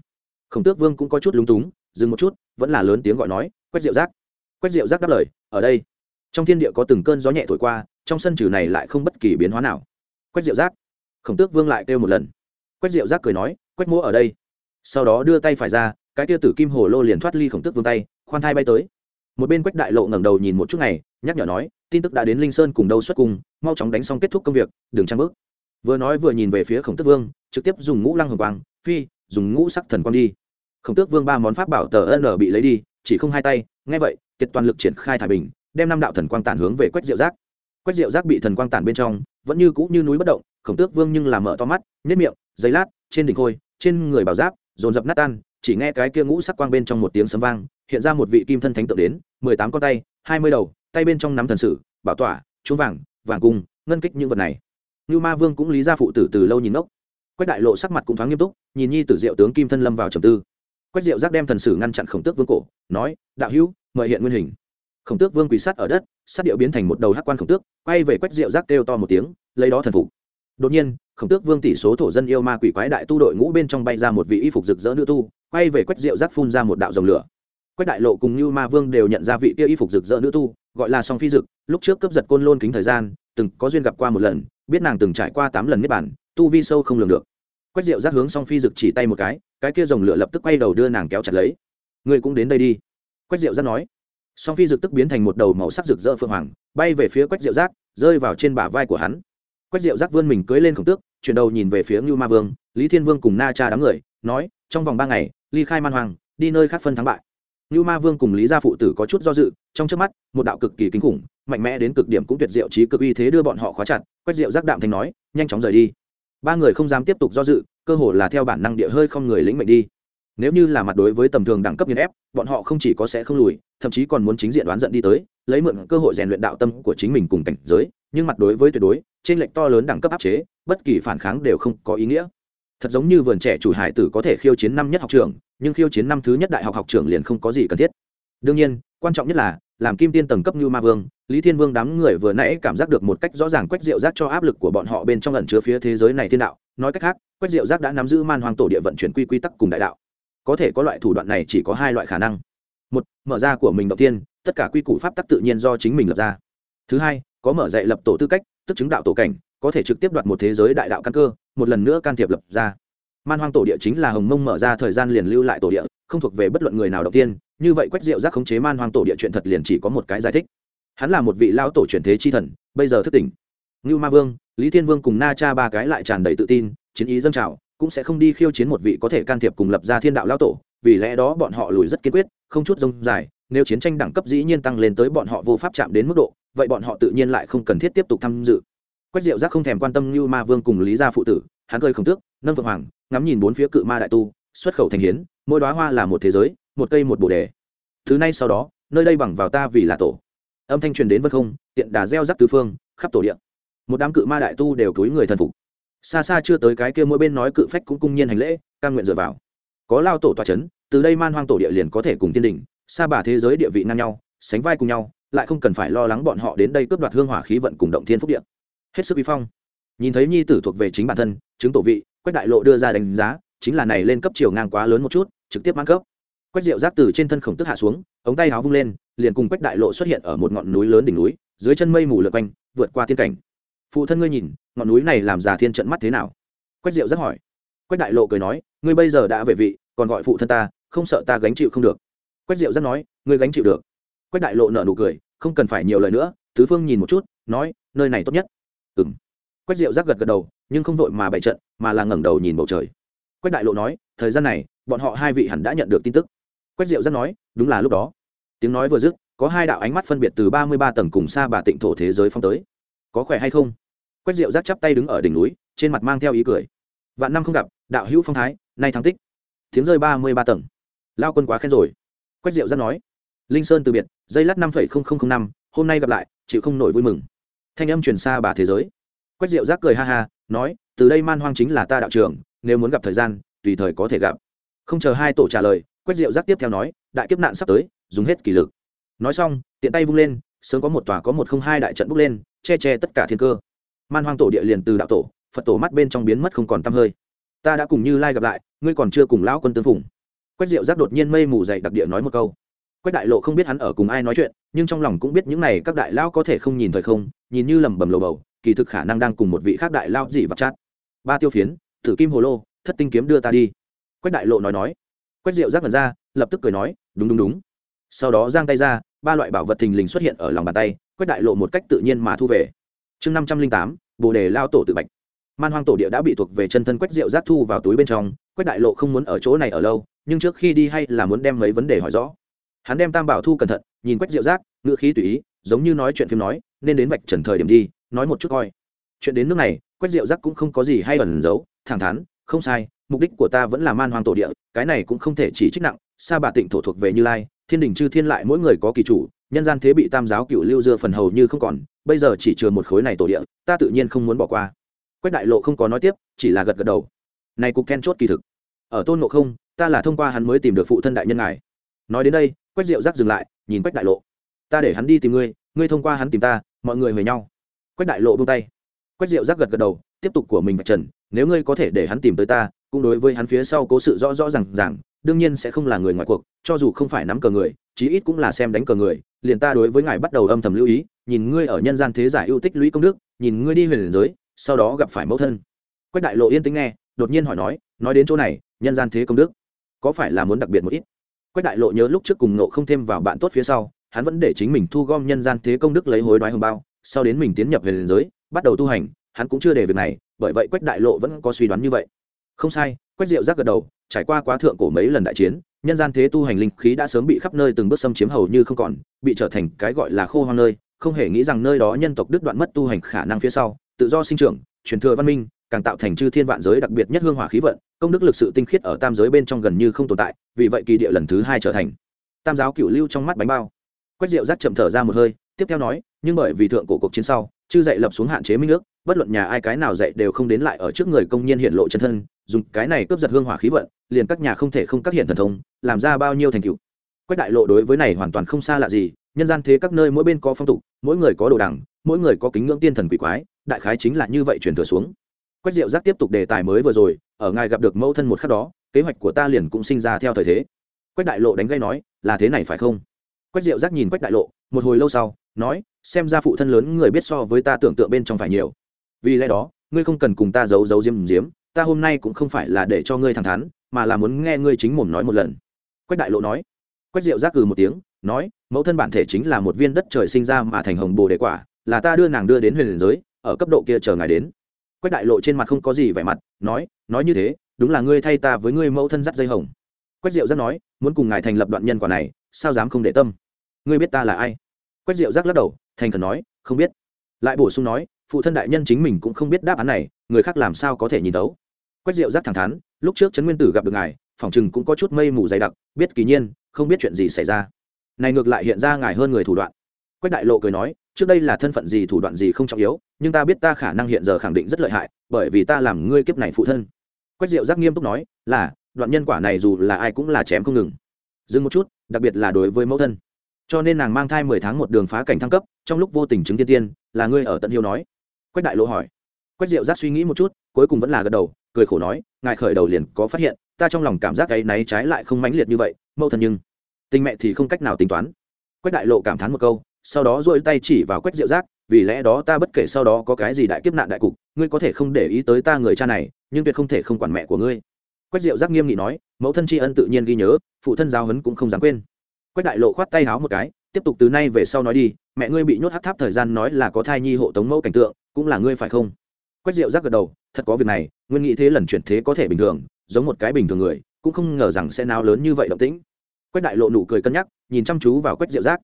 Khổng tước vương cũng có chút lúng túng, dừng một chút, vẫn là lớn tiếng gọi nói, quách diệu giác. Quách diệu giác đáp lời, ở đây. Trong thiên địa có từng cơn gió nhẹ thổi qua, trong sân trừ này lại không bất kỳ biến hóa nào. Quách diệu giác. Khổng tước vương lại kêu một lần. Quách diệu giác cười nói, quách múa ở đây. Sau đó đưa tay phải ra, cái tia tử kim hồ lô liền thoát ly khổng tước vương tay, khoan thai bay tới một bên quách đại lộ ngẩng đầu nhìn một chút này nhắc nhở nói, tin tức đã đến linh sơn cùng đâu xuất cùng mau chóng đánh xong kết thúc công việc, đừng trang bước. Vừa nói vừa nhìn về phía khổng tước vương, trực tiếp dùng ngũ lăng hồng quang, phi, dùng ngũ sắc thần quang đi. Khổng tước vương ba món pháp bảo tờ n bị lấy đi, chỉ không hai tay, nghe vậy, kiệt toàn lực triển khai thải bình, đem năm đạo thần quang tản hướng về quách diệu giác. Quách diệu giác bị thần quang tản bên trong, vẫn như cũ như núi bất động, khổng tước vương nhưng làm mở to mắt nếp miệng, giấy lát, trên đỉnh khôi, trên người bảo giáp, dồn dập nát tan, chỉ nghe cái kia ngũ sắc quang bên trong một tiếng sấm vang, hiện ra một vị kim thân thánh tượng đến mười tám con tay, hai mươi đầu, tay bên trong nắm thần sử, bảo tỏa chuông vàng vàng cung, ngân kích những vật này. Như ma vương cũng lý ra phụ tử từ lâu nhìn ngốc. Quách đại lộ sắc mặt cũng thoáng nghiêm túc, nhìn nhi tử diệu tướng kim thân lâm vào trầm tư. Quách diệu giác đem thần sử ngăn chặn khổng tước vương cổ, nói, đạo hữu, mời hiện nguyên hình. Khổng tước vương quỳ sắt ở đất, sắt điệu biến thành một đầu hắc quan khổng tước, quay về quách diệu giác kêu to một tiếng, lấy đó thần phục. Đột nhiên, khổng tước vương tỷ số thổ dân yêu ma quỷ quái đại tu đội ngũ bên trong bay ra một vị y phục rực rỡ nữ tu, quay về quách diệu giác phun ra một đạo dòng lửa quách đại lộ cùng như ma vương đều nhận ra vị kia y phục rực rỡ nữ tu, gọi là song phi dực, lúc trước cướp giật côn lôn kính thời gian, từng có duyên gặp qua một lần, biết nàng từng trải qua tám lần niết bản tu vi sâu không lường được. Quách diệu giác hướng song phi dực chỉ tay một cái cái kia dòng lửa lập tức quay đầu đưa nàng kéo chặt lấy. Ngươi cũng đến đây đi. Quách diệu giác nói. Song phi dực tức biến thành một đầu màu sắc rực rỡ phượng hoàng, bay về phía quách diệu giác, rơi vào trên bả vai của hắn. Quách diệu giác vươn mình cưới lên khổng tước, chuyển đầu nhìn về phía ngưu ma vương, lý thiên vương cùng na cha đám người, nói, trong vòng ba ngày, ly khai man hoàng, đi nơi khác phân thắng bại. Nưu ma vương cùng lý gia phụ tử có chút do dự, trong trước mắt, một đạo cực kỳ kinh khủng, mạnh mẽ đến cực điểm cũng tuyệt diệu trí cực uy thế đưa bọn họ khóa chặt quách diệu giác đạm thành nói, nhanh chóng rời đi. Ba người không dám tiếp tục do dự, cơ hồ là theo bản năng địa hơi không người lĩnh mệnh đi. Nếu như là mặt đối với tầm thường đẳng cấp nghiền ép, bọn họ không chỉ có sẽ không lùi, thậm chí còn muốn chính diện đoán giận đi tới, lấy mượn cơ hội rèn luyện đạo tâm của chính mình cùng cảnh giới, nhưng mặt đối với tuyệt đối, trên lệch to lớn đẳng cấp áp chế, bất kỳ phản kháng đều không có ý nghĩa. Thật giống như vườn trẻ chủ hải tử có thể khiêu chiến năm nhất học trường nhưng khiêu chiến năm thứ nhất đại học học trưởng liền không có gì cần thiết. Đương nhiên, quan trọng nhất là, làm kim tiên tầng cấp như ma vương, lý thiên vương đám người vừa nãy cảm giác được một cách rõ ràng quách diệu giác cho áp lực của bọn họ bên trong ẩn chứa phía thế giới này thiên đạo. Nói cách khác, quách diệu giác đã nắm giữ man hoàng tổ địa vận chuyển quy quy tắc cùng đại đạo. Có thể có loại thủ đoạn này chỉ có hai loại khả năng. Một, mở ra của mình đầu tiên, tất cả quy củ pháp tắc tự nhiên do chính mình lập ra. Thứ hai, có mở dạy lập tổ tư cách, tức chứng đạo tổ cảnh, có thể trực tiếp đoạt một thế giới đại đạo căn cơ, một lần nữa can thiệp lập ra man hoang tổ địa chính là hồng mông mở ra thời gian liền lưu lại tổ địa, không thuộc về bất luận người nào đầu tiên, như vậy quách diệu giác khống chế man hoang tổ địa chuyện thật liền chỉ có một cái giải thích. Hắn là một vị lão tổ truyền thế chi thần, bây giờ thức tỉnh. Ngưu ma vương, lý thiên vương cùng na cha ba cái lại tràn đầy tự tin, chiến ý dâng trào, cũng sẽ không đi khiêu chiến một vị có thể can thiệp cùng lập ra thiên đạo lão tổ, vì lẽ đó bọn họ lùi rất kiên quyết, không chút rông dài, nếu chiến tranh đẳng cấp dĩ nhiên tăng lên tới bọn họ vô pháp chạm đến mức độ, vậy bọn họ tự nhiên lại không cần thiết tiếp tục tham dự. Quách diệu giác không thèm quan tâm như ma vương cùng lý gia phụ tử hắn cười không tước, nâng vượng hoàng, ngắm nhìn bốn phía cự ma đại tu, xuất khẩu thành hiến, mỗi đoá hoa là một thế giới, một cây một bồ đề. Thứ nay sau đó, nơi đây bằng vào ta vì là tổ. Âm thanh truyền đến vân không, tiện đà gieo rắc tứ phương, khắp tổ điện một đám cự ma đại tu đều túi người thần phục. Xa xa chưa tới cái kia mỗi bên nói cự phách cũng cung nhiên hành lễ căn nguyện dựa vào. Có lao tổ tòa c từ đây man hoang tổ địa liền có thể cùng tiên đình, xa bà thế giới địa vị ngang nhau, sánh vai cùng nhau, lại không cần phải lo lắng bọn họ đến đây cướp đoạt hương hỏa khí vận cùng động thiên phúc điện hết sức vi phong nhìn thấy nhi tử thuộc về chính bản thân, chứng tổ vị, quách đại lộ đưa ra đánh giá, chính là này lên cấp chiều ngang quá lớn một chút, trực tiếp mang cấp. Quách diệu giáp từ trên thân khổng tức hạ xuống, ống tay áo vung lên, liền cùng quách đại lộ xuất hiện ở một ngọn núi lớn đỉnh núi, dưới chân mây mù lượt quanh, vượt qua thiên cảnh. Phụ thân ngươi nhìn, ngọn núi này làm già thiên trận mắt thế nào? Quách diệu rất hỏi. Quách đại lộ cười nói, ngươi bây giờ đã về vị, còn gọi phụ thân ta, không sợ ta gánh chịu không được. Quách diệu rất nói, ngươi gánh chịu được. Quách đại lộ nở nụ cười, không cần phải nhiều lời nữa, tứ phương nhìn một chút, nói, nơi này tốt nhất. Ừ m quách diệu giác gật gật đầu, nhưng không vội mà bày trận, mà là ngẩng đầu nhìn bầu trời. Quách đại lộ nói, thời gian này, bọn họ hai vị hẳn đã nhận được tin tức. Quách diệu giác nói, đúng là lúc đó. Tiếng nói vừa dứt, có hai đạo ánh mắt phân biệt từ ba mươi ba tầng cùng xa bà tịnh thổ thế giới phong tới. Có khỏe hay không? Quách diệu giác chắp tay đứng ở đỉnh núi, trên mặt mang theo ý cười. Vạn năm không gặp, đạo hữu phong thái, nay thắng tích. Tiếng rơi ba mươi ba tầng. Lao quân quá khen rồi. Quách diệu giác nói, linh sơn từ biệt, dây lát năm năm, hôm nay gặp lại, chịu không nổi vui mừng. Thanh âm truyền xa bà thế giới quách diệu giác cười ha ha, nói, từ đây man hoang chính là ta đạo trưởng nếu muốn gặp thời gian, tùy thời có thể gặp. Không chờ hai tổ trả lời, quách diệu giác tiếp theo nói, đại kiếp nạn sắp tới, dùng hết kỷ lực. Nói xong, tiện tay vung lên, sớm có một tòa có một không hai đại trận bốc lên, che che tất cả thiên cơ. Man hoang tổ địa liền từ đạo tổ, phật tổ mắt bên trong biến mất không còn tăm hơi. Ta đã cùng như lai gặp lại, ngươi còn chưa cùng lão quân tương phùng. Quách diệu giác đột nhiên mây mù dày đặc địa nói một câu. Quách đại lộ không biết hắn ở cùng ai nói chuyện, nhưng trong lòng cũng biết những này các đại lão có thể không nhìn thời không, nhìn như lẩm bẩm lầu bầu kỳ thực khả năng đang cùng một vị khác đại lao dị vật chát. Ba tiêu phiến, thử kim hồ lô, thất tinh kiếm đưa ta đi. Quách đại lộ nói nói. Quách diệu giác ngần ra, lập tức cười nói, đúng đúng đúng. Sau đó giang tay ra, ba loại bảo vật thình lình xuất hiện ở lòng bàn tay, quách đại lộ một cách tự nhiên mà thu về. Chương năm trăm linh tám, bồ đề lao tổ tự bạch. Man hoang tổ địa đã bị thuộc về chân thân quách diệu giác thu vào túi bên trong, quách đại lộ không muốn ở chỗ này ở lâu, nhưng trước khi đi hay là muốn đem mấy vấn đề hỏi rõ. Hắn đem tam bảo thu cẩn thận, nhìn quách diệu giác ngựa khí tùy ý, giống như nói chuyện phim nói, nên đến vạch trần thời điểm đi nói một chút coi. Chuyện đến nước này, quách diệu giác cũng không có gì hay ẩn giấu, thẳng thắn, không sai, mục đích của ta vẫn là man hoang tổ địa, cái này cũng không thể chỉ trích nặng. Sa bà tịnh thổ thuộc về như lai, thiên đình chư thiên lại mỗi người có kỳ chủ, nhân gian thế bị tam giáo cựu lưu dưa phần hầu như không còn, bây giờ chỉ chừa một khối này tổ địa, ta tự nhiên không muốn bỏ qua. Quách đại lộ không có nói tiếp, chỉ là gật gật đầu. Này cục then chốt kỳ thực. Ở tôn ngộ không, ta là thông qua hắn mới tìm được phụ thân đại nhân ngài. Nói đến đây, quách diệu giác dừng lại, nhìn quách đại lộ. Ta để hắn đi tìm ngươi ngươi thông qua hắn tìm ta, mọi người về nhau quách đại lộ buông tay. Quách diệu giác gật gật đầu, tiếp tục của mình vạch trần, nếu ngươi có thể để hắn tìm tới ta, cũng đối với hắn phía sau cố sự rõ rõ r à n g rằng đương nhiên sẽ không là người ngoài cuộc, cho dù không phải nắm cờ người, chí ít cũng là xem đánh cờ người, liền ta đối với ngài bắt đầu âm thầm lưu ý, nhìn ngươi ở nhân gian thế giải ưu tích lũy công đức, nhìn ngươi đi về liền giới, sau đó gặp phải mẫu thân. Quách đại lộ yên tĩnh nghe, đột nhiên hỏi nói nói đến chỗ này, nhân gian thế công đức, có phải là muốn đặc biệt một ít? Quách đại lộ nhớ lúc trước cùng nộ không thêm vào bạn tốt phía sau, hắn vẫn để chính mình thu gom nhân gian thế công đức lấy hối đoái hồng bao sau đến mình tiến nhập về liền giới, bắt đầu tu hành, hắn cũng chưa để việc này, bởi vậy quách đại lộ vẫn có suy đoán như vậy. Không sai, quách diệu giác gật đầu, trải qua quá thượng cổ mấy lần đại chiến, nhân gian thế tu hành linh khí đã sớm bị khắp nơi từng bước xâm chiếm hầu như không còn, bị trở thành cái gọi là khô hoang nơi, không hề nghĩ rằng nơi đó nhân tộc đứt đoạn mất tu hành khả năng phía sau, tự do sinh trưởng, truyền thừa văn minh, càng tạo thành chư thiên vạn giới đặc biệt nhất hương hỏa khí vận, công đức lực sự tinh khiết ở tam giới bên trong gần như không tồn tại, vì vậy kỳ địa lần thứ hai trở thành tam giáo cựu lưu trong mắt bánh bao. Quách diệu giác chậm thở ra một hơi tiếp theo nói, nhưng bởi vì thượng cổ cuộc chiến sau, chư dạy lập xuống hạn chế minh ước, bất luận nhà ai cái nào dạy đều không đến lại ở trước người công nhân hiện lộ chân thân, dùng cái này cướp giật hương hỏa khí vận, liền các nhà không thể không các hiện thần thông, làm ra bao nhiêu thành tựu. Quách đại lộ đối với này hoàn toàn không xa lạ gì, nhân gian thế các nơi mỗi bên có phong tục, mỗi người có đồ đằng, mỗi người có kính ngưỡng tiên thần quỷ quái, đại khái chính là như vậy truyền thừa xuống. Quách diệu giác tiếp tục đề tài mới vừa rồi, ở ngài gặp được mẫu thân một khắc đó, kế hoạch của ta liền cũng sinh ra theo thời thế. Quách đại lộ đánh gây nói, là thế này phải không? Quách diệu giác nhìn quách đại lộ, một hồi lâu sau nói, xem ra phụ thân lớn người biết so với ta tưởng tượng bên trong phải nhiều. Vì lẽ đó, ngươi không cần cùng ta giấu giấu diếm diếm ta hôm nay cũng không phải là để cho ngươi thẳng thắn, mà là muốn nghe ngươi chính mồm nói một lần. Quách đại lộ nói. Quách diệu giác cừ một tiếng, nói, mẫu thân bản thể chính là một viên đất trời sinh ra mà thành hồng bồ đề quả, là ta đưa nàng đưa đến huyền giới, ở cấp độ kia chờ ngài đến. Quách đại lộ trên mặt không có gì vẻ mặt, nói nói như thế, đúng là ngươi thay ta với ngươi mẫu thân dắt dây hồng. Quách diệu giác nói, muốn cùng ngài thành lập đoạn nhân quả này, sao dám không để tâm? Ngươi biết ta là ai? Quách diệu giác lắc đầu, thành khẩn nói, không biết. Lại bổ sung nói, phụ thân đại nhân chính mình cũng không biết đáp án này, người khác làm sao có thể nhìn tấu quách diệu giác thẳng thắn, lúc trước trấn nguyên tử gặp được ngài phỏng chừng cũng có chút mây mù dày đặc, biết kỳ nhiên, không biết chuyện gì xảy ra. Này ngược lại hiện ra ngài hơn người thủ đoạn. Quách đại lộ cười nói, trước đây là thân phận gì, thủ đoạn gì không trọng yếu, nhưng ta biết ta khả năng hiện giờ khẳng định rất lợi hại, bởi vì ta làm ngươi kiếp này phụ thân. Quách diệu giác nghiêm túc nói, là, đoạn nhân quả này dù là ai cũng là chém không ngừng. Dừng một chút, đặc biệt là đối với mẫu thân cho nên nàng mang thai mười tháng một đường phá cảnh thăng cấp, trong lúc vô tình chứng tiên tiên, là ngươi ở tận hiếu nói. Quách đại lộ hỏi. Quách diệu giác suy nghĩ một chút, cuối cùng vẫn là gật đầu, cười khổ nói, ngài khởi đầu liền có phát hiện, ta trong lòng cảm giác cái náy trái lại không mãnh liệt như vậy, mẫu thân nhưng tình mẹ thì không cách nào tính toán. Quách đại lộ cảm thán một câu, sau đó duỗi tay chỉ vào quách diệu giác, vì lẽ đó ta bất kể sau đó có cái gì đại kiếp nạn đại cục, ngươi có thể không để ý tới ta người cha này, nhưng tuyệt không thể không quản mẹ của ngươi. Quách diệu giác nghiêm nghị nói, mẫu thân tri ân tự nhiên ghi nhớ, phụ thân giáo huấn cũng không dám quên quách đại lộ khoát tay háo một cái, tiếp tục từ nay về sau nói đi, mẹ ngươi bị nhốt hát tháp thời gian nói là có thai nhi hộ tống mẫu cảnh tượng, cũng là ngươi phải không? Quách diệu giác gật đầu, thật có việc này, nguyên nghĩ thế lần chuyển thế có thể bình thường, giống một cái bình thường người, cũng không ngờ rằng sẽ nào lớn như vậy động tĩnh. Quách đại lộ nụ cười cân nhắc, nhìn chăm chú vào quách diệu giác.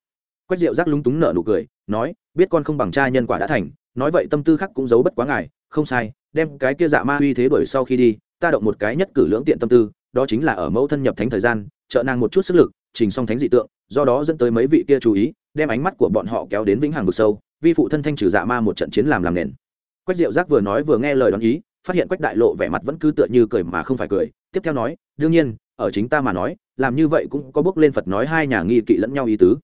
Quách diệu giác lúng túng nở nụ cười, nói, biết con không bằng cha nhân quả đã thành, nói vậy tâm tư khác cũng giấu bất quá ngài, không sai, đem cái kia dạ ma uy thế đuổi sau khi đi, ta động một cái nhất cử lưỡng tiện tâm tư, đó chính là ở mẫu thân nhập thánh thời gian, trợ nàng một chút sức lực trình song thánh dị tượng, do đó dẫn tới mấy vị kia chú ý, đem ánh mắt của bọn họ kéo đến vĩnh hằng vực sâu, vi phụ thân thanh trừ dạ ma một trận chiến làm làm nền. Quách diệu giác vừa nói vừa nghe lời đoán ý, phát hiện quách đại lộ vẻ mặt vẫn cứ tựa như cười mà không phải cười, tiếp theo nói, đương nhiên, ở chính ta mà nói, làm như vậy cũng có bước lên phật nói hai nhà nghi kỵ lẫn nhau ý tứ.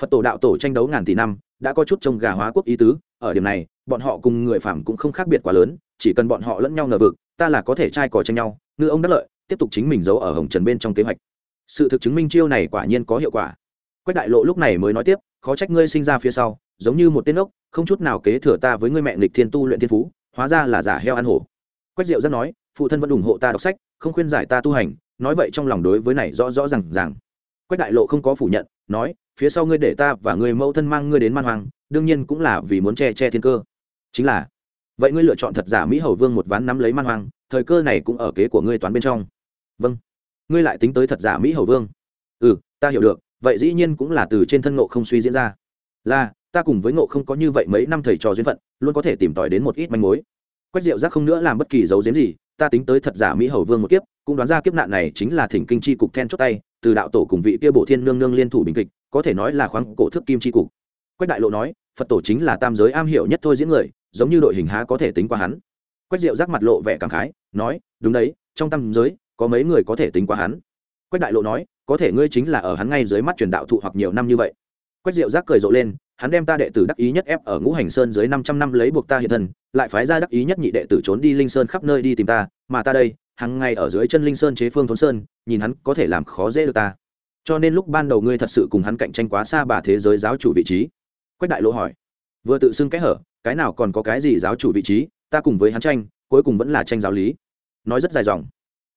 Phật tổ đạo tổ tranh đấu ngàn tỷ năm, đã có chút trông gà hóa quốc ý tứ, ở điểm này, bọn họ cùng người phạm cũng không khác biệt quá lớn, chỉ cần bọn họ lẫn nhau ngờ vực, ta là có thể trai cò tranh nhau, ngư ông đắc lợi, tiếp tục chính mình giấu ở hồng trần bên trong kế hoạch sự thực chứng minh chiêu này quả nhiên có hiệu quả. Quách đại lộ lúc này mới nói tiếp, khó trách ngươi sinh ra phía sau, giống như một tên ốc, không chút nào kế thừa ta với ngươi mẹ nghịch thiên tu luyện thiên phú, hóa ra là giả heo ăn hổ. Quách diệu rất nói, phụ thân vẫn ủng hộ ta đọc sách, không khuyên giải ta tu hành, nói vậy trong lòng đối với này rõ rõ r à n g rằng quách đại lộ không có phủ nhận, nói, phía sau ngươi để ta và người mẫu thân mang ngươi đến man hoàng đương nhiên cũng là vì muốn che che thiên cơ. Chính là, vậy ngươi lựa chọn thật giả mỹ hầu vương một ván nắm lấy man hoàng thời cơ này cũng ở kế của ngươi toán bên trong. Vâng ngươi lại tính tới thật giả mỹ hầu vương. Ừ ta hiểu được, vậy dĩ nhiên cũng là từ trên thân ngộ không suy diễn ra. Là, ta cùng với ngộ không có như vậy mấy năm thầy trò duyên phận, luôn có thể tìm tòi đến một ít manh mối. Quách diệu giác không nữa làm bất kỳ dấu diếm gì, ta tính tới thật giả mỹ hầu vương một kiếp, cũng đoán ra kiếp nạn này chính là thỉnh kinh chi cục then chốt tay, từ đạo tổ cùng vị kia bổ thiên nương nương liên thủ bình kịch, có thể nói là khoáng cổ thước kim chi cục. Quách đại lộ nói, phật tổ chính là tam giới am hiểu nhất thôi diễn người, giống như đội hình há có thể tính qua hắn. Quách diệu giác mặt lộ vẻ cảm khái, nói, đúng đấy, trong tam giới có mấy người có thể tính quá hắn. Quách đại lộ nói, có thể ngươi chính là ở hắn ngay dưới mắt truyền đạo thụ hoặc nhiều năm như vậy. Quách diệu giác cười rộ lên, hắn đem ta đệ tử đắc ý nhất ép ở ngũ hành sơn dưới năm trăm năm lấy buộc ta hiện thân, lại phái ra đắc ý nhất nhị đệ tử trốn đi linh sơn khắp nơi đi tìm ta, mà ta đây, hằng ngày ở dưới chân linh sơn chế phương thốn sơn, nhìn hắn có thể làm khó dễ được ta. Cho nên lúc ban đầu ngươi thật sự cùng hắn cạnh tranh quá xa bà thế giới giáo chủ vị trí. Quách đại Lộ hỏi, vừa tự xưng kẽ hở, cái nào còn có cái gì giáo chủ vị trí, ta cùng với hắn tranh, cuối cùng vẫn là tranh giáo lý. Nói rất dài dòng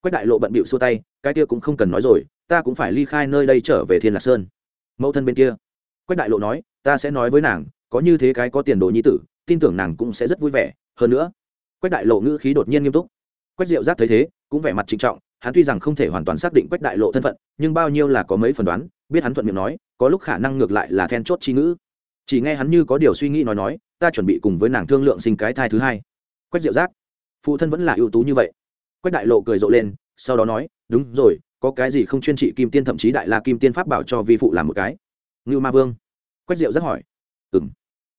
quách đại lộ bận bịu xua tay, cái kia cũng không cần nói rồi, ta cũng phải ly khai nơi đây trở về thiên lạc sơn. Mẫu thân bên kia. Quách đại lộ nói, ta sẽ nói với nàng, có như thế cái có tiền đồ nhi tử, tin tưởng nàng cũng sẽ rất vui vẻ. Hơn nữa, quách đại lộ ngữ khí đột nhiên nghiêm túc. Quách diệu giác thấy thế, cũng vẻ mặt trịnh trọng, hắn tuy rằng không thể hoàn toàn xác định quách đại lộ thân phận, nhưng bao nhiêu là có mấy phần đoán, biết hắn thuận miệng nói, có lúc khả năng ngược lại là then chốt chi ngữ. Chỉ nghe hắn như có điều suy nghĩ nói nói, ta chuẩn bị cùng với nàng thương lượng sinh cái thai thứ hai. Quách diệu giác, phụ thân vẫn là ưu tú như vậy quách đại lộ cười rộ lên, sau đó nói, đúng rồi, có cái gì không chuyên trị kim tiên, thậm chí đại la kim tiên pháp bảo cho vi phụ làm một cái? Ngưu ma vương. Quách diệu giác hỏi. Ừ m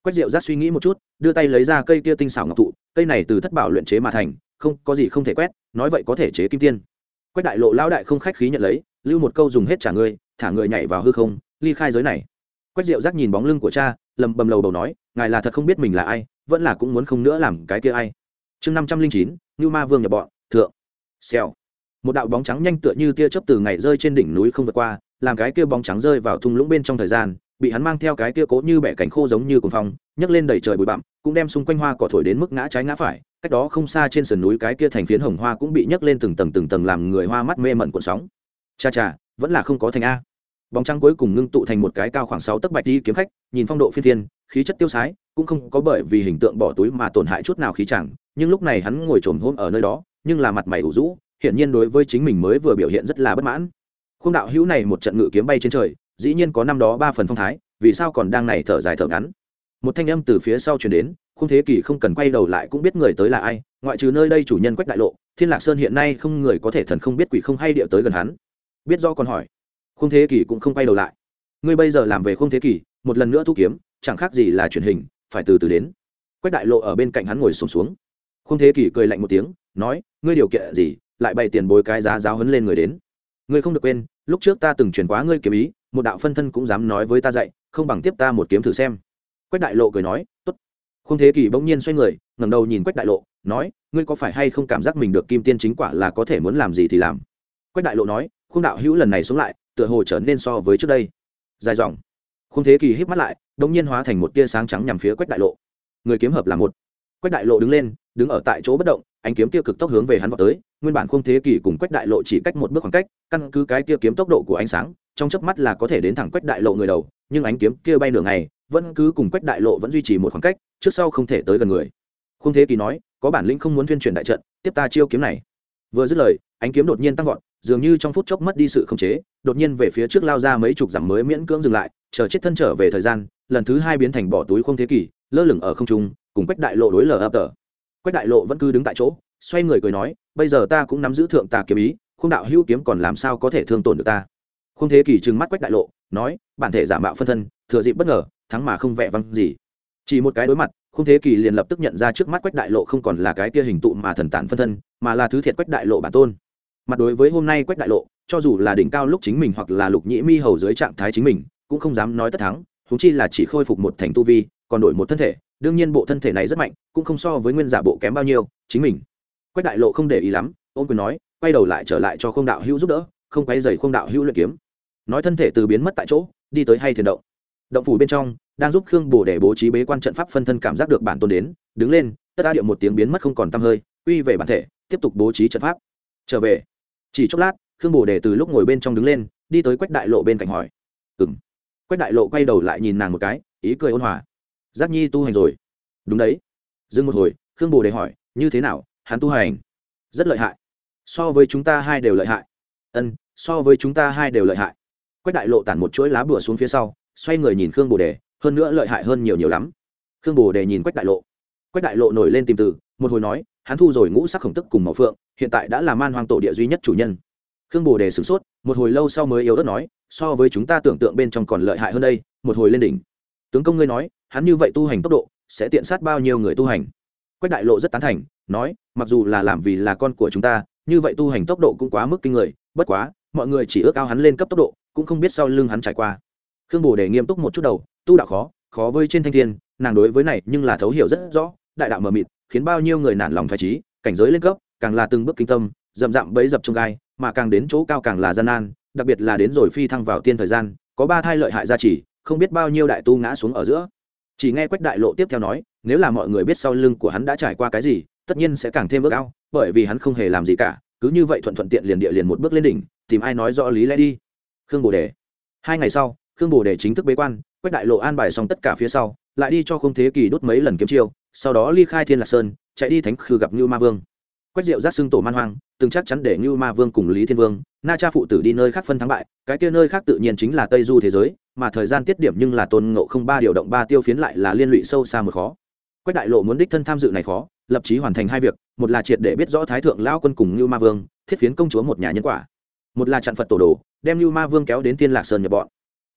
quách diệu giác suy nghĩ một chút, đưa tay lấy ra cây kia tinh xảo ngọc thụ, cây này từ thất bảo luyện chế mà thành, không, có gì không thể quét, nói vậy có thể chế kim tiên. Quách đại lộ lao đại không khách khí nhận lấy, lưu một câu dùng hết trả ngươi, thả người nhảy vào hư không, ly khai giới này. Quách diệu giác nhìn bóng lưng của cha, lầm bầm lầu đầu nói, ngài là thật không biết mình là ai, vẫn là cũng muốn không nữa làm cái kia ai. Chương năm trăm linh chín như ma vương nhập bọn, thượng xèo. Một đạo bóng trắng nhanh tựa như tia chớp từ ngày rơi trên đỉnh núi không vượt qua, làm cái kia bóng trắng rơi vào thung lũng bên trong thời gian, bị hắn mang theo cái kia cố như bẻ cảnh khô giống như cuồng phong, nhấc lên đầy trời bụi bặm, cũng đem xung quanh hoa cỏ thổi đến mức ngã trái ngã phải, cách đó không xa trên sườn núi cái kia thành phiến hồng hoa cũng bị nhấc lên từng tầng từng tầng làm người hoa mắt mê mẩn cuộn sóng. Cha cha, vẫn là không có thành a. Bóng trắng cuối cùng ngưng tụ thành một cái cao khoảng sáu tấc bạch đi kiếm khách, nhìn phong độ phi thiên, khí chất tiêu sái, cũng không có bởi vì hình tượng bỏ túi mà tổn hại chút nào khí chẳng, nhưng lúc này hắn ngồi trồm hôm ở nơi đó nhưng là mặt mày ủ rũ hiển nhiên đối với chính mình mới vừa biểu hiện rất là bất mãn. Khung đạo hữu này một trận ngự kiếm bay trên trời dĩ nhiên có năm đó ba phần phong thái vì sao còn đang này thở dài thở ngắn? Một thanh âm từ phía sau chuyển đến không thế kỷ không cần quay đầu lại cũng biết người tới là ai ngoại trừ nơi đây chủ nhân quách đại lộ thiên lạc sơn hiện nay không người có thể thần không biết quỷ không hay điệu tới gần hắn. Biết do còn hỏi không thế kỷ cũng không quay đầu lại. Ngươi bây giờ làm về không thế kỷ một lần nữa thu kiếm chẳng khác gì là truyền hình phải từ từ đến. Quách đại lộ ở bên cạnh hắn ngồi sùng xuống, xuống không thế kỷ cười lạnh một tiếng nói, ngươi điều kiện gì, lại bày tiền bồi cái giá giáo hấn lên người đến? Ngươi không được quên, lúc trước ta từng truyền quá ngươi kiếm ý, một đạo phân thân cũng dám nói với ta dạy, không bằng tiếp ta một kiếm thử xem. Quách đại lộ cười nói, tốt. Không thế kỷ bỗng nhiên xoay người, ngẩng đầu nhìn quách đại lộ, nói, ngươi có phải hay không cảm giác mình được kim tiên chính quả là có thể muốn làm gì thì làm? Quách đại lộ nói, khung đạo hữu lần này sống lại, tựa hồ trở nên so với trước đây. Dài dòng. Không thế kỳ hít mắt lại đông nhiên hóa thành một tia sáng trắng nhằm phía quách đại lộ. Người kiếm hợp là một. Quách đại lộ đứng lên đứng ở tại chỗ bất động, ánh kiếm tiêu cực tốc hướng về hắn vào tới, nguyên bản không thế kỳ cùng quách đại lộ chỉ cách một bước khoảng cách, căn cứ cái kia kiếm tốc độ của ánh sáng, trong chớp mắt là có thể đến thẳng quách đại lộ người đầu, nhưng ánh kiếm kia bay nửa ngày, vẫn cứ cùng quách đại lộ vẫn duy trì một khoảng cách, trước sau không thể tới gần người. Không thế kỳ nói, có bản lĩnh không muốn tuyên truyền đại trận, tiếp ta chiêu kiếm này. Vừa dứt lời, ánh kiếm đột nhiên tăng vọt, dường như trong phút chốc mất đi sự khống chế, đột nhiên về phía trước lao ra mấy chục dặm mới miễn cưỡng dừng lại, chờ chết thân trở về thời gian, lần thứ hai biến thành bỏ túi không thế kỷ, lơ lửng ở không trung, cùng quách đại lộ đối lờ ập tờ quách đại lộ vẫn cứ đứng tại chỗ, xoay người cười nói, bây giờ ta cũng nắm giữ thượng tà kiếm ý không đạo hữu kiếm còn làm sao có thể thương tổn được ta? Không thế Kỳ trừng mắt quách đại lộ, nói, bản thể giả mạo phân thân, thừa dịp bất ngờ, thắng mà không vẻ văng gì. Chỉ một cái đối mặt không thế Kỳ liền lập tức nhận ra trước mắt quách đại lộ không còn là cái kia hình tụ mà thần tản phân thân, mà là thứ thiệt quách đại lộ bản tôn. Mặt đối với hôm nay quách đại lộ, cho dù là đỉnh cao lúc chính mình hoặc là lục nhĩ mi hầu dưới trạng thái chính mình, cũng không dám nói tất thắng húng chi là chỉ khôi phục một thành tu vi, còn đổi một thân thể đương nhiên bộ thân thể này rất mạnh, cũng không so với nguyên giả bộ kém bao nhiêu, chính mình. Quách đại lộ không để ý lắm ôm quyền nói, quay đầu lại trở lại cho không đạo hữu giúp đỡ, không quay dày không đạo hữu luyện kiếm. Nói thân thể từ biến mất tại chỗ, đi tới hay thiền động. Động phủ bên trong, đang giúp khương bồ để bố trí bế quan trận pháp phân thân cảm giác được bản tôn đến, đứng lên, tất đa điệu một tiếng biến mất không còn t hơi, quy về bản thể, tiếp tục bố trí trận pháp. Trở về. Chỉ chốc lát, khương bồ đề từ lúc ngồi bên trong đứng lên, đi tới quách đại lộ bên cạnh hỏi. Ừng quách đại lộ quay đầu lại nhìn nàng một cái, ý cười ôn hòa giác nhi tu hành rồi. Đúng đấy. Dừng một hồi, khương bồ đề hỏi, như thế nào, hắn tu hành? Rất lợi hại. So với chúng ta hai đều lợi hại. Ân, so với chúng ta hai đều lợi hại. Quách đại lộ tản một chuỗi lá bùa xuống phía sau, xoay người nhìn khương bồ đề, hơn nữa lợi hại hơn nhiều nhiều lắm. Khương bồ đề nhìn quách đại lộ. Quách đại lộ nổi lên tìm từ, một hồi nói, hắn thu rồi ngũ sắc khổng tức cùng màu phượng, hiện tại đã là man hoang tổ địa duy nhất chủ nhân. Khương bồ đề sửng sốt, một hồi lâu sau mới yếu đất nói, so với chúng ta tưởng tượng bên trong còn lợi hại hơn đây, một hồi lên đỉnh. Tướng công ngươi nói hắn như vậy tu hành tốc độ, sẽ tiện sát bao nhiêu người tu hành? Quách đại lộ rất tán thành, nói, mặc dù là làm vì là con của chúng ta, như vậy tu hành tốc độ cũng quá mức kinh người, bất quá, mọi người chỉ ước ao hắn lên cấp tốc độ, cũng không biết sau lưng hắn trải qua. Khương bồ đề nghiêm túc một chút đầu, tu đạo khó khó với trên thanh thiên, nàng đối với này nhưng là thấu hiểu rất rõ, đại đạo mờ mịt, khiến bao nhiêu người nản lòng phải trí, cảnh giới lên cấp, càng là từng bước kinh tâm, dậm dặm bấy dập trong gai, mà càng đến chỗ cao càng là gian nan, đặc biệt là đến rồi phi thăng vào tiên thời gian, có ba thai lợi hại gia trì, không biết bao nhiêu đại tu ngã xuống ở giữa chỉ nghe quách đại lộ tiếp theo nói, nếu là mọi người biết sau lưng của hắn đã trải qua cái gì, tất nhiên sẽ càng thêm ước ao, bởi vì hắn không hề làm gì cả, cứ như vậy thuận thuận tiện liền địa liền một bước lên đỉnh, tìm ai nói rõ lý lẽ đi. Khương bồ đề. Hai ngày sau, khương bồ đề chính thức bế quan, quách đại lộ an bài xong tất cả phía sau, lại đi cho không thế kỳ đốt mấy lần kiếm chiêu, sau đó ly khai thiên lạc sơn, chạy đi thánh khư gặp như ma vương quách diệu giác xưng tổ man hoang, từng chắc chắn để như ma vương cùng lý thiên vương, na cha phụ tử đi nơi khác phân thắng bại, cái kia nơi khác tự nhiên chính là tây du thế giới, mà thời gian tiết điểm nhưng là tôn ngộ không ba điều động ba tiêu phiến lại là liên lụy sâu xa một khó. Quách đại lộ muốn đích thân tham dự này khó, lập chí hoàn thành hai việc, một là triệt để biết rõ thái thượng lao quân cùng như ma vương, thiết phiến công chúa một nhà nhân quả. Một là chặn phật tổ đồ, đem như ma vương kéo đến tiên lạc sơn nhập bọn.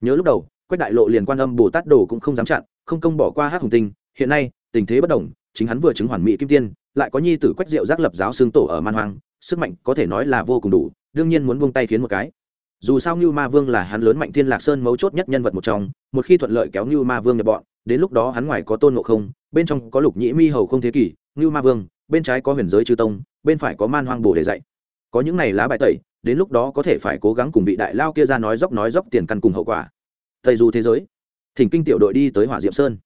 Nhớ lúc đầu, quách đại lộ liền quan âm bồ tát đồ cũng không dám chặn, không công bỏ qua hát hùng tinh, hiện nay, tình thế bất đồng chính hắn vừa chứng hoàn mỹ kim tiên, lại có nhi tử quách diệu giác lập giáo xương tổ ở man hoang, sức mạnh có thể nói là vô cùng đủ, đương nhiên muốn buông tay khiến một cái. Dù sao như ma vương là hắn lớn mạnh thiên lạc sơn mấu chốt nhất nhân vật một trong, một khi thuận lợi kéo như ma vương nhập bọn, đến lúc đó hắn ngoài có tôn ngộ không, bên trong có lục nhĩ mi hầu không thế kỷ như ma vương, bên trái có huyền giới chư tông, bên phải có man hoang bồ để dạy. Có những này lá bài tẩy, đến lúc đó có thể phải cố gắng cùng vị đại lao kia ra nói dốc nói dốc tiền căn cùng hậu quả. Thầy dù thế giới, thỉnh kinh tiểu đội đi tới hỏa diệm sơn.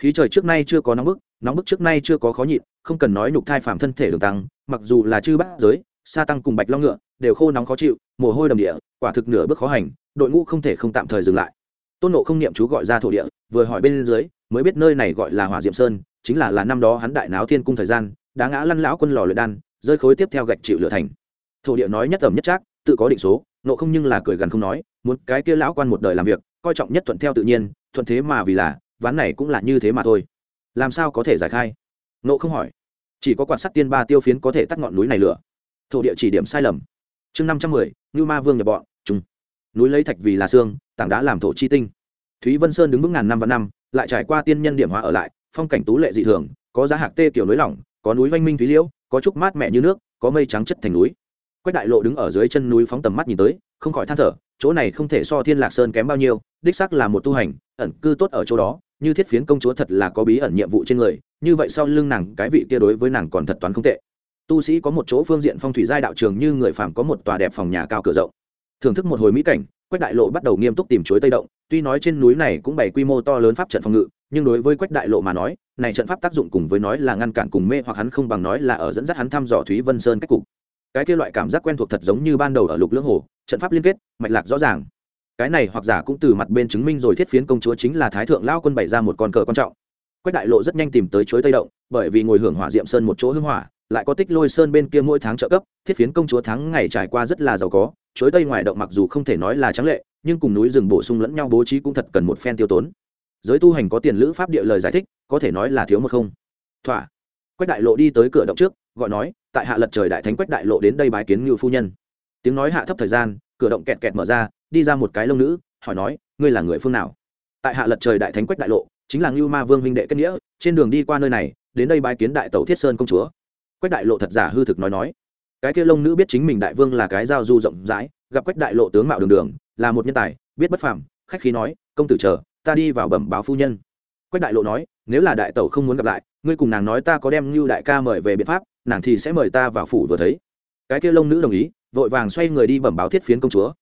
Khí trời trước nay chưa có nóng bức nóng bức trước nay chưa có khó nhịn, không cần nói nhục thai phạm thân thể đường tăng, mặc dù là chư bát giới, sa tăng cùng bạch long ngựa, đều khô nóng khó chịu, mồ hôi đầm địa, quả thực nửa bước khó hành, đội ngũ không thể không tạm thời dừng lại. Tôn nộ không niệm chú gọi ra thổ địa, vừa hỏi bên dưới, mới biết nơi này gọi là hỏa diệm sơn, chính là là năm đó hắn đại náo thiên cung thời gian đã ngã lăn lão quân lò luyện đan, rơi khối tiếp theo gạch chịu lửa thành. Thổ địa nói nhất ẩm nhất trác, tự có định số nộ không nhưng là cười gần không nói, muốn cái kia lão quan một đời làm việc, coi trọng nhất thuận theo tự nhiên, thuận thế mà vì là, ván này cũng là như thế mà thôi làm sao có thể giải khai? Nộ không hỏi. Chỉ có quan sát tiên ba tiêu phiến có thể tắt ngọn núi này lửa. Thổ địa chỉ điểm sai lầm. Chương năm trăm mười, ngưu ma vương nhập bọn trung núi lấy thạch vì là xương, tảng đá làm thổ chi tinh. Thúy vân sơn đứng vững ngàn năm và năm, lại trải qua tiên nhân điểm hóa ở lại, phong cảnh tú lệ dị thường, có giá hạc tê kiểu núi lỏng, có núi vanh minh thúy liễu, có trúc mát mẹ như nước, có mây trắng chất thành núi. Quách đại lộ đứng ở dưới chân núi phóng tầm mắt nhìn tới, không khỏi than thở, chỗ này không thể so thiên lạc sơn kém bao nhiêu, đích sắc là một tu hành, ẩn cư tốt ở chỗ đó như thiết phiến công chúa thật là có bí ẩn nhiệm vụ trên người, như vậy sau lưng nàng, cái vị kia đối với nàng còn thật toán không tệ. Tu sĩ có một chỗ phương diện phong thủy giai đạo trường như người phàm có một tòa đẹp phòng nhà cao cửa rộng. Thưởng thức một hồi mỹ cảnh, quách đại lộ bắt đầu nghiêm túc tìm chuối tây động, tuy nói trên núi này cũng bày quy mô to lớn pháp trận phòng ngự, nhưng đối với quách đại lộ mà nói, này trận pháp tác dụng cùng với nói là ngăn cản cùng mê hoặc hắn không bằng nói là ở dẫn dắt hắn thăm dò thúy vân sơn cách cục. Cái kia loại cảm giác quen thuộc thật giống như ban đầu ở lục lưỡng hồ, trận pháp liên kết, mạch lạc rõ ràng cái này hoặc giả cũng từ mặt bên chứng minh rồi thiết phiến công chúa chính là thái thượng lao quân bày ra một con cờ quan trọng. Quách đại lộ rất nhanh tìm tới chuối tây động, bởi vì ngồi hưởng hỏa diệm sơn một chỗ hưng hỏa, lại có tích lôi sơn bên kia mỗi tháng trợ cấp, thiết phiến công chúa tháng ngày trải qua rất là giàu có, chuối tây ngoài động mặc dù không thể nói là trắng lệ, nhưng cùng núi rừng bổ sung lẫn nhau bố trí cũng thật cần một phen tiêu tốn. Giới tu hành có tiền lữ pháp địa lời giải thích, có thể nói là thiếu một không. Thỏa. Quách đại lộ đi tới cửa động trước, gọi nói, tại hạ lật trời đại thánh quách đại lộ đến đây bái kiến ngưu phu nhân. Tiếng nói hạ thấp thời gian, cửa động kẹt kẹt mở ra đi ra một cái lông nữ, hỏi nói, ngươi là người phương nào? Tại hạ lật trời đại thánh quách đại lộ, chính là ngưu ma vương huynh đệ kết nghĩa, trên đường đi qua nơi này, đến đây bái kiến đại tẩu thiết sơn công chúa. Quách đại lộ thật giả hư thực nói nói. Cái kia lông nữ biết chính mình đại vương là cái giao du rộng rãi, gặp quách đại lộ tướng mạo đường đường, là một nhân tài, biết bất phàm, khách khí nói, công tử chờ, ta đi vào bẩm báo phu nhân. Quách đại lộ nói, nếu là đại tẩu không muốn gặp lại, ngươi cùng nàng nói ta có đem như đại ca mời về biện pháp, nàng thì sẽ mời ta vào phủ vừa thấy. Cái kia lông nữ đồng ý, vội vàng xoay người đi bẩm báo thiết phiến công chúa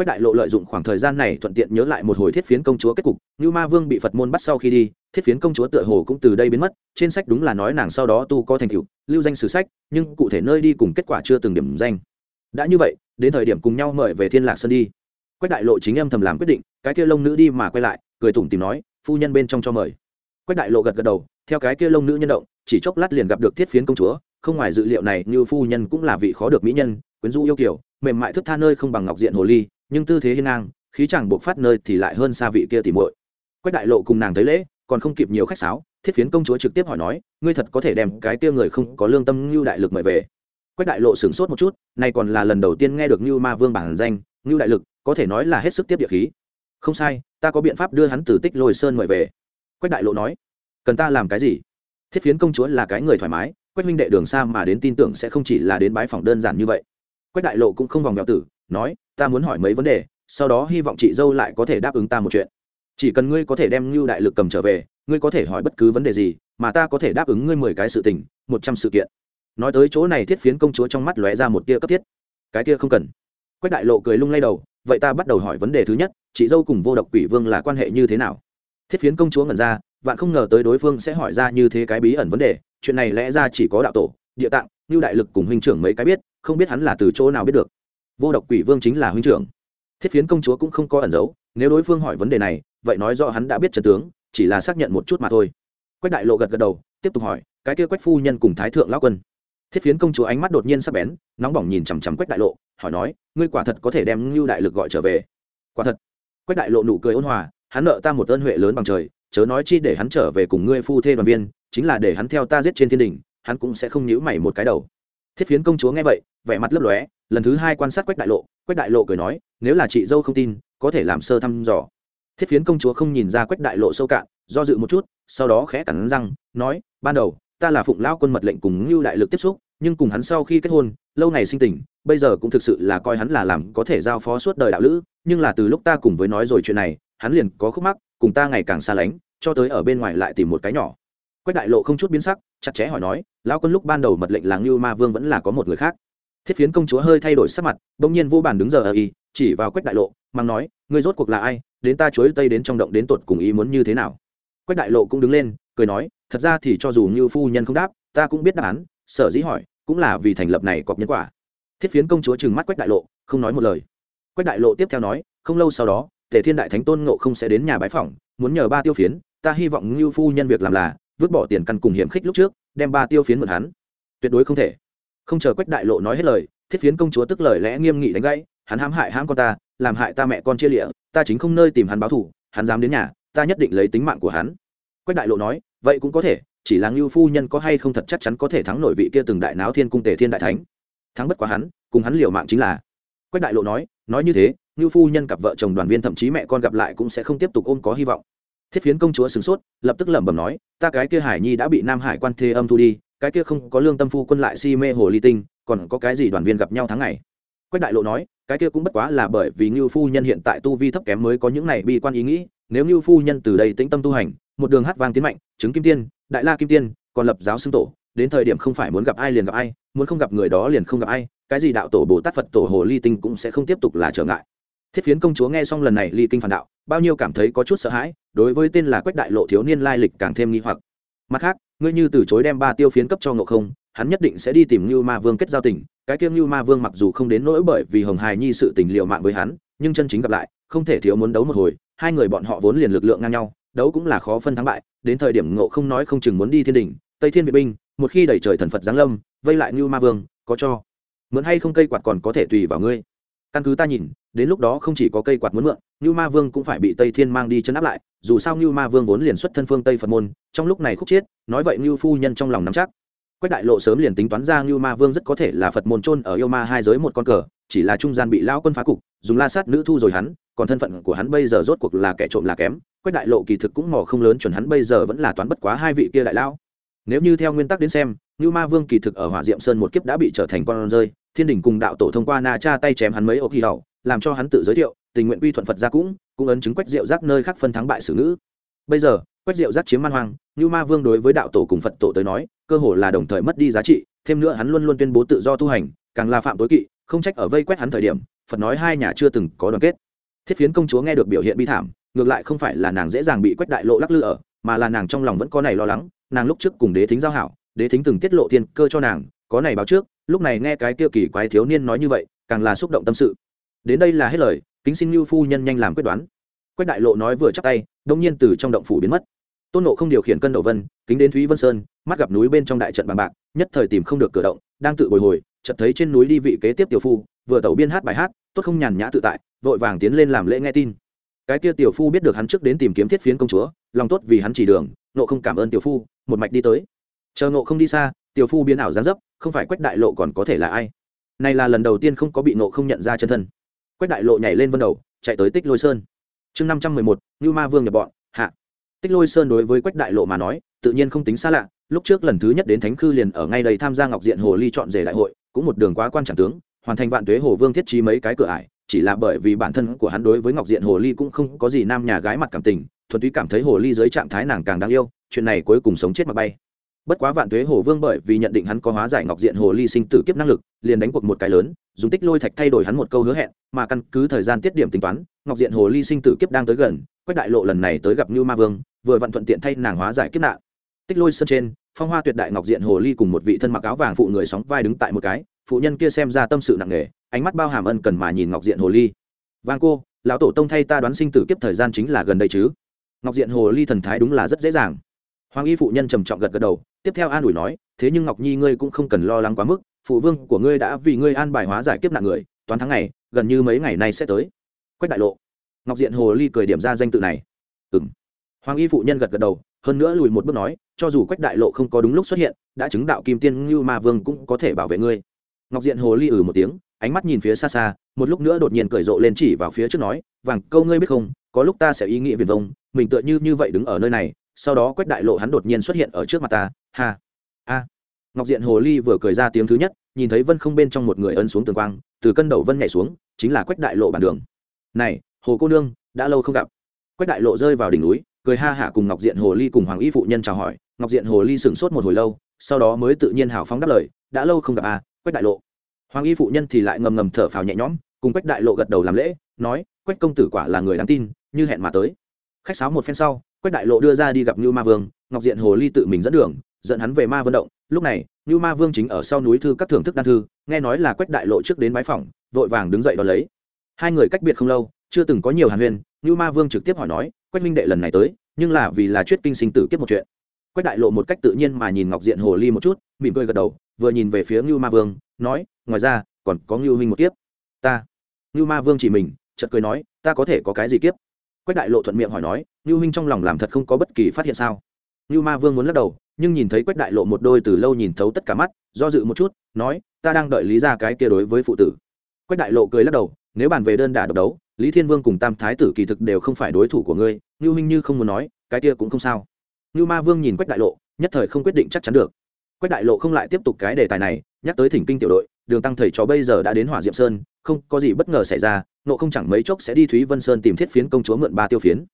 quách đại lộ lợi dụng khoảng thời gian này thuận tiện nhớ lại một hồi thiết phiến công chúa kết cục, như ma vương bị phật môn bắt sau khi đi, thiết phiến công chúa tựa hồ cũng từ đây biến mất, trên sách đúng là nói nàng sau đó tu có thành tựu, lưu danh sử sách, nhưng cụ thể nơi đi cùng kết quả chưa từng điểm danh. Đã như vậy, đến thời điểm cùng nhau mời về thiên lạc sơn đi. Quách đại lộ chính em thầm làm quyết định, cái kia lông nữ đi mà quay lại, cười tủm tìm nói, phu nhân bên trong cho mời. Quách đại lộ gật gật đầu, theo cái kia lông nữ nhân động, chỉ chốc lát liền gặp được thiết phiến công chúa, không ngoài dự liệu này, như phu nhân cũng là vị khó được mỹ nhân, quyến rũ yêu kiểu mềm mại thức tha nơi không bằng ngọc diện hồ ly nhưng tư thế hiên ngang, khí chẳng buộc phát nơi thì lại hơn xa vị kia tỉ muội. Quách đại lộ cùng nàng thấy lễ, còn không kịp nhiều khách sáo, thiết phiến công chúa trực tiếp hỏi nói, ngươi thật có thể đem cái kia người không có lương tâm ngưu đại lực mời về? Quách đại lộ sửng sốt một chút nay còn là lần đầu tiên nghe được ngưu ma vương bản danh, ngưu đại lực, có thể nói là hết sức tiếp địa khí. Không sai, ta có biện pháp đưa hắn từ tích lôi sơn mời về. Quách đại lộ nói, cần ta làm cái gì? Thiết phiến công chúa là cái người thoải mái, quách minh đệ đường xa mà đến tin tưởng sẽ không chỉ là đến bái phòng đơn giản như vậy. Quách đại lộ cũng không vòng vèo tử, nói ta muốn hỏi mấy vấn đề, sau đó hy vọng chị dâu lại có thể đáp ứng ta một chuyện. Chỉ cần ngươi có thể đem ngưu đại lực cầm trở về, ngươi có thể hỏi bất cứ vấn đề gì, mà ta có thể đáp ứng ngươi mười cái sự tình, một trăm sự kiện. Nói tới chỗ này thiết phiến công chúa trong mắt lóe ra một tia cấp thiết. Cái kia không cần. Quách đại lộ cười lung lay đầu, vậy ta bắt đầu hỏi vấn đề thứ nhất, chị dâu cùng vô độc quỷ vương là quan hệ như thế nào? Thiết phiến công chúa ngẩn ra, vạn không ngờ tới đối phương sẽ hỏi ra như thế cái bí ẩn vấn đề, chuyện này lẽ ra chỉ có đạo tổ, địa tạng như đại lực cùng huynh trưởng mấy cái biết, không biết hắn là từ chỗ nào biết được vô độc quỷ vương chính là huynh trưởng. Thiết phiến công chúa cũng không có ẩn giấu, nếu đối phương hỏi vấn đề này, vậy nói rõ hắn đã biết trần tướng, chỉ là xác nhận một chút mà thôi. Quách đại lộ gật gật đầu, tiếp tục hỏi, cái kia quách phu nhân cùng thái thượng lão quân? Thiết phiến công chúa ánh mắt đột nhiên sắp bén, nóng bỏng nhìn chằm chằm quách đại lộ, hỏi nói, ngươi quả thật có thể đem ngưu đại lực gọi trở về? Quả thật. Quách đại lộ nụ cười ôn hòa, hắn nợ ta một ơn huệ lớn bằng trời, chớ nói chi để hắn trở về cùng ngươi phu thê đoàn viên, chính là để hắn theo ta giết trên thiên đình, hắn cũng sẽ không nhíu mày một cái đầu thiết phiến công chúa nghe vậy, vẻ mặt lấp lóe, lần thứ hai quan sát quách đại lộ, quách đại lộ cười nói, nếu là chị dâu không tin, có thể làm sơ thăm dò. Thiết phiến công chúa không nhìn ra quách đại lộ sâu cạn, do dự một chút, sau đó khẽ cắn răng, nói, ban đầu, ta là phụng lão quân mật lệnh cùng ngưu đại lực tiếp xúc, nhưng cùng hắn sau khi kết hôn, lâu ngày sinh tình, bây giờ cũng thực sự là coi hắn là làm có thể giao phó suốt đời đạo lữ, nhưng là từ lúc ta cùng với nói rồi chuyện này, hắn liền có khúc mắc, cùng ta ngày càng xa lánh, cho tới ở bên ngoài lại tìm một cái nhỏ quách đại lộ không chút biến sắc, chặt chẽ hỏi nói, lão quân lúc ban đầu mật lệnh là ngưu ma vương vẫn là có một người khác? Thiết phiến công chúa hơi thay đổi sắc mặt, bỗng nhiên vô bàn đứng giờ ở y, chỉ vào quách đại lộ, mang nói, ngươi rốt cuộc là ai? Đến ta chuối tây đến trong động đến tột cùng ý muốn như thế nào? Quách đại lộ cũng đứng lên, cười nói, thật ra thì cho dù như phu nhân không đáp, ta cũng biết đáp án, sở dĩ hỏi, cũng là vì thành lập này cọp nhân quả. Thiết phiến công chúa trừng mắt quách đại lộ, không nói một lời. Quách đại lộ tiếp theo nói, không lâu sau đó, tề thiên đại thánh tôn ngộ không sẽ đến nhà bái phỏng, muốn nhờ ba tiêu phiến, ta hy vọng như phu nhân việc làm là vứt bỏ tiền căn cùng hiểm khích lúc trước, đem ba tiêu phiến mượn hắn. Tuyệt đối không thể. Không chờ quách đại lộ nói hết lời, thiết phiến công chúa tức lời lẽ nghiêm nghị đánh gãy, hắn hãm hại hãm con ta, làm hại ta mẹ con chia lịa, ta chính không nơi tìm hắn báo thù, hắn dám đến nhà, ta nhất định lấy tính mạng của hắn. Quách đại lộ nói, vậy cũng có thể, chỉ là ngưu phu nhân có hay không thật chắc chắn có thể thắng nổi vị kia từng đại náo thiên cung tề thiên đại thánh. Thắng bất quá hắn, cùng hắn liều mạng chính là. Quách đại lộ nói nói như thế, ngưu phu nhân cặp vợ chồng đoàn viên thậm chí mẹ con gặp lại cũng sẽ không tiếp tục ôm có hy vọng thiết phiến công chúa sửng sốt, lập tức lẩm bẩm nói, ta cái kia hải nhi đã bị nam hải quan thê âm thu đi, cái kia không có lương tâm phu quân lại si mê hồ ly tinh, còn có cái gì đoàn viên gặp nhau tháng ngày? Quách đại lộ nói, cái kia cũng bất quá là bởi vì ngưu phu nhân hiện tại tu vi thấp kém mới có những này bi quan ý nghĩ, nếu ngưu phu nhân từ đây tĩnh tâm tu hành, một đường hát vang tiến mạnh, chứng kim tiên, đại la kim tiên, còn lập giáo xưng tổ, đến thời điểm không phải muốn gặp ai liền gặp ai, muốn không gặp người đó liền không gặp ai, cái gì đạo tổ bồ tát phật tổ hồ ly tinh cũng sẽ không tiếp tục là trở ngại thiết phiến công chúa nghe xong lần này ly kinh phản đạo, bao nhiêu cảm thấy có chút sợ hãi, đối với tên là quách đại lộ thiếu niên lai lịch càng thêm nghi hoặc. Mặt khác, ngươi như từ chối đem ba tiêu phiến cấp cho ngộ không, hắn nhất định sẽ đi tìm như ma vương kết giao tình. Cái kiêng như ma vương mặc dù không đến nỗi bởi vì hồng hài nhi sự tình liệu mạng với hắn, nhưng chân chính gặp lại, không thể thiếu muốn đấu một hồi, hai người bọn họ vốn liền lực lượng ngang nhau, đấu cũng là khó phân thắng bại, đến thời điểm ngộ không nói không chừng muốn đi thiên đình, tây thiên vệ binh, một khi đẩy trời thần phật giáng lâm, vây lại như ma vương, có cho mượn hay không cây quạt còn có thể tùy vào ngươi. Căn cứ ta nhìn đến lúc đó không chỉ có cây quạt muốn mượn như ma vương cũng phải bị tây thiên mang đi chân áp lại, dù sao như ma vương vốn liền xuất thân phương tây phật môn, trong lúc này khúc chiết nói vậy như phu nhân trong lòng nắm chắc. Quách đại lộ sớm liền tính toán ra như ma vương rất có thể là phật môn trôn ở yêu ma hai giới một con cờ, chỉ là trung gian bị lao quân phá cục, dùng la sát nữ thu rồi hắn, còn thân phận của hắn bây giờ rốt cuộc là kẻ trộm là kém, quách đại lộ kỳ thực cũng mò không lớn chuẩn hắn bây giờ vẫn là toán bất quá hai vị kia đại lao nếu như theo nguyên tắc đến xem như ma vương kỳ thực ở hỏa diệm sơn một kiếp đã bị trở thành con rơi, thiên đình cùng đạo tổ thông qua na cha tay chém hắn mấy ốc hy hậu làm cho hắn tự giới thiệu, tình nguyện quy thuận phật ra cũng cũng ấn chứng quách diệu giác nơi khác phân thắng bại xử ngữ. Bây giờ, quách diệu giác chiếm man hoang như ma vương đối với đạo tổ cùng phật tổ tới nói, cơ hồ là đồng thời mất đi giá trị, thêm nữa hắn luôn luôn tuyên bố tự do tu hành, càng là phạm tối kỵ, không trách ở vây quét hắn thời điểm, phật nói hai nhà chưa từng có đoàn kết. Thiết phiến công chúa nghe được biểu hiện bi thảm, ngược lại không phải là nàng dễ dàng bị quách đại lộ lắc lư ở, mà là nàng trong lòng vẫn có này lo lắng, nàng lúc trước cùng đế thính giao hảo, đế thính từng tiết lộ thiên cơ cho nàng, có này báo trước, lúc này nghe cái kia kỳ quái thiếu niên nói như vậy, càng là xúc động tâm sự đến đây là hết lời, kính xin lưu phu nhân nhanh làm quyết đoán. Quách đại lộ nói vừa chắc tay, đông nhiên từ trong động phủ biến mất. Tôn nộ không điều khiển cân đầu vân, kính đến thúy vân sơn, mắt gặp núi bên trong đại trận bàn bạc, nhất thời tìm không được cửa động, đang tự bồi hồi, chợt thấy trên núi đi vị kế tiếp tiểu phu, vừa tẩu biên hát bài hát, tốt không nhàn nhã tự tại, vội vàng tiến lên làm lễ nghe tin. Cái kia tiểu phu biết được hắn trước đến tìm kiếm thiết phiến công chúa, lòng tốt vì hắn chỉ đường nộ không cảm ơn tiểu phu, một mạch đi tới. Chờ nộ không đi xa, tiểu phu biến ảo gián dấp, không phải quách đại lộ còn có thể là ai? Này là lần đầu tiên không có bị nộ không nhận ra chân thân quách đại lộ nhảy lên vân đầu, chạy tới tích lôi sơn. Chương năm trăm mười một như ma vương nhập bọn, hạ. Tích lôi sơn đối với quách đại lộ mà nói, tự nhiên không tính xa lạ, lúc trước lần thứ nhất đến thánh khư liền ở ngay đây tham gia ngọc diện hồ ly chọn rể đại hội, cũng một đường quá quan trọng tướng, hoàn thành vạn tuế hồ vương thiết trí mấy cái cửa ải, chỉ là bởi vì bản thân của hắn đối với ngọc diện hồ ly cũng không có gì nam nhà gái mặt cảm tình, thuần túy cảm thấy hồ ly dưới trạng thái nàng càng đáng yêu, chuyện này cuối cùng sống chết mà bay bất quá vạn tuế hồ vương bởi vì nhận định hắn có hóa giải ngọc diện hồ ly sinh tử kiếp năng lực, liền đánh cuộc một cái lớn, dùng tích lôi thạch thay đổi hắn một câu hứa hẹn, mà căn cứ thời gian tiết điểm tính toán, ngọc diện hồ ly sinh tử kiếp đang tới gần, quách đại lộ lần này tới gặp như ma vương, vừa vặn thuận tiện thay nàng hóa giải kiếp nạn. Tích lôi sơn trên, phong hoa tuyệt đại ngọc diện hồ ly cùng một vị thân mặc áo vàng phụ người sóng vai đứng tại một cái, phụ nhân kia xem ra tâm sự nặng nề, ánh mắt bao hàm ân cần mà nhìn ngọc diện hồ ly. Vang cô, lão tổ tông thay ta đoán sinh tử kiếp thời gian chính là gần đây chứ? Ngọc diện hồ ly thần thái đúng là rất dễ dàng hoàng y phụ nhân trầm trọng gật gật đầu, tiếp theo an ủi nói, thế nhưng ngọc nhi ngươi cũng không cần lo lắng quá mức, phụ vương của ngươi đã vì ngươi an bài hóa giải kiếp nạn người, toán tháng này gần như mấy ngày nay sẽ tới. Quách đại lộ. Ngọc diện hồ ly cười điểm ra danh tự này. Ừng hoàng y phụ nhân gật gật đầu, hơn nữa lùi một bước nói, cho dù quách đại lộ không có đúng lúc xuất hiện, đã chứng đạo kim tiên như ma vương cũng có thể bảo vệ ngươi. Ngọc diện hồ ly ử ừ một tiếng, ánh mắt nhìn phía xa xa, một lúc nữa đột nhiên cởi rộ lên chỉ vào phía trước nói, vàng câu ngươi biết không, có lúc ta sẽ ý nghĩ viền vông, mình tựa như như vậy đứng ở nơi này sau đó quách đại lộ hắn đột nhiên xuất hiện ở trước mặt ta, ha, a. Ngọc diện hồ ly vừa cười ra tiếng thứ nhất, nhìn thấy vân không bên trong một người ấn xuống tường quang, từ cân đầu vân nhảy xuống, chính là quách đại lộ bản đường. Này, hồ cô nương, đã lâu không gặp. Quách đại lộ rơi vào đỉnh núi, cười ha hả cùng ngọc diện hồ ly cùng hoàng y phụ nhân chào hỏi, ngọc diện hồ ly sửng sốt một hồi lâu, sau đó mới tự nhiên hào phóng đáp lời, đã lâu không gặp à quách đại lộ. Hoàng y phụ nhân thì lại ngầm ngầm thở phào nhẹ nhõm, cùng quách đại lộ gật đầu làm lễ, nói, quách công tử quả là người đáng tin, như hẹn mà tới. Khách sáo một phen sau quách đại lộ đưa ra đi gặp như ma vương, ngọc diện hồ ly tự mình dẫn đường, dẫn hắn về ma vận động. Lúc này như ma vương chính ở sau núi thư các thưởng thức đan thư, nghe nói là quách đại lộ trước đến bái phòng vội vàng đứng dậy đón lấy. Hai người cách biệt không lâu, chưa từng có nhiều hàn huyên như ma vương trực tiếp hỏi nói, quách minh đệ lần này tới, nhưng là vì là chuyết kinh sinh tử kiếp một chuyện. Quách đại lộ một cách tự nhiên mà nhìn ngọc diện hồ ly một chút, mỉm cười gật đầu, vừa nhìn về phía ngưu ma vương, nói, ngoài ra, còn có ngưu huynh một kiếp. Ta? Ngưu ma vương chỉ mình, chợt cười nói, ta có thể có cái gì kiếp? Quách đại lộ thuận miệng hỏi nói Nưu huynh trong lòng làm thật không có bất kỳ phát hiện sao. Nưu ma vương muốn lắc đầu, nhưng nhìn thấy quách đại lộ một đôi từ lâu nhìn thấu tất cả mắt, do dự một chút, nói, ta đang đợi lý ra cái kia đối với phụ tử. Quách đại lộ cười lắc đầu, nếu bàn về đơn đả độc đấu, lý thiên vương cùng tam thái tử kỳ thực đều không phải đối thủ của ngươi. Nưu huynh như không muốn nói, cái kia cũng không sao. Nưu ma vương nhìn quách đại lộ, nhất thời không quyết định chắc chắn được. Quách đại lộ không lại tiếp tục cái đề tài này, nhắc tới thỉnh kinh tiểu đội, đường tăng thầy cho bây giờ đã đến hỏa diệm sơn, không có gì bất ngờ xảy ra, nộ không chẳng mấy chốc sẽ đi thúy vân sơn tìm thiết phiến công chúa mượn ba tiêu phiến.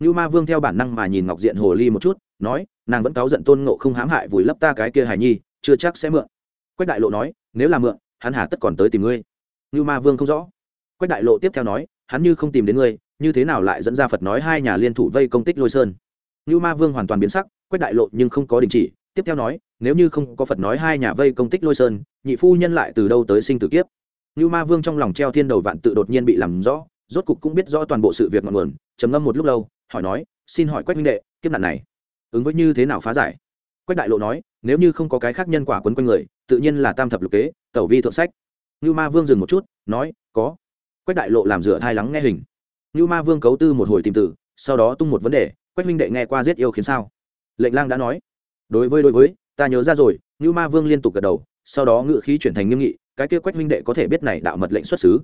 Nưu ma vương theo bản năng mà nhìn ngọc diện hồ ly một chút, nói, nàng vẫn cáo giận tôn ngộ không hãm hại vùi lấp ta cái kia hài nhi, chưa chắc sẽ mượn. Quách đại lộ nói, nếu là mượn, hắn hà tất còn tới tìm ngươi. Nưu ma vương không rõ. Quách đại lộ tiếp theo nói, hắn như không tìm đến ngươi, như thế nào lại dẫn ra phật nói hai nhà liên thủ vây công tích lôi sơn? Nưu ma vương hoàn toàn biến sắc, quách đại lộ nhưng không có đình chỉ, tiếp theo nói, nếu như không có phật nói hai nhà vây công tích lôi sơn, nhị phu nhân lại từ đâu tới sinh tử kiếp? Nưu ma vương trong lòng treo thiên đầu vạn tự đột nhiên bị làm rõ, rốt cục cũng biết rõ toàn bộ sự việc ngọn nguồn, trầm ngâm một lúc lâu hỏi nói, xin hỏi quách minh đệ, kiếp nạn này, ứng với như thế nào phá giải? Quách đại lộ nói, nếu như không có cái khác nhân quả quấn quanh người, tự nhiên là tam thập lục kế, tẩu vi thượng sách. Như ma vương dừng một chút, nói, có. Quách đại lộ làm rửa thai lắng nghe hình. Như ma vương cấu tư một hồi tìm tử, sau đó tung một vấn đề, quách minh đệ nghe qua giết yêu khiến sao? Lệnh lang đã nói, đối với đối với, ta nhớ ra rồi. Như ma vương liên tục gật đầu, sau đó ngự khí chuyển thành nghiêm nghị, cái kia quách minh đệ có thể biết này đạo mật lệnh xuất xứ?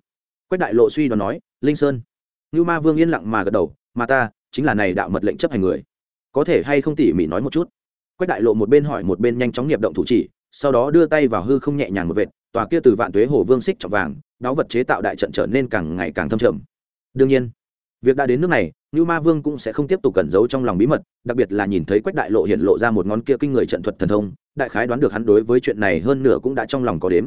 Quách đại lộ suy đoán nói, linh sơn. Như ma vương yên lặng mà gật đầu, mà ta chính là này đạo mật lệnh chấp hành người. Có thể hay không tỉ mỉ nói một chút? Quách đại lộ một bên hỏi một bên nhanh chóng nghiệp động thủ chỉ, sau đó đưa tay vào hư không nhẹ nhàng một vệt, tòa kia từ vạn tuế hồ vương xích trọng vàng, đáo vật chế tạo đại trận trở nên càng ngày càng thâm trầm. Đương nhiên, việc đã đến nước này như ma vương cũng sẽ không tiếp tục cẩn giấu trong lòng bí mật, đặc biệt là nhìn thấy quách đại lộ hiện lộ ra một ngón kia kinh người trận thuật thần thông, đại khái đoán được hắn đối với chuyện này hơn nửa cũng đã trong lòng có đếm.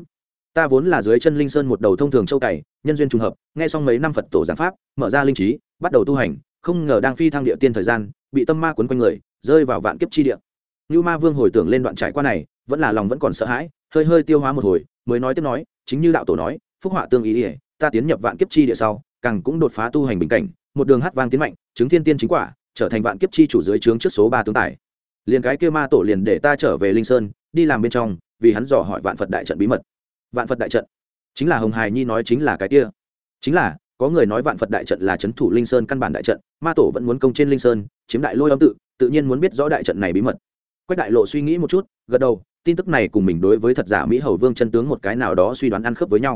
Ta vốn là dưới chân linh sơn một đầu thông thường châu cày, nhân duyên trùng hợp, nghe xong mấy năm phật tổ giảng pháp, mở ra linh trí, bắt đầu tu hành không ngờ đang phi thăng địa tiên thời gian, bị tâm ma quấn quanh người, rơi vào vạn kiếp chi địa. Như ma vương hồi tưởng lên đoạn trải qua này, vẫn là lòng vẫn còn sợ hãi, hơi hơi tiêu hóa một hồi, mới nói tiếp nói, chính như đạo tổ nói, phúc họa tương ý ỉa ta tiến nhập vạn kiếp chi địa sau, càng cũng đột phá tu hành bình cảnh, một đường hát vang tiến mạnh, chứng thiên tiên chính quả, trở thành vạn kiếp chi chủ dưới trướng trước số ba tướng tài. Liền cái kia ma tổ liền để ta trở về linh sơn, đi làm bên trong, vì hắn dò hỏi vạn phật đại trận bí mật. Vạn phật đại trận, chính là hồng hải nhi nói chính là cái kia. Chính là có người nói vạn phật đại trận là c h ấ n thủ linh sơn căn bản đại trận ma tổ vẫn muốn công trên linh sơn chiếm đại lôi âm tự tự nhiên muốn biết rõ đại trận này bí mật quách đại lộ suy nghĩ một chút gật đầu tin tức này cùng mình đối với thật giả mỹ hầu vương chân tướng một cái nào đó suy đoán ăn khớp với nhau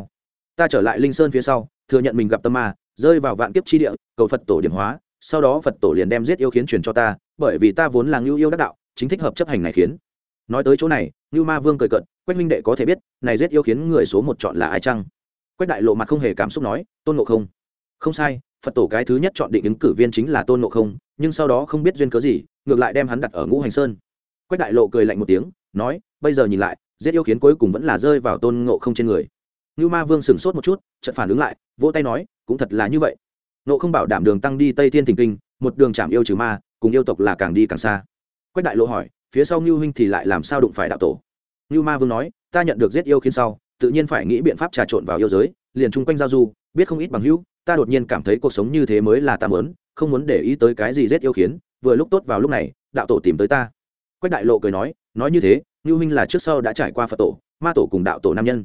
ta trở lại linh sơn phía sau thừa nhận mình gặp tâm ma rơi vào vạn kiếp chi địa cầu phật tổ điểm hóa sau đó phật tổ liền đem giết yêu khiến truyền cho ta bởi vì ta vốn là ngưu yêu đắc đạo chính thích hợp chấp hành này khiến nói tới chỗ này ngưu ma vương cười cận quách minh đệ có thể biết này giết yêu khiến người số một chọn là ai chăng quách đại lộ mặt không hề cảm xúc nói tôn ngộ không không sai, phật tổ cái thứ nhất chọn định ứng cử viên chính là tôn ngộ không, nhưng sau đó không biết duyên cớ gì, ngược lại đem hắn đặt ở ngũ hành sơn. Quách đại lộ cười lạnh một tiếng, nói, bây giờ nhìn lại, giết yêu khiến cuối cùng vẫn là rơi vào tôn ngộ không trên người. Như ma vương sửng sốt một chút, chợt phản ứng lại, vỗ tay nói, cũng thật là như vậy. Ngộ không bảo đảm đường tăng đi tây thiên thình kinh, một đường chạm yêu trừ ma, cùng yêu tộc là càng đi càng xa. Quách đại lộ hỏi, phía sau ngưu huynh thì lại làm sao đụng phải đạo tổ? Ngưu ma vương nói, ta nhận được giết yêu khiến sau, tự nhiên phải nghĩ biện pháp trà trộn vào yêu giới, liền chung quanh giao du, biết không ít bằng hữu ta đột nhiên cảm thấy cuộc sống như thế mới là ta mớn không muốn để ý tới cái gì giết yêu khiến, vừa lúc tốt vào lúc này, đạo tổ tìm tới ta. Quách đại lộ cười nói nói như thế, ngưu huynh là trước sau đã trải qua phật tổ, ma tổ cùng đạo tổ nam nhân.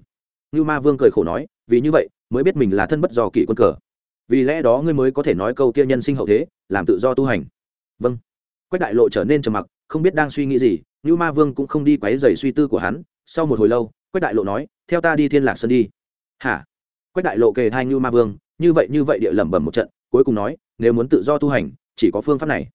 Ngưu ma vương cười khổ nói, vì như vậy, mới biết mình là thân bất do kỷ quân cờ. Vì lẽ đó ngươi mới có thể nói câu kia nhân sinh hậu thế, làm tự do tu hành. Vâng. Quách đại lộ trở nên trầm mặc, không biết đang suy nghĩ gì như ma vương cũng không đi quấy dày suy tư của hắn. Sau một hồi lâu, quách đại lộ nói, theo ta đi thiên lạc sơn đi. Hả? Quách đại lộ kề thai như ma vương như vậy như vậy địa lẩm bẩm một trận, cuối cùng nói, nếu muốn tự do tu hành, chỉ có phương pháp này.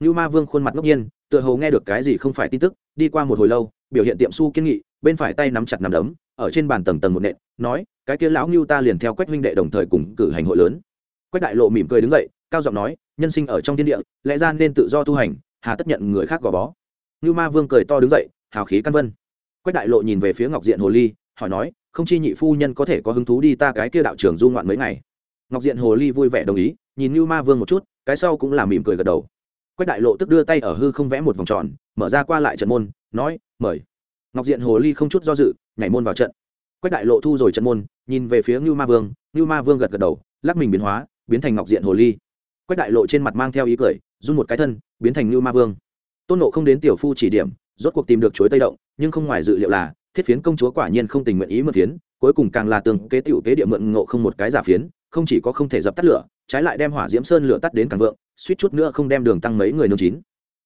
Như ma vương khuôn mặt ngốc nhiên, tựa hồ nghe được cái gì không phải tin tức, đi qua một hồi lâu, biểu hiện tiệm su kiên nghị, bên phải tay nắm chặt nằm đấm, ở trên bàn tầng tầng một nện, nói, cái kia lão ngưu ta liền theo quách huynh đệ đồng thời cùng cử hành hội lớn. Quách đại lộ mỉm cười đứng dậy, cao giọng nói, nhân sinh ở trong thiên địa, lẽ ra nên tự do tu hành, hà tất nhận người khác gò bó. Ngưu ma vương cười to đứng dậy, hào khí căn vân. Quách đại lộ nhìn về phía ngọc diện hồ ly, hỏi nói, không chi nhị phu nhân có thể có hứng thú đi ta cái kia đạo trường du ngoạn mấy ngày? Ngọc diện hồ ly vui vẻ đồng ý, nhìn như ma vương một chút, cái sau cũng là mỉm cười gật đầu. Quách đại lộ tức đưa tay ở hư không vẽ một vòng tròn, mở ra qua lại trận môn, nói, mời. Ngọc diện hồ ly không chút do dự, nhảy môn vào trận. Quách đại lộ thu rồi trận môn, nhìn về phía ngưu ma vương ngưu ma vương gật gật đầu, lắc mình biến hóa, biến thành ngọc diện hồ ly. Quách đại lộ trên mặt mang theo ý cười, run một cái thân, biến thành ngưu ma vương. Tôn nộ không đến tiểu phu chỉ điểm, rốt cuộc tìm được chối tây động, nhưng không ngoài dự liệu là, thiết phiến công chúa quả nhiên không tình nguyện ý mượn phiến, cuối cùng càng là tường kế tiểu kế địa mượn ngộ không một cái giả phiến không chỉ có không thể dập tắt lửa, trái lại đem hỏa diễm sơn lửa tắt đến càng vượng, suýt chút nữa không đem đường tăng mấy người nương chín.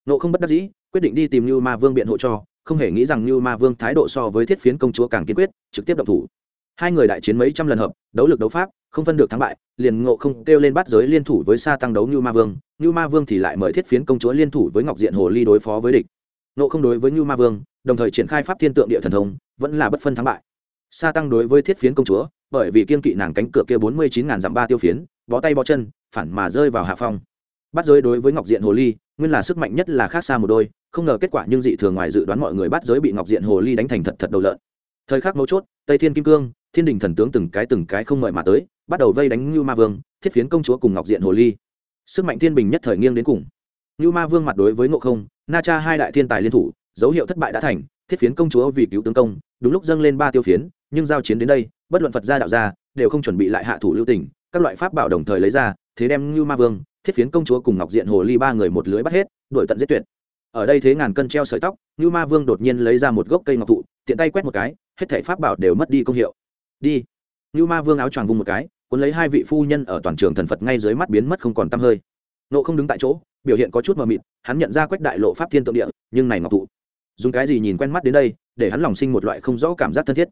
Nộ không bất đắc dĩ, quyết định đi tìm như ma vương biện hộ cho, không hề nghĩ rằng như ma vương thái độ so với thiết phiến công chúa càng kiên quyết, trực tiếp động thủ. Hai người đại chiến mấy trăm lần hợp, đấu lực đấu pháp, không phân được thắng bại, liền ngộ không kêu lên bắt giới liên thủ với sa tăng đấu như ma vương, như ma vương thì lại mời thiết phiến công chúa liên thủ với ngọc diện hồ ly đối phó với địch. Ngộ không đối với như ma vương, đồng thời triển khai pháp thiên tượng địa thần thông, vẫn là bất phân thắng bại sa tăng đối với thiết phiến công chúa, bởi vì kiên kỵ nàng cánh cửa kia bốn mươi chín ngàn dặm ba tiêu phiến, bó tay bó chân, phản mà rơi vào hạ phong. Bắt giới đối với ngọc diện hồ ly, nguyên là sức mạnh nhất là khác xa một đôi, không ngờ kết quả nhưng dị thường ngoài dự đoán mọi người bắt giới bị ngọc diện hồ ly đánh thành thật thật đầu lợn. Thời khắc mấu chốt, tây thiên kim cương, thiên đình thần tướng từng cái từng cái không ngợi mà tới, bắt đầu vây đánh như ma vương, thiết phiến công chúa cùng ngọc diện hồ ly. Sức mạnh thiên bình nhất thời nghiêng đến cùng. Như ma vương mặt đối với ngộ không, na cha hai đại thiên tài liên thủ, dấu hiệu thất bại đã thành, thiết phiến công chúa vì cứu tướng công, đúng lúc dâng lên ba tiêu phiến nhưng giao chiến đến đây, bất luận phật gia đạo gia, đều không chuẩn bị lại hạ thủ lưu tình, các loại pháp bảo đồng thời lấy ra, thế đem ngưu ma vương, thiết phiến công chúa cùng ngọc diện hồ ly ba người một lưới bắt hết, đuổi tận giết tuyệt. Ở đây thế ngàn cân treo sợi tóc, ngưu ma vương đột nhiên lấy ra một gốc cây ngọc thụ, tiện tay quét một cái, hết thảy pháp bảo đều mất đi công hiệu. Đi. Ngưu ma vương áo choàng vung một cái, cuốn lấy hai vị phu nhân ở toàn trường thần phật ngay dưới mắt biến mất không còn tăm hơi. Nộ không đứng tại chỗ, biểu hiện có chút mờ mịt, hắn nhận ra quách đại lộ pháp thiên tượng địa, nhưng này ngọc thụ, dùng cái gì nhìn quen mắt đến đây, để hắn lòng sinh một loại không rõ cảm giác thân thiết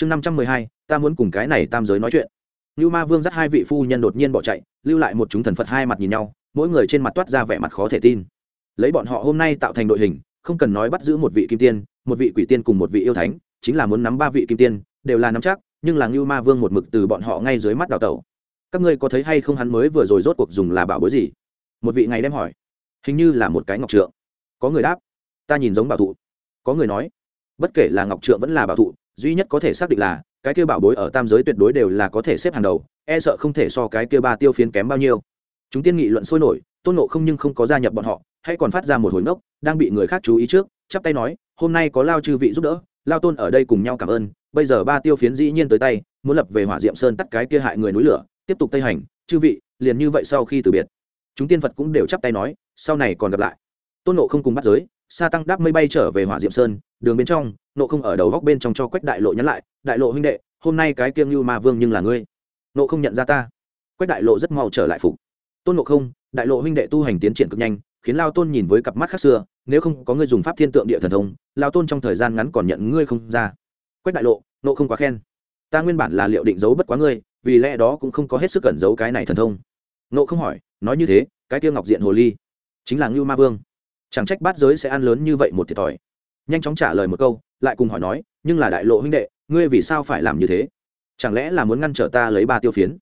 chương năm trăm mười hai, ta muốn cùng cái này tam giới nói chuyện. Như ma vương dắt hai vị phu nhân đột nhiên bỏ chạy, lưu lại một chúng thần phật hai mặt nhìn nhau, mỗi người trên mặt toát ra vẻ mặt khó thể tin. Lấy bọn họ hôm nay tạo thành đội hình, không cần nói bắt giữ một vị kim tiên, một vị quỷ tiên cùng một vị yêu thánh, chính là muốn nắm ba vị kim tiên, đều là nắm chắc, nhưng là ngưu ma vương một mực từ bọn họ ngay dưới mắt đào tẩu. Các ngươi có thấy hay không hắn mới vừa rồi rốt cuộc dùng là bảo bối gì? Một vị ngày đem hỏi. Hình như là một cái ngọc trượng. Có người đáp. Ta nhìn giống bảo thụ. Có người nói. Bất kể là ngọc trượng vẫn là bảo thụ duy nhất có thể xác định là, cái kia bảo bối ở tam giới tuyệt đối đều là có thể xếp hàng đầu e sợ không thể so cái kia ba tiêu phiến kém bao nhiêu. Chúng tiên nghị luận sôi nổi, tôn nộ không nhưng không có gia nhập bọn họ hay còn phát ra một hồi ngốc, đang bị người khác chú ý trước, chắp tay nói, hôm nay có lao chư vị giúp đỡ, lao tôn ở đây cùng nhau cảm ơn, bây giờ ba tiêu phiến dĩ nhiên tới tay, muốn lập về hỏa diệm sơn tắt cái kia hại người núi lửa, tiếp tục tây hành, chư vị, liền như vậy sau khi từ biệt. Chúng tiên phật cũng đều chắp tay nói, sau này còn gặp lại. Tôn nộ không cùng bắt giới, sa tăng đáp mây bay trở về hỏa diệm sơn, đường bên trong nộ không ở đầu góc bên trong cho quách đại lộ nhắn lại, đại lộ huynh đệ, hôm nay cái kiêng như ma vương nhưng là ngươi. Nộ không nhận ra ta. Quách đại lộ rất mau trở lại phục. Tôn nộ không, đại lộ huynh đệ tu hành tiến triển cực nhanh, khiến lao tôn nhìn với cặp mắt khác xưa, nếu không có ngươi dùng pháp thiên tượng địa thần thông, lao tôn trong thời gian ngắn còn nhận ngươi không ra. Quách đại lộ, nộ không quá khen. Ta nguyên bản là liệu định giấu bất quá ngươi, vì lẽ đó cũng không có hết sức cẩn giấu cái này thần thông. Nộ không hỏi, nói như thế, cái tiêu ngọc diện hồ ly chính là ngưu ma vương. Chẳng trách bát giới sẽ ăn lớn như vậy một thiệt thòi nhanh chóng trả lời một câu, lại cùng hỏi nói, nhưng là đại lộ huynh đệ, ngươi vì sao phải làm như thế? Chẳng lẽ là muốn ngăn trở ta lấy ba tiêu phiến?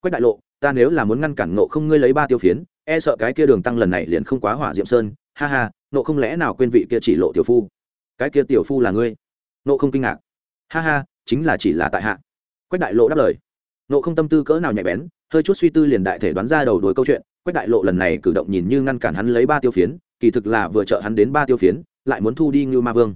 Quách đại lộ, ta nếu là muốn ngăn cản nộ không ngươi lấy ba tiêu phiến e sợ cái kia đường tăng lần này liền không quá hỏa diệm sơn, ha ha nộ không lẽ nào quên vị kia chỉ lộ tiểu phu? Cái kia tiểu phu là ngươi? Nộ không kinh ngạc. Ha ha, chính là chỉ là tại hạ. Quách đại lộ đáp lời. Nộ không tâm tư cỡ nào nhạy bén, hơi chút suy tư liền đại thể đoán ra đầu đuôi câu chuyện. Quách đại lộ lần này cử động nhìn như ngăn cản hắn lấy ba tiêu phiến, kỳ thực là vừa trợ hắn đến ba tiêu phiến lại muốn thu đi Nưu ma vương.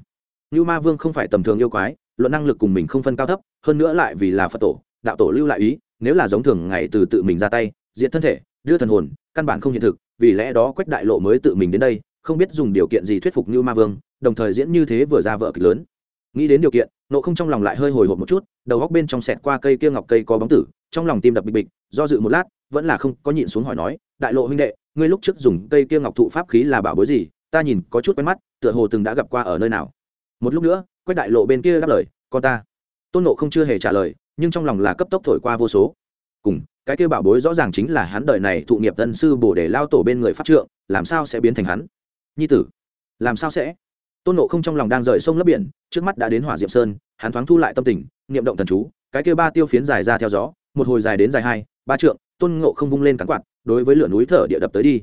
Nưu ma vương không phải tầm thường yêu quái, luận năng lực cùng mình không phân cao thấp, hơn nữa lại vì là phật tổ, đạo tổ lưu lại ý, nếu là giống thường ngày từ tự mình ra tay, diệt thân thể, đưa thần hồn, căn bản không hiện thực, vì lẽ đó quách đại lộ mới tự mình đến đây, không biết dùng điều kiện gì thuyết phục Nưu ma vương, đồng thời diễn như thế vừa ra vợ kịch lớn. Nghĩ đến điều kiện, nộ không trong lòng lại hơi hồi hộp một chút, đầu góc bên trong sẹt qua cây kia ngọc cây có bóng tử, trong lòng tim đập bịch bịch, do dự một lát, vẫn là không có nhịn xuống hỏi nói, đại lộ huynh đệ, ngươi lúc trước dùng cây kia ngọc thụ pháp khí là bảo bối gì ta nhìn có chút quen mắt, tựa hồ từng đã gặp qua ở nơi nào. Một lúc nữa, quách đại lộ bên kia đáp lời, con ta. Tôn nộ không chưa hề trả lời, nhưng trong lòng là cấp tốc thổi qua vô số. Cùng, cái kia bảo bối rõ ràng chính là hắn đời này thụ nghiệp tân sư bổ để lao tổ bên người pháp trượng, làm sao sẽ biến thành hắn? Nhi tử, làm sao sẽ? Tôn nộ không trong lòng đang rời sông lấp biển, trước mắt đã đến hỏa diệm sơn, hắn thoáng thu lại tâm tình, niệm động thần chú, cái kia ba tiêu phiến dài ra theo gió, một hồi dài đến dài hai, ba trượng, tôn ngộ không vung lên cắn quạt, đối với lửa núi thở địa đập tới đi.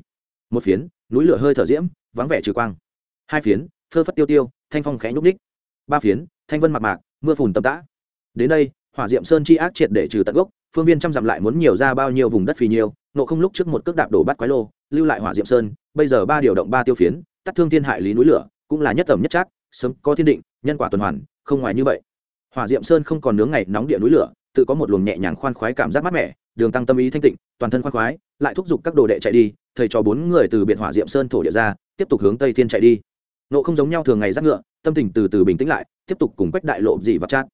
Một phiến núi lửa hơi thở diễm, vắng vẻ trừ quang. Hai phiến, phơ phất tiêu tiêu, thanh phong khẽ nhúc ních ba phiến, thanh vân mạc mạc, mưa phùn tầm tã. Đến đây, hỏa diệm sơn chi ác triệt để trừ tận gốc, phương viên trăm dặm lại muốn nhiều ra bao nhiêu vùng đất phì nhiều nộ không lúc trước một cước đạp đổ bắt quái lô, lưu lại hỏa diệm sơn, bây giờ ba điều động ba tiêu phiến, tắt thương thiên hại lý núi lửa, cũng là nhất tầm nhất trác, sớm có thiên định, nhân quả tuần hoàn, không ngoài như vậy. Hỏa diệm sơn không còn nướng ngày nóng địa núi lửa, tự có một luồng nhẹ nhàng khoan khoái cảm giác mát mẻ, đường tăng tâm ý thanh tịnh, toàn thân khoan khoái lại thúc giục các đồ đệ chạy đi, thầy cho bốn người từ biệt hỏa diệm sơn thổ địa ra, tiếp tục hướng tây thiên chạy đi. Nộ không giống nhau thường ngày giác ngựa, tâm tình từ từ bình tĩnh lại, tiếp tục cùng quách đại lộ dị vật chát.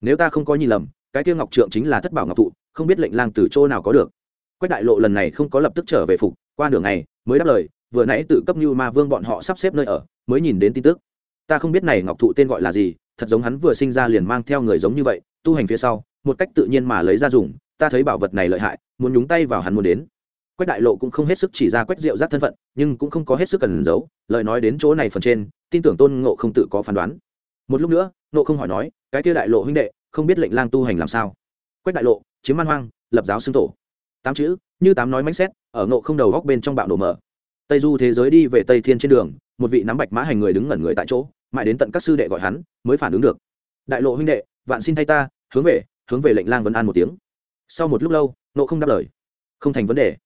Nếu ta không có nhìn lầm, cái tiêu ngọc trượng chính là thất bảo ngọc thụ, không biết lệnh lang từ chỗ nào có được. Quách đại lộ lần này không có lập tức trở về phục, qua đường này mới đáp lời, vừa nãy tự cấp như ma vương bọn họ sắp xếp nơi ở, mới nhìn đến tin tức. Ta không biết này ngọc thụ tên gọi là gì, thật giống hắn vừa sinh ra liền mang theo người giống như vậy, tu hành phía sau, một cách tự nhiên mà lấy ra dùng, ta thấy bảo vật này lợi hại, muốn nhúng tay vào hắn muốn đến quách đại lộ cũng không hết sức chỉ ra quách rượu giác thân phận, nhưng cũng không có hết sức cần giấu, lời nói đến chỗ này phần trên, tin tưởng tôn ngộ không tự có phán đoán. Một lúc nữa, ngộ không hỏi nói, cái kia đại lộ huynh đệ, không biết lệnh lang tu hành làm sao? Quách đại lộ, chiếm man hoang, lập giáo xưng tổ. Tám chữ, như tám nói mánh xét, ở ngộ không đầu góc bên trong bạo nổ mở. Tây du thế giới đi về tây thiên trên đường, một vị nắm bạch mã hành người đứng ngẩn người tại chỗ, mãi đến tận các sư đệ gọi hắn, mới phản ứng được. Đại lộ huynh đệ, vạn xin thay ta, hướng về hướng về lệnh lang vân an một tiếng. Sau một lúc lâu nộ không đáp lời. Không thành vấn đề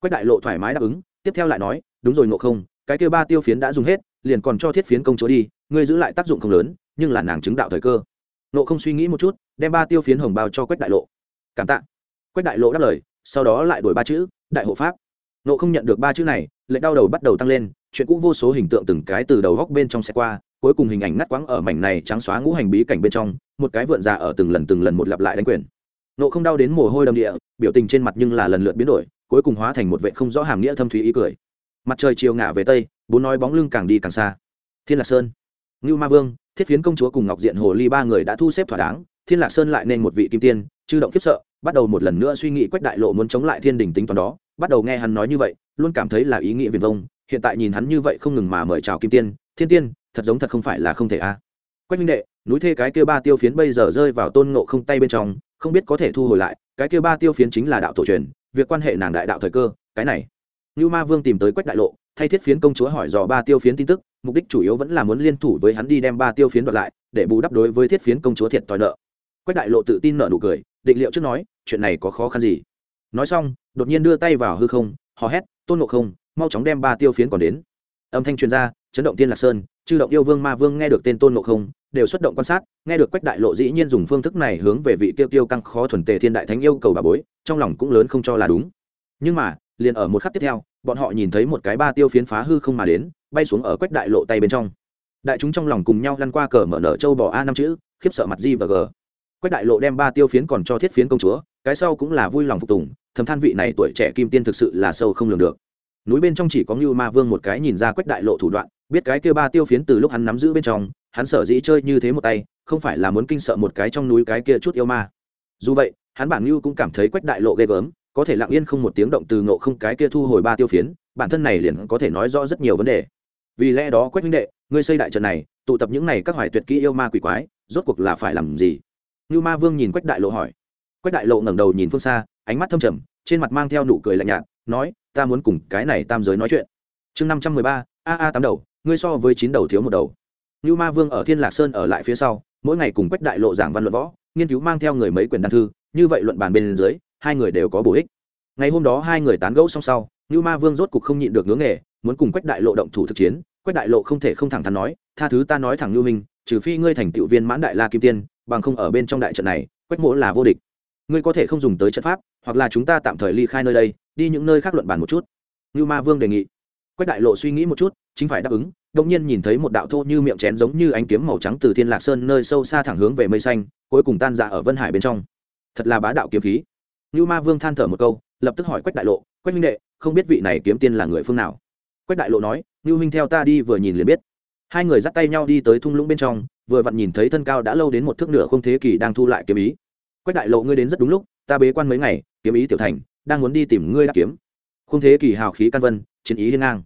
quách đại lộ thoải mái đáp ứng, tiếp theo lại nói, đúng rồi nộ không, cái kêu ba tiêu phiến đã dùng hết, liền còn cho thiết phiến công chúa đi, ngươi giữ lại tác dụng không lớn, nhưng là nàng chứng đạo thời cơ. Nộ không suy nghĩ một chút, đem ba tiêu phiến hồng bao cho quách đại lộ. Cảm tạ. Quách đại lộ đáp lời, sau đó lại đổi ba chữ, đại hộ pháp. Nộ không nhận được ba chữ này, lệnh đau đầu bắt đầu tăng lên, chuyện cũ vô số hình tượng từng cái từ đầu góc bên trong xe qua, cuối cùng hình ảnh ngắt quãng ở mảnh này trắng xóa ngũ hành bí cảnh bên trong, một cái vượn già ở từng lần từng lần một lặp lại đánh quyền. Nộ không đau đến mồ hôi đầm địa, biểu tình trên mặt nhưng là lần lượt biến đổi cuối cùng hóa thành một vệ không rõ hàm nghĩa thâm thúy ý cười. Mặt trời chiều ngả về tây, bốn nói bóng lưng càng đi càng xa. Thiên lạc sơn. Ngưu ma vương, thiết phiến công chúa cùng ngọc diện hồ ly ba người đã thu xếp thỏa đáng, thiên lạc sơn lại nên một vị kim tiên, chư động khiếp sợ, bắt đầu một lần nữa suy nghĩ quách đại lộ muốn chống lại thiên đình tính toán đó, bắt đầu nghe hắn nói như vậy, luôn cảm thấy là ý nghĩa viền vông, hiện tại nhìn hắn như vậy không ngừng mà mời chào kim tiên, thiên tiên, thật giống thật không phải là không thể a. À. quách minh đệ, núi thê cái kia ba tiêu phiến bây giờ rơi vào tôn ngộ không tay bên trong, không biết có thể thu hồi lại, cái kia ba tiêu phiến chính là đạo tổ truyền việc quan hệ nàng đại đạo thời cơ, cái này. Như ma vương tìm tới quách đại lộ, thay thiết phiến công chúa hỏi dò ba tiêu phiến tin tức, mục đích chủ yếu vẫn là muốn liên thủ với hắn đi đem ba tiêu phiến đoạt lại, để bù đắp đối với thiết phiến công chúa thiệt thòi nợ. Quách đại lộ tự tin nợ nụ cười, định liệu trước nói, chuyện này có khó khăn gì? Nói xong, đột nhiên đưa tay vào hư không, hò hét, tôn ngộ không, mau chóng đem ba tiêu phiến còn đến. Âm thanh truyền ra, chấn động tiên lạc sơn, chư động yêu vương ma vương nghe được tên tôn ngộ không đều xuất động quan sát, nghe được quách đại lộ dĩ nhiên dùng phương thức này hướng về vị tiêu tiêu căng khó thuần tề thiên đại thánh yêu cầu bà bối, trong lòng cũng lớn không cho là đúng. Nhưng mà, liền ở một khắc tiếp theo, bọn họ nhìn thấy một cái ba tiêu phiến phá hư không mà đến, bay xuống ở quách đại lộ tay bên trong. Đại chúng trong lòng cùng nhau lăn qua cờ mở nở châu bò a năm chữ, khiếp sợ mặt di và g. Quách đại lộ đem ba tiêu phiến còn cho thiết phiến công chúa, cái sau cũng là vui lòng phục tùng, thầm than vị này tuổi trẻ kim tiên thực sự là sâu không lường được. Núi bên trong chỉ có như ma vương một cái nhìn ra quách đại lộ thủ đoạn, biết cái kia ba tiêu phiến từ lúc hắn nắm giữ bên trong hắn sở dĩ chơi như thế một tay, không phải là muốn kinh sợ một cái trong núi cái kia chút yêu ma. Dù vậy, hắn bản ngưu cũng cảm thấy quách đại lộ ghê gớm, có thể lặng yên không một tiếng động từ ngộ không cái kia thu hồi ba tiêu phiến, bản thân này liền có thể nói rõ rất nhiều vấn đề. Vì lẽ đó quách minh đệ, ngươi xây đại trận này, tụ tập những này các hoài tuyệt kỹ yêu ma quỷ quái, rốt cuộc là phải làm gì? Ngưu ma vương nhìn quách đại lộ hỏi. Quách đại lộ ngẩng đầu nhìn phương xa, ánh mắt thâm trầm, trên mặt mang theo nụ cười lạnh nhạt, nói, ta muốn cùng cái này tam giới nói chuyện. Chương năm trăm mười ba, a a tám đầu, ngươi so với chín đầu thiếu một đầu. Nưu ma vương ở thiên lạc sơn ở lại phía sau, mỗi ngày cùng quách đại lộ giảng văn luận võ, nghiên cứu mang theo người mấy quyển đan thư, như vậy luận bàn bên dưới, hai người đều có bổ ích. Ngày hôm đó hai người tán gẫu xong sau Nưu ma vương rốt cục không nhịn được ngưỡng nghề, muốn cùng quách đại lộ động thủ thực chiến. Quách đại lộ không thể không thẳng thắn nói, tha thứ ta nói thẳng như minh, trừ phi ngươi thành tựu viên mãn đại la kim tiên, bằng không ở bên trong đại trận này, quách mỗ là vô địch. Ngươi có thể không dùng tới trận pháp, hoặc là chúng ta tạm thời ly khai nơi đây, đi những nơi khác luận bàn một chút. Nưu ma vương đề nghị. Quách đại lộ suy nghĩ một chút chính phải đáp ứng đông nhiên nhìn thấy một đạo thô như miệng chén giống như ánh kiếm màu trắng từ thiên lạc sơn nơi sâu xa thẳng hướng về mây xanh, cuối cùng tan dạ ở vân hải bên trong. Thật là bá đạo kiếm khí. Như ma vương than thở một câu, lập tức hỏi quách đại lộ, quách minh đệ, không biết vị này kiếm tiên là người phương nào? Quách đại lộ nói như minh theo ta đi vừa nhìn liền biết. Hai người dắt tay nhau đi tới thung lũng bên trong, vừa vặn nhìn thấy thân cao đã lâu đến một thước nửa không thế kỷ đang thu lại kiếm ý. Quách đại lộ, ngươi đến rất đúng lúc, ta bế quan mấy ngày, kiếm ý tiểu thành, đang muốn đi tìm ngươi đã kiếm. Không thế kỷ hào khí căn vân, chiến ý hiên ngang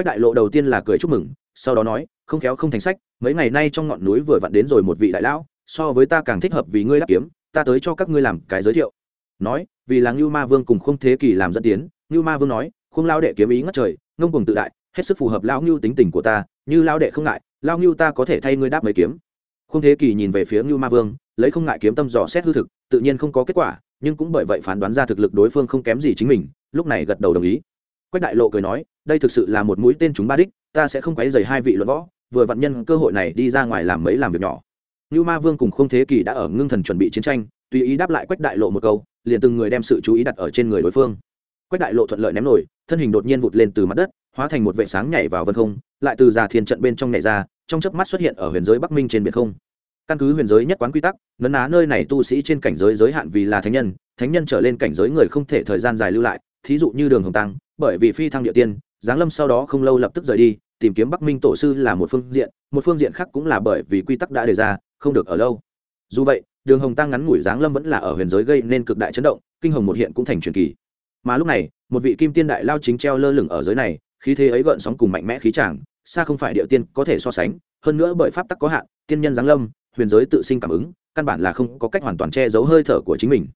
quách đại lộ đầu tiên là cười chúc mừng, sau đó nói, không khéo không thành sách, mấy ngày nay trong ngọn núi vừa vặn đến rồi một vị đại lão, so với ta càng thích hợp vì ngươi đắc kiếm, ta tới cho các ngươi làm cái giới thiệu. Nói, vì là ngưu ma vương cùng không thế Kỳ làm dẫn tiến, ngưu ma vương nói không lao đệ kiếm ý ngất trời, ngông cùng tự đại, hết sức phù hợp lão ngưu tính tình của ta, như lao đệ không ngại lao ngưu ta có thể thay ngươi đáp mấy kiếm. Không thế Kỳ nhìn về phía ngưu ma vương, lấy không ngại kiếm tâm dò xét hư thực, tự nhiên không có kết quả, nhưng cũng bởi vậy phán đoán ra thực lực đối phương không kém gì chính mình, lúc này gật đầu đồng ý. Quách đại lộ cười nói đây thực sự là một mũi tên chúng ba đích, ta sẽ không quấy dày hai vị luận võ, vừa vặn nhân cơ hội này đi ra ngoài làm mấy làm việc nhỏ. Như ma vương cùng không thế kỷ đã ở ngưng thần chuẩn bị chiến tranh, tùy ý đáp lại quách đại lộ một câu, liền từng người đem sự chú ý đặt ở trên người đối phương. Quách đại lộ thuận lợi ném nổi, thân hình đột nhiên vụt lên từ mặt đất, hóa thành một vệ sáng nhảy vào vân không, lại từ già thiên trận bên trong nhảy ra, trong chớp mắt xuất hiện ở huyền giới bắc minh trên biển không. Căn cứ huyền giới nhất quán quy tắc, nấn ná nơi này tu sĩ trên cảnh giới giới hạn vì là thánh nhân thánh nhân trở lên cảnh giới người không thể thời gian dài lưu lại, thí dụ như đường hồng tăng, bởi vì phi thăng địa tiên giáng lâm sau đó không lâu lập tức rời đi, tìm kiếm bắc minh tổ sư là một phương diện, một phương diện khác cũng là bởi vì quy tắc đã đề ra, không được ở lâu. Dù vậy, đường hồng tăng ngắn ngủi giáng lâm vẫn là ở huyền giới gây nên cực đại chấn động, kinh hồng một hiện cũng thành truyền kỳ. Mà lúc này, một vị kim tiên đại lao chính treo lơ lửng ở giới này, khí thế ấy gợn sóng cùng mạnh mẽ khí tràng xa không phải địa tiên có thể so sánh, hơn nữa bởi pháp tắc có hạn, tiên nhân giáng lâm, huyền giới tự sinh cảm ứng, căn bản là không có cách hoàn toàn che giấu hơi thở của chính mình.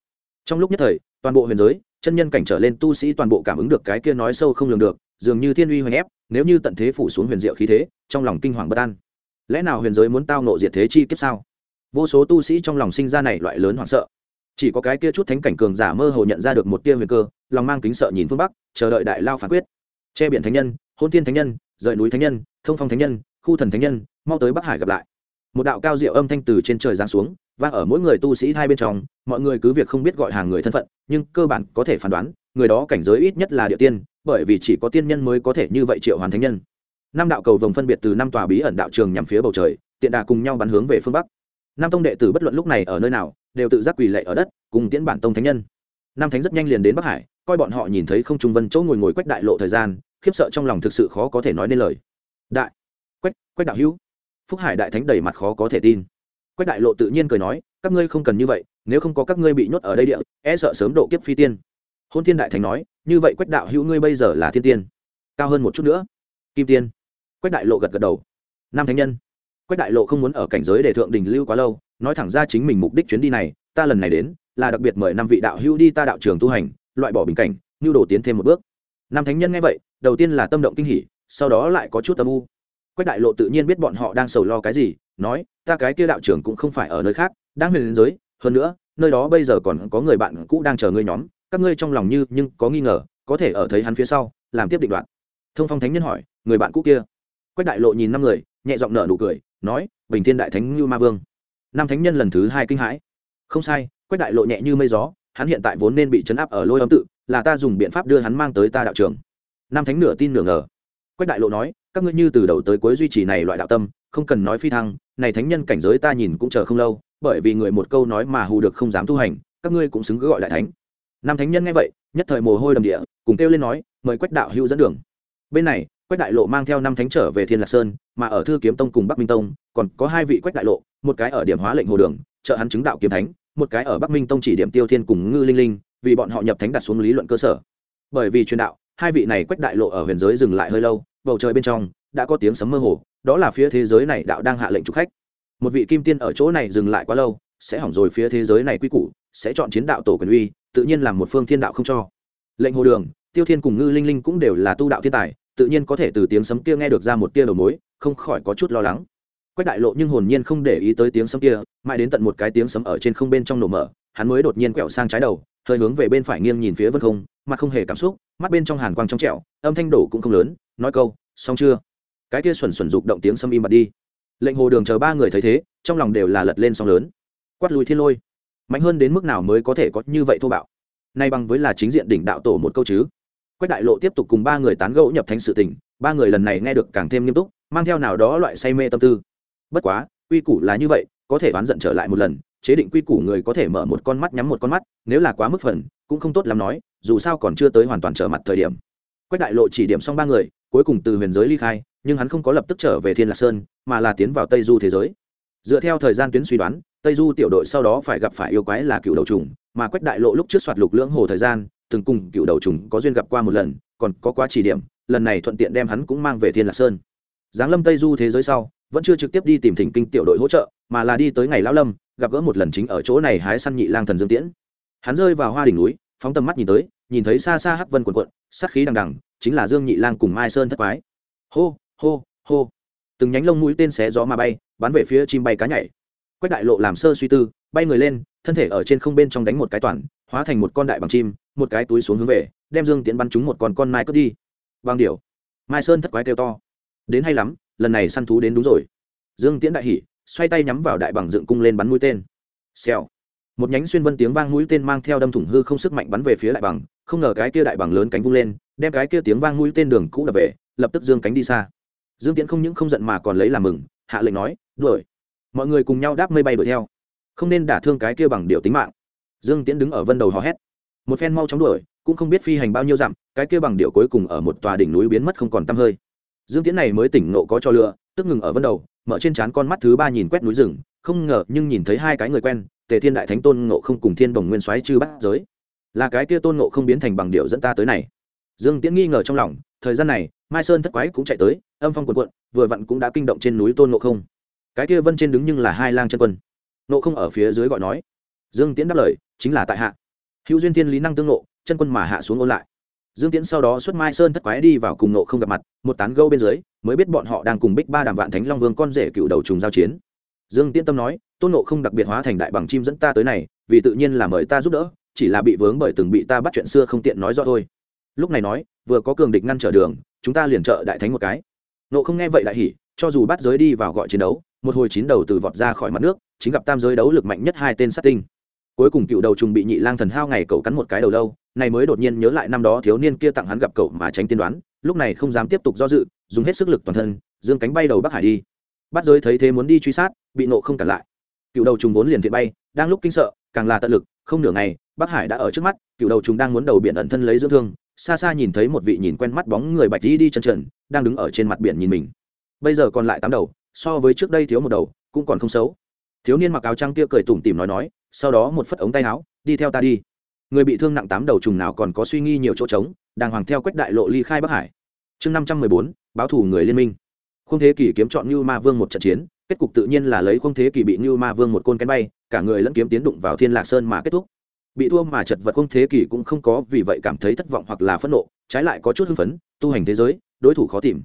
Trong lúc nhất thời, toàn bộ huyền giới, chân nhân cảnh trở lên tu sĩ toàn bộ cảm ứng được cái kia nói sâu không lường được dường như thiên uy hoành ép, nếu như tận thế phủ xuống huyền diệu khí thế, trong lòng kinh hoàng bất an. Lẽ nào huyền giới muốn tao nộ diệt thế chi kiếp sao? Vô số tu sĩ trong lòng sinh ra này loại lớn hoảng sợ. Chỉ có cái kia chút thánh cảnh cường giả mơ hồ nhận ra được một tia huyền cơ, lòng mang kính sợ nhìn phương bắc, chờ đợi đại lao phán quyết. Che biển thánh nhân, hôn tiên thánh nhân, rời núi thánh nhân, thông phong thánh nhân, khu thần thánh nhân, mau tới bắc hải gặp lại. Một đạo cao diệu âm thanh từ trên trời giáng xuống, vang ở mỗi người tu sĩ hai bên trong, mọi người cứ việc không biết gọi hàng người thân phận, nhưng cơ bản có thể phán đoán người đó cảnh giới ít nhất là địa tiên, bởi vì chỉ có tiên nhân mới có thể như vậy triệu hoàn thánh nhân. Năm đạo cầu vồng phân biệt từ năm tòa bí ẩn đạo trường nhằm phía bầu trời, tiện đà cùng nhau bắn hướng về phương bắc. Năm tông đệ tử bất luận lúc này ở nơi nào, đều tự giác quỳ lệ ở đất, cùng tiễn bản tông thánh nhân. Năm thánh rất nhanh liền đến bắc hải, coi bọn họ nhìn thấy không trung vân chỗ ngồi ngồi quách đại lộ thời gian, khiếp sợ trong lòng thực sự khó có thể nói nên lời. Đại, quách quách đạo hữu. Phúc hải đại thánh đầy mặt khó có thể tin. Quách đại lộ tự nhiên cười nói, các ngươi không cần như vậy, nếu không có các ngươi bị nhốt ở đây địa e sợ sớm độ kiếp phi tiên hôn thiên đại thánh nói, như vậy quách đạo hữu ngươi bây giờ là thiên tiên, cao hơn một chút nữa. Kim tiên. Quách đại lộ gật gật đầu. Nam thánh nhân. Quách đại lộ không muốn ở cảnh giới để thượng đình lưu quá lâu, nói thẳng ra chính mình mục đích chuyến đi này, ta lần này đến, là đặc biệt mời năm vị đạo hữu đi ta đạo trường tu hành, loại bỏ bình cảnh nhu đồ tiến thêm một bước. Nam thánh nhân nghe vậy, đầu tiên là tâm động kinh hỉ, sau đó lại có chút tâm u. Quách đại lộ tự nhiên biết bọn họ đang sầu lo cái gì, nói, ta cái kia đạo trưởng cũng không phải ở nơi khác, đang huyền đến giới, hơn nữa, nơi đó bây giờ còn có người bạn cũ đang chờ ngươi nhóm các ngươi trong lòng như nhưng có nghi ngờ, có thể ở thấy hắn phía sau, làm tiếp định đoạn. Thông phong thánh nhân hỏi, người bạn cũ kia? Quách đại lộ nhìn năm người, nhẹ giọng nở nụ cười, nói, bình thiên đại thánh như ma vương. Năm thánh nhân lần thứ hai kinh hãi. Không sai, quách đại lộ nhẹ như mây gió, hắn hiện tại vốn nên bị chấn áp ở lôi âm tự, là ta dùng biện pháp đưa hắn mang tới ta đạo trường. Năm thánh nửa tin nửa ngờ. Quách đại lộ nói, các ngươi như từ đầu tới cuối duy trì này loại đạo tâm, không cần nói phi thăng, này thánh nhân cảnh giới ta nhìn cũng chờ không lâu, bởi vì người một câu nói mà hù được không dám tu hành, các ngươi cũng xứng cứ gọi đại thánh năm thánh nhân nghe vậy, nhất thời mồ hôi đầm địa, cùng kêu lên nói, mời quách đạo hữu dẫn đường. Bên này, quách đại lộ mang theo năm thánh trở về thiên lạc sơn, mà ở thư kiếm tông cùng bắc minh tông, còn có hai vị quách đại lộ, một cái ở điểm hóa lệnh hồ đường, trợ hắn chứng đạo kiếm thánh, một cái ở bắc minh tông chỉ điểm tiêu thiên cùng ngư linh linh, vì bọn họ nhập thánh đặt xuống lý luận cơ sở. Bởi vì truyền đạo, hai vị này quách đại lộ ở huyền giới dừng lại hơi lâu, bầu trời bên trong, đã có tiếng sấm mơ hồ, đó là phía thế giới này đạo đang hạ lệnh trục khách. Một vị kim tiên ở chỗ này dừng lại quá lâu sẽ hỏng rồi phía thế giới này quy củ, sẽ chọn chiến đạo tổ quyền uy, tự nhiên làm một phương thiên đạo không cho. Lệnh hồ đường, tiêu thiên cùng ngư linh linh cũng đều là tu đạo thiên tài, tự nhiên có thể từ tiếng sấm kia nghe được ra một tia đầu mối, không khỏi có chút lo lắng. Quách đại lộ nhưng hồn nhiên không để ý tới tiếng sấm kia, mãi đến tận một cái tiếng sấm ở trên không bên trong nổ mở, hắn mới đột nhiên quẹo sang trái đầu, hơi hướng về bên phải nghiêng nhìn phía vân không, mặt không hề cảm xúc, mắt bên trong hàn quang trong trẹo âm thanh đổ cũng không lớn, nói câu, xong chưa? Cái kia xuẩn xuẩn rục động tiếng sâm im bật đi. Lệnh hồ đường chờ ba người thấy thế, trong lòng đều là lật lên song lớn quát lùi thiên lôi. Mạnh hơn đến mức nào mới có thể có như vậy thô bạo? Nay bằng với là chính diện đỉnh đạo tổ một câu chứ. Quách đại lộ tiếp tục cùng ba người tán gẫu nhập thánh sự tình ba người lần này nghe được càng thêm nghiêm túc, mang theo nào đó loại say mê tâm tư. Bất quá, quy củ là như vậy, có thể oán giận trở lại một lần, chế định quy củ người có thể mở một con mắt nhắm một con mắt, nếu là quá mức phần, cũng không tốt lắm nói, dù sao còn chưa tới hoàn toàn trở mặt thời điểm. Quách đại lộ chỉ điểm xong ba người, cuối cùng từ huyền giới ly khai, nhưng hắn không có lập tức trở về thiên lạc sơn, mà là tiến vào tây du thế giới. Dựa theo thời gian tuyến suy đoán tây du tiểu đội sau đó phải gặp phải yêu quái là cựu đầu trùng, mà quách đại lộ lúc trước soạt lục lưỡng hồ thời gian, từng cùng cựu đầu trùng có duyên gặp qua một lần, còn có quá chỉ điểm, lần này thuận tiện đem hắn cũng mang về thiên lạc sơn. Giáng lâm tây du thế giới sau, vẫn chưa trực tiếp đi tìm thỉnh kinh tiểu đội hỗ trợ, mà là đi tới ngày lão lâm, gặp gỡ một lần chính ở chỗ này hái săn nhị lang thần dương tiễn. Hắn rơi vào hoa đỉnh núi, phóng tầm mắt nhìn tới, nhìn thấy xa xa hắc vân quần quận sát khí đằng đằng, chính là dương nhị lang cùng mai sơn thất quái. Hô hô hô. Từng nhánh lông mũi tên xé gió mà bay, bắn về phía chim bay cá nhảy quách đại lộ làm sơ suy tư, bay người lên, thân thể ở trên không bên trong đánh một cái toàn, hóa thành một con đại bằng chim, một cái túi xuống hướng về, đem dương tiễn bắn trúng một con con mai cướp đi. Bằng điểu. Mai sơn thất quái kêu to. Đến hay lắm, lần này săn thú đến đúng rồi. Dương tiễn đại hỉ, xoay tay nhắm vào đại bằng dựng cung lên bắn mũi tên. Xèo. Một nhánh xuyên vân tiếng vang mũi tên mang theo đâm thủng hư không sức mạnh bắn về phía đại bằng, không ngờ cái kia đại bằng lớn cánh vung lên, đem cái kia tiếng vang mũi tên đường cũ đập về, lập tức dương cánh đi xa. Dương tiễn không những không giận mà còn lấy làm mừng, hạ lệnh nói, đuổi mọi người cùng nhau đáp mây bay đuổi theo. Không nên đả thương cái kia bằng điều tính mạng. Dương tiễn đứng ở vân đầu hò hét. Một phen mau chóng đuổi, cũng không biết phi hành bao nhiêu dặm, cái kia bằng điệu cuối cùng ở một tòa đỉnh núi biến mất không còn tăm hơi. Dương tiễn này mới tỉnh nộ có cho lựa, tức ngừng ở vân đầu, mở trên trán con mắt thứ ba nhìn quét núi rừng, không ngờ nhưng nhìn thấy hai cái người quen, tề thiên đại thánh tôn ngộ không cùng thiên Đồng nguyên soái chư bắt giới. Là cái kia tôn ngộ không biến thành bằng điệu dẫn ta tới này. Dương tiễn nghi ngờ trong lòng, thời gian này, mai sơn thất quái cũng chạy tới, âm phong quần quận vừa vặn cũng đã kinh động trên núi tôn ngộ không cái kia vân trên đứng nhưng là hai lang chân quân. Nộ không ở phía dưới gọi nói. Dương tiễn đáp lời, chính là tại hạ. Hữu duyên thiên lý năng tương ngộ chân quân mà hạ xuống ôn lại. Dương tiễn sau đó xuất mai sơn thất quái đi vào cùng nộ không gặp mặt, một tán gâu bên dưới, mới biết bọn họ đang cùng bích ba đàm vạn thánh long vương con rể cựu đầu trùng giao chiến. Dương tiễn tâm nói, tôn nộ không đặc biệt hóa thành đại bằng chim dẫn ta tới này, vì tự nhiên là mời ta giúp đỡ, chỉ là bị vướng bởi từng bị ta bắt chuyện xưa không tiện nói rõ thôi. Lúc này nói, vừa có cường địch ngăn trở đường, chúng ta liền trợ đại thánh một cái. Nộ không nghe vậy đại hỉ, cho dù bắt giới đi vào gọi chiến đấu một hồi chín đầu từ vọt ra khỏi mặt nước, chính gặp tam giới đấu lực mạnh nhất hai tên sát tinh. Cuối cùng cựu đầu trùng bị nhị lang thần hao ngày cậu cắn một cái đầu lâu, này mới đột nhiên nhớ lại năm đó thiếu niên kia tặng hắn gặp cậu mà tránh tiên đoán, lúc này không dám tiếp tục do dự, dùng hết sức lực toàn thân, dương cánh bay đầu bắc hải đi. Bắt giới thấy thế muốn đi truy sát, bị nộ không cản lại. Cựu đầu trùng vốn liền thiện bay, đang lúc kinh sợ, càng là tận lực, không nửa ngày, bắc hải đã ở trước mắt, cựu đầu trùng đang muốn đầu biển ẩn thân lấy dưỡng thương, xa xa nhìn thấy một vị nhìn quen mắt bóng người bạch đi đi chân trần, đang đứng ở trên mặt biển nhìn mình. Bây giờ còn lại tám đầu so với trước đây thiếu một đầu, cũng còn không xấu. Thiếu niên mặc áo trăng kia cười tủm tỉm nói nói, sau đó một phất ống tay áo, đi theo ta đi. Người bị thương nặng tám đầu trùng nào còn có suy nghi nhiều chỗ trống, đàng hoàng theo quách đại lộ ly khai bắc hải. Chương năm trăm mười bốn, báo thủ người liên minh. Không thế kỷ kiếm chọn như ma vương một trận chiến, kết cục tự nhiên là lấy không thế kỷ bị như ma vương một côn cánh bay, cả người lẫn kiếm tiến đụng vào thiên lạc sơn mà kết thúc. Bị thua mà chật vật không thế kỷ cũng không có vì vậy cảm thấy thất vọng hoặc là phẫn nộ, trái lại có chút hưng phấn, tu hành thế giới, đối thủ khó tìm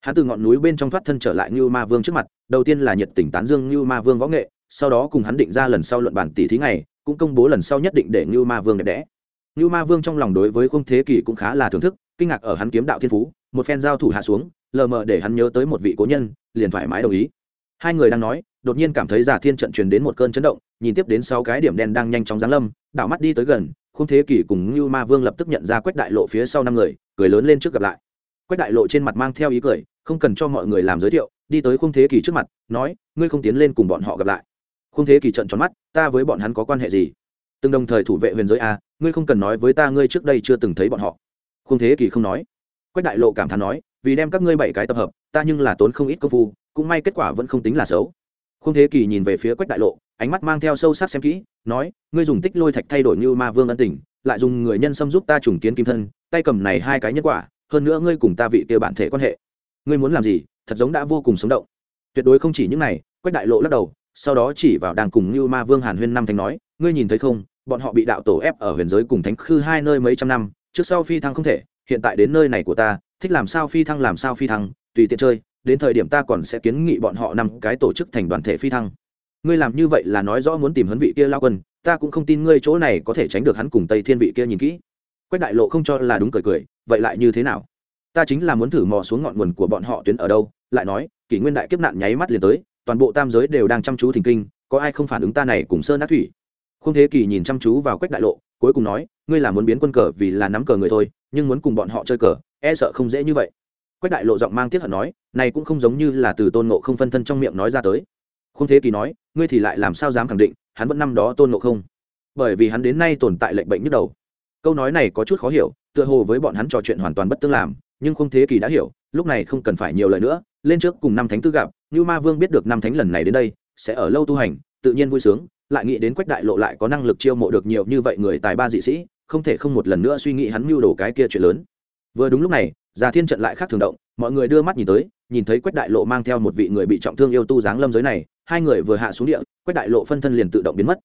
hắn từ ngọn núi bên trong thoát thân trở lại như ma vương trước mặt, đầu tiên là nhiệt tình tán dương như ma vương võ nghệ, sau đó cùng hắn định ra lần sau luận bản tỷ thí ngày, cũng công bố lần sau nhất định để như ma vương đẹp đẽ. Như ma vương trong lòng đối với khung thế kỷ cũng khá là thưởng thức, kinh ngạc ở hắn kiếm đạo thiên phú, một phen giao thủ hạ xuống, lờ mờ để hắn nhớ tới một vị cố nhân, liền thoải mái đồng ý. Hai người đang nói, đột nhiên cảm thấy giả thiên trận truyền đến một cơn chấn động, nhìn tiếp đến sáu cái điểm đen đang nhanh chóng giáng lâm, đảo mắt đi tới gần, khung thế kỷ cùng như ma vương lập tức nhận ra quách đại lộ phía sau năm người, cười lớn lên trước gặp lại quách đại lộ trên mặt mang theo ý cười, không cần cho mọi người làm giới thiệu, đi tới khung thế kỷ trước mặt, nói, ngươi không tiến lên cùng bọn họ gặp lại. Khung thế kỷ trận tròn mắt, ta với bọn hắn có quan hệ gì? Từng đồng thời thủ vệ huyền giới a ngươi không cần nói với ta ngươi trước đây chưa từng thấy bọn họ. Khung thế kỷ không nói. Quách đại lộ cảm thán nói, vì đem các ngươi bảy cái tập hợp, ta nhưng là tốn không ít công phu, cũng may kết quả vẫn không tính là xấu. Khung thế kỷ nhìn về phía quách đại lộ, ánh mắt mang theo sâu sắc xem kỹ, nói, ngươi dùng tích lôi thạch thay đổi như ma vương ân tình, lại dùng người nhân xâm giúp ta trùng kiến kim thân, tay cầm này hai cái nhân quả hơn nữa ngươi cùng ta vị kia bản thể quan hệ. Ngươi muốn làm gì, thật giống đã vô cùng sống động. Tuyệt đối không chỉ những này, quách đại lộ lắc đầu, sau đó chỉ vào đang cùng như ma vương hàn huyên năm thánh nói, ngươi nhìn thấy không, bọn họ bị đạo tổ ép ở huyền giới cùng thánh khư hai nơi mấy trăm năm, trước sau phi thăng không thể, hiện tại đến nơi này của ta, thích làm sao phi thăng làm sao phi thăng, tùy tiện chơi, đến thời điểm ta còn sẽ kiến nghị bọn họ năm cái tổ chức thành đoàn thể phi thăng. Ngươi làm như vậy là nói rõ muốn tìm hấn vị kia lao quân, ta cũng không tin ngươi chỗ này có thể tránh được hắn cùng tây thiên vị kia nhìn kỹ. Quách đại lộ không cho là đúng cười cười vậy lại như thế nào? Ta chính là muốn thử mò xuống ngọn nguồn của bọn họ tuyến ở đâu, lại nói, kỷ nguyên đại kiếp nạn nháy mắt liền tới, toàn bộ tam giới đều đang chăm chú thình kinh, có ai không phản ứng ta này cùng sơn nát thủy? Không thế kỷ nhìn chăm chú vào quách đại lộ, cuối cùng nói, ngươi là muốn biến quân cờ vì là nắm cờ người thôi, nhưng muốn cùng bọn họ chơi cờ e sợ không dễ như vậy. Quách đại lộ giọng mang tiếc hận nói, này cũng không giống như là từ tôn ngộ không phân thân trong miệng nói ra tới. Không thế kỳ nói, ngươi thì lại làm sao dám khẳng định, hắn vẫn năm đó tôn ngộ không? Bởi vì hắn đến nay tồn tại lệnh bệnh nhức đầu câu nói này có chút khó hiểu, tựa hồ với bọn hắn trò chuyện hoàn toàn bất tương làm, nhưng không thế kỳ đã hiểu, lúc này không cần phải nhiều lời nữa, lên trước cùng năm thánh tư gặp, như ma vương biết được năm thánh lần này đến đây, sẽ ở lâu tu hành, tự nhiên vui sướng, lại nghĩ đến quách đại lộ lại có năng lực chiêu mộ được nhiều như vậy người tài ba dị sĩ, không thể không một lần nữa suy nghĩ hắn mưu đồ cái kia chuyện lớn. Vừa đúng lúc này, già thiên trận lại khác thường động, mọi người đưa mắt nhìn tới, nhìn thấy quách đại lộ mang theo một vị người bị trọng thương yêu tu giáng lâm giới này, hai người vừa hạ xuống địa, quách đại lộ phân thân liền tự động biến mất.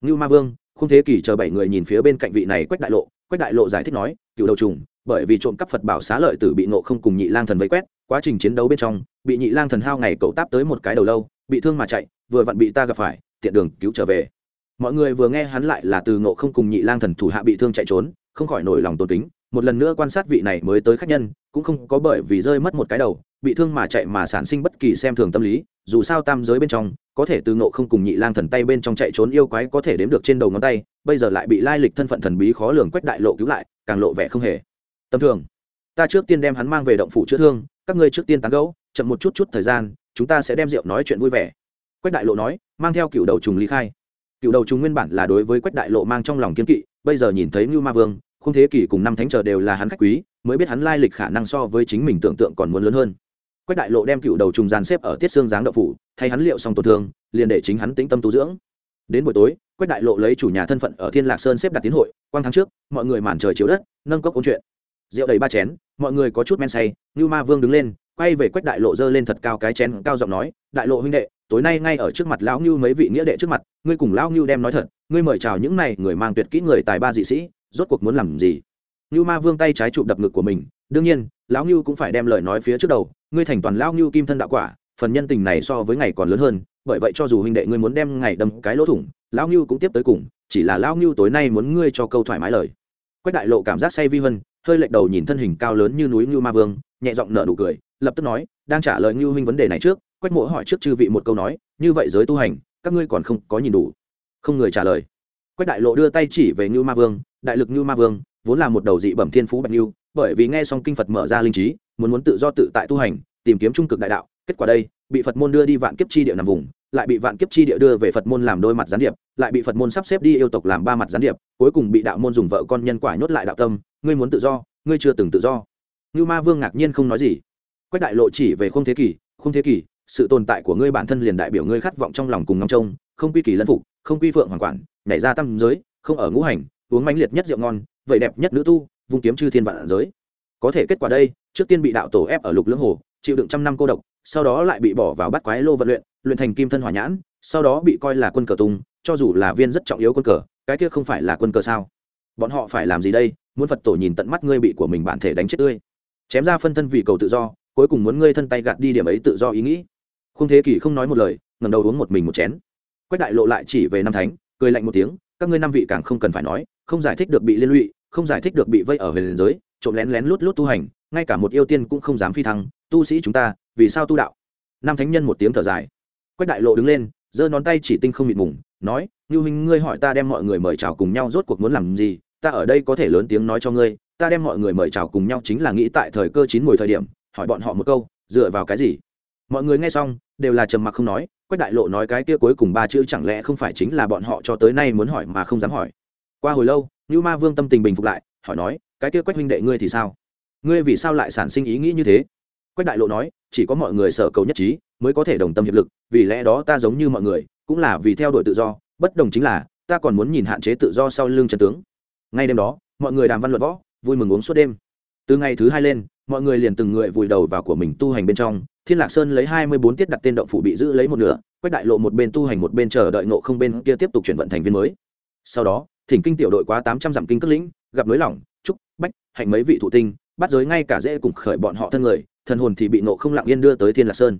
Ngưu ma vương không thế kỷ chờ bảy người nhìn phía bên cạnh vị này quách đại lộ, quách đại lộ giải thích nói, cựu đầu trùng, bởi vì trộm cắp phật bảo xá lợi tử bị nộ không cùng nhị lang thần vây quét, quá trình chiến đấu bên trong, bị nhị lang thần hao ngày cậu táp tới một cái đầu lâu, bị thương mà chạy, vừa vặn bị ta gặp phải, tiện đường cứu trở về. Mọi người vừa nghe hắn lại là từ nộ không cùng nhị lang thần thủ hạ bị thương chạy trốn, không khỏi nổi lòng tôn kính một lần nữa quan sát vị này mới tới khách nhân, cũng không có bởi vì rơi mất một cái đầu, bị thương mà chạy mà sản sinh bất kỳ xem thường tâm lý, dù sao tam giới bên trong, có thể từ ngộ không cùng nhị lang thần tay bên trong chạy trốn yêu quái có thể đếm được trên đầu ngón tay, bây giờ lại bị lai lịch thân phận thần bí khó lường quách đại lộ cứu lại, càng lộ vẻ không hề tầm thường. Ta trước tiên đem hắn mang về động phủ chữa thương, các ngươi trước tiên tán gẫu, chậm một chút chút thời gian, chúng ta sẽ đem rượu nói chuyện vui vẻ. Quách đại lộ nói, mang theo cựu đầu trùng ly khai. Cựu đầu trùng nguyên bản là đối với quách đại lộ mang trong lòng kiên kỵ, bây giờ nhìn thấy ngưu ma vương không thế kỷ cùng năm thánh chờ đều là hắn khách quý, mới biết hắn lai lịch khả năng so với chính mình tưởng tượng còn muốn lớn hơn. Quách đại lộ đem cựu đầu trùng dàn xếp ở tiết xương giáng đậu phủ, thay hắn liệu xong tổn thương, liền để chính hắn tĩnh tâm tu dưỡng. Đến buổi tối, quách đại lộ lấy chủ nhà thân phận ở thiên lạc sơn xếp đặt tiến hội, quang tháng trước, mọi người màn trời chiếu đất, nâng cốc ôn chuyện. Rượu đầy ba chén, mọi người có chút men say như ma vương đứng lên, quay về quách đại lộ giơ lên thật cao cái chén, cao giọng nói, đại lộ huynh đệ, tối nay ngay ở trước mặt lão ngưu mấy vị nghĩa đệ trước mặt, ngươi cùng lão ngưu đem nói thật, ngươi mời chào những này người mang tuyệt kỹ người tài ba dị sĩ rốt cuộc muốn làm gì? Như ma vương tay trái chụp đập ngực của mình, đương nhiên, lão ngưu cũng phải đem lời nói phía trước đầu, ngươi thành toàn lão ngưu kim thân đạo quả, phần nhân tình này so với ngày còn lớn hơn, bởi vậy cho dù huynh đệ ngươi muốn đem ngày đâm cái lỗ thủng, lão ngưu cũng tiếp tới cùng, chỉ là lão ngưu tối nay muốn ngươi cho câu thoải mái lời. Quách đại lộ cảm giác say vi vân, hơi lệch đầu nhìn thân hình cao lớn như núi ngưu ma vương, nhẹ giọng nở nụ cười, lập tức nói, đang trả lời ngưu huynh vấn đề này trước, quách mỗ hỏi trước chư vị một câu nói, như vậy giới tu hành, các ngươi còn không có nhìn đủ. Không người trả lời quách đại lộ đưa tay chỉ về như ma vương, đại lực như ma vương, vốn là một đầu dị bẩm thiên phú bạch như bởi vì nghe xong kinh phật mở ra linh trí, muốn muốn tự do tự tại tu hành, tìm kiếm trung cực đại đạo, kết quả đây, bị phật môn đưa đi vạn kiếp chi địa nằm vùng, lại bị vạn kiếp chi địa đưa về phật môn làm đôi mặt gián điệp, lại bị phật môn sắp xếp đi yêu tộc làm ba mặt gián điệp, cuối cùng bị đạo môn dùng vợ con nhân quả nhốt lại đạo tâm, ngươi muốn tự do, ngươi chưa từng tự do. Như ma vương ngạc nhiên không nói gì. Quách đại lộ chỉ về không thế kỷ không thế kỷ, sự tồn tại của ngươi bản thân liền đại biểu ngươi khát vọng trong lòng cùng ngóng trông, không quy kỳ lân phục, không quy phượng hoàng quản nhảy ra tam giới, không ở ngũ hành, uống mãnh liệt nhất rượu ngon vậy đẹp nhất nữ tu, vung kiếm chư thiên vạn giới. Có thể kết quả đây, trước tiên bị đạo tổ ép ở lục lưỡng hồ, chịu đựng trăm năm cô độc, sau đó lại bị bỏ vào bắt quái lô vận luyện luyện thành kim thân hỏa nhãn, sau đó bị coi là quân cờ tung, cho dù là viên rất trọng yếu quân cờ, cái kia không phải là quân cờ sao? Bọn họ phải làm gì đây? Muốn phật tổ nhìn tận mắt ngươi bị của mình bản thể đánh chết tươi chém ra phân thân vì cầu tự do, cuối cùng muốn ngươi thân tay gạt đi điểm ấy tự do ý nghĩ. Không thế kỷ không nói một lời ngầm đầu uống một mình một chén. Quách đại lộ lại chỉ về năm thánh cười lạnh một tiếng, các ngươi năm vị càng không cần phải nói, không giải thích được bị liên lụy, không giải thích được bị vây ở huyền giới, trộm lén lén lút lút tu hành, ngay cả một yêu tiên cũng không dám phi thăng, tu sĩ chúng ta, vì sao tu đạo? Nam thánh nhân một tiếng thở dài. Quách đại lộ đứng lên, giơ ngón tay chỉ tinh không mịt mùng, nói như huynh, ngươi hỏi ta đem mọi người mời chào cùng nhau rốt cuộc muốn làm gì? Ta ở đây có thể lớn tiếng nói cho ngươi, ta đem mọi người mời chào cùng nhau chính là nghĩ tại thời cơ chín mùi thời điểm, hỏi bọn họ một câu, dựa vào cái gì? Mọi người nghe xong, đều là trầm mặc không nói quách đại lộ nói cái kia cuối cùng ba chữ chẳng lẽ không phải chính là bọn họ cho tới nay muốn hỏi mà không dám hỏi? Qua hồi lâu như ma vương tâm tình bình phục lại, hỏi nói, cái kia quách huynh đệ ngươi thì sao? Ngươi vì sao lại sản sinh ý nghĩ như thế? Quách đại lộ nói, chỉ có mọi người sở cầu nhất trí, mới có thể đồng tâm hiệp lực, vì lẽ đó ta giống như mọi người, cũng là vì theo đuổi tự do, bất đồng chính là, ta còn muốn nhìn hạn chế tự do sau lưng trần tướng. Ngay đêm đó, mọi người đàm văn luận võ, vui mừng uống suốt đêm. Từ ngày thứ hai lên, mọi người liền từng người vùi đầu vào của mình tu hành bên trong thiên lạc sơn lấy hai mươi bốn tiết đặt tên động phủ bị giữ lấy một nửa, quách đại lộ một bên tu hành một bên chờ đợi nộ không bên kia tiếp tục chuyển vận thành viên mới. Sau đó, thỉnh kinh tiểu đội quá tám trăm dặm kinh cất lĩnh, gặp nới lỏng, trúc, bách, hạnh mấy vị thụ tinh, bắt giới ngay cả dễ cùng khởi bọn họ thân người, thần hồn thì bị nộ không lặng yên đưa tới thiên lạc sơn.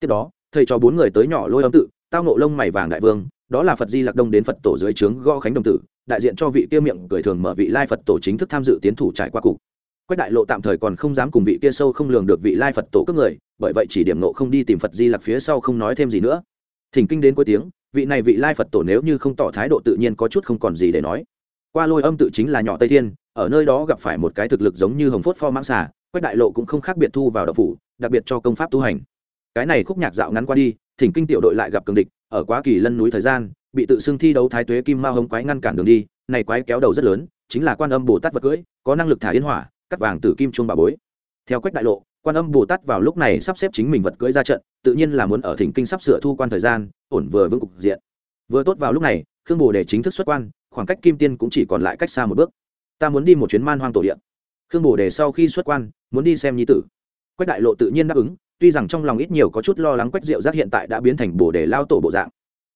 Tiếp đó, thầy cho bốn người tới nhỏ lôi âm tự, tao nộ lông mày vàng đại vương, đó là phật di lạc đông đến phật tổ dưới trướng gõ khánh đồng tử, đại diện cho vị kia miệng cười thường mở vị lai phật tổ chính thức tham dự tiến thủ trải qua cục quách đại lộ tạm thời còn không dám cùng vị kia sâu không lường được vị lai phật tổ cấp người, bởi vậy chỉ điểm nộ không đi tìm phật di lặc phía sau không nói thêm gì nữa. Thỉnh kinh đến cuối tiếng, vị này vị lai phật tổ nếu như không tỏ thái độ tự nhiên có chút không còn gì để nói. Qua lôi âm tự chính là nhỏ tây thiên, ở nơi đó gặp phải một cái thực lực giống như hồng phốt pho mãng xà, quách đại lộ cũng không khác biệt thu vào đậu phủ, đặc biệt cho công pháp tu hành. Cái này khúc nhạc dạo ngắn qua đi, thỉnh kinh tiểu đội lại gặp cường địch, ở quá kỳ lân núi thời gian, bị tự xưng thi đấu thái tuế kim mao hống quái ngăn cản đường đi, này quái kéo đầu rất lớn, chính là quan âm bồ tát vật cưỡi, có năng lực thả yên hỏa cắt vàng tử kim chuông bà bối. Theo quách đại lộ, quan âm bồ tát vào lúc này sắp xếp chính mình vật cưỡi ra trận, tự nhiên là muốn ở thỉnh kinh sắp sửa thu quan thời gian, ổn vừa vững cục diện. Vừa tốt vào lúc này, khương bồ để chính thức xuất quan, khoảng cách kim tiên cũng chỉ còn lại cách xa một bước. Ta muốn đi một chuyến man hoang tổ điện khương bồ đề sau khi xuất quan, muốn đi xem nhi tử. Quách đại lộ tự nhiên đáp ứng, tuy rằng trong lòng ít nhiều có chút lo lắng quách diệu giác hiện tại đã biến thành bồ đề lao tổ bộ dạng.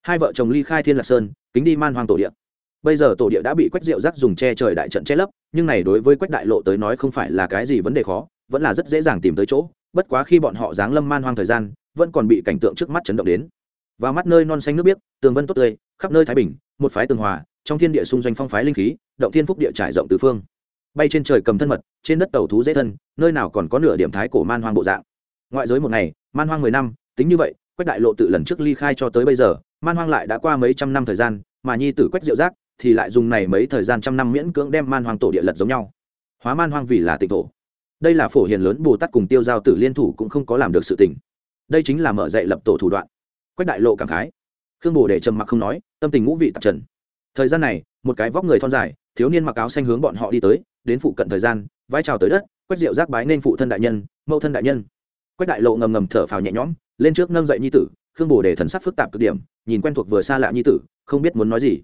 Hai vợ chồng ly khai thiên lạc sơn, kính đi man hoang tổ điện bây giờ tổ địa đã bị quách diệu giác dùng che trời đại trận che lấp nhưng này đối với quách đại lộ tới nói không phải là cái gì vấn đề khó, vẫn là rất dễ dàng tìm tới chỗ, bất quá khi bọn họ giáng lâm man hoang thời gian, vẫn còn bị cảnh tượng trước mắt chấn động đến. Vào mắt nơi non xanh nước biếc, tường vân tốt tươi, khắp nơi thái bình, một phái tường hòa, trong thiên địa xung doanh phong phái linh khí, động thiên phúc địa trải rộng tứ phương. Bay trên trời cầm thân mật, trên đất tàu thú dễ thân, nơi nào còn có nửa điểm thái cổ man hoang bộ dạng. Ngoại giới một ngày, man hoang mười năm, tính như vậy, quách đại lộ tự lần trước ly khai cho tới bây giờ, man hoang lại đã qua mấy trăm năm thời gian, mà nhi tử quách diệu giác thì lại dùng này mấy thời gian trăm năm miễn cưỡng đem man hoang tổ địa lật giống nhau. Hóa man hoang vì là tịnh thổ. Đây là phổ hiền lớn bồ tát cùng tiêu giao tử liên thủ cũng không có làm được sự tình. Đây chính là mở dạy lập tổ thủ đoạn. Quách đại lộ cảm khái. Khương bồ để trầm mặc không nói, tâm tình ngũ vị tạp trần. Thời gian này, một cái vóc người thon dài, thiếu niên mặc áo xanh hướng bọn họ đi tới, đến phụ cận thời gian, vai trào tới đất, quách diệu giác bái nên phụ thân đại nhân, mẫu thân đại nhân. Quách đại lộ ngầm ngầm thở phào nhẹ nhõm, lên trước nâng dậy nhi tử, khương bồ để thần sắc phức tạp cực điểm, nhìn quen thuộc vừa xa lạ nhi tử, không biết muốn nói gì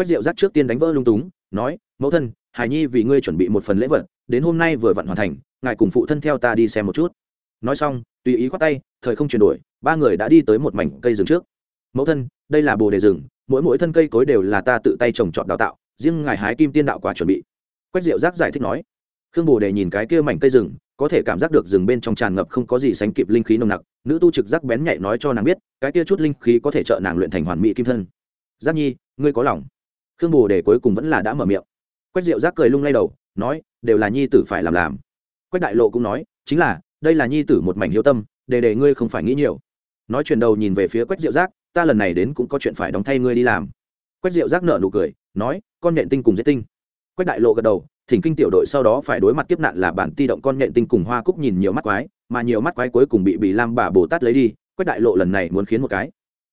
quách diệu giác trước tiên đánh vỡ lung túng, nói, mẫu thân, hải nhi vì ngươi chuẩn bị một phần lễ vật, đến hôm nay vừa vặn hoàn thành, ngài cùng phụ thân theo ta đi xem một chút. Nói xong, tùy ý khoát tay, thời không chuyển đổi, ba người đã đi tới một mảnh cây rừng trước. Mẫu thân, đây là bồ đề rừng, mỗi mỗi thân cây cối đều là ta tự tay trồng trọt đào tạo, riêng ngài hái kim tiên đạo quả chuẩn bị. Quách diệu giác giải thích nói. Khương bồ đề nhìn cái kia mảnh cây rừng, có thể cảm giác được rừng bên trong tràn ngập không có gì sánh kịp linh khí nồng nặc, nữ tu trực giác bén nhạy nói cho nàng biết, cái kia chút linh khí có thể trợ nàng luyện thành hoàn mỹ kim thân. Giác nhi, ngươi có lòng khương bồ đề cuối cùng vẫn là đã mở miệng. Quách diệu giác cười lung lay đầu, nói, đều là nhi tử phải làm làm. Quách đại lộ cũng nói, chính là, đây là nhi tử một mảnh hiếu tâm đề đề ngươi không phải nghĩ nhiều. Nói chuyện đầu nhìn về phía quách diệu giác, ta lần này đến cũng có chuyện phải đóng thay ngươi đi làm. Quách diệu giác nợ nụ cười, nói, con nhện tinh cùng dễ tinh. Quách đại lộ gật đầu, thỉnh kinh tiểu đội sau đó phải đối mặt kiếp nạn là bản ti động con nhện tinh cùng hoa cúc nhìn nhiều mắt quái, mà nhiều mắt quái cuối cùng bị bị lam bà bồ tát lấy đi, quách đại lộ lần này muốn khiến một cái.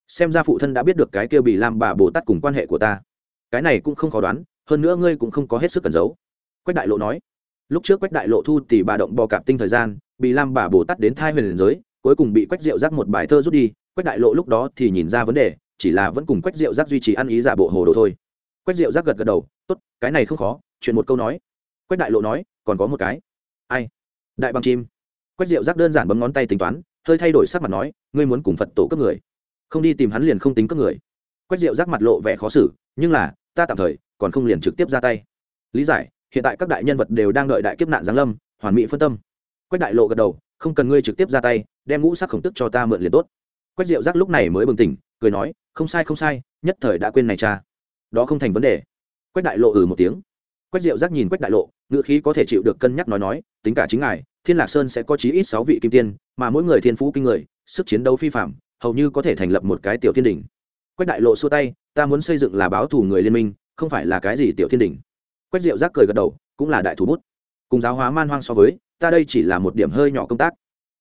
Xem ra phụ thân đã biết được cái kêu bị lam bà bồ tát cùng quan hệ của ta cái này cũng không khó đoán, hơn nữa ngươi cũng không có hết sức cần giấu. Quách đại lộ nói. Lúc trước quách đại lộ thu tỷ bà động bò cạp tinh thời gian, bị lam bà bồ tát đến thai huyền liền giới, cuối cùng bị quách diệu giác một bài thơ rút đi, quách đại lộ lúc đó thì nhìn ra vấn đề, chỉ là vẫn cùng quách diệu giác duy trì ăn ý giả bộ hồ đồ thôi. Quách diệu giác gật gật đầu, tốt, cái này không khó, chuyện một câu nói. Quách đại lộ nói, còn có một cái. Ai? Đại bằng chim. Quách diệu giác đơn giản bấm ngón tay tính toán, hơi thay đổi sắc mặt nói, ngươi muốn cùng phật tổ cấp người? Không đi tìm hắn liền không tính cấp người quách diệu giác mặt lộ vẻ khó xử, nhưng là, ta tạm thời, còn không liền trực tiếp ra tay. Lý giải, hiện tại các đại nhân vật đều đang đợi đại kiếp nạn giáng lâm, hoàn mỹ phân tâm. Quách đại lộ gật đầu, không cần ngươi trực tiếp ra tay, đem ngũ sắc khổng tức cho ta mượn liền tốt. Quách diệu giác lúc này mới bừng tỉnh, cười nói, không sai không sai, nhất thời đã quên này cha. Đó không thành vấn đề. Quách đại lộ ừ một tiếng. Quách diệu giác nhìn quách đại lộ ngựa khí có thể chịu được cân nhắc nói nói, tính cả chính ngài, thiên lạc sơn sẽ có chí ít sáu vị kim tiên, mà mỗi người thiên phú kinh người, sức chiến đấu phi phạm hầu như có thể thành lập một cái tiểu thiên đỉnh quách đại lộ xua tay, ta muốn xây dựng là báo thù người liên minh, không phải là cái gì tiểu thiên đỉnh. Quách diệu giác cười gật đầu, cũng là đại thủ bút. Cùng giáo hóa man hoang so với, ta đây chỉ là một điểm hơi nhỏ công tác.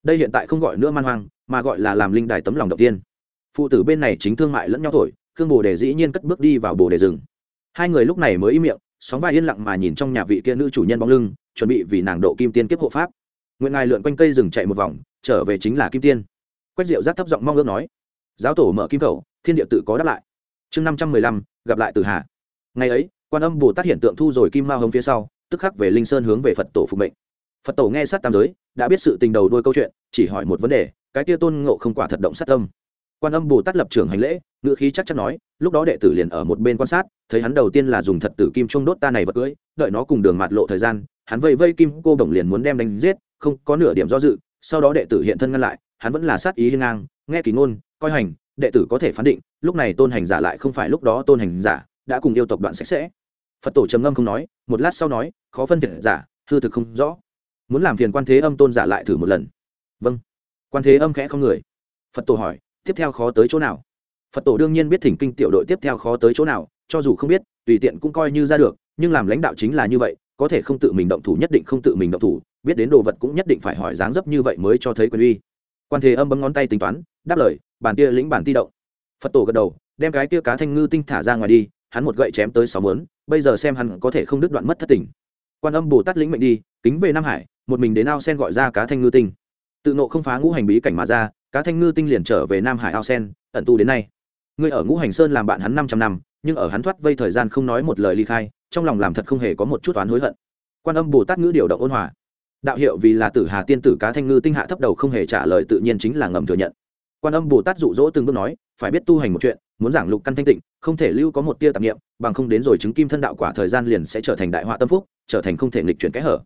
Đây hiện tại không gọi nữa man hoang, mà gọi là làm linh đài tấm lòng đầu tiên. Phụ tử bên này chính thương mại lẫn nhau thổi, khương bồ đề dĩ nhiên cất bước đi vào bồ đề rừng. Hai người lúc này mới im miệng, sóng vai yên lặng mà nhìn trong nhà vị kia nữ chủ nhân bóng lưng, chuẩn bị vì nàng độ kim tiên kiếp hộ pháp. Nguyện ngài lượn quanh cây rừng chạy một vòng, trở về chính là kim tiên. Quách diệu giác thấp giọng mong ước nói, giáo tổ mở kim cầu thiên địa tự có đáp lại. Chương năm trăm mười lăm, gặp lại từ hà. Ngày ấy, quan âm bồ tát hiện tượng thu rồi kim mao hồng phía sau, tức khắc về linh sơn hướng về phật tổ phục mệnh. Phật tổ nghe sát tam giới, đã biết sự tình đầu đuôi câu chuyện, chỉ hỏi một vấn đề, cái tia tôn ngộ không quả thật động sát tâm. Quan âm bồ tát lập trường hành lễ, ngữ khí chắc chắn nói, lúc đó đệ tử liền ở một bên quan sát, thấy hắn đầu tiên là dùng thật tử kim trung đốt ta này vật cưỡi đợi nó cùng đường mạt lộ thời gian, hắn vây vây kim cô bổng liền muốn đem đánh giết, không có nửa điểm do dự, sau đó đệ tử hiện thân ngăn lại, hắn vẫn là sát ý hiên ngang, nghe kỳ ngôn, coi hành đệ tử có thể phán định, lúc này tôn hành giả lại không phải lúc đó tôn hành giả, đã cùng yêu tộc đoạn sạch sẽ. Phật tổ trầm ngâm không nói, một lát sau nói, khó phân thiệt giả, hư thực không rõ. Muốn làm phiền quan thế âm tôn giả lại thử một lần. Vâng. Quan thế âm khẽ không người. Phật tổ hỏi, tiếp theo khó tới chỗ nào? Phật tổ đương nhiên biết thỉnh kinh tiểu đội tiếp theo khó tới chỗ nào, cho dù không biết, tùy tiện cũng coi như ra được, nhưng làm lãnh đạo chính là như vậy, có thể không tự mình động thủ nhất định không tự mình động thủ, biết đến đồ vật cũng nhất định phải hỏi dáng dấp như vậy mới cho thấy quyền uy. Quan thế âm bấm ngón tay tính toán, đáp lời bàn tia lĩnh bản ti động. Phật tổ gật đầu, đem cái tia cá thanh ngư tinh thả ra ngoài đi, hắn một gậy chém tới sáu mớn bây giờ xem hắn có thể không đứt đoạn mất thất tình. Quan âm bồ tát lĩnh mệnh đi, kính về nam hải, một mình đến ao sen gọi ra cá thanh ngư tinh. Tự nộ không phá ngũ hành bí cảnh mà ra, cá thanh ngư tinh liền trở về nam hải ao sen, ẩn tu đến nay. Ngươi ở ngũ hành sơn làm bạn hắn năm trăm năm, nhưng ở hắn thoát vây thời gian không nói một lời ly khai, trong lòng làm thật không hề có một chút oán hối hận. Quan âm bồ tát ngữ điều động ôn hòa. Đạo hiệu vì là tử hà tiên tử cá thanh ngư tinh hạ thấp đầu không hề trả lời tự nhiên chính là ngầm thừa nhận quan âm bồ tát dụ dỗ từng bước nói, phải biết tu hành một chuyện, muốn giảng lục căn thanh tịnh, không thể lưu có một tia tạp nghiệm bằng không đến rồi chứng kim thân đạo quả thời gian liền sẽ trở thành đại họa tâm phúc, trở thành không thể nghịch chuyển kẽ hở.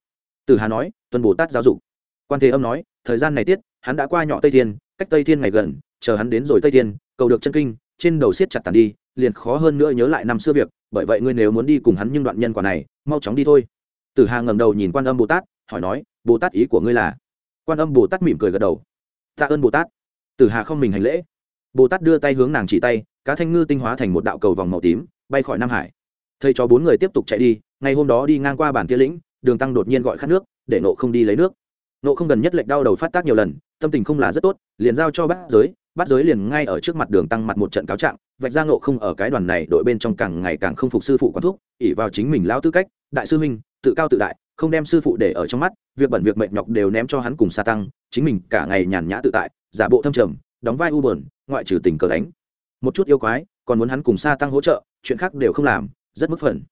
Từ hà nói tuân bồ tát giáo dục. Quan thế âm nói, thời gian này tiết, hắn đã qua nhỏ tây thiên, cách tây thiên ngày gần, chờ hắn đến rồi tây thiên, cầu được chân kinh, trên đầu siết chặt tàn đi, liền khó hơn nữa nhớ lại năm xưa việc, bởi vậy ngươi nếu muốn đi cùng hắn nhưng đoạn nhân quả này, mau chóng đi thôi. Từ hà ngầm đầu nhìn quan âm bồ tát, hỏi nói, bồ tát ý của ngươi là? Quan âm bồ tát mỉm cười gật đầu. Tạ ơn bồ tát từ hà không mình hành lễ. Bồ tát đưa tay hướng nàng chỉ tay, cá thanh ngư tinh hóa thành một đạo cầu vòng màu tím, bay khỏi nam hải. Thầy cho bốn người tiếp tục chạy đi, ngày hôm đó đi ngang qua bản tia lĩnh, đường tăng đột nhiên gọi khát nước, để nộ không đi lấy nước. Nộ không gần nhất lệnh đau đầu phát tác nhiều lần, tâm tình không là rất tốt, liền giao cho bát giới bát giới liền ngay ở trước mặt đường tăng mặt một trận cáo trạng, vạch ra nộ không ở cái đoàn này đội bên trong càng ngày càng không phục sư phụ quán thúc ỉ vào chính mình lão tư cách, đại sư huynh, tự cao tự đại, không đem sư phụ để ở trong mắt, việc bẩn việc mệt nhọc đều ném cho hắn cùng sa tăng, chính mình cả ngày nhàn nhã tự tại giả bộ thâm trầm, đóng vai u bờn ngoại trừ tình cờ đánh. Một chút yêu quái, còn muốn hắn cùng sa tăng hỗ trợ, chuyện khác đều không làm, rất mức phần.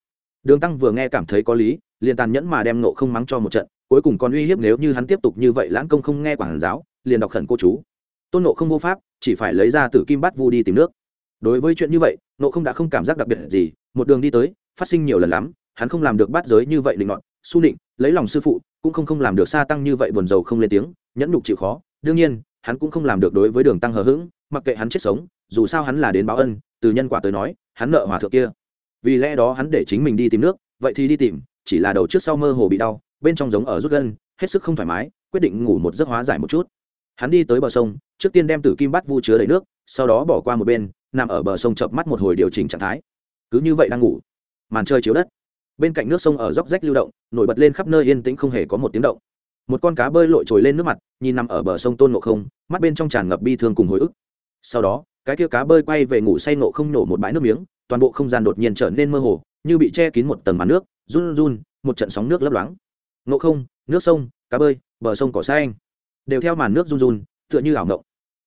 Đường tăng vừa nghe cảm thấy có lý, liền tàn nhẫn mà đem nộ không mắng cho một trận, cuối cùng còn uy hiếp nếu như hắn tiếp tục như vậy lãng công không nghe quản giáo, liền đọc khẩn cô chú. Tôn nộ không vô pháp, chỉ phải lấy ra từ kim bát vu đi tìm nước. Đối với chuyện như vậy nộ không đã không cảm giác đặc biệt gì, một đường đi tới, phát sinh nhiều lần lắm, hắn không làm được bắt giới như vậy định ngọn su định lấy lòng sư phụ, cũng không không làm được xa tăng như vậy buồn rầu không lên tiếng, nhẫn nhục chịu khó. Đương nhiên hắn cũng không làm được đối với đường tăng hờ hững, mặc kệ hắn chết sống, dù sao hắn là đến báo ân, từ nhân quả tới nói, hắn nợ hòa thượng kia. Vì lẽ đó hắn để chính mình đi tìm nước, vậy thì đi tìm, chỉ là đầu trước sau mơ hồ bị đau, bên trong giống ở rút gân, hết sức không thoải mái, quyết định ngủ một giấc hóa giải một chút. Hắn đi tới bờ sông, trước tiên đem tử kim bắt vu chứa đầy nước, sau đó bỏ qua một bên, nằm ở bờ sông chợp mắt một hồi điều chỉnh trạng thái. Cứ như vậy đang ngủ. Màn chơi chiếu đất. Bên cạnh nước sông ở dốc rách lưu động, nổi bật lên khắp nơi yên tĩnh không hề có một tiếng động một con cá bơi lội trồi lên nước mặt, nhìn nằm ở bờ sông tôn nộ không, mắt bên trong tràn ngập bi thương cùng hồi ức. Sau đó, cái kia cá bơi quay về ngủ say nộ không nổ một bãi nước miếng, toàn bộ không gian đột nhiên trở nên mơ hồ, như bị che kín một tầng màn nước, run run, một trận sóng nước lấp loáng. Nộ không, nước sông, cá bơi, bờ sông cỏ xanh, đều theo màn nước run run, tựa như ảo ngộng.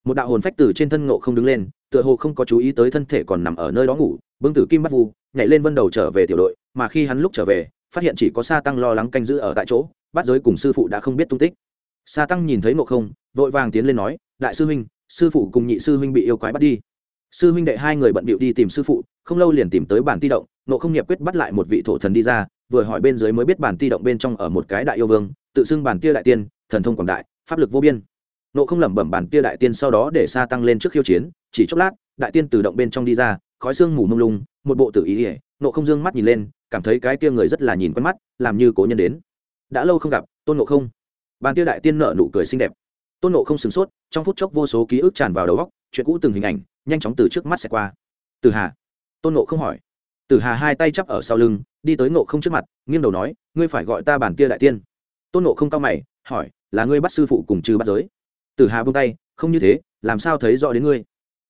Một đạo hồn phách từ trên thân ngộ không đứng lên, tựa hồ không có chú ý tới thân thể còn nằm ở nơi đó ngủ, bưng tử kim bắt vu, nhảy lên vân đầu trở về tiểu đội, mà khi hắn lúc trở về, phát hiện chỉ có sa tăng lo lắng canh giữ ở tại chỗ bắt giới cùng sư phụ đã không biết tung tích. Sa tăng nhìn thấy ngộ không, vội vàng tiến lên nói, đại sư huynh, sư phụ cùng nhị sư huynh bị yêu quái bắt đi. Sư huynh đệ hai người bận bịu đi tìm sư phụ, không lâu liền tìm tới bản ti động nộ không nghiệp quyết bắt lại một vị thổ thần đi ra, vừa hỏi bên dưới mới biết bản ti động bên trong ở một cái đại yêu vương, tự xưng bản tia đại tiên, thần thông quảng đại, pháp lực vô biên. Nộ không lẩm bẩm bản tia đại tiên sau đó để xa tăng lên trước khiêu chiến, chỉ chốc lát, đại tiên từ động bên trong đi ra, khói xương mù mông lung, một bộ tử ý ỉa nộ không dương mắt nhìn lên, cảm thấy cái kia người rất là nhìn quen mắt, làm như cố nhân đến đã lâu không gặp, tôn nộ không. Bàn tia đại tiên nợ nụ cười xinh đẹp. Tôn nộ không sửng sốt, trong phút chốc vô số ký ức tràn vào đầu góc chuyện cũ từng hình ảnh, nhanh chóng từ trước mắt sẽ qua. Từ hà? Tôn nộ không hỏi. Từ hà hai tay chắp ở sau lưng, đi tới nộ không trước mặt, nghiêng đầu nói, ngươi phải gọi ta bản tia đại tiên. Tôn nộ không cao mày, hỏi, là ngươi bắt sư phụ cùng trừ bắt giới? Từ hà buông tay, không như thế, làm sao thấy rõ đến ngươi?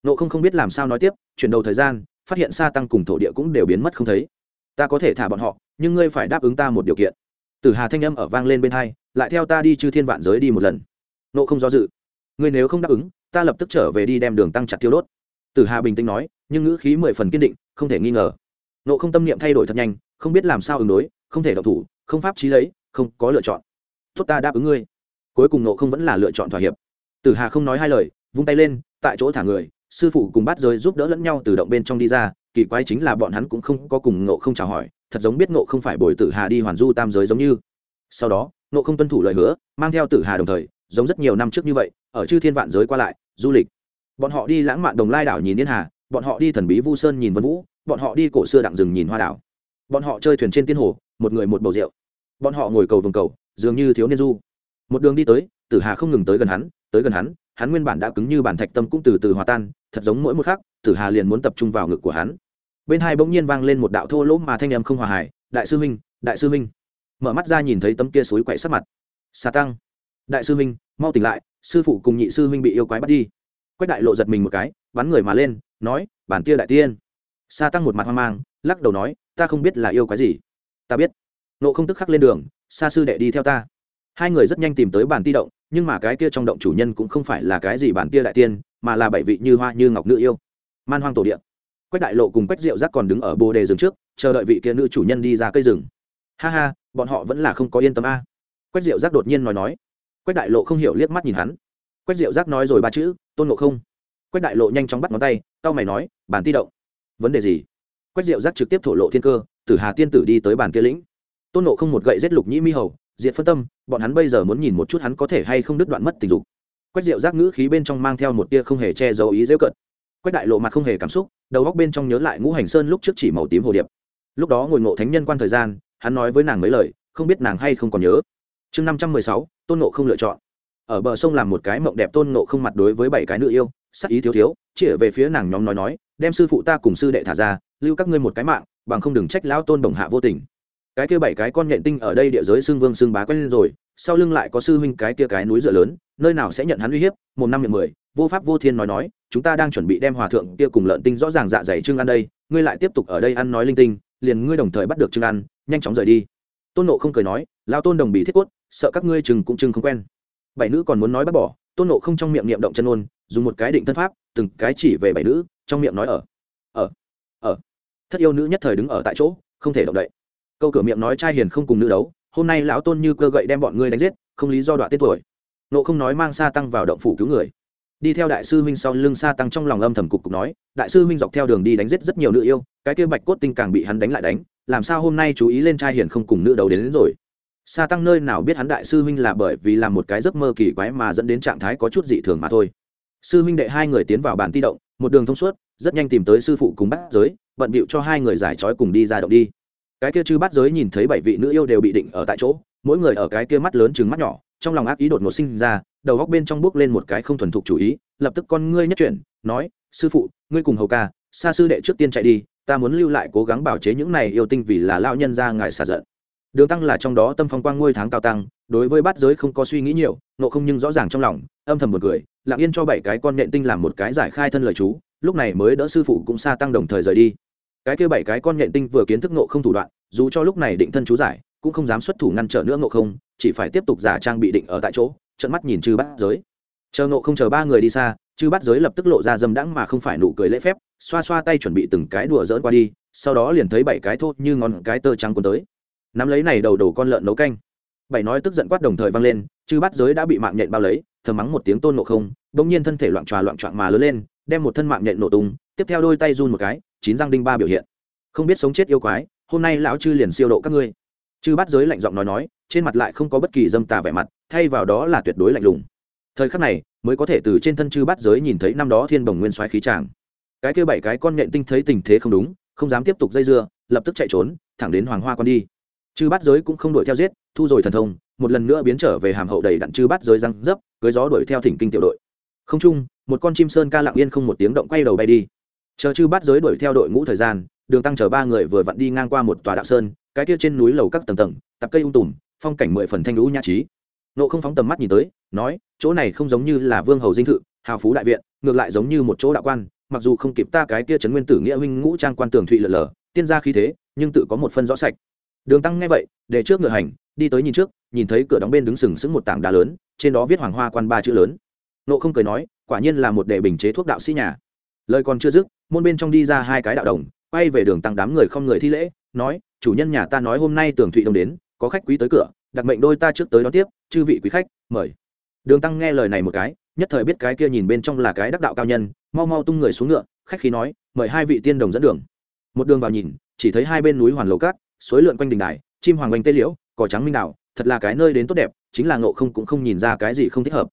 Nộ không không biết làm sao nói tiếp, chuyển đầu thời gian, phát hiện xa tăng cùng thổ địa cũng đều biến mất không thấy. Ta có thể thả bọn họ, nhưng ngươi phải đáp ứng ta một điều kiện tử hà thanh âm ở vang lên bên hai, lại theo ta đi chư thiên vạn giới đi một lần. Nộ không do dự. Ngươi nếu không đáp ứng, ta lập tức trở về đi đem đường tăng chặt tiêu đốt. Tử hà bình tĩnh nói, nhưng ngữ khí mười phần kiên định, không thể nghi ngờ. Nộ không tâm niệm thay đổi thật nhanh, không biết làm sao ứng đối, không thể độc thủ, không pháp trí lấy, không có lựa chọn. Tốt ta đáp ứng ngươi. Cuối cùng nộ không vẫn là lựa chọn thỏa hiệp. Tử hà không nói hai lời, vung tay lên, tại chỗ thả người, sư phụ cùng bắt giới giúp đỡ lẫn nhau từ động bên trong đi ra, kỳ quái chính là bọn hắn cũng không có cùng nộ không chào hỏi thật giống biết nộ không phải bồi tử hà đi hoàn du tam giới giống như. Sau đó nộ không tuân thủ lời hứa, mang theo tử hà đồng thời, giống rất nhiều năm trước như vậy, ở chư thiên vạn giới qua lại, du lịch. Bọn họ đi lãng mạn đồng lai đảo nhìn yên hà, bọn họ đi thần bí vu sơn nhìn vân vũ, bọn họ đi cổ xưa đặng rừng nhìn hoa đảo. Bọn họ chơi thuyền trên tiên hồ, một người một bầu rượu. Bọn họ ngồi cầu vồng cầu, dường như thiếu niên du. Một đường đi tới, tử hà không ngừng tới gần hắn, tới gần hắn hắn nguyên bản đã cứng như bản thạch tâm cũng từ từ hòa tan, thật giống mỗi một khắc, tử hà liền muốn tập trung vào ngực của hắn bên hai bỗng nhiên vang lên một đạo thô lỗ mà thanh em không hòa hài, đại sư minh đại sư minh mở mắt ra nhìn thấy tấm kia suối quậy sắc mặt. Xà tăng, đại sư minh mau tỉnh lại, sư phụ cùng nhị sư minh bị yêu quái bắt đi. Quách đại lộ giật mình một cái, bắn người mà lên, nói, bản tia đại tiên. Sa tăng một mặt hoang mang, lắc đầu nói, ta không biết là yêu quái gì. Ta biết. Nộ không tức khắc lên đường, sa sư đệ đi theo ta. Hai người rất nhanh tìm tới bản ti động, nhưng mà cái kia trong động chủ nhân cũng không phải là cái gì bản tia đại tiên, mà là bảy vị như hoa như ngọc nữ yêu. Man hoang tổ điện quách đại lộ cùng quách diệu giác còn đứng ở bồ đề rừng trước, chờ đợi vị kia nữ chủ nhân đi ra cây rừng. Ha ha, bọn họ vẫn là không có yên tâm a. À. Quách diệu giác đột nhiên nói nói. Quách đại lộ không hiểu liếc mắt nhìn hắn. Quách diệu giác nói rồi ba chữ, tôn ngộ không. Quách đại lộ nhanh chóng bắt ngón tay tao mày nói, bản ti động. Vấn đề gì? Quách diệu giác trực tiếp thổ lộ thiên cơ từ hà tiên tử đi tới bàn kia lĩnh. Tôn nộ không một gậy giết lục nhĩ mi hầu, diệt phân tâm, bọn hắn bây giờ muốn nhìn một chút hắn có thể hay không đứt đoạn mất tình dục. Quách diệu giác ngữ khí bên trong mang theo một tia không hề che giấu ý dễ cận quách đại lộ mặt không hề cảm xúc, đầu góc bên trong nhớ lại ngũ hành sơn lúc trước chỉ màu tím hồ điệp. Lúc đó ngồi ngộ thánh nhân quan thời gian, hắn nói với nàng mấy lời, không biết nàng hay không còn nhớ. Chương năm trăm mười sáu, tôn nộ không lựa chọn. Ở bờ sông làm một cái mộng đẹp tôn nộ không mặt đối với bảy cái nữ yêu, sắc ý thiếu thiếu, chỉ về phía nàng nhóm nói nói, đem sư phụ ta cùng sư đệ thả ra, lưu các ngươi một cái mạng, bằng không đừng trách lão tôn đồng hạ vô tình. Cái kia bảy cái con nhện tinh ở đây địa giới xương vương xương bá quen lên rồi, sau lưng lại có sư huynh cái kia cái núi dựa lớn, nơi nào sẽ nhận hắn uy hiếp, một năm miệng mười vô pháp vô thiên nói nói, chúng ta đang chuẩn bị đem hòa thượng kia cùng lợn tinh rõ ràng dạ dày trưng ăn đây, ngươi lại tiếp tục ở đây ăn nói linh tinh, liền ngươi đồng thời bắt được trưng ăn nhanh chóng rời đi. Tôn nộ không cười nói, lao tôn đồng bị thiết quất sợ các ngươi chừng cũng chừng không quen. Bảy nữ còn muốn nói bắt bỏ, tôn nộ không trong miệng niệm động chân ôn dùng một cái định thân pháp, từng cái chỉ về bảy nữ, trong miệng nói ở ở ở. Thất yêu nữ nhất thời đứng ở tại chỗ, không thể động đậy. Câu cửa miệng nói trai hiền không cùng nữ đấu, hôm nay lão tôn như cơ gậy đem bọn ngươi đánh giết, không lý do đoạn tiết tuổi. Nộ không nói mang xa tăng vào động phủ cứu người đi theo đại sư huynh sau lưng sa tăng trong lòng âm thầm cục cục nói đại sư huynh dọc theo đường đi đánh giết rất nhiều nữ yêu cái kia bạch cốt tinh càng bị hắn đánh lại đánh làm sao hôm nay chú ý lên trai hiền không cùng nữ đầu đến, đến rồi? Sa tăng nơi nào biết hắn đại sư huynh là bởi vì làm một cái giấc mơ kỳ quái mà dẫn đến trạng thái có chút dị thường mà thôi. Sư huynh đệ hai người tiến vào bàn ti động một đường thông suốt rất nhanh tìm tới sư phụ cùng bắt giới bận bịu cho hai người giải trói cùng đi ra động đi. Cái kia chư bắt giới nhìn thấy bảy vị nữ yêu đều bị định ở tại chỗ mỗi người ở cái kia mắt lớn chừng mắt nhỏ trong lòng ác ý đột ngột sinh ra đầu góc bên trong bước lên một cái không thuần thục chủ ý, lập tức con ngươi nhất chuyển, nói, sư phụ, ngươi cùng hầu ca, xa sư đệ trước tiên chạy đi, ta muốn lưu lại cố gắng bảo chế những này yêu tinh vì là lao nhân ra ngài xả giận. Đường tăng là trong đó tâm phong quang ngôi tháng cao tăng, đối với bát giới không có suy nghĩ nhiều nộ không nhưng rõ ràng trong lòng, âm thầm một người lặng yên cho bảy cái con nện tinh làm một cái giải khai thân lời chú, lúc này mới đỡ sư phụ cũng xa tăng đồng thời rời đi. Cái kia bảy cái con nhện tinh vừa kiến thức nộ không thủ đoạn, dù cho lúc này định thân chú giải, cũng không dám xuất thủ ngăn trở nữa nộ không, chỉ phải tiếp tục giả trang bị định ở tại chỗ trợn mắt nhìn chư bát giới. Chờ nộ không chờ ba người đi xa, chư bát giới lập tức lộ ra dâm đãng mà không phải nụ cười lễ phép, xoa xoa tay chuẩn bị từng cái đùa dỡn qua đi, sau đó liền thấy bảy cái thô như ngón cái tơ trắng cuốn tới. Nắm lấy này đầu đầu con lợn nấu canh. Bảy nói tức giận quát đồng thời vang lên, chư bát giới đã bị mạng nhện bao lấy, thầm mắng một tiếng tôn nộ không, bỗng nhiên thân thể loạn tròa loạn trọn mà lớn lên, đem một thân mạng nhện nổ tung, tiếp theo đôi tay run một cái, chín răng đinh ba biểu hiện. Không biết sống chết yêu quái, hôm nay lão chư liền siêu độ các ngươi. Chư bát giới lạnh giọng nói nói trên mặt lại không có bất kỳ dâm tà vẻ mặt, thay vào đó là tuyệt đối lạnh lùng. Thời khắc này, mới có thể từ trên thân chư bát giới nhìn thấy năm đó thiên bồng nguyên soái khí tràng cái kia bảy cái con nhện tinh thấy tình thế không đúng, không dám tiếp tục dây dưa, lập tức chạy trốn, thẳng đến hoàng hoa con đi. Chư bát giới cũng không đuổi theo giết, thu rồi thần thông, một lần nữa biến trở về hàm hậu đầy đặn chư bát giới răng dấp, cưới gió đuổi theo thỉnh kinh tiểu đội. Không chung, một con chim sơn ca lặng yên không một tiếng động quay đầu bay đi. Chờ chư bát giới đuổi theo đội ngũ thời gian, đường tăng chờ ba người vừa vặn đi ngang qua một tòa đạo sơn, cái kia trên núi lầu các tầng tầng, tập cây ung tùm phong cảnh mười phần thanh lũ nhã trí. Nộ không phóng tầm mắt nhìn tới, nói, chỗ này không giống như là vương hầu dinh thự, hào phú đại viện, ngược lại giống như một chỗ đạo quan, mặc dù không kịp ta cái kia trấn nguyên tử nghĩa huynh ngũ trang quan tường thụy lở lở, tiên gia khí thế, nhưng tự có một phân rõ sạch. Đường tăng nghe vậy, để trước ngựa hành, đi tới nhìn trước, nhìn thấy cửa đóng bên đứng sừng sững một tảng đá lớn, trên đó viết hoàng hoa quan ba chữ lớn. Nộ không cười nói, quả nhiên là một đệ bình chế thuốc đạo sĩ nhà. Lời còn chưa dứt, môn bên trong đi ra hai cái đạo đồng, quay về đường tăng đám người không người thi lễ, nói, chủ nhân nhà ta nói hôm nay tường thụy đông đến có khách quý tới cửa đặc mệnh đôi ta trước tới đón tiếp, chư vị quý khách, mời. Đường tăng nghe lời này một cái, nhất thời biết cái kia nhìn bên trong là cái đắc đạo cao nhân, mau mau tung người xuống ngựa, khách khí nói, mời hai vị tiên đồng dẫn đường. Một đường vào nhìn, chỉ thấy hai bên núi hoàn lầu cát suối lượn quanh đình đài, chim hoàng oanh tê liễu, cỏ trắng minh đạo thật là cái nơi đến tốt đẹp, chính là ngộ không cũng không nhìn ra cái gì không thích hợp.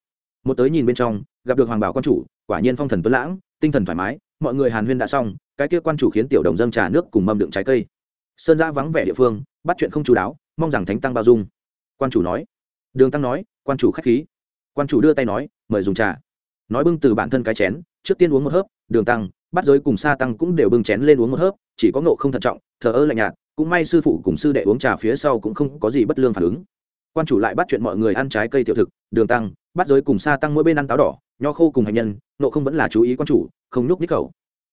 Một tới nhìn bên trong, gặp được hoàng bảo quan chủ, quả nhiên phong thần tuấn lãng, tinh thần thoải mái, mọi người hàn huyên đã xong, cái kia quan chủ khiến tiểu đồng dâng trà nước cùng mâm đựng trái cây. Sơn giã vắng vẻ địa phương, bắt chuyện không chú đáo mong rằng thánh tăng bao dung. Quan chủ nói. Đường tăng nói, quan chủ khách khí. Quan chủ đưa tay nói, mời dùng trà. Nói bưng từ bản thân cái chén, trước tiên uống một hớp, đường tăng bắt giới cùng sa tăng cũng đều bưng chén lên uống một hớp, chỉ có ngộ không thận trọng, thờ ơ lạnh nhạt, cũng may sư phụ cùng sư đệ uống trà phía sau cũng không có gì bất lương phản ứng. Quan chủ lại bắt chuyện mọi người ăn trái cây tiểu thực, đường tăng bắt giới cùng sa tăng mỗi bên ăn táo đỏ, nho khô cùng hành nhân nộ không vẫn là chú ý quan chủ, không nhúc nhích khẩu.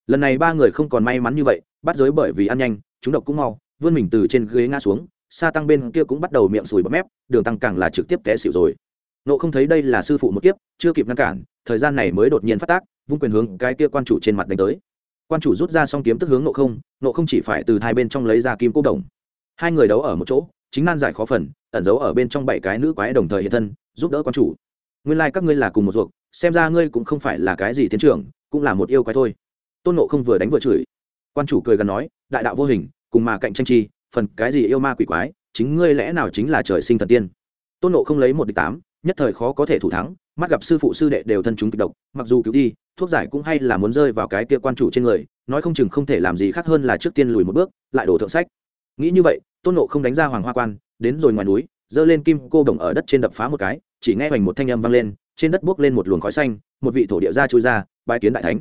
Lần này ba người không còn may mắn như vậy bắt giới bởi vì ăn nhanh, chúng độc cũng mau, vươn mình từ trên ghế ngã xuống sa tăng bên kia cũng bắt đầu miệng sùi bấm mép, đường tăng càng là trực tiếp té xịu rồi. Nộ không thấy đây là sư phụ một kiếp, chưa kịp ngăn cản, thời gian này mới đột nhiên phát tác, vung quyền hướng cái kia quan chủ trên mặt đánh tới. Quan chủ rút ra xong kiếm tức hướng nộ không nộ không chỉ phải từ hai bên trong lấy ra kim cố đồng. Hai người đấu ở một chỗ, chính nan giải khó phần, ẩn giấu ở bên trong bảy cái nữ quái đồng thời hiện thân, giúp đỡ quan chủ. Nguyên lai、like、các ngươi là cùng một ruột, xem ra ngươi cũng không phải là cái gì tiến trưởng, cũng là một yêu quái thôi. Tôn nộ không vừa đánh vừa chửi. Quan chủ cười gần nói, đại đạo vô hình, cùng mà cạnh tranh chi phần cái gì yêu ma quỷ quái, chính ngươi lẽ nào chính là trời sinh thần tiên? Tôn nộ không lấy một địch tám, nhất thời khó có thể thủ thắng, mắt gặp sư phụ sư đệ đều thân chúng kịch độc, mặc dù cứu đi, thuốc giải cũng hay là muốn rơi vào cái kia quan chủ trên người, nói không chừng không thể làm gì khác hơn là trước tiên lùi một bước, lại đổ thượng sách. Nghĩ như vậy, tôn nộ không đánh ra hoàng hoa quan, đến rồi ngoài núi, giơ lên kim cô đồng ở đất trên đập phá một cái, chỉ nghe hoành một thanh âm vang lên, trên đất buốc lên một luồng khói xanh, một vị thổ địa ra trôi ra bãi kiến đại thánh.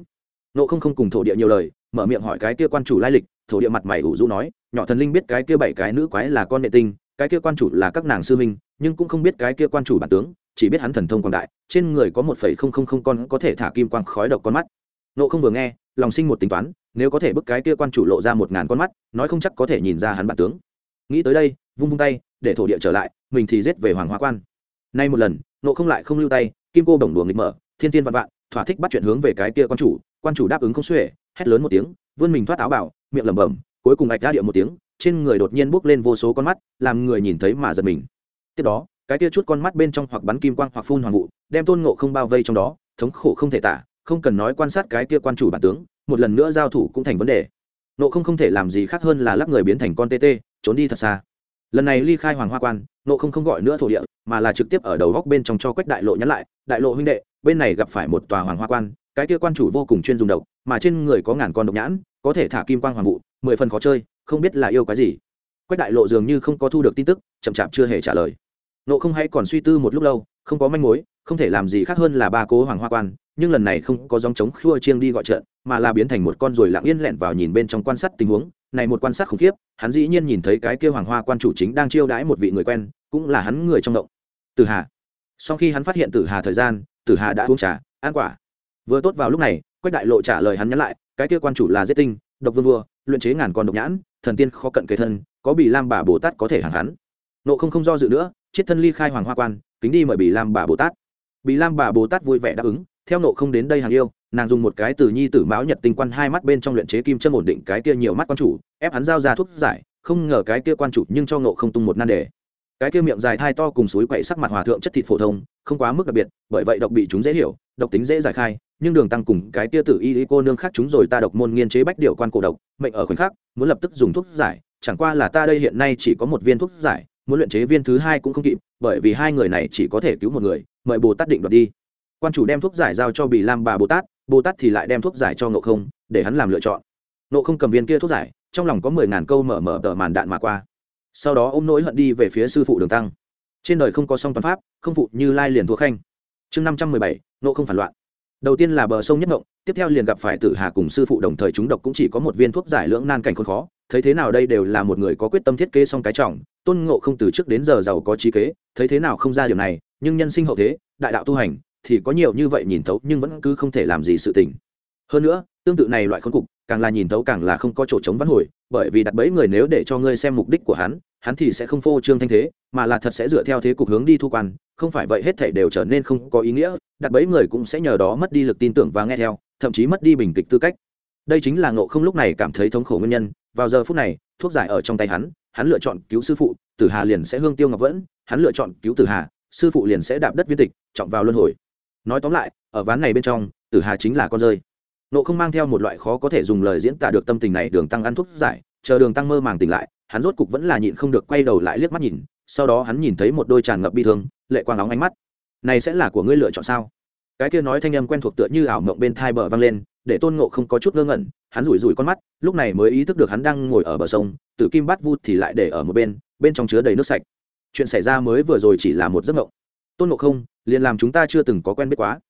Nộ không không cùng thổ địa nhiều lời, mở miệng hỏi cái kia quan chủ lai lịch, thổ địa mặt mày ủ rũ nói nhỏ thần linh biết cái kia bảy cái nữ quái là con nệ tinh, cái kia quan chủ là các nàng sư minh nhưng cũng không biết cái kia quan chủ bản tướng, chỉ biết hắn thần thông quảng đại, trên người có một phẩy không không không con có thể thả kim quang khói độc con mắt. Nộ không vừa nghe, lòng sinh một tính toán, nếu có thể bức cái kia quan chủ lộ ra một ngàn con mắt, nói không chắc có thể nhìn ra hắn bản tướng. Nghĩ tới đây, vung vung tay, để thổ địa trở lại, mình thì giết về hoàng hoa quan. Nay một lần, nộ không lại không lưu tay, kim cô đồng đùa nghịch mở, thiên tiên vạn vạn, thỏa thích bắt chuyện hướng về cái kia quan chủ quan chủ đáp ứng không xuể, hét lớn một tiếng, vươn mình thoát áo bảo miệng lẩm bẩm cuối cùng ạch ra điệu một tiếng, trên người đột nhiên bốc lên vô số con mắt, làm người nhìn thấy mà giật mình. Tiếp đó, cái kia chút con mắt bên trong hoặc bắn kim quang hoặc phun hoàng vụ, đem tôn ngộ không bao vây trong đó, thống khổ không thể tả, không cần nói quan sát cái kia quan chủ bản tướng, một lần nữa giao thủ cũng thành vấn đề. Nộ không không thể làm gì khác hơn là lắc người biến thành con tê tê, trốn đi thật xa. Lần này ly khai hoàng hoa quan nộ không không gọi nữa thổ địa, mà là trực tiếp ở đầu góc bên trong cho quách đại lộ nhắn lại, đại lộ huynh đệ, bên này gặp phải một tòa hoàng hoa quan, cái kia quan chủ vô cùng chuyên dùng độc, mà trên người có ngàn con độc nhãn, có thể thả kim quang hoàng vụ mười phần khó chơi, không biết là yêu cái gì. Quách đại lộ dường như không có thu được tin tức, chậm chạp chưa hề trả lời. Nộ không hay còn suy tư một lúc lâu, không có manh mối, không thể làm gì khác hơn là ba cố hoàng hoa quan, nhưng lần này không có dòng chống khua chiêng đi gọi trận, mà là biến thành một con ruồi lặng yên lẹn vào nhìn bên trong quan sát tình huống. Này một quan sát khủng khiếp, hắn dĩ nhiên nhìn thấy cái kia hoàng hoa quan chủ chính đang chiêu đãi một vị người quen, cũng là hắn người trong động. Tử hà. Sau khi hắn phát hiện tử hà thời gian, tử hà đã uống trà, ăn quả. Vừa tốt vào lúc này, quách đại lộ trả lời hắn nhắn lại, cái kia quan chủ là giết tinh, độc vương vua luyện chế ngàn con độc nhãn, thần tiên khó cận kế thân, có bị lam bà bồ tát có thể hàng hắn. Nộ không không do dự nữa chiết thân ly khai hoàng hoa quan, kính đi mời bị lam bà bồ tát. Bị lam bà bồ tát vui vẻ đáp ứng, theo nộ không đến đây hàng yêu, nàng dùng một cái từ nhi tử mão nhật tinh quan hai mắt bên trong luyện chế kim chân ổn định cái kia nhiều mắt quan chủ, ép hắn giao ra thuốc giải, không ngờ cái kia quan chủ nhưng cho nộ không tung một nan đề cái kia miệng dài thai to cùng suối quậy sắc mặt hòa thượng chất thịt phổ thông, không quá mức đặc biệt, bởi vậy độc bị chúng dễ hiểu, độc tính dễ giải khai, nhưng đường tăng cùng cái kia tử y y cô nương khác chúng rồi ta độc môn nghiên chế bách điệu quan cổ độc, mệnh ở khoảnh khắc, muốn lập tức dùng thuốc giải, chẳng qua là ta đây hiện nay chỉ có một viên thuốc giải, muốn luyện chế viên thứ hai cũng không kịp, bởi vì hai người này chỉ có thể cứu một người, mời bồ tát định đoạt đi. Quan chủ đem thuốc giải giao cho bì lam bà bồ tát bồ tát thì lại đem thuốc giải cho ngộ không, để hắn làm lựa chọn. Ngộ không cầm viên kia thuốc giải, trong lòng có mười ngàn câu mở mở tờ màn đạn mà qua sau đó ô m nỗi hận đi về phía sư phụ đường tăng. Trên đời không có song toàn pháp, không phụ như lai liền thua khanh. Chương năm trăm mười bảy, nộ không phản loạn. Đầu tiên là bờ sông nhất động tiếp theo liền gặp phải tử hà cùng sư phụ đồng thời chúng độc cũng chỉ có một viên thuốc giải lưỡng nan cảnh khốn khó. Thấy thế nào đây đều là một người có quyết tâm thiết kế song cái trọng, tôn ngộ không từ trước đến giờ giàu có trí kế, thấy thế nào không ra điều này, nhưng nhân sinh hậu thế, đại đạo tu hành, thì có nhiều như vậy nhìn thấu nhưng vẫn cứ không thể làm gì sự tình. Hơn nữa, tương tự này loại khốn cục, càng là nhìn thấu càng là không có chỗ chống vãn hồi bởi vì đặt bẫy người nếu để cho ngươi xem mục đích của hắn hắn thì sẽ không phô trương thanh thế, mà là thật sẽ dựa theo thế cục hướng đi thu quan. Không phải vậy hết thảy đều trở nên không có ý nghĩa, đặt bẫy người cũng sẽ nhờ đó mất đi lực tin tưởng và nghe theo, thậm chí mất đi bình kịch tư cách. Đây chính là ngộ không lúc này cảm thấy thống khổ nguyên nhân. Vào giờ phút này, thuốc giải ở trong tay hắn hắn lựa chọn cứu sư phụ, tử hà liền sẽ hương tiêu ngọc vẫn, hắn lựa chọn cứu tử hà, sư phụ liền sẽ đạp đất viên tịch trọng vào luân hồi. Nói tóm lại, ở ván này bên trong, tử hà chính là con rơi nộ không mang theo một loại khó có thể dùng lời diễn tả được tâm tình này, đường tăng ăn thuốc giải, chờ đường tăng mơ màng tỉnh lại, hắn rốt cục vẫn là nhịn không được quay đầu lại liếc mắt nhìn, sau đó hắn nhìn thấy một đôi tràn ngập bi thương, lệ quang óng ánh mắt. Này sẽ là của ngươi lựa chọn sao? Cái kia nói thanh âm quen thuộc tựa như ảo mộng bên thai bờ vang lên, để tôn ngộ không có chút ngơ ngẩn, hắn rủi rủi con mắt, lúc này mới ý thức được hắn đang ngồi ở bờ sông, tử kim bát vút thì lại để ở một bên bên trong chứa đầy nước sạch. Chuyện xảy ra mới vừa rồi chỉ là một giấc mộng. Tôn ngộ không, liền làm chúng ta chưa từng có quen biết quá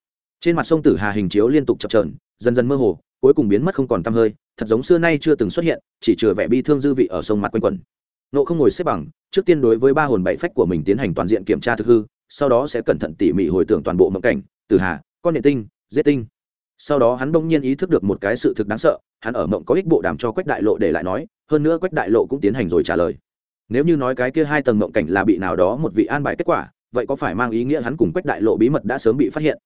trên mặt sông tử hà hình chiếu liên tục chập trờn dần dần mơ hồ, cuối cùng biến mất không còn t hơi, thật giống xưa nay chưa từng xuất hiện, chỉ chừa vẻ bi thương dư vị ở sông mặt quanh quẩn. Nộ không ngồi xếp bằng, trước tiên đối với ba hồn bảy phách của mình tiến hành toàn diện kiểm tra thực hư, sau đó sẽ cẩn thận tỉ mỉ hồi tưởng toàn bộ mộng cảnh, tử hà, con nhện tinh, giết tinh. Sau đó hắn bỗng nhiên ý thức được một cái sự thực đáng sợ, hắn ở mộng có ích bộ đàm cho quách đại lộ để lại nói, hơn nữa quách đại lộ cũng tiến hành rồi trả lời. Nếu như nói cái kia hai tầng mộng cảnh là bị nào đó một vị an bài kết quả, vậy có phải mang ý nghĩa hắn cùng quách đại lộ bí mật đã sớm bị phát hiện?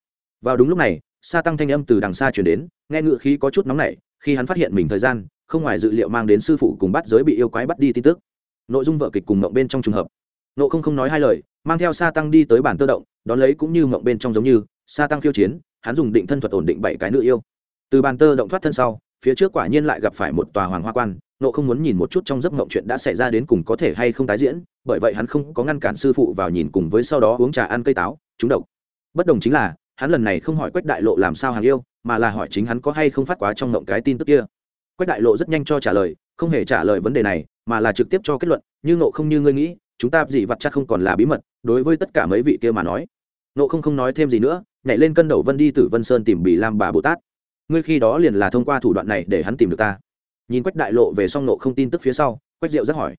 Vào đúng lúc này, sa tăng thanh âm từ đằng xa chuyển đến, nghe ngựa khí có chút nóng nảy, khi hắn phát hiện mình thời gian, không ngoài dự liệu mang đến sư phụ cùng bắt giới bị yêu quái bắt đi tin tức. Nội dung vợ kịch cùng mộng bên trong trùng hợp. Nộ không không nói hai lời, mang theo sa tăng đi tới bản tơ động, đón lấy cũng như mộng bên trong giống như, sa tăng khiêu chiến, hắn dùng định thân thuật ổn định bảy cái nữ yêu. Từ bàn tơ động thoát thân sau, phía trước quả nhiên lại gặp phải một tòa hoàng hoa quan, nộ không muốn nhìn một chút trong giấc mộng chuyện đã xảy ra đến cùng có thể hay không tái diễn, bởi vậy hắn không có ngăn cản sư phụ vào nhìn cùng với sau đó uống trà ăn cây táo, trúng độc. Bất đồng chính là hắn lần này không hỏi quách đại lộ làm sao hàng yêu, mà là hỏi chính hắn có hay không phát quá trong ngộng cái tin tức kia. Quách đại lộ rất nhanh cho trả lời, không hề trả lời vấn đề này, mà là trực tiếp cho kết luận, như nộ không như ngươi nghĩ, chúng ta gì vặt chắc không còn là bí mật, đối với tất cả mấy vị kia mà nói. Nộ không không nói thêm gì nữa, nhảy lên cân đầu vân đi từ vân sơn tìm bỉ lam bà bồ tát. Ngươi khi đó liền là thông qua thủ đoạn này để hắn tìm được ta. Nhìn quách đại lộ về xong nộ không tin tức phía sau, quách diệu rất hỏi.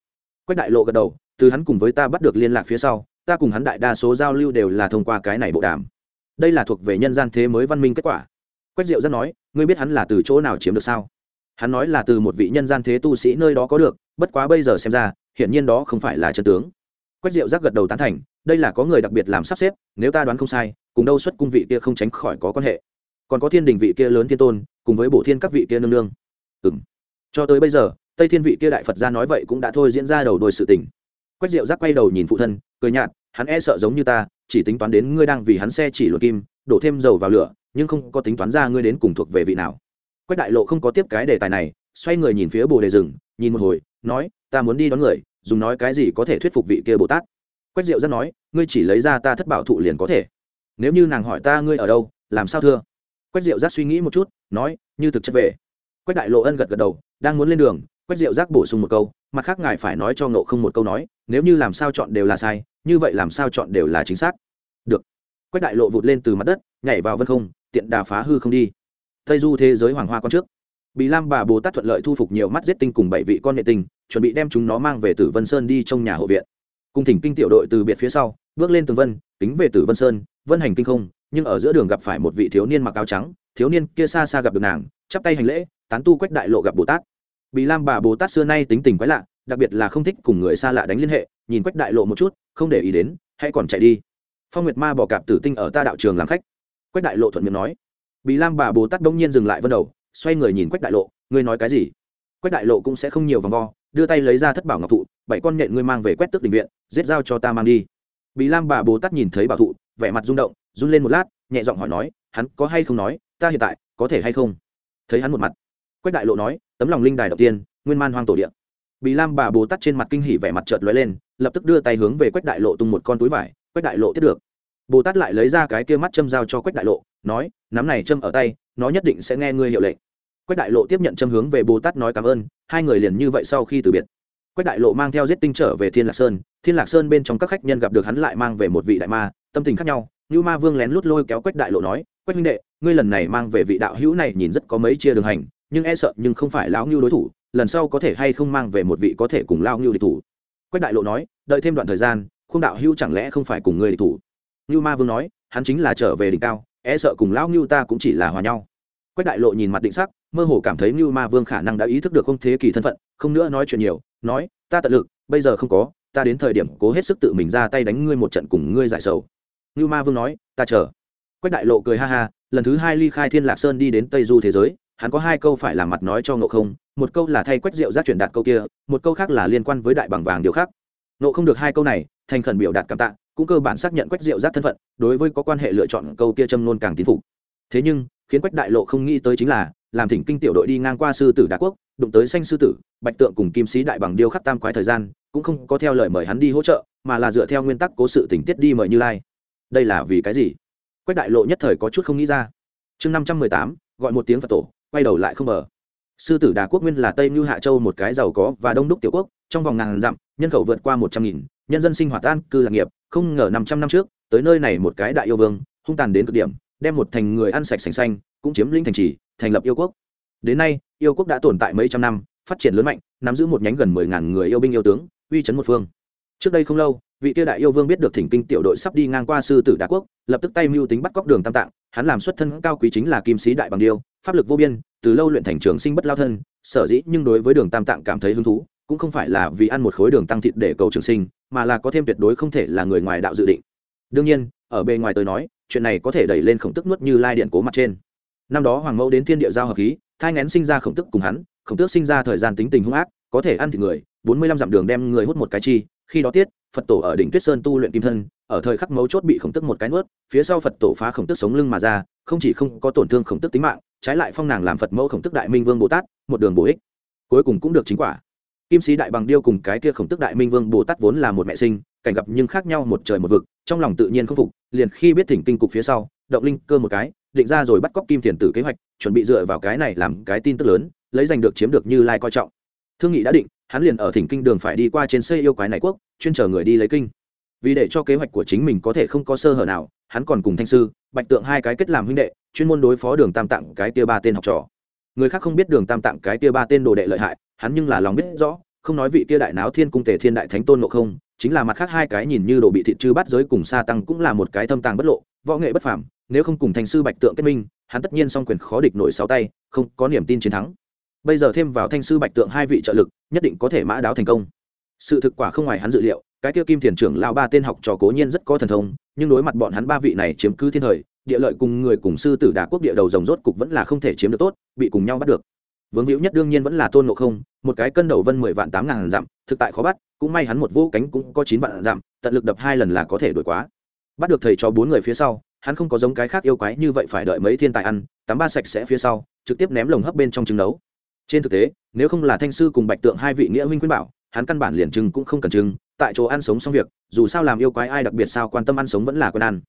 Quách đại lộ gật đầu, từ hắn cùng với ta bắt được liên lạc phía sau, ta cùng hắn đại đa số giao lưu đều là thông qua cái này bộ đàm đây là thuộc về nhân gian thế mới văn minh kết quả. Quách diệu rất nói, ngươi biết hắn là từ chỗ nào chiếm được sao? Hắn nói là từ một vị nhân gian thế tu sĩ nơi đó có được, bất quá bây giờ xem ra, hiển nhiên đó không phải là chân tướng. Quách diệu giác gật đầu tán thành, đây là có người đặc biệt làm sắp xếp, nếu ta đoán không sai, cùng đâu xuất cung vị kia không tránh khỏi có quan hệ. Còn có thiên đình vị kia lớn thiên tôn, cùng với bổ thiên các vị kia nương nương. Ừ m cho tới bây giờ, tây thiên vị kia đại phật ra nói vậy cũng đã thôi diễn ra đầu đôi sự tình quách diệu giác quay đầu nhìn phụ thân, cười nhạt, hắn e sợ giống như ta, chỉ tính toán đến ngươi đang vì hắn xe chỉ luật kim, đổ thêm dầu vào lửa, nhưng không có tính toán ra ngươi đến cùng thuộc về vị nào. Quách đại lộ không có tiếp cái đề tài này, xoay người nhìn phía bồ đề rừng, nhìn một hồi, nói, ta muốn đi đón người, dùng nói cái gì có thể thuyết phục vị kia bồ tát? Quách diệu rất nói, ngươi chỉ lấy ra ta thất bảo thụ liền có thể. Nếu như nàng hỏi ta ngươi ở đâu, làm sao thưa? Quách diệu giác suy nghĩ một chút, nói, như thực chất về. Quách đại lộ ân gật gật đầu, đang muốn lên đường quách diệu giác bổ sung một câu, mặt khác ngài phải nói cho ngộ không một câu nói, nếu như làm sao chọn đều là sai, như vậy làm sao chọn đều là chính xác. Được. Quách đại lộ vụt lên từ mặt đất, nhảy vào vân không, tiện đà phá hư không đi. Tây du thế giới hoàng hoa con trước. Bị lam bà bồ tát thuận lợi thu phục nhiều mắt giết tinh cùng bảy vị con nghệ tinh, chuẩn bị đem chúng nó mang về tử vân sơn đi trong nhà hộ viện. Cùng thỉnh kinh tiểu đội từ biệt phía sau, bước lên tường vân tính về tử vân sơn, vân hành kinh không, nhưng ở giữa đường gặp phải một vị thiếu niên mặc áo trắng, thiếu niên kia xa xa gặp được nàng, chắp tay hành lễ, tán tu quách đại lộ gặp bồ tát bị lam bà bồ tát xưa nay tính tình quái lạ, đặc biệt là không thích cùng người xa lạ đánh liên hệ, nhìn quách đại lộ một chút, không để ý đến, hãy còn chạy đi. Phong nguyệt ma bỏ cạp tử tinh ở ta đạo trường làm khách. Quách đại lộ thuận miệng nói. Bị lam bà bồ tát bỗng nhiên dừng lại vân đầu, xoay người nhìn quách đại lộ, ngươi nói cái gì? Quách đại lộ cũng sẽ không nhiều vòng vo, đưa tay lấy ra thất bảo ngọc thụ, bảy con nhện ngươi mang về quét tước đình viện, giết dao cho ta mang đi. Bị lam bà bồ tát nhìn thấy bảo thụ, vẻ mặt rung động, run lên một lát, nhẹ giọng hỏi nói, hắn có hay không nói, ta hiện tại có thể hay không? Thấy hắn một mặt quách đại lộ nói, tấm lòng linh đài đầu tiên, nguyên man hoang tổ điện bị lam bà bồ tát trên mặt kinh hỉ vẻ mặt chợt lóe lên, lập tức đưa tay hướng về quách đại lộ tung một con túi vải, quách đại lộ, tiếp được. Bồ tát lại lấy ra cái kia mắt châm dao cho quách đại lộ, nói, nắm này châm ở tay, nó nhất định sẽ nghe ngươi hiệu lệnh. Quách đại lộ tiếp nhận châm hướng về bồ tát nói cảm ơn, hai người liền như vậy sau khi từ biệt. Quách đại lộ mang theo giết tinh trở về thiên lạc sơn, thiên lạc sơn bên trong các khách nhân gặp được hắn lại mang về một vị đại ma, tâm tình khác nhau như ma vương lén lút lôi kéo quách đại lộ nói, quách huynh đệ, ngươi lần này mang về vị đạo hữu này nhìn rất có mấy chia đường hành nhưng e sợ nhưng không phải lão ngưu đối thủ, lần sau có thể hay không mang về một vị có thể cùng lao ngưu địch thủ. Quách đại lộ nói, đợi thêm đoạn thời gian khung đạo Hưu chẳng lẽ không phải cùng người địch thủ? Như ma vương nói, hắn chính là trở về đỉnh cao e sợ cùng lão ngưu ta cũng chỉ là hòa nhau. Quách đại lộ nhìn mặt định sắc, mơ hồ cảm thấy như ma vương khả năng đã ý thức được không thế kỳ thân phận, không nữa nói chuyện nhiều, nói, ta tận lực, bây giờ không có, ta đến thời điểm cố hết sức tự mình ra tay đánh ngươi một trận cùng ngươi giải sầu. Như ma vương nói, ta chờ. Quách đại lộ cười ha ha, lần thứ hai ly khai thiên lạc sơn đi đến tây du thế giới hắn có hai câu phải làm mặt nói cho ngộ không, một câu là thay quách rượu giác truyền đạt câu kia, một câu khác là liên quan với đại bằng vàng điều khác. Ngộ không được hai câu này, thành khẩn biểu đạt cảm tạ, cũng cơ bản xác nhận quách rượu giác thân phận, đối với có quan hệ lựa chọn câu kia châm nôn càng tín phục. Thế nhưng, khiến quách đại lộ không nghĩ tới chính là, làm thỉnh kinh tiểu đội đi ngang qua sư tử đà quốc, đụng tới xanh sư tử, bạch tượng cùng kim sĩ đại bằng điêu khắc tam quái thời gian, cũng không có theo lời mời hắn đi hỗ trợ, mà là dựa theo nguyên tắc cố sự tình tiết đi mời như lai. Đây là vì cái gì? Quách đại lộ nhất thời có chút không nghĩ ra. Chương năm trăm mười tám, gọi một tiếng phật tổ quay đầu lại không bờ. Sư tử đà quốc nguyên là tây mưu hạ châu một cái giàu có và đông đúc tiểu quốc, trong vòng ngàn dặm, nhân khẩu vượt qua một trăm nghìn, nhân dân sinh hoạt an cư lạc nghiệp, không ngờ năm trăm năm trước, tới nơi này một cái đại yêu vương, hung tàn đến cực điểm, đem một thành người ăn sạch sành xanh, cũng chiếm lĩnh thành trì, thành lập yêu quốc. Đến nay, yêu quốc đã tồn tại mấy trăm năm, phát triển lớn mạnh, nắm giữ một nhánh gần mười ngàn người yêu binh yêu tướng, uy chấn một phương. Trước đây không lâu vị kia đại yêu vương biết được thỉnh kinh tiểu đội sắp đi ngang qua sư tử đà quốc, lập tức tay mưu tính bắt cóc đường tam tạng, hắn làm xuất thân cao quý chính là kim sĩ đại bằng điêu, pháp lực vô biên, từ lâu luyện thành trường sinh bất lao thân, sở dĩ nhưng đối với đường tam tạng cảm thấy hứng thú, cũng không phải là vì ăn một khối đường tăng thịt để cầu trường sinh, mà là có thêm tuyệt đối không thể là người ngoài đạo dự định. Đương nhiên, ở bề ngoài tôi nói, chuyện này có thể đẩy lên khổng tức nuốt như lai điện cố mặt trên. Năm đó hoàng mẫu đến thiên địa giao hợp khí, thai ngén sinh ra khổng tức cùng hắn, khổng tước sinh ra thời gian tính tình hung ác, có thể ăn thịt người, bốn mươi lăm dặm đường đem người hút một cái chi khi đó tiết, phật tổ ở đỉnh tuyết sơn tu luyện kim thân, ở thời khắc mấu chốt bị khổng tức một cái nuốt, phía sau phật tổ phá khổng tức sống lưng mà ra, không chỉ không có tổn thương khổng tức tính mạng, trái lại phong nàng làm phật mẫu khổng tức đại minh vương bồ tát, một đường bổ ích. Cuối cùng cũng được chính quả. Kim sĩ đại bằng điêu cùng cái kia khổng tức đại minh vương bồ tát vốn là một mẹ sinh, cảnh gặp nhưng khác nhau một trời một vực, trong lòng tự nhiên không phục, liền khi biết thỉnh kinh cục phía sau, động linh cơ một cái, định ra rồi bắt cóc kim thiền tử kế hoạch, chuẩn bị dựa vào cái này làm cái tin tức lớn, lấy giành được chiếm được như lai coi trọng. Thương nghị đã định hắn liền ở thỉnh kinh đường phải đi qua trên xây yêu quái này quốc, chuyên chờ người đi lấy kinh. Vì để cho kế hoạch của chính mình có thể không có sơ hở nào, hắn còn cùng thanh sư, bạch tượng hai cái kết làm huynh đệ, chuyên môn đối phó đường tam tạng cái tia ba tên học trò. Người khác không biết đường tam tạng cái tia ba tên đồ đệ lợi hại, hắn nhưng là lòng biết rõ, không nói vị tia đại náo thiên cung tề thiên đại thánh tôn ngộ không, chính là mặt khác hai cái nhìn như đồ bị thịt chư bắt giới cùng xa tăng cũng là một cái thâm tàng bất lộ, võ nghệ bất phàm, nếu không cùng thành sư bạch tượng kết minh, hắn tất nhiên song quyền khó địch nổi sáu tay, không có niềm tin chiến thắng bây giờ thêm vào thanh sư bạch tượng hai vị trợ lực, nhất định có thể mã đáo thành công. Sự thực quả không ngoài hắn dự liệu, cái kia kim thiền trưởng lao ba tên học trò cố nhiên rất có thần thông, nhưng đối mặt bọn hắn ba vị này chiếm cứ thiên thời, địa lợi cùng người cùng sư tử đà quốc địa đầu rồng rốt cục vẫn là không thể chiếm được tốt, bị cùng nhau bắt được. Vướng hữu nhất đương nhiên vẫn là tôn ngộ không, một cái cân đầu vân mười vạn tám ngàn dặm, thực tại khó bắt, cũng may hắn một vũ cánh cũng có chín vạn dặm, tận lực đập hai lần là có thể đuổi quá. Bắt được thầy cho bốn người phía sau, hắn không có giống cái khác yêu quái như vậy phải đợi mấy thiên tài ăn, tắm ba sạch sẽ phía sau, trực tiếp ném lồng hấp bên trong trứng nấu trên thực tế, nếu không là thanh sư cùng bạch tượng hai vị nghĩa huynh khuyên bảo, hắn căn bản liền chừng cũng không cần chừng tại chỗ ăn sống xong việc, dù sao làm yêu quái ai đặc biệt sao quan tâm ăn sống vẫn là quân ăn.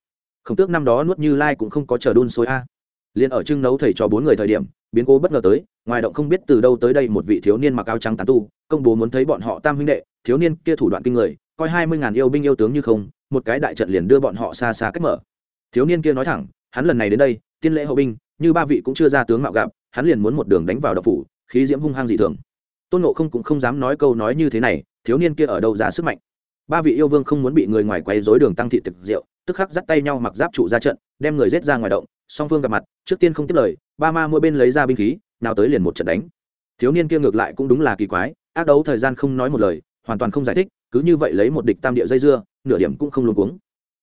Khổng tước năm đó nuốt như lai cũng không có chờ đun sôi a. Liền ở trưng nấu thầy cho bốn người thời điểm, biến cố bất ngờ tới, ngoài động không biết từ đâu tới đây một vị thiếu niên mặc áo trắng tán tu, công bố muốn thấy bọn họ tam huynh đệ, thiếu niên kia thủ đoạn kinh người, coi hai mươi ngàn yêu binh yêu tướng như không, một cái đại trận liền đưa bọn họ xa xa cách mở. Thiếu niên kia nói thẳng, hắn lần này đến đây, tiên lễ hậu binh, như ba vị cũng chưa ra tướng mạo gặp, hắn liền muốn một đường đánh vào đập phủ khí diễm hung hăng dị thường. Tôn nộ không cũng không dám nói câu nói như thế này, thiếu niên kia ở đâu ra sức mạnh? Ba vị yêu vương không muốn bị người ngoài quấy dối đường tăng thị thực rượu, tức khắc dắt tay nhau mặc giáp trụ ra trận, đem người rết ra ngoài động, song phương gặp mặt, trước tiên không tiếp lời, ba ma mỗi bên lấy ra binh khí, nào tới liền một trận đánh. Thiếu niên kia ngược lại cũng đúng là kỳ quái, ác đấu thời gian không nói một lời, hoàn toàn không giải thích, cứ như vậy lấy một địch tam địa dây dưa, nửa điểm cũng không luôn cuống.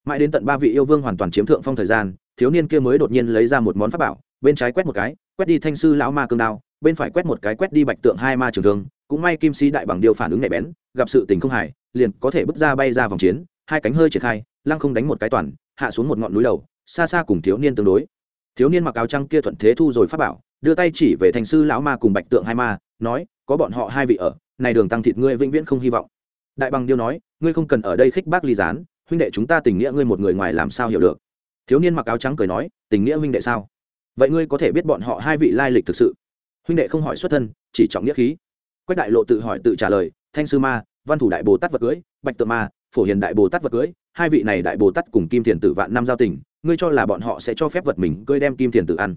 Mãi đến tận ba vị yêu vương hoàn toàn chiếm thượng phong thời gian, thiếu niên kia mới đột nhiên lấy ra một món pháp bảo, bên trái quét một cái, quét đi thanh sư lão ma cương đao bên phải quét một cái quét đi bạch tượng hai ma trường thương, cũng may kim sĩ đại bằng điều phản ứng nhạy bén, gặp sự tình không hài, liền có thể bước ra bay ra vòng chiến, hai cánh hơi triển khai, lăng không đánh một cái toàn, hạ xuống một ngọn núi đầu, xa xa cùng thiếu niên tương đối. Thiếu niên mặc áo trăng kia thuận thế thu rồi phát bảo, đưa tay chỉ về thành sư lão ma cùng bạch tượng hai ma, nói, có bọn họ hai vị ở, này đường tăng thịt ngươi vĩnh viễn không hy vọng. Đại bằng điêu nói, ngươi không cần ở đây khích bác ly gián, huynh đệ chúng ta tình nghĩa ngươi một người ngoài làm sao hiểu được. Thiếu niên mặc áo trắng cười nói, tình nghĩa huynh đệ sao? Vậy ngươi có thể biết bọn họ hai vị lai lịch thực sự? Huynh đệ không hỏi xuất thân, chỉ trọng nghĩa khí. Quách đại lộ tự hỏi tự trả lời, thanh sư ma, văn thủ đại bồ tát vật cưới, bạch tự ma, phổ hiền đại bồ tát vật cưới, hai vị này đại bồ tát cùng kim thiền tử vạn năm giao tình, ngươi cho là bọn họ sẽ cho phép vật mình cưới đem kim thiền tử ăn.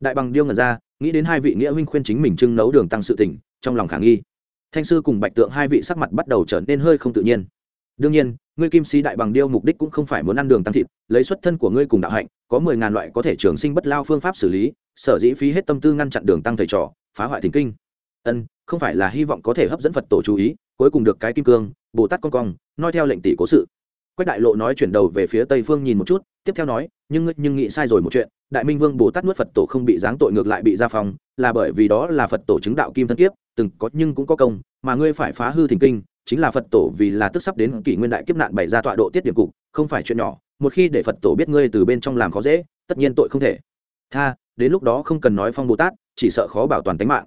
Đại bằng điêu ngẩn ra, nghĩ đến hai vị nghĩa huynh khuyên chính mình trưng nấu đường tăng sự tỉnh trong lòng khả nghi. Thanh sư cùng bạch tượng hai vị sắc mặt bắt đầu trở nên hơi không tự nhiên. Đương nhiên, ngươi kim sĩ đại bằng điêu mục đích cũng không phải muốn ăn đường tăng thịt, lấy xuất thân của ngươi cùng đạo hạnh, có mười ngàn loại có thể trường sinh bất lao phương pháp xử lý sở dĩ phí hết tâm tư ngăn chặn đường tăng thầy trò, phá hoại thỉnh kinh. Ân, không phải là hy vọng có thể hấp dẫn phật tổ chú ý, cuối cùng được cái kim cương, bồ tát con cong nói theo lệnh tỷ cố sự. Quách đại lộ nói chuyển đầu về phía tây phương nhìn một chút, tiếp theo nói, nhưng nhưng nghĩ sai rồi một chuyện, đại minh vương bồ tát nuốt phật tổ không bị giáng tội ngược lại bị gia phong, là bởi vì đó là phật tổ chứng đạo kim thân kiếp, từng có nhưng cũng có công, mà ngươi phải phá hư thỉnh kinh, chính là phật tổ vì là tức sắp đến kỷ nguyên đại kiếp nạn bày ra tọa độ tiết điểm cục, không phải chuyện nhỏ, một khi để phật tổ biết ngươi từ bên trong làm khó dễ, tất nhiên tội không thể. Tha đến lúc đó không cần nói phong bồ tát, chỉ sợ khó bảo toàn tính mạng.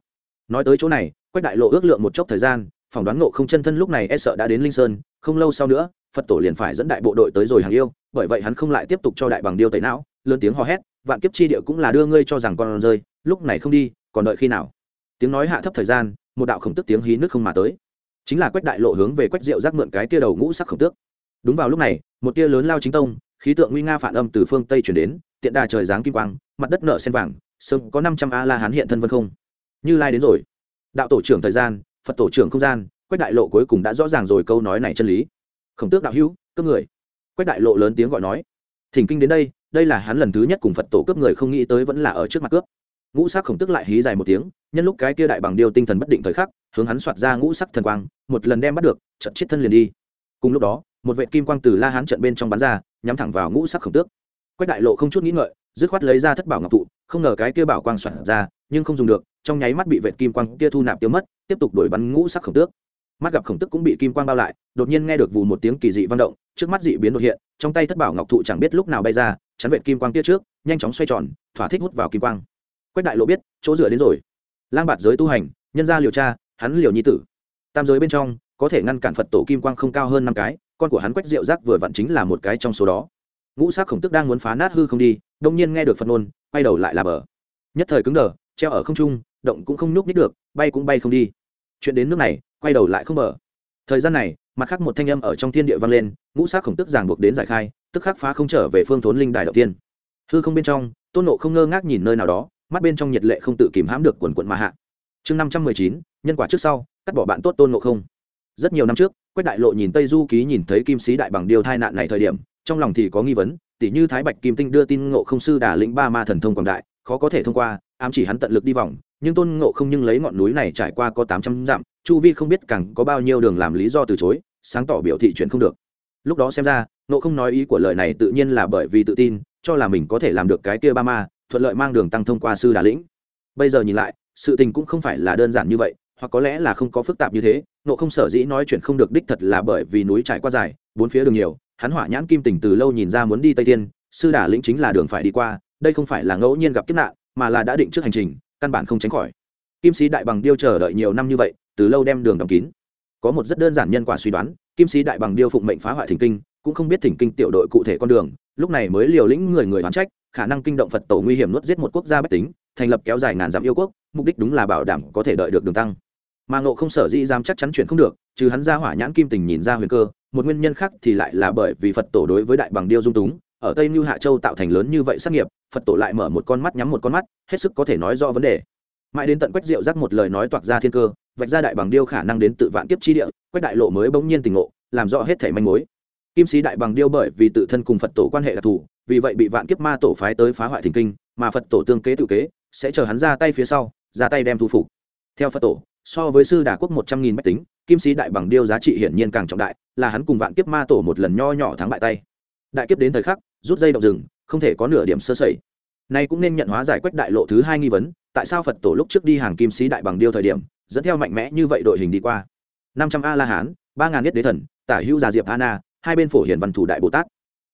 Nói tới chỗ này, quách đại lộ ước lượng một chốc thời gian, phỏng đoán ngộ không chân thân lúc này e sợ đã đến linh sơn, không lâu sau nữa, phật tổ liền phải dẫn đại bộ đội tới rồi hàng yêu, bởi vậy hắn không lại tiếp tục cho đại bằng điêu tẩy não, lớn tiếng hò hét, vạn kiếp chi địa cũng là đưa ngươi cho rằng con rơi, lúc này không đi, còn đợi khi nào? Tiếng nói hạ thấp thời gian, một đạo khổng tức tiếng hí nước không mà tới. Chính là quách đại lộ hướng về quách rượu rác mượn cái tia đầu ngũ sắc khổng tước. Đúng vào lúc này, một tia lớn lao chính tông, khí tượng nguy nga phản âm từ phương tây chuyển đến, tiện đà trời giáng kim quang mặt đất nở sen vàng, sớm có năm trăm a la hán hiện thân vân không. Như lai đến rồi. Đạo tổ trưởng thời gian, phật tổ trưởng không gian, quách đại lộ cuối cùng đã rõ ràng rồi câu nói này chân lý. Khổng tước đạo hữu, cướp người. Quách đại lộ lớn tiếng gọi nói. Thỉnh kinh đến đây đây là hắn lần thứ nhất cùng phật tổ cướp người không nghĩ tới vẫn là ở trước mặt cướp. Ngũ sắc khổng tức lại hí dài một tiếng, nhân lúc cái kia đại bằng điêu tinh thần bất định thời khắc, hướng hắn soạt ra ngũ sắc thần quang, một lần đem bắt được trận chết thân liền đi. Cùng lúc đó, một vệ kim quang từ la hán trận bên trong bắn ra, nhắm thẳng vào ngũ sắc khổng tước. Quách đại lộ không chút nghĩ ngợi dứt khoát lấy ra thất bảo ngọc tụ không ngờ cái kia bảo quang soạn ra, nhưng không dùng được, trong nháy mắt bị vệ kim quang kia thu nạp tiêu mất, tiếp tục đổi bắn ngũ sắc khổng tước. Mắt gặp khổng tức cũng bị kim quang bao lại, đột nhiên nghe được vù một tiếng kỳ dị vang động, trước mắt dị biến đột hiện, trong tay thất bảo ngọc thụ chẳng biết lúc nào bay ra, chắn vệ kim quang kia trước, nhanh chóng xoay tròn, thỏa thích hút vào kim quang. Quách đại lộ biết, chỗ dựa đến rồi. Lang bạt giới tu hành, nhân gia liều cha, hắn liều nhi tử. Tam giới bên trong, có thể ngăn cản phật tổ kim quang không cao hơn năm cái, con của hắn quách diệu giác vừa vặn chính là một cái trong số đó. Ngũ sắc khổng tức đang muốn phá nát hư không đi đông nhiên nghe được phật nôn quay đầu lại là bờ. Nhất thời cứng đờ, treo ở không trung, động cũng không nhúc nhích được, bay cũng bay không đi. Chuyện đến nước này, quay đầu lại không bờ. Thời gian này, mặt khác một thanh âm ở trong thiên địa vang lên, ngũ sắc khổng tức giảng buộc đến giải khai, tức khắc phá không trở về phương thốn linh đài đầu tiên. Hư không bên trong, tôn nộ không ngơ ngác nhìn nơi nào đó, mắt bên trong nhiệt lệ không tự kìm hãm được quần quận mà hạ. Chương năm trăm mười chín, nhân quả trước sau, cắt bỏ bạn tốt tôn nộ không. Rất nhiều năm trước, quách đại lộ nhìn tây du ký nhìn thấy kim sĩ đại bằng điều tai nạn này thời điểm, trong lòng thì có nghi vấn tỷ như thái bạch kim tinh đưa tin ngộ không sư đà lĩnh ba ma thần thông quảng đại, khó có thể thông qua, ám chỉ hắn tận lực đi vòng, nhưng tôn ngộ không nhưng lấy ngọn núi này trải qua có tám trăm dặm, chu vi không biết càng có bao nhiêu đường làm lý do từ chối, sáng tỏ biểu thị chuyện không được. Lúc đó xem ra, ngộ không nói ý của lời này tự nhiên là bởi vì tự tin, cho là mình có thể làm được cái kia ba ma, thuận lợi mang đường tăng thông qua sư đà lĩnh. Bây giờ nhìn lại, sự tình cũng không phải là đơn giản như vậy, hoặc có lẽ là không có phức tạp như thế nộ không sở dĩ nói chuyện không được đích thật là bởi vì núi trải qua dài, bốn phía đường nhiều hắn hỏa nhãn kim tình từ lâu nhìn ra muốn đi tây thiên, sư đà lĩnh chính là đường phải đi qua đây không phải là ngẫu nhiên gặp kiếp nạn mà là đã định trước hành trình căn bản không tránh khỏi. Kim sĩ đại bằng điêu chờ đợi nhiều năm như vậy từ lâu đem đường đóng kín. Có một rất đơn giản nhân quả suy đoán kim sĩ đại bằng điêu phụng mệnh phá hoại thỉnh kinh cũng không biết thỉnh kinh tiểu đội cụ thể con đường lúc này mới liều lĩnh người người đoán trách khả năng kinh động phật tổ nguy hiểm nuốt giết một quốc gia bách tính thành lập kéo dài ngàn dặm yêu quốc mục đích đúng là bảo đảm có thể đợi được đường tăng. Mà ngộ không sở dĩ dám chắc chắn chuyện không được trừ hắn ra hỏa nhãn kim tình nhìn ra huyền cơ một nguyên nhân khác thì lại là bởi vì phật tổ đối với đại bằng điêu dung túng, ở tây mưu hạ châu tạo thành lớn như vậy sát nghiệp, phật tổ lại mở một con mắt, nhắm một con mắt, hết sức có thể nói rõ vấn đề. Mãi đến tận quách diệu giác một lời nói toạc ra thiên cơ, vạch ra đại bằng điêu khả năng đến tự vạn kiếp chi địa, quách đại lộ mới bỗng nhiên tình ngộ, làm rõ hết thể manh mối. Kim sĩ đại bằng điêu bởi vì tự thân cùng phật tổ quan hệ đặc thù, vì vậy bị vạn kiếp ma tổ phái tới phá hoại thình kinh, mà phật tổ tương kế tự kế, sẽ chờ hắn ra tay phía sau, ra tay đem thu phục. Theo phật tổ, so với sư đà quốc một trăm nghìn bách tính kim sĩ đại bằng điêu giá trị hiển nhiên càng trọng đại là hắn cùng vạn kiếp ma tổ một lần nho nhỏ thắng bại tay. Đại kiếp đến thời khắc rút dây động rừng không thể có nửa điểm sơ sẩy. Nay cũng nên nhận hóa giải quách đại lộ thứ hai nghi vấn tại sao phật tổ lúc trước đi hàng kim sĩ đại bằng điêu thời điểm dẫn theo mạnh mẽ như vậy đội hình đi qua? Năm trăm a la hán ba ngàn nhất đế thần tả hữu già diệp Anna, hai bên phổ hiển văn thủ đại bồ tát.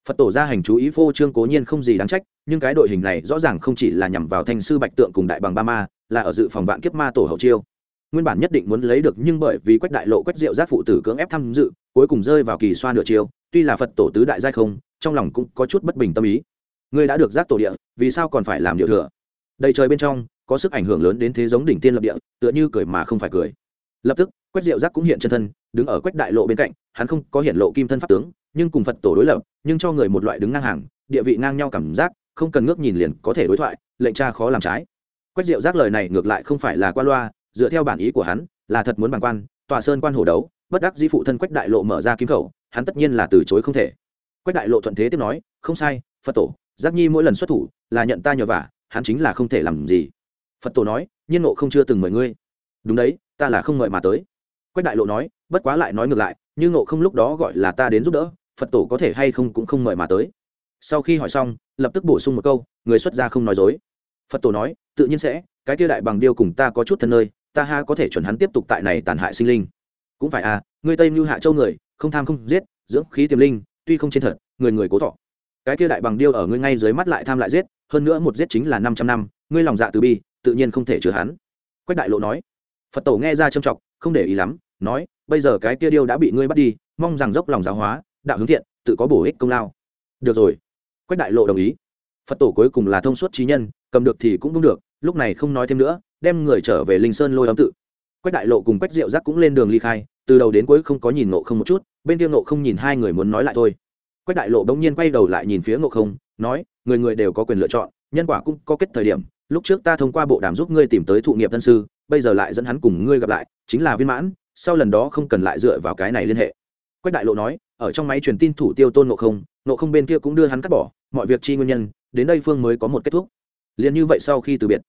Phật tổ ra hành chú ý phô trương cố nhiên không gì đáng trách nhưng cái đội hình này rõ ràng không chỉ là nhằm vào thanh sư bạch tượng cùng đại bằng ba ma là ở dự phòng vạn kiếp ma tổ hậu chiêu nguyên bản nhất định muốn lấy được nhưng bởi vì quách đại lộ quách diệu giác phụ tử cưỡng ép tham dự, cuối cùng rơi vào kỳ xoa nửa chiều, tuy là phật tổ tứ đại giai không, trong lòng cũng có chút bất bình tâm ý. Ngươi đã được giác tổ địa, vì sao còn phải làm điệu thừa? Đầy trời bên trong, có sức ảnh hưởng lớn đến thế giống đỉnh tiên lập địa, tựa như cười mà không phải cười. Lập tức, quách diệu giác cũng hiện chân thân, đứng ở quách đại lộ bên cạnh, hắn không có hiện lộ kim thân pháp tướng, nhưng cùng phật tổ đối lập, nhưng cho người một loại đứng ngang hàng, địa vị ngang nhau cảm giác, không cần ngước nhìn liền có thể đối thoại, lệnh cha khó làm trái. Quách diệu giác lời này ngược lại không phải là qua loa dựa theo bản ý của hắn, là thật muốn bằng quan tòa sơn quan hổ đấu, bất đắc dĩ phụ thân quách đại lộ mở ra kim khẩu, hắn tất nhiên là từ chối không thể. Quách đại lộ thuận thế tiếp nói, không sai, phật tổ, giác nhi mỗi lần xuất thủ, là nhận ta nhờ vả, hắn chính là không thể làm gì. Phật tổ nói, nhiên nộ không chưa từng mời ngươi. Đúng đấy, ta là không mời mà tới. Quách đại lộ nói, bất quá lại nói ngược lại, như nộ không lúc đó gọi là ta đến giúp đỡ, phật tổ có thể hay không cũng không mời mà tới. Sau khi hỏi xong, lập tức bổ sung một câu, người xuất gia không nói dối. Phật tổ nói, tự nhiên sẽ, cái kia đại bằng điêu cùng ta có chút thân nơi ta ha có thể chuẩn hắn tiếp tục tại này tàn hại sinh linh. Cũng phải à ngươi tây mưu hạ châu người, không tham không giết, dưỡng khí tiềm linh, tuy không trên thật, người người cố thọ. Cái kia đại bằng điêu ở ngươi ngay dưới mắt lại tham lại giết, hơn nữa một giết chính là năm trăm năm, ngươi lòng dạ từ bi, tự nhiên không thể chứa hắn. Quách đại lộ nói. Phật tổ nghe ra trầm trọng, không để ý lắm, nói, bây giờ cái kia điêu đã bị ngươi bắt đi, mong rằng dốc lòng giáo hóa, đạo hướng thiện, tự có bổ ích công lao. Được rồi. Quách đại lộ đồng ý. Phật tổ cuối cùng là thông suốt trí nhân, cầm được thì cũng đúng được, lúc này không nói thêm nữa đem người trở về linh sơn lôi âm tự. Quách đại lộ cùng quách diệu giác cũng lên đường ly khai, từ đầu đến cuối không có nhìn nộ không một chút, bên kia nộ không nhìn hai người muốn nói lại thôi. Quách đại lộ bỗng nhiên quay đầu lại nhìn phía nộ không, nói, người người đều có quyền lựa chọn, nhân quả cũng có kết thời điểm, lúc trước ta thông qua bộ đàm giúp ngươi tìm tới thụ nghiệp thân sư, bây giờ lại dẫn hắn cùng ngươi gặp lại, chính là viên mãn, sau lần đó không cần lại dựa vào cái này liên hệ. Quách đại lộ nói, ở trong máy truyền tin thủ tiêu tôn nộ không nộ không bên kia cũng đưa hắn cắt bỏ, mọi việc chi nguyên nhân, đến đây phương mới có một kết thúc. Liền như vậy sau khi từ biệt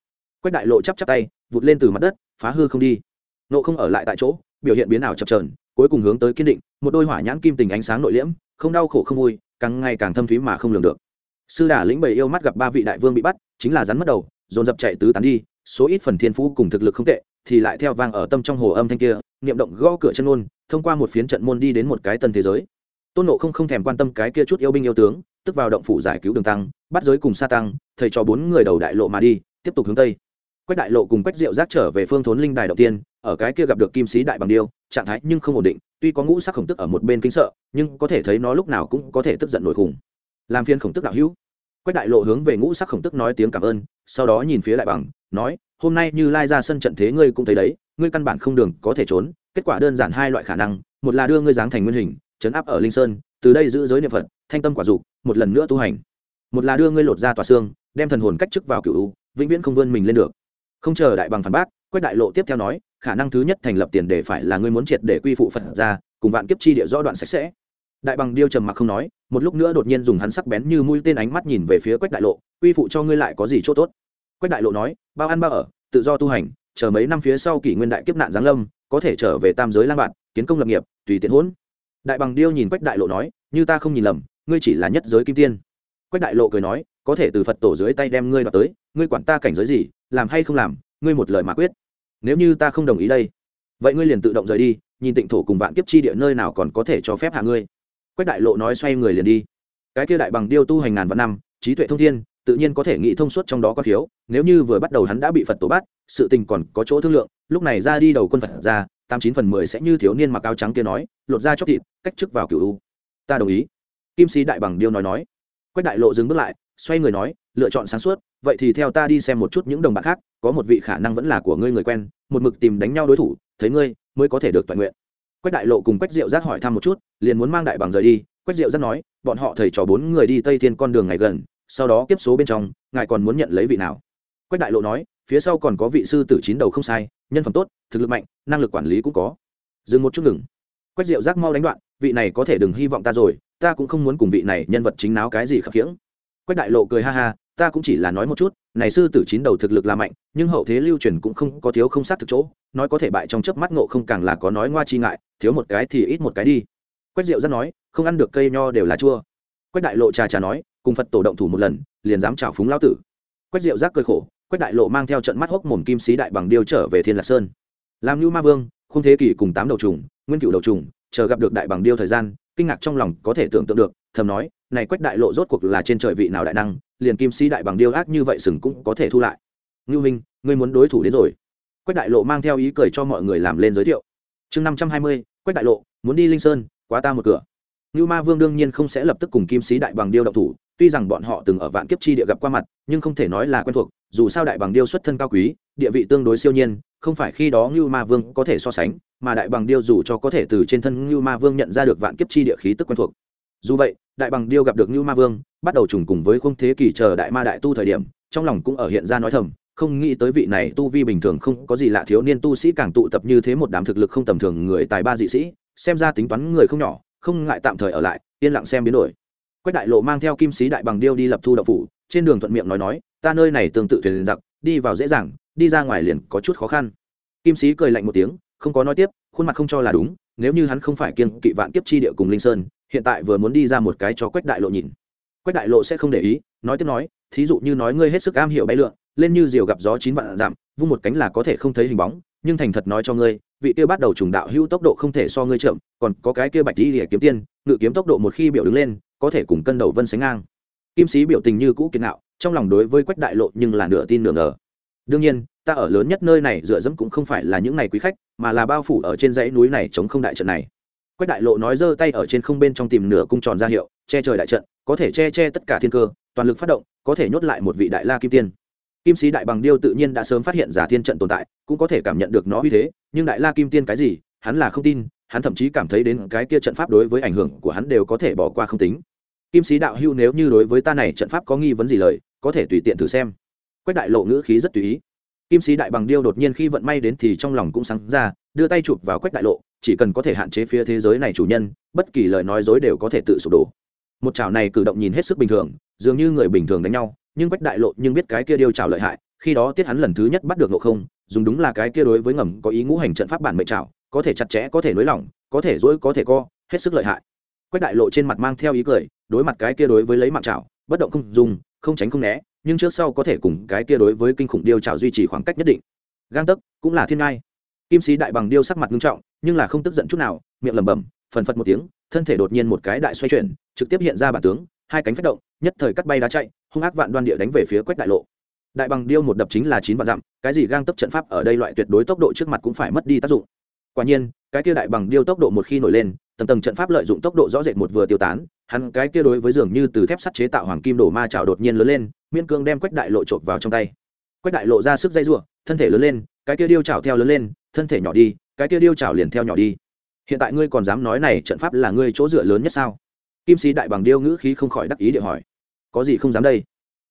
quách đại lộ chắp chắp tay, vụt lên từ mặt đất, phá hư không đi. Nộ không ở lại tại chỗ, biểu hiện biến ảo chập trờn cuối cùng hướng tới kiên định, một đôi hỏa nhãn kim tình ánh sáng nội liễm, không đau khổ không vui, càng ngày càng thâm thúy mà không lường được. Sư đà lĩnh bầy yêu mắt gặp ba vị đại vương bị bắt, chính là rắn mất đầu, dồn dập chạy tứ tán đi, số ít phần thiên phú cùng thực lực không tệ, thì lại theo vang ở tâm trong hồ âm thanh kia, niệm động gõ cửa chân môn thông qua một phiến trận môn đi đến một cái tân thế giới. Tôn nộ không không thèm quan tâm cái kia chút yêu binh yêu tướng, tức vào động phủ giải cứu đường tăng, bắt giới cùng sa tăng, thầy cho bốn người đầu đại lộ mà đi, tiếp tục hướng tây quách đại lộ cùng quách diệu giác trở về phương thốn linh đài đầu tiên, ở cái kia gặp được kim sĩ đại bằng điêu, trạng thái nhưng không ổn định, tuy có ngũ sắc khổng tức ở một bên kinh sợ, nhưng có thể thấy nó lúc nào cũng có thể tức giận nổi khủng. Làm phiên khổng tức đạo hữu. Quách đại lộ hướng về ngũ sắc khổng tức nói tiếng cảm ơn, sau đó nhìn phía đại bằng, nói, hôm nay như lai ra sân trận thế ngươi cũng thấy đấy, ngươi căn bản không đường có thể trốn, kết quả đơn giản hai loại khả năng, một là đưa ngươi giáng thành nguyên hình chấn áp ở linh sơn, từ đây giữ giới niệm phật, thanh tâm quả dục, một lần nữa tu hành. Một là đưa ngươi lột ra tòa xương, đem thần hồn cách chức vào cựu vĩnh viễn không vươn mình lên được không chờ đại bằng phản bác, quách đại lộ tiếp theo nói, khả năng thứ nhất thành lập tiền đề phải là ngươi muốn triệt để quy phụ phật ra, cùng vạn kiếp chi địa rõ đoạn sạch sẽ. Đại bằng điêu trầm mặc không nói, một lúc nữa đột nhiên dùng hắn sắc bén như mũi tên ánh mắt nhìn về phía quách đại lộ, quy phụ cho ngươi lại có gì chỗ tốt? Quách đại lộ nói, bao ăn bao ở, tự do tu hành, chờ mấy năm phía sau kỷ nguyên đại kiếp nạn giáng lâm, có thể trở về tam giới lang bạn, kiến công lập nghiệp, tùy tiện hỗn. Đại bằng điêu nhìn quách đại lộ nói, như ta không nhìn lầm, ngươi chỉ là nhất giới kim tiên. Quách đại lộ cười nói, có thể từ phật tổ dưới tay đem ngươi đoạt tới, ngươi quản ta cảnh giới gì làm hay không làm, ngươi một lời mà quyết. Nếu như ta không đồng ý đây, vậy ngươi liền tự động rời đi, nhìn tịnh thổ cùng vạn kiếp chi địa nơi nào còn có thể cho phép hạ ngươi. Quách đại lộ nói xoay người liền đi. Cái kia đại bằng điêu tu hành ngàn vạn năm, trí tuệ thông thiên, tự nhiên có thể nghĩ thông suốt trong đó có thiếu nếu như vừa bắt đầu hắn đã bị phật tổ bắt, sự tình còn có chỗ thương lượng, lúc này ra đi đầu quân phật ra, tám chín phần mười sẽ như thiếu niên mặc áo trắng kia nói, lột ra chóc thịt, cách chức vào cựu u. Ta đồng ý. Kim sĩ đại bằng điêu nói nói. Quách đại lộ dừng bước lại, xoay người nói lựa chọn sáng suốt, vậy thì theo ta đi xem một chút những đồng bạn khác, có một vị khả năng vẫn là của ngươi người quen, một mực tìm đánh nhau đối thủ, thấy ngươi mới có thể được toàn nguyện. Quách đại lộ cùng quách diệu giác hỏi thăm một chút, liền muốn mang đại bằng rời đi. Quách diệu giác nói, bọn họ thầy trò bốn người đi tây thiên con đường ngày gần, sau đó kiếp số bên trong, ngài còn muốn nhận lấy vị nào? Quách đại lộ nói, phía sau còn có vị sư tử chín đầu không sai, nhân phẩm tốt, thực lực mạnh, năng lực quản lý cũng có. Dừng một chút ngừng. Quách diệu giác mau đánh đoạn, vị này có thể đừng hy vọng ta rồi, ta cũng không muốn cùng vị này nhân vật chính náo cái gì khập khiễng quách đại lộ cười ha ha, ta cũng chỉ là nói một chút, này sư tử chín đầu thực lực là mạnh, nhưng hậu thế lưu truyền cũng không có thiếu không sát thực chỗ, nói có thể bại trong chớp mắt ngộ không càng là có nói ngoa chi ngại, thiếu một cái thì ít một cái đi. Quách diệu rất nói, không ăn được cây nho đều là chua. Quách đại lộ trà trà nói, cùng phật tổ động thủ một lần, liền dám chào phúng lão tử. Quách diệu giác cười khổ, quách đại lộ mang theo trận mắt hốc mồm kim sĩ đại bằng điêu trở về thiên lạc sơn. Làm như ma vương không thế kỷ cùng tám đầu trùng, nguyên cựu đầu trùng, chờ gặp được đại bằng điêu thời gian, kinh ngạc trong lòng có thể tưởng tượng được, thầm nói này quách đại lộ rốt cuộc là trên trời vị nào đại năng, liền kim sĩ đại bằng điêu ác như vậy sừng cũng có thể thu lại. Ngưu minh, ngươi muốn đối thủ đến rồi. Quách đại lộ mang theo ý cười cho mọi người làm lên giới thiệu. Chương năm trăm hai mươi, quách đại lộ, muốn đi linh sơn, quá ta một cửa. Ngưu ma vương đương nhiên không sẽ lập tức cùng kim sĩ đại bằng điêu động thủ, tuy rằng bọn họ từng ở vạn kiếp chi địa gặp qua mặt, nhưng không thể nói là quen thuộc, dù sao đại bằng điêu xuất thân cao quý, địa vị tương đối siêu nhiên, không phải khi đó ngưu ma vương có thể so sánh, mà đại bằng điêu dù cho có thể từ trên thân ngưu ma vương nhận ra được vạn kiếp chi địa khí tức quen thuộc dù vậy, đại bằng điêu gặp được như ma vương, bắt đầu trùng cùng với không thế kỷ chờ đại ma đại tu thời điểm, trong lòng cũng ở hiện ra nói thầm, không nghĩ tới vị này tu vi bình thường không có gì lạ thiếu niên tu sĩ càng tụ tập như thế một đám thực lực không tầm thường người tài ba dị sĩ, xem ra tính toán người không nhỏ, không ngại tạm thời ở lại, yên lặng xem biến đổi. Quách đại lộ mang theo kim sĩ đại bằng điêu đi lập thu đậu phủ, trên đường thuận miệng nói nói, ta nơi này tương tự thuyền giặc, đi vào dễ dàng, đi ra ngoài liền có chút khó khăn. Kim sĩ cười lạnh một tiếng, không có nói tiếp, khuôn mặt không cho là đúng, nếu như hắn không phải kiên kỵ vạn kiếp chi địa cùng linh sơn hiện tại vừa muốn đi ra một cái cho quách đại lộ nhìn. Quách đại lộ sẽ không để ý, nói tiếp nói, thí dụ như nói ngươi hết sức am hiểu bay lượn, lên như diều gặp gió chín vạn giảm vung một cánh là có thể không thấy hình bóng, nhưng thành thật nói cho ngươi, vị kia bắt đầu trùng đạo hữu tốc độ không thể so ngươi chậm, còn có cái kia bạch đi lìa kiếm tiên, ngự kiếm tốc độ một khi biểu đứng lên, có thể cùng cân đầu vân sánh ngang. Kim sĩ biểu tình như cũ kiệt nạo trong lòng đối với quách đại lộ nhưng là nửa tin nửa ngờ. Đương nhiên, ta ở lớn nhất nơi này dựa dẫm cũng không phải là những ngày quý khách, mà là bao phủ ở trên dãy núi này chống không đại trận này quách đại lộ nói giơ tay ở trên không bên trong tìm nửa cung tròn ra hiệu, che trời đại trận, có thể che che tất cả thiên cơ, toàn lực phát động, có thể nhốt lại một vị đại la kim tiên. Kim sĩ đại bằng điêu tự nhiên đã sớm phát hiện giả thiên trận tồn tại, cũng có thể cảm nhận được nó uy thế, nhưng đại la kim tiên cái gì, hắn là không tin, hắn thậm chí cảm thấy đến cái kia trận pháp đối với ảnh hưởng của hắn đều có thể bỏ qua không tính. Kim sĩ đạo hưu nếu như đối với ta này trận pháp có nghi vấn gì lời, có thể tùy tiện thử xem. Quách đại lộ ngữ khí rất tùy ý. Kim sĩ đại bằng điêu đột nhiên khi vận may đến thì trong lòng cũng sáng ra, đưa tay chụp vào quách đại lộ chỉ cần có thể hạn chế phía thế giới này chủ nhân, bất kỳ lời nói dối đều có thể tự sụp đổ. Một chảo này cử động nhìn hết sức bình thường, dường như người bình thường đánh nhau, nhưng quách đại lộ nhưng biết cái kia điêu chảo lợi hại, khi đó tiết hắn lần thứ nhất bắt được ngộ không, dùng đúng là cái kia đối với ngầm có ý ngũ hành trận pháp bản mệnh chảo, có thể chặt chẽ, có thể nới lỏng, có thể dỗi có thể co, hết sức lợi hại. Quách đại lộ trên mặt mang theo ý cười, đối mặt cái kia đối với lấy mạng chảo, bất động không dùng, không tránh không né, nhưng trước sau có thể cùng cái kia đối với kinh khủng điêu chảo duy trì khoảng cách nhất định. Gang tấc, cũng là thiên ngai kim sĩ đại bằng điêu sắc mặt nghiêm trọng, nhưng là không tức giận chút nào, miệng lẩm bẩm, phần phật một tiếng, thân thể đột nhiên một cái đại xoay chuyển, trực tiếp hiện ra bản tướng, hai cánh phát động, nhất thời cắt bay đá chạy, hung ác vạn đoan địa đánh về phía quách đại lộ. Đại bằng điêu một đập chính là chín vạn dặm, cái gì gang tấp trận pháp ở đây loại tuyệt đối tốc độ trước mặt cũng phải mất đi tác dụng. Quả nhiên, cái kia đại bằng điêu tốc độ một khi nổi lên, tầng tầng trận pháp lợi dụng tốc độ rõ rệt một vừa tiêu tán, hắn cái kia đối với dường như từ thép sắt chế tạo hoàng kim đổ ma trào đột nhiên lớn lên miên cương đem quách đại lộ trộm vào trong tay. Quách đại lộ ra sức dây rủa, thân thể lớn lên, cái kia điêu trào theo lớn lên thân thể nhỏ đi, cái kia điêu trào liền theo nhỏ đi. Hiện tại ngươi còn dám nói này trận pháp là ngươi chỗ dựa lớn nhất sao? Kim sĩ đại bằng điêu ngữ khí không khỏi đắc ý địa hỏi. Có gì không dám đây?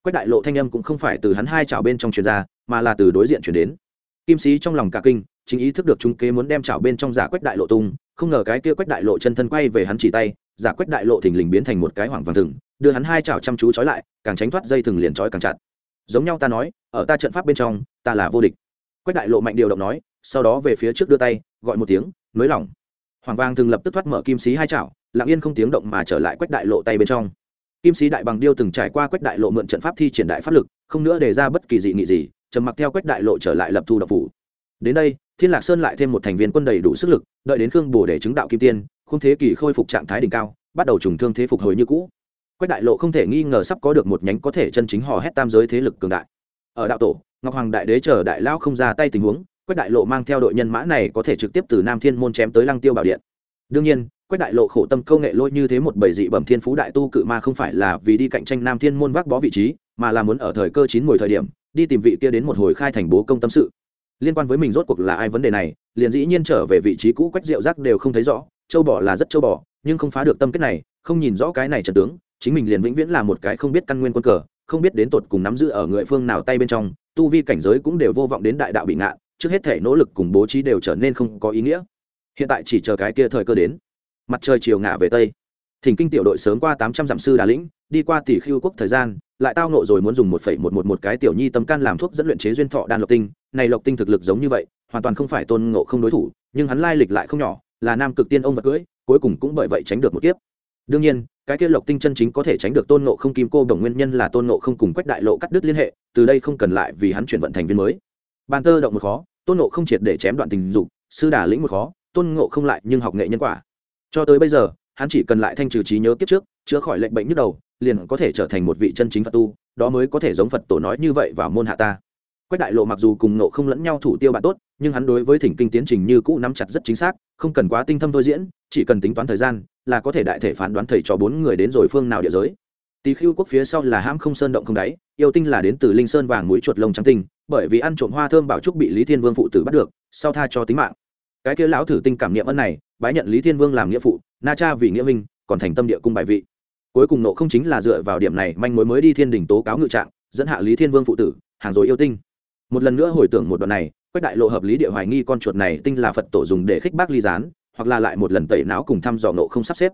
Quách đại lộ thanh âm cũng không phải từ hắn hai chảo bên trong truyền ra, mà là từ đối diện chuyển đến. Kim sĩ trong lòng cả kinh, chính ý thức được trung kế muốn đem chảo bên trong giả quách đại lộ tung, không ngờ cái kia quách đại lộ chân thân quay về hắn chỉ tay, giả quách đại lộ thình lình biến thành một cái hoảng vàng thừng, đưa hắn hai chảo chăm chú trói lại, càng tránh thoát dây thừng liền trói càng chặt. Giống nhau ta nói, ở ta trận pháp bên trong, ta là vô địch. Quách đại lộ mạnh điều động nói sau đó về phía trước đưa tay, gọi một tiếng, nới lỏng. Hoàng vàng thường lập tức thoát mở kim sĩ hai chảo, lặng yên không tiếng động mà trở lại quách đại lộ tay bên trong. Kim sĩ đại bằng điêu từng trải qua quách đại lộ mượn trận pháp thi triển đại pháp lực, không nữa đề ra bất kỳ dị nghị gì, trầm mặc theo quách đại lộ trở lại lập thu độc phủ. Đến đây, thiên lạc sơn lại thêm một thành viên quân đầy đủ sức lực, đợi đến khương bồ để chứng đạo kim tiên không thế kỷ khôi phục trạng thái đỉnh cao, bắt đầu trùng thương thế phục hồi như cũ. Quách đại lộ không thể nghi ngờ sắp có được một nhánh có thể chân chính hò hét tam giới thế lực cường đại. Ở đạo tổ, ngọc hoàng đại đế chờ đại lao không ra tay tình huống quách đại lộ mang theo đội nhân mã này có thể trực tiếp từ nam thiên môn chém tới lăng tiêu bảo điện. Đương nhiên, quách đại lộ khổ tâm câu nghệ lôi như thế một bầy dị bẩm thiên phú đại tu cự ma không phải là vì đi cạnh tranh nam thiên môn vác bó vị trí, mà là muốn ở thời cơ chín mùi thời điểm, đi tìm vị kia đến một hồi khai thành bố công tâm sự. Liên quan với mình rốt cuộc là ai vấn đề này, liền dĩ nhiên trở về vị trí cũ quách rượu rác đều không thấy rõ, châu bỏ là rất châu bỏ nhưng không phá được tâm kết này, không nhìn rõ cái này trần tướng, chính mình liền vĩnh viễn là một cái không biết căn nguyên quân cờ, không biết đến tột cùng nắm giữ ở người phương nào tay bên trong, tu vi cảnh giới cũng đều vô vọng đến đại đạo bị ngạn trước hết thể nỗ lực cùng bố trí đều trở nên không có ý nghĩa. Hiện tại chỉ chờ cái kia thời cơ đến. Mặt trời chiều ngả về tây. Thỉnh kinh tiểu đội sớm qua tám trăm dặm sư đà lĩnh, đi qua tỷ khiêu quốc thời gian, lại tao nộ rồi muốn dùng một phẩy một một một cái tiểu nhi tâm can làm thuốc dẫn luyện chế duyên thọ đan lộc tinh. Này lộc tinh thực lực giống như vậy, hoàn toàn không phải tôn ngộ không đối thủ, nhưng hắn lai lịch lại không nhỏ, là nam cực tiên ông vật cưỡi cuối cùng cũng bởi vậy tránh được một kiếp. Đương nhiên, cái kia lộc tinh chân chính có thể tránh được tôn ngộ không kim cô đồng nguyên nhân là tôn ngộ không cùng quách đại lộ cắt đứt liên hệ, từ đây không cần lại vì hắn chuyển vận thành viên mới. Bàn tơ động một khó tôn ngộ không triệt để chém đoạn tình dục, sư đà lĩnh một khó, tôn ngộ không lại nhưng học nghệ nhân quả. Cho tới bây giờ, hắn chỉ cần lại thanh trừ trí nhớ kiếp trước, chữa khỏi lệnh bệnh nhức đầu, liền có thể trở thành một vị chân chính phật tu, đó mới có thể giống phật tổ nói như vậy vào môn hạ ta. Quách đại lộ mặc dù cùng nộ không lẫn nhau thủ tiêu bạn tốt, nhưng hắn đối với thỉnh kinh tiến trình như cũ nắm chặt rất chính xác, không cần quá tinh thâm thôi diễn, chỉ cần tính toán thời gian, là có thể đại thể phán đoán thầy cho bốn người đến rồi phương nào địa giới. Tỳ khưu quốc phía sau là hãm không sơn động không đáy, yêu tinh là đến từ linh sơn vàng mũi chuột lông trắng tinh bởi vì ăn trộm hoa thơm bảo trúc bị lý thiên vương phụ tử bắt được, sau tha cho tính mạng. Cái kia lão thử tinh cảm niệm ân này, bái nhận lý thiên vương làm nghĩa phụ, na cha vì nghĩa minh, còn thành tâm địa cung bài vị. Cuối cùng nộ không chính là dựa vào điểm này manh mối mới đi thiên đình tố cáo ngự trạng, dẫn hạ lý thiên vương phụ tử, hàng rồi yêu tinh. Một lần nữa hồi tưởng một đoạn này, quách đại lộ hợp lý địa hoài nghi con chuột này tinh là phật tổ dùng để khích bác ly gián, hoặc là lại một lần tẩy não cùng thăm dò nộ không sắp xếp.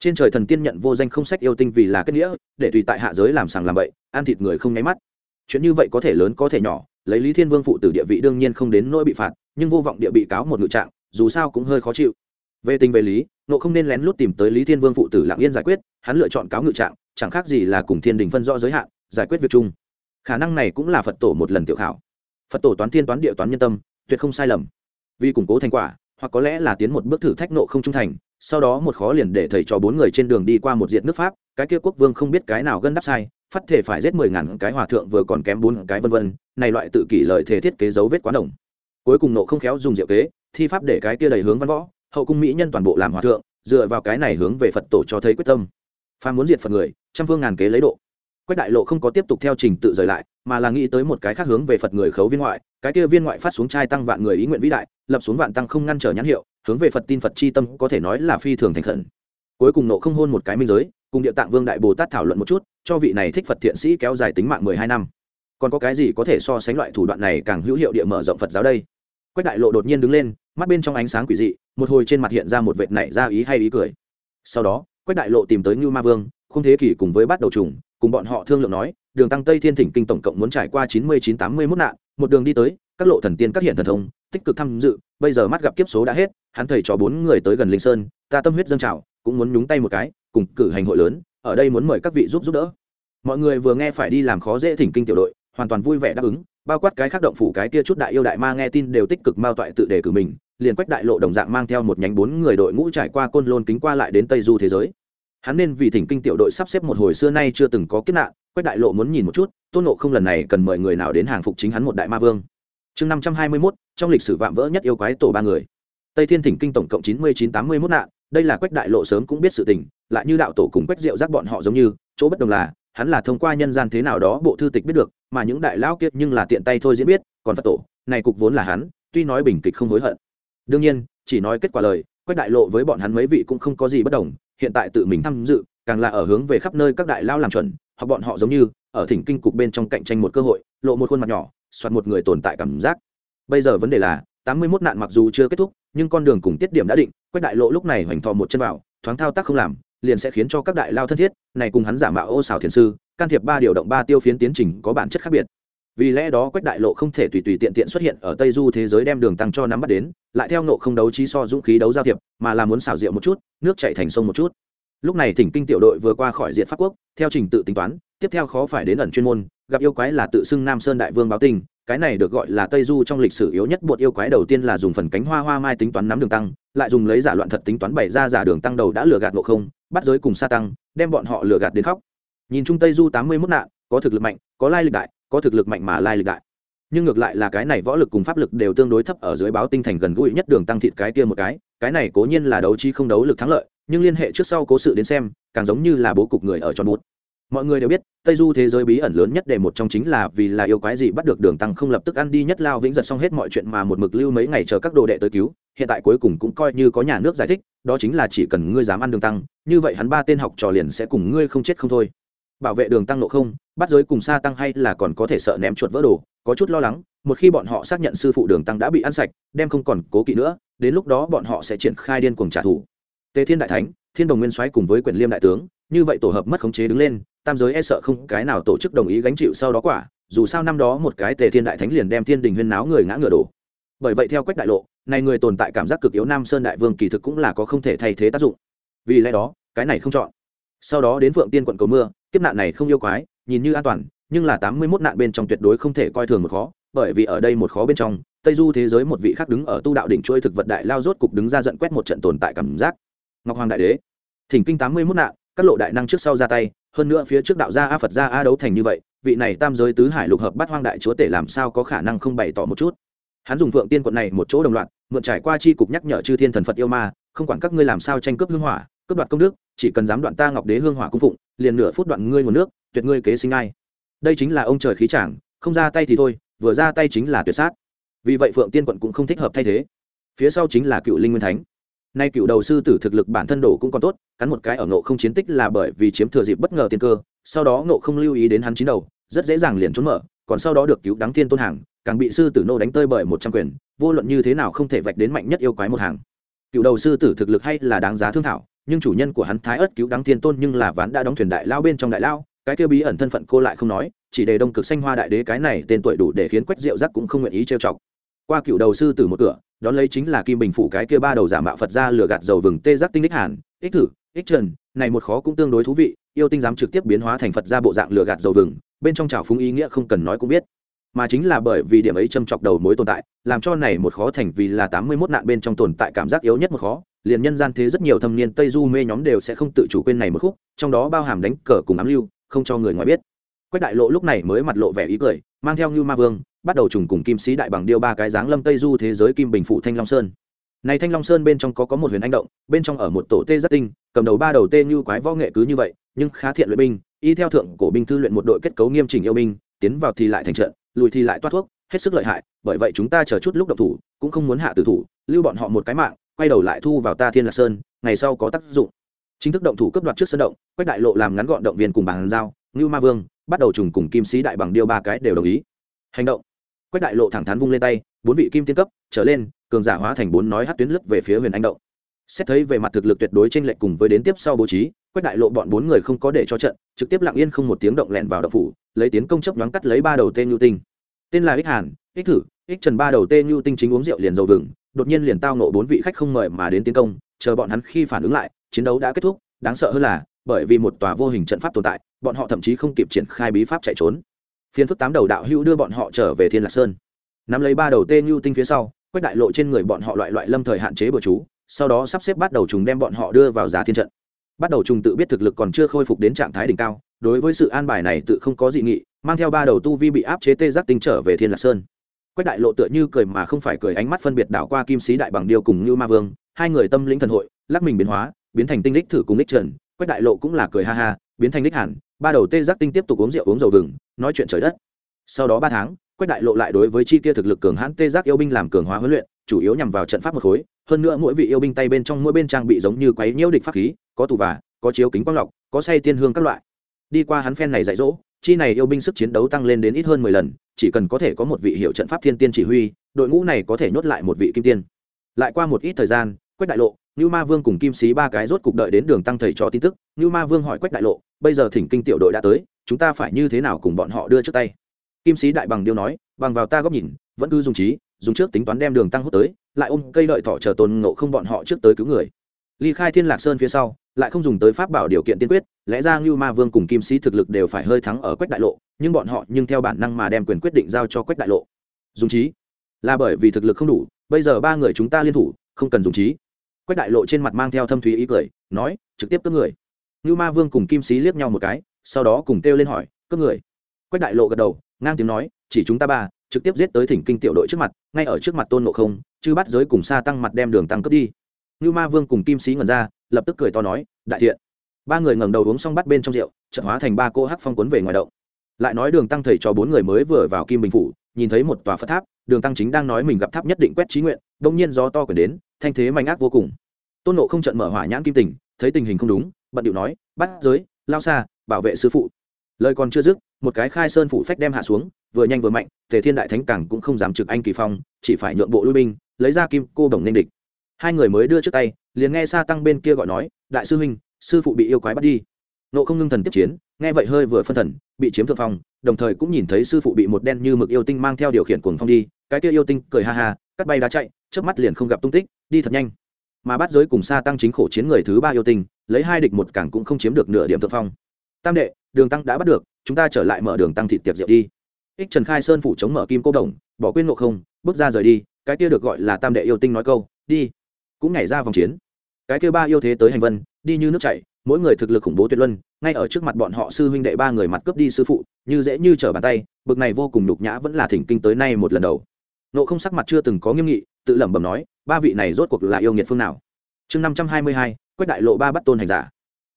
Trên trời thần tiên nhận vô danh không sách yêu tinh vì là kết nghĩa, để tùy tại hạ giới làm sàng làm bậy, ăn thịt người không nháy mắt. Chuyện như vậy có thể lớn có thể nhỏ lấy lý thiên vương phụ tử địa vị đương nhiên không đến nỗi bị phạt, nhưng vô vọng địa bị cáo một ngự trạng, dù sao cũng hơi khó chịu. Về tình về lý nộ không nên lén lút tìm tới lý thiên vương phụ tử lạng yên giải quyết, hắn lựa chọn cáo ngự trạng, chẳng khác gì là cùng thiên đình phân rõ giới hạn, giải quyết việc chung. Khả năng này cũng là phật tổ một lần tiểu khảo. Phật tổ toán thiên toán địa toán nhân tâm, tuyệt không sai lầm. Vì củng cố thành quả, hoặc có lẽ là tiến một bước thử thách nộ không trung thành, sau đó một khó liền để thầy cho bốn người trên đường đi qua một diện nước pháp, cái kia quốc vương không biết cái nào gân đắp sai, phát thể phải giết mười ngàn cái hòa thượng vừa còn kém bốn cái vân vân này loại tự kỷ lợi thể thiết kế dấu vết quá đồng cuối cùng nộ không khéo dùng diệu kế, thi pháp để cái kia đầy hướng văn võ, hậu cung mỹ nhân toàn bộ làm hòa thượng, dựa vào cái này hướng về phật tổ cho thấy quyết tâm. Pha muốn diệt phật người, trăm phương ngàn kế lấy độ. Quách đại lộ không có tiếp tục theo trình tự rời lại, mà là nghĩ tới một cái khác hướng về phật người khấu viên ngoại, cái kia viên ngoại phát xuống trai tăng vạn người ý nguyện vĩ đại, lập xuống vạn tăng không ngăn trở nhãn hiệu, hướng về phật tin phật chi tâm có thể nói là phi thường thành khẩn. Cuối cùng nộ không hôn một cái minh giới, cùng địa tạng vương đại bồ tát thảo luận một chút, cho vị này thích phật thiện sĩ kéo dài tính mạng mười hai năm còn có cái gì có thể so sánh loại thủ đoạn này càng hữu hiệu địa mở rộng phật giáo đây? Quách đại lộ đột nhiên đứng lên, mắt bên trong ánh sáng quỷ dị, một hồi trên mặt hiện ra một vệt nảy ra ý hay ý cười. Sau đó, quách đại lộ tìm tới ngưu ma vương, không thế kỷ cùng với bắt đầu trùng, cùng bọn họ thương lượng nói, đường tăng tây thiên thỉnh kinh tổng cộng muốn trải qua chín mươi chín tám mươi mốt nạn, một đường đi tới, các lộ thần tiên các hiện thần thông, tích cực tham dự, bây giờ mắt gặp kiếp số đã hết, hắn thầy cho bốn người tới gần linh sơn, ta tâm huyết dâng trào, cũng muốn nhúng tay một cái, cùng cử hành hội lớn, ở đây muốn mời các vị giúp giúp đỡ. Mọi người vừa nghe phải đi làm khó dễ thỉnh kinh tiểu đội hoàn toàn vui vẻ đáp ứng, bao quát cái khác động phủ cái kia chút đại yêu đại ma nghe tin đều tích cực mao toại tự đề cử mình, liền quách đại lộ đồng dạng mang theo một nhánh bốn người đội ngũ trải qua côn lôn kính qua lại đến tây du thế giới. Hắn nên vì thỉnh kinh tiểu đội sắp xếp một hồi xưa nay chưa từng có kiếp nạn, quách đại lộ muốn nhìn một chút, tôn nộ không lần này cần mời người nào đến hàng phục chính hắn một đại ma vương. Chương năm trăm hai mươi mốt, trong lịch sử vạm vỡ nhất yêu quái tổ ba người. Tây thiên thỉnh kinh tổng cộng chín mươi chín tám mươi mốt nạn, đây là quách đại lộ sớm cũng biết sự tình, lại như đạo tổ cùng quách diệu giác bọn họ giống như, chỗ bất đồng là hắn là thông qua nhân gian thế nào đó bộ thư tịch biết được, mà những đại lão kiệt nhưng là tiện tay thôi diễn biết, còn phật tổ, này cục vốn là hắn, tuy nói bình kịch không hối hận. Đương nhiên, chỉ nói kết quả lời, quách đại lộ với bọn hắn mấy vị cũng không có gì bất đồng, hiện tại tự mình tham dự, càng là ở hướng về khắp nơi các đại lao làm chuẩn, hoặc bọn họ giống như, ở thỉnh kinh cục bên trong cạnh tranh một cơ hội, lộ một khuôn mặt nhỏ, soạt một người tồn tại cảm giác. Bây giờ vấn đề là, tám mươi 81 nạn mặc dù chưa kết thúc, nhưng con đường cùng tiết điểm đã định, quách đại lộ lúc này hoành thò một chân vào, thoáng thao tác không làm liền sẽ khiến cho các đại lao thân thiết, này cùng hắn giả mạo ô xào thiền sư, can thiệp ba điều động ba tiêu phiến tiến trình có bản chất khác biệt. Vì lẽ đó quách đại lộ không thể tùy tùy tiện tiện xuất hiện ở tây du thế giới đem đường tăng cho nắm bắt đến, lại theo nộ không đấu trí so dũng khí đấu giao thiệp, mà là muốn xảo diệu một chút, nước chạy thành sông một chút. Lúc này thỉnh kinh tiểu đội vừa qua khỏi diện pháp quốc, theo trình tự tính toán, tiếp theo khó phải đến ẩn chuyên môn gặp yêu quái là tự xưng nam sơn đại vương báo tình, cái này được gọi là tây du trong lịch sử yếu nhất bột yêu quái đầu tiên là dùng phần cánh hoa hoa mai tính toán nắm đường tăng lại dùng lấy giả loạn thật tính toán bày ra giả đường tăng đầu đã lừa gạt ngộ không bắt giới cùng sa tăng đem bọn họ lừa gạt đến khóc. Nhìn chung tây du tám mươi mốt nạn có thực lực mạnh có lai lịch đại có thực lực mạnh mà lai lịch đại. Nhưng ngược lại là cái này võ lực cùng pháp lực đều tương đối thấp ở dưới báo tinh thành gần gũi nhất đường tăng thịt cái kia một cái cái này cố nhiên là đấu chi không đấu lực thắng lợi nhưng liên hệ trước sau cố sự đến xem càng giống như là bố cục người ở tròn bút mọi người đều biết, tây du thế giới bí ẩn lớn nhất để một trong chính là vì là yêu quái gì bắt được đường tăng không lập tức ăn đi nhất lao vĩnh giật xong hết mọi chuyện mà một mực lưu mấy ngày chờ các đồ đệ tới cứu, hiện tại cuối cùng cũng coi như có nhà nước giải thích, đó chính là chỉ cần ngươi dám ăn đường tăng, như vậy hắn ba tên học trò liền sẽ cùng ngươi không chết không thôi. Bảo vệ đường tăng nộ không, bắt giới cùng xa tăng hay là còn có thể sợ ném chuột vỡ đồ, có chút lo lắng, một khi bọn họ xác nhận sư phụ đường tăng đã bị ăn sạch, đem không còn cố kỵ nữa, đến lúc đó bọn họ sẽ triển khai điên cuồng trả thù. Tề thiên đại thánh thiên đồng nguyên soái cùng với quyền liêm đại tướng, như vậy tổ hợp mất khống chế đứng lên, tam giới e sợ không cái nào tổ chức đồng ý gánh chịu sau đó quả, dù sao năm đó một cái tề thiên đại thánh liền đem thiên đình huyên náo người ngã ngựa đổ. Bởi vậy theo quách đại lộ, này người tồn tại cảm giác cực yếu nam sơn đại vương kỳ thực cũng là có không thể thay thế tác dụng. Vì lẽ đó, cái này không chọn. Sau đó đến phượng tiên quận cầu mưa, kiếp nạn này không yêu quái, nhìn như an toàn, nhưng là tám mươi mốt nạn bên trong tuyệt đối không thể coi thường một khó, bởi vì ở đây một khó bên trong, tây du thế giới một vị khác đứng ở tu đạo đỉnh chuôi thực vật đại lao rốt cục đứng ra giận quét một trận tồn tại cảm giác ngọc hoàng đại đế. Thỉnh kinh tám mươi mốt nạn, các lộ đại năng trước sau ra tay, hơn nữa phía trước đạo gia a phật gia a đấu thành như vậy, vị này tam giới tứ hải lục hợp bắt hoang đại chúa tể làm sao có khả năng không bày tỏ một chút? Hắn dùng phượng tiên quận này một chỗ đồng loạt, mượn trải qua chi cục nhắc nhở chư thiên thần phật yêu ma, không quản các ngươi làm sao tranh cướp hương hỏa, cướp đoạt công đức, chỉ cần dám đoạn ta ngọc đế hương hỏa cung phụng, liền nửa phút đoạn ngươi nguồn nước, tuyệt ngươi kế sinh ai. Đây chính là ông trời khí chàng, không ra tay thì thôi, vừa ra tay chính là tuyệt sát. Vì vậy phượng tiên quận cũng không thích hợp thay thế. Phía sau chính là cựu linh nguyên thánh nay cựu đầu sư tử thực lực bản thân đổ cũng còn tốt, cắn một cái ở ngộ không chiến tích là bởi vì chiếm thừa dịp bất ngờ tiên cơ, sau đó ngộ không lưu ý đến hắn chín đầu, rất dễ dàng liền trốn mở, còn sau đó được cứu đáng tiên tôn hàng, càng bị sư tử nô đánh tơi bởi một trăm quyền, vô luận như thế nào không thể vạch đến mạnh nhất yêu quái một hàng. Cựu đầu sư tử thực lực hay là đáng giá thương thảo, nhưng chủ nhân của hắn thái ớt cứu đáng tiên tôn nhưng là ván đã đóng thuyền đại lao bên trong đại lao, cái kia bí ẩn thân phận cô lại không nói, chỉ để đông cực xanh hoa đại đế cái này tên tuổi đủ để khiến quách diệu giác cũng không nguyện ý trêu chọc. Qua cựu đầu sư tử một cửa đón lấy chính là kim bình phủ cái kia ba đầu giả mạo phật ra lừa gạt dầu vừng tê giác tinh đích hàn, ích thử, ích trần, này một khó cũng tương đối thú vị, yêu tinh dám trực tiếp biến hóa thành phật ra bộ dạng lừa gạt dầu vừng, bên trong trào phúng ý nghĩa không cần nói cũng biết. Mà chính là bởi vì điểm ấy châm chọc đầu mối tồn tại, làm cho này một khó thành vì là tám mươi mốt nạn bên trong tồn tại cảm giác yếu nhất một khó, liền nhân gian thế rất nhiều thâm niên tây du mê nhóm đều sẽ không tự chủ quên này một khúc, trong đó bao hàm đánh cờ cùng ám lưu, không cho người ngoài biết quách đại lộ lúc này mới mặt lộ vẻ ý cười, mang theo như ma vương, bắt đầu trùng cùng kim sĩ đại bằng điêu ba cái dáng lâm tây du thế giới kim bình phụ thanh long sơn. Này thanh long sơn bên trong có có một huyền anh động, bên trong ở một tổ tê rất tinh, cầm đầu ba đầu tê như quái võ nghệ cứ như vậy, nhưng khá thiện luyện binh, y theo thượng cổ binh thư luyện một đội kết cấu nghiêm chỉnh yêu binh, tiến vào thì lại thành trận, lùi thì lại toát thuốc, hết sức lợi hại, bởi vậy chúng ta chờ chút lúc độc thủ, cũng không muốn hạ tử thủ, lưu bọn họ một cái mạng, quay đầu lại thu vào ta thiên lạc sơn, ngày sau có tác dụng. Chính thức động thủ cấp đoạt trước sân động, quách đại lộ làm ngắn gọn động viên cùng bàn giao, ngưu ma vương bắt đầu trùng cùng kim sĩ đại bằng điêu ba cái đều đồng ý. Hành động. Quách đại lộ thẳng thắn vung lên tay, bốn vị kim tiên cấp, trở lên, cường giả hóa thành bốn nói hát tuyến lướt về phía huyền anh động. Xét thấy về mặt thực lực tuyệt đối trên lệch cùng với đến tiếp sau bố trí, quách đại lộ bọn bốn người không có để cho trận, trực tiếp lặng yên không một tiếng động lẹn vào động phủ, lấy tiến công chấp nhoáng cắt lấy ba đầu tên nhu tinh. Tên là ích hàn, ích thử, ích trần ba đầu tên nhu tinh chính uống rượu liền dầu vừng, đột nhiên liền tao nộ bốn vị khách không mời mà đến tiến công, chờ bọn hắn khi phản ứng lại, chiến đấu đã kết thúc, đáng sợ hơn là, bởi vì một tòa vô hình trận pháp tồn tại bọn họ thậm chí không kịp triển khai bí pháp chạy trốn. Phiên phức tám đầu đạo hữu đưa bọn họ trở về thiên lạc sơn. Nắm lấy ba đầu tê như tinh phía sau, quách đại lộ trên người bọn họ loại loại lâm thời hạn chế bừa chú, sau đó sắp xếp bắt đầu trùng đem bọn họ đưa vào giá thiên trận. Bắt đầu trùng tự biết thực lực còn chưa khôi phục đến trạng thái đỉnh cao, đối với sự an bài này tự không có dị nghị, mang theo ba đầu tu vi bị áp chế tê giác tinh trở về thiên lạc sơn. Quách đại lộ tựa như cười mà không phải cười, ánh mắt phân biệt đảo qua kim sĩ đại bằng điêu cùng như ma vương, hai người tâm lĩnh thần hội, lắc mình biến hóa, biến thành tinh đích thử cùng đích trần quách đại lộ cũng là cười ha ha, biến thành đích hẳn, ba đầu tê giác tinh tiếp tục uống rượu uống dầu vừng, nói chuyện trời đất. Sau đó ba tháng, quách đại lộ lại đối với chi kia thực lực cường hãn tê giác yêu binh làm cường hóa huấn luyện, chủ yếu nhằm vào trận pháp một khối, hơn nữa mỗi vị yêu binh tay bên trong mỗi bên trang bị giống như quấy nhiễu địch pháp khí, có tù và, có chiếu kính quang lọc, có say tiên hương các loại. Đi qua hắn phen này dạy dỗ, chi này yêu binh sức chiến đấu tăng lên đến ít hơn mười lần, chỉ cần có thể có một vị hiệu trận pháp thiên tiên chỉ huy, đội ngũ này có thể nhốt lại một vị kim tiên. Lại qua một ít thời gian, quách đại lộ Nưu ma vương cùng kim sĩ ba cái rốt cục đợi đến đường tăng thầy cho tin tức. Nưu ma vương hỏi quách đại lộ, bây giờ thỉnh kinh tiểu đội đã tới, chúng ta phải như thế nào cùng bọn họ đưa trước tay? Kim sĩ đại bằng điêu nói, bằng vào ta góc nhìn, vẫn cứ dùng trí, dùng trước tính toán đem đường tăng hút tới, lại ôm cây đợi thọ chờ tồn ngộ không bọn họ trước tới cứu người. Ly khai thiên lạc sơn phía sau, lại không dùng tới pháp bảo điều kiện tiên quyết, lẽ ra Nưu ma vương cùng kim sĩ thực lực đều phải hơi thắng ở quách đại lộ, nhưng bọn họ nhưng theo bản năng mà đem quyền quyết định giao cho quách đại lộ. Dùng trí, là bởi vì thực lực không đủ, bây giờ ba người chúng ta liên thủ, không cần dùng trí quách đại lộ trên mặt mang theo thâm thúy ý cười, nói, trực tiếp cướp người. Như ma vương cùng kim sĩ liếc nhau một cái, sau đó cùng kêu lên hỏi, cướp người? Quách đại lộ gật đầu, ngang tiếng nói, chỉ chúng ta ba, trực tiếp giết tới thỉnh kinh tiểu đội trước mặt, ngay ở trước mặt tôn ngộ không chứ bắt giới cùng xa tăng mặt đem đường tăng cướp đi. Như ma vương cùng kim sĩ ngẩn ra, lập tức cười to nói, đại thiện. Ba người ngẩng đầu uống xong bắt bên trong rượu trận hóa thành ba cô hắc phong cuốn về ngoài động. Lại nói đường tăng thầy cho bốn người mới vừa vào kim bình phủ, nhìn thấy một tòa phật tháp, đường tăng chính đang nói mình gặp tháp nhất định quét trí nguyện, đông nhiên gió to quyển đến thanh thế mạnh ác vô cùng. Tôn nộ không trận mở hỏa nhãn kim tình, thấy tình hình không đúng, bận điệu nói, bắt giới, lao xa, bảo vệ sư phụ. Lời còn chưa dứt, một cái khai sơn phủ phách đem hạ xuống, vừa nhanh vừa mạnh, tề thiên đại thánh cảng cũng không dám trực anh kỳ phong, chỉ phải nhượng bộ lui binh, lấy ra kim cô đồng nên địch. Hai người mới đưa trước tay, liền nghe xa tăng bên kia gọi nói, đại sư huynh, sư phụ bị yêu quái bắt đi. Nộ không ngưng thần tiếp chiến, nghe vậy hơi vừa phân thần, bị chiếm thượng phong, đồng thời cũng nhìn thấy sư phụ bị một đen như mực yêu tinh mang theo điều khiển cuồng phong đi, cái kia yêu tinh cười ha ha cắt bay đá chạy trước mắt liền không gặp tung tích, đi thật nhanh. Mà bắt giới cùng xa tăng chính khổ chiến người thứ ba yêu tinh, lấy hai địch một cảng cũng không chiếm được nửa điểm thượng phong. Tam đệ, đường tăng đã bắt được, chúng ta trở lại mở đường tăng thịt tiệc rượu đi. Ích trần khai sơn phủ chống mở kim cô đồng, bỏ quên ngộ không, bước ra rời đi, cái kia được gọi là tam đệ yêu tinh nói câu, đi. Cũng nhảy ra vòng chiến. Cái kia ba yêu thế tới hành vân, đi như nước chảy, mỗi người thực lực khủng bố tuyệt luân, ngay ở trước mặt bọn họ sư huynh đệ ba người mặt cướp đi sư phụ, như dễ như trở bàn tay, bực này vô cùng nhục nhã vẫn là thỉnh kinh tới nay một lần đầu nộ không sắc mặt chưa từng có nghiêm nghị, tự lẩm bẩm nói, ba vị này rốt cuộc là yêu nghiệt phương nào? Chương năm trăm hai mươi hai, quách đại lộ ba bắt tôn hành giả.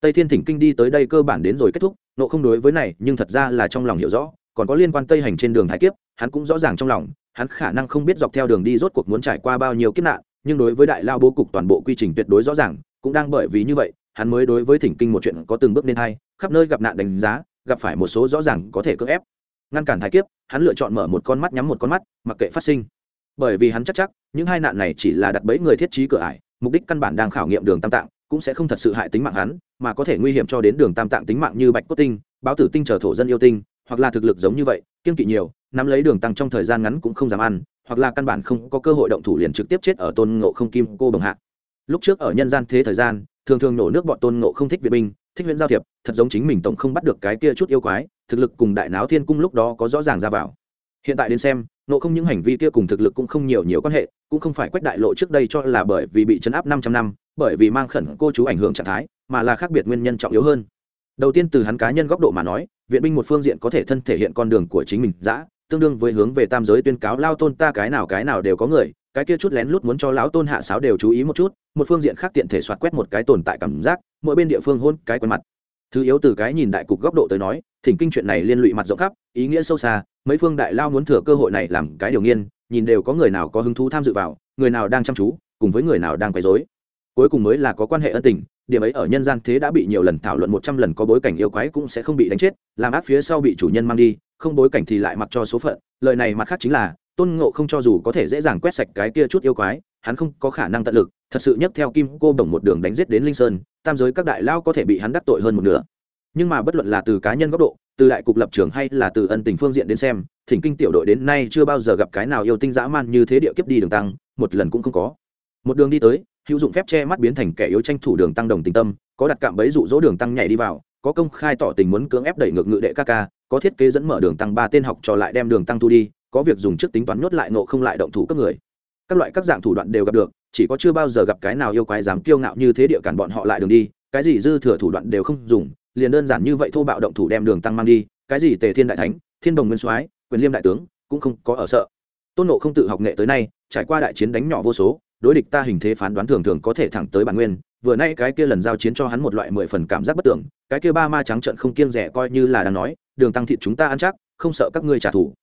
Tây thiên thỉnh kinh đi tới đây cơ bản đến rồi kết thúc, nộ không đối với này, nhưng thật ra là trong lòng hiểu rõ, còn có liên quan tây hành trên đường thái kiếp, hắn cũng rõ ràng trong lòng, hắn khả năng không biết dọc theo đường đi rốt cuộc muốn trải qua bao nhiêu kiếp nạn, nhưng đối với đại lao bố cục toàn bộ quy trình tuyệt đối rõ ràng, cũng đang bởi vì như vậy, hắn mới đối với thỉnh kinh một chuyện có từng bước nên hay khắp nơi gặp nạn đánh giá, gặp phải một số rõ ràng có thể cưỡng ép ngăn cản thái kiếp, hắn lựa chọn mở một con mắt nhắm một con mắt, mặc kệ phát sinh. Bởi vì hắn chắc chắc, những hai nạn này chỉ là đặt bẫy người thiết trí cửa ải, mục đích căn bản đang khảo nghiệm đường tam tạng, cũng sẽ không thật sự hại tính mạng hắn, mà có thể nguy hiểm cho đến đường tam tạng tính mạng như bạch cốt tinh, báo tử tinh chờ thổ dân yêu tinh, hoặc là thực lực giống như vậy kiên kỵ nhiều, nắm lấy đường tăng trong thời gian ngắn cũng không dám ăn, hoặc là căn bản không có cơ hội động thủ liền trực tiếp chết ở tôn ngộ không kim cô bồng hạ. Lúc trước ở nhân gian thế thời gian, thường thường nổ nước bọn tôn ngộ không thích viện binh thích huyễn giao thiệp, thật giống chính mình tổng không bắt được cái kia chút yêu quái, thực lực cùng đại náo thiên cung lúc đó có rõ ràng ra vào. Hiện tại đến xem, nộ không những hành vi kia cùng thực lực cũng không nhiều nhiều quan hệ, cũng không phải quách đại lộ trước đây cho là bởi vì bị chấn áp 500 năm, bởi vì mang khẩn cô chú ảnh hưởng trạng thái, mà là khác biệt nguyên nhân trọng yếu hơn. Đầu tiên từ hắn cá nhân góc độ mà nói, viện binh một phương diện có thể thân thể hiện con đường của chính mình, dã tương đương với hướng về tam giới tuyên cáo lao tôn ta cái nào cái nào đều có người, cái kia chút lén lút muốn cho lão tôn hạ sáo đều chú ý một chút, một phương diện khác tiện thể soạt quét một cái tồn tại cảm giác, mỗi bên địa phương hôn cái quen mặt. Thứ yếu từ cái nhìn đại cục góc độ tới nói, thỉnh kinh chuyện này liên lụy mặt rộng khắp, ý nghĩa sâu xa, mấy phương đại lao muốn thừa cơ hội này làm cái điều nghiên, nhìn đều có người nào có hứng thú tham dự vào, người nào đang chăm chú, cùng với người nào đang quấy rối. Cuối cùng mới là có quan hệ ân tình điểm ấy ở nhân gian thế đã bị nhiều lần thảo luận một trăm lần có bối cảnh yêu quái cũng sẽ không bị đánh chết, làm ác phía sau bị chủ nhân mang đi, không bối cảnh thì lại mặc cho số phận. Lời này mặt khác chính là, tôn ngộ không cho dù có thể dễ dàng quét sạch cái kia chút yêu quái, hắn không có khả năng tận lực, thật sự nhất theo kim cô đồng một đường đánh giết đến linh sơn, tam giới các đại lao có thể bị hắn đắc tội hơn một nửa. Nhưng mà bất luận là từ cá nhân góc độ, từ đại cục lập trường hay là từ ân tình phương diện đến xem, thỉnh kinh tiểu đội đến nay chưa bao giờ gặp cái nào yêu tinh dã man như thế địa kiếp đi đường tăng, một lần cũng không có. Một đường đi tới hữu dụng phép che mắt biến thành kẻ yếu tranh thủ đường tăng đồng tình tâm, có đặt cạm bẫy dụ dỗ đường tăng nhảy đi vào, có công khai tỏ tình muốn cưỡng ép đẩy ngược ngự đệ ca ca, có thiết kế dẫn mở đường tăng ba tên học trò lại đem đường tăng thu đi, có việc dùng trước tính toán nhốt lại nộ không lại động thủ các người. Các loại các dạng thủ đoạn đều gặp được, chỉ có chưa bao giờ gặp cái nào yêu quái dám kiêu ngạo như thế địa cản bọn họ lại đường đi, cái gì dư thừa thủ đoạn đều không dùng, liền đơn giản như vậy thô bạo động thủ đem đường tăng mang đi, cái gì tề thiên đại thánh, thiên đồng nguyên soái, quyền liêm đại tướng, cũng không có ở sợ. Tôn nộ không tự học nghệ tới nay, trải qua đại chiến đánh nhỏ vô số đối địch ta hình thế phán đoán thường thường có thể thẳng tới bản nguyên, vừa nay cái kia lần giao chiến cho hắn một loại mười phần cảm giác bất tưởng, cái kia ba ma trắng trận không kiêng rẻ coi như là đang nói, đường tăng thịt chúng ta ăn chắc, không sợ các ngươi trả thù.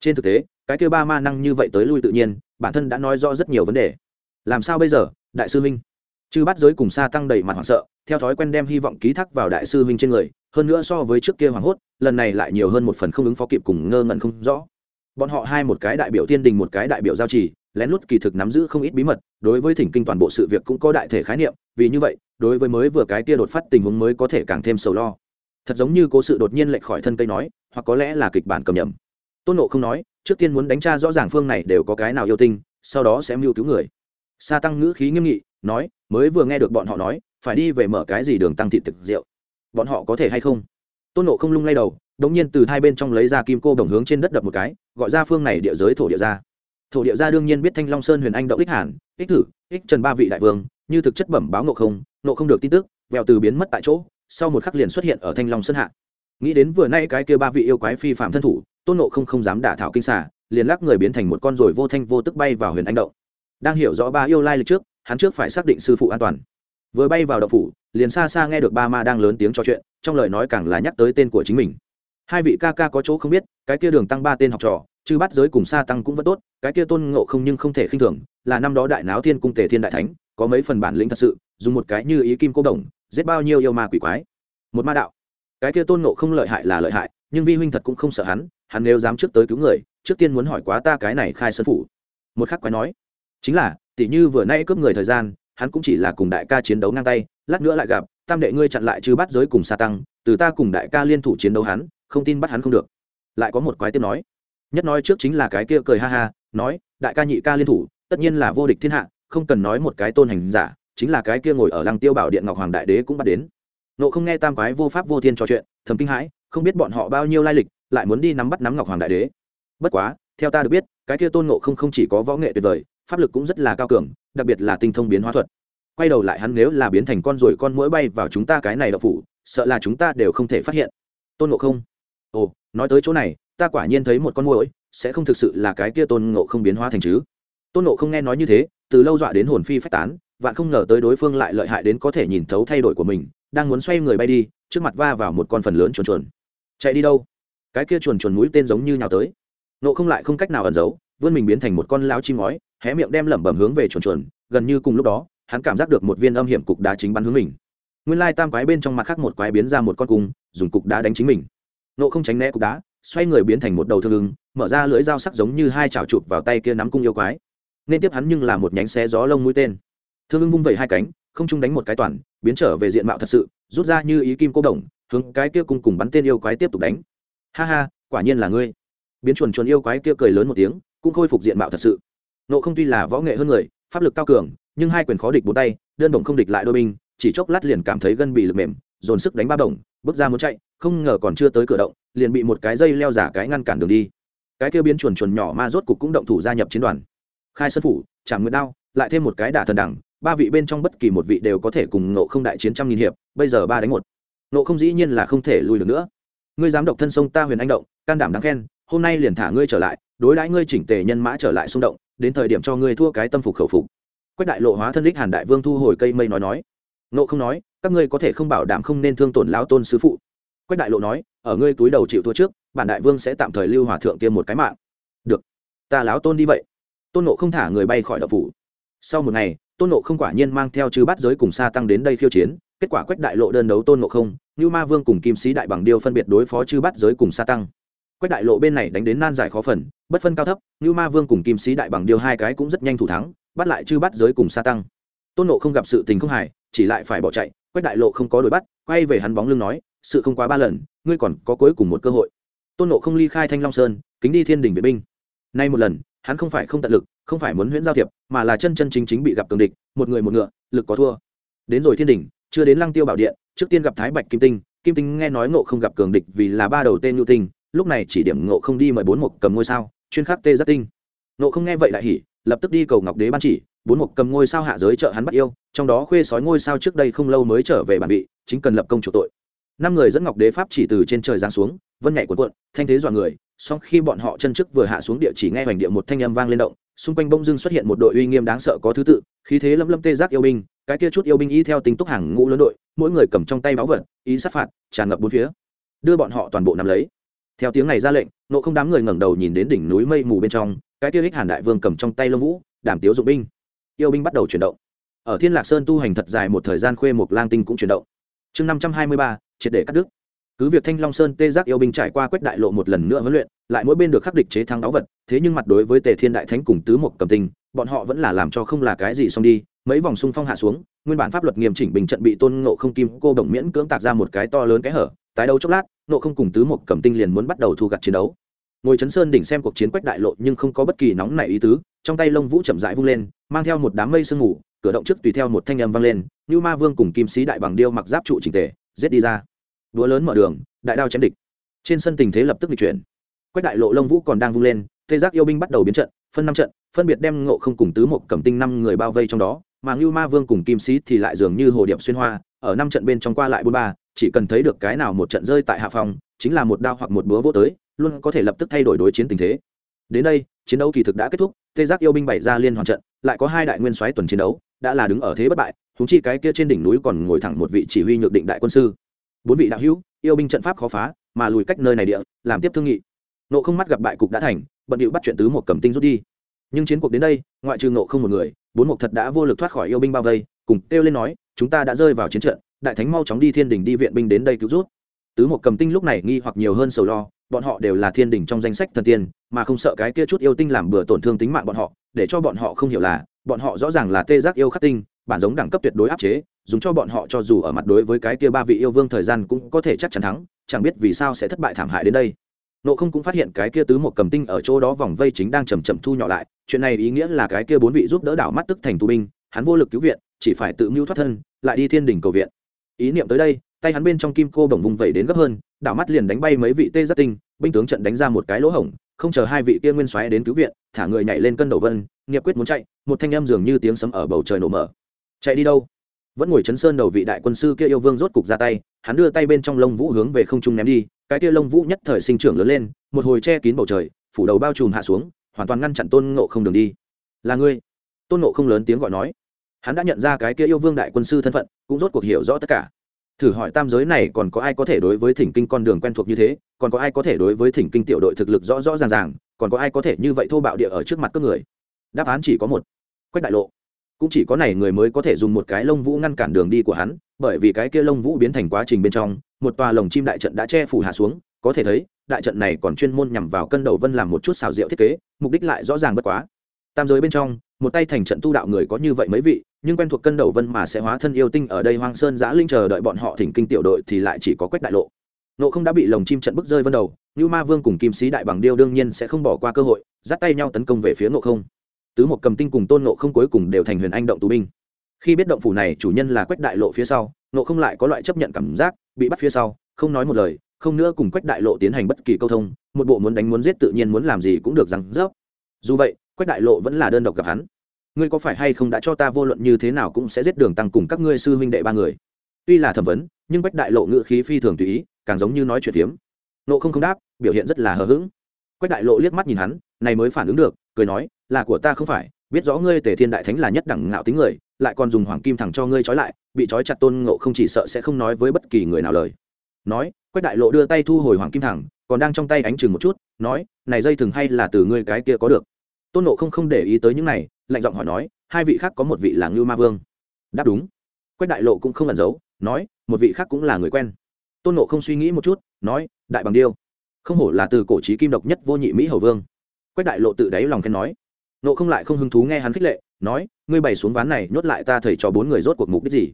Trên thực tế, cái kia ba ma năng như vậy tới lui tự nhiên, bản thân đã nói rõ rất nhiều vấn đề. Làm sao bây giờ, đại sư minh chư bắt giới cùng xa tăng đầy mặt hoảng sợ, theo thói quen đem hy vọng ký thác vào đại sư minh trên người, hơn nữa so với trước kia hoảng hốt, lần này lại nhiều hơn một phần không ứng phó kịp cùng ngơ ngẩn không rõ. Bọn họ hai một cái đại biểu tiên đình một cái đại biểu giao trì lén lút kỳ thực nắm giữ không ít bí mật, đối với thỉnh kinh toàn bộ sự việc cũng có đại thể khái niệm, vì như vậy, đối với mới vừa cái kia đột phát tình huống mới có thể càng thêm sầu lo. Thật giống như cố sự đột nhiên lệch khỏi thân cây nói, hoặc có lẽ là kịch bản cầm nhầm. Tôn nộ không nói, trước tiên muốn đánh tra rõ ràng phương này đều có cái nào yêu tinh, sau đó sẽ mưu cứu người. Sa tăng ngữ khí nghiêm nghị, nói, mới vừa nghe được bọn họ nói, phải đi về mở cái gì đường tăng thị thực rượu. Bọn họ có thể hay không? Tôn nộ không lung lay đầu đống nhiên từ hai bên trong lấy ra kim cô đồng hướng trên đất đập một cái, gọi ra phương này địa giới thổ địa ra thổ địa gia đương nhiên biết thanh long sơn huyền anh động ích hàn ích thử, ích trần ba vị đại vương, như thực chất bẩm báo nộ không nộ không được tin tức, vèo từ biến mất tại chỗ, sau một khắc liền xuất hiện ở thanh long sơn hạ. Nghĩ đến vừa nay cái kia ba vị yêu quái phi phạm thân thủ, tôn nộ không không dám đả thảo kinh xả liền lắc người biến thành một con rồi vô thanh vô tức bay vào huyền anh động. Đang hiểu rõ ba yêu lai lịch trước, hắn trước phải xác định sư phụ an toàn. Vừa bay vào động phủ, liền xa xa nghe được ba ma đang lớn tiếng trò chuyện, trong lời nói càng là nhắc tới tên của chính mình. Hai vị ca ca có chỗ không biết, cái kia đường tăng ba tên học trò chư bắt giới cùng xa tăng cũng vẫn tốt, cái kia tôn ngộ không nhưng không thể khinh thường, là năm đó đại náo thiên cung tề thiên đại thánh, có mấy phần bản lĩnh thật sự, dùng một cái như ý kim cô đồng, giết bao nhiêu yêu ma quỷ quái. Một ma đạo. Cái kia tôn ngộ không lợi hại là lợi hại, nhưng vi huynh thật cũng không sợ hắn hắn nếu dám trước tới cứu người, trước tiên muốn hỏi quá ta cái này khai sơn phủ. Một khắc quái nói, chính là tỷ như vừa nay cướp người thời gian, hắn cũng chỉ là cùng đại ca chiến đấu ngang tay, lát nữa lại gặp, tam đệ ngươi chặn lại chư bắt giới cùng sa tăng, từ ta cùng đại ca liên thủ chiến đấu hắn, không tin bắt hắn không được. Lại có một quái tiếp nói nhất nói trước chính là cái kia cười ha ha, nói, đại ca nhị ca liên thủ, tất nhiên là vô địch thiên hạ, không cần nói một cái tôn hành giả, chính là cái kia ngồi ở lăng tiêu bảo điện ngọc hoàng đại đế cũng bắt đến. Nộ không nghe tam quái vô pháp vô thiên trò chuyện, thầm kinh hãi, không biết bọn họ bao nhiêu lai lịch, lại muốn đi nắm bắt nắm ngọc hoàng đại đế. Bất quá, theo ta được biết, cái kia tôn ngộ không không chỉ có võ nghệ tuyệt vời, pháp lực cũng rất là cao cường, đặc biệt là tinh thông biến hóa thuật. Quay đầu lại hắn nếu là biến thành con ruồi con mũi bay vào chúng ta cái này đậu phủ, sợ là chúng ta đều không thể phát hiện. Tôn ngộ không, ồ, nói tới chỗ này ta quả nhiên thấy một con muỗi, sẽ không thực sự là cái kia tôn ngộ không biến hóa thành chứ. Tôn ngộ không nghe nói như thế, từ lâu dọa đến hồn phi phách tán, vạn không ngờ tới đối phương lại lợi hại đến có thể nhìn thấu thay đổi của mình, đang muốn xoay người bay đi, trước mặt va vào một con phần lớn chuồn chuồn. Chạy đi đâu? Cái kia chuồn chuồn mũi tên giống như nhào tới. Nộ không lại không cách nào ẩn giấu, vươn mình biến thành một con lao chim ngói, hé miệng đem lẩm bẩm hướng về chuồn chuồn, gần như cùng lúc đó, hắn cảm giác được một viên âm hiểm cục đá chính bắn hướng mình. Nguyên lai tam quái bên trong mặt khác một quái biến ra một con cung, dùng cục đá đánh chính mình. Nộ không tránh né cục đá xoay người biến thành một đầu thương ứng mở ra lưỡi dao sắc giống như hai chảo chụp vào tay kia nắm cung yêu quái. Nên tiếp hắn nhưng là một nhánh xé gió lông mũi tên. Thương ứng vung vẩy hai cánh, không trung đánh một cái toàn, biến trở về diện mạo thật sự, rút ra như ý kim cô đồng, hướng cái kia cung cùng bắn tên yêu quái tiếp tục đánh. Ha ha, quả nhiên là ngươi. Biến chuồn chuồn yêu quái kia cười lớn một tiếng, cũng khôi phục diện mạo thật sự. Nộ không tuy là võ nghệ hơn người, pháp lực cao cường, nhưng hai quyền khó địch bốn tay, đơn đồng không địch lại đôi binh chỉ chốc lát liền cảm thấy gân bị lực mềm, dồn sức đánh ba đồng, bước ra muốn chạy không ngờ còn chưa tới cửa động, liền bị một cái dây leo giả cái ngăn cản đường đi. Cái kia biến chuồn chuồn nhỏ ma rốt cục cũng động thủ gia nhập chiến đoàn. Khai sân phủ chạm nguyệt đao, lại thêm một cái đả thần đẳng, ba vị bên trong bất kỳ một vị đều có thể cùng nộ không đại chiến trăm nghìn hiệp, bây giờ ba đánh một. Nộ không dĩ nhiên là không thể lùi được nữa. Ngươi dám độc thân sông ta huyền anh động, can đảm đáng khen, hôm nay liền thả ngươi trở lại, đối đãi ngươi chỉnh tề nhân mã trở lại xung động, đến thời điểm cho ngươi thua cái tâm phục khẩu phục. Quách đại lộ hóa thân đích hàn đại vương thu hồi cây mây nói nói. Nộ không nói, các ngươi có thể không bảo đảm không nên thương tổn lão tôn sứ phụ quách đại lộ nói, ở ngươi túi đầu chịu thua trước, bản đại vương sẽ tạm thời lưu hòa thượng kia một cái mạng. Được, ta láo tôn đi vậy. Tôn nộ không thả người bay khỏi đậu phủ. Sau một ngày, tôn nộ không quả nhiên mang theo chư bát giới cùng xa tăng đến đây khiêu chiến, kết quả quách đại lộ đơn đấu tôn nộ không như ma vương cùng kim sĩ đại bằng điêu phân biệt đối phó chư bát giới cùng xa tăng. Quách đại lộ bên này đánh đến nan giải khó phần, bất phân cao thấp như ma vương cùng kim sĩ đại bằng điêu hai cái cũng rất nhanh thủ thắng, bắt lại chư bát giới cùng xa tăng. Tôn nộ không gặp sự tình không hài, chỉ lại phải bỏ chạy, quách đại lộ không có đuổi bắt, quay về hắn bóng lưng nói sự không quá ba lần, ngươi còn có cuối cùng một cơ hội. Tôn nộ không ly khai thanh long sơn, kính đi thiên đình vệ binh. Nay một lần, hắn không phải không tận lực, không phải muốn huyễn giao thiệp, mà là chân chân chính chính bị gặp cường địch, một người một ngựa, lực có thua. Đến rồi thiên đình, chưa đến lăng tiêu bảo điện, trước tiên gặp thái bạch kim tinh kim tinh nghe nói ngộ không gặp cường địch vì là ba đầu tên nhu tinh, lúc này chỉ điểm ngộ không đi mời bốn mục cầm ngôi sao, chuyên khắc tê giác tinh. Ngộ không nghe vậy đại hỉ, lập tức đi cầu ngọc đế ban chỉ, bốn mục cầm ngôi sao hạ giới trợ hắn bắt yêu, trong đó khuê sói ngôi sao trước đây không lâu mới trở về bản vị, chính cần lập công chủ tội năm người dẫn ngọc đế pháp chỉ từ trên trời giáng xuống, vân nhảy cuộn cuộn, thanh thế dọa người, song khi bọn họ chân trước vừa hạ xuống địa chỉ nghe hoành địa một thanh âm vang lên động, xung quanh bông dưng xuất hiện một đội uy nghiêm đáng sợ có thứ tự, khí thế lâm lâm tê giác yêu binh, cái kia chút yêu binh y theo tính túc hàng ngũ lớn đội, mỗi người cầm trong tay báu vật ý sát phạt, tràn ngập bốn phía. Đưa bọn họ toàn bộ nắm lấy. Theo tiếng này ra lệnh, nộ không đám người ngẩng đầu nhìn đến đỉnh núi mây mù bên trong, cái kia hích hàn đại vương cầm trong tay lông vũ, đảm tiếu dụng binh. Yêu binh bắt đầu chuyển động. Ở thiên lạc sơn tu hành thật dài một thời gian khuê một lang tinh cũng chuyển động. Chương năm trăm hai mươi ba triệt để cắt đứt. Cứ việc thanh long sơn tê giác yêu binh trải qua quách đại lộ một lần nữa huấn luyện, lại mỗi bên được khắc địch chế thắng đáo vật, thế nhưng mặt đối với tề thiên đại thánh cùng tứ một cầm tinh, bọn họ vẫn là làm cho không là cái gì xong đi, mấy vòng xung phong hạ xuống, nguyên bản pháp luật nghiêm chỉnh bình trận bị tôn ngộ không kim cô đồng miễn cưỡng tạc ra một cái to lớn cái hở, tái đấu chốc lát, ngộ không cùng tứ một cầm tinh liền muốn bắt đầu thu gặt chiến đấu. Ngồi chấn sơn đỉnh xem cuộc chiến quách đại lộ nhưng không có bất kỳ nóng nảy ý tứ, trong tay lông vũ chậm rãi vung lên, mang theo một đám mây sương mù, cửa động trước tùy theo một thanh âm vang lên như ma vương cùng kim sĩ đại bằng điêu mặc giáp trụ trình tề giết đi ra. Đúa lớn mở đường, đại đao chém địch. Trên sân tình thế lập tức bị chuyển. Quách đại lộ lông vũ còn đang vung lên, tê giác yêu binh bắt đầu biến trận, phân năm trận, phân biệt đem ngộ không cùng tứ một cầm tinh năm người bao vây trong đó, mà ngưu ma vương cùng kim sĩ thì lại dường như hồ điệp xuyên hoa, ở năm trận bên trong qua lại bốn ba, chỉ cần thấy được cái nào một trận rơi tại hạ phòng, chính là một đao hoặc một búa vô tới, luôn có thể lập tức thay đổi đối chiến tình thế. Đến đây, chiến đấu kỳ thực đã kết thúc, tê giác yêu binh bày ra liên hoàn trận, lại có hai đại nguyên soái tuần chiến đấu, đã là đứng ở thế bất bại húng chi cái kia trên đỉnh núi còn ngồi thẳng một vị chỉ huy nhược định đại quân sư. Bốn vị đạo hữu, yêu binh trận pháp khó phá, mà lùi cách nơi này địa, làm tiếp thương nghị. Nộ không mắt gặp bại cục đã thành, bận điệu bắt chuyện tứ một cầm tinh rút đi. Nhưng chiến cuộc đến đây, ngoại trừ nộ không một người, bốn mục thật đã vô lực thoát khỏi yêu binh bao vây, cùng kêu lên nói, chúng ta đã rơi vào chiến trận, đại thánh mau chóng đi thiên đình đi viện binh đến đây cứu rút. Tứ một cầm tinh lúc này nghi hoặc nhiều hơn sầu lo, bọn họ đều là thiên đình trong danh sách thần tiên, mà không sợ cái kia chút yêu tinh làm bừa tổn thương tính mạng bọn họ, để cho bọn họ không hiểu là, bọn họ rõ ràng là tê giác yêu khắc tinh bản giống đẳng cấp tuyệt đối áp chế, dùng cho bọn họ cho dù ở mặt đối với cái kia ba vị yêu vương thời gian cũng có thể chắc chắn thắng, chẳng biết vì sao sẽ thất bại thảm hại đến đây. Nộ không cũng phát hiện cái kia tứ một cầm tinh ở chỗ đó vòng vây chính đang chầm chậm thu nhỏ lại, chuyện này ý nghĩa là cái kia bốn vị giúp đỡ đảo mắt tức thành tù binh, hắn vô lực cứu viện, chỉ phải tự mưu thoát thân, lại đi thiên đình cầu viện. Ý niệm tới đây, tay hắn bên trong kim cô bồng vùng vẩy đến gấp hơn, đảo mắt liền đánh bay mấy vị tê giác tinh, binh tướng trận đánh ra một cái lỗ hổng, không chờ hai vị kia nguyên xoáy đến cứu viện, thả người nhảy lên cân đầu vân, nghiệp quyết muốn chạy, một thanh âm dường như tiếng sấm ở bầu trời nổ mở chạy đi đâu? Vẫn ngồi chấn sơn đầu vị đại quân sư kia yêu vương rốt cục ra tay, hắn đưa tay bên trong lông vũ hướng về không trung ném đi, cái kia lông vũ nhất thời sinh trưởng lớn lên, một hồi che kín bầu trời, phủ đầu bao trùm hạ xuống, hoàn toàn ngăn chặn tôn ngộ không đường đi. Là ngươi? Tôn ngộ không lớn tiếng gọi nói. Hắn đã nhận ra cái kia yêu vương đại quân sư thân phận, cũng rốt cuộc hiểu rõ tất cả. Thử hỏi tam giới này còn có ai có thể đối với thỉnh kinh con đường quen thuộc như thế? Còn có ai có thể đối với thỉnh kinh tiểu đội thực lực rõ rõ ràng ràng? Còn có ai có thể như vậy thô bạo địa ở trước mặt các người? Đáp án chỉ có một. Quách đại lộ cũng chỉ có này người mới có thể dùng một cái lông vũ ngăn cản đường đi của hắn, bởi vì cái kia lông vũ biến thành quá trình bên trong, một tòa lồng chim đại trận đã che phủ hạ xuống, có thể thấy, đại trận này còn chuyên môn nhằm vào cân đầu vân làm một chút xào rượu thiết kế, mục đích lại rõ ràng bất quá. Tam giới bên trong, một tay thành trận tu đạo người có như vậy mấy vị, nhưng quen thuộc cân đầu vân mà sẽ hóa thân yêu tinh ở đây hoang sơn giã linh chờ đợi bọn họ thỉnh kinh tiểu đội thì lại chỉ có quách đại lộ. Nộ không đã bị lồng chim trận bức rơi vân đầu như ma vương cùng kim sĩ đại bằng điêu đương nhiên sẽ không bỏ qua cơ hội, dắt tay nhau tấn công về phía nộ không tứ một cầm tinh cùng tôn nộ không cuối cùng đều thành huyền anh động tù binh. Khi biết động phủ này chủ nhân là quách đại lộ phía sau nộ không lại có loại chấp nhận cảm giác, bị bắt phía sau, không nói một lời, không nữa cùng quách đại lộ tiến hành bất kỳ câu thông, một bộ muốn đánh muốn giết tự nhiên muốn làm gì cũng được rằng rớp. Dù vậy, quách đại lộ vẫn là đơn độc gặp hắn. Ngươi có phải hay không đã cho ta vô luận như thế nào cũng sẽ giết đường tăng cùng các ngươi sư huynh đệ ba người? Tuy là thẩm vấn, nhưng quách đại lộ ngự khí phi thường tùy ý, càng giống như nói chuyện phiếm. Nộ không không đáp, biểu hiện rất là hờ hững. Quách đại lộ liếc mắt nhìn hắn, này mới phản ứng được cười nói, là của ta không phải, biết rõ ngươi tề thiên đại thánh là nhất đẳng ngạo tính người, lại còn dùng hoàng kim thẳng cho ngươi trói lại, bị trói chặt tôn ngộ không chỉ sợ sẽ không nói với bất kỳ người nào lời. Nói, quách đại lộ đưa tay thu hồi hoàng kim thẳng, còn đang trong tay ánh chừng một chút, nói, này dây thừng hay là từ ngươi cái kia có được? Tôn ngộ không không để ý tới những này, lạnh giọng hỏi nói, hai vị khác có một vị là ngưu ma vương? Đáp đúng. Quách đại lộ cũng không ẩn giấu, nói, một vị khác cũng là người quen. Tôn ngộ không suy nghĩ một chút, nói, đại bằng điêu, không hổ là từ cổ trí kim độc nhất vô nhị mỹ hầu vương quách đại lộ tự đáy lòng khen nói. Nộ không lại không hứng thú nghe hắn khích lệ, nói, ngươi bày xuống ván này nhốt lại ta thầy cho bốn người rốt cuộc mục đích gì?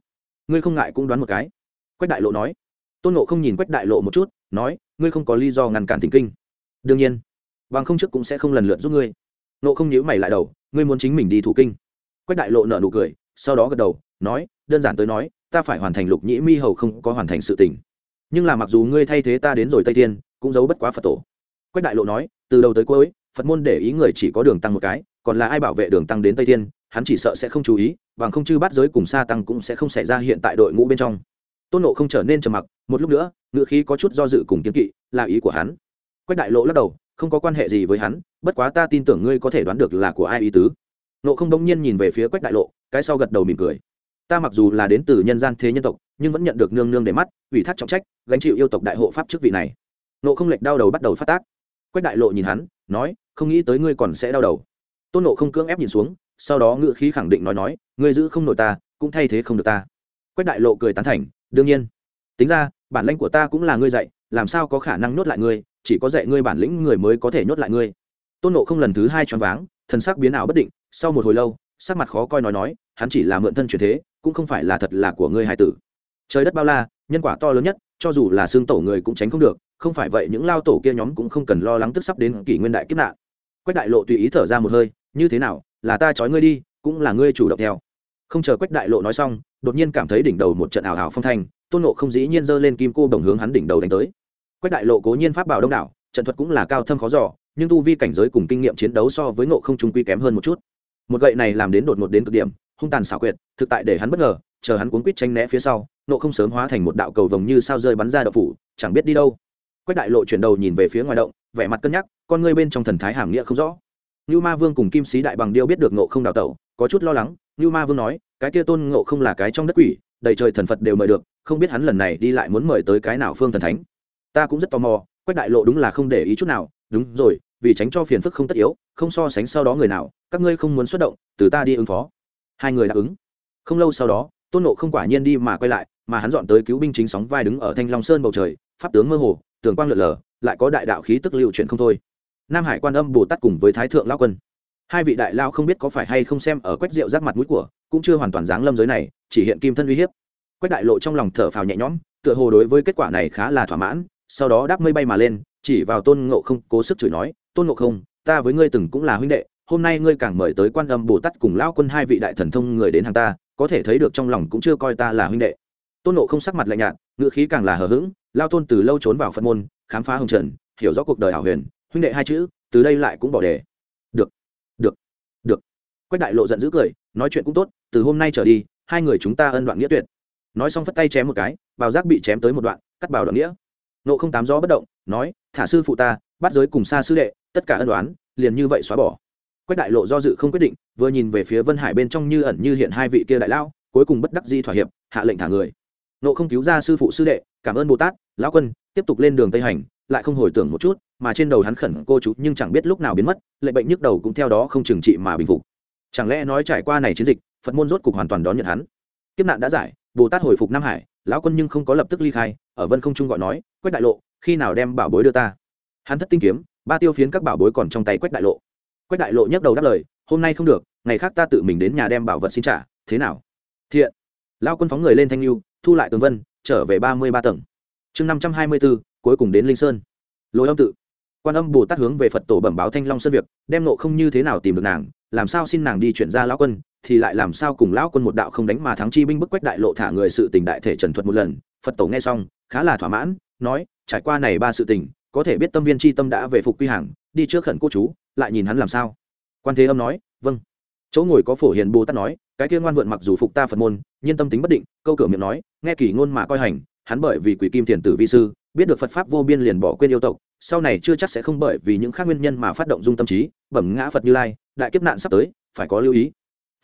Ngươi không ngại cũng đoán một cái. Quách đại lộ nói. Tôn nộ không nhìn quách đại lộ một chút, nói, ngươi không có lý do ngăn cản thỉnh kinh. Đương nhiên, bằng không trước cũng sẽ không lần lượt giúp ngươi. Nộ không nhíu mày lại đầu, ngươi muốn chính mình đi thủ kinh. Quách đại lộ nở nụ cười, sau đó gật đầu, nói, đơn giản tới nói, ta phải hoàn thành lục nhĩ mi hầu không có hoàn thành sự tình. Nhưng là mặc dù ngươi thay thế ta đến rồi tây thiên, cũng giấu bất quá phật tổ. Quách đại lộ nói, từ đầu tới cuối phật môn để ý người chỉ có đường tăng một cái, còn là ai bảo vệ đường tăng đến tây thiên, hắn chỉ sợ sẽ không chú ý, bằng không chư bắt giới cùng xa tăng cũng sẽ không xảy ra hiện tại đội ngũ bên trong. Tôn nộ không trở nên trầm mặc, một lúc nữa ngựa khí có chút do dự cùng kiếm kỵ, là ý của hắn. Quách đại lộ lắc đầu, không có quan hệ gì với hắn, bất quá ta tin tưởng ngươi có thể đoán được là của ai ý tứ. Nộ không đông nhiên nhìn về phía quách đại lộ, cái sau gật đầu mỉm cười. Ta mặc dù là đến từ nhân gian thế nhân tộc, nhưng vẫn nhận được nương nương để mắt, ủy thác trọng trách, gánh chịu yêu tộc đại hộ pháp chức vị này. Nộ không lệch đau đầu bắt đầu phát tác. Quách đại lộ nhìn hắn, nói không nghĩ tới ngươi còn sẽ đau đầu. Tôn nộ không cưỡng ép nhìn xuống, sau đó ngự khí khẳng định nói nói, ngươi giữ không nổi ta, cũng thay thế không được ta. Quách đại lộ cười tán thành, đương nhiên. Tính ra, bản lãnh của ta cũng là ngươi dạy, làm sao có khả năng nhốt lại ngươi, chỉ có dạy ngươi bản lĩnh người mới có thể nhốt lại ngươi. Tôn nộ không lần thứ hai choáng váng, thần sắc biến ảo bất định, sau một hồi lâu, sắc mặt khó coi nói nói, hắn chỉ là mượn thân chuyển thế, cũng không phải là thật là của ngươi hải tử. Trời đất bao la, nhân quả to lớn nhất, cho dù là xương tổ người cũng tránh không được, không phải vậy những lao tổ kia nhóm cũng không cần lo lắng tức sắp đến kỷ nguyên đại kiếp nạn quách đại lộ tùy ý thở ra một hơi, như thế nào? Là ta trói ngươi đi, cũng là ngươi chủ động theo. Không chờ quách đại lộ nói xong, đột nhiên cảm thấy đỉnh đầu một trận ảo ảo phong thanh, tôn nộ không dĩ nhiên giơ lên kim cô đồng hướng hắn đỉnh đầu đánh tới. Quách đại lộ cố nhiên pháp bảo đông đảo, trận thuật cũng là cao thâm khó giỏ nhưng tu vi cảnh giới cùng kinh nghiệm chiến đấu so với nộ không trung quy kém hơn một chút. Một gậy này làm đến đột ngột đến cực điểm, hung tàn xảo quyệt, thực tại để hắn bất ngờ, chờ hắn cuốn quýt tranh né phía sau nộ không sớm hóa thành một đạo cầu vồng như sao rơi bắn ra đậu phủ, chẳng biết đi đâu quách đại lộ chuyển đầu nhìn về phía ngoài động, vẻ mặt cân nhắc, con ngươi bên trong thần thái hàm nghĩa không rõ. Như ma vương cùng kim sĩ đại bằng điêu biết được ngộ không đào tẩu, có chút lo lắng như ma vương nói, cái kia tôn ngộ không là cái trong đất quỷ, đầy trời thần phật đều mời được, không biết hắn lần này đi lại muốn mời tới cái nào phương thần thánh. Ta cũng rất tò mò, quách đại lộ đúng là không để ý chút nào, đúng rồi, vì tránh cho phiền phức không tất yếu, không so sánh sau đó người nào, các ngươi không muốn xuất động, từ ta đi ứng phó. Hai người đáp ứng. Không lâu sau đó, tôn nộ không quả nhiên đi mà quay lại, mà hắn dọn tới cứu binh chính sóng vai đứng ở thanh long sơn bầu trời, pháp tướng mơ hồ tường quang lượn lờ, lại có đại đạo khí tức lưu chuyển không thôi. Nam hải quan âm bồ tát cùng với thái thượng lao quân. Hai vị đại lao không biết có phải hay không xem ở quách rượu rác mặt mũi của, cũng chưa hoàn toàn dáng lâm giới này, chỉ hiện kim thân uy hiếp. Quách đại lộ trong lòng thở phào nhẹ nhõm, tựa hồ đối với kết quả này khá là thỏa mãn, sau đó đáp mây bay mà lên, chỉ vào tôn ngộ không cố sức chửi nói, tôn ngộ không, ta với ngươi từng cũng là huynh đệ, hôm nay ngươi càng mời tới quan âm bồ tát cùng lao quân hai vị đại thần thông người đến hàng ta, có thể thấy được trong lòng cũng chưa coi ta là huynh đệ. Tôn nộ không sắc mặt lạnh nhạt, ngữ khí càng là hờ hững lao tôn từ lâu trốn vào phật môn, khám phá hồng trần, hiểu rõ cuộc đời hảo huyền, huynh đệ hai chữ, từ đây lại cũng bỏ đề. Được được được. Quách đại lộ giận dữ cười, nói chuyện cũng tốt, từ hôm nay trở đi, hai người chúng ta ân đoạn nghĩa tuyệt. Nói xong phất tay chém một cái, bào giác bị chém tới một đoạn, cắt bào đoạn nghĩa. Nộ không tám gió bất động, nói, thả sư phụ ta, bắt giới cùng xa sư đệ, tất cả ân đoán liền như vậy xóa bỏ. Quách đại lộ do dự không quyết định, vừa nhìn về phía vân hải bên trong như ẩn như hiện hai vị kia đại lao cuối cùng bất đắc di thỏa hiệp, hạ lệnh thả người nộ không cứu ra sư phụ sư đệ, cảm ơn bồ tát lão quân, tiếp tục lên đường tây hành, lại không hồi tưởng một chút, mà trên đầu hắn khẩn cô chú nhưng chẳng biết lúc nào biến mất lệ bệnh nhức đầu cũng theo đó không trừng trị mà bình phục. Chẳng lẽ nói trải qua này chiến dịch, phật môn rốt cục hoàn toàn đón nhận hắn? Kiếp nạn đã giải bồ tát hồi phục nam hải, lão quân nhưng không có lập tức ly khai, ở vân không trung gọi nói, quách đại lộ, khi nào đem bảo bối đưa ta? Hắn thất tinh kiếm, ba tiêu phiến các bảo bối còn trong tay quách đại lộ. Quách đại lộ nhấc đầu đáp lời, hôm nay không được, ngày khác ta tự mình đến nhà đem bảo vật xin trả, thế nào? Thiện lao quân phóng người lên thanh lưu thu lại tường vân, trở về ba mươi ba tầng. Chương năm trăm hai mươi bốn cuối cùng đến linh sơn. Lối âm tự. Quan âm bồ tát hướng về phật tổ bẩm báo thanh long sơn việc, đem nộ không như thế nào tìm được nàng, làm sao xin nàng đi chuyển ra lão quân, thì lại làm sao cùng lão quân một đạo không đánh mà thắng chi binh bức quách đại lộ thả người sự tình đại thể trần thuật một lần. Phật tổ nghe xong, khá là thỏa mãn, nói, trải qua này ba sự tình, có thể biết tâm viên chi tâm đã về phục quy hàng, đi trước khẩn cô chú, lại nhìn hắn làm sao. Quan thế âm nói vâng. Chỗ ngồi có phổ hiền bồ tát nói cái kia ngoan vượn mặc dù phục ta phật môn, nhưng tâm tính bất định, câu cửa miệng nói, nghe kỳ ngôn mà coi hành, hắn bởi vì quỷ kim tiền tử vi sư, biết được phật pháp vô biên liền bỏ quên yêu tộc, sau này chưa chắc sẽ không bởi vì những khác nguyên nhân mà phát động dung tâm trí, bẩm ngã phật như lai, đại kiếp nạn sắp tới, phải có lưu ý.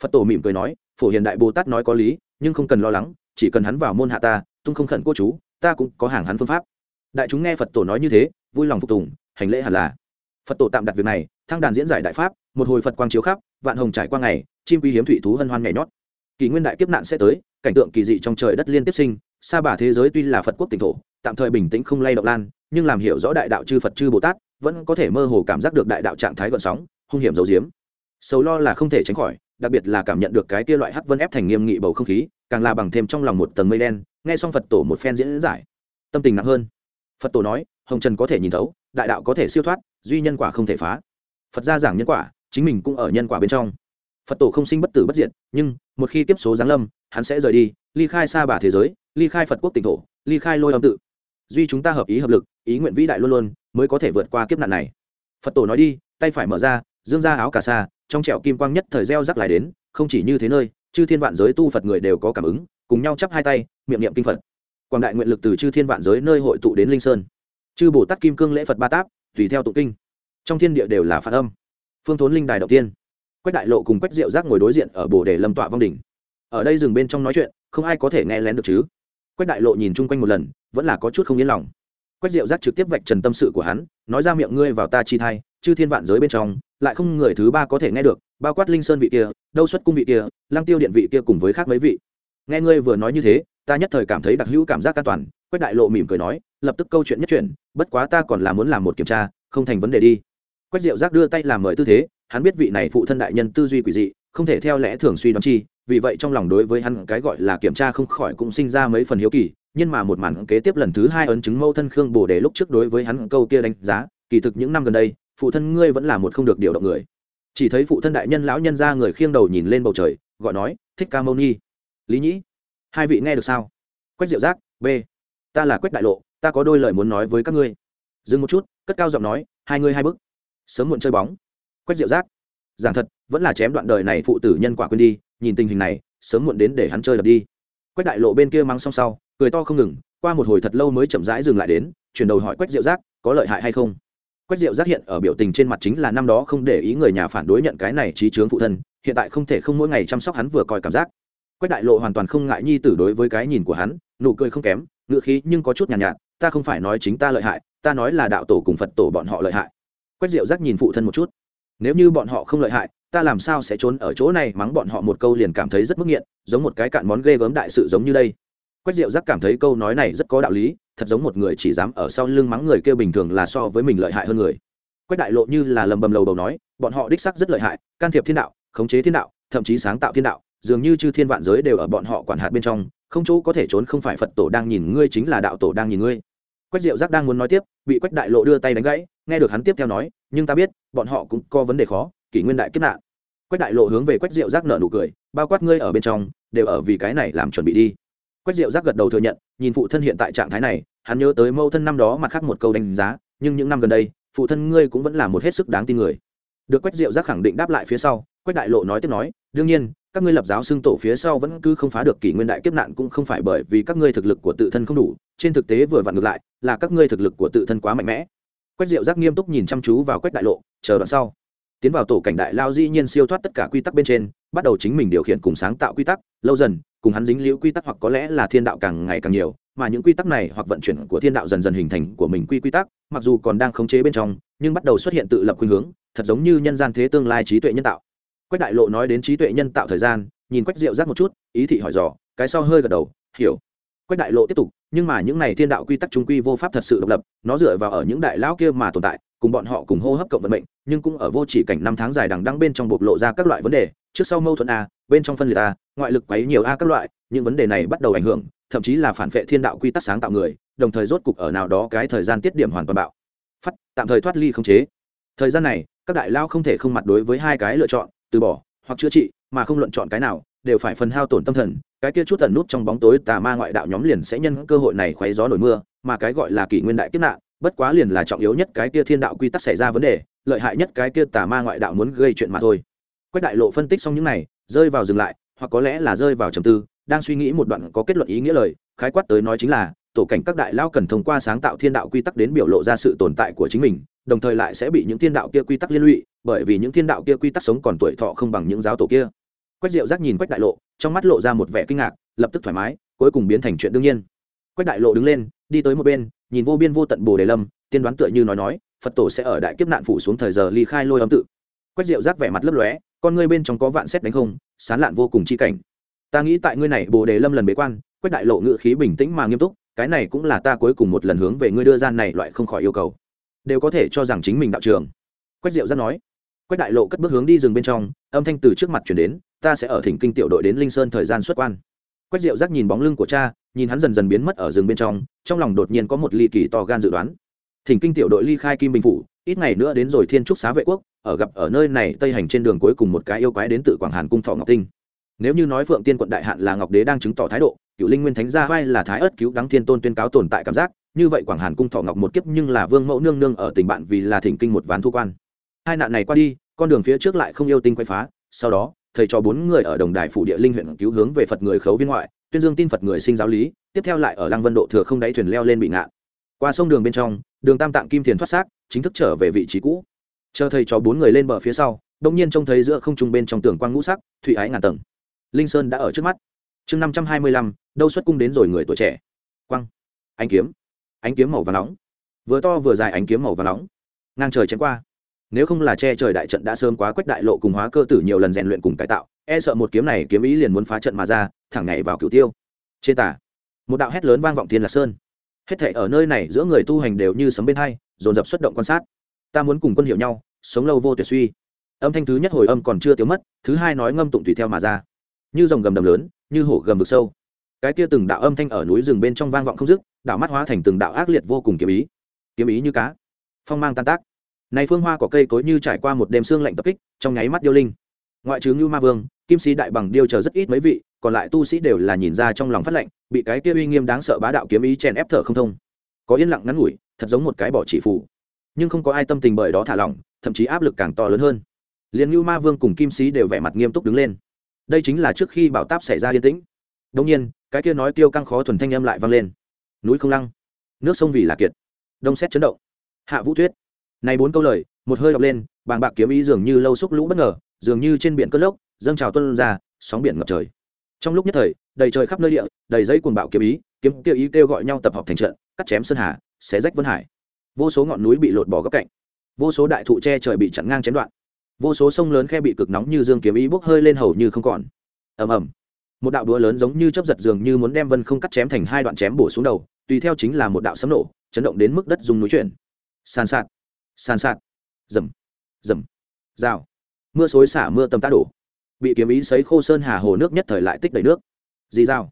Phật tổ mỉm cười nói, phổ hiền đại bồ tát nói có lý, nhưng không cần lo lắng, chỉ cần hắn vào môn hạ ta, tung không khẩn cô chú, ta cũng có hàng hắn phương pháp. Đại chúng nghe phật tổ nói như thế, vui lòng phục tùng, hành lễ hẳn là. Phật tổ tạm đặt việc này, thăng đàn diễn giải đại pháp, một hồi phật quang chiếu khắp, vạn hồng trải qua ngày chim quý hiếm thủy thú hân hoan nhảy nhót. Kỳ nguyên đại kiếp nạn sẽ tới, cảnh tượng kỳ dị trong trời đất liên tiếp sinh, sa bà thế giới tuy là phật quốc tỉnh thổ, tạm thời bình tĩnh không lay động lan, nhưng làm hiểu rõ đại đạo chư phật chư bồ tát, vẫn có thể mơ hồ cảm giác được đại đạo trạng thái gợn sóng, hung hiểm dấu diếm sầu lo là không thể tránh khỏi, đặc biệt là cảm nhận được cái kia loại hắc vân ép thành nghiêm nghị bầu không khí, càng là bằng thêm trong lòng một tầng mây đen, nghe xong phật tổ một phen diễn giải, tâm tình nặng hơn. Phật tổ nói, hồng trần có thể nhìn thấu, đại đạo có thể siêu thoát, duy nhân quả không thể phá. Phật gia giảng nhân quả, chính mình cũng ở nhân quả bên trong phật tổ không sinh bất tử bất diệt, nhưng một khi kiếp số giáng lâm, hắn sẽ rời đi, ly khai xa bà thế giới, ly khai phật quốc tỉnh thổ, ly khai lôi âm tự. Duy chúng ta hợp ý hợp lực, ý nguyện vĩ đại luôn luôn mới có thể vượt qua kiếp nạn này. Phật tổ nói đi, tay phải mở ra, dương ra áo cà sa, trong trẹo kim quang nhất thời gieo rắc lại đến, không chỉ như thế nơi, chư thiên vạn giới tu phật người đều có cảm ứng, cùng nhau chắp hai tay, miệng niệm kinh phật. Quảng đại nguyện lực từ chư thiên vạn giới nơi hội tụ đến linh sơn. Chư bồ tát kim cương lễ phật ba táp, tùy theo Tụ kinh. Trong thiên địa đều là phản âm. Phương thốn linh đài đầu tiên quách đại lộ cùng quách diệu giác ngồi đối diện ở bồ đề lâm tọa vong đỉnh. Ở đây dừng bên trong nói chuyện, không ai có thể nghe lén được chứ. Quách đại lộ nhìn chung quanh một lần, vẫn là có chút không yên lòng. Quách diệu giác trực tiếp vạch trần tâm sự của hắn, nói ra miệng ngươi vào ta chi thai, chư thiên vạn giới bên trong, lại không người thứ ba có thể nghe được, bao quát linh sơn vị kia, đâu xuất cung vị kia lang tiêu điện vị kia cùng với khác mấy vị. Nghe ngươi vừa nói như thế, ta nhất thời cảm thấy đặc hữu cảm giác an toàn, quách đại lộ mỉm cười nói, lập tức câu chuyện nhất chuyển, bất quá ta còn là muốn làm một kiểm tra, không thành vấn đề đi. Quách diệu giác đưa tay làm mời tư thế hắn biết vị này phụ thân đại nhân tư duy quỷ dị, không thể theo lẽ thường suy đoán chi, vì vậy trong lòng đối với hắn cái gọi là kiểm tra không khỏi cũng sinh ra mấy phần hiếu kỳ, nhưng mà một màn kế tiếp lần thứ hai ấn chứng mâu thân khương bồ đề lúc trước đối với hắn câu kia đánh giá, kỳ thực những năm gần đây, phụ thân ngươi vẫn là một không được điều động người. Chỉ thấy phụ thân đại nhân lão nhân ra người khiêng đầu nhìn lên bầu trời, gọi nói, thích ca mâu ni. Lý nhĩ, hai vị nghe được sao? Quách diệu giác, b. Ta là quách đại lộ, ta có đôi lời muốn nói với các ngươi. Dừng một chút, cất cao giọng nói, hai ngươi hai bức sớm muộn chơi bóng quách diệu giác giảng thật vẫn là chém đoạn đời này phụ tử nhân quả quên đi nhìn tình hình này sớm muộn đến để hắn chơi đập đi. Quách đại lộ bên kia mắng xong sau cười to không ngừng qua một hồi thật lâu mới chậm rãi dừng lại đến chuyển đầu hỏi quách diệu giác có lợi hại hay không? Quách diệu giác hiện ở biểu tình trên mặt chính là năm đó không để ý người nhà phản đối nhận cái này trí chướng phụ thân hiện tại không thể không mỗi ngày chăm sóc hắn vừa coi cảm giác. Quách đại lộ hoàn toàn không ngại nhi tử đối với cái nhìn của hắn nụ cười không kém ngự khí nhưng có chút nhàn nhạt, nhạt ta không phải nói chính ta lợi hại ta nói là đạo tổ cùng phật tổ bọn họ lợi hại. Quách diệu giác nhìn phụ thân một chút nếu như bọn họ không lợi hại, ta làm sao sẽ trốn ở chỗ này? Mắng bọn họ một câu liền cảm thấy rất mức nghiện, giống một cái cạn món ghê gớm đại sự giống như đây. Quách diệu giác cảm thấy câu nói này rất có đạo lý, thật giống một người chỉ dám ở sau lưng mắng người kêu bình thường là so với mình lợi hại hơn người. Quách đại lộ như là lầm bầm lầu đầu nói, bọn họ đích sắc rất lợi hại, can thiệp thiên đạo, khống chế thiên đạo, thậm chí sáng tạo thiên đạo, dường như chư thiên vạn giới đều ở bọn họ quản hạt bên trong, không chỗ có thể trốn không phải phật tổ đang nhìn ngươi chính là đạo tổ đang nhìn ngươi. Quách diệu giác đang muốn nói tiếp, bị quách đại lộ đưa tay đánh gãy nghe được hắn tiếp theo nói, nhưng ta biết, bọn họ cũng có vấn đề khó, kỷ nguyên đại kiếp nạn. Quách đại lộ hướng về quách diệu giác nợ nụ cười, bao quát ngươi ở bên trong, đều ở vì cái này làm chuẩn bị đi. Quách diệu giác gật đầu thừa nhận, nhìn phụ thân hiện tại trạng thái này, hắn nhớ tới mâu thân năm đó mặt khác một câu đánh giá, nhưng những năm gần đây, phụ thân ngươi cũng vẫn là một hết sức đáng tin người. Được quách diệu giác khẳng định đáp lại phía sau, quách đại lộ nói tiếp nói, đương nhiên, các ngươi lập giáo xưng tổ phía sau vẫn cứ không phá được kỷ nguyên đại kiếp nạn cũng không phải bởi vì các ngươi thực lực của tự thân không đủ, trên thực tế vừa vặn ngược lại, là các ngươi thực lực của tự thân quá mạnh mẽ quách diệu giác nghiêm túc nhìn chăm chú vào quách đại lộ, chờ đoạn sau. Tiến vào tổ cảnh đại lao dĩ nhiên siêu thoát tất cả quy tắc bên trên, bắt đầu chính mình điều khiển cùng sáng tạo quy tắc, lâu dần, cùng hắn dính liễu quy tắc hoặc có lẽ là thiên đạo càng ngày càng nhiều, mà những quy tắc này hoặc vận chuyển của thiên đạo dần dần hình thành của mình quy quy tắc, mặc dù còn đang khống chế bên trong, nhưng bắt đầu xuất hiện tự lập khuynh hướng, thật giống như nhân gian thế tương lai trí tuệ nhân tạo. Quách đại lộ nói đến trí tuệ nhân tạo thời gian, nhìn quách diệu giác một chút, ý thị hỏi dò, cái sau hơi gật đầu, hiểu quách đại lộ tiếp tục, nhưng mà những này thiên đạo quy tắc trung quy vô pháp thật sự độc lập, nó dựa vào ở những đại lão kia mà tồn tại, cùng bọn họ cùng hô hấp cộng vận mệnh, nhưng cũng ở vô chỉ cảnh năm tháng dài đằng đăng bên trong bộc lộ ra các loại vấn đề, trước sau mâu thuẫn a, bên trong phân liệt a, ngoại lực quấy nhiều a các loại, những vấn đề này bắt đầu ảnh hưởng, thậm chí là phản vệ thiên đạo quy tắc sáng tạo người, đồng thời rốt cục ở nào đó cái thời gian tiết điểm hoàn toàn bạo. Phát, tạm thời thoát ly không chế. Thời gian này, các đại lao không thể không mặt đối với hai cái lựa chọn, từ bỏ hoặc chữa trị, mà không luận chọn cái nào, đều phải phần hao tổn tâm thần cái kia chút tần nút trong bóng tối tà ma ngoại đạo nhóm liền sẽ nhân cơ hội này khoé gió nổi mưa, mà cái gọi là kỷ nguyên đại kiếp nạn, bất quá liền là trọng yếu nhất cái kia thiên đạo quy tắc xảy ra vấn đề, lợi hại nhất cái kia tà ma ngoại đạo muốn gây chuyện mà thôi. Quách đại lộ phân tích xong những này, rơi vào dừng lại, hoặc có lẽ là rơi vào trầm tư, đang suy nghĩ một đoạn có kết luận ý nghĩa lời, khái quát tới nói chính là, tổ cảnh các đại lao cần thông qua sáng tạo thiên đạo quy tắc đến biểu lộ ra sự tồn tại của chính mình, đồng thời lại sẽ bị những thiên đạo kia quy tắc liên lụy, bởi vì những thiên đạo kia quy tắc sống còn tuổi thọ không bằng những giáo tổ kia. Quách diệu giác nhìn quách đại lộ trong mắt lộ ra một vẻ kinh ngạc, lập tức thoải mái, cuối cùng biến thành chuyện đương nhiên. Quách đại lộ đứng lên, đi tới một bên, nhìn vô biên vô tận bồ đề lâm, tiên đoán tựa như nói nói, phật tổ sẽ ở đại kiếp nạn phủ xuống thời giờ ly khai lôi âm tự. Quách diệu giác vẻ mặt lấp lóe, con ngươi bên trong có vạn xét đánh không, sán lạn vô cùng chi cảnh. Ta nghĩ tại ngươi này, bồ đề lâm lần bế quan, quách đại lộ ngự khí bình tĩnh mà nghiêm túc, cái này cũng là ta cuối cùng một lần hướng về ngươi đưa ra này loại không khỏi yêu cầu. Đều có thể cho rằng chính mình đạo trường. Quách diệu giác nói quách đại lộ cất bước hướng đi rừng bên trong, âm thanh từ trước mặt chuyển đến, ta sẽ ở thỉnh kinh tiểu đội đến linh sơn thời gian xuất quan. Quách diệu giác nhìn bóng lưng của cha, nhìn hắn dần dần biến mất ở rừng bên trong trong lòng đột nhiên có một ly kỳ to gan dự đoán. Thỉnh kinh tiểu đội ly khai kim bình phủ, ít ngày nữa đến rồi thiên trúc xá vệ quốc, ở gặp ở nơi này tây hành trên đường cuối cùng một cái yêu quái đến từ quảng hàn cung thọ ngọc tinh. Nếu như nói phượng tiên quận đại hạn là ngọc đế đang chứng tỏ thái độ cựu linh nguyên thánh gia vai là thái ớt cứu đắng thiên tôn tuyên cáo tồn tại cảm giác, như vậy quảng hàn cung thọ ngọc một kiếp nhưng là vương mẫu nương nương ở tình bạn vì là thỉnh kinh một ván thu quan hai nạn này qua đi, con đường phía trước lại không yêu tinh quay phá, sau đó, thầy cho bốn người ở đồng đài phủ địa linh huyện cứu hướng về phật người khấu viên ngoại, tuyên dương tin phật người sinh giáo lý, tiếp theo lại ở lăng vân độ thừa không đáy thuyền leo lên bị ngạn. Qua sông đường bên trong, đường tam tạng kim thiền thoát xác, chính thức trở về vị trí cũ. Chờ thầy cho bốn người lên bờ phía sau đông nhiên trông thấy giữa không trung bên trong tường quang ngũ sắc, thủy ái ngàn tầng. Linh sơn đã ở trước mắt. Chương năm trăm hai mươi lăm, đâu xuất cung đến rồi người tuổi trẻ. Quăng ánh kiếm. Ánh kiếm màu và nóng. Vừa to vừa dài ánh kiếm màu và nóng. Ngang trời chém qua nếu không là che trời đại trận đã sớm quá quách đại lộ cùng hóa cơ tử nhiều lần rèn luyện cùng cải tạo e sợ một kiếm này kiếm ý liền muốn phá trận mà ra, thẳng nhảy vào cửu tiêu. Trên tả một đạo hét lớn vang vọng thiên lạc sơn. Hết thể ở nơi này giữa người tu hành đều như sấm bên hai, dồn dập xuất động quan sát. Ta muốn cùng quân hiểu nhau, sống lâu vô tuyệt suy. Âm thanh thứ nhất hồi âm còn chưa tiêu mất, thứ hai nói ngâm tụng tùy theo mà ra. Như dòng gầm đầm lớn, như hổ gầm vực sâu. Cái kia từng đạo âm thanh ở núi rừng bên trong vang vọng không dứt, đạo mắt hóa thành từng đạo ác liệt vô cùng kiếm ý. Kiếm ý như cá, phong mang tan tác này phương hoa có cây cối như trải qua một đêm sương lạnh tập kích, trong nháy mắt điêu linh. Ngoại trừ ngưu ma vương, kim sĩ đại bằng điêu chờ rất ít mấy vị, còn lại tu sĩ đều là nhìn ra trong lòng phát lệnh, bị cái kia uy nghiêm đáng sợ bá đạo kiếm ý chèn ép thở không thông. Có yên lặng ngắn ngủi, thật giống một cái bỏ chỉ phủ nhưng không có ai tâm tình bởi đó thả lỏng, thậm chí áp lực càng to lớn hơn. Liền ngưu ma vương cùng kim sĩ đều vẻ mặt nghiêm túc đứng lên. Đây chính là trước khi bảo táp xảy ra yên tĩnh. Đông nhiên, cái kia nói tiêu căng khó thuần thanh âm lại vang lên. Núi không lăng, nước sông vì là kiệt. Đông xét chấn động. Hạ vũ tuyết này bốn câu lời, một hơi đọc lên, bàng bạc kiếm ý dường như lâu xúc lũ bất ngờ, dường như trên biển cơn lốc, dâng trào tuân ra, sóng biển ngập trời. Trong lúc nhất thời, đầy trời khắp nơi địa, đầy giấy cuồng bạo kiếm ý, kiếm kêu ý kêu gọi nhau tập hợp thành trận, cắt chém sơn hà, xé rách vân hải. Vô số ngọn núi bị lột bỏ góc cạnh. Vô số đại thụ che trời bị chặn ngang chém đoạn. Vô số sông lớn khe bị cực nóng như dương kiếm ý bốc hơi lên hầu như không còn. Ầm ầm. Một đạo đũa lớn giống như chớp giật dường như muốn đem vân không cắt chém thành hai đoạn chém bổ xuống đầu, tùy theo chính là một đạo sấm nổ, chấn động đến mức đất dùng núi chuyển. Sàn sạt sàn sạt. Rầm rầm rào. Mưa xối xả mưa tầm tá đổ. Bị kiếm ý sấy khô sơn hà hồ nước nhất thời lại tích đầy nước. Dì rào,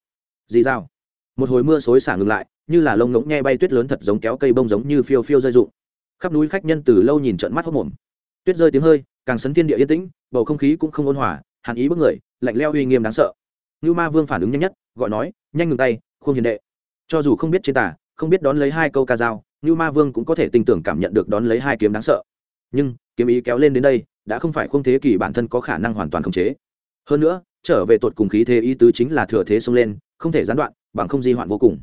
dì rào, một hồi mưa xối xả ngừng lại như là lông ngỗng nghe bay tuyết lớn thật giống kéo cây bông giống như phiêu phiêu rơi rụng. Khắp núi khách nhân từ lâu nhìn trận mắt hốc mồm. Tuyết rơi tiếng hơi càng sấn thiên địa yên tĩnh bầu không khí cũng không ôn hòa hàn ý bức người lạnh leo uy nghiêm đáng sợ. Ngưu ma vương phản ứng nhanh nhất gọi nói nhanh ngừng tay khuôn hiền đệ. Cho dù không biết trên tả không biết đón lấy hai câu ca dao như ma vương cũng có thể tin tưởng cảm nhận được đón lấy hai kiếm đáng sợ. Nhưng, kiếm ý kéo lên đến đây, đã không phải không thế kỷ bản thân có khả năng hoàn toàn khống chế. Hơn nữa, trở về tột cùng khí thế ý tứ chính là thừa thế xông lên, không thể gián đoạn, bằng không di hoạn vô cùng.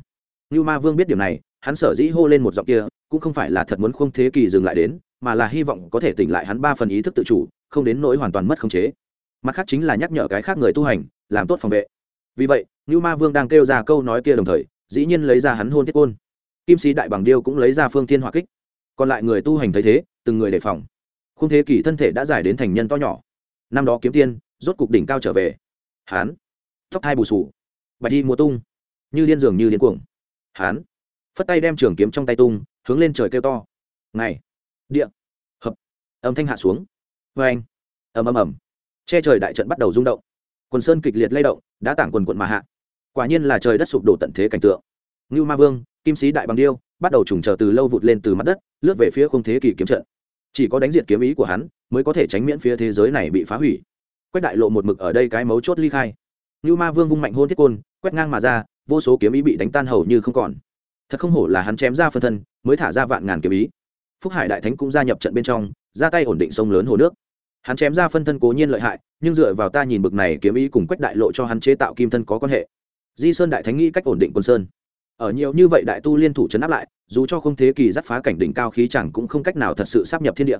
Như ma vương biết điều này, hắn sở dĩ hô lên một giọng kia, cũng không phải là thật muốn không thế kỷ dừng lại đến, mà là hy vọng có thể tỉnh lại hắn ba phần ý thức tự chủ, không đến nỗi hoàn toàn mất khống chế. Mặt khác chính là nhắc nhở cái khác người tu hành, làm tốt phòng vệ. Vì vậy, như ma vương đang kêu ra câu nói kia đồng thời, dĩ nhiên lấy ra hắn hôn thiết côn kim sĩ đại bằng điêu cũng lấy ra phương thiên hỏa kích. Còn lại người tu hành thấy thế, từng người đề phòng. Không thế kỷ thân thể đã giải đến thành nhân to nhỏ. Năm đó kiếm tiên, rốt cục đỉnh cao trở về. Hán. Tóc hai bù sù bạch đi mùa tung. Như điên dường như điên cuồng. Hán. Phất tay đem trường kiếm trong tay tung, hướng lên trời kêu to. Ngày. Địa. Hợp. Âm thanh hạ xuống. Vê anh. Ầm ầm ầm. Che trời đại trận bắt đầu rung động. Quần sơn kịch liệt lay động đã tảng quần quận mà hạ. Quả nhiên là trời đất sụp đổ tận thế cảnh tượng. Ngưu ma vương kim sĩ đại bằng điêu, bắt đầu trùng chờ từ lâu vụt lên từ mặt đất, lướt về phía không thế kỷ kiếm trận. Chỉ có đánh diệt kiếm ý của hắn, mới có thể tránh miễn phía thế giới này bị phá hủy. Quét đại lộ một mực ở đây cái mấu chốt ly khai. Như ma vương vung mạnh hôn thiết côn, quét ngang mà ra, vô số kiếm ý bị đánh tan hầu như không còn. Thật không hổ là hắn chém ra phân thân, mới thả ra vạn ngàn kiếm ý. Phúc hải đại thánh cũng gia nhập trận bên trong, ra tay ổn định sông lớn hồ nước. Hắn chém ra phân thân cố nhiên lợi hại, nhưng dựa vào ta nhìn bực này kiếm ý cùng quách đại lộ cho hắn chế tạo kim thân có quan hệ. Di sơn đại thánh nghĩ cách ổn định quân sơn ở nhiều như vậy đại tu liên thủ chấn áp lại, dù cho không thế kỳ giáp phá cảnh đỉnh cao khí chẳng cũng không cách nào thật sự sắp nhập thiên địa.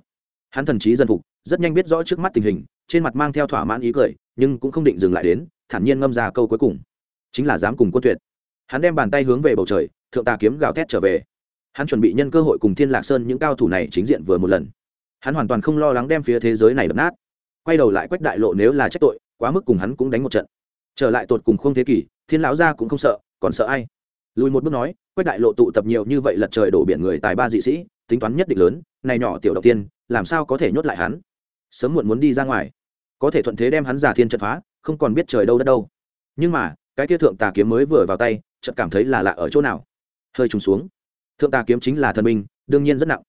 Hắn thần trí dân phục, rất nhanh biết rõ trước mắt tình hình, trên mặt mang theo thỏa mãn ý cười, nhưng cũng không định dừng lại đến, thản nhiên ngâm ra câu cuối cùng. Chính là dám cùng quân tuyệt. Hắn đem bàn tay hướng về bầu trời, thượng tà kiếm gào thét trở về. Hắn chuẩn bị nhân cơ hội cùng thiên lạc sơn những cao thủ này chính diện vừa một lần. Hắn hoàn toàn không lo lắng đem phía thế giới này đập nát. Quay đầu lại quách đại lộ nếu là trách tội, quá mức cùng hắn cũng đánh một trận. Trở lại tột cùng không thế kỷ, thiên lão gia cũng không sợ, còn sợ ai? Lùi một bước nói, quách đại lộ tụ tập nhiều như vậy lật trời đổ biển người tài ba dị sĩ, tính toán nhất định lớn, này nhỏ tiểu đầu tiên, làm sao có thể nhốt lại hắn? Sớm muộn muốn đi ra ngoài. Có thể thuận thế đem hắn giả thiên trận phá, không còn biết trời đâu đất đâu. Nhưng mà, cái kia thượng tà kiếm mới vừa vào tay, chợt cảm thấy là lạ ở chỗ nào. Hơi trùng xuống. Thượng tà kiếm chính là thần minh đương nhiên rất nặng.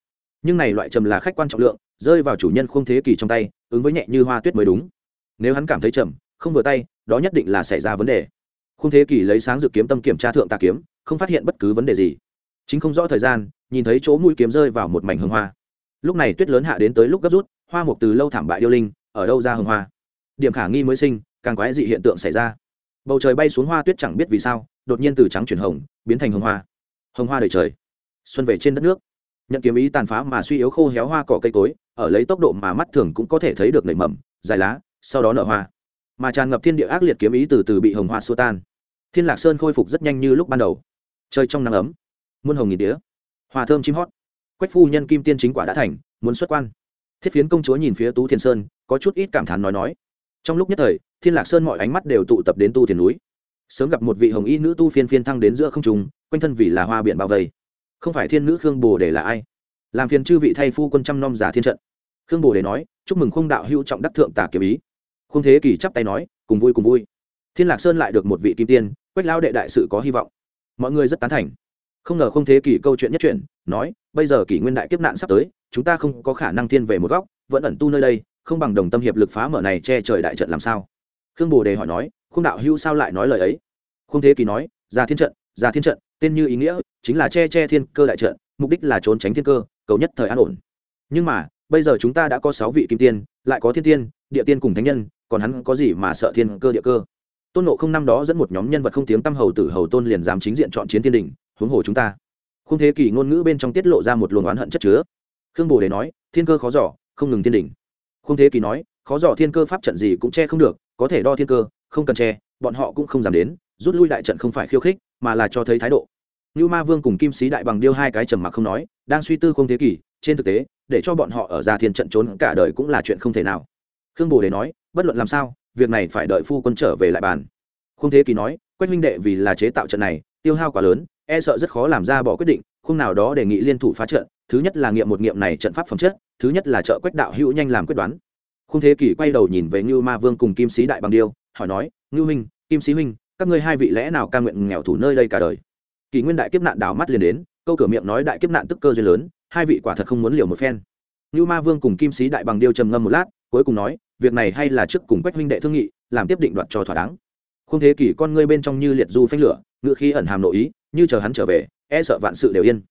Nhưng này loại trầm là khách quan trọng lượng, rơi vào chủ nhân không thế kỷ trong tay, ứng với nhẹ như hoa tuyết mới đúng. Nếu hắn cảm thấy trầm, không vừa tay, đó nhất định là xảy ra vấn đề. Không thế kỷ lấy sáng dự kiếm tâm kiểm tra thượng tà kiếm không phát hiện bất cứ vấn đề gì. Chính không rõ thời gian, nhìn thấy chỗ mũi kiếm rơi vào một mảnh hương hoa. Lúc này tuyết lớn hạ đến tới lúc gấp rút, hoa mục từ lâu thảm bại điêu linh, ở đâu ra hương hoa? Điểm khả nghi mới sinh, càng quái dị hiện tượng xảy ra. Bầu trời bay xuống hoa tuyết chẳng biết vì sao, đột nhiên từ trắng chuyển hồng, biến thành hồng hoa. Hồng hoa đầy trời, xuân về trên đất nước. Nhận kiếm ý tàn phá mà suy yếu khô héo hoa cỏ cây cối, ở lấy tốc độ mà mắt thường cũng có thể thấy được nảy mầm, dài lá, sau đó nở hoa. Mà tràn ngập thiên địa ác liệt kiếm ý từ từ bị hồng hoa xua tan. Thiên lạc sơn khôi phục rất nhanh như lúc ban đầu chơi trong nắng ấm. Muôn hồng nghìn đĩa. Hòa thơm chim hót. Quách phu nhân kim tiên chính quả đã thành, muốn xuất quan. Thiết phiến công chúa nhìn phía tú thiên sơn, có chút ít cảm thán nói nói. Trong lúc nhất thời, thiên lạc sơn mọi ánh mắt đều tụ tập đến tu thiền núi. Sớm gặp một vị hồng y nữ tu phiên phiên thăng đến giữa không trùng quanh thân vì là hoa biển bao vây. Không phải thiên nữ khương bồ để là ai? Làm phiền chư vị thay phu quân trăm nom giả thiên trận. Khương bồ để nói, chúc mừng không đạo hữu trọng đắc thượng tả kiếm ý. Không thế kỳ chắp tay nói, cùng vui cùng vui. Thiên lạc sơn lại được một vị kim tiên, quách lao đệ đại sự có hy vọng mọi người rất tán thành. Không ngờ không thế kỷ câu chuyện nhất chuyện, nói, bây giờ kỷ nguyên đại kiếp nạn sắp tới, chúng ta không có khả năng thiên về một góc, vẫn ẩn tu nơi đây, không bằng đồng tâm hiệp lực phá mở này che trời đại trận làm sao? Khương bồ đề hỏi nói, không đạo hữu sao lại nói lời ấy? Không thế kỷ nói, ra thiên trận, ra thiên trận, tên như ý nghĩa, chính là che che thiên cơ đại trận, mục đích là trốn tránh thiên cơ, cầu nhất thời an ổn. Nhưng mà, bây giờ chúng ta đã có sáu vị kim tiên, lại có thiên tiên, địa tiên cùng thánh nhân, còn hắn có gì mà sợ thiên cơ địa cơ? Tôn nộ không năm đó dẫn một nhóm nhân vật không tiếng tăm hầu tử hầu tôn liền dám chính diện chọn chiến thiên đình, huống hồ chúng ta. Không thế kỷ ngôn ngữ bên trong tiết lộ ra một luồng oán hận chất chứa. Khương bồ để nói, thiên cơ khó giỏ không ngừng thiên đình. Không thế kỷ nói, khó giỏ thiên cơ pháp trận gì cũng che không được, có thể đo thiên cơ, không cần che, bọn họ cũng không dám đến, rút lui đại trận không phải khiêu khích, mà là cho thấy thái độ. Như ma vương cùng kim sĩ đại bằng điêu hai cái trầm mặc không nói, đang suy tư không thế kỷ, trên thực tế, để cho bọn họ ở ra thiên trận trốn cả đời cũng là chuyện không thể nào. Khương bồ để nói, bất luận làm sao việc này phải đợi phu quân trở về lại bàn. Không thế kỳ nói, quách minh đệ vì là chế tạo trận này, tiêu hao quá lớn e sợ rất khó làm ra bỏ quyết định, không nào đó đề nghị liên thủ phá trận, thứ nhất là nghiệm một nghiệm này trận pháp phẩm chất, thứ nhất là trợ quách đạo hữu nhanh làm quyết đoán. Không thế kỷ quay đầu nhìn về ngưu ma vương cùng kim sĩ đại bằng điêu, hỏi nói, ngưu huynh, kim sĩ huynh, các ngươi hai vị lẽ nào ca nguyện nghèo thủ nơi đây cả đời? Kỷ nguyên đại kiếp nạn đảo mắt liền đến, câu cửa miệng nói đại kiếp nạn tức cơ duyên lớn, hai vị quả thật không muốn liều một phen. Ngưu ma vương cùng kim sĩ đại bằng điêu trầm ngâm một lát cuối cùng nói, việc này hay là trước cùng quách huynh đệ thương nghị, làm tiếp định đoạt cho thỏa đáng. Không thế kỷ con ngươi bên trong như liệt du phanh lửa ngự khi ẩn hàm nội ý, như chờ hắn trở về e sợ vạn sự đều yên.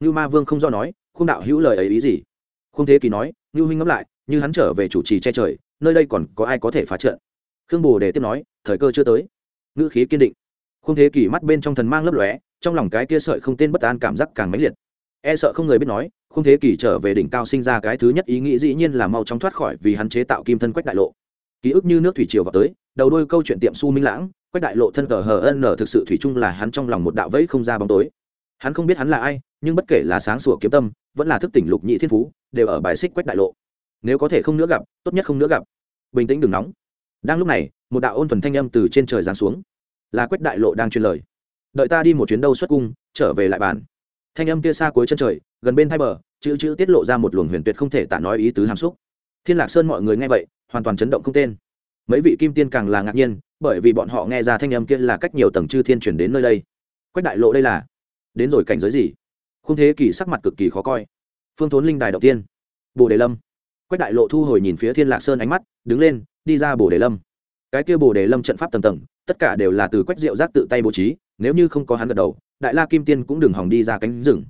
Như ma vương không do nói, không đạo hữu lời ấy ý gì. Không thế kỳ nói như huynh ngẫm lại, như hắn trở về chủ trì che trời, nơi đây còn có ai có thể phá trận? Khương bồ đề tiếp nói, thời cơ chưa tới. Ngữ khí kiên định. Không thế kỳ mắt bên trong thần mang lấp lóe, trong lòng cái kia sợi không tên bất an cảm giác càng mãnh liệt. E sợ không người biết nói không thế kỷ trở về đỉnh cao sinh ra cái thứ nhất ý nghĩ dĩ nhiên là mau chóng thoát khỏi vì hắn chế tạo kim thân quách đại lộ. Ký ức như nước thủy triều vào tới, đầu đôi câu chuyện tiệm su minh lãng, quách đại lộ thân cờ hờ ân nở thực sự thủy chung là hắn trong lòng một đạo vẫy không ra bóng tối. Hắn không biết hắn là ai, nhưng bất kể là sáng sủa kiếm tâm, vẫn là thức tỉnh lục nhị thiên phú, đều ở bài xích quách đại lộ. Nếu có thể không nữa gặp, tốt nhất không nữa gặp. Bình tĩnh đừng nóng. Đang lúc này, một đạo ôn thuần thanh âm từ trên trời giáng xuống. Là quách đại lộ đang truyền lời. Đợi ta đi một chuyến đâu xuất cung, trở về lại bàn thanh âm kia xa cuối chân trời, gần bên thay bờ, chữ chữ tiết lộ ra một luồng huyền tuyệt không thể tả nói ý tứ hàm xúc. Thiên lạc sơn mọi người nghe vậy, hoàn toàn chấn động không tên. Mấy vị kim tiên càng là ngạc nhiên, bởi vì bọn họ nghe ra thanh âm kia là cách nhiều tầng chư thiên chuyển đến nơi đây. Quách đại lộ đây là? Đến rồi cảnh giới gì? Không thế kỳ sắc mặt cực kỳ khó coi. Phương thốn linh đài đầu tiên. Bồ đề lâm. Quách đại lộ thu hồi nhìn phía thiên lạc sơn ánh mắt, đứng lên, đi ra bồ đề lâm. Cái kia bồ đề lâm trận pháp tầng tầng tất cả đều là từ quách diệu giác tự tay bố trí, nếu như không có hắn gật đầu, đại la kim tiên cũng đừng hòng đi ra cánh rừng.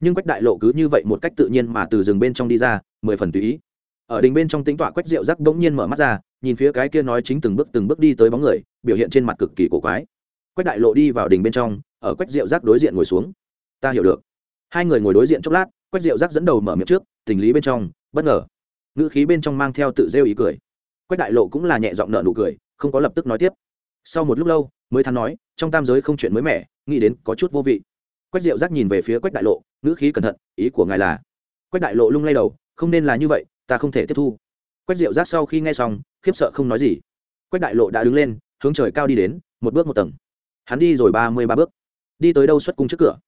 Nhưng quách đại lộ cứ như vậy một cách tự nhiên mà từ rừng bên trong đi ra, mười phần tùy ý. Ở đình bên trong tính tọa quách rượu Giác bỗng nhiên mở mắt ra, nhìn phía cái kia nói chính từng bước từng bước đi tới bóng người, biểu hiện trên mặt cực kỳ cổ quái. Quách đại lộ đi vào đình bên trong, ở quách rượu Giác đối diện ngồi xuống. Ta hiểu được. Hai người ngồi đối diện chốc lát, quách rượu Giác dẫn đầu mở miệng trước, tình lý bên trong, bất ngờ. Ngữ khí bên trong mang theo tự rêu ý cười. Quách đại lộ cũng là nhẹ giọng nợ nụ cười, không có lập tức nói tiếp sau một lúc lâu, mới thắn nói, trong tam giới không chuyện mới mẻ, nghĩ đến có chút vô vị. Quách diệu giác nhìn về phía quách đại lộ, ngữ khí cẩn thận, ý của ngài là, quách đại lộ lung lay đầu, không nên là như vậy, ta không thể tiếp thu. Quách diệu giác sau khi nghe xong, khiếp sợ không nói gì. Quách đại lộ đã đứng lên, hướng trời cao đi đến, một bước một tầng. Hắn đi rồi ba mươi ba bước. Đi tới đâu xuất cung trước cửa?